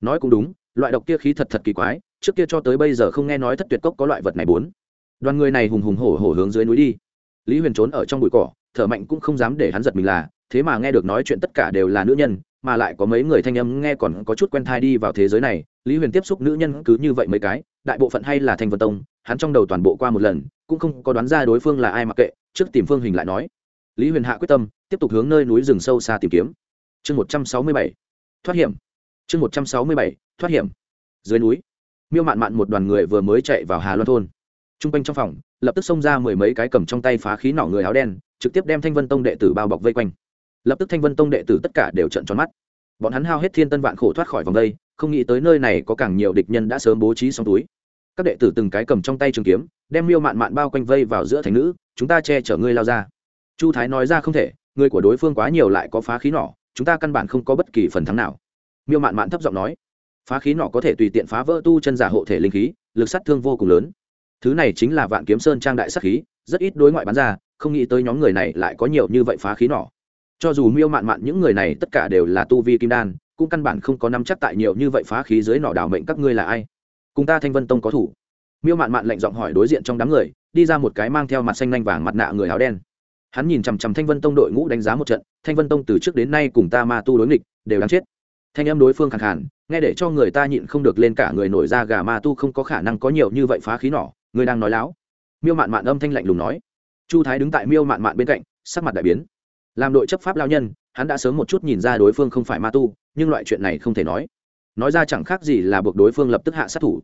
Nói cũng đúng, loại độc kia khí thật thật kỳ quái, trước kia cho tới bây giờ không nghe nói thất tuyệt cốc có loại vật này bốn. Đoàn người này hùng hùng hổ hổ hướng dưới núi đi. Lý huyền trốn ở trong bụi cỏ, thở mạnh cũng không dám để hắn giật mình là thế mà nghe được nói chuyện tất cả đều là nữ nhân, mà lại có mấy người thanh âm nghe còn có chút quen thai đi vào thế giới này, lý huyền tiếp xúc nữ nhân cứ như vậy mấy cái, đại bộ phận hay là thanh vân tông, hắn trong đầu toàn bộ qua một lần, cũng không có đoán ra đối phương là ai mặc kệ, trước tìm phương hình lại nói. Lý huyền hạ quyết tâm, tiếp tục hướng nơi núi rừng sâu xa tìm kiếm. Chương một trăm sáu mươi bảy, thoát hiểm. Chương một trăm sáu mươi bảy, thoát hiểm. Dưới núi, miêu mạn mạn một đoàn người vừa mới chạy vào hà loan thôn. T r u n g quanh trong phòng, lập tức xông ra mười mấy cái cầm trong tay phá khí nỏ người áo đen, trực tiếp đem thanh vân tông đệ tử bao bọc vây quanh lập tức thanh vân tông đệ tử tất cả đều trận tròn mắt. Bọn hắn hao hết thiên tân vạn khổ thoát khỏi vòng đây, không nghĩ tới nơi này có càng nhiều địch nhân đã sớm bố trí xong túi. Các đệ tử từng cái cầm trong tay trường kiếm, đem miêu mạn mạn bao quanh vây vào giữa thành nữ, chúng ta che chở ngươi lao ra. Chu thái nói ra không thể người của đối phương quá nhiều lại có phá khí nỏ, chúng ta căn bản không có bất kỳ phần thắng nào. Miêu mạn mạn thấp giọng nói, phá khí nỏ có thể tùy tiện phá vỡ tu chân giả hộ thể linh khí, lực sát thương vô cùng lớn. Thứ này chính là vạn kiếm sơn trang đại sát khí, rất ít đối ngoại bán ra, không nghĩ tới nhóm người này lại có nhiều như vậy phá khí nỏ cho dù miêu mạn mạn những người này tất cả đều là tu vi kim đan, cũng căn bản không có nắm chắc tại nhiều như vậy phá khí dưới nỏ đảo mệnh các ngươi là ai. Cùng ta thanh vân tông có thủ. Miêu mạn mạn lạnh giọng hỏi đối diện trong đám người, đi ra một cái mang theo mặt xanh lanh vàng mặt nạ người áo đen. Hắn nhìn chằm chằm thanh vân tông đội ngũ đánh giá một trận, thanh vân tông từ trước đến nay cùng ta ma tu đối nghịch, đều đáng chết. Thanh âm đối phương khẳng hẳn nghe để cho người ta nhịn không được lên cả người nổi ra gà ma tu không có khả năng có nhiều như vậy phá khí nỏ người đang nói láo. Miêu mạn mạn âm thanh lạnh lùng nói. Chu thái đứng tại miêu mạn mạn bên cạnh, sắc mặt đại biến làm đội chấp pháp lao nhân, hắn đã sớm một chút nhìn ra đối phương không phải ma tu, nhưng loại chuyện này không thể nói. Nói ra chẳng khác gì là buộc đối phương lập tức hạ sát thủ.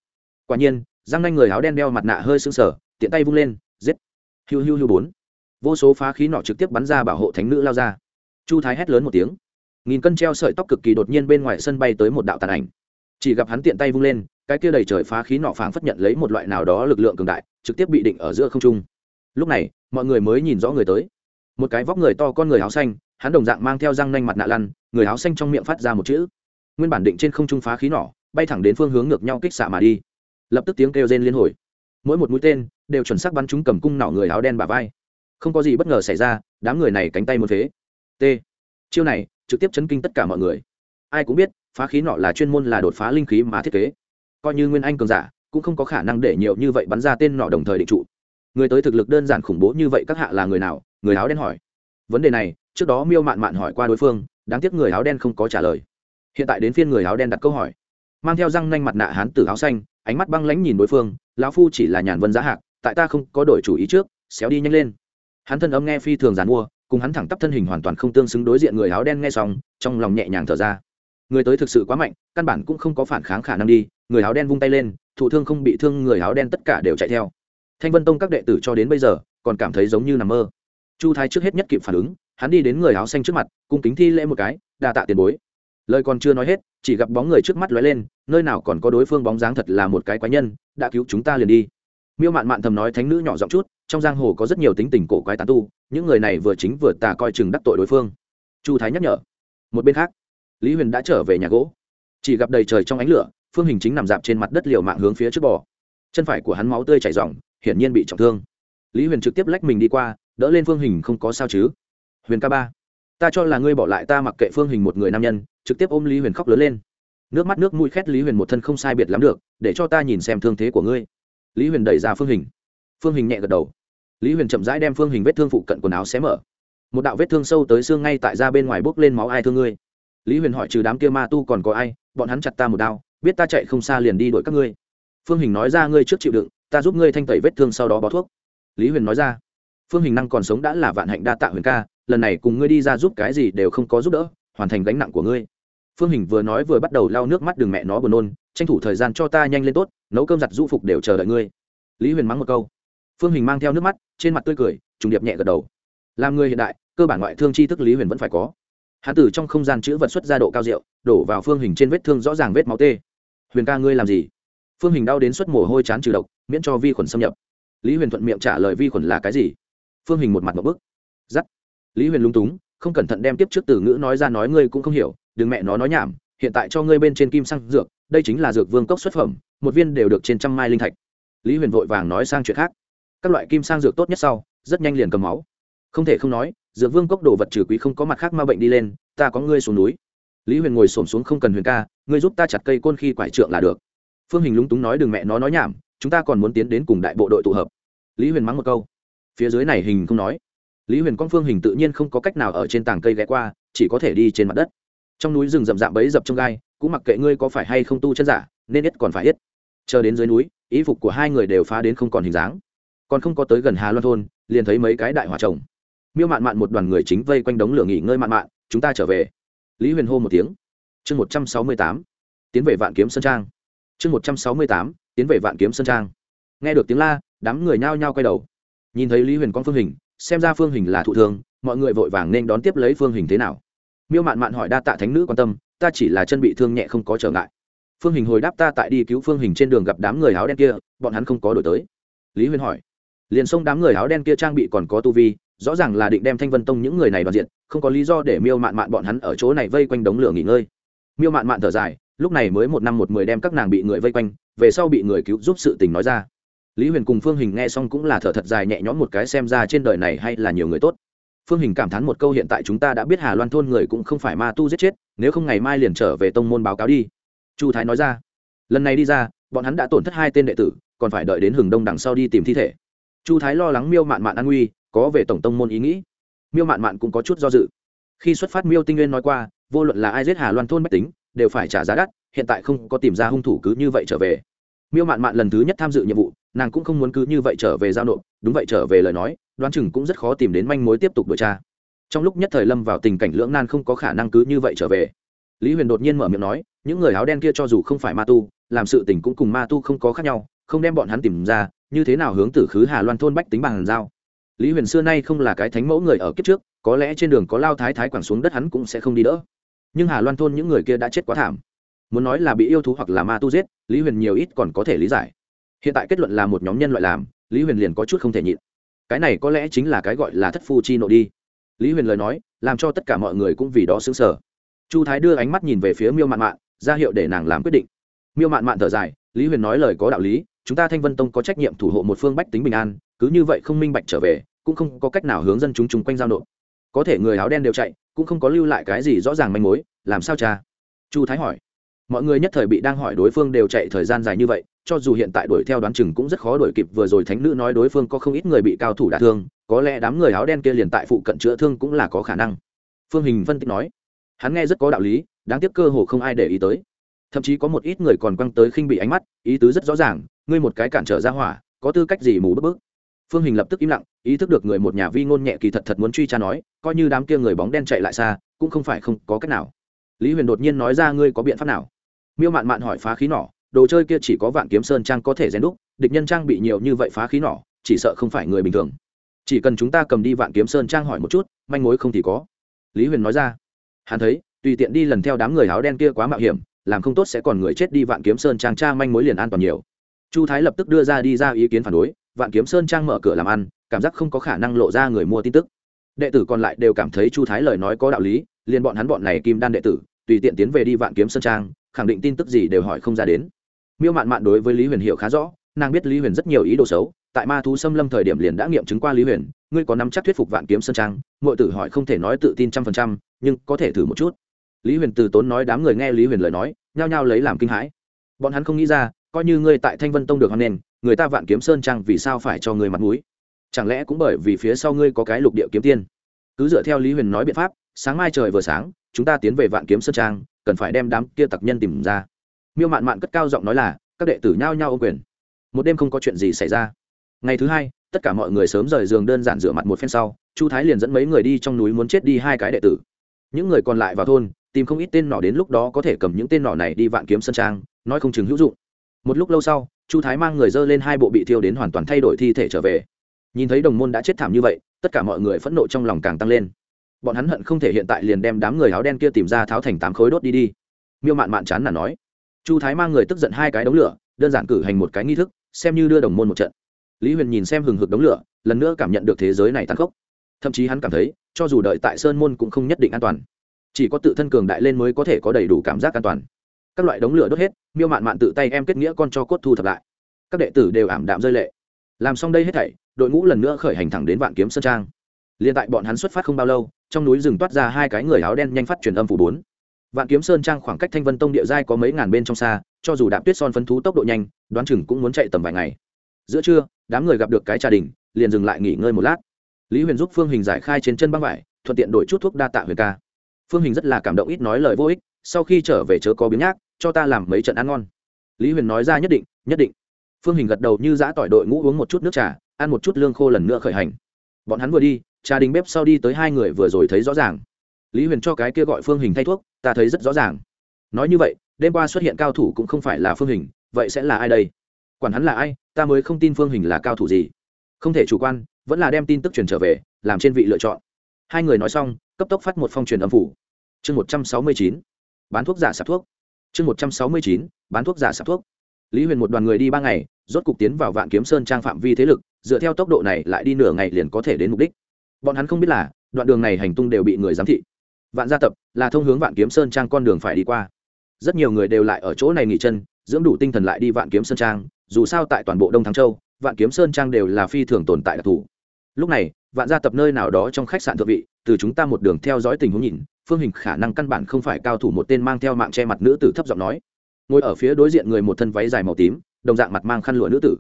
Quả nhiên, giang nanh người áo đen đeo mặt nạ hơi sưng sờ, tiện tay vung lên, giết. Hiu hiu hiu bốn. Vô số phá khí nọ trực tiếp bắn ra bảo hộ thánh nữ lao ra. Chu thái hét lớn một tiếng. Nghìn cân treo sợi tóc cực kỳ đột nhiên bên ngoài sân bay tới một đạo tàn ảnh. Chỉ gặp hắn tiện tay vung lên, cái kia đầy trời phá khí nọ phảng phất nhận lấy một loại nào đó lực lượng cường đại, trực tiếp bị định ở giữa không trung. Lúc này, mọi người mới nhìn rõ người tới một cái vóc người to con người áo xanh, hắn đồng dạng mang theo răng nanh mặt nạ lăn, người áo xanh trong miệng phát ra một chữ. Nguyên bản định trên không trung phá khí nỏ, bay thẳng đến phương hướng ngược nhau kích xạ mà đi. Lập tức tiếng kêu rên liên hồi. Mỗi một mũi tên đều chuẩn xác bắn chúng cầm cung nỏ người áo đen bả vai. Không có gì bất ngờ xảy ra, đám người này cánh tay một phế. T. Chiêu này, trực tiếp chấn kinh tất cả mọi người. Ai cũng biết, phá khí nọ là chuyên môn là đột phá linh khí mà thiết kế. Coi như nguyên anh cường giả, cũng không có khả năng để nhiều như vậy bắn ra tên nọ đồng thời định trụ người tới thực lực đơn giản khủng bố như vậy các hạ là người nào? Người áo đen hỏi. Vấn đề này, trước đó miêu mạn mạn hỏi qua đối phương, đáng tiếc người áo đen không có trả lời. Hiện tại đến phiên người áo đen đặt câu hỏi. Mang theo răng nanh mặt nạ hán tử áo xanh, ánh mắt băng lãnh nhìn đối phương, lão phu chỉ là nhàn vân giá hạc, tại ta không có đổi chủ ý trước, xéo đi nhanh lên. Hắn thân âm nghe phi thường giàn mua, cùng hắn thẳng tắp thân hình hoàn toàn không tương xứng đối diện người áo đen nghe xong, trong lòng nhẹ nhàng thở ra. Người tới thực sự quá mạnh, căn bản cũng không có phản kháng khả năng đi, người áo đen vung tay lên, thụ thương không bị thương người áo đen tất cả đều chạy theo thanh vân tông các đệ tử cho đến bây giờ, còn cảm thấy giống như nằm mơ. Chu thái trước hết nhất kịp phản ứng, hắn đi đến người áo xanh trước mặt, cung kính thi lễ một cái, đa tạ tiền bối. Lời còn chưa nói hết, chỉ gặp bóng người trước mắt lóe lên, nơi nào còn có đối phương bóng dáng thật là một cái quái nhân, đã cứu chúng ta liền đi. Miêu mạn mạn thầm nói thánh nữ nhỏ giọng chút, trong giang hồ có rất nhiều tính tình cổ quái tán tu, những người này vừa chính vừa tà coi chừng đắc tội đối phương. Chu thái nhắc nhở. Một bên khác, lý huyền đã trở về nhà gỗ. Chỉ gặp đầy trời trong ánh lửa, phương hình chính nằm dạp trên mặt đất liều mạng hướng phía trước bò. Chân phải của hắn máu tươi chảy r hiển nhiên bị trọng thương. Lý huyền trực tiếp lách mình đi qua, đỡ lên phương hình không có sao chứ. Huyền ca ba, ta cho là ngươi bỏ lại ta mặc kệ phương hình một người nam nhân, trực tiếp ôm lý huyền khóc lớn lên. Nước mắt nước mũi khét lý huyền một thân không sai biệt lắm được, để cho ta nhìn xem thương thế của ngươi. Lý huyền đẩy ra phương hình. Phương hình nhẹ gật đầu. Lý huyền chậm rãi đem phương hình vết thương phụ cận quần áo xé mở. Một đạo vết thương sâu tới xương ngay tại da bên ngoài bốc lên máu ai thương ngươi. Lý huyền hỏi trừ đám kia ma tu còn có ai, bọn hắn chặt ta một đao, biết ta chạy không xa liền đi đuổi các ngươi. Phương hình nói ra ngươi trước chịu đựng ta giúp ngươi thanh tẩy vết thương sau đó bó thuốc. Lý huyền nói ra. Phương hình năng còn sống đã là vạn hạnh đa tạ huyền ca, lần này cùng ngươi đi ra giúp cái gì đều không có giúp đỡ, hoàn thành gánh nặng của ngươi. Phương hình vừa nói vừa bắt đầu lau nước mắt đường mẹ nó buồn nôn, tranh thủ thời gian cho ta nhanh lên tốt, nấu cơm giặt du phục đều chờ đợi ngươi. Lý huyền mắng một câu. Phương hình mang theo nước mắt, trên mặt tươi cười, trùng điệp nhẹ gật đầu. Làm người hiện đại, cơ bản ngoại thương tri thức lý huyền vẫn phải có. Hán tử trong không gian chữ vật xuất ra độ cao rượu, đổ vào phương hình trên vết thương rõ ràng vết máu tê. Huyền ca, ngươi làm gì? Phương hình đau đến suất mồ hôi chán trừ độc, miễn cho vi khuẩn xâm nhập. Lý huyền thuận miệng trả lời vi khuẩn là cái gì? Phương hình một mặt một bức. Giắt. Lý huyền lung túng, không cẩn thận đem tiếp trước từ ngữ nói ra nói ngươi cũng không hiểu, đừng mẹ nó nói nhảm, hiện tại cho ngươi bên trên kim xăng dược, đây chính là dược vương cốc xuất phẩm, một viên đều được trên trăm mai linh thạch. Lý huyền vội vàng nói sang chuyện khác. Các loại kim sang dược tốt nhất sau, rất nhanh liền cầm máu. Không thể không nói, dược vương cốc đồ vật trừ quý không có mặt khác ma bệnh đi lên, ta có ngươi xuống núi. Lý huyền ngồi xổm xuống không cần huyền ca, ngươi giúp ta chặt cây côn khi quải trượng là được phương hình lúng túng nói, đừng mẹ nó nói nhảm, chúng ta còn muốn tiến đến cùng đại bộ đội tụ hợp. Lý huyền mắng một câu. Phía dưới này hình không nói. Lý huyền con phương hình tự nhiên không có cách nào ở trên tảng cây ghé qua, chỉ có thể đi trên mặt đất. Trong núi rừng rậm rạp bấy dập trong gai, cũng mặc kệ ngươi có phải hay không tu chân giả, nên ít còn phải ít. Chờ đến dưới núi ý phục của hai người đều phá đến không còn hình dáng. Còn không có tới gần hà loan thôn, liền thấy mấy cái đại hỏa chồng. miêu mạn mạn một đoàn người chính vây quanh đống lửa nghỉ ngơi mạn mạn, chúng ta trở về. Lý huyền hô một tiếng. Chương một trăm sáu mươi tám. Tiến về vạn kiếm sơn trang chương một trăm sáu mươi tám, tiến về vạn kiếm sơn trang. Nghe được tiếng la, đám người nhao nhao quay đầu. Nhìn thấy lý huyền con phương hình, xem ra phương hình là thụ thương mọi người vội vàng nên đón tiếp lấy phương hình thế nào. Miêu mạn mạn hỏi đa tạ thánh nữ quan tâm, ta chỉ là chân bị thương nhẹ không có trở ngại. Phương hình hồi đáp ta tại đi cứu phương hình trên đường gặp đám người áo đen kia, bọn hắn không có đổi tới. Lý huyền hỏi, liền xông đám người áo đen kia trang bị còn có tu vi, rõ ràng là định đem thanh vân tông những người này đoàn diện, không có lý do để miêu mạn mạn bọn hắn ở chỗ này vây quanh đống lửa nghỉ ngơi. Miêu mạn mạn thở dài lúc này mới một năm một mười đem các nàng bị người vây quanh, về sau bị người cứu giúp sự tình nói ra. Lý huyền cùng phương hình nghe xong cũng là thở thật dài nhẹ nhõm một cái xem ra trên đời này hay là nhiều người tốt. Phương hình cảm thán một câu hiện tại chúng ta đã biết hà loan thôn người cũng không phải ma tu giết chết, nếu không ngày mai liền trở về tông môn báo cáo đi. Chu thái nói ra. Lần này đi ra, bọn hắn đã tổn thất hai tên đệ tử, còn phải đợi đến hừng đông đằng sau đi tìm thi thể. Chu thái lo lắng miêu mạn mạn an nguy, có về tổng tông môn ý nghĩ. Miêu mạn mạn cũng có chút do dự. Khi xuất phát miêu tinh nguyên nói qua, vô luận là ai giết hà loan thôn bách tính đều phải trả giá đắt, hiện tại không có tìm ra hung thủ cứ như vậy trở về. Miêu mạn mạn lần thứ nhất tham dự nhiệm vụ, nàng cũng không muốn cứ như vậy trở về giao nộp, đúng vậy trở về lời nói, đoán chừng cũng rất khó tìm đến manh mối tiếp tục điều tra. Trong lúc nhất thời lâm vào tình cảnh lưỡng nan không có khả năng cứ như vậy trở về. Lý huyền đột nhiên mở miệng nói, những người áo đen kia cho dù không phải ma tu, làm sự tình cũng cùng ma tu không có khác nhau, không đem bọn hắn tìm ra, như thế nào hướng tử khứ hà loan thôn bách tính bằng giao? Lý huyền xưa nay không là cái thánh mẫu người ở kiếp trước, có lẽ trên đường có lao thái thái quẳng xuống đất hắn cũng sẽ không đi đỡ nhưng hà loan thôn những người kia đã chết quá thảm. Muốn nói là bị yêu thú hoặc là ma tu giết, lý huyền nhiều ít còn có thể lý giải. Hiện tại kết luận là một nhóm nhân loại làm, lý huyền liền có chút không thể nhịn. Cái này có lẽ chính là cái gọi là thất phu chi nộ đi. Lý huyền lời nói, làm cho tất cả mọi người cũng vì đó xứng sở chu thái đưa ánh mắt nhìn về phía miêu mạn mạn, ra hiệu để nàng làm quyết định. Miêu mạn mạn thở dài, lý huyền nói lời có đạo lý, chúng ta thanh vân tông có trách nhiệm thủ hộ một phương bách tính bình an, cứ như vậy không minh bạch trở về, cũng không có cách nào hướng dân chúng chung quanh giao nộp. Có thể người áo đen đều chạy cũng không có lưu lại cái gì rõ ràng manh mối, làm sao cha? Chu thái hỏi. Mọi người nhất thời bị đang hỏi đối phương đều chạy thời gian dài như vậy, cho dù hiện tại đuổi theo đoán chừng cũng rất khó đuổi kịp, vừa rồi thánh nữ nói đối phương có không ít người bị cao thủ đả thương, có lẽ đám người áo đen kia liền tại phụ cận chữa thương cũng là có khả năng. Phương hình phân tích nói. Hắn nghe rất có đạo lý, đáng tiếc cơ hồ không ai để ý tới. Thậm chí có một ít người còn quăng tới khinh bị ánh mắt, ý tứ rất rõ ràng, ngươi một cái cản trở ra hỏa, có tư cách gì mù bức bức? Phương hình lập tức im lặng, ý thức được người một nhà vi ngôn nhẹ kỳ thật thật muốn truy tra nói, coi như đám kia người bóng đen chạy lại xa, cũng không phải không có cách nào. Lý huyền đột nhiên nói ra ngươi có biện pháp nào? Miêu mạn mạn hỏi phá khí nỏ, đồ chơi kia chỉ có vạn kiếm sơn trang có thể rèn đúc, địch nhân trang bị nhiều như vậy phá khí nỏ, chỉ sợ không phải người bình thường. Chỉ cần chúng ta cầm đi vạn kiếm sơn trang hỏi một chút, manh mối không thì có. Lý huyền nói ra. Hắn thấy, tùy tiện đi lần theo đám người áo đen kia quá mạo hiểm, làm không tốt sẽ còn người chết đi vạn kiếm sơn trang tra manh mối liền an toàn nhiều. Chu thái lập tức đưa ra đi ra ý kiến phản đối vạn kiếm sơn trang mở cửa làm ăn, cảm giác không có khả năng lộ ra người mua tin tức. Đệ tử còn lại đều cảm thấy chu thái lời nói có đạo lý, liền bọn hắn bọn này kim đan đệ tử, tùy tiện tiến về đi vạn kiếm sơn trang, khẳng định tin tức gì đều hỏi không ra đến. Miêu mạn mạn đối với lý huyền hiểu khá rõ, nàng biết lý huyền rất nhiều ý đồ xấu, tại ma thú xâm lâm thời điểm liền đã nghiệm chứng qua lý huyền, ngươi có nắm chắc thuyết phục vạn kiếm sơn trang mọi tử hỏi không thể nói tự tin trăm phần trăm, nhưng có thể thử một chút. Lý huyền từ tốn nói đám người nghe lý huyền lời nói, nhao nhao lấy làm kinh hãi. Bọn hắn không nghĩ ra, coi như ngươi tại thanh vân tông được hoan nền người ta vạn kiếm sơn trang vì sao phải cho ngươi mặt mũi? Chẳng lẽ cũng bởi vì phía sau ngươi có cái lục địa kiếm tiên? Cứ dựa theo lý huyền nói biện pháp, sáng mai trời vừa sáng, chúng ta tiến về vạn kiếm sơn trang, cần phải đem đám kia tặc nhân tìm ra. Miêu mạn mạn cất cao giọng nói là, các đệ tử nhao nhao ô quyền. Một đêm không có chuyện gì xảy ra. Ngày thứ hai, tất cả mọi người sớm rời giường đơn giản rửa mặt một phen sau, chu thái liền dẫn mấy người đi trong núi muốn chết đi hai cái đệ tử. Những người còn lại vào thôn, tìm không ít tên nọ đến lúc đó có thể cầm những tên nọ này đi vạn kiếm sân trang, nói không chừng hữu dụng. Một lúc lâu sau chu thái mang người dơ lên hai bộ bị thiêu đến hoàn toàn thay đổi thi thể trở về. Nhìn thấy đồng môn đã chết thảm như vậy, tất cả mọi người phẫn nộ trong lòng càng tăng lên. Bọn hắn hận không thể hiện tại liền đem đám người áo đen kia tìm ra tháo thành tám khối đốt đi đi. Miêu mạn mạn chán là nói. Chu thái mang người tức giận hai cái đống lửa, đơn giản cử hành một cái nghi thức, xem như đưa đồng môn một trận. Lý huyền nhìn xem hừng hực đống lửa, lần nữa cảm nhận được thế giới này tăng khốc. Thậm chí hắn cảm thấy, cho dù đợi tại sơn môn cũng không nhất định an toàn. Chỉ có tự thân cường đại lên mới có thể có đầy đủ cảm giác an toàn các loại đống lửa đốt hết, miêu mạn mạn tự tay em kết nghĩa con cho cốt thu thập lại. Các đệ tử đều ảm đạm rơi lệ. Làm xong đây hết thảy, đội ngũ lần nữa khởi hành thẳng đến vạn kiếm sơn trang. Liền tại bọn hắn xuất phát không bao lâu, trong núi rừng toát ra hai cái người áo đen nhanh phát truyền âm phủ bốn. Vạn kiếm sơn trang khoảng cách thanh vân tông địa giai có mấy ngàn bên trong xa, cho dù đạp tuyết son phấn thú tốc độ nhanh, đoán chừng cũng muốn chạy tầm vài ngày. Giữa trưa, đám người gặp được cái trà đình, liền dừng lại nghỉ ngơi một lát. Lý huyền giúp phương hình giải khai trên chân băng vải, thuận tiện đổi chút thuốc đa tạ huyền ca. Phương hình rất là cảm động ít nói lời vô ích sau khi trở về chớ có biếng nhác, cho ta làm mấy trận ăn ngon. Lý huyền nói ra nhất định nhất định. Phương hình gật đầu như giã tỏi đội ngũ uống một chút nước trà, ăn một chút lương khô lần nữa khởi hành. Bọn hắn vừa đi, trà đình bếp sau đi tới hai người vừa rồi thấy rõ ràng. Lý huyền cho cái kia gọi phương hình thay thuốc, ta thấy rất rõ ràng. Nói như vậy, đêm qua xuất hiện cao thủ cũng không phải là phương hình, vậy sẽ là ai đây? Quản hắn là ai, ta mới không tin phương hình là cao thủ gì. Không thể chủ quan, vẫn là đem tin tức truyền trở về, làm trên vị lựa chọn. Hai người nói xong, cấp tốc phát một phong truyền âm phủ. Chương một trăm sáu mươi chín bán thuốc giả sạp thuốc. Chương một trăm sáu mươi chín, bán thuốc giả sạp thuốc. Lý huyền một đoàn người đi ba ngày, rốt cục tiến vào vạn kiếm sơn trang phạm vi thế lực, dựa theo tốc độ này lại đi nửa ngày liền có thể đến mục đích. Bọn hắn không biết là, đoạn đường này hành tung đều bị người giám thị. Vạn gia tập là thông hướng vạn kiếm sơn trang con đường phải đi qua. Rất nhiều người đều lại ở chỗ này nghỉ chân, dưỡng đủ tinh thần lại đi vạn kiếm sơn trang. Dù sao tại toàn bộ đông thắng châu, vạn kiếm sơn trang đều là phi thường tồn tại đặc thù lúc này, vạn gia tập nơi nào đó trong khách sạn thượng vị, từ chúng ta một đường theo dõi tình huống nhìn, phương hình khả năng căn bản không phải cao thủ một tên mang theo mạng che mặt nữ tử thấp giọng nói. Ngồi ở phía đối diện người một thân váy dài màu tím, đồng dạng mặt mang khăn lụa nữ tử.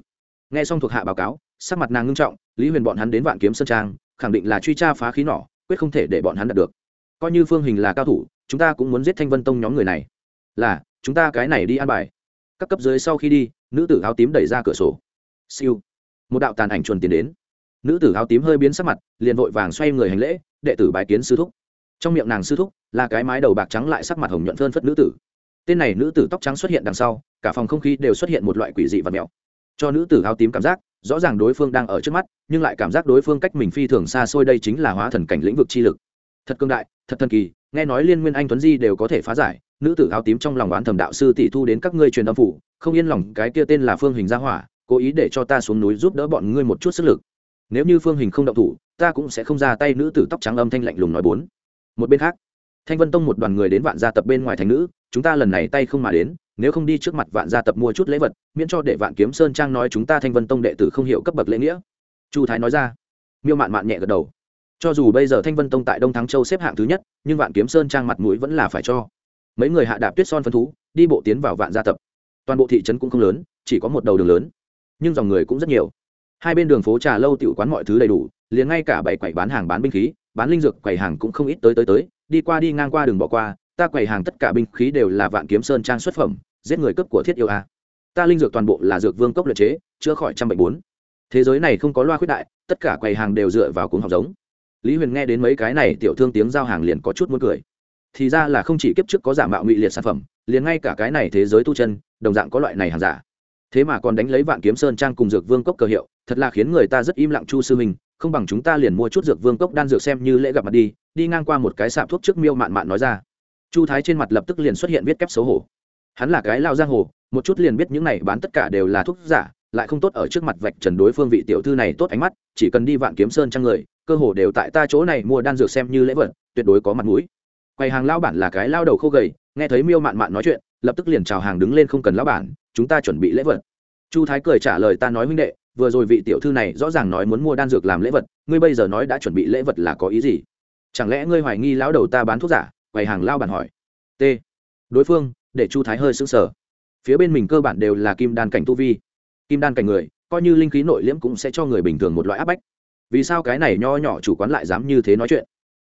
Nghe xong thuộc hạ báo cáo, sắc mặt nàng ngưng trọng, lý huyền bọn hắn đến vạn kiếm sơn trang, khẳng định là truy tra phá khí nỏ, quyết không thể để bọn hắn đạt được. Coi như phương hình là cao thủ, chúng ta cũng muốn giết thanh vân tông nhóm người này. Là, chúng ta cái này đi ăn bài. Các cấp dưới sau khi đi, nữ tử áo tím đẩy ra cửa sổ. Siêu. Một đạo tàn ảnh chuồn tiến đến nữ tử áo tím hơi biến sắc mặt, liền vội vàng xoay người hành lễ, đệ tử bài kiến sư thúc. Trong miệng nàng sư thúc là cái mái đầu bạc trắng lại sắc mặt hồng nhuận phơn phất nữ tử. Tên này nữ tử tóc trắng xuất hiện đằng sau, cả phòng không khí đều xuất hiện một loại quỷ dị và mèo. Cho nữ tử áo tím cảm giác, rõ ràng đối phương đang ở trước mắt, nhưng lại cảm giác đối phương cách mình phi thường xa xôi đây chính là hóa thần cảnh lĩnh vực chi lực. Thật cương đại, thật thần kỳ, nghe nói liên nguyên anh tuấn di đều có thể phá giải, nữ tử áo tím trong lòng oán thầm đạo sư tỷ thu đến các ngươi truyền âm phủ, không yên lòng, cái kia tên là phương hình gia hỏa, cố ý để cho ta xuống núi giúp đỡ bọn ngươi một chút sức lực nếu như phương hình không động thủ, ta cũng sẽ không ra tay, nữ tử tóc trắng âm thanh lạnh lùng nói bốn. Một bên khác, thanh vân tông một đoàn người đến vạn gia tập bên ngoài thành nữ, chúng ta lần này tay không mà đến, nếu không đi trước mặt vạn gia tập mua chút lễ vật, miễn cho để vạn kiếm sơn trang nói chúng ta thanh vân tông đệ tử không hiểu cấp bậc lễ nghĩa. Chu thái nói ra. Miêu mạn mạn nhẹ gật đầu. Cho dù bây giờ thanh vân tông tại đông thắng châu xếp hạng thứ nhất, nhưng vạn kiếm sơn trang mặt mũi vẫn là phải cho. Mấy người hạ đạp tuyết son phân thú, đi bộ tiến vào vạn gia tập. Toàn bộ thị trấn cũng không lớn, chỉ có một đầu đường lớn. Nhưng dòng người cũng rất nhiều hai bên đường phố trà lâu tiểu quán mọi thứ đầy đủ, liền ngay cả bảy quầy bán hàng bán binh khí, bán linh dược quầy hàng cũng không ít tới tới tới, đi qua đi ngang qua đường bỏ qua, ta quầy hàng tất cả binh khí đều là vạn kiếm sơn trang xuất phẩm, giết người cấp của thiết yêu a. Ta linh dược toàn bộ là dược vương cốc luyện chế, chữa khỏi trăm bệnh bốn. Thế giới này không có loa khuyết đại, tất cả quầy hàng đều dựa vào cuốn học giống. Lý huyền nghe đến mấy cái này tiểu thương tiếng giao hàng liền có chút muốn cười. Thì ra là không chỉ kiếp trước có giả mạo ngụy liệt sản phẩm, liền ngay cả cái này thế giới tu chân, đồng dạng có loại này hàng giả thế mà còn đánh lấy vạn kiếm sơn trang cùng dược vương cốc cờ hiệu, thật là khiến người ta rất im lặng chu sư minh, không bằng chúng ta liền mua chút dược vương cốc đan dược xem như lễ gặp mặt đi đi ngang qua một cái sạp thuốc trước miêu mạn mạn nói ra. Chu thái trên mặt lập tức liền xuất hiện viết kép xấu hổ. Hắn là cái lao giang hồ, một chút liền biết những này bán tất cả đều là thuốc giả, lại không tốt ở trước mặt vạch trần đối phương vị tiểu thư này tốt ánh mắt, chỉ cần đi vạn kiếm sơn trang người, cơ hồ đều tại ta chỗ này mua đan dược xem như lễ vật, tuyệt đối có mặt mũi. Quầy hàng lao bản là cái lao đầu khô gầy, nghe thấy miêu mạn mạn nói chuyện, lập tức liền chào hàng đứng lên không cần lao bản chúng ta chuẩn bị lễ vật. Chu thái cười trả lời ta nói huynh đệ, vừa rồi vị tiểu thư này rõ ràng nói muốn mua đan dược làm lễ vật, ngươi bây giờ nói đã chuẩn bị lễ vật là có ý gì? Chẳng lẽ ngươi hoài nghi lão đầu ta bán thuốc giả? Quầy hàng lao bản hỏi. T. Đối phương, để chu thái hơi sững sờ. Phía bên mình cơ bản đều là kim đan cảnh tu vi. Kim đan cảnh người, coi như linh khí nội liễm cũng sẽ cho người bình thường một loại áp bách. Vì sao cái này nho nhỏ chủ quán lại dám như thế nói chuyện?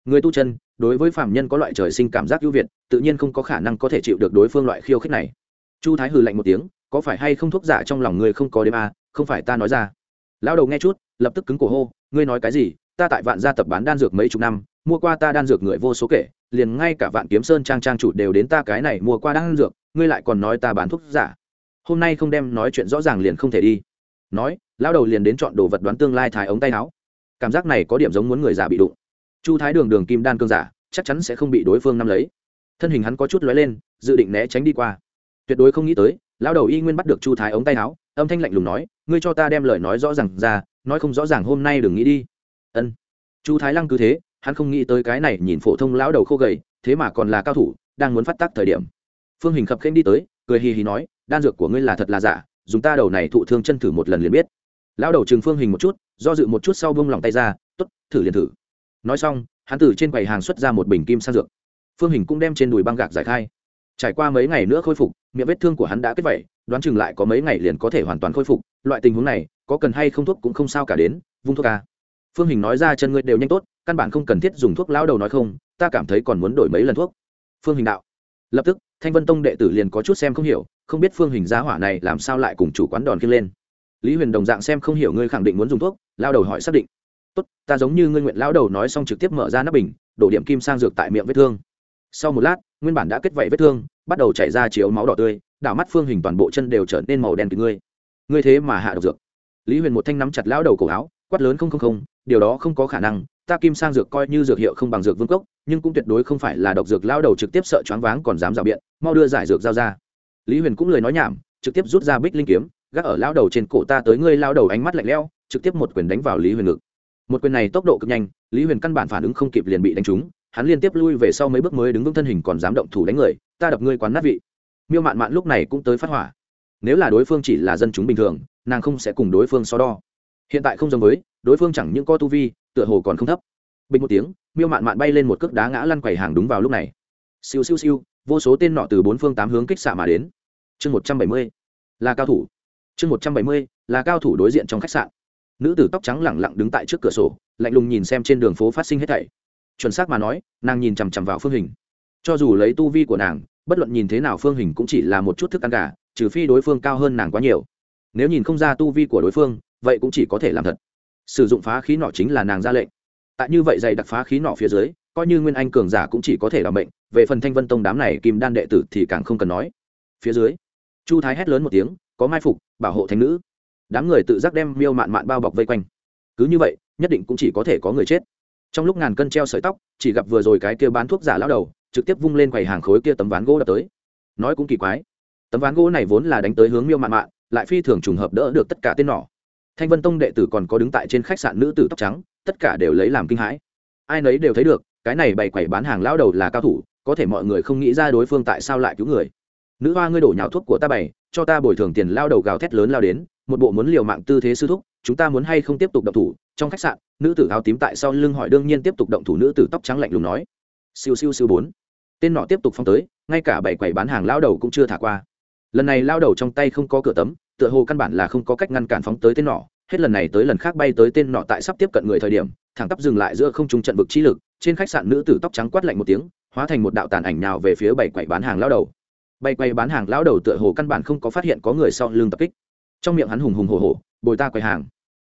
Người tu chân, đối với phạm nhân có loại trời sinh cảm giác ưu việt, tự nhiên không có khả năng có thể chịu được đối phương loại khiêu khích này chu thái hừ lạnh một tiếng có phải hay không thuốc giả trong lòng ngươi không có đêm à, không phải ta nói ra. Lão đầu nghe chút lập tức cứng cổ hô ngươi nói cái gì ta tại vạn gia tập bán đan dược mấy chục năm mua qua ta đan dược người vô số kể liền ngay cả vạn kiếm sơn trang trang chủ đều đến ta cái này mua qua đan dược ngươi lại còn nói ta bán thuốc giả. Hôm nay không đem nói chuyện rõ ràng liền không thể đi. Nói lão đầu liền đến chọn đồ vật đoán tương lai thái ống tay áo. Cảm giác này có điểm giống muốn người giả bị đụng. Chu thái đường đường kim đan cương giả chắc chắn sẽ không bị đối phương nắm lấy. Thân hình hắn có chút lóe lên dự định né tránh đi qua tuyệt đối không nghĩ tới, lão đầu y nguyên bắt được chu thái ống tay áo, âm thanh lạnh lùng nói, ngươi cho ta đem lời nói rõ ràng ra, nói không rõ ràng hôm nay đừng nghĩ đi. Ân. Chu thái lăng cứ thế, hắn không nghĩ tới cái này nhìn phổ thông lão đầu khô gầy, thế mà còn là cao thủ, đang muốn phát tác thời điểm. Phương hình khập khênh đi tới, cười hì hì nói, đan dược của ngươi là thật là giả, dùng ta đầu này thụ thương chân thử một lần liền biết. Lão đầu chừng phương hình một chút, do dự một chút sau bông lòng tay ra t ố t thử liền thử. Nói xong, hắn từ trên quầy hàng xuất ra một bình kim sang dược. Phương hình cũng đem trên đùi băng gạc giải khai trải qua mấy ngày nữa khôi phục, miệng vết thương của hắn đã kết vẩy đoán chừng lại có mấy ngày liền có thể hoàn toàn khôi phục. Loại tình huống này, có cần hay không thuốc cũng không sao cả đến, vung thuốc ca. Phương hình nói ra chân ngươi đều nhanh tốt, căn bản không cần thiết dùng thuốc lão đầu nói không, ta cảm thấy còn muốn đổi mấy lần thuốc. Phương hình đạo. Lập tức, thanh vân tông đệ tử liền có chút xem không hiểu, không biết phương hình giá hỏa này làm sao lại cùng chủ quán đòn kia lên. Lý huyền đồng dạng xem không hiểu ngươi khẳng định muốn dùng thuốc lao đầu hỏi xác định. Tốt, ta giống như ngươi nguyện lão đầu nói xong trực tiếp mở ra nắp bình, đổ điểm kim sang dược tại miệng vết thương sau một lát, nguyên bản đã kết vảy vết thương, bắt đầu chảy ra chiếu máu đỏ tươi, đảo mắt phương hình toàn bộ chân đều trở nên màu đen từ ngươi. Ngươi thế mà hạ độc dược. Lý huyền một thanh nắm chặt lão đầu cổ áo, quát lớn không không không, điều đó không có khả năng, ta kim sang dược coi như dược hiệu không bằng dược vương cốc, nhưng cũng tuyệt đối không phải là độc dược, lão đầu trực tiếp sợ choáng váng còn dám rào biện, mau đưa giải dược giao ra. Lý huyền cũng lời nói nhảm, trực tiếp rút ra bích linh kiếm, gác ở lão đầu trên cổ ta tới ngươi lao đầu ánh mắt lạnh lẽo, trực tiếp một quyền đánh vào lý huyền ngực. Một quyền này tốc độ cực nhanh, lý huyền căn bản phản ứng không kịp liền bị đánh trúng hắn liên tiếp lui về sau mấy bước mới đứng vững thân hình còn dám động thủ đánh người, ta đập ngươi quán nát vị. Miêu mạn mạn lúc này cũng tới phát hỏa. Nếu là đối phương chỉ là dân chúng bình thường, nàng không sẽ cùng đối phương so đo. Hiện tại không giống với, đối phương chẳng những co tu vi, tựa hồ còn không thấp. Bình một tiếng, miêu mạn mạn bay lên một cước đá ngã lăn quầy hàng đúng vào lúc này. Siêu siêu siêu, vô số tên nọ từ bốn phương tám hướng kích xạ mà đến. Chương một trăm bảy mươi, là cao thủ. Chương một trăm bảy mươi, là cao thủ đối diện trong khách sạn. Nữ tử tóc trắng lẳng lặng đứng tại trước cửa sổ, lạnh lùng nhìn xem trên đường phố phát sinh hết thảy chuẩn xác mà nói, nàng nhìn chằm chằm vào phương hình. Cho dù lấy tu vi của nàng, bất luận nhìn thế nào phương hình cũng chỉ là một chút thức ăn gà, trừ phi đối phương cao hơn nàng quá nhiều. Nếu nhìn không ra tu vi của đối phương, vậy cũng chỉ có thể làm thật. Sử dụng phá khí nọ chính là nàng ra lệnh. Tại như vậy dày đặc phá khí nọ phía dưới, coi như nguyên anh cường giả cũng chỉ có thể làm bệnh về phần thanh vân tông đám này kim đan đệ tử thì càng không cần nói. Phía dưới, chu thái hét lớn một tiếng, có mai phục, bảo hộ thánh nữ. Đám người tự giác đem miêu mạn mạn bao bọc vây quanh. Cứ như vậy, nhất định cũng chỉ có thể có người chết trong lúc ngàn cân treo sợi tóc, chỉ gặp vừa rồi cái kia bán thuốc giả lão đầu, trực tiếp vung lên quầy hàng khối kia tấm ván gỗ đập tới. Nói cũng kỳ quái, tấm ván gỗ này vốn là đánh tới hướng miêu mạn mạn, lại phi thường trùng hợp đỡ được tất cả tên nỏ. Thanh vân tông đệ tử còn có đứng tại trên khách sạn nữ tử tóc trắng, tất cả đều lấy làm kinh hãi. Ai nấy đều thấy được, cái này bày quẩy bán hàng lão đầu là cao thủ, có thể mọi người không nghĩ ra đối phương tại sao lại cứu người nữ hoa ngươi đổ nhào thuốc của ta bày, cho ta bồi thường tiền lao đầu gào thét lớn lao đến, một bộ muốn liều mạng tư thế sư thúc, chúng ta muốn hay không tiếp tục động thủ? Trong khách sạn, nữ tử áo tím tại sau lưng hỏi đương nhiên tiếp tục động thủ, nữ tử tóc trắng lạnh lùng nói. Siêu siêu siêu bốn. Tên nọ tiếp tục phong tới, ngay cả bảy quầy bán hàng lao đầu cũng chưa thả qua. Lần này lao đầu trong tay không có cửa tấm, tựa hồ căn bản là không có cách ngăn cản phóng tới tên nọ. Hết lần này tới lần khác bay tới tên nọ tại sắp tiếp cận người thời điểm, thẳng tắp dừng lại giữa không trung trận vực chi lực, trên khách sạn nữ tử tóc trắng quát lạnh một tiếng, hóa thành một đạo tàn ảnh nào về phía bảy quầy bán hàng lao đầu bay quay bán hàng, lão đầu tựa hồ căn bản không có phát hiện có người sau lưng tập kích. Trong miệng hắn hùng hùng hồ hồ bồi ta quầy hàng.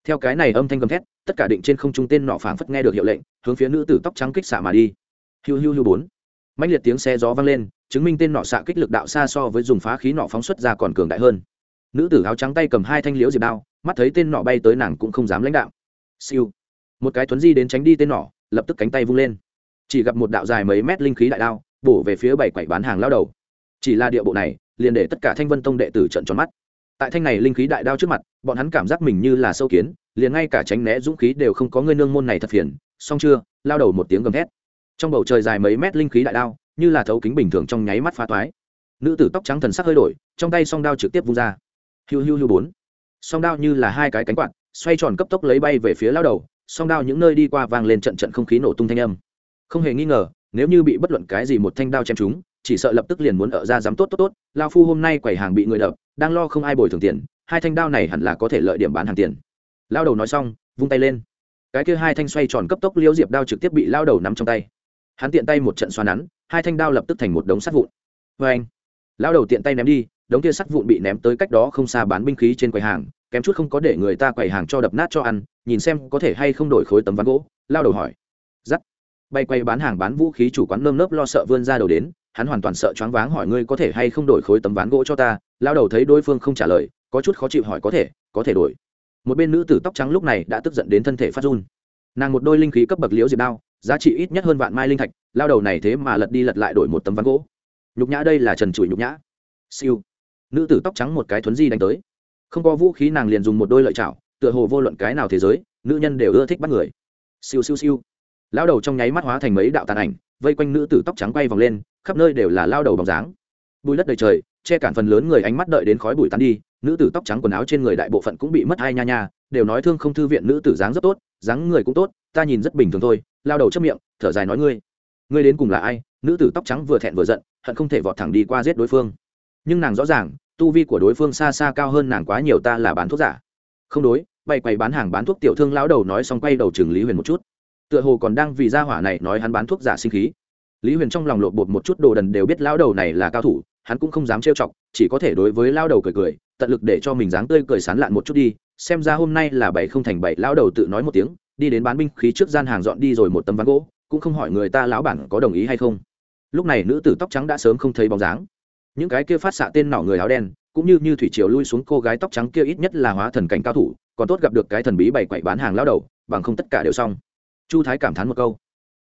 Theo cái này âm thanh gầm thét, tất cả định trên không trung tên nọ phảng phất nghe được hiệu lệnh, hướng phía nữ tử tóc trắng kích xả mà đi. Hiu hiu hiu bốn. Mạnh liệt tiếng xe gió vang lên, chứng minh tên nọ xạ kích lực đạo xa so với dùng phá khí nọ phóng xuất ra còn cường đại hơn. Nữ tử áo trắng tay cầm hai thanh liễu diệp đao, mắt thấy tên nọ bay tới nàng cũng không dám lãnh đạo. Siêu. Một cái tuấn di đến tránh đi tên nọ, lập tức cánh tay vung lên. Chỉ gặp một đạo dài mấy mét linh khí đại đao, bổ về phía bảy quẩy bán hàng lao đầu chỉ là địa bộ này, liền để tất cả thanh vân tông đệ tử trận tròn mắt. Tại thanh này linh khí đại đao trước mặt, bọn hắn cảm giác mình như là sâu kiến, liền ngay cả tránh né dũng khí đều không có ngươi nương môn này thật phiền. Xong chưa? Lao đầu một tiếng gầm thét. Trong bầu trời dài mấy mét linh khí đại đao, như là thấu kính bình thường trong nháy mắt phá toái. Nữ tử tóc trắng thần sắc hơi đổi, trong tay song đao trực tiếp vung ra. Hiu hiu hiu bốn. Song đao như là hai cái cánh quạt, xoay tròn cấp tốc lấy bay về phía lao đầu, song đao những nơi đi qua vang lên trận trận không khí nổ tung thanh âm. Không hề nghi ngờ, nếu như bị bất luận cái gì một thanh đao chém chúng chỉ sợ lập tức liền muốn ở ra dám tốt tốt tốt, lao phu hôm nay quầy hàng bị người đập, đang lo không ai bồi thường tiền, hai thanh đao này hẳn là có thể lợi điểm bán hàng tiền. Lao đầu nói xong, vung tay lên. Cái kia hai thanh xoay tròn cấp tốc liễu diệp đao trực tiếp bị lao đầu nắm trong tay. Hắn tiện tay một trận xoa nắn, hai thanh đao lập tức thành một đống sắt vụn. Vê anh, lao đầu tiện tay ném đi, đống kia sắt vụn bị ném tới cách đó không xa bán binh khí trên quầy hàng, kém chút không có để người ta quầy hàng cho đập nát cho ăn, nhìn xem có thể hay không đổi khối tấm ván gỗ. Lao đầu hỏi. Giắt. Bay quay bán hàng bán vũ khí chủ quán nơm nớp lo sợ vươn ra đầu đến hắn hoàn toàn sợ choáng váng hỏi ngươi có thể hay không đổi khối tấm ván gỗ cho ta, lao đầu thấy đối phương không trả lời, có chút khó chịu hỏi có thể có thể đổi. Một bên nữ tử tóc trắng lúc này đã tức giận đến thân thể phát run. Nàng một đôi linh khí cấp bậc liễu diệp đao, giá trị ít nhất hơn vạn mai linh thạch, lao đầu này thế mà lật đi lật lại đổi một tấm ván gỗ. Nhục nhã đây là trần trụi nhục nhã. Siêu. Nữ tử tóc trắng một cái thuấn di đánh tới. Không có vũ khí nàng liền dùng một đôi lợi chảo, tựa hồ vô luận cái nào thế giới, nữ nhân đều ưa thích bắt người. Siêu siêu siêu. Lao đầu trong nháy mắt hóa thành mấy đạo tàn ảnh, vây quanh nữ tử tóc trắng quay vòng lên khắp nơi đều là lao đầu bóng dáng. Bùi đất đầy trời, che cản phần lớn người ánh mắt đợi đến khói bụi tán đi, nữ tử tóc trắng quần áo trên người đại bộ phận cũng bị mất hai nha nha, đều nói thương không thư viện nữ tử dáng rất tốt, dáng người cũng tốt, ta nhìn rất bình thường thôi, lao đầu chấp miệng, thở dài nói ngươi ngươi đến cùng là ai? Nữ tử tóc trắng vừa thẹn vừa giận, hận không thể vọt thẳng đi qua giết đối phương. Nhưng nàng rõ ràng, tu vi của đối phương xa xa cao hơn nàng quá nhiều ta là bán thuốc giả. Không đối, bày quầy bán hàng bán thuốc tiểu thương lão đầu nói xong quay đầu chừng lý huyền một chút. Tựa hồ còn đang vì gia hỏa này nói hắn bán thuốc giả sinh khí lý huyền trong lòng lột bột một chút đồ đần đều biết lão đầu này là cao thủ, hắn cũng không dám trêu chọc, chỉ có thể đối với lão đầu cười cười, tận lực để cho mình dáng tươi cười sán lạn một chút đi, xem ra hôm nay là bảy không thành bảy, lão đầu tự nói một tiếng, đi đến bán binh khí trước gian hàng dọn đi rồi một tấm ván gỗ, cũng không hỏi người ta lão bản có đồng ý hay không. Lúc này nữ tử tóc trắng đã sớm không thấy bóng dáng. Những cái kia phát xạ tên nỏ người áo đen, cũng như như thủy triều lui xuống cô gái tóc trắng kia ít nhất là hóa thần cảnh cao thủ, còn tốt gặp được cái thần bí bày quậy bán hàng lao đầu, bằng không tất cả đều xong. Chu thái cảm thán một câu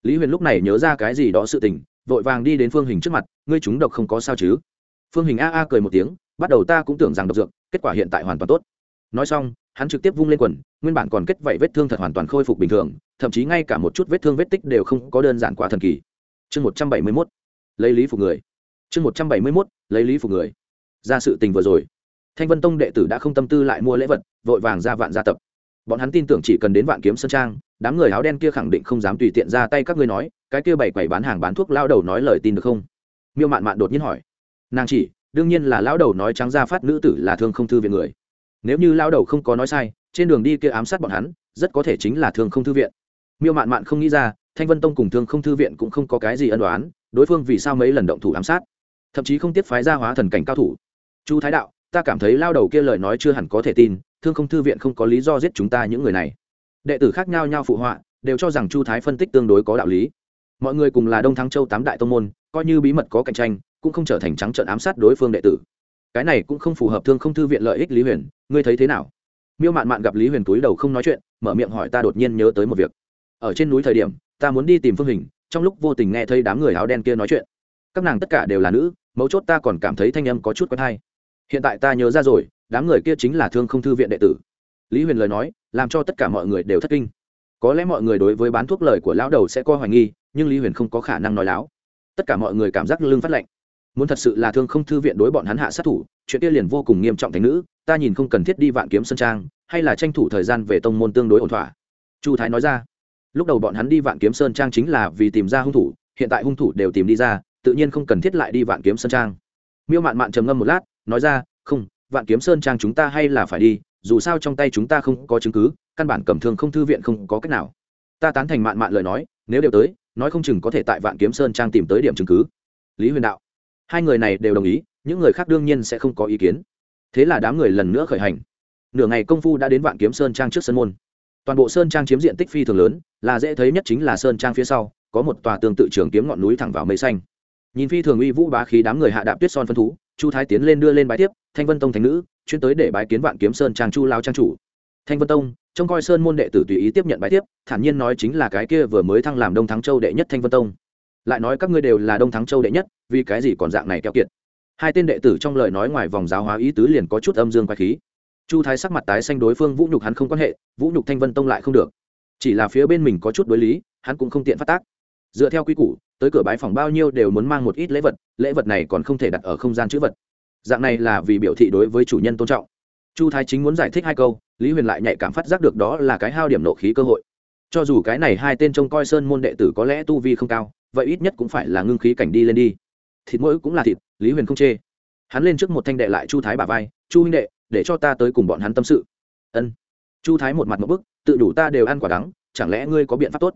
lý huyền lúc này nhớ ra cái gì đó sự tình, vội vàng đi đến phương hình trước mặt, ngươi chúng độc không có sao chứ? Phương hình a a cười một tiếng, bắt đầu ta cũng tưởng rằng độc dược, kết quả hiện tại hoàn toàn tốt. Nói xong, hắn trực tiếp vung lên quần, nguyên bản còn kết vảy vết thương thật hoàn toàn khôi phục bình thường, thậm chí ngay cả một chút vết thương vết tích đều không có đơn giản quá thần kỳ. Chương một trăm bảy mươi mốt, lấy lý phục người. Chương một trăm bảy mươi mốt, lấy lý phục người. Ra sự tình vừa rồi. Thanh vân tông đệ tử đã không tâm tư lại mua lễ vật, vội vàng ra vạn gia tập bọn hắn tin tưởng chỉ cần đến vạn kiếm sơn trang, đám người áo đen kia khẳng định không dám tùy tiện ra tay các ngươi nói, cái kia bảy quầy bán hàng bán thuốc lao đầu nói lời tin được không? Miêu mạn mạn đột nhiên hỏi. Nàng chỉ, đương nhiên là lão đầu nói trắng ra phát nữ tử là thương không thư viện người. Nếu như lao đầu không có nói sai, trên đường đi kia ám sát bọn hắn, rất có thể chính là thương không thư viện. Miêu mạn mạn không nghĩ ra, thanh vân tông cùng thương không thư viện cũng không có cái gì ân đoán đối phương vì sao mấy lần động thủ ám sát? Thậm chí không tiếp phái ra hóa thần cảnh cao thủ. Chu thái đạo, ta cảm thấy lao đầu kia lời nói chưa hẳn có thể tin thương không thư viện không có lý do giết chúng ta những người này. Đệ tử khác nhau nhau phụ họa, đều cho rằng chu thái phân tích tương đối có đạo lý. Mọi người cùng là đông thắng châu tám đại tông môn, coi như bí mật có cạnh tranh, cũng không trở thành trắng trợn ám sát đối phương đệ tử. Cái này cũng không phù hợp thương không thư viện lợi ích lý huyền, ngươi thấy thế nào? Miêu mạn mạn gặp lý huyền túi đầu không nói chuyện, mở miệng hỏi ta đột nhiên nhớ tới một việc. Ở trên núi thời điểm, ta muốn đi tìm phương hình, trong lúc vô tình nghe thấy đám người áo đen kia nói chuyện. Các nàng tất cả đều là nữ, mấu chốt ta còn cảm thấy thanh âm có chút quen hay. Hiện tại ta nhớ ra rồi đám người kia chính là thương không thư viện đệ tử. Lý huyền lời nói, làm cho tất cả mọi người đều thất kinh. Có lẽ mọi người đối với bán thuốc lời của lão đầu sẽ coi hoài nghi, nhưng lý huyền không có khả năng nói láo. Tất cả mọi người cảm giác lưng phát lạnh. Muốn thật sự là thương không thư viện đối bọn hắn hạ sát thủ, chuyện kia liền vô cùng nghiêm trọng thành nữ, ta nhìn không cần thiết đi vạn kiếm sân trang, hay là tranh thủ thời gian về tông môn tương đối ổn thỏa. Chu thái nói ra. Lúc đầu bọn hắn đi vạn kiếm sơn trang chính là vì tìm ra hung thủ, hiện tại hung thủ đều tìm đi ra, tự nhiên không cần thiết lại đi vạn kiếm sơn trang. Miêu mạn mạn trầm ngâm một lát, nói ra, không vạn kiếm sơn trang chúng ta hay là phải đi, dù sao trong tay chúng ta không có chứng cứ, căn bản cầm thương không thư viện không có cách nào. Ta tán thành mạn mạn lời nói, nếu đều tới, nói không chừng có thể tại vạn kiếm sơn trang tìm tới điểm chứng cứ. Lý huyền đạo, hai người này đều đồng ý, những người khác đương nhiên sẽ không có ý kiến. Thế là đám người lần nữa khởi hành. Nửa ngày công phu đã đến vạn kiếm sơn trang trước sân môn. Toàn bộ sơn trang chiếm diện tích phi thường lớn, là dễ thấy nhất chính là sơn trang phía sau, có một tòa tương tự trường kiếm ngọn núi thẳng vào mây xanh. Nhìn phi thường uy vũ bá khí đám người hạ đạp tuyết son phân thú chu thái tiến lên đưa lên bái tiếp, thanh vân tông thành nữ, chuyên tới để bái kiến vạn kiếm sơn trang chu lao trang chủ. Thanh vân tông, trông coi sơn môn đệ tử tùy ý tiếp nhận bái tiếp, thản nhiên nói chính là cái kia vừa mới thăng làm đông thắng châu đệ nhất thanh vân tông. Lại nói các ngươi đều là đông thắng châu đệ nhất, vì cái gì còn dạng này keo kiệt? Hai tên đệ tử trong lời nói ngoài vòng giáo hóa ý tứ liền có chút âm dương quái khí. Chu thái sắc mặt tái xanh đối phương vũ nhục hắn không quan hệ, vũ nhục thanh vân tông lại không được. Chỉ là phía bên mình có chút đối lý, hắn cũng không tiện phát tác dựa theo quy củ, tới cửa bái phòng bao nhiêu đều muốn mang một ít lễ vật lễ vật này còn không thể đặt ở không gian chữ vật. Dạng này là vì biểu thị đối với chủ nhân tôn trọng. Chu thái chính muốn giải thích hai câu, lý huyền lại nhạy cảm phát giác được đó là cái hao điểm nộ khí cơ hội. Cho dù cái này hai tên trông coi sơn môn đệ tử có lẽ tu vi không cao, vậy ít nhất cũng phải là ngưng khí cảnh đi lên đi. Thịt mỗi cũng là thịt, lý huyền không chê. Hắn lên trước một thanh đệ lại chu thái bà vai, chu huynh đệ, để cho ta tới cùng bọn hắn tâm sự. Ân. Chu thái một mặt một bức, tự đủ ta đều ăn quả đắng, chẳng lẽ ngươi có biện pháp tốt?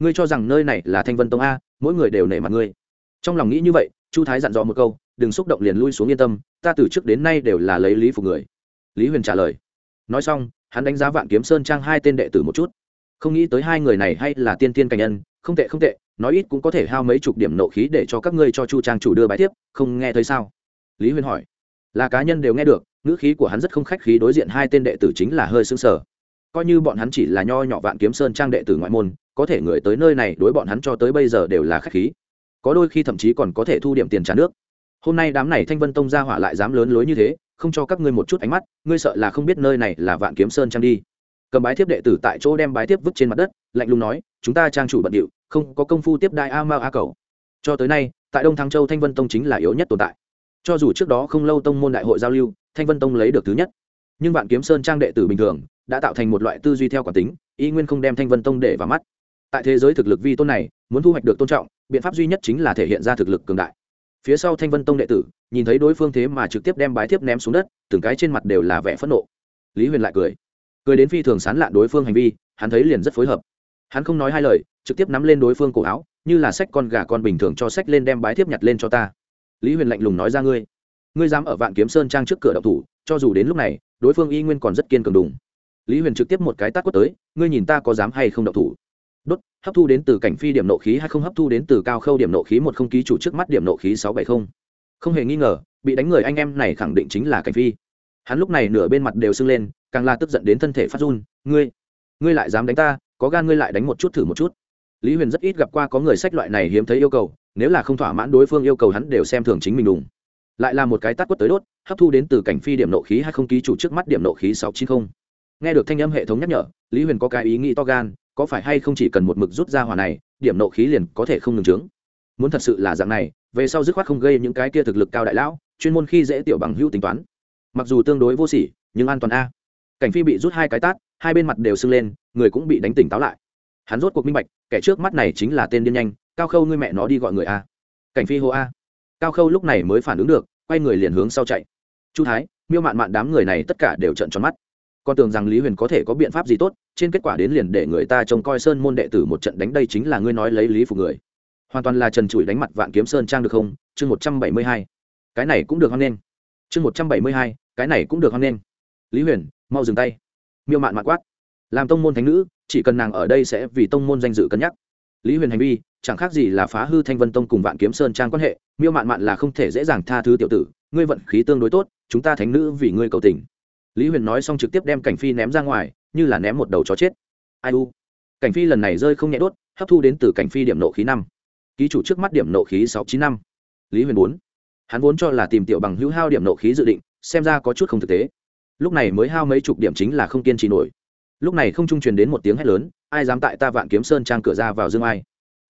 Ngươi cho rằng nơi này là thanh vân tông a, mỗi người đều nể mặt ngươi. Trong lòng nghĩ như vậy, chu thái dặn dò một câu, đừng xúc động liền lui xuống yên tâm, ta từ trước đến nay đều là lấy lý phục người. Lý huyền trả lời. Nói xong, hắn đánh giá vạn kiếm sơn trang hai tên đệ tử một chút. Không nghĩ tới hai người này hay là tiên tiên cảnh nhân, không tệ không tệ, nói ít cũng có thể hao mấy chục điểm nộ khí để cho các ngươi cho chu trang chủ đưa bài tiếp, không nghe thấy sao? Lý huyền hỏi. Là cá nhân đều nghe được, ngữ khí của hắn rất không khách khí đối diện hai tên đệ tử chính là hơi xứng sở coi như bọn hắn chỉ là nho nhỏ vạn kiếm sơn trang đệ tử ngoại môn có thể người tới nơi này đối bọn hắn cho tới bây giờ đều là khách khí. Có đôi khi thậm chí còn có thể thu điểm tiền trả nước. Hôm nay đám này thanh vân tông ra hỏa lại dám lớn lối như thế, không cho các ngươi một chút ánh mắt, ngươi sợ là không biết nơi này là vạn kiếm sơn trang đi. Cầm bái thiếp đệ tử tại chỗ đem bái thiếp vứt trên mặt đất, lạnh lùng nói, chúng ta trang chủ bận điệu, không có công phu tiếp đại a mao a cầu. Cho tới nay, tại đông thắng châu thanh vân tông chính là yếu nhất tồn tại. Cho dù trước đó không lâu tông môn đại hội giao lưu, thanh vân tông lấy được thứ nhất. Nhưng vạn kiếm sơn trang đệ tử bình thường, đã tạo thành một loại tư duy theo quản tính y nguyên không đem thanh vân tông để vào mắt tại thế giới thực lực vi tôn này, muốn thu hoạch được tôn trọng, biện pháp duy nhất chính là thể hiện ra thực lực cường đại. Phía sau thanh vân tông đệ tử, nhìn thấy đối phương thế mà trực tiếp đem bái thiếp ném xuống đất, từng cái trên mặt đều là vẻ phẫn nộ. Lý huyền lại cười. Cười đến phi thường sán lạ đối phương hành vi, hắn thấy liền rất phối hợp. Hắn không nói hai lời, trực tiếp nắm lên đối phương cổ áo, như là sách con gà con bình thường cho sách lên đem bái thiếp nhặt lên cho ta. Lý huyền lạnh lùng nói ra ngươi ngươi dám ở vạn kiếm sơn trang trước cửa đậu thủ, cho dù đến lúc này, đối phương y nguyên còn rất kiên cường đùng. Lý huyền trực tiếp một cái tát quất tới, ngươi nhìn ta có dám hay không đậu thủ? Đốt, hấp thu đến từ cảnh phi điểm nộ khí hay không hấp thu đến từ cao khâu điểm nộ khí một không ký chủ trước mắt điểm nộ khí sáu bảy không? Không hề nghi ngờ, bị đánh người anh em này khẳng định chính là cảnh phi. Hắn lúc này nửa bên mặt đều sưng lên, càng là tức giận đến thân thể phát run. Ngươi ngươi lại dám đánh ta, có gan ngươi lại đánh một chút thử một chút. Lý huyền rất ít gặp qua có người sách loại này hiếm thấy yêu cầu, nếu là không thỏa mãn đối phương yêu cầu hắn đều xem thường chính mình đùng. Lại là một cái tát quất tới đốt, hấp thu đến từ cảnh phi điểm nộ khí hay không ký chủ trước mắt điểm nộ khí sáu chín không? Nghe được thanh âm hệ thống nhắc nhở, lý huyền có cái ý nghĩ to gan có phải hay không chỉ cần một mực rút ra hỏa này, điểm nộ khí liền có thể không ngừng trướng? Muốn thật sự là dạng này, về sau dứt khoát không gây những cái kia thực lực cao đại lão, chuyên môn khi dễ tiểu bằng hữu tính toán. Mặc dù tương đối vô sỉ, nhưng an toàn a. Cảnh phi bị rút hai cái tát, hai bên mặt đều sưng lên, người cũng bị đánh tỉnh táo lại. Hắn rốt cuộc minh bạch, kẻ trước mắt này chính là tên điên nhanh, cao khâu ngươi mẹ nó đi gọi người a. Cảnh phi hô a. Cao khâu lúc này mới phản ứng được, quay người liền hướng sau chạy. Chu thái, miêu mạn mạn đám người này tất cả đều trận tròn mắt. Con tưởng rằng lý huyền có thể có biện pháp gì tốt trên kết quả đến liền để người ta trông coi sơn môn đệ tử một trận đánh đây chính là ngươi nói lấy lý phục người. Hoàn toàn là trần trụi đánh mặt vạn kiếm sơn trang được không? Chương một trăm bảy mươi hai. Cái này cũng được hoan nghênh. Chương một trăm bảy mươi hai, cái này cũng được hoan nghênh. Lý huyền, mau dừng tay. Miêu mạn mạn quát. Làm tông môn thánh nữ, chỉ cần nàng ở đây sẽ vì tông môn danh dự cân nhắc. Lý huyền hành vi, chẳng khác gì là phá hư thanh vân tông cùng vạn kiếm sơn trang quan hệ, miêu mạn mạn là không thể dễ dàng tha thứ tiểu tử, ngươi vận khí tương đối tốt, chúng ta thánh nữ vì ngươi cầu tình. Lý huyền nói xong trực tiếp đem cảnh phi ném ra ngoài như là ném một đầu chó chết. Ai u? Cảnh phi lần này rơi không nhẹ đốt, hấp thu đến từ cảnh phi điểm nộ khí năm. Ký chủ trước mắt điểm nộ khí sáu chín năm. Lý huyền bốn. Hắn vốn cho là tìm tiểu bằng hữu hao điểm nộ khí dự định, xem ra có chút không thực tế. Lúc này mới hao mấy chục điểm chính là không kiên trì nổi. Lúc này không trung truyền đến một tiếng hét lớn, ai dám tại ta vạn kiếm sơn trang cửa ra vào dương ai?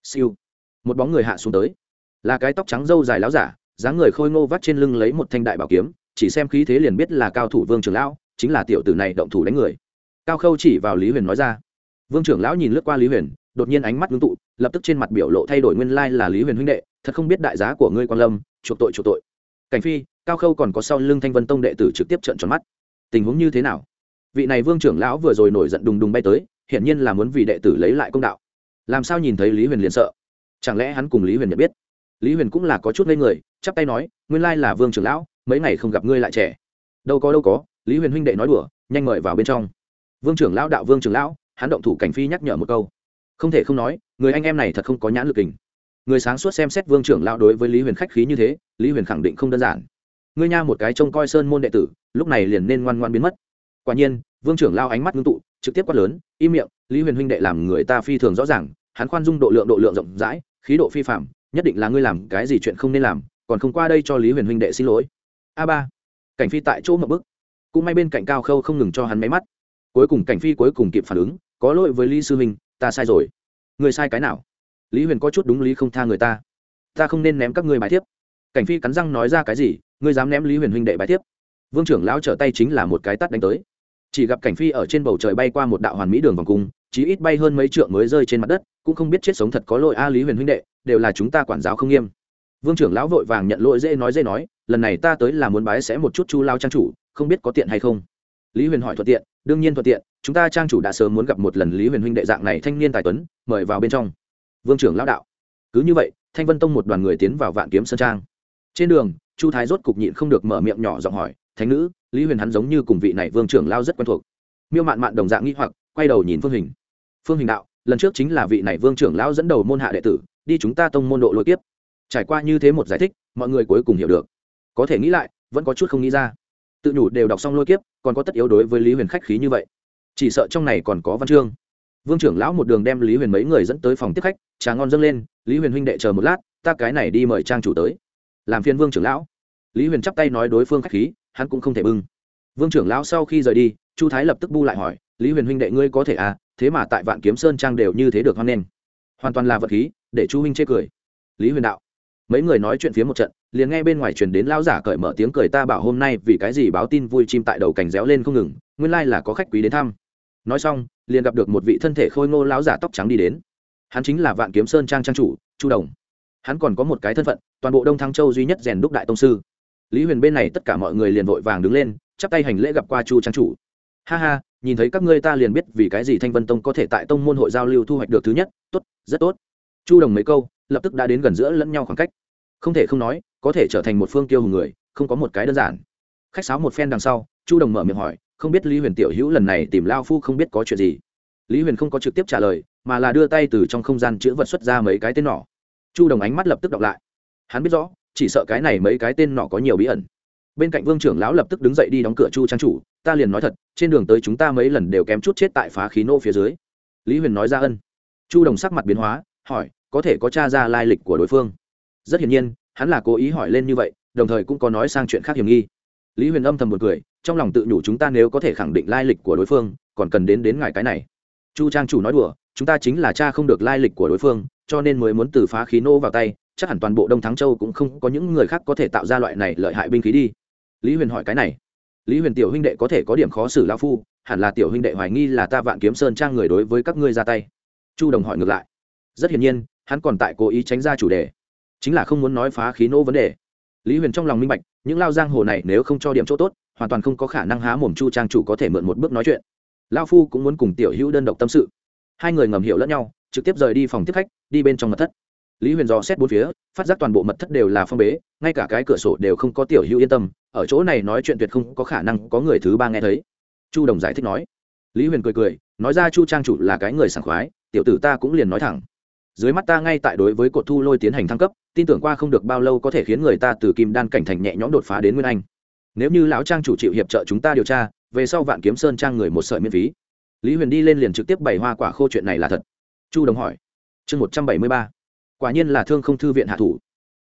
Siêu. Một bóng người hạ xuống tới. Là cái tóc trắng râu dài láo giả, dáng người khôi ngô vắt trên lưng lấy một thanh đại bảo kiếm, chỉ xem khí thế liền biết là cao thủ vương trưởng lão, chính là tiểu tử này động thủ đánh người cao khâu chỉ vào lý huyền nói ra. Vương trưởng lão nhìn lướt qua lý huyền, đột nhiên ánh mắt ngưng tụ, lập tức trên mặt biểu lộ thay đổi nguyên lai là lý huyền huynh đệ, thật không biết đại giá của ngươi quan lâm, chuộc tội chuộc tội. Cảnh phi, cao khâu còn có sau lưng thanh vân tông đệ tử trực tiếp trận tròn mắt. Tình huống như thế nào? Vị này vương trưởng lão vừa rồi nổi giận đùng đùng bay tới, hiển nhiên là muốn vì đệ tử lấy lại công đạo. Làm sao nhìn thấy lý huyền liền sợ? Chẳng lẽ hắn cùng lý huyền nhận biết? Lý huyền cũng là có chút ngây người, chắp tay nói, nguyên lai là vương trưởng lão, mấy ngày không gặp ngươi lại trẻ. Đâu có đâu có, lý huyền huynh đệ nói đùa, nhanh mời vào bên trong vương trưởng lão đạo vương trưởng lão, hắn động thủ cảnh phi nhắc nhở một câu. Không thể không nói, người anh em này thật không có nhãn lực kình. Người sáng suốt xem xét vương trưởng lão đối với lý huyền khách khí như thế, lý huyền khẳng định không đơn giản. Ngươi nha một cái trông coi sơn môn đệ tử, lúc này liền nên ngoan ngoan biến mất. Quả nhiên, vương trưởng lao ánh mắt ngưng tụ, trực tiếp quát lớn, im miệng, lý huyền huynh đệ làm người ta phi thường rõ ràng, hắn khoan dung độ lượng độ lượng rộng rãi, khí độ phi phạm nhất định là ngươi làm cái gì chuyện không nên làm, còn không qua đây cho lý huyền huynh đệ xin lỗi. A ba, cảnh phi tại chỗ một bức. Cũng may bên cạnh cao khâu không ngừng cho hắn máy mắt cuối cùng cảnh phi cuối cùng kịp phản ứng, có lỗi với lý sư huynh ta sai rồi. Người sai cái nào? Lý huyền có chút đúng lý không tha người ta. Ta không nên ném các ngươi bài thiếp. Cảnh phi cắn răng nói ra cái gì, ngươi dám ném lý huyền huynh đệ bài thiếp. Vương trưởng lão trở tay chính là một cái tắt đánh tới. Chỉ gặp cảnh phi ở trên bầu trời bay qua một đạo hoàn mỹ đường vòng cung, chí ít bay hơn mấy trượng mới rơi trên mặt đất, cũng không biết chết sống thật có lỗi a lý huyền huynh đệ, đều là chúng ta quản giáo không nghiêm. Vương trưởng lão vội vàng nhận lỗi dễ nói dễ nói, lần này ta tới là muốn bái sẽ một chút chu lao trang chủ, không biết có tiện hay không. Lý huyền hỏi thuận tiện đương nhiên thuận tiện, chúng ta trang chủ đã sớm muốn gặp một lần lý huyền huynh đệ dạng này thanh niên tài tuấn, mời vào bên trong. Vương trưởng lão đạo. Cứ như vậy, thanh vân tông một đoàn người tiến vào vạn kiếm sơn trang. Trên đường, chu thái rốt cục nhịn không được mở miệng nhỏ giọng hỏi, thánh nữ, lý huyền hắn giống như cùng vị này vương trưởng lao rất quen thuộc. Miêu mạn mạn đồng dạng nghĩ hoặc, quay đầu nhìn phương hình. Phương hình đạo, lần trước chính là vị này vương trưởng lão dẫn đầu môn hạ đệ tử, đi chúng ta tông môn độ lôi tiếp trải qua như thế một giải thích, mọi người cuối cùng hiểu được. Có thể nghĩ lại, vẫn có chút không nghĩ ra. Tự nhủ đều đọc xong lôi kiếp còn có tất yếu đối với lý huyền khách khí như vậy chỉ sợ trong này còn có văn chương vương trưởng lão một đường đem lý huyền mấy người dẫn tới phòng tiếp khách trà ngon dâng lên lý huyền huynh đệ chờ một lát ta cái này đi mời trang chủ tới làm phiên vương trưởng lão lý huyền chắp tay nói đối phương khách khí hắn cũng không thể bưng vương trưởng lão sau khi rời đi chu thái lập tức bu lại hỏi lý huyền huynh đệ ngươi có thể à thế mà tại vạn kiếm sơn trang đều như thế được hoan nghênh hoàn toàn là vật khí để chu huynh chê cười lý huyền đạo mấy người nói chuyện phía một trận, liền nghe bên ngoài truyền đến lão giả cởi mở tiếng cười ta bảo hôm nay vì cái gì báo tin vui chim tại đầu cành réo lên không ngừng, nguyên lai là có khách quý đến thăm. Nói xong, liền gặp được một vị thân thể khôi ngô lão giả tóc trắng đi đến. Hắn chính là vạn kiếm sơn trang trang chủ, chu đồng. Hắn còn có một cái thân phận, toàn bộ đông thăng châu duy nhất rèn đúc đại tông sư. Lý huyền bên này tất cả mọi người liền vội vàng đứng lên, chắp tay hành lễ gặp qua chu trang chủ. Ha ha, nhìn thấy các ngươi ta liền biết vì cái gì thanh vân tông có thể tại tông môn hội giao lưu thu hoạch được thứ nhất. Tốt, rất tốt. Chu đồng mấy câu, lập tức đã đến gần giữa lẫn nhau khoảng cách không thể không nói, có thể trở thành một phương tiêu hùng người, không có một cái đơn giản. Khách sáo một phen đằng sau, chu đồng mở miệng hỏi, không biết lý huyền tiểu hữu lần này tìm lao phu không biết có chuyện gì? Lý huyền không có trực tiếp trả lời, mà là đưa tay từ trong không gian chữ vật xuất ra mấy cái tên nỏ chu đồng ánh mắt lập tức đọc lại. Hắn biết rõ, chỉ sợ cái này mấy cái tên nọ có nhiều bí ẩn. Bên cạnh vương trưởng lão lập tức đứng dậy đi đóng cửa chu trang chủ, ta liền nói thật, trên đường tới chúng ta mấy lần đều kém chút chết tại phá khí nô phía dưới. Lý huyền nói ra ân. Chu đồng sắc mặt biến hóa, hỏi, có thể có t r a ra lai lịch của đối phương? Rất hiển nhiên, hắn là cố ý hỏi lên như vậy, đồng thời cũng có nói sang chuyện khác hiểm nghi. Lý huyền âm thầm một cười, trong lòng tự nhủ chúng ta nếu có thể khẳng định lai lịch của đối phương, còn cần đến đến ngài cái này. Chu trang chủ nói đùa, chúng ta chính là cha không được lai lịch của đối phương, cho nên mới muốn từ phá khí nô vào tay, chắc hẳn toàn bộ đông thắng châu cũng không có những người khác có thể tạo ra loại này lợi hại binh khí đi. Lý huyền hỏi cái này. Lý huyền tiểu huynh đệ có thể có điểm khó xử lao phu, hẳn là tiểu huynh đệ hoài nghi là ta vạn kiếm sơn trang người đối với các ngươi ra tay. Chu đồng hỏi ngược lại. Rất hiển nhiên, hắn còn tại cố ý tránh ra chủ đề chính là không muốn nói phá khí nô vấn đề. Lý huyền trong lòng minh bạch, những lao giang hồ này nếu không cho điểm chỗ tốt, hoàn toàn không có khả năng há mồm chu trang chủ có thể mượn một bước nói chuyện. Lao phu cũng muốn cùng tiểu hữu đơn độc tâm sự. Hai người ngầm hiểu lẫn nhau, trực tiếp rời đi phòng tiếp khách, đi bên trong mật thất. Lý huyền dò xét bốn phía, phát giác toàn bộ mật thất đều là phong bế, ngay cả cái cửa sổ đều không có tiểu hữu yên tâm, ở chỗ này nói chuyện tuyệt không có khả năng có người thứ ba nghe thấy. Chu đồng giải thích nói. Lý huyền cười cười, nói ra chu trang chủ là cái người sảng khoái, tiểu tử ta cũng liền nói thẳng. Dưới mắt ta ngay tại đối với cột thu lôi tiến hành thăng cấp tin tưởng qua không được bao lâu có thể khiến người ta từ kim đan cảnh thành nhẹ nhõm đột phá đến nguyên anh. Nếu như lão trang chủ chịu hiệp trợ chúng ta điều tra, về sau vạn kiếm sơn trang người một sợi miễn phí. Lý huyền đi lên liền trực tiếp bày hoa quả khô chuyện này là thật. Chu đồng hỏi. Chương một trăm bảy mươi ba. Quả nhiên là thương không thư viện hạ thủ.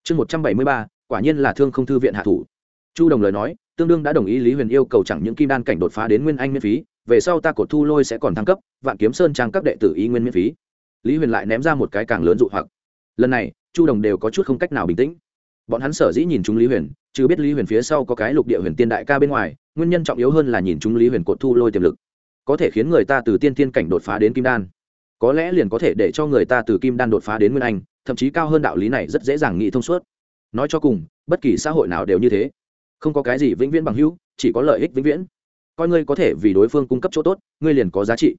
Chương một trăm bảy mươi ba, quả nhiên là thương không thư viện hạ thủ. Chu đồng lời nói, tương đương đã đồng ý lý huyền yêu cầu chẳng những kim đan cảnh đột phá đến nguyên anh miễn phí, về sau ta cột thu lôi sẽ còn thăng cấp, vạn kiếm sơn trang các đệ tử ý nguyên miễn phí. Lý huyền lại ném ra một cái càng lớn dụ hoặc. Lần này chu đồng đều có chút không cách nào bình tĩnh. Bọn hắn sở dĩ nhìn chúng lý huyền chứ biết lý huyền phía sau có cái lục địa huyền tiên đại ca bên ngoài, nguyên nhân trọng yếu hơn là nhìn chúng lý huyền cột thu lôi tiềm lực. Có thể khiến người ta từ tiên tiên cảnh đột phá đến kim đan. Có lẽ liền có thể để cho người ta từ kim đan đột phá đến nguyên anh, thậm chí cao hơn đạo lý này rất dễ dàng nghĩ thông suốt. Nói cho cùng, bất kỳ xã hội nào đều như thế. Không có cái gì vĩnh viễn bằng hữu, chỉ có lợi ích vĩnh viễn. Coi ngươi có thể vì đối phương cung cấp chỗ tốt, ngươi liền có giá trị.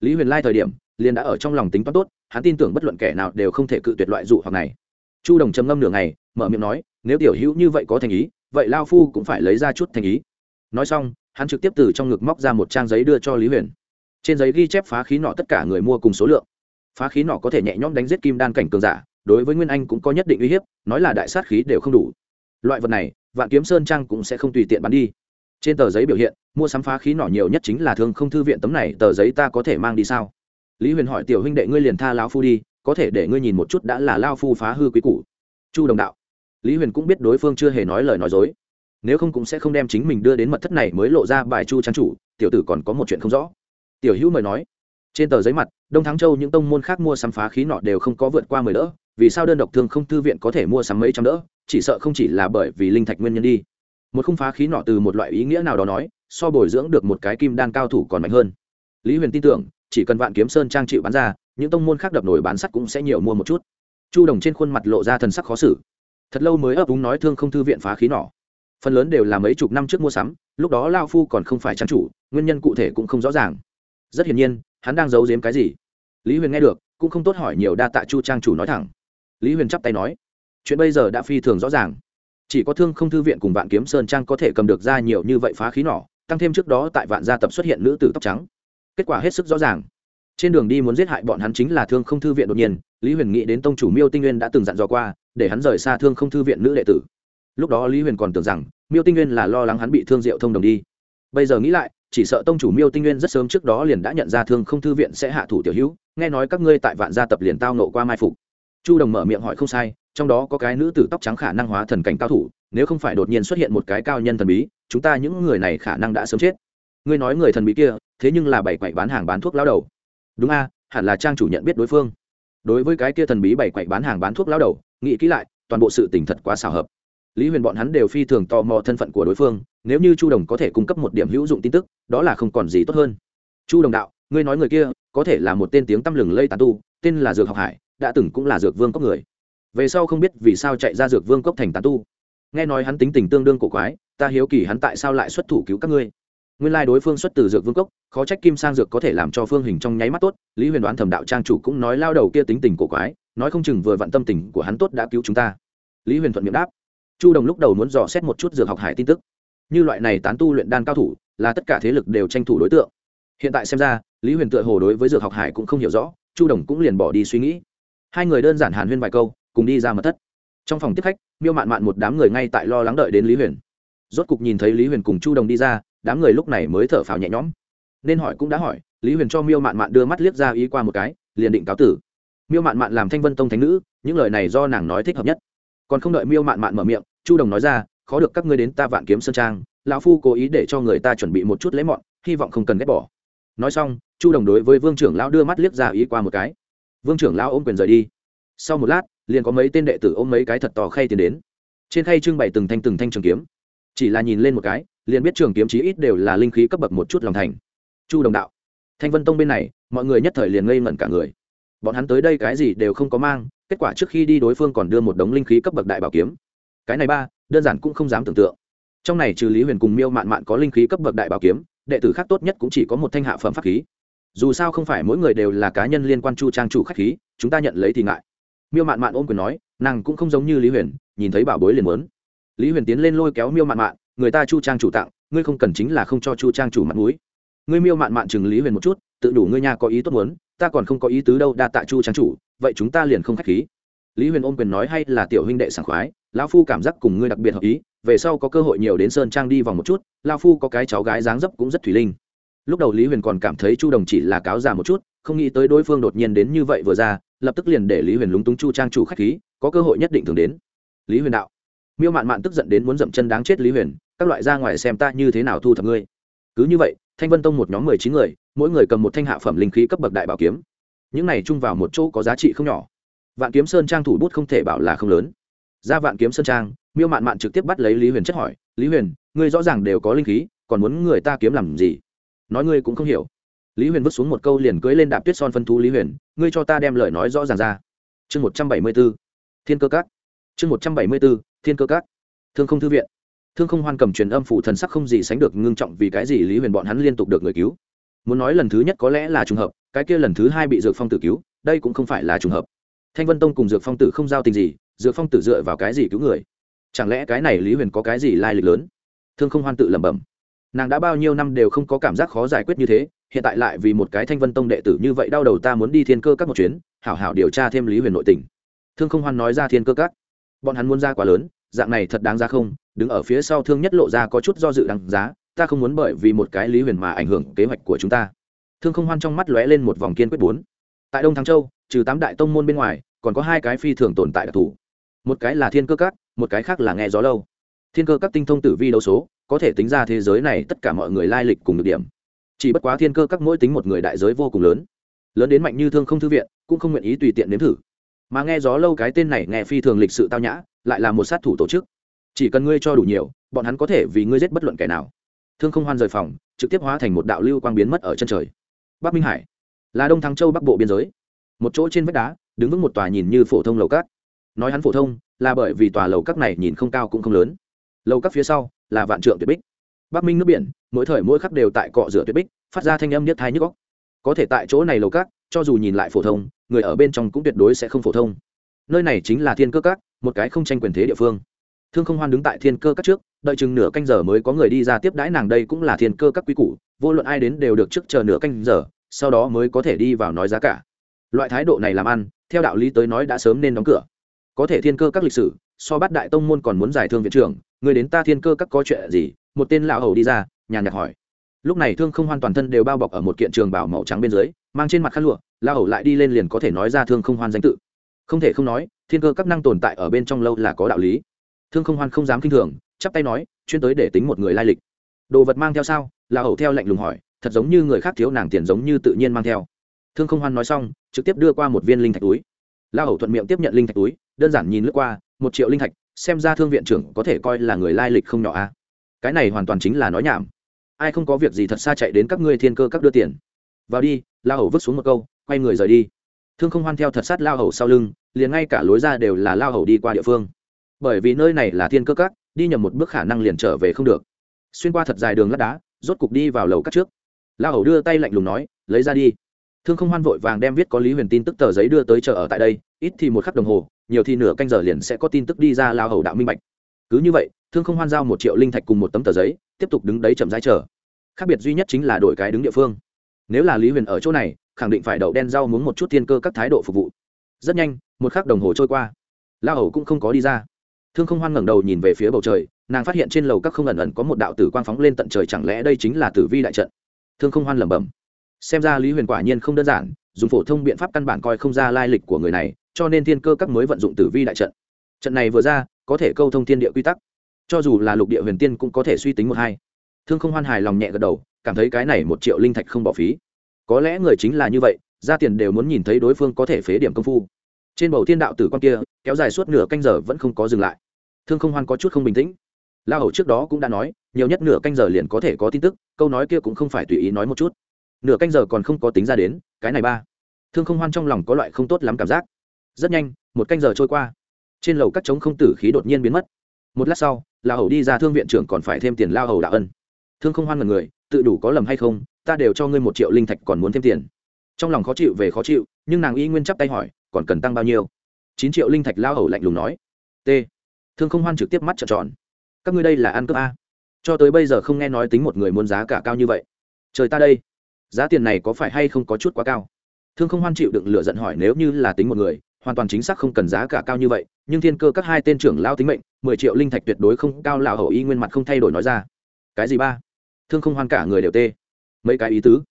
Lý huyền lai thời điểm, liền đã ở trong lòng tính toán tốt, hắn tin tưởng bất luận kẻ nào đều không thể cự tuyệt loại dụ hoặc này chu đồng trầm ngâm nửa ngày, mở miệng nói, nếu tiểu hữu như vậy có thành ý, vậy lao phu cũng phải lấy ra chút thành ý. Nói xong, hắn trực tiếp từ trong ngực móc ra một trang giấy đưa cho lý huyền. Trên giấy ghi chép phá khí nọ tất cả người mua cùng số lượng. Phá khí nọ có thể nhẹ nhõm đánh giết kim đan cảnh cường giả, đối với nguyên anh cũng có nhất định uy hiếp, nói là đại sát khí đều không đủ. Loại vật này, vạn kiếm sơn trang cũng sẽ không tùy tiện bán đi. Trên tờ giấy biểu hiện, mua sắm phá khí nọ nhiều nhất chính là thương không thư viện tấm này, tờ giấy ta có thể mang đi sao? Lý huyền hỏi, tiểu huynh đệ ngươi liền tha lão phu đi có thể để ngươi nhìn một chút đã là lao phu phá hư quý củ. Chu đồng đạo. Lý huyền cũng biết đối phương chưa hề nói lời nói dối. Nếu không cũng sẽ không đem chính mình đưa đến mật thất này mới lộ ra bài chu trang chủ, tiểu tử còn có một chuyện không rõ. Tiểu hữu mời nói. Trên tờ giấy mặt, đông thắng châu những tông môn khác mua sắm phá khí nọ đều không có vượt qua mười đỡ, vì sao đơn độc thương không thư viện có thể mua sắm mấy trăm đỡ, chỉ sợ không chỉ là bởi vì linh thạch nguyên nhân đi. Một khung phá khí nọ từ một loại ý nghĩa nào đó nói, so bồi dưỡng được một cái kim đan cao thủ còn mạnh hơn. Lý huyền tin tưởng, chỉ cần vạn kiếm sơn trang chịu bán ra những tông môn khác đập nổi bán sắt cũng sẽ nhiều mua một chút. Chu đồng trên khuôn mặt lộ ra thần sắc khó xử. Thật lâu mới ấp úng nói thương không thư viện phá khí nỏ. Phần lớn đều là mấy chục năm trước mua sắm, lúc đó lao phu còn không phải trang chủ, nguyên nhân cụ thể cũng không rõ ràng. Rất hiển nhiên, hắn đang giấu giếm cái gì? Lý huyền nghe được, cũng không tốt hỏi nhiều đa tạ chu trang chủ nói thẳng. Lý huyền chắp tay nói, chuyện bây giờ đã phi thường rõ ràng. Chỉ có thương không thư viện cùng vạn kiếm sơn trang có thể cầm được ra nhiều như vậy phá khí nỏ, tăng thêm trước đó tại vạn gia tập xuất hiện nữ tử tóc trắng. Kết quả hết sức rõ ràng trên đường đi muốn giết hại bọn hắn chính là thương không thư viện đột nhiên, lý huyền nghĩ đến tông chủ miêu tinh nguyên đã từng dặn dò qua, để hắn rời xa thương không thư viện nữ đệ tử. Lúc đó lý huyền còn tưởng rằng, miêu tinh nguyên là lo lắng hắn bị thương diệu thông đồng đi. Bây giờ nghĩ lại, chỉ sợ tông chủ miêu tinh nguyên rất sớm trước đó liền đã nhận ra thương không thư viện sẽ hạ thủ tiểu hữu, nghe nói các ngươi tại vạn gia tập liền tao nộ qua mai phục. Chu đồng mở miệng hỏi không sai, trong đó có cái nữ tử tóc trắng khả năng hóa thần cảnh cao thủ, nếu không phải đột nhiên xuất hiện một cái cao nhân thần bí, chúng ta những người này khả năng đã sớm chết. Ngươi nói người thần bí kia, thế nhưng là bảy quậy bán hàng bán thuốc lao đầu đúng a, hẳn là trang chủ nhận biết đối phương. Đối với cái kia thần bí bảy quậy bán hàng bán thuốc lao đầu, nghĩ kỹ lại, toàn bộ sự tình thật quá xào hợp. Lý huyền bọn hắn đều phi thường tò mò thân phận của đối phương, nếu như chu đồng có thể cung cấp một điểm hữu dụng tin tức, đó là không còn gì tốt hơn. Chu đồng đạo, ngươi nói người kia, có thể là một tên tiếng tăm lừng lây tàn tu, tên là dược học hải, đã từng cũng là dược vương cốc người. Về sau không biết vì sao chạy ra dược vương cốc thành tàn tu. Nghe nói hắn tính tình tương đương cổ quái, ta hiếu kỳ hắn tại sao lại xuất thủ cứu các ngươi nguyên lai đối phương xuất từ dược vương cốc, khó trách kim sang dược có thể làm cho phương hình trong nháy mắt tốt. Lý huyền đoán thẩm đạo trang chủ cũng nói lao đầu kia tính tình cổ quái, nói không chừng vừa vặn tâm tình của hắn tốt đã cứu chúng ta. Lý huyền thuận miệng đáp. Chu đồng lúc đầu muốn dò xét một chút dược học hải tin tức. Như loại này tán tu luyện đan cao thủ, là tất cả thế lực đều tranh thủ đối tượng. Hiện tại xem ra, lý huyền tựa hồ đối với dược học hải cũng không hiểu rõ, chu đồng cũng liền bỏ đi suy nghĩ. Hai người đơn giản hàn huyên vài câu, cùng đi ra mật thất. Trong phòng tiếp khách, miêu mạn mạn một đám người ngay tại lo lắng đợi đến lý huyền. Rốt cục nhìn thấy lý huyền cùng chu đồng đi ra đám người lúc này mới thở phào nhẹ nhõm. Nên hỏi cũng đã hỏi, lý huyền cho miêu mạn mạn đưa mắt liếc ra ý qua một cái, liền định cáo tử. Miêu mạn mạn làm thanh vân tông thánh nữ, những lời này do nàng nói thích hợp nhất. Còn không đợi miêu mạn mạn mở miệng, chu đồng nói ra, khó được các ngươi đến ta vạn kiếm sơn trang, lão phu cố ý để cho người ta chuẩn bị một chút lễ mọn, hy vọng không cần ghét bỏ. Nói xong, chu đồng đối với vương trưởng lão đưa mắt liếc ra ý qua một cái. Vương trưởng lão ôm quyền rời đi. Sau một lát, liền có mấy tên đệ tử ôm mấy cái thật to khay tiền đến. Trên khay trưng bày từng thanh từng thanh trường kiếm. Chỉ là nhìn lên một cái liền biết trường kiếm chí ít đều là linh khí cấp bậc một chút lòng thành. Chu đồng đạo, thanh vân tông bên này, mọi người nhất thời liền ngây ngẩn cả người. Bọn hắn tới đây cái gì đều không có mang, kết quả trước khi đi đối phương còn đưa một đống linh khí cấp bậc đại bảo kiếm. Cái này ba, đơn giản cũng không dám tưởng tượng. Trong này trừ lý huyền cùng miêu mạn mạn có linh khí cấp bậc đại bảo kiếm, đệ tử khác tốt nhất cũng chỉ có một thanh hạ phẩm pháp khí. Dù sao không phải mỗi người đều là cá nhân liên quan chu trang chủ khách khí, chúng ta nhận lấy thì ngại. Miêu mạn mạn ôm quyền nói, nàng cũng không giống như lý huyền, nhìn thấy bảo bối liền muốn. Lý huyền tiến lên lôi kéo miêu mạn mạn người ta chu trang chủ tặng, ngươi không cần chính là không cho chu trang chủ mặt mũi. Ngươi miêu mạn mạn chừng lý huyền một chút, tự đủ ngươi nhà có ý tốt muốn, ta còn không có ý tứ đâu, đa tạ chu trang chủ, vậy chúng ta liền không khách khí. Lý huyền ôm quyền nói hay là tiểu huynh đệ sảng khoái, lão phu cảm giác cùng ngươi đặc biệt hợp ý, về sau có cơ hội nhiều đến sơn trang đi vòng một chút lao phu có cái cháu gái dáng dấp cũng rất thủy linh. Lúc đầu lý huyền còn cảm thấy chu đồng chỉ là cáo già một chút, không nghĩ tới đối phương đột nhiên đến như vậy vừa ra, lập tức liền để lý huyền lúng túng chu trang chủ k h á c h khí, có cơ hội nhất định thường đến. Lý huyền đạo miêu mạn mạn tức giận đến muốn dậm chân đáng chết lý huyền, các loại ra ngoài xem ta như thế nào thu thập ngươi. Cứ như vậy, thanh vân tông một nhóm mười chín người, mỗi người cầm một thanh hạ phẩm linh khí cấp bậc đại bảo kiếm. Những này chung vào một chỗ có giá trị không nhỏ. Vạn kiếm sơn trang thủ bút không thể bảo là không lớn. Ra vạn kiếm sơn trang, miêu mạn mạn trực tiếp bắt lấy lý huyền chất hỏi, lý huyền, ngươi rõ ràng đều có linh khí, còn muốn người ta kiếm làm gì? Nói ngươi cũng không hiểu. Lý huyền vứt xuống một câu liền cưới lên đạp tuyết son phân thú lý huyền, ngươi cho ta đem lời nói rõ ràng ra. Chương một trăm bảy mươi b ố thiên cơ Cắt. chương một trăm bảy mươi b ố thiên cơ các. Thương không thư viện. Thương không hoan cầm truyền âm phụ thần sắc không gì sánh được ngưng trọng vì cái gì lý huyền bọn hắn liên tục được người cứu. Muốn nói lần thứ nhất có lẽ là trùng hợp, cái kia lần thứ hai bị dược phong tử cứu, đây cũng không phải là trùng hợp. Thanh vân tông cùng dược phong tử không giao tình gì, dược phong tử dựa vào cái gì cứu người? Chẳng lẽ cái này lý huyền có cái gì lai lịch lớn? Thương không hoan tự lẩm bẩm. Nàng đã bao nhiêu năm đều không có cảm giác khó giải quyết như thế, hiện tại lại vì một cái thanh vân tông đệ tử như vậy đau đầu ta muốn đi thiên cơ các một chuyến, hảo hảo điều tra thêm lý huyền nội tình. Thương không hoan nói ra thiên cơ các bọn hắn muốn ra quá lớn, dạng này thật đáng ra không? Đứng ở phía sau thương nhất lộ ra có chút do dự đáng giá, ta không muốn bởi vì một cái lý huyền mà ảnh hưởng kế hoạch của chúng ta. Thương không hoan trong mắt lóe lên một vòng kiên quyết bốn. Tại đông thắng châu, trừ tám đại tông môn bên ngoài, còn có hai cái phi thường tồn tại đặc thù. Một cái là thiên cơ các, một cái khác là nghe gió lâu. Thiên cơ các tinh thông tử vi đấu số, có thể tính ra thế giới này tất cả mọi người lai lịch cùng được điểm. Chỉ bất quá thiên cơ các mỗi tính một người đại giới vô cùng lớn. Lớn đến mạnh như thương không thư viện, cũng không nguyện ý tùy tiện nếm thử mà nghe gió lâu cái tên này nghe phi thường lịch sự tao nhã, lại là một sát thủ tổ chức. Chỉ cần ngươi cho đủ nhiều, bọn hắn có thể vì ngươi giết bất luận kẻ nào. Thương không hoan rời phòng, trực tiếp hóa thành một đạo lưu quang biến mất ở chân trời. Bắc minh hải, là đông thắng châu bắc bộ biên giới. Một chỗ trên vách đá, đứng vững một tòa nhìn như phổ thông lầu cát. Nói hắn phổ thông, là bởi vì tòa lầu cát này nhìn không cao cũng không lớn. Lầu cát phía sau, là vạn trượng tuyệt bích. Bắc minh nước biển, mỗi thời mỗi khắc đều tại cọ rửa tuyệt bích, phát ra thanh âm niết thai nhức góc có thể tại chỗ này lầu cát cho dù nhìn lại phổ thông, người ở bên trong cũng tuyệt đối sẽ không phổ thông. Nơi này chính là thiên cơ cát một cái không tranh quyền thế địa phương. Thương không hoan đứng tại thiên cơ các trước, đợi chừng nửa canh giờ mới có người đi ra tiếp đãi nàng đây cũng là thiên cơ các quý củ, vô luận ai đến đều được trước chờ nửa canh giờ, sau đó mới có thể đi vào nói giá cả. Loại thái độ này làm ăn, theo đạo lý tới nói đã sớm nên đóng cửa. Có thể thiên cơ các lịch sử, so bắt đại tông môn còn muốn giải thương viện trưởng, người đến ta thiên cơ các có chuyện gì? Một tên lão hầu đi ra, nhàn nhạt hỏi. Lúc này thương không hoàn toàn thân đều bao bọc ở một kiện trường bảo màu trắng bên dưới mang trên mặt khăn lụa, la hầu lại đi lên liền có thể nói ra thương không hoan danh tự. Không thể không nói, thiên cơ các năng tồn tại ở bên trong lâu là có đạo lý. Thương không hoan không dám k i n h thường, chắp tay nói, chuyên tới để tính một người lai lịch. Đồ vật mang theo sao? La hầu theo lệnh lùng hỏi, thật giống như người khác thiếu nàng tiền giống như tự nhiên mang theo. Thương không hoan nói xong, trực tiếp đưa qua một viên linh thạch túi. La hầu thuận miệng tiếp nhận linh thạch túi, đơn giản nhìn lướt qua, một triệu linh thạch, xem ra thương viện trưởng có thể coi là người lai lịch không nhỏ a cái này hoàn toàn chính là nói nhảm. Ai không có việc gì thật xa chạy đến các ngươi thiên cơ các đưa tiền. Vào đi lao hầu vứt xuống một câu, quay người rời đi. Thương không hoan theo thật sát lao hầu sau lưng, liền ngay cả lối ra đều là lao hầu đi qua địa phương. Bởi vì nơi này là thiên cơ cát đi nhầm một bước khả năng liền trở về không được. Xuyên qua thật dài đường lát đá, rốt cục đi vào lầu cắt trước. Lao hầu đưa tay lạnh lùng nói, lấy ra đi. Thương không hoan vội vàng đem viết có lý huyền tin tức tờ giấy đưa tới chờ ở tại đây, ít thì một khắc đồng hồ, nhiều thì nửa canh giờ liền sẽ có tin tức đi ra lao hầu đạo minh bạch. Cứ như vậy, thương không hoan giao một triệu linh thạch cùng một tấm tờ giấy, tiếp tục đứng đấy chậm rãi chờ. Khác biệt duy nhất chính là đổi cái đứng địa phương nếu là lý huyền ở chỗ này, khẳng định phải đậu đen rau muốn một chút thiên cơ các thái độ phục vụ. Rất nhanh, một khắc đồng hồ trôi qua. La hầu cũng không có đi ra. Thương không hoan ngẩng đầu nhìn về phía bầu trời, nàng phát hiện trên lầu các không ẩn ẩn có một đạo tử quang phóng lên tận trời, chẳng lẽ đây chính là tử vi đại trận? Thương không hoan lẩm bẩm. Xem ra lý huyền quả nhiên không đơn giản, dùng phổ thông biện pháp căn bản coi không ra lai lịch của người này, cho nên thiên cơ các mới vận dụng tử vi đại trận. Trận này vừa ra, có thể câu thông thiên địa quy tắc. Cho dù là lục địa huyền tiên cũng có thể suy tính một hai. Thương không hoan hài lòng nhẹ gật đầu cảm thấy cái này một triệu linh thạch không bỏ phí. Có lẽ người chính là như vậy, ra tiền đều muốn nhìn thấy đối phương có thể phế điểm công phu. Trên bầu thiên đạo tử con kia, kéo dài suốt nửa canh giờ vẫn không có dừng lại. Thương không hoan có chút không bình tĩnh. La hầu trước đó cũng đã nói, nhiều nhất nửa canh giờ liền có thể có tin tức, câu nói kia cũng không phải tùy ý nói một chút. Nửa canh giờ còn không có tính ra đến, cái này ba. Thương không hoan trong lòng có loại không tốt lắm cảm giác. Rất nhanh, một canh giờ trôi qua. Trên lầu các trống không tử khí đột nhiên biến mất. Một lát sau, la hầu đi ra thương viện trưởng còn phải thêm tiền lao hầu đạo ân. Thương không hoan ngần người tự đủ có lầm hay không, ta đều cho ngươi một triệu linh thạch còn muốn thêm tiền. Trong lòng khó chịu về khó chịu, nhưng nàng y nguyên chắp tay hỏi, còn cần tăng bao nhiêu? Chín triệu linh thạch lao hầu lạnh lùng nói. T. Thương không hoan trực tiếp mắt trợn tròn. Các ngươi đây là ăn cướp a. Cho tới bây giờ không nghe nói tính một người muốn giá cả cao như vậy. Trời ta đây. Giá tiền này có phải hay không có chút quá cao? Thương không hoan chịu đựng lựa giận hỏi, nếu như là tính một người, hoàn toàn chính xác không cần giá cả cao như vậy, nhưng thiên cơ các hai tên trưởng lao tính mệnh, mười triệu linh thạch tuyệt đối không cao, lão hầu y nguyên mặt không thay đổi nói ra. Cái gì ba? Thương không hoan cả người đều tê. Mấy cái ý tứ.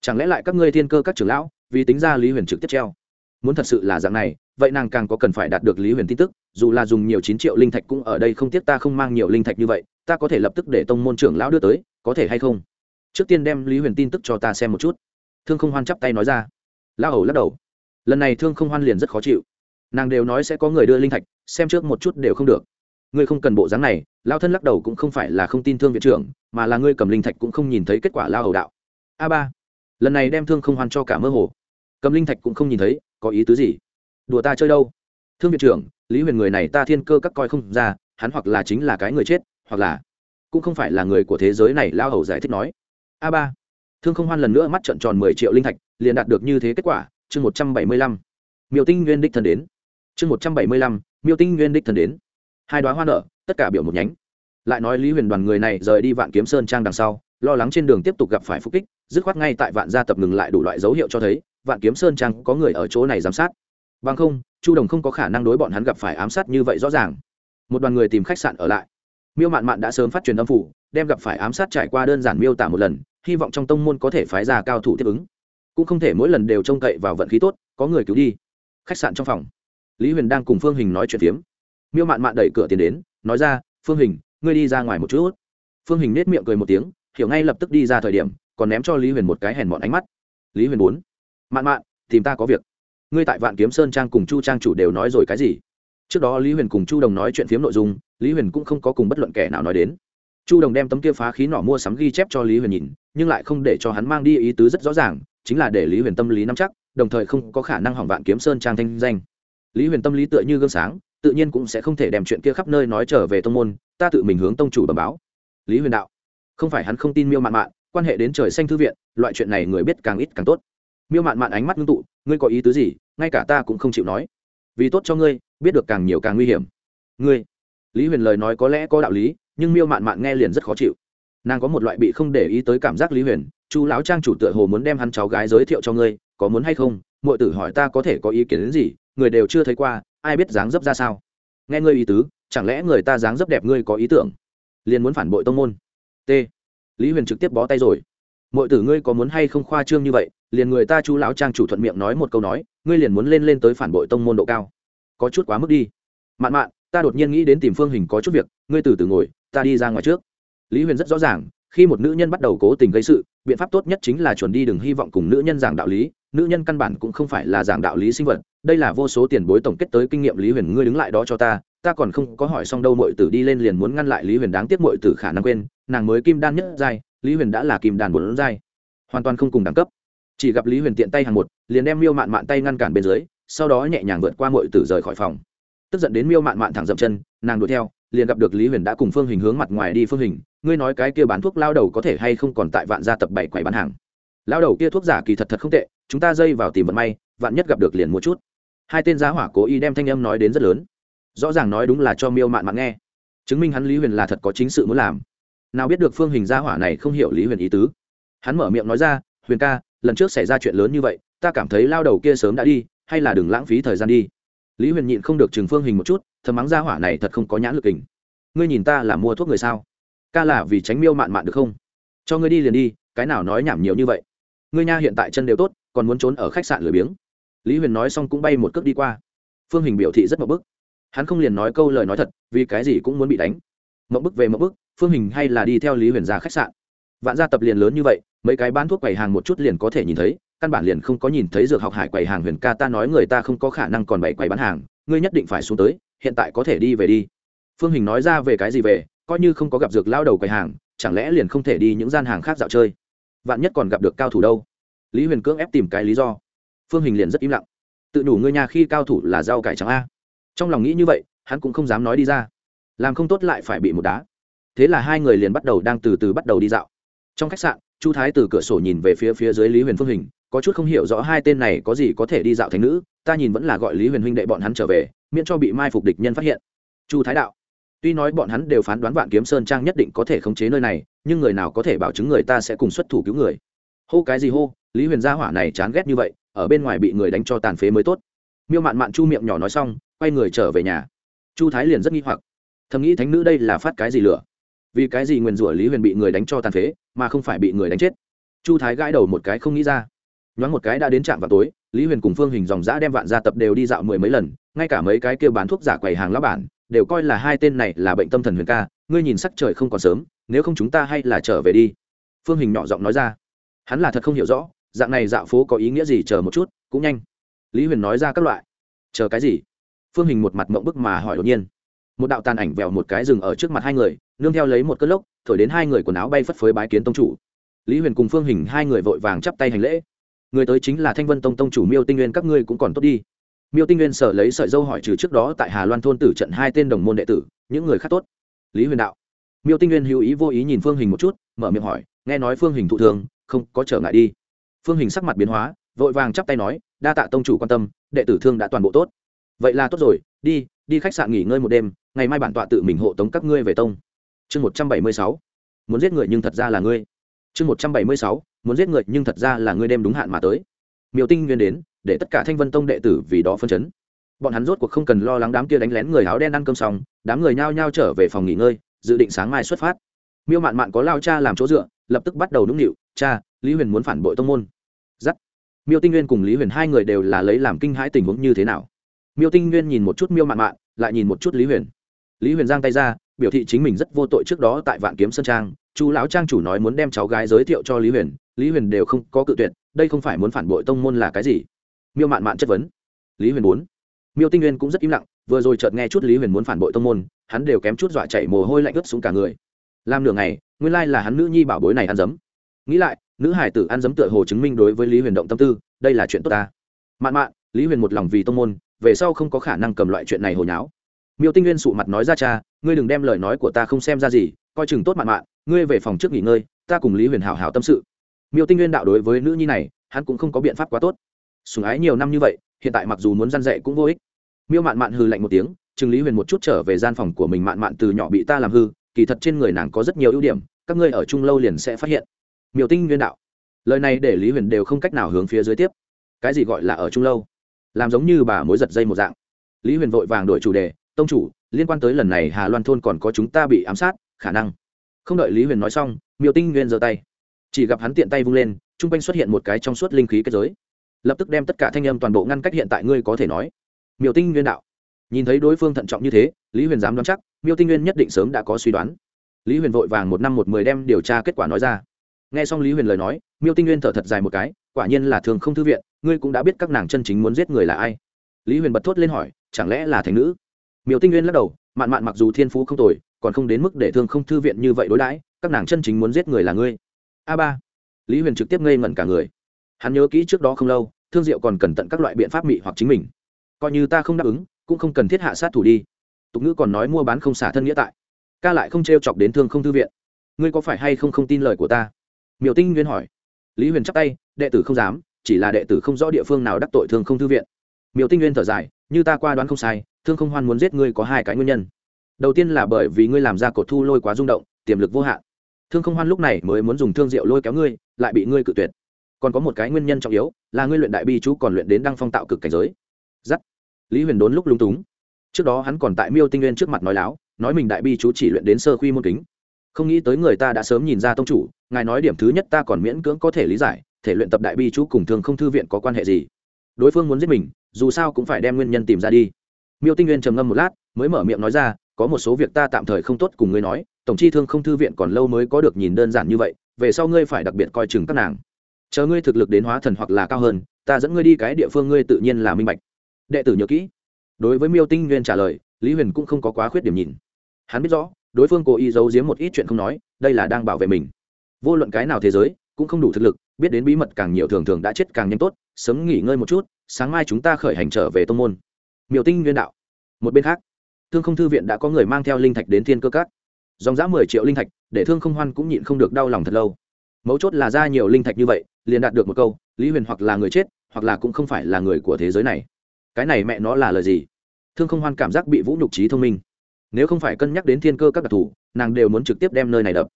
Chẳng lẽ lại các ngươi thiên cơ các trưởng lão, vì tính ra lý huyền trực tiếp treo? Muốn thật sự là dạng này, vậy nàng càng có cần phải đạt được lý huyền tin tức, dù là dùng nhiều chín triệu linh thạch cũng ở đây không tiếc ta không mang nhiều linh thạch như vậy, ta có thể lập tức để tông môn trưởng lão đưa tới, có thể hay không? Trước tiên đem lý huyền tin tức cho ta xem một chút. Thương không hoan chắp tay nói ra. Lão hầu lắc đầu. Lần này thương không hoan liền rất khó chịu. Nàng đều nói sẽ có người đưa linh thạch, xem trước một chút đều không được ngươi không cần bộ dáng này, lao thân lắc đầu cũng không phải là không tin thương viện trưởng, mà là ngươi cầm linh thạch cũng không nhìn thấy kết quả lao hầu đạo. A ba, lần này đem thương không hoan cho cả mơ hồ. Cầm linh thạch cũng không nhìn thấy, có ý tứ gì? Đùa ta chơi đâu? Thương viện trưởng, lý huyền người này ta thiên cơ các coi không ra, hắn hoặc là chính là cái người chết, hoặc là cũng không phải là người của thế giới này, lao hầu giải thích nói. A ba, thương không hoan lần nữa mắt trận tròn mười triệu linh thạch, liền đạt được như thế kết quả, chương một trăm bảy mươi lăm. Miêu tinh nguyên đích thần đến. Chương một trăm bảy mươi lăm, miêu tinh nguyên đích thần đến hai đoá hoa nở, tất cả biểu một nhánh. Lại nói lý huyền đoàn người này rời đi vạn kiếm sơn trang đằng sau, lo lắng trên đường tiếp tục gặp phải phúc kích, dứt khoát ngay tại vạn gia tập ngừng lại đủ loại dấu hiệu cho thấy, vạn kiếm sơn trang có người ở chỗ này giám sát. Bằng không, chu đồng không có khả năng đối bọn hắn gặp phải ám sát như vậy rõ ràng. Một đoàn người tìm khách sạn ở lại. Miêu mạn mạn đã sớm phát truyền âm phủ, đem gặp phải ám sát trải qua đơn giản miêu tả một lần, hy vọng trong tông môn có thể phái ra cao thủ tiếp ứng. Cũng không thể mỗi lần đều trông cậy vào vận khí tốt, có người cứu đi. Khách sạn trong phòng. Lý huyền đang cùng phương hình nói chuyện phiếm miêu mạn mạn đẩy cửa tiến đến, nói ra, phương hình, ngươi đi ra ngoài một chút. Phương hình nết miệng cười một tiếng, hiểu ngay lập tức đi ra thời điểm, còn ném cho lý huyền một cái hèn mọn ánh mắt. Lý huyền bốn, mạn mạn, tìm ta có việc. Ngươi tại vạn kiếm sơn trang cùng chu trang chủ đều nói rồi cái gì? Trước đó lý huyền cùng chu đồng nói chuyện phiếm nội dung, lý huyền cũng không có cùng bất luận kẻ nào nói đến. Chu đồng đem tấm kia phá khí nỏ mua sắm ghi chép cho lý huyền nhìn, nhưng lại không để cho hắn mang đi ý tứ rất rõ ràng, chính là để lý huyền tâm lý nắm chắc, đồng thời không có khả năng hỏng vạn kiếm sơn trang thanh danh. Lý huyền tâm lý tựa như gương sáng tự nhiên cũng sẽ không thể đem chuyện kia khắp nơi nói trở về tông môn, ta tự mình hướng tông chủ bẩm báo. Lý huyền đạo, không phải hắn không tin miêu mạn mạn, quan hệ đến trời xanh thư viện, loại chuyện này người biết càng ít càng tốt. Miêu mạn mạn ánh mắt ngưng tụ, ngươi có ý tứ gì, ngay cả ta cũng không chịu nói. Vì tốt cho ngươi, biết được càng nhiều càng nguy hiểm. Ngươi, lý huyền lời nói có lẽ có đạo lý, nhưng miêu mạn mạn nghe liền rất khó chịu. Nàng có một loại bị không để ý tới cảm giác lý huyền, chu lão trang chủ tựa hồ muốn đem hắn cháu gái giới thiệu cho ngươi, có muốn hay không? Mọi tử hỏi ta có thể có ý kiến đến gì người đều chưa thấy qua, ai biết dáng dấp ra sao? Nghe ngươi ý tứ, chẳng lẽ người ta dáng dấp đẹp ngươi có ý tưởng? Liền muốn phản bội tông môn. T. Lý huyền trực tiếp bó tay rồi. Mọi tử ngươi có muốn hay không khoa trương như vậy? Liền người ta chú lão trang chủ thuận miệng nói một câu nói, ngươi liền muốn lên lên tới phản bội tông môn độ cao. Có chút quá mức đi. Mạn mạn, ta đột nhiên nghĩ đến tìm phương hình có chút việc, ngươi từ từ ngồi, ta đi ra ngoài trước. Lý huyền rất rõ ràng, khi một nữ nhân bắt đầu cố tình gây sự, biện pháp tốt nhất chính là chuẩn đi đừng hy vọng cùng nữ nhân giảng đạo lý, nữ nhân căn bản cũng không phải là giảng đạo lý sinh vật đây là vô số tiền bối tổng kết tới kinh nghiệm lý huyền, ngươi đứng lại đó cho ta ta còn không có hỏi xong đâu mọi tử đi lên liền muốn ngăn lại lý huyền đáng tiếc mọi tử khả năng quên, nàng mới kim đan nhất giai, lý huyền đã là kim Đàn bốn giai, hoàn toàn không cùng đẳng cấp. Chỉ gặp lý huyền tiện tay hàng một, liền đem miêu mạn mạn tay ngăn cản bên dưới, sau đó nhẹ nhàng vượt qua mọi tử rời khỏi phòng. Tức giận đến miêu mạn mạn thẳng dậm chân, nàng đuổi theo, liền gặp được lý huyền đã cùng phương hình hướng mặt ngoài đi phương hình, ngươi nói cái kia bán thuốc lao đầu có thể hay không còn tại vạn gia tập bảy quầy bán hàng? Lao đầu kia thuốc giả kỳ thật thật không tệ, chúng ta dây vào tìm vận may, vạn nhất gặp được liền mua chút hai tên giá hỏa cố ý đem thanh âm nói đến rất lớn. Rõ ràng nói đúng là cho miêu mạn mạn nghe. Chứng minh hắn lý huyền là thật có chính sự muốn làm. Nào biết được phương hình gia hỏa này không hiểu lý huyền ý tứ. Hắn mở miệng nói ra, huyền ca, lần trước xảy ra chuyện lớn như vậy, ta cảm thấy lao đầu kia sớm đã đi, hay là đừng lãng phí thời gian đi. Lý huyền nhịn không được chừng phương hình một chút, thầm mắng gia hỏa này thật không có nhãn lực hình ngươi nhìn ta là mua thuốc người sao? Ca là vì tránh miêu mạn mạn được không? Cho ngươi đi liền đi, cái nào nói nhảm nhiều như vậy? Ngươi nha hiện tại chân đều tốt, còn muốn trốn ở khách sạn lười biếng lý huyền nói xong cũng bay một cước đi qua. Phương hình biểu thị rất mậu bức. Hắn không liền nói câu lời nói thật, vì cái gì cũng muốn bị đánh. Mậu bức về mậu bức, phương hình hay là đi theo lý huyền ra khách sạn. Vạn gia tập liền lớn như vậy, mấy cái bán thuốc quầy hàng một chút liền có thể nhìn thấy, căn bản liền không có nhìn thấy dược học hải quầy hàng huyền ca ta nói người ta không có khả năng còn bảy quầy bán hàng, ngươi nhất định phải xuống tới, hiện tại có thể đi về đi. Phương hình nói ra về cái gì về, coi như không có gặp dược lao đầu quầy hàng, chẳng lẽ liền không thể đi những gian hàng khác dạo chơi. Vạn nhất còn gặp được cao thủ đâu? Lý huyền cưỡng ép tìm cái lý do phương hình liền rất im lặng. Tự đủ ngươi nhà khi cao thủ là rau cải trắng a. Trong lòng nghĩ như vậy, hắn cũng không dám nói đi ra. Làm không tốt lại phải bị một đá. Thế là hai người liền bắt đầu đang từ từ bắt đầu đi dạo. Trong khách sạn, chu thái từ cửa sổ nhìn về phía phía dưới lý huyền phương hình, có chút không hiểu rõ hai tên này có gì có thể đi dạo thành nữ, ta nhìn vẫn là gọi lý huyền huynh đệ bọn hắn trở về, miễn cho bị mai phục địch nhân phát hiện. Chu thái đạo, tuy nói bọn hắn đều phán đoán vạn kiếm sơn trang nhất định có thể khống chế nơi này, nhưng người nào có thể bảo chứng người ta sẽ cùng xuất thủ cứu người? Hô cái gì hô, lý huyền gia hỏa này chán ghét như vậy ở bên ngoài bị người đánh cho tàn phế mới tốt. Miêu mạn mạn chu miệng nhỏ nói xong, quay người trở về nhà. Chu thái liền rất nghi hoặc. Thầm nghĩ thánh nữ đây là phát cái gì lửa? Vì cái gì nguyền rủa lý huyền bị người đánh cho tàn phế, mà không phải bị người đánh chết? Chu thái gãi đầu một cái không nghĩ ra. Nhoáng một cái đã đến trạm vào tối, lý huyền cùng phương hình dòng giã đem vạn gia tập đều đi dạo mười mấy lần, ngay cả mấy cái kêu bán thuốc giả quầy hàng lá bản, đều coi là hai tên này là bệnh tâm thần huyền ca, ngươi nhìn sắc trời không còn sớm, nếu không chúng ta hay là trở về đi. Phương hình nhỏ giọng nói ra. Hắn là thật không hiểu rõ dạng này dạo phố có ý nghĩa gì chờ một chút, cũng nhanh. Lý huyền nói ra các loại. Chờ cái gì? Phương hình một mặt mộng bức mà hỏi đột nhiên. Một đạo tàn ảnh vèo một cái rừng ở trước mặt hai người, nương theo lấy một cơn lốc, thổi đến hai người quần áo bay phất phới bái kiến tông chủ. Lý huyền cùng phương hình hai người vội vàng chắp tay hành lễ. Người tới chính là thanh vân tông tông chủ miêu tinh nguyên, các ngươi cũng còn tốt đi. Miêu tinh nguyên sở lấy sợi dâu hỏi trừ trước đó tại hà loan thôn tử trận hai tên đồng môn đệ tử, những người khác tốt. Lý huyền đạo. Miêu tinh nguyên hữu ý vô ý nhìn phương hình một chút, mở miệng hỏi, nghe nói phương hình thụ thường, không có trở ngại đi phương hình sắc mặt biến hóa, vội vàng chắp tay nói, đa tạ tông chủ quan tâm, đệ tử thương đã toàn bộ tốt. Vậy là tốt rồi, đi đi khách sạn nghỉ ngơi một đêm, ngày mai bản tọa tự mình hộ tống các ngươi về tông. Chương một trăm bảy mươi sáu. Muốn giết người nhưng thật ra là ngươi. Chương một trăm bảy mươi sáu. Muốn giết người nhưng thật ra là ngươi đêm đúng hạn mà tới. Miêu tinh nguyên đến, để tất cả thanh vân tông đệ tử vì đó phân chấn. Bọn hắn rốt cuộc không cần lo lắng đám kia đánh lén người áo đen ăn cơm xong, đám người nhao nhao trở về phòng nghỉ ngơi, dự định sáng mai xuất phát. Miêu mạn mạn có lao cha làm chỗ dựa, lập tức bắt đầu nũng nịu, cha lý huyền muốn phản bội tông môn. Giắt. Miêu tinh nguyên cùng lý huyền hai người đều là lấy làm kinh hãi tình huống như thế nào? Miêu tinh nguyên nhìn một chút miêu mạn mạn, lại nhìn một chút lý huyền. Lý huyền giang tay ra, biểu thị chính mình rất vô tội trước đó tại vạn kiếm sơn trang chu lão trang chủ nói muốn đem cháu gái giới thiệu cho lý huyền lý huyền đều không có cự tuyệt, đây không phải muốn phản bội tông môn là cái gì? Miêu mạn mạn chất vấn. Lý huyền muốn. Miêu tinh nguyên cũng rất im lặng, vừa rồi chợt nghe chút lý huyền muốn phản bội tông môn, hắn đều kém chút dọa chạy mồ hôi lạnh ướt xuống cả người. Làm nửa ngày, nguyên lai là hắn nữ nhi bảo bối này ăn dấm. Nghĩ lại nữ hải tử ăn dấm tựa hồ chứng minh đối với lý huyền động tâm tư, đây là chuyện tốt ta. Mạn mạn, lý huyền một lòng vì tông môn, về sau không có khả năng cầm loại chuyện này hồi nháo. Miêu tinh nguyên sụ mặt nói ra cha, ngươi đừng đem lời nói của ta không xem ra gì, coi chừng tốt mạn mạn, ngươi về phòng trước nghỉ ngơi, ta cùng lý huyền hào hào tâm sự. Miêu tinh nguyên đạo đối với nữ nhi này, hắn cũng không có biện pháp quá tốt. Sùng ái nhiều năm như vậy, hiện tại mặc dù muốn răn dạy cũng vô ích. Miêu mạn mạn hừ lạnh một tiếng, chừng lý huyền một chút trở về gian phòng của mình mạn mạn từ nhỏ bị ta làm hư, kỳ thật trên người nàng có rất nhiều ưu điểm, các ngươi ở chung lâu liền sẽ phát hiện. Miêu tinh nguyên đạo. Lời này để lý huyền đều không cách nào hướng phía dưới tiếp. Cái gì gọi là ở chung lâu? Làm giống như bà mối giật dây một dạng. Lý huyền vội vàng đổi chủ đề, tông chủ, liên quan tới lần này hà loan thôn còn có chúng ta bị ám sát, khả năng. Không đợi lý huyền nói xong, miêu tinh nguyên giơ tay. Chỉ gặp hắn tiện tay vung lên t r u n g quanh xuất hiện một cái trong suốt linh khí kết giới. Lập tức đem tất cả thanh âm toàn bộ ngăn cách hiện tại ngươi có thể nói. Miêu tinh nguyên đạo. Nhìn thấy đối phương thận trọng như thế, lý huyền dám đoán chắc, miêu tinh nguyên nhất định sớm đã có suy đoán. Lý huyền vội vàng một năm một mười đem điều tra kết quả nói ra nghe xong lý huyền lời nói, miêu tinh nguyên thở thật dài một cái, quả nhiên là thường không thư viện, ngươi cũng đã biết các nàng chân chính muốn giết người là ai. Lý huyền bật thốt lên hỏi, chẳng lẽ là thành nữ? Miêu tinh nguyên lắc đầu, mạn mạn mặc dù thiên phú không tồi, còn không đến mức để thương không thư viện như vậy đối đãi, các nàng chân chính muốn giết người là ngươi. A ba. Lý huyền trực tiếp ngây ngẩn cả người. Hắn nhớ kỹ trước đó không lâu, thương diệu còn cẩn tận các loại biện pháp mị hoặc chính mình. Coi như ta không đáp ứng, cũng không cần thiết hạ sát thủ đi. Tục ngữ còn nói mua bán không xả thân nghĩa tại. Ca lại không t r e o chọc đến thương không thư viện. Ngươi có phải hay không không tin lời của ta? Miểu tinh nguyên hỏi. Lý huyền chắp tay, đệ tử không dám, chỉ là đệ tử không rõ địa phương nào đắc tội thương không thư viện. Miểu tinh nguyên thở dài, như ta qua đoán không sai, thương không hoan muốn giết ngươi có hai cái nguyên nhân. Đầu tiên là bởi vì ngươi làm ra cột thu lôi quá rung động, tiềm lực vô hạn. Thương không hoan lúc này mới muốn dùng thương diệu lôi kéo ngươi, lại bị ngươi cự tuyệt. Còn có một cái nguyên nhân trọng yếu, là ngươi luyện đại bi chú còn luyện đến đăng phong tạo cực cảnh giới. Giắt. Lý huyền đốn lúc lúng túng. Trước đó hắn còn tại miêu tinh nguyên trước mặt nói láo, nói mình đại bi chú chỉ luyện đến sơ khuy môn kính. Không nghĩ tới người ta đã sớm nhìn ra tông chủ ngài nói điểm thứ nhất ta còn miễn cưỡng có thể lý giải, thể luyện tập đại bi chú cùng thường không thư viện có quan hệ gì. Đối phương muốn giết mình, dù sao cũng phải đem nguyên nhân tìm ra đi. Miêu tinh nguyên trầm ngâm một lát, mới mở miệng nói ra, có một số việc ta tạm thời không tốt cùng ngươi nói, tổng chi thương không thư viện còn lâu mới có được nhìn đơn giản như vậy, về sau ngươi phải đặc biệt coi chừng các nàng. Chờ ngươi thực lực đến hóa thần hoặc là cao hơn, ta dẫn ngươi đi cái địa phương ngươi tự nhiên là minh bạch. Đệ tử nhớ kỹ. Đối với miêu tinh nguyên trả lời, lý huyền cũng không có quá khuyết điểm nhìn. Hắn biết rõ, đối phương cố ý giấu giếm một ít chuyện không nói, đây là đang bảo vệ mình vô luận cái nào thế giới, cũng không đủ thực lực, biết đến bí mật càng nhiều thường thường đã chết càng nhanh tốt, sớm nghỉ ngơi một chút, sáng mai chúng ta khởi hành trở về tô n g môn. Miêu tinh nguyên đạo. Một bên khác, thương không thư viện đã có người mang theo linh thạch đến thiên cơ cát dòng giã mười triệu linh thạch, để thương không hoan cũng nhịn không được đau lòng thật lâu. Mấu chốt là ra nhiều linh thạch như vậy, liền đạt được một câu, lý huyền hoặc là người chết, hoặc là cũng không phải là người của thế giới này. Cái này mẹ nó là lời gì? Thương không hoan cảm giác bị vũ nhục trí thông minh. Nếu không phải cân nhắc đến thiên cơ các đặc thù, nàng đều muốn trực tiếp đem nơi này đập.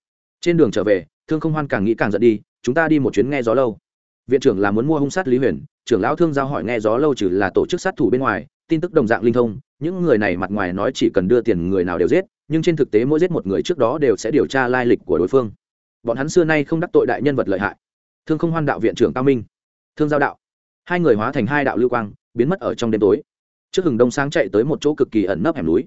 Trên đường trở về thương không hoan càng nghĩ càng giận đi, chúng ta đi một chuyến nghe gió lâu. Viện trưởng là muốn mua hung sát lý huyền, trưởng lão thương giao hỏi nghe gió lâu trừ là tổ chức sát thủ bên ngoài, tin tức đồng dạng linh thông, những người này mặt ngoài nói chỉ cần đưa tiền người nào đều giết, nhưng trên thực tế mỗi giết một người trước đó đều sẽ điều tra lai lịch của đối phương. Bọn hắn xưa nay không đắc tội đại nhân vật lợi hại. Thương không hoan đạo viện trưởng cao minh. Thương giao đạo. Hai người hóa thành hai đạo lưu quang, biến mất ở trong đêm tối. Trước hừng đông sáng chạy tới một chỗ cực kỳ ẩn nấp hẻm núi.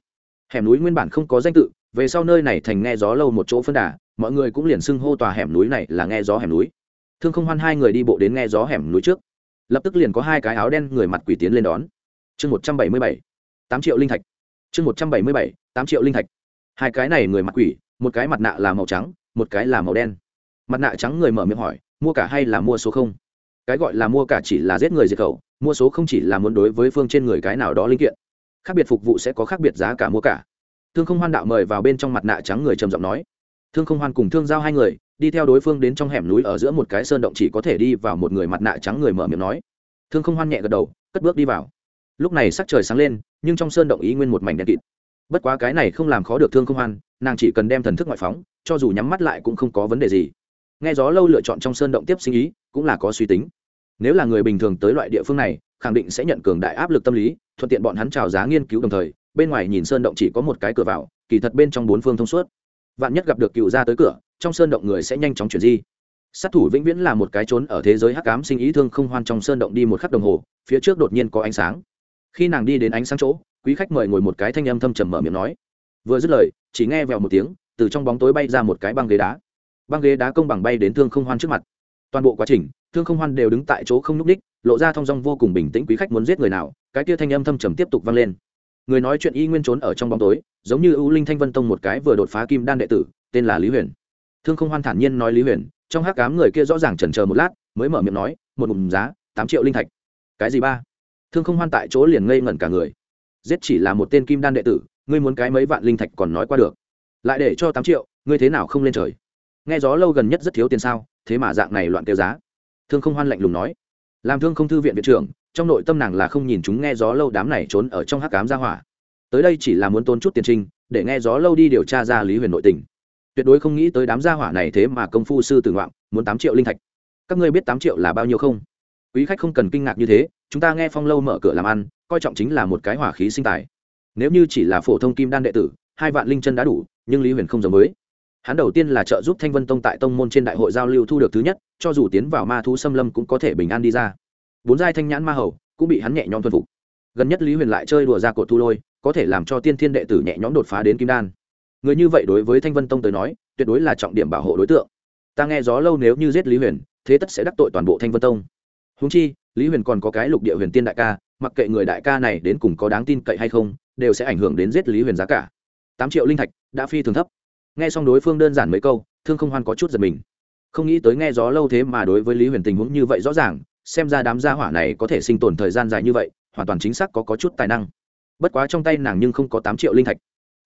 Hẻm núi nguyên bản không có danh tự, về sau nơi này thành nghe gió lâu một chỗ phân đà mọi người cũng liền xưng hô tòa hẻm núi này là nghe gió hẻm núi. Thương không hoan hai người đi bộ đến nghe gió hẻm núi trước. Lập tức liền có hai cái áo đen người mặt quỷ tiến lên đón. Chương một trăm bảy mươi bảy, tám triệu linh thạch. Chương một trăm bảy mươi bảy, tám triệu linh thạch. Hai cái này người mặt quỷ, một cái mặt nạ là màu trắng, một cái là màu đen. Mặt nạ trắng người mở miệng hỏi, mua cả hay là mua số không? Cái gọi là mua cả chỉ là giết người diệt khẩu, mua số không chỉ là muốn đối với phương trên người cái nào đó linh kiện. Khác biệt phục vụ sẽ có khác biệt giá cả mua cả. Thương không hoan đạo mời vào bên trong mặt nạ trắng người trầm giọng nói thương không hoan cùng thương giao hai người, đi theo đối phương đến trong hẻm núi ở giữa một cái sơn động chỉ có thể đi vào một người mặt nạ trắng người mở miệng nói. Thương không hoan nhẹ gật đầu, cất bước đi vào. Lúc này sắc trời sáng lên, nhưng trong sơn động ý nguyên một mảnh đen kịt. Bất quá cái này không làm khó được thương không hoan, nàng chỉ cần đem thần thức ngoại phóng, cho dù nhắm mắt lại cũng không có vấn đề gì. Nghe gió lâu lựa chọn trong sơn động tiếp sinh ý, cũng là có suy tính. Nếu là người bình thường tới loại địa phương này, khẳng định sẽ nhận cường đại áp lực tâm lý, thuận tiện bọn hắn trào giá nghiên cứu đồng thời, bên ngoài nhìn sơn động chỉ có một cái cửa vào, kỳ thật bên trong bốn phương thông suốt vạn nhất gặp được cựu gia tới cửa, trong sơn động người sẽ nhanh chóng chuyển di. Sát thủ vĩnh viễn là một cái trốn ở thế giới hắc ám sinh ý thương không hoan trong sơn động đi một khắc đồng hồ, phía trước đột nhiên có ánh sáng. Khi nàng đi đến ánh sáng chỗ, quý khách mời ngồi một cái thanh âm thâm trầm mở miệng nói. Vừa dứt lời, chỉ nghe vèo một tiếng, từ trong bóng tối bay ra một cái băng ghế đá. Băng ghế đá công bằng bay đến thương không hoan trước mặt. Toàn bộ quá trình, thương không hoan đều đứng tại chỗ không núp đích lộ ra thong dong vô cùng bình tĩnh, quý khách muốn giết người nào, cái kia thanh âm thâm trầm tiếp tục vang lên người nói chuyện y nguyên trốn ở trong bóng tối, giống như ưu linh thanh vân tông một cái vừa đột phá kim đan đệ tử, tên là lý huyền. Thương không hoan thản nhiên nói lý huyền, trong hát cám người kia rõ ràng chần chờ một lát, mới mở miệng nói, một ngụm giá, tám triệu linh thạch. Cái gì ba? Thương không hoan tại chỗ liền ngây ngẩn cả người. Giết chỉ là một tên kim đan đệ tử, ngươi muốn cái mấy vạn linh thạch còn nói qua được. Lại để cho tám triệu, ngươi thế nào không lên trời? Nghe gió lâu gần nhất rất thiếu tiền sao, thế mà dạng này loạn tiêu giá. Thương không hoan lạnh lùng nói làm thương không thư viện viện trưởng, trong nội tâm nàng là không nhìn chúng nghe gió lâu đám này trốn ở trong hắc cám ra hỏa. Tới đây chỉ là muốn tốn chút tiền trinh, để nghe gió lâu đi điều tra ra lý huyền nội tình. Tuyệt đối không nghĩ tới đám gia hỏa này thế mà công phu sư tử ngoạn muốn tám triệu linh thạch. Các ngươi biết tám triệu là bao nhiêu không? Quý khách không cần kinh ngạc như thế, chúng ta nghe phong lâu mở cửa làm ăn, coi trọng chính là một cái hỏa khí sinh tài. Nếu như chỉ là phổ thông kim đan đệ tử, hai vạn linh chân đã đủ, nhưng lý huyền không giống mới hắn đầu tiên là trợ giúp thanh vân tông tại tông môn trên đại hội giao lưu thu được thứ nhất, cho dù tiến vào ma thú xâm lâm cũng có thể bình an đi ra. Bốn giai thanh nhãn ma hầu cũng bị hắn nhẹ nhõm thuần phục. Gần nhất lý huyền lại chơi đùa ra cột thu lôi, có thể làm cho tiên thiên đệ tử nhẹ nhõm đột phá đến kim đan. Người như vậy đối với thanh vân tông tới nói, tuyệt đối là trọng điểm bảo hộ đối tượng. Ta nghe gió lâu nếu như giết lý huyền, thế tất sẽ đắc tội toàn bộ thanh vân tông. Húng chi, lý huyền còn có cái lục địa huyền tiên đại ca, mặc kệ người đại ca này đến cùng có đáng tin cậy hay không, đều sẽ ảnh hưởng đến giết lý huyền giá cả. Tám triệu linh thạch đã phi thường thấp nghe xong đối phương đơn giản mấy câu thương không hoan có chút giật mình. Không nghĩ tới nghe gió lâu thế mà đối với lý huyền tình huống như vậy rõ ràng xem ra đám gia hỏa này có thể sinh tồn thời gian dài như vậy hoàn toàn chính xác có, có chút tài năng. Bất quá trong tay nàng nhưng không có tám triệu linh thạch.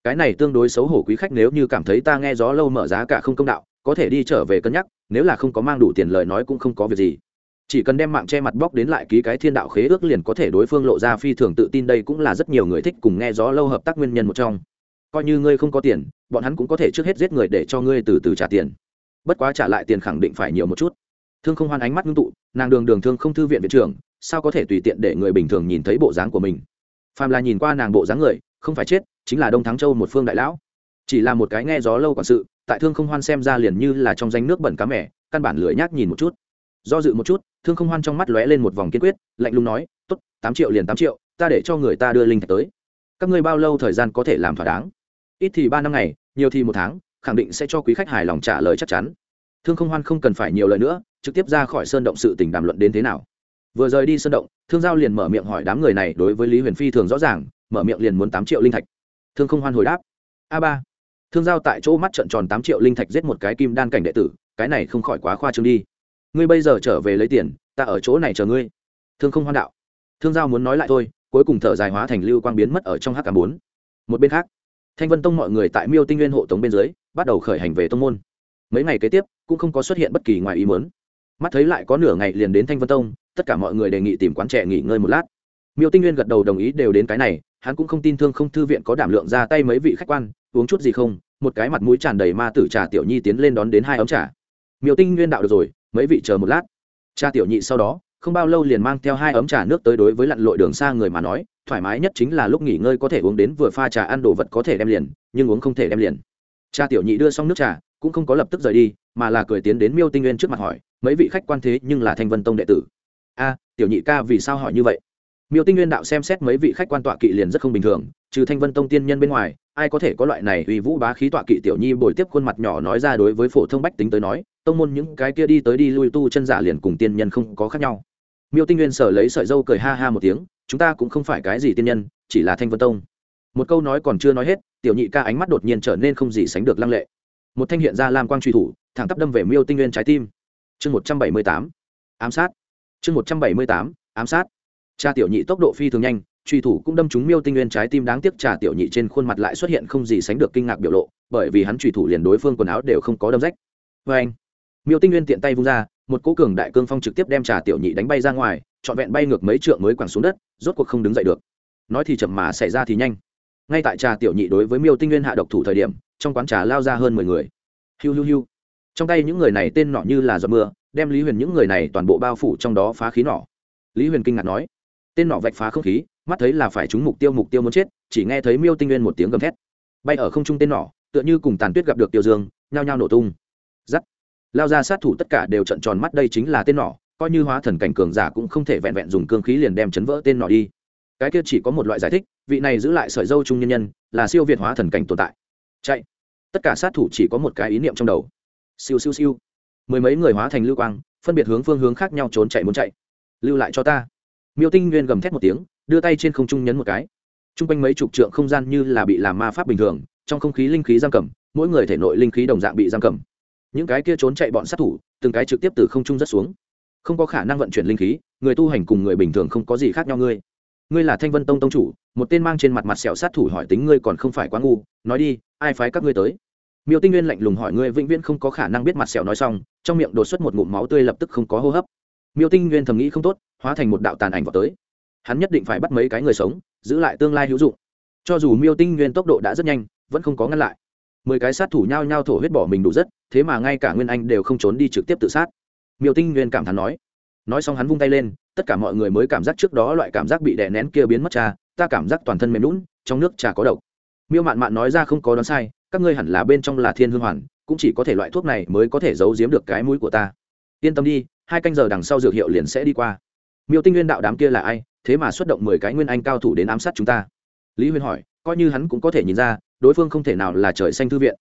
Cái này tương đối xấu hổ quý khách nếu như cảm thấy ta nghe gió lâu mở giá cả không công đạo có thể đi trở về cân nhắc nếu là không có mang đủ tiền lời nói cũng không có việc gì. Chỉ cần đem mạng che mặt bóc đến lại ký cái thiên đạo khế ước liền có thể đối phương lộ ra phi thường tự tin đây cũng là rất nhiều người thích cùng nghe gió lâu hợp tác nguyên nhân một trong coi như ngươi không có tiền, bọn hắn cũng có thể trước hết giết người để cho ngươi từ từ trả tiền. Bất quá trả lại tiền khẳng định phải nhiều một chút. Thương không hoan ánh mắt ngưng tụ, nàng đường đường thương không thư viện viện trưởng, sao có thể tùy tiện để người bình thường nhìn thấy bộ dáng của mình? Phàm là nhìn qua nàng bộ dáng người, không phải chết, chính là đông thắng châu một phương đại lão. Chỉ là một cái nghe gió lâu quản sự, tại thương không hoan xem ra liền như là trong danh nước bẩn cá mẻ căn bản lười nhác nhìn một chút. Do dự một chút, thương không hoan trong mắt lóe lên một vòng kiên quyết, lạnh lùng nói t ố t tám triệu liền tám triệu, ta để cho người ta đưa linh thạch tới. Các ngươi bao lâu thời gian có thể làm thỏa đáng? Ít thì ba năm ngày, nhiều thì một tháng, khẳng định sẽ cho quý khách hài lòng trả lời chắc chắn. Thương không hoan không cần phải nhiều lời nữa, trực tiếp ra khỏi sơn động sự tình đàm luận đến thế nào. Vừa rời đi sơn động, thương giao liền mở miệng hỏi đám người này đối với lý huyền phi thường rõ ràng, mở miệng liền muốn tám triệu linh thạch. Thương không hoan hồi đáp, a ba. Thương giao tại chỗ mắt trận tròn tám triệu linh thạch giết một cái kim đan cảnh đệ tử, cái này không khỏi quá khoa trương đi. Ngươi bây giờ trở về lấy tiền, ta ở chỗ này chờ ngươi. Thương không hoan đạo. Thương giao muốn nói lại thôi, cuối cùng thở dài hóa thành lưu quang biến mất ở trong h tám bốn. Một bên khác thanh vân tông mọi người tại miêu tinh nguyên hộ tống bên dưới, bắt đầu khởi hành về tông môn. Mấy ngày kế tiếp, cũng không có xuất hiện bất kỳ ngoài ý muốn. Mắt thấy lại có nửa ngày liền đến thanh vân tông, tất cả mọi người đề nghị tìm quán trẻ nghỉ ngơi một lát. Miêu tinh nguyên gật đầu đồng ý đều đến cái này, hắn cũng không tin thương không thư viện có đảm lượng ra tay mấy vị khách quan, uống chút gì không, một cái mặt mũi tràn đầy ma tử trà tiểu nhi tiến lên đón đến hai ấm trà. Miêu tinh nguyên đạo được rồi, mấy vị chờ một lát. Cha tiểu nhị sau đó, không bao lâu liền mang theo hai ấm trà nước tới đối với lặn lội đường xa người mà nói thoải mái nhất chính là lúc nghỉ ngơi có thể uống đến vừa pha trà ăn đồ vật có thể đem liền, nhưng uống không thể đem liền. Cha tiểu nhị đưa xong nước trà, cũng không có lập tức rời đi, mà là cười tiến đến miêu tinh nguyên trước mặt hỏi, mấy vị khách quan thế nhưng là thanh vân tông đệ tử? A, tiểu nhị ca vì sao hỏi như vậy? Miêu tinh nguyên đạo xem xét mấy vị khách quan tọa kỵ liền rất không bình thường, trừ thanh vân tông tiên nhân bên ngoài, ai có thể có loại này uy vũ bá khí tọa kỵ tiểu nhi bồi tiếp khuôn mặt nhỏ nói ra đối với phổ thông bách tính tới nói, tông môn những cái kia đi tới đi lui tu chân giả liền cùng tiên nhân không có khác nhau. Miêu tinh nguyên sở lấy sợi dâu cười ha ha một tiếng chúng ta cũng không phải cái gì tiên nhân, chỉ là thanh vân tông. Một câu nói còn chưa nói hết, tiểu nhị ca ánh mắt đột nhiên trở nên không gì sánh được lăng lệ. Một thanh hiện ra lam quang truy thủ, thẳng tắp đâm về miêu tinh nguyên trái tim. Chương một trăm bảy mươi tám, ám sát. Chương một trăm bảy mươi tám, ám sát. Cha tiểu nhị tốc độ phi thường nhanh, truy thủ cũng đâm trúng miêu tinh nguyên trái tim, đáng tiếc trà tiểu nhị trên khuôn mặt lại xuất hiện không gì sánh được kinh ngạc biểu lộ, bởi vì hắn truy thủ liền đối phương quần áo đều không có đâm rách. Vê anh miêu tinh nguyên tiện tay vung ra một cố cường đại cương phong trực tiếp đem trà tiểu nhị đánh bay ra ngoài, trọn vẹn bay ngược mấy trượng mới quẳng xuống đất, rốt cuộc không đứng dậy được. Nói thì chậm mà xảy ra thì nhanh. Ngay tại trà tiểu nhị đối với miêu tinh nguyên hạ độc thủ thời điểm, trong quán trà lao ra hơn mười người. Hiu hiu hiu. Trong tay những người này tên nọ như là giọt mưa, đem lý huyền những người này toàn bộ bao phủ trong đó phá khí nỏ. Lý huyền kinh ngạc nói, tên nọ vạch phá không khí, mắt thấy là phải trúng mục tiêu mục tiêu muốn chết, chỉ nghe thấy miêu tinh nguyên một tiếng gầm thét. Bay ở không trung tên nỏ tựa như cùng tàn tuyết gặp được tiêu dương, nhao nhao nổ tung. Giắt lao ra sát thủ tất cả đều trận tròn mắt, đây chính là tên nỏ, coi như hóa thần cảnh cường giả cũng không thể vẹn vẹn dùng cương khí liền đem chấn vỡ tên nỏ đi. Cái kia chỉ có một loại giải thích, vị này giữ lại sợi dâu trung nhân nhân, là siêu việt hóa thần cảnh tồn tại. Chạy. Tất cả sát thủ chỉ có một cái ý niệm trong đầu. Siêu siêu siêu. Mười mấy người hóa thành lưu quang, phân biệt hướng phương hướng khác nhau trốn chạy muốn chạy. Lưu lại cho ta. Miêu tinh nguyên gầm thét một tiếng, đưa tay trên không trung nhấn một cái. T r u n g quanh mấy chục trượng không gian như là bị làm ma pháp bình thường, trong không khí linh khí giam cầm, mỗi người thể nội linh khí đồng dạng bị giam cầm những cái kia trốn chạy bọn sát thủ, từng cái trực tiếp từ không trung rất xuống. Không có khả năng vận chuyển linh khí, người tu hành cùng người bình thường không có gì khác nhau ngươi. Ngươi là thanh vân tông tông chủ, một tên mang trên mặt mặt sẹo sát thủ hỏi tính ngươi còn không phải quá ngu, nói đi, ai phái các ngươi tới? Miêu tinh nguyên lạnh lùng hỏi ngươi vĩnh viễn không có khả năng biết mặt sẹo nói xong, trong miệng đột xuất một ngụm máu tươi lập tức không có hô hấp. Miêu tinh nguyên thầm nghĩ không tốt, hóa thành một đạo tàn ảnh vào tới. Hắn nhất định phải bắt mấy cái người sống, giữ lại tương lai hữu dụng. Cho dù miêu tinh nguyên tốc độ đã rất nhanh, vẫn không có ngăn lại mười cái sát thủ nhao nhao thổ huyết bỏ mình đủ rất, thế mà ngay cả nguyên anh đều không trốn đi trực tiếp tự sát. Miêu tinh nguyên cảm thán nói. Nói xong hắn vung tay lên, tất cả mọi người mới cảm giác trước đó loại cảm giác bị đè nén kia biến mất cha, ta cảm giác toàn thân mềm lún trong nước trà có độc. Miêu mạn mạn nói ra không có đoán sai, các ngươi hẳn là bên trong là thiên hương hoàn, cũng chỉ có thể loại thuốc này mới có thể giấu giếm được cái mũi của ta. Yên tâm đi, hai canh giờ đằng sau dược hiệu liền sẽ đi qua. Miêu tinh nguyên đạo đám kia là ai, thế mà xuất động mười cái nguyên anh cao thủ đến ám sát chúng ta. Lý huyên hỏi coi như hắn cũng có thể nhìn ra, đối phương không thể nào là trời xanh thư viện.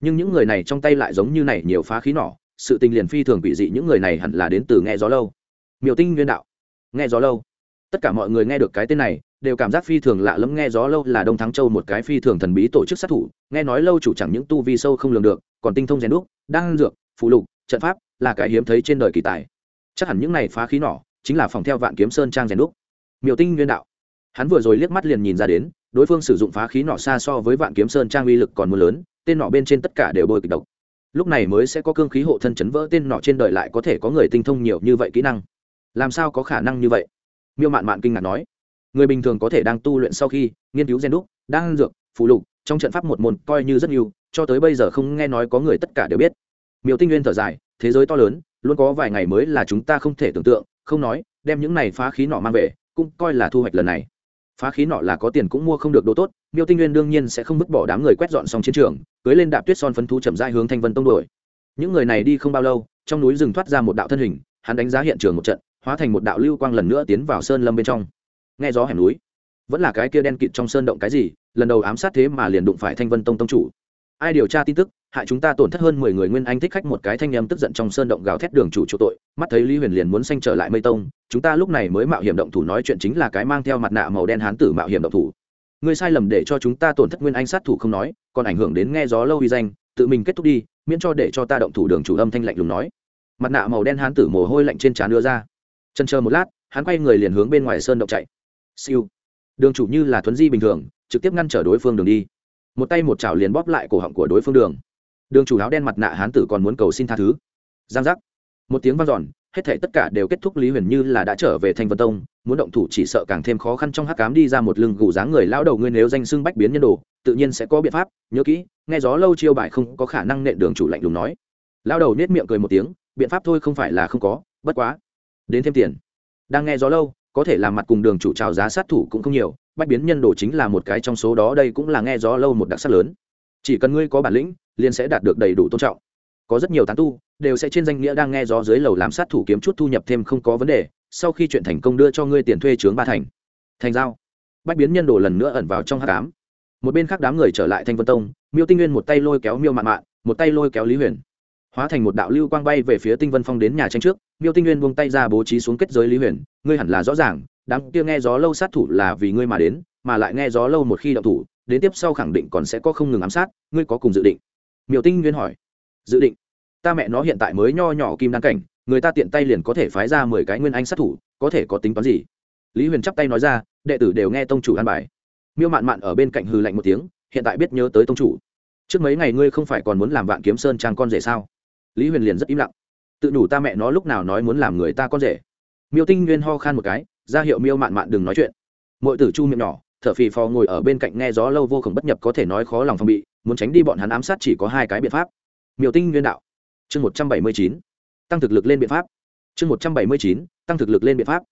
Nhưng những người này trong tay lại giống như này nhiều phá khí nỏ, sự tình liền phi thường bị dị, những người này hẳn là đến từ nghe gió lâu. Miêu tinh nguyên đạo. Nghe gió lâu. Tất cả mọi người nghe được cái tên này, đều cảm giác phi thường lạ lẫm. Nghe gió lâu là đông thắng châu một cái phi thường thần bí tổ chức sát thủ, nghe nói lâu chủ chẳng những tu vi sâu không lường được, còn tinh thông rèn đúc, đan dược phụ lục, trận pháp, là cái hiếm thấy trên đời kỳ tài. Chắc hẳn những này phá khí nỏ chính là phòng theo vạn kiếm sơn trang rèn đúc. Miêu tinh nguyên đạo. Hắn vừa rồi liếc mắt liền nhìn ra đến đối phương sử dụng phá khí nỏ xa so với vạn kiếm sơn trang uy lực còn mưa lớn, tên nỏ bên trên tất cả đều bôi kịch độc. Lúc này mới sẽ có cương khí hộ thân chấn vỡ tên nỏ trên đời lại có thể có người tinh thông nhiều như vậy kỹ năng. Làm sao có khả năng như vậy? Miêu mạn mạn kinh ngạc nói. Người bình thường có thể đang tu luyện sau khi nghiên cứu gen đúc, đang dược, phụ lục, trong trận pháp một môn coi như rất nhiều, cho tới bây giờ không nghe nói có người tất cả đều biết. Miêu tinh nguyên thở dài, thế giới to lớn, luôn có vài ngày mới là chúng ta không thể tưởng tượng, không nói, đem những này phá khí nọ mang về, cũng coi là thu hoạch lần này phá khí nọ là có tiền cũng mua không được đồ tốt, miêu tinh nguyên đương nhiên sẽ không vứt bỏ đám người quét dọn xong chiến trường, cưới lên đạp tuyết son phấn thú chậm dai hướng thanh vân tông đuổi. Những người này đi không bao lâu, trong núi rừng thoát ra một đạo thân hình, hắn đánh giá hiện trường một trận, hóa thành một đạo lưu quang lần nữa tiến vào sơn lâm bên trong. Nghe gió hẻm núi, vẫn là cái kia đen kịt trong sơn động cái gì, lần đầu ám sát thế mà liền đụng phải thanh vân tông tông chủ. Ai điều tra tin tức hại chúng ta tổn thất hơn mười người nguyên anh thích khách một cái thanh âm tức giận trong sơn động gào thét đường chủ chỗ tội, mắt thấy lý huyền liền muốn xanh trở lại mây tông, chúng ta lúc này mới mạo hiểm động thủ nói chuyện chính là cái mang theo mặt nạ màu đen hán tử mạo hiểm động thủ. Người sai lầm để cho chúng ta tổn thất nguyên anh sát thủ không nói, còn ảnh hưởng đến nghe gió lâu uy danh, tự mình kết thúc đi, miễn cho để cho ta động thủ đường chủ âm thanh lạnh lùng nói. Mặt nạ màu đen hán tử mồ hôi lạnh trên trán đưa ra. Chân chờ một lát, hắn quay người liền hướng bên ngoài sơn động chạy. Siêu. Đường chủ như là thuấn di bình thường, trực tiếp ngăn trở đối phương đường đi. Một tay một chảo liền bóp lại cổ họng của đối phương đường đường chủ áo đen mặt nạ hán tử còn muốn cầu xin tha thứ. Giang giác. Một tiếng vang dọn, hết thể tất cả đều kết thúc lý huyền như là đã trở về thanh vân tông, muốn động thủ chỉ sợ càng thêm khó khăn trong hắc cám đi ra một lưng gù dáng người lão đầu ngươi nếu danh xưng bách biến nhân đồ, tự nhiên sẽ có biện pháp, nhớ kỹ, nghe gió lâu chiêu bài không có khả năng nện đường chủ lạnh lùng nói. Lão đầu nết miệng cười một tiếng, biện pháp thôi không phải là không có, bất quá. Đến thêm tiền. Đang nghe gió lâu, có thể làm mặt cùng đường chủ trào giá sát thủ cũng không nhiều, bách biến nhân đồ chính là một cái trong số đó đây cũng là nghe gió lâu một đặc sắc lớn. Chỉ cần ngươi có bản lĩnh liền sẽ đạt được đầy đủ tôn trọng. Có rất nhiều tán tu đều sẽ trên danh nghĩa đang nghe gió dưới lầu làm sát thủ kiếm chút thu nhập thêm không có vấn đề, sau khi chuyện thành công đưa cho ngươi tiền thuê chướng ba thành. Thành giao. Bách biến nhân đồ lần nữa ẩn vào trong hát cám một bên khác đám người trở lại thanh vân tông, miêu tinh nguyên một tay lôi kéo miêu mạn mạn, một tay lôi kéo lý huyền. Hóa thành một đạo lưu quang bay về phía tinh vân phong đến nhà tranh trước, miêu tinh nguyên buông tay ra bố trí xuống kết giới lý huyền, ngươi hẳn là rõ ràng, đám kia nghe gió lâu sát thủ là vì ngươi mà đến, mà lại nghe gió lâu một khi động thủ, đến tiếp sau khẳng định còn sẽ có không ngừng ám sát, ngươi có cùng dự định miêu tinh nguyên hỏi. Dự định. Ta mẹ nó hiện tại mới nho nhỏ kim đăng cảnh, người ta tiện tay liền có thể phái ra mười cái nguyên anh sát thủ, có thể có tính toán gì? Lý huyền chắp tay nói ra, đệ tử đều nghe tông chủ an bài. Miêu mạn mạn ở bên cạnh hừ lạnh một tiếng, hiện tại biết nhớ tới tông chủ. Trước mấy ngày ngươi không phải còn muốn làm vạn kiếm sơn trang con rể sao? Lý huyền liền rất im lặng. Tự đủ ta mẹ nó lúc nào nói muốn làm người ta con rể. Miêu tinh nguyên ho khan một cái, ra hiệu miêu mạn mạn đừng nói chuyện. Mọi tử chu miệng nhỏ, thở phì phò ngồi ở bên cạnh nghe gió lâu vô cùng bất nhập có thể nói khó lòng phòng bị muốn tránh đi bọn hắn ám sát chỉ có hai cái biện pháp. Miêu tinh nguyên đạo. Chương một trăm bảy mươi chín. Tăng thực lực lên biện pháp. Chương một trăm bảy mươi chín. Tăng thực lực lên biện pháp.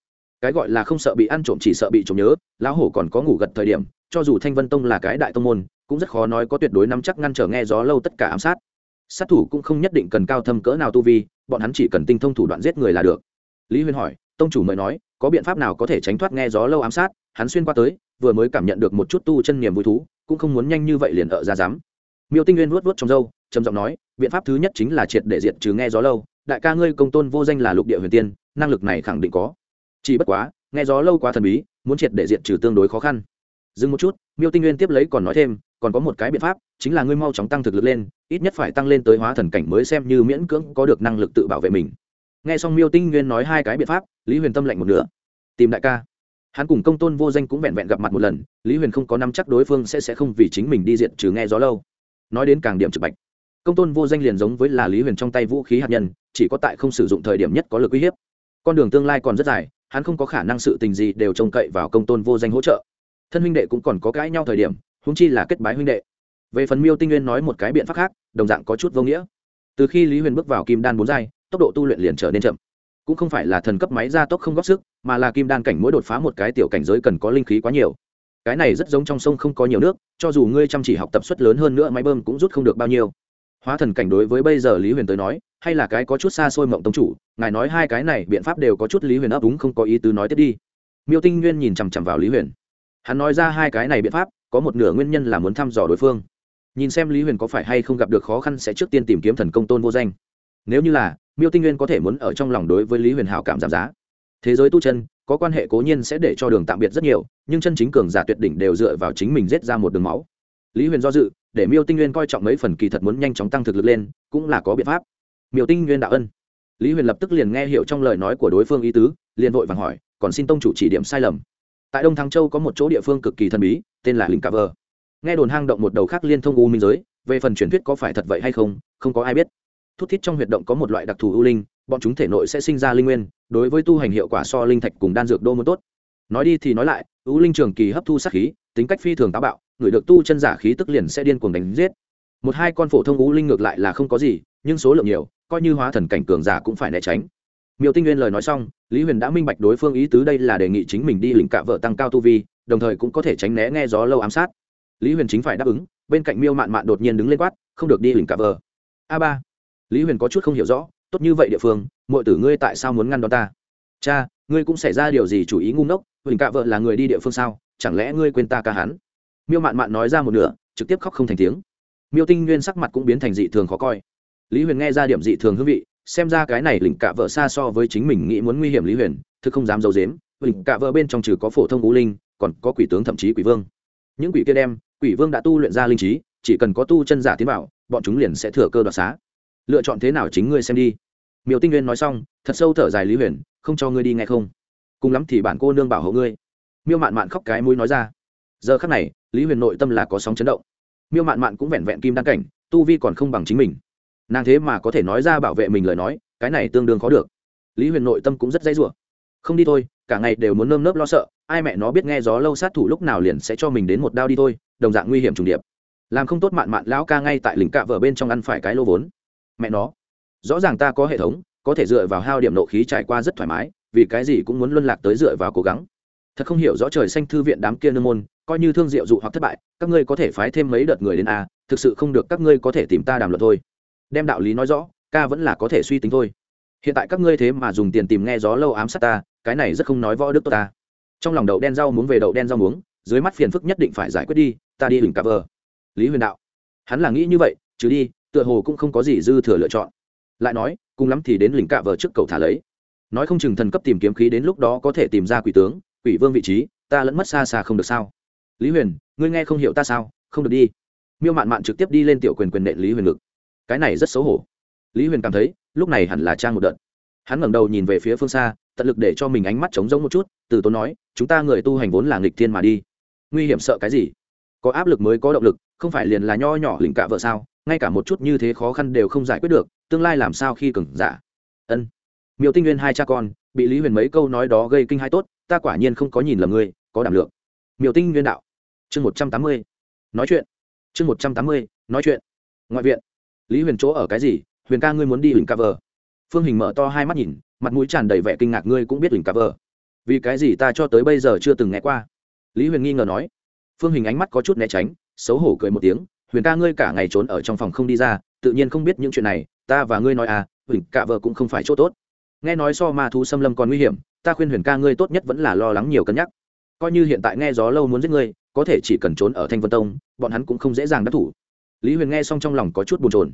Cái gọi là không sợ bị ăn trộm chỉ sợ bị trộm nhớ, lão hổ còn có ngủ gật thời điểm, cho dù thanh vân tông là cái đại tông môn, cũng rất khó nói có tuyệt đối nắm chắc ngăn trở nghe gió lâu tất cả ám sát. Sát thủ cũng không nhất định cần cao thâm cỡ nào tu vi, bọn hắn chỉ cần tinh thông thủ đoạn giết người là được. Lý huyên hỏi, tông chủ mời nói, có biện pháp nào có thể tránh thoát nghe gió lâu ám sát? Hắn xuyên qua tới, vừa mới cảm nhận được một chút tu chân niềm vui thú cũng không muốn nhanh như vậy liền ở ra dám. Miêu tinh nguyên vuốt vuốt trong râu, trầm giọng nói, biện pháp thứ nhất chính là triệt để diệt trừ nghe gió lâu. Đại ca ngươi công tôn vô danh là lục địa huyền tiên, năng lực này khẳng định có. Chỉ bất quá, nghe gió lâu quá thần bí, muốn triệt để diệt trừ tương đối khó khăn. Dừng một chút, miêu tinh nguyên tiếp lấy còn nói thêm, còn có một cái biện pháp, chính là ngươi mau chóng tăng thực lực lên, ít nhất phải tăng lên tới hóa thần cảnh mới xem như miễn cưỡng có được năng lực tự bảo vệ mình. Nghe xong miêu tinh nguyên nói hai cái biện pháp, lý huyền tâm lạnh một nửa. Tìm đại ca hắn cùng công tôn vô danh cũng vẹn vẹn gặp mặt một lần, lý huyền không có năm chắc đối phương sẽ sẽ không vì chính mình đi diện trừ nghe gió lâu. Nói đến càng điểm trực bạch. Công tôn vô danh liền giống với là lý huyền trong tay vũ khí hạt nhân, chỉ có tại không sử dụng thời điểm nhất có lực uy hiếp. Con đường tương lai còn rất dài, hắn không có khả năng sự tình gì đều trông cậy vào công tôn vô danh hỗ trợ. Thân huynh đệ cũng còn có cãi nhau thời điểm húng chi là kết bái huynh đệ. Về phần miêu tinh nguyên nói một cái biện pháp khác, đồng dạng có chút vô nghĩa. Từ khi lý huyền bước vào kim đan bốn giai, tốc độ tu luyện liền trở nên chậm cũng không phải là thần cấp máy gia tốc không góp sức, mà là kim đan cảnh mỗi đột phá một cái tiểu cảnh giới cần có linh khí quá nhiều. Cái này rất giống trong sông không có nhiều nước, cho dù ngươi chăm chỉ học tập suất lớn hơn nữa máy bơm cũng rút không được bao nhiêu. Hóa thần cảnh đối với bây giờ lý huyền tới nói, hay là cái có chút xa xôi mộng tông chủ, ngài nói hai cái này biện pháp đều có chút lý huyền ấp đúng không có ý tứ nói tiếp đi. Miêu tinh nguyên nhìn chằm chằm vào lý huyền. Hắn nói ra hai cái này biện pháp, có một nửa nguyên nhân là muốn thăm dò đối phương. Nhìn xem lý huyền có phải hay không gặp được khó khăn sẽ trước tiên tìm kiếm thần công tôn vô danh nếu như là, miêu tinh nguyên có thể muốn ở trong lòng đối với lý huyền hảo cảm giảm giá. Thế giới tu chân, có quan hệ cố nhiên sẽ để cho đường tạm biệt rất nhiều, nhưng chân chính cường giả tuyệt đỉnh đều dựa vào chính mình giết ra một đường máu. Lý huyền do dự, để miêu tinh nguyên coi trọng mấy phần kỳ thật muốn nhanh chóng tăng thực lực lên, cũng là có biện pháp. Miêu tinh nguyên đạo ân. Lý huyền lập tức liền nghe hiểu trong lời nói của đối phương ý tứ, liền vội vàng hỏi, còn xin tông chủ chỉ điểm sai lầm. Tại đông thăng châu có một chỗ địa phương cực kỳ thần bí, tên là lính cà vơ nghe đồn hang động một đầu khác liên thông u minh giới, về phần truyền thuyết có phải thật vậy hay không không có ai biết thút thít trong huyệt động có một loại đặc thù ưu linh, bọn chúng thể nội sẽ sinh ra linh nguyên, đối với tu hành hiệu quả so linh thạch cùng đan dược đô muốn tốt. Nói đi thì nói lại, ưu linh trường kỳ hấp thu sát khí, tính cách phi thường táo bạo, người được tu chân giả khí tức liền sẽ điên cuồng đánh giết. Một hai con phổ thông ưu linh ngược lại là không có gì, nhưng số lượng nhiều, coi như hóa thần cảnh cường giả cũng phải né tránh. Miêu tinh nguyên lời nói xong, lý huyền đã minh bạch đối phương ý tứ đây là đề nghị chính mình đi lĩnh cạ vợ tăng cao tu vi, đồng thời cũng có thể tránh né nghe gió lâu ám sát. Lý huyền chính phải đáp ứng, bên cạnh miêu mạn mạn đột nhiên đứng lên quát, không được đi lĩnh cạ vợ. A ba lý huyền có chút không hiểu rõ, tốt như vậy địa phương mọi tử ngươi tại sao muốn ngăn đón ta? Cha, ngươi cũng xảy ra điều gì chủ ý ngu ngốc, huỳnh cạ vợ là người đi địa phương sao, chẳng lẽ ngươi quên ta ca hắn? Miêu mạn mạn nói ra một nửa, trực tiếp khóc không thành tiếng. Miêu tinh nguyên sắc mặt cũng biến thành dị thường khó coi. Lý huyền nghe ra điểm dị thường hương vị, xem ra cái này lỉnh cạ vợ xa so với chính mình nghĩ muốn nguy hiểm lý huyền, thực không dám d i ấ u dếm lỉnh cạ vợ bên trong trừ có phổ thông ngũ linh, còn có quỷ tướng thậm chí quỷ vương. Những quỷ kia đem, quỷ vương đã tu luyện ra linh trí, chỉ cần có tu chân giả tiến bảo, bọn chúng liền sẽ thừa cơ đoạt xá lựa chọn thế nào chính ngươi xem đi. Miêu tinh nguyên nói xong, thật sâu thở dài lý huyền, không cho ngươi đi nghe không. Cùng lắm thì bản cô nương bảo hộ ngươi. Miêu mạn mạn khóc cái mũi nói ra. Giờ khắc này, lý huyền nội tâm là có sóng chấn động. Miêu mạn mạn cũng vẹn vẹn kim đăng cảnh, tu vi còn không bằng chính mình. Nàng thế mà có thể nói ra bảo vệ mình lời nói, cái này tương đương khó được. Lý huyền nội tâm cũng rất dây rủa. Không đi thôi, cả ngày đều muốn nơm nớp lo sợ, ai mẹ nó biết nghe gió lâu sát thủ lúc nào liền sẽ cho mình đến một đao đi thôi, đồng dạng nguy hiểm trùng điệp. Làm không tốt mạn mạn lão ca ngay tại lính cạ vợ bên trong ăn phải cái lô vốn mẹ nó. Rõ ràng ta có hệ thống, có thể dựa vào hao điểm nộ khí trải qua rất thoải mái, vì cái gì cũng muốn luân lạc tới dựa vào cố gắng. Thật không hiểu rõ trời xanh thư viện đám kia nương môn, coi như thương diệu dụ hoặc thất bại, các ngươi có thể phái thêm mấy đợt người đến a thực sự không được các ngươi có thể tìm ta đàm luận thôi. Đem đạo lý nói rõ, ca vẫn là có thể suy tính thôi. Hiện tại các ngươi thế mà dùng tiền tìm nghe gió lâu ám sát ta, cái này rất không nói võ đức tốt ta. Trong lòng đậu đen rau muốn về đậu đen rau muống, dưới mắt phiền phức nhất định phải giải quyết đi, ta đi hình cà vờ. Lý huyền đạo, hắn là nghĩ như vậy chứ đi tựa hồ cũng không có gì dư thừa lựa chọn. Lại nói, cùng lắm thì đến lình cạ vờ trước cầu thả lấy. Nói không chừng thần cấp tìm kiếm khí đến lúc đó có thể tìm ra quỷ tướng, quỷ vương vị trí, ta lẫn mất xa xa không được sao? Lý huyền, ngươi nghe không hiểu ta sao? Không được đi. Miêu mạn mạn trực tiếp đi lên tiểu quyền quyền nện lý huyền ngực. Cái này rất xấu hổ. Lý huyền cảm thấy, lúc này hẳn là trang một đợt. Hắn ngẩng đầu nhìn về phía phương xa, tận lực để cho mình ánh mắt trống rỗng một chút, từ tốn nói, chúng ta người tu hành vốn là nghịch thiên mà đi. Nguy hiểm sợ cái gì? Có áp lực mới có động lực, không phải liền là nho nhỏ lĩnh cạ vợ sao? Ngay cả một chút như thế khó khăn đều không giải quyết được, tương lai làm sao khi cừng giả dạ. ân. Miêu tinh nguyên hai cha con, bị lý huyền mấy câu nói đó gây kinh hai tốt, ta quả nhiên không có nhìn lầm ngươi, có đảm lượng. Miêu tinh nguyên đạo. Chương một trăm tám mươi. Nói chuyện. Chương một trăm tám mươi, nói chuyện. Ngoại viện. Lý huyền chỗ ở cái gì? Huyền ca ngươi muốn đi huỳnh cover phương hình mở to hai mắt nhìn, mặt mũi tràn đầy vẻ kinh ngạc ngươi cũng biết huỳnh cover vì cái gì ta cho tới bây giờ chưa từng nghe qua? Lý huyền nghi ngờ nói phương hình ánh mắt có chút né tránh, xấu hổ cười một tiếng, huyền ca ngươi cả ngày trốn ở trong phòng không đi ra, tự nhiên không biết những chuyện này, ta và ngươi nói à huỳnh cạ vợ cũng không phải chỗ tốt. Nghe nói so ma thú xâm lâm còn nguy hiểm, ta khuyên huyền ca ngươi tốt nhất vẫn là lo lắng nhiều cân nhắc. Coi như hiện tại nghe gió lâu muốn giết ngươi, có thể chỉ cần trốn ở thanh vân tông, bọn hắn cũng không dễ dàng đắc thủ. Lý huyền nghe xong trong lòng có chút bồn trồn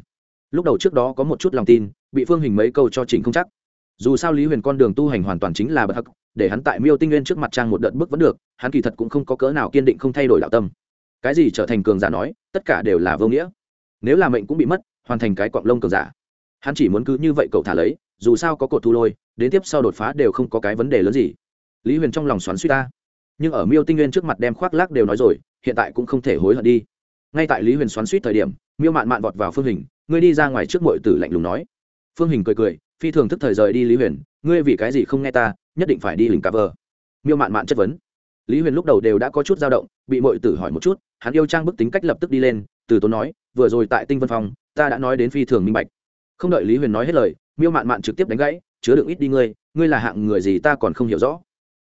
lúc đầu trước đó có một chút lòng tin, bị phương hình mấy câu cho chỉnh không chắc. Dù sao lý huyền con đường tu hành hoàn toàn chính là bất hắc để hắn tại miêu tinh nguyên trước mặt trang một đợt bước vẫn được, hắn kỳ thật cũng không có cỡ nào kiên định không thay đổi đạo tâm. Cái gì trở thành cường giả nói, tất cả đều là vô nghĩa. Nếu là mệnh cũng bị mất, hoàn thành cái quạng lông cường giả. Hắn chỉ muốn cứ như vậy cậu thả lấy, dù sao có cột thu lôi, đến tiếp sau đột phá đều không có cái vấn đề lớn gì. Lý huyền trong lòng xoắn suy ta. Nhưng ở miêu tinh nguyên trước mặt đem khoác lác đều nói rồi, hiện tại cũng không thể hối hận đi. Ngay tại lý huyền xoắn suýt thời điểm, miêu mạn mạn vọt vào phương hình, ngươi đi ra ngoài trước mọi tử lạnh lùng nói. Phương hình cười cười, phi thường thức thời rời đi lý huyền ngươi vì cái gì không nghe ta, nhất định phải đi hình cover. Miêu mạn mạn chất vấn. Lý huyền lúc đầu đều đã có chút dao động, bị mội tử hỏi một chút, hắn yêu trang bức tính cách lập tức đi lên, từ tốn nói, vừa rồi tại tinh vân phong, ta đã nói đến phi thường minh bạch. Không đợi lý huyền nói hết lời, miêu mạn mạn trực tiếp đánh gãy, chứa đựng ít đi ngươi ngươi là hạng người gì ta còn không hiểu rõ.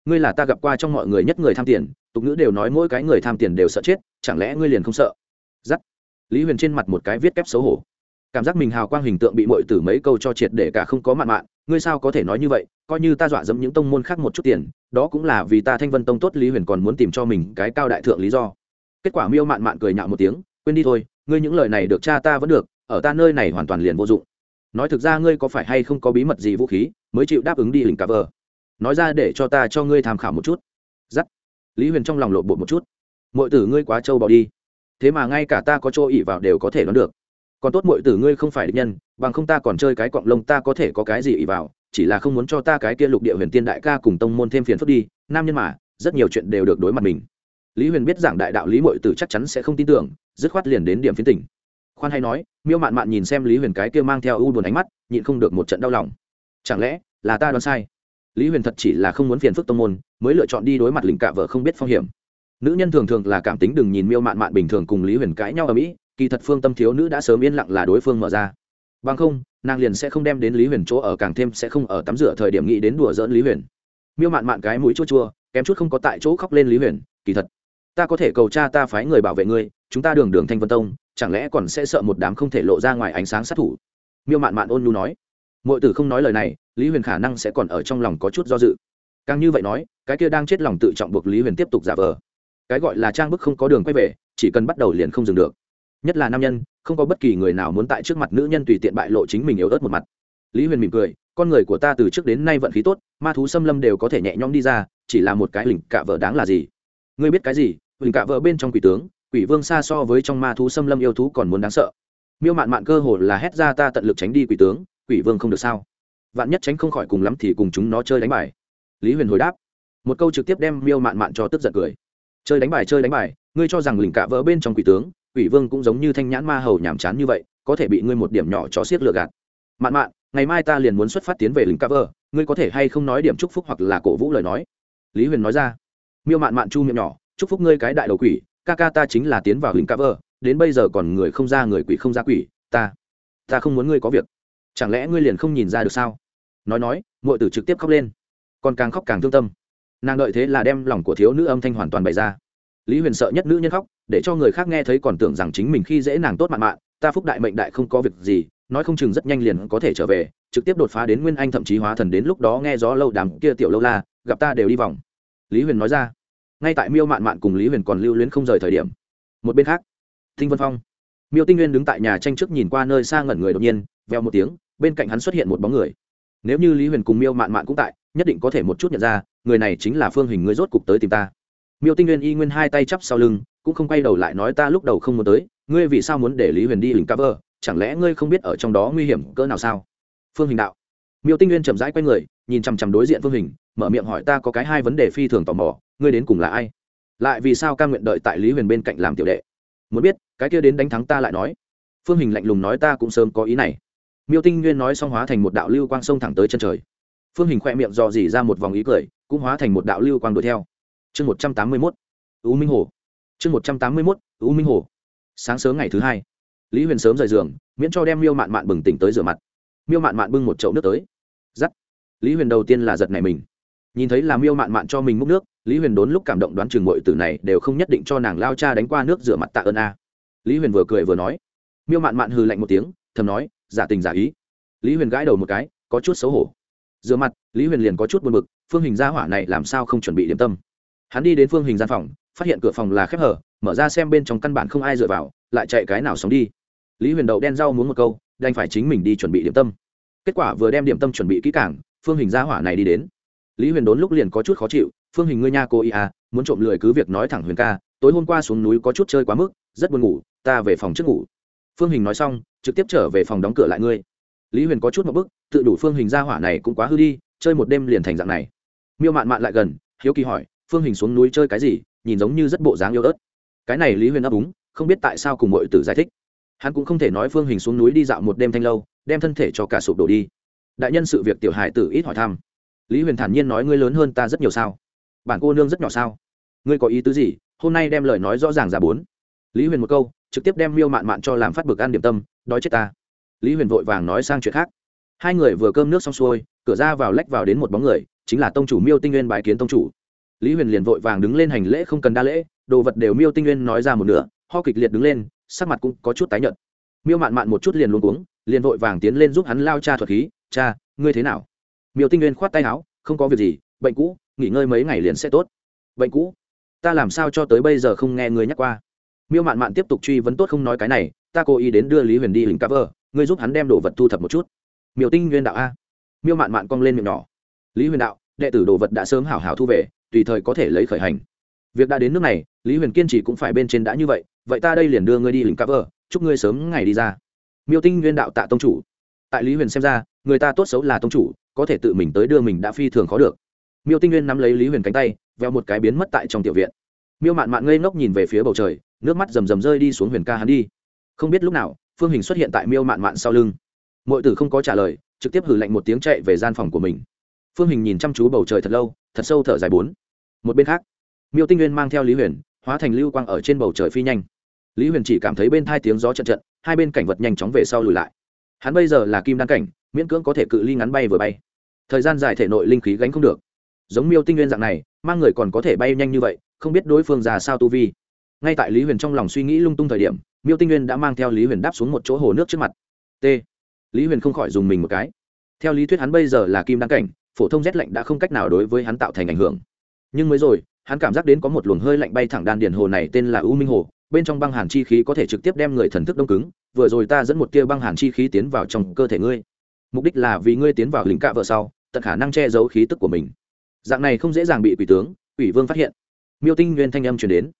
Ngươi là ta gặp qua trong mọi người nhất người tham tiền, tục ngữ đều nói mỗi cái người tham tiền đều sợ chết, chẳng lẽ ngươi liền không sợ? Giắt. Lý huyền trên mặt một cái viết kép xấu hổ cảm giác mình hào quang hình tượng bị mọi tử mấy câu cho triệt để cả không có mạn mạn. Ngươi sao có thể nói như vậy? Coi như ta dọa dẫm những tông môn khác một chút tiền, đó cũng là vì ta thanh vân tông tốt lý huyền còn muốn tìm cho mình cái cao đại thượng lý do. Kết quả miêu mạn mạn cười nhạo một tiếng, quên đi thôi, ngươi những lời này được cha ta vẫn được, ở ta nơi này hoàn toàn liền vô dụng. Nói thực ra ngươi có phải hay không có bí mật gì vũ khí mới chịu đáp ứng đi hình cà vờ? Nói ra để cho ta cho ngươi tham khảo một chút. Giắt. Lý huyền trong lòng lộ bộ một chút. Mọi tử ngươi quá trâu bỏ đi. Thế mà ngay cả ta có chỗ ỉ vào đều có thể đoán được còn tốt mọi tử ngươi không phải địch nhân, bằng không ta còn chơi cái cọng lông ta có thể có cái gì ỉ vào, chỉ là không muốn cho ta cái kia lục địa huyền tiên đại ca cùng tông môn thêm phiền phức đi, nam nhân mà, rất nhiều chuyện đều được đối mặt mình. Lý huyền biết giảng đại đạo lý mọi tử chắc chắn sẽ không tin tưởng, dứt khoát liền đến điểm phiến tỉnh. Khoan hay nói, miêu mạn mạn nhìn xem lý huyền cái kia mang theo u buồn ánh mắt, nhịn không được một trận đau lòng. Chẳng lẽ là ta đoán sai? Lý huyền thật chỉ là không muốn phiền phức tông môn, mới lựa chọn đi đối mặt lình cạ vợ không biết phong hiểm. Nữ nhân thường thường là cảm tính đừng nhìn miêu mạn mạn bình thường cùng lý huyền cãi nhau ở mỹ kỳ thật phương tâm thiếu nữ đã sớm yên lặng là đối phương mở ra. Bằng không, nàng liền sẽ không đem đến lý huyền chỗ ở, càng thêm sẽ không ở tắm rửa thời điểm nghĩ đến đùa dỡn lý huyền. Miêu mạn mạn cái mũi chua chua, kém chút không có tại chỗ khóc lên lý huyền, kỳ thật. Ta có thể cầu cha ta phái người bảo vệ ngươi, chúng ta đường đường thanh vân tông, chẳng lẽ còn sẽ sợ một đám không thể lộ ra ngoài ánh sáng sát thủ? Miêu mạn mạn ôn nhu nói. Mọi tử không nói lời này, lý huyền khả năng sẽ còn ở trong lòng có chút do dự. Càng như vậy nói, cái kia đang chết lòng tự trọng buộc lý huyền tiếp tục giả vờ. Cái gọi là trang bức không có đường quay về, chỉ cần bắt đầu liền không dừng được nhất là nam nhân, không có bất kỳ người nào muốn tại trước mặt nữ nhân tùy tiện bại lộ chính mình yếu ớt một mặt. Lý huyền mỉm cười, con người của ta từ trước đến nay vận khí tốt, ma thú xâm lâm đều có thể nhẹ nhõm đi ra, chỉ là một cái lình cạ vợ đáng là gì? Ngươi biết cái gì? Lình cạ vợ bên trong quỷ tướng, quỷ vương xa so với trong ma thú xâm lâm yêu thú còn muốn đáng sợ. Miêu mạn mạn cơ hồ là hét ra ta tận lực tránh đi quỷ tướng, quỷ vương không được sao? Vạn nhất tránh không khỏi cùng lắm thì cùng chúng nó chơi đánh bài. Lý huyền hồi đáp. Một câu trực tiếp đem miêu mạn mạn cho tức giận cười. Chơi đánh bài, chơi đánh bài, ngươi cho rằng lình cạ vỡ bên trong quỷ tướng quỷ vương cũng giống như thanh nhãn ma hầu nhàm chán như vậy, có thể bị ngươi một điểm nhỏ cho xiết lừa gạt. Mạn mạn, ngày mai ta liền muốn xuất phát tiến về lính cover, ngươi có thể hay không nói điểm chúc phúc hoặc là cổ vũ lời nói? Lý huyền nói ra. Miêu mạn mạn chu miệng nhỏ, chúc phúc ngươi cái đại đầu quỷ, ca ca ta chính là tiến vào lính cover, đến bây giờ còn người không ra người quỷ không ra quỷ, ta ta không muốn ngươi có việc. Chẳng lẽ ngươi liền không nhìn ra được sao? Nói nói mọi tử trực tiếp khóc lên. Còn càng khóc càng thương tâm. Nàng đợi thế là đem lòng của thiếu nữ âm thanh hoàn toàn bày ra lý huyền sợ nhất nữ nhân khóc, để cho người khác nghe thấy còn tưởng rằng chính mình khi dễ nàng tốt mạn mạn, ta phúc đại mệnh đại không có việc gì, nói không chừng rất nhanh liền có thể trở về, trực tiếp đột phá đến nguyên anh thậm chí hóa thần đến lúc đó nghe gió lâu đàm kia tiểu lâu la, gặp ta đều đi vòng. Lý huyền nói ra. Ngay tại miêu mạn mạn cùng lý huyền còn lưu luyến không rời thời điểm, một bên khác, thinh vân phong. Miêu tinh nguyên đứng tại nhà tranh trước nhìn qua nơi xa ngẩn người đột nhiên, veo một tiếng, bên cạnh hắn xuất hiện một bóng người. Nếu như lý huyền cùng miêu mạn mạn cũng tại, nhất định có thể một chút nhận ra, người này chính là phương hình người rốt cục tới tìm ta miêu tinh nguyên y nguyên hai tay chắp sau lưng, cũng không quay đầu lại nói ta lúc đầu không muốn tới, ngươi vì sao muốn để lý huyền đi hình cover, chẳng lẽ ngươi không biết ở trong đó nguy hiểm cỡ nào sao? Phương hình đạo. Miêu tinh nguyên chậm rãi q u a y người, nhìn chằm chằm đối diện phương hình, mở miệng hỏi ta có cái hai vấn đề phi thường tò mò, ngươi đến cùng là ai? Lại vì sao ca nguyện đợi tại lý huyền bên cạnh làm tiểu đệ? Muốn biết, cái kia đến đánh thắng ta lại nói. Phương hình lạnh lùng nói ta cũng sớm có ý này. Miêu tinh nguyên nói xong hóa thành một đạo lưu quang sông thẳng tới chân trời. Phương hình khoe miệng dò dỉ ra một vòng ý cười, cũng hóa thành một đạo lưu quang đuổi theo chương một trăm tám mươi mốt, u minh hồ. Chương một trăm tám mươi mốt, u minh hồ. Sáng sớm ngày thứ hai, lý huyền sớm rời giường, miễn cho đem miêu mạn mạn bừng tỉnh tới rửa mặt. Miêu mạn mạn bưng một chậu nước tới. Giắt. Lý huyền đầu tiên là giật này mình. Nhìn thấy là miêu mạn mạn cho mình múc nước, lý huyền đốn lúc cảm động đoán chừng mọi tử này đều không nhất định cho nàng lao cha đánh qua nước rửa mặt tạ ơn a. Lý huyền vừa cười vừa nói. Miêu mạn mạn hừ lạnh một tiếng, thầm nói, giả tình giả ý. Lý huyền gãi đầu một cái, có chút xấu hổ. Rửa mặt, lý huyền liền có chút buồn b ự c phương hình gia hỏa này làm sao không chuẩn bị điểm tâm? Hắn đi đến phương hình gian phòng, phát hiện cửa phòng là khép hở, mở ra xem bên trong căn bản không ai dựa vào, lại chạy cái nào sống đi. Lý huyền đậu đen rau muốn một câu, đành phải chính mình đi chuẩn bị điểm tâm. Kết quả vừa đem điểm tâm chuẩn bị kỹ cảng phương hình ra hỏa này đi đến. Lý huyền đốn lúc liền có chút khó chịu, phương hình ngươi nha cô ý à muốn trộm lười cứ việc nói thẳng huyền ca, tối hôm qua xuống núi có chút chơi quá mức, rất buồn ngủ, ta về phòng trước ngủ. Phương hình nói xong, trực tiếp trở về phòng đóng cửa lại ngươi. Lý huyền có chút một bức, tự đủ phương hình ra hỏa này cũng quá hư đi, chơi một đêm liền thành dạng này. Miêu mạn mạn lại gần, hiếu kỳ hỏi phương hình xuống núi chơi cái gì, nhìn giống như rất bộ dáng yêu ớt. Cái này lý huyền ấp úng không biết tại sao cùng mọi tử giải thích. Hắn cũng không thể nói phương hình xuống núi đi dạo một đêm thanh lâu, đem thân thể cho cả sụp đổ đi. Đại nhân sự việc tiểu hải tử ít hỏi thăm. Lý huyền thản nhiên nói ngươi lớn hơn ta rất nhiều sao? Bản cô nương rất nhỏ sao? Ngươi có ý tứ gì? Hôm nay đem lời nói rõ ràng ra bốn. Lý huyền một câu, trực tiếp đem miêu mạn mạn cho làm phát bực ăn điểm tâm, đói chết ta. Lý huyền vội vàng nói sang chuyện khác. Hai người vừa cơm nước xong xuôi, cửa ra vào lách vào đến một bóng người, chính là tông chủ miêu tinh nguyên bái kiến tông chủ lý huyền liền vội vàng đứng lên hành lễ không cần đa lễ, đồ vật đều miêu tinh nguyên nói ra một nửa, ho kịch liệt đứng lên, sắc mặt cũng có chút tái nhợt. Miêu mạn mạn một chút liền luôn cuống, liền vội vàng tiến lên giúp hắn lao cha thuật khí, cha, ngươi thế nào? Miêu tinh nguyên khoát tay áo, không có việc gì, bệnh cũ, nghỉ ngơi mấy ngày liền sẽ tốt. Bệnh cũ? Ta làm sao cho tới bây giờ không nghe ngươi nhắc qua? Miêu mạn mạn tiếp tục truy vấn tốt không nói cái này, ta cố ý đến đưa lý huyền đi hình cover, ngươi giúp hắn đem đồ vật thu thập một chút. Miêu tinh nguyên đạo a. Miêu mạn mạn cong lên miệng nhỏ. Lý huyền đạo, đệ tử đồ vật đã sớm hảo hảo thu về tùy thời có thể lấy khởi hành. Việc đã đến nước này, lý huyền kiên trì cũng phải bên trên đã như vậy vậy ta đây liền đưa ngươi đi hình cover chúc ngươi sớm ngày đi ra. Miêu tinh nguyên đạo tạ tông chủ. Tại lý huyền xem ra, người ta tốt xấu là tông chủ, có thể tự mình tới đưa mình đã phi thường khó được. Miêu tinh nguyên nắm lấy lý huyền cánh tay, veo một cái biến mất tại trong tiểu viện. Miêu mạn mạn ngây ngốc nhìn về phía bầu trời, nước mắt rầm rầm rơi đi xuống huyền ca hắn đi. Không biết lúc nào, phương hình xuất hiện tại miêu mạn mạn sau lưng. Mọi tử không có trả lời, trực tiếp hử lạnh một tiếng chạy về gian phòng của mình. Phương hình nhìn chăm chú bầu trời thật lâu, thật sâu thở dài bốn một bên khác, miêu tinh nguyên mang theo lý huyền, hóa thành lưu quang ở trên bầu trời phi nhanh. Lý huyền chỉ cảm thấy bên thai tiếng gió trận trận, hai bên cảnh vật nhanh chóng về sau lùi lại. Hắn bây giờ là kim đan cảnh, miễn cưỡng có thể cự ly ngắn bay vừa bay. Thời gian dài thể nội linh khí gánh không được. Giống miêu tinh nguyên dạng này, mang người còn có thể bay nhanh như vậy, không biết đối phương già sao tu vi. Ngay tại lý huyền trong lòng suy nghĩ lung tung thời điểm, miêu tinh nguyên đã mang theo lý huyền đáp xuống một chỗ hồ nước trước mặt. T. Lý huyền không khỏi dùng mình một cái. Theo lý thuyết hắn bây giờ là kim đăng cảnh, phổ thông rét lạnh đã không cách nào đối với hắn tạo thành ảnh hưởng nhưng mới rồi, hắn cảm giác đến có một luồng hơi lạnh bay thẳng đan điền hồ này tên là u minh hồ, bên trong băng hàn chi khí có thể trực tiếp đem người thần thức đông cứng, vừa rồi ta dẫn một tia băng hàn chi khí tiến vào trong cơ thể ngươi. Mục đích là vì ngươi tiến vào lính cạ vợ sau, tận khả năng che giấu khí tức của mình. Dạng này không dễ dàng bị quỷ tướng, quỷ vương phát hiện. Miêu tinh nguyên thanh âm truyền đến.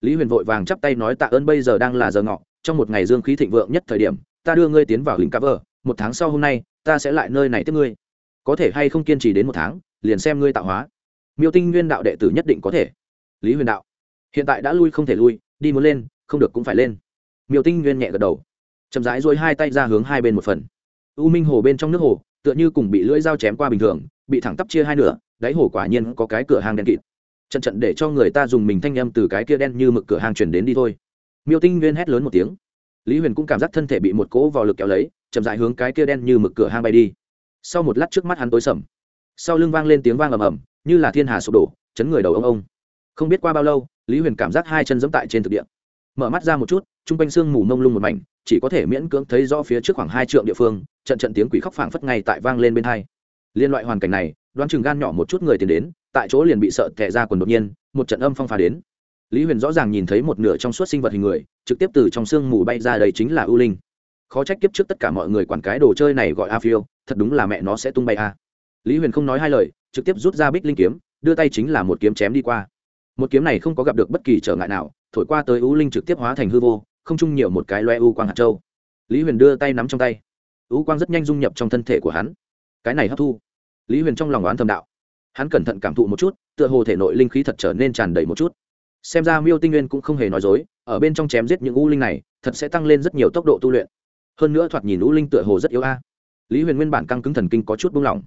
Lý huyền vội vàng chắp tay nói tạ ơn bây giờ đang là giờ ngọ, trong một ngày dương khí thịnh vượng nhất thời điểm, ta đưa ngươi tiến vào lính cạ vợ, một tháng sau hôm nay, ta sẽ lại nơi này tiếp ngươi. Có thể hay không kiên trì đến một tháng, liền xem ngươi tạo hóa miêu tinh nguyên đạo đệ tử nhất định có thể. Lý huyền đạo, hiện tại đã lui không thể lui, đi muốn lên, không được cũng phải lên. Miêu tinh nguyên nhẹ gật đầu, chậm rãi dối hai tay ra hướng hai bên một phần. U minh hồ bên trong nước hồ, tựa như cùng bị lưỡi dao chém qua bình thường, bị thẳng tắp chia hai nửa, đáy hồ quả nhiên có cái cửa hàng đen kịt. Trận trận để cho người ta dùng mình thanh âm từ cái kia đen như mực cửa hàng chuyển đến đi thôi. Miêu tinh nguyên hét lớn một tiếng. Lý huyền cũng cảm giác thân thể bị một cỗ vào lực kéo lấy, chậm dại hướng cái kia đen như mực cửa hang bay đi. Sau một lát trước mắt hắn tối sầm. Sau lưng vang lên tiếng vang ầm ầm như là thiên hà sụp đổ, chấn người đầu ông ông. Không biết qua bao lâu, lý huyền cảm giác hai chân dẫm tại trên thực địa. Mở mắt ra một chút t r u n g quanh sương mù mông lung một mảnh, chỉ có thể miễn cưỡng thấy rõ phía trước khoảng hai trượng địa phương, trận trận tiếng quỷ khóc phảng phất ngay tại vang lên bên hai. Liên loại hoàn cảnh này, đoán chừng gan nhỏ một chút người tiến đến, tại chỗ liền bị sợ tệ ra quần đột nhiên, một trận âm phong phá đến. Lý huyền rõ ràng nhìn thấy một nửa trong suốt sinh vật hình người, trực tiếp từ trong sương mù bay ra đây chính là ưu linh. Khó trách kiếp trước tất cả mọi người quản cái đồ chơi này gọi a phiêu, thật đúng là mẹ nó sẽ tung bay a. Lý huyền không nói hai lời trực tiếp rút ra bích linh kiếm, đưa tay chính là một kiếm chém đi qua. Một kiếm này không có gặp được bất kỳ trở ngại nào, thổi qua tới u linh trực tiếp hóa thành hư vô, không chung nhiều một cái loe u quang hạt châu. Lý huyền đưa tay nắm trong tay. U quang rất nhanh dung nhập trong thân thể của hắn. Cái này hấp thu. Lý huyền trong lòng đoán thầm đạo. Hắn cẩn thận cảm thụ một chút, tựa hồ thể nội linh khí thật trở nên tràn đầy một chút. Xem ra miêu tinh nguyên cũng không hề nói dối, ở bên trong chém giết những u linh này, thật sẽ tăng lên rất nhiều tốc độ tu luyện. Hơn nữa thoạt nhìn u linh tựa hồ rất yếu a. Lý huyền nguyên bản căng cứng thần kinh có chút buông lỏng.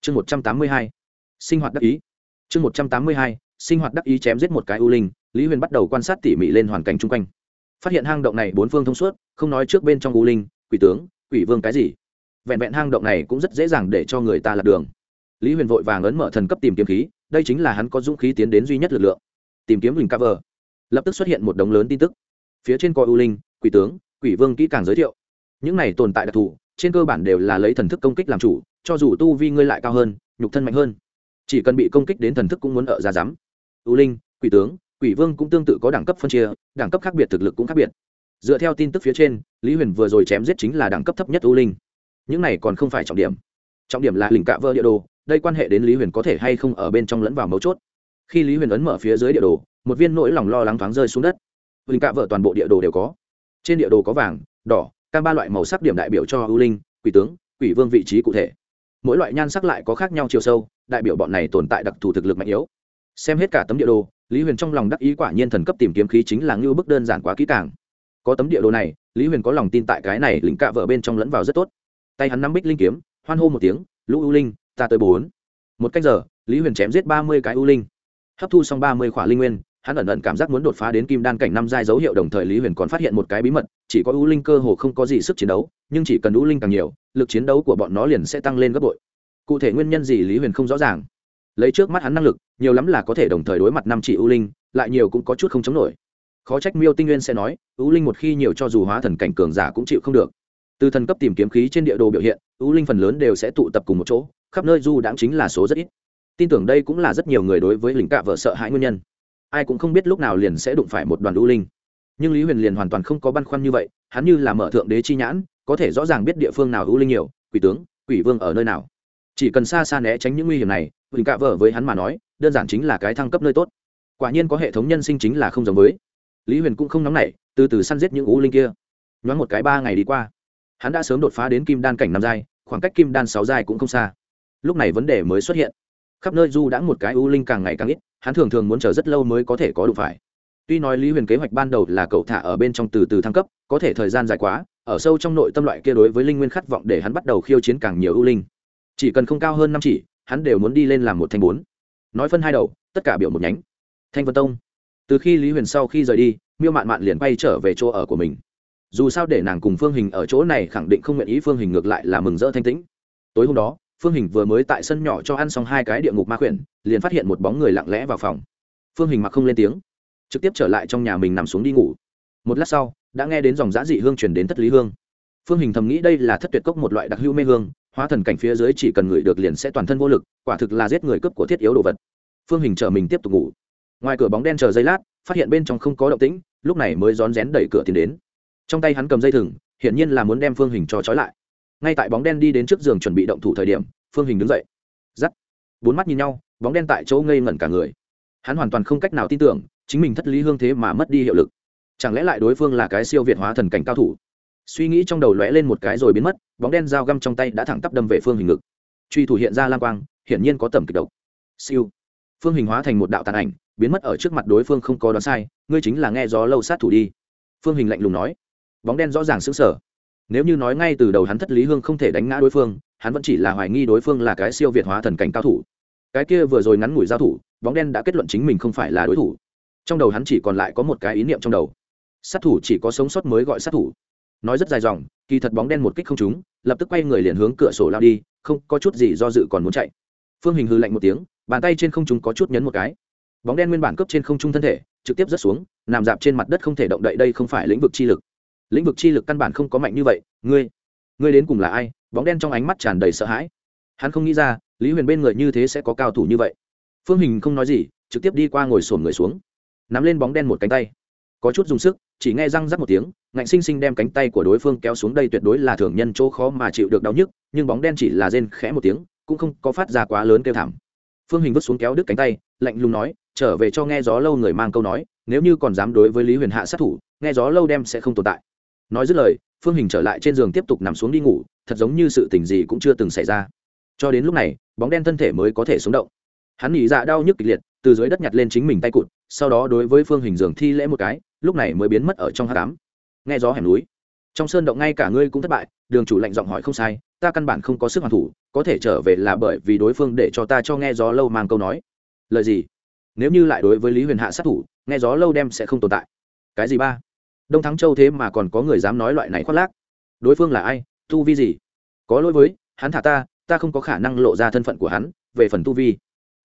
Chương một trăm tám mươi hai sinh hoạt đắc ý. Chương một trăm tám mươi hai, sinh hoạt đắc ý chém giết một cái u linh, lý huyền bắt đầu quan sát tỉ mỉ lên hoàn cảnh chung quanh. Phát hiện hang động này bốn phương thông suốt, không nói trước bên trong u linh, quỷ tướng, quỷ vương cái gì. Vẹn vẹn hang động này cũng rất dễ dàng để cho người ta lạc đường. Lý huyền vội vàng ấn mở thần cấp tìm kiếm khí, đây chính là hắn có dũng khí tiến đến duy nhất lực lượng. Tìm kiếm hình cover. Lập tức xuất hiện một đống lớn tin tức. Phía trên coi u linh, quỷ tướng, quỷ vương kỹ càng giới thiệu. Những này tồn tại đặc thù, trên cơ bản đều là lấy thần thức công kích làm chủ, cho dù tu vi ngươi lại cao hơn, nhục thân mạnh hơn chỉ cần bị công kích đến thần thức cũng muốn ở ra dám. U linh, quỷ tướng, quỷ vương cũng tương tự có đẳng cấp phân chia, đẳng cấp khác biệt, thực lực cũng khác biệt. Dựa theo tin tức phía trên, lý huyền vừa rồi chém giết chính là đẳng cấp thấp nhất u linh. Những này còn không phải trọng điểm. Trọng điểm là lình cạ vơ địa đồ, đây quan hệ đến lý huyền có thể hay không ở bên trong lẫn vào mấu chốt. Khi lý huyền ấn mở phía dưới địa đồ, một viên nỗi lòng lo lắng thoáng rơi xuống đất. Lình cạ vợ toàn bộ địa đồ đều có. Trên địa đồ có vàng, đỏ, cam ba loại màu sắc điểm đại biểu cho ưu linh, quỷ tướng, quỷ vương vị trí cụ thể mỗi loại nhan sắc lại có khác nhau chiều sâu, đại biểu bọn này tồn tại đặc thù thực lực mạnh yếu. Xem hết cả tấm địa đồ, lý huyền trong lòng đắc ý quả nhiên thần cấp tìm kiếm khí chính là ngưu bức đơn giản quá kỹ càng. Có tấm địa đồ này, lý huyền có lòng tin tại cái này lính cạ vợ bên trong lẫn vào rất tốt. Tay hắn nắm bích linh kiếm, hoan hô một tiếng, lũ ưu linh, ta tới bốn. Một cách giờ, lý huyền chém giết ba mươi cái ưu linh. Hấp thu xong ba mươi khỏa linh nguyên hắn ẩn ẩn cảm giác muốn đột phá đến kim đan cảnh năm giai dấu hiệu đồng thời lý huyền còn phát hiện một cái bí mật chỉ có ưu linh cơ hồ không có gì sức chiến đấu nhưng chỉ cần ưu linh càng nhiều lực chiến đấu của bọn nó liền sẽ tăng lên gấp bội cụ thể nguyên nhân gì lý huyền không rõ ràng lấy trước mắt hắn năng lực nhiều lắm là có thể đồng thời đối mặt năm chỉ ưu linh lại nhiều cũng có chút không chống nổi khó trách miêu tinh nguyên sẽ nói ưu linh một khi nhiều cho dù hóa thần cảnh cường giả cũng chịu không được từ thần cấp tìm kiếm khí trên địa đồ biểu hiện ưu linh phần lớn đều sẽ tụ tập cùng một chỗ khắp nơi du đãng chính là số rất ít tin tưởng đây cũng là rất nhiều người đối với lính cạ vợ sợ hãi nguyên nhân ai cũng không biết lúc nào liền sẽ đụng phải một đoàn ưu linh. Nhưng lý huyền liền hoàn toàn không có băn khoăn như vậy, hắn như là mở thượng đế chi nhãn, có thể rõ ràng biết địa phương nào ưu linh nhiều, quỷ tướng, quỷ vương ở nơi nào. Chỉ cần xa xa né tránh những nguy hiểm này lính cạ vợ với hắn mà nói, đơn giản chính là cái thăng cấp nơi tốt. Quả nhiên có hệ thống nhân sinh chính là không giống với. Lý huyền cũng không nóng nảy, từ từ săn giết những ưu linh kia. Nhoáng một cái ba ngày đi qua, hắn đã sớm đột phá đến kim đan cảnh năm giai, khoảng cách kim đan sáu giai cũng không xa. Lúc này vấn đề mới xuất hiện. Khắp nơi du đã một cái ưu linh càng ngày càng ít hắn thường thường muốn chờ rất lâu mới có thể có đủ phải. Tuy nói lý huyền kế hoạch ban đầu là cậu thả ở bên trong từ từ thăng cấp, có thể thời gian dài quá, ở sâu trong nội tâm loại kia đối với linh nguyên khát vọng để hắn bắt đầu khiêu chiến càng nhiều ưu linh. Chỉ cần không cao hơn năm chỉ, hắn đều muốn đi lên làm một thanh bốn. Nói phân hai đầu, tất cả biểu một nhánh. Thanh vân tông. Từ khi lý huyền sau khi rời đi, miêu mạn mạn liền bay trở về chỗ ở của mình. Dù sao để nàng cùng phương hình ở chỗ này khẳng định không nguyện ý, phương hình ngược lại là mừng rỡ thanh tĩnh. Tối hôm đó phương hình vừa mới tại sân nhỏ cho ăn xong hai cái địa ngục ma khuyển, liền phát hiện một bóng người lặng lẽ vào phòng. Phương hình mặc không lên tiếng, trực tiếp trở lại trong nhà mình nằm xuống đi ngủ. Một lát sau, đã nghe đến dòng giã dị hương chuyển đến thất lý hương. Phương hình thầm nghĩ đây là thất tuyệt cốc một loại đặc hữu mê hương, hóa thần cảnh phía dưới chỉ cần ngửi được liền sẽ toàn thân vô lực, quả thực là giết người cướp của thiết yếu đồ vật. Phương hình chờ mình tiếp tục ngủ. Ngoài cửa bóng đen chờ giây lát, phát hiện bên trong không có động tĩnh, lúc này mới rón rén đẩy cửa tiến đến. Trong tay hắn cầm dây thừng, hiển nhiên là muốn đem phương hình cho trói lại ngay tại bóng đen đi đến trước giường chuẩn bị động thủ thời điểm, phương hình đứng dậy. Giắt. Bốn mắt nhìn nhau, bóng đen tại chỗ ngây ngẩn cả người. Hắn hoàn toàn không cách nào tin tưởng, chính mình thất lý hương thế mà mất đi hiệu lực. Chẳng lẽ lại đối phương là cái siêu việt hóa thần cảnh cao thủ? Suy nghĩ trong đầu lóe lên một cái rồi biến mất, bóng đen dao găm trong tay đã thẳng tắp đâm về phương hình ngực. Truy thủ hiện ra lang quang, hiển nhiên có tầm kịch độc. Siêu. Phương hình hóa thành một đạo tàn ảnh, biến mất ở trước mặt đối phương không có đoán sai, ngươi chính là nghe gió lâu sát thủ đi. Phương hình lạnh lùng nói. Bóng đen rõ ràng xứng sở nếu như nói ngay từ đầu hắn thất lý hương không thể đánh ngã đối phương, hắn vẫn chỉ là hoài nghi đối phương là cái siêu việt hóa thần cảnh cao thủ. Cái kia vừa rồi ngắn ngủi giao thủ, bóng đen đã kết luận chính mình không phải là đối thủ. Trong đầu hắn chỉ còn lại có một cái ý niệm trong đầu. Sát thủ chỉ có sống sót mới gọi sát thủ. Nói rất dài dòng, kỳ thật bóng đen một kích không trúng, lập tức quay người liền hướng cửa sổ lao đi, không có chút gì do dự còn muốn chạy. Phương hình hư lạnh một tiếng, bàn tay trên không trung có chút nhấn một cái. Bóng đen nguyên bản cấp trên không trung thân thể, trực tiếp rớt xuống, nằm dạp trên mặt đất không thể động đậy, đây không phải lĩnh vực chi lực lĩnh vực chi lực căn bản không có mạnh như vậy, ngươi ngươi đến cùng là ai? Bóng đen trong ánh mắt tràn đầy sợ hãi. Hắn không nghĩ ra, lý huyền bên người như thế sẽ có cao thủ như vậy. Phương hình không nói gì, trực tiếp đi qua ngồi sổm người xuống, nắm lên bóng đen một cánh tay. Có chút dùng sức, chỉ nghe răng rắc một tiếng, ngạnh xinh xinh đem cánh tay của đối phương kéo xuống đây tuyệt đối là thường nhân chỗ khó mà chịu được đau nhức, nhưng bóng đen chỉ là rên khẽ một tiếng, cũng không có phát ra quá lớn kêu thảm. Phương hình vứt xuống kéo đứt cánh tay, lạnh lùng nói, trở về cho nghe gió lâu người mang câu nói, nếu như còn dám đối với lý huyền hạ sát thủ, nghe gió lâu đem sẽ không tồn tại nói dứt lời, phương hình trở lại trên giường tiếp tục nằm xuống đi ngủ, thật giống như sự tình gì cũng chưa từng xảy ra. Cho đến lúc này, bóng đen thân thể mới có thể sống động. Hắn nghỉ dạ đau nhức kịch liệt, từ dưới đất nhặt lên chính mình tay cụt, sau đó đối với phương hình giường thi lễ một cái, lúc này mới biến mất ở trong hát cám nghe gió hẻm núi, trong sơn động ngay cả ngươi cũng thất bại, đường chủ lệnh giọng hỏi không sai, ta căn bản không có sức hoàn thủ, có thể trở về là bởi vì đối phương để cho ta cho nghe gió lâu mang câu nói. Lời gì? Nếu như lại đối với lý huyền hạ sát thủ, nghe gió lâu đem sẽ không tồn tại. Cái gì ba? Đông thắng châu thế mà còn có người dám nói loại này khoác lác. Đối phương là ai? Tu vi gì? Có lỗi với, hắn thả ta ta không có khả năng lộ ra thân phận của hắn, về phần tu vi,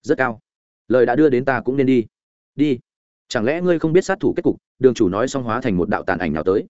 rất cao. Lời đã đưa đến ta cũng nên đi. Đi. Chẳng lẽ ngươi không biết sát thủ kết cục, đường chủ nói xong hóa thành một đạo tàn ảnh nào tới?